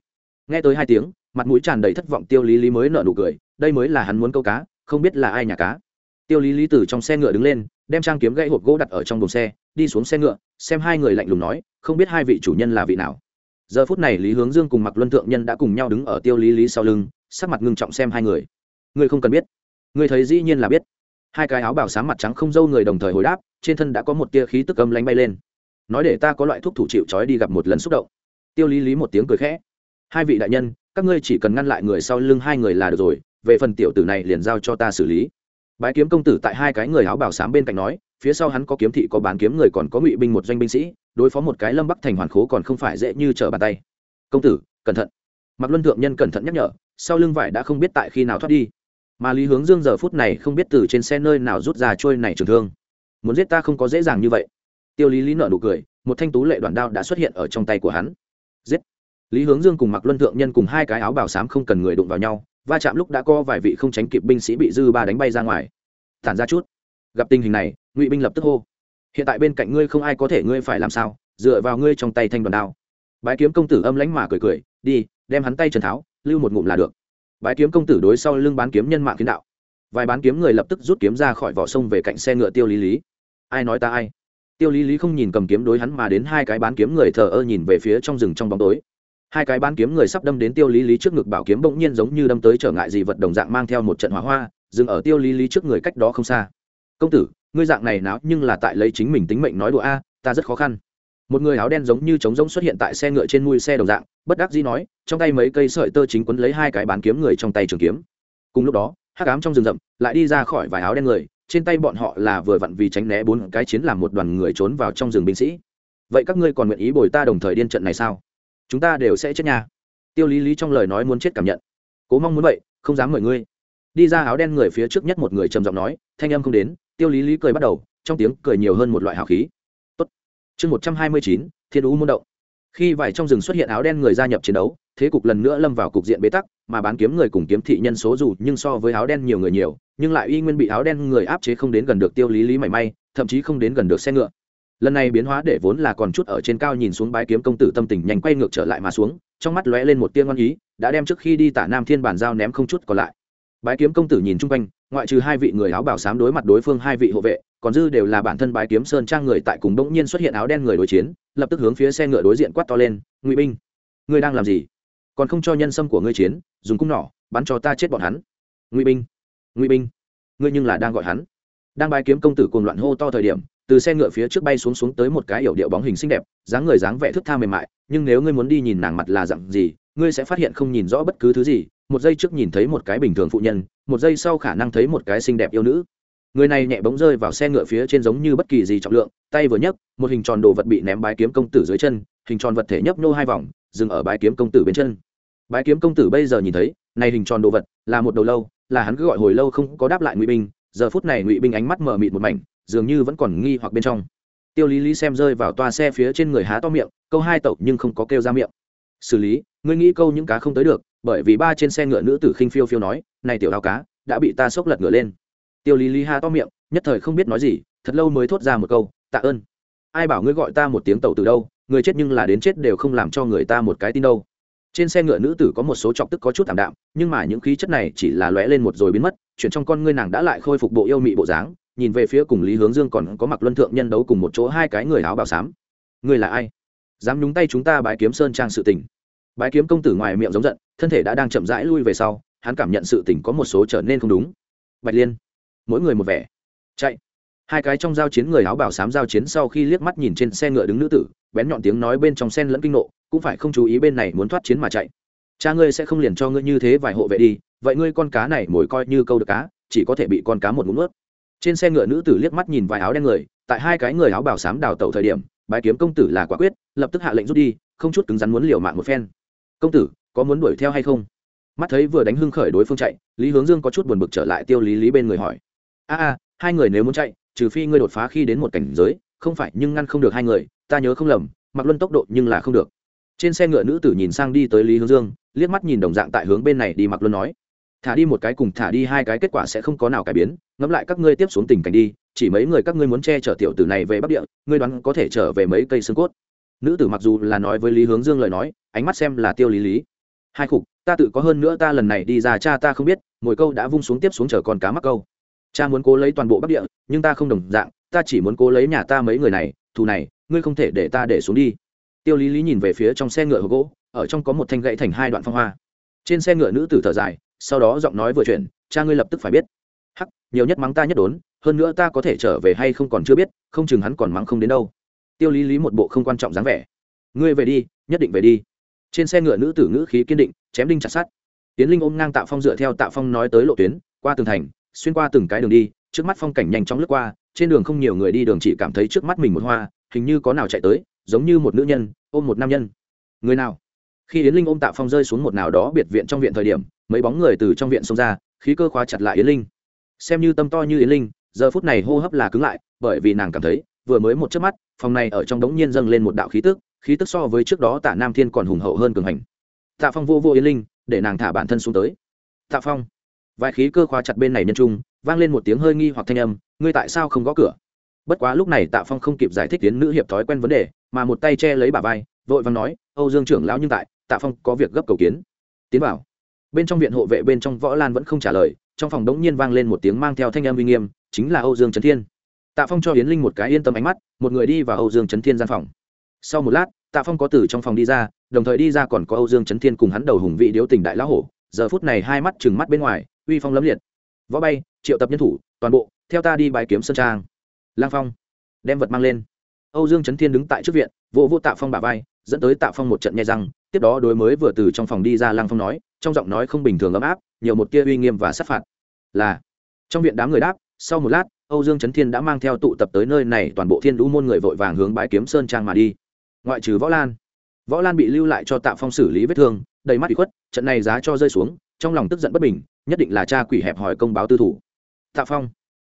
Nghe tới hai tiếng, mặt mũi tràn đầy thất vọng tiêu lý lý mới nở nụ cười, đây mới là hắn muốn câu cá, không biết là ai nhà cá. Tiêu lý lý từ trong xe ngựa đứng lên, đem trang kiếm gãy hộp gỗ đặt ở trong đồn xe, đi xuống xe ngựa, xem hai người lạnh lùng nói, không biết hai vị chủ nhân là vị nào. Giờ phút này lý hướng dương cùng mặc luân thượng nhân đã cùng nhau đứng ở tiêu lý lý sau lưng, sắc mặt ngưng trọng xem hai người. Ngươi không cần biết. Ngươi thấy dĩ nhiên là biết hai cái áo bảo sáng mặt trắng không dâu người đồng thời hồi đáp, trên thân đã có một tia khí tức âm lánh bay lên. Nói để ta có loại thuốc thủ chịu trói đi gặp một lần xúc động. Tiêu lý lý một tiếng cười khẽ. Hai vị đại nhân, các ngươi chỉ cần ngăn lại người sau lưng hai người là được rồi, về phần tiểu tử này liền giao cho ta xử lý. Bái kiếm công tử tại hai cái người áo bảo sám bên cạnh nói, phía sau hắn có kiếm thị, có bán kiếm người, còn có ngụy binh một doanh binh sĩ, đối phó một cái lâm bắc thành hoàn khố còn không phải dễ như trở bàn tay. Công tử, cẩn thận. Mặc luân thượng nhân cẩn thận nhắc nhở, sau lưng vải đã không biết tại khi nào thoát đi mà lý hướng dương giờ phút này không biết từ trên xe nơi nào rút ra trôi này trường thương. Muốn giết ta không có dễ dàng như vậy. Tiêu lý lý nợ nụ cười, một thanh tú lệ đoạn đao đã xuất hiện ở trong tay của hắn. Giết! Lý hướng dương cùng mặc luân thượng nhân cùng hai cái áo bào xám không cần người đụng vào nhau, va chạm lúc đã có vài vị không tránh kịp binh sĩ bị dư ba đánh bay ra ngoài. Tản ra chút. Gặp tình hình này, ngụy binh lập tức hô. Hiện tại bên cạnh ngươi không ai có thể ngươi phải làm sao, dựa vào ngươi trong tay thanh đoàn đao. Bái kiếm công tử âm lánh mà cười cười, đi, đem hắn tay trần tháo, lưu một ngụm là được bái kiếm công tử đối sau lưng bán kiếm nhân mạng kiến đạo. Vài bán kiếm người lập tức rút kiếm ra khỏi vỏ sông về cạnh xe ngựa tiêu lý lý. Ai nói ta ai? Tiêu lý lý không nhìn cầm kiếm đối hắn mà đến hai cái bán kiếm người thờ ơ nhìn về phía trong rừng trong bóng tối. Hai cái bán kiếm người sắp đâm đến tiêu lý lý trước ngực bảo kiếm bỗng nhiên giống như đâm tới trở ngại gì vật đồng dạng mang theo một trận hỏa hoa, dừng ở tiêu lý lý trước người cách đó không xa. Công tử, ngươi dạng này náo nhưng là tại lấy chính mình tính mệnh nói đùa a, ta rất khó khăn một người áo đen giống như trống rỗng xuất hiện tại xe ngựa trên mui xe đồng dạng, bất đắc dĩ nói, trong tay mấy cây sợi tơ chính quấn lấy hai cái bán kiếm người trong tay trường kiếm. Cùng lúc đó, hắc ám trong rừng rậm lại đi ra khỏi vài áo đen người, trên tay bọn họ là vừa vặn vì tránh né bốn cái chiến làm một đoàn người trốn vào trong rừng binh sĩ. Vậy các ngươi còn nguyện ý bồi ta đồng thời điên trận này sao? Chúng ta đều sẽ chết nha. Tiêu lý lý trong lời nói muốn chết cảm nhận. Cố mong muốn vậy, không dám mời ngươi. Đi ra áo đen người phía trước nhất một người trầm giọng nói, thanh âm không đến, tiêu lý lý cười bắt đầu, trong tiếng cười nhiều hơn một loại hào khí chương một trăm hai mươi chín, thiên ú môn động. Khi vải trong rừng xuất hiện áo đen người gia nhập chiến đấu, thế cục lần nữa lâm vào cục diện bế tắc, mà bán kiếm người cùng kiếm thị nhân số dù nhưng so với áo đen nhiều người nhiều, nhưng lại y nguyên bị áo đen người áp chế không đến gần được tiêu lý lý mảy may, thậm chí không đến gần được xe ngựa. Lần này biến hóa để vốn là còn chút ở trên cao nhìn xuống bái kiếm công tử tâm tình nhanh quay ngược trở lại mà xuống, trong mắt lóe lên một tiên ngon ý, đã đem trước khi đi tả nam thiên bản giao ném không chút còn lại. Bái kiếm công tử nhìn chung quanh, ngoại trừ hai vị người áo bảo sám đối mặt đối phương hai vị hộ vệ còn dư đều là bản thân bái kiếm sơn trang người tại cùng bỗng nhiên xuất hiện áo đen người đối chiến, lập tức hướng phía xe ngựa đối diện quát to lên, ngụy binh, ngươi đang làm gì? Còn không cho nhân sâm của ngươi chiến, dùng cung nỏ, bắn cho ta chết bọn hắn. Ngụy binh ngụy binh, ngươi nhưng là đang gọi hắn. Đang bái kiếm công tử cùng loạn hô to thời điểm, từ xe ngựa phía trước bay xuống xuống tới một cái yểu điệu bóng hình xinh đẹp, dáng người dáng vẻ thức tha mềm mại, nhưng nếu ngươi muốn đi nhìn nàng mặt là dặn gì, ngươi sẽ phát hiện không nhìn rõ bất cứ thứ gì, một giây trước nhìn thấy một cái bình thường phụ nhân, một giây sau khả năng thấy một cái xinh đẹp yêu nữ người này nhẹ bóng rơi vào xe ngựa phía trên giống như bất kỳ gì trọng lượng, tay vừa nhấc, một hình tròn đồ vật bị ném bái kiếm công tử dưới chân, hình tròn vật thể nhấp nhô hai vòng, dừng ở bái kiếm công tử bên chân. Bái kiếm công tử bây giờ nhìn thấy, này hình tròn đồ vật là một đầu lâu, là hắn cứ gọi hồi lâu không có đáp lại ngụy binh, giờ phút này ngụy binh ánh mắt mở mịt một mảnh, dường như vẫn còn nghi hoặc bên trong. Tiêu lý lý xem rơi vào toa xe phía trên người há to miệng, câu hai tẩu nhưng không có kêu ra miệng. Xử lý, ngươi nghĩ câu những cá không tới được, bởi vì ba trên xe ngựa nữ tử khinh phiêu phiêu nói, này tiểu đao cá đã bị ta sốc lật ngựa lên tiêu lý lý ha to miệng, nhất thời không biết nói gì, thật lâu mới thốt ra một câu, tạ ơn. Ai bảo ngươi gọi ta một tiếng tẩu từ đâu, người chết nhưng là đến chết đều không làm cho người ta một cái tin đâu. Trên xe ngựa nữ tử có một số chọc tức có chút thảm đạm, nhưng mà những khí chất này chỉ là lóe lên một rồi biến mất, chuyện trong con ngươi nàng đã lại khôi phục bộ yêu mị bộ dáng, nhìn về phía cùng lý hướng dương còn có mặc luân thượng nhân đấu cùng một chỗ hai cái người áo bào xám. Ngươi là ai? Dám nhúng tay chúng ta bái kiếm sơn trang sự tình. Bái kiếm công tử ngoài miệng giống giận, thân thể đã đang chậm rãi lui về sau, hắn cảm nhận sự tình có một số trở nên không đúng. Bạch liên mỗi người một vẻ. Chạy. Hai cái trong giao chiến người áo bảo sám giao chiến sau khi liếc mắt nhìn trên xe ngựa đứng nữ tử, bén nhọn tiếng nói bên trong sen lẫn kinh nộ, cũng phải không chú ý bên này muốn thoát chiến mà chạy. Cha ngươi sẽ không liền cho ngươi như thế vài hộ vệ đi, vậy ngươi con cá này mồi coi như câu được cá, chỉ có thể bị con cá một ngụm ướt trên xe ngựa nữ tử liếc mắt nhìn vài áo đen người, tại hai cái người áo bảo sám đào tẩu thời điểm, bái kiếm công tử là quả quyết, lập tức hạ lệnh rút đi, không chút cứng rắn muốn liều mạng một phen. Công tử, có muốn đuổi theo hay không? Mắt thấy vừa đánh hưng khởi đối phương chạy, lý hướng dương có chút buồn bực trở lại tiêu lý lý bên người hỏi a a, hai người nếu muốn chạy, trừ phi ngươi đột phá khi đến một cảnh giới, không phải, nhưng ngăn không được hai người, ta nhớ không lầm, mặc luân tốc độ nhưng là không được. Trên xe ngựa nữ tử nhìn sang đi tới lý hướng dương, liếc mắt nhìn đồng dạng tại hướng bên này đi mặc luôn nói, thả đi một cái cùng thả đi hai cái kết quả sẽ không có nào cải biến, ngẫm lại các ngươi tiếp xuống tình cảnh đi, chỉ mấy người các ngươi muốn che chở tiểu tử này về bắc địa, ngươi đoán có thể trở về mấy cây xương cốt? Nữ tử mặc dù là nói với lý hướng dương lời nói, ánh mắt xem là tiêu lý lý. Hai khục, ta tự có hơn nữa ta lần này đi ra cha ta không biết mỗi câu đã vung xuống tiếp xuống chờ con cá mắc câu cha muốn cố lấy toàn bộ bắc địa, nhưng ta không đồng dạng, ta chỉ muốn cố lấy nhà ta mấy người này, thù này, ngươi không thể để ta để xuống đi. Tiêu lý lý nhìn về phía trong xe ngựa hộp gỗ, ở trong có một thanh gậy thành hai đoạn phong hoa. Trên xe ngựa nữ tử thở dài, sau đó giọng nói vừa chuyển, cha ngươi lập tức phải biết. Hắc, nhiều nhất mắng ta nhất đốn, hơn nữa ta có thể trở về hay không còn chưa biết, không chừng hắn còn mắng không đến đâu. Tiêu lý lý một bộ không quan trọng dáng vẻ. Ngươi về đi, nhất định về đi. Trên xe ngựa nữ tử ngữ khí kiên định, chém đinh chặt sát tiến linh ôm ngang tạ phong dựa theo tạ phong nói tới lộ tuyến, qua tường thành xuyên qua từng cái đường đi, trước mắt phong cảnh nhanh chóng lướt qua, trên đường không nhiều người đi đường chỉ cảm thấy trước mắt mình một hoa, hình như có nào chạy tới, giống như một nữ nhân, ôm một nam nhân. Người nào? Khi yến linh ôm tạ phong rơi xuống một nào đó biệt viện trong viện thời điểm, mấy bóng người từ trong viện xông ra, khí cơ khóa chặt lại yến linh. Xem như tâm to như yến linh, giờ phút này hô hấp là cứng lại, bởi vì nàng cảm thấy, vừa mới một chớp mắt, phòng này ở trong đống nhiên dâng lên một đạo khí tức khí tức so với trước đó tạ nam thiên còn hùng hậu hơn cường hành. Tạ phong vô vô yến linh, để nàng thả bản thân xuống tới. Tạ phong vài khí cơ khóa chặt bên này nhân trung, vang lên một tiếng hơi nghi hoặc thanh âm, ngươi tại sao không gõ cửa? Bất quá lúc này tạ phong không kịp giải thích tiến nữ hiệp thói quen vấn đề, mà một tay che lấy bà vai, vội vàng nói, âu dương trưởng lão nhưng tại, tạ phong có việc gấp cầu kiến. Tiến vào. Bên trong viện hộ vệ bên trong võ lan vẫn không trả lời, trong phòng đống nhiên vang lên một tiếng mang theo thanh âm uy nghiêm, chính là âu dương trấn thiên. Tạ phong cho yến linh một cái yên tâm ánh mắt, một người đi vào âu dương trấn thiên gian phòng. Sau một lát, tạ phong có từ trong phòng đi ra, đồng thời đi ra còn có âu dương trấn thiên cùng hắn đầu hùng vị điếu tình đại lão hổ, giờ phút này hai mắt chừng mắt bên ngoài uy phong lấm liệt. Võ bay, triệu tập nhân thủ, toàn bộ, theo ta đi bài kiếm sơn trang. Lang phong, đem vật mang lên. Âu dương trấn thiên đứng tại trước viện, vỗ vỗ tạ phong bà vai, dẫn tới tạ phong một trận nhai răng, tiếp đó đối mới vừa từ trong phòng đi ra lang phong nói, trong giọng nói không bình thường ấm áp, nhiều một tia uy nghiêm và sát phạt. Là, trong viện đám người đáp, sau một lát, âu dương trấn thiên đã mang theo tụ tập tới nơi này toàn bộ thiên lũ môn người vội vàng hướng bãi kiếm sơn trang mà đi. Ngoại trừ võ lan võ lan bị lưu lại cho tạ phong xử lý vết thương, đầy mắt bị khuất, trận này giá cho rơi xuống trong lòng tức giận bất bình, nhất định là cha quỷ hẹp hỏi công báo tư thủ. Tạ phong.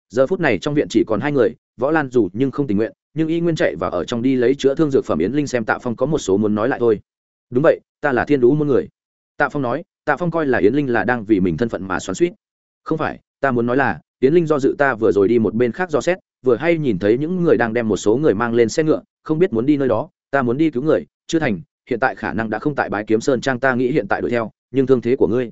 Giờ phút này trong viện chỉ còn hai người, võ lan dù nhưng không tình nguyện, nhưng y nguyên chạy và ở trong đi lấy chữa thương dược phẩm yến linh xem tạ phong có một số muốn nói lại thôi. Đúng vậy, ta là thiên lũ muôn người. Tạ phong nói, tạ phong coi là yến linh là đang vì mình thân phận mà xoắn suýt không phải, ta muốn nói là, yến linh do dự ta vừa rồi đi một bên khác do xét, vừa hay nhìn thấy những người đang đem một số người mang lên xe ngựa, không biết muốn đi nơi đó, ta muốn đi cứu người, chưa thành, hiện tại khả năng đã không tại bái kiếm sơn trang ta nghĩ hiện tại đuổi theo, nhưng thương thế của ngươi.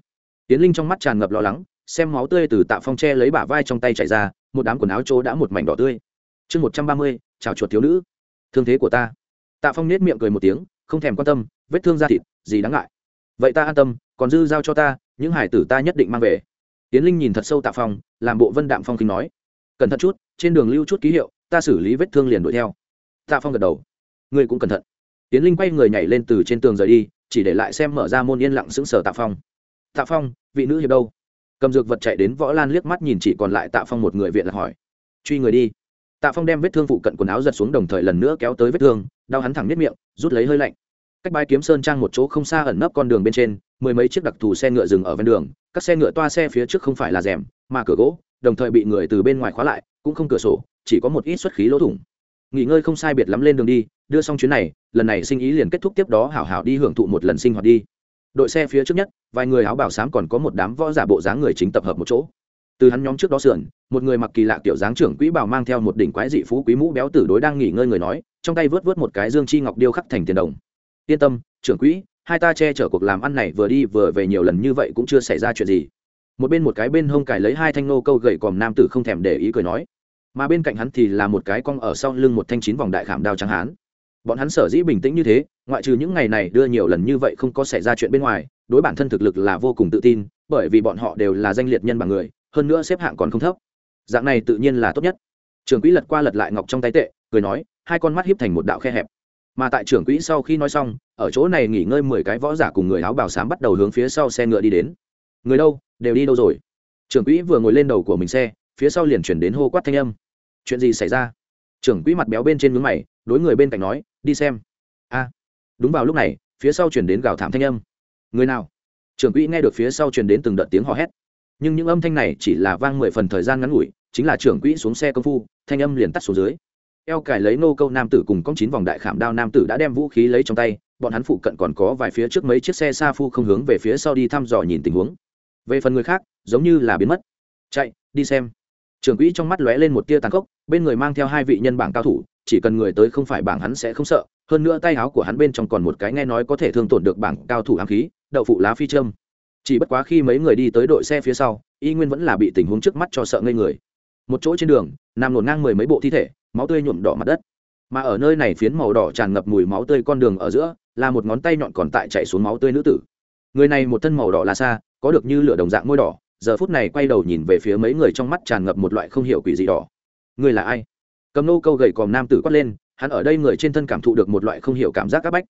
Tiến linh trong mắt tràn ngập lo lắng, xem máu tươi từ tạ phong tre lấy bả vai trong tay chảy ra, một đám quần áo chỗ đã một mảnh đỏ tươi. Chương một trăm ba mươi, chào chuột thiếu nữ. Thương thế của ta. Tạ phong nết miệng cười một tiếng, không thèm quan tâm, vết thương da thịt, gì đáng ngại. Vậy ta an tâm, còn dư giao cho ta, những hải tử ta nhất định mang về. Tiến linh nhìn thật sâu tạ phong, làm bộ vân đạm phong kính nói. Cẩn thận chút, trên đường lưu chút ký hiệu, ta xử lý vết thương liền đuổi theo. Tạ phong gật đầu. Ngươi cũng cẩn thận. Tiến linh quay người nhảy lên từ trên tường rời đi, chỉ để lại xem mở ra môn yên lặng sững sờ tạ phong tạ phong, vị nữ hiệp đâu? Cầm dược vật chạy đến võ lan liếc mắt nhìn chỉ còn lại tạ phong một người viện là hỏi. Truy người đi. Tạ phong đem vết thương phụ cận quần áo giật xuống đồng thời lần nữa kéo tới vết thương, đau hắn thẳng nếp miệng, rút lấy hơi lạnh. Cách bãi kiếm sơn trang một chỗ không xa ẩn nấp con đường bên trên, mười mấy chiếc đặc thù xe ngựa dừng ở ven đường, các xe ngựa toa xe phía trước không phải là rèm, mà cửa gỗ, đồng thời bị người từ bên ngoài khóa lại, cũng không cửa sổ, chỉ có một ít xuất khí lỗ thủng. Nghỉ ngơi không sai biệt lắm lên đường đi, đưa xong chuyến này, lần này sinh ý liền kết thúc tiếp đó hảo hảo đi hưởng thụ một lần sinh hoạt đi đội xe phía trước nhất, vài người áo bảo sám còn có một đám võ giả bộ dáng người chính tập hợp một chỗ. Từ hắn nhóm trước đó sườn, một người mặc kỳ lạ kiểu dáng trưởng quỹ bảo mang theo một đỉnh quái dị phú quý mũ béo tử đối đang nghỉ ngơi người nói, trong tay vớt vớt một cái dương chi ngọc điêu khắc thành tiền đồng. Yên tâm, trưởng quỹ, hai ta che chở cuộc làm ăn này vừa đi vừa về nhiều lần như vậy cũng chưa xảy ra chuyện gì. Một bên một cái bên hông cài lấy hai thanh nô câu gậy còm nam tử không thèm để ý cười nói. Mà bên cạnh hắn thì là một cái cong ở sau lưng một thanh chín vòng đại khảm đao trắng hán. Bọn hắn sở dĩ bình tĩnh như thế ngoại trừ những ngày này đưa nhiều lần như vậy không có xảy ra chuyện bên ngoài, đối bản thân thực lực là vô cùng tự tin, bởi vì bọn họ đều là danh liệt nhân bằng người, hơn nữa xếp hạng còn không thấp. Dạng này tự nhiên là tốt nhất. Trưởng quỹ lật qua lật lại ngọc trong tay tệ, cười nói, hai con mắt hiếp thành một đạo khe hẹp. Mà tại trưởng quỹ sau khi nói xong, ở chỗ này nghỉ ngơi mười cái võ giả cùng người áo bào xám bắt đầu hướng phía sau xe ngựa đi đến. Người đâu? Đều đi đâu rồi? Trưởng quỹ vừa ngồi lên đầu của mình xe, phía sau liền chuyển đến hô quát thanh âm. Chuyện gì xảy ra? Trưởng quỹ mặt béo bên trên ngưỡng mày, đối người bên cạnh nói, đi xem. A đúng vào lúc này, phía sau chuyển đến gào thảm thanh âm. Người nào? Trưởng quỹ nghe được phía sau chuyển đến từng đợt tiếng hò hét. Nhưng những âm thanh này chỉ là vang mười phần thời gian ngắn ngủi, chính là trưởng quỹ xuống xe công phu, thanh âm liền tắt xuống dưới. Eo cài lấy nô câu nam tử cùng cong chín vòng đại khảm đao nam tử đã đem vũ khí lấy trong tay, bọn hắn phụ cận còn có vài phía trước mấy chiếc xe xa phu không hướng về phía sau đi thăm dò nhìn tình huống. Về phần người khác, giống như là biến mất. Chạy, đi xem. Trưởng quỹ trong mắt lóe lên một tia tàn khốc, bên người mang theo hai vị nhân bảng cao thủ, chỉ cần người tới không phải bảng hắn sẽ không sợ hơn nữa tay áo của hắn bên trong còn một cái nghe nói có thể thương tổn được bảng cao thủ ám khí, đậu phụ lá phi châm. Chỉ bất quá khi mấy người đi tới đội xe phía sau, y nguyên vẫn là bị tình huống trước mắt cho sợ ngây người. Một chỗ trên đường, nằm ngổn ngang mười mấy bộ thi thể, máu tươi nhuộm đỏ mặt đất. Mà ở nơi này phiến màu đỏ tràn ngập mùi máu tươi con đường ở giữa, là một ngón tay nhọn còn tại chạy xuống máu tươi nữ tử. Người này một thân màu đỏ là xa có được như lửa đồng dạng môi đỏ, giờ phút này quay đầu nhìn về phía mấy người trong mắt tràn ngập một loại không hiểu quỷ gì đỏ. Người là ai? Cầm nô câu gầy còm nam tử quát lên hắn ở đây người trên thân cảm thụ được một loại không hiểu cảm giác áp bách.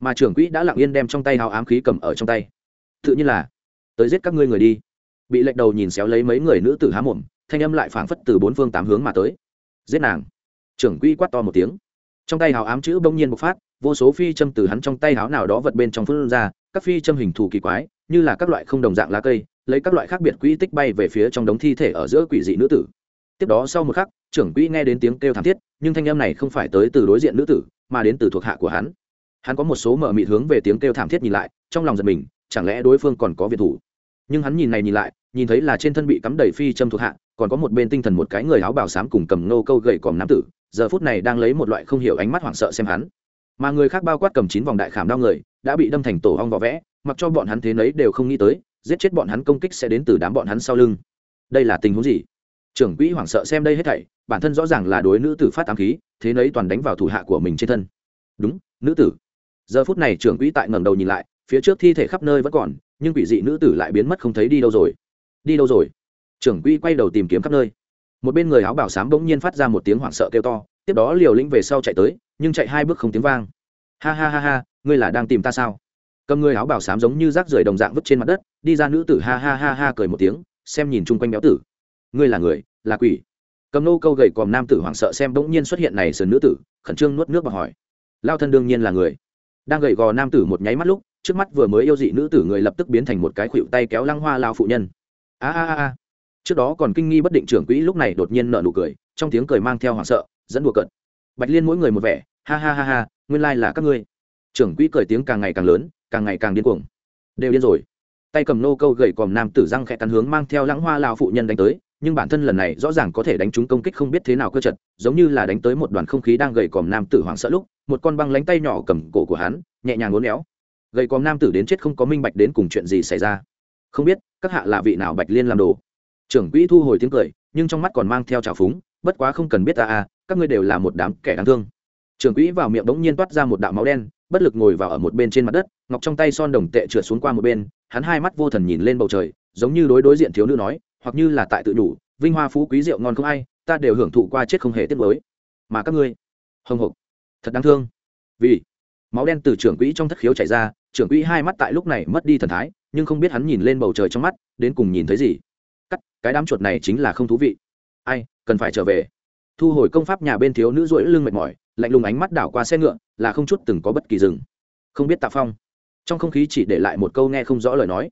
Mà trưởng quỹ đã lặng yên đem trong tay hào ám khí cầm ở trong tay. Tự nhiên là, tới giết các ngươi người đi. Bị lệch đầu nhìn xéo lấy mấy người nữ tử há mồm, thanh âm lại phảng phất từ bốn phương tám hướng mà tới. Giết nàng. Trưởng quỹ quát to một tiếng. Trong tay hào ám chữ bỗng nhiên bộc phát, vô số phi châm từ hắn trong tay háo nào đó vật bên trong phương ra, các phi châm hình thù kỳ quái, như là các loại không đồng dạng lá cây, lấy các loại khác biệt quỹ tích bay về phía trong đống thi thể ở giữa quỷ dị nữ tử tiếp đó sau một khắc, trưởng quỹ nghe đến tiếng kêu thảm thiết, nhưng thanh em này không phải tới từ đối diện nữ tử, mà đến từ thuộc hạ của hắn. Hắn có một số mở mịt hướng về tiếng kêu thảm thiết nhìn lại, trong lòng giật mình, chẳng lẽ đối phương còn có việt thủ? Nhưng hắn nhìn này nhìn lại, nhìn thấy là trên thân bị cắm đầy phi châm thuộc hạ, còn có một bên tinh thần một cái người áo bào xám cùng cầm nô câu gậy còm nam tử, giờ phút này đang lấy một loại không hiểu ánh mắt hoảng sợ xem hắn. Mà người khác bao quát cầm chín vòng đại khảm đau người, đã bị đâm thành tổ hong vỏ vẽ, mặc cho bọn hắn thế nấy đều không nghĩ tới, giết chết bọn hắn công kích sẽ đến từ đám bọn hắn sau lưng. Đây là tình huống gì? Trưởng quỹ hoảng sợ xem đây hết thảy, bản thân rõ ràng là đối nữ tử phát ám khí, thế nấy toàn đánh vào thủ hạ của mình trên thân. Đúng, nữ tử. Giờ phút này trưởng quỹ tại ngẩng đầu nhìn lại, phía trước thi thể khắp nơi vẫn còn, nhưng quỷ dị nữ tử lại biến mất không thấy đi đâu rồi. Đi đâu rồi? Trưởng quỹ quay đầu tìm kiếm khắp nơi. Một bên người áo bảo sám bỗng nhiên phát ra một tiếng hoảng sợ kêu to, tiếp đó liều lĩnh về sau chạy tới, nhưng chạy hai bước không tiếng vang. Ha ha ha ha, ngươi là đang tìm ta sao? Cầm người áo bảo sám giống như rác rưởi đồng dạng vứt trên mặt đất, đi ra nữ tử ha ha ha ha cười một tiếng, xem nhìn chung quanh béo tử ngươi là người, là quỷ. Cầm nô câu gầy còm nam tử hoảng sợ xem bỗng nhiên xuất hiện này sườn nữ tử, khẩn trương nuốt nước và hỏi. Lao thân đương nhiên là người. Đang gầy gò nam tử một nháy mắt lúc, trước mắt vừa mới yêu dị nữ tử người lập tức biến thành một cái khuỵu tay kéo lăng hoa lao phụ nhân. A a a trước đó còn kinh nghi bất định trưởng quỹ lúc này đột nhiên nợ nụ cười, trong tiếng cười mang theo hoảng sợ, dẫn đùa cận bạch liên mỗi người một vẻ, ha ha ha ha, nguyên lai là các ngươi. Trưởng quỹ cười tiếng càng ngày càng lớn, càng ngày càng điên cuồng. Đều điên rồi. Tay cầm nô câu gậy còm nam tử răng khẽ cắn hướng mang theo lãng hoa lao phụ nhân đánh tới nhưng bản thân lần này rõ ràng có thể đánh trúng công kích không biết thế nào cơ chật, giống như là đánh tới một đoàn không khí đang gầy còm nam tử hoảng sợ lúc, một con băng lánh tay nhỏ cầm cổ của hắn, nhẹ nhàng ngốn éo. Gầy còm nam tử đến chết không có minh bạch đến cùng chuyện gì xảy ra. Không biết, các hạ là vị nào bạch liên làm đồ? Trưởng quỹ thu hồi tiếng cười, nhưng trong mắt còn mang theo trào phúng, bất quá không cần biết ta à các ngươi đều là một đám kẻ đáng thương. Trưởng quỹ vào miệng bỗng nhiên toát ra một đạo máu đen, bất lực ngồi vào ở một bên trên mặt đất, ngọc trong tay son đồng tệ trượt xuống qua một bên, hắn hai mắt vô thần nhìn lên bầu trời, giống như đối đối diện thiếu nữ nói hoặc như là tại tự đủ vinh hoa phú quý rượu ngon không ai, ta đều hưởng thụ qua chết không hề tiếc mới mà các ngươi? Hồng hộc. Thật đáng thương. Vì? Máu đen từ trưởng quỹ trong thất khiếu chảy ra, trưởng quỹ hai mắt tại lúc này mất đi thần thái, nhưng không biết hắn nhìn lên bầu trời trong mắt, đến cùng nhìn thấy gì? Cắt, cái đám chuột này chính là không thú vị. Ai, cần phải trở về. Thu hồi công pháp nhà bên thiếu nữ rỗi lưng mệt mỏi, lạnh lùng ánh mắt đảo qua xe ngựa, là không chút từng có bất kỳ rừng không biết tạ phong. Trong không khí chỉ để lại một câu nghe không rõ lời nói.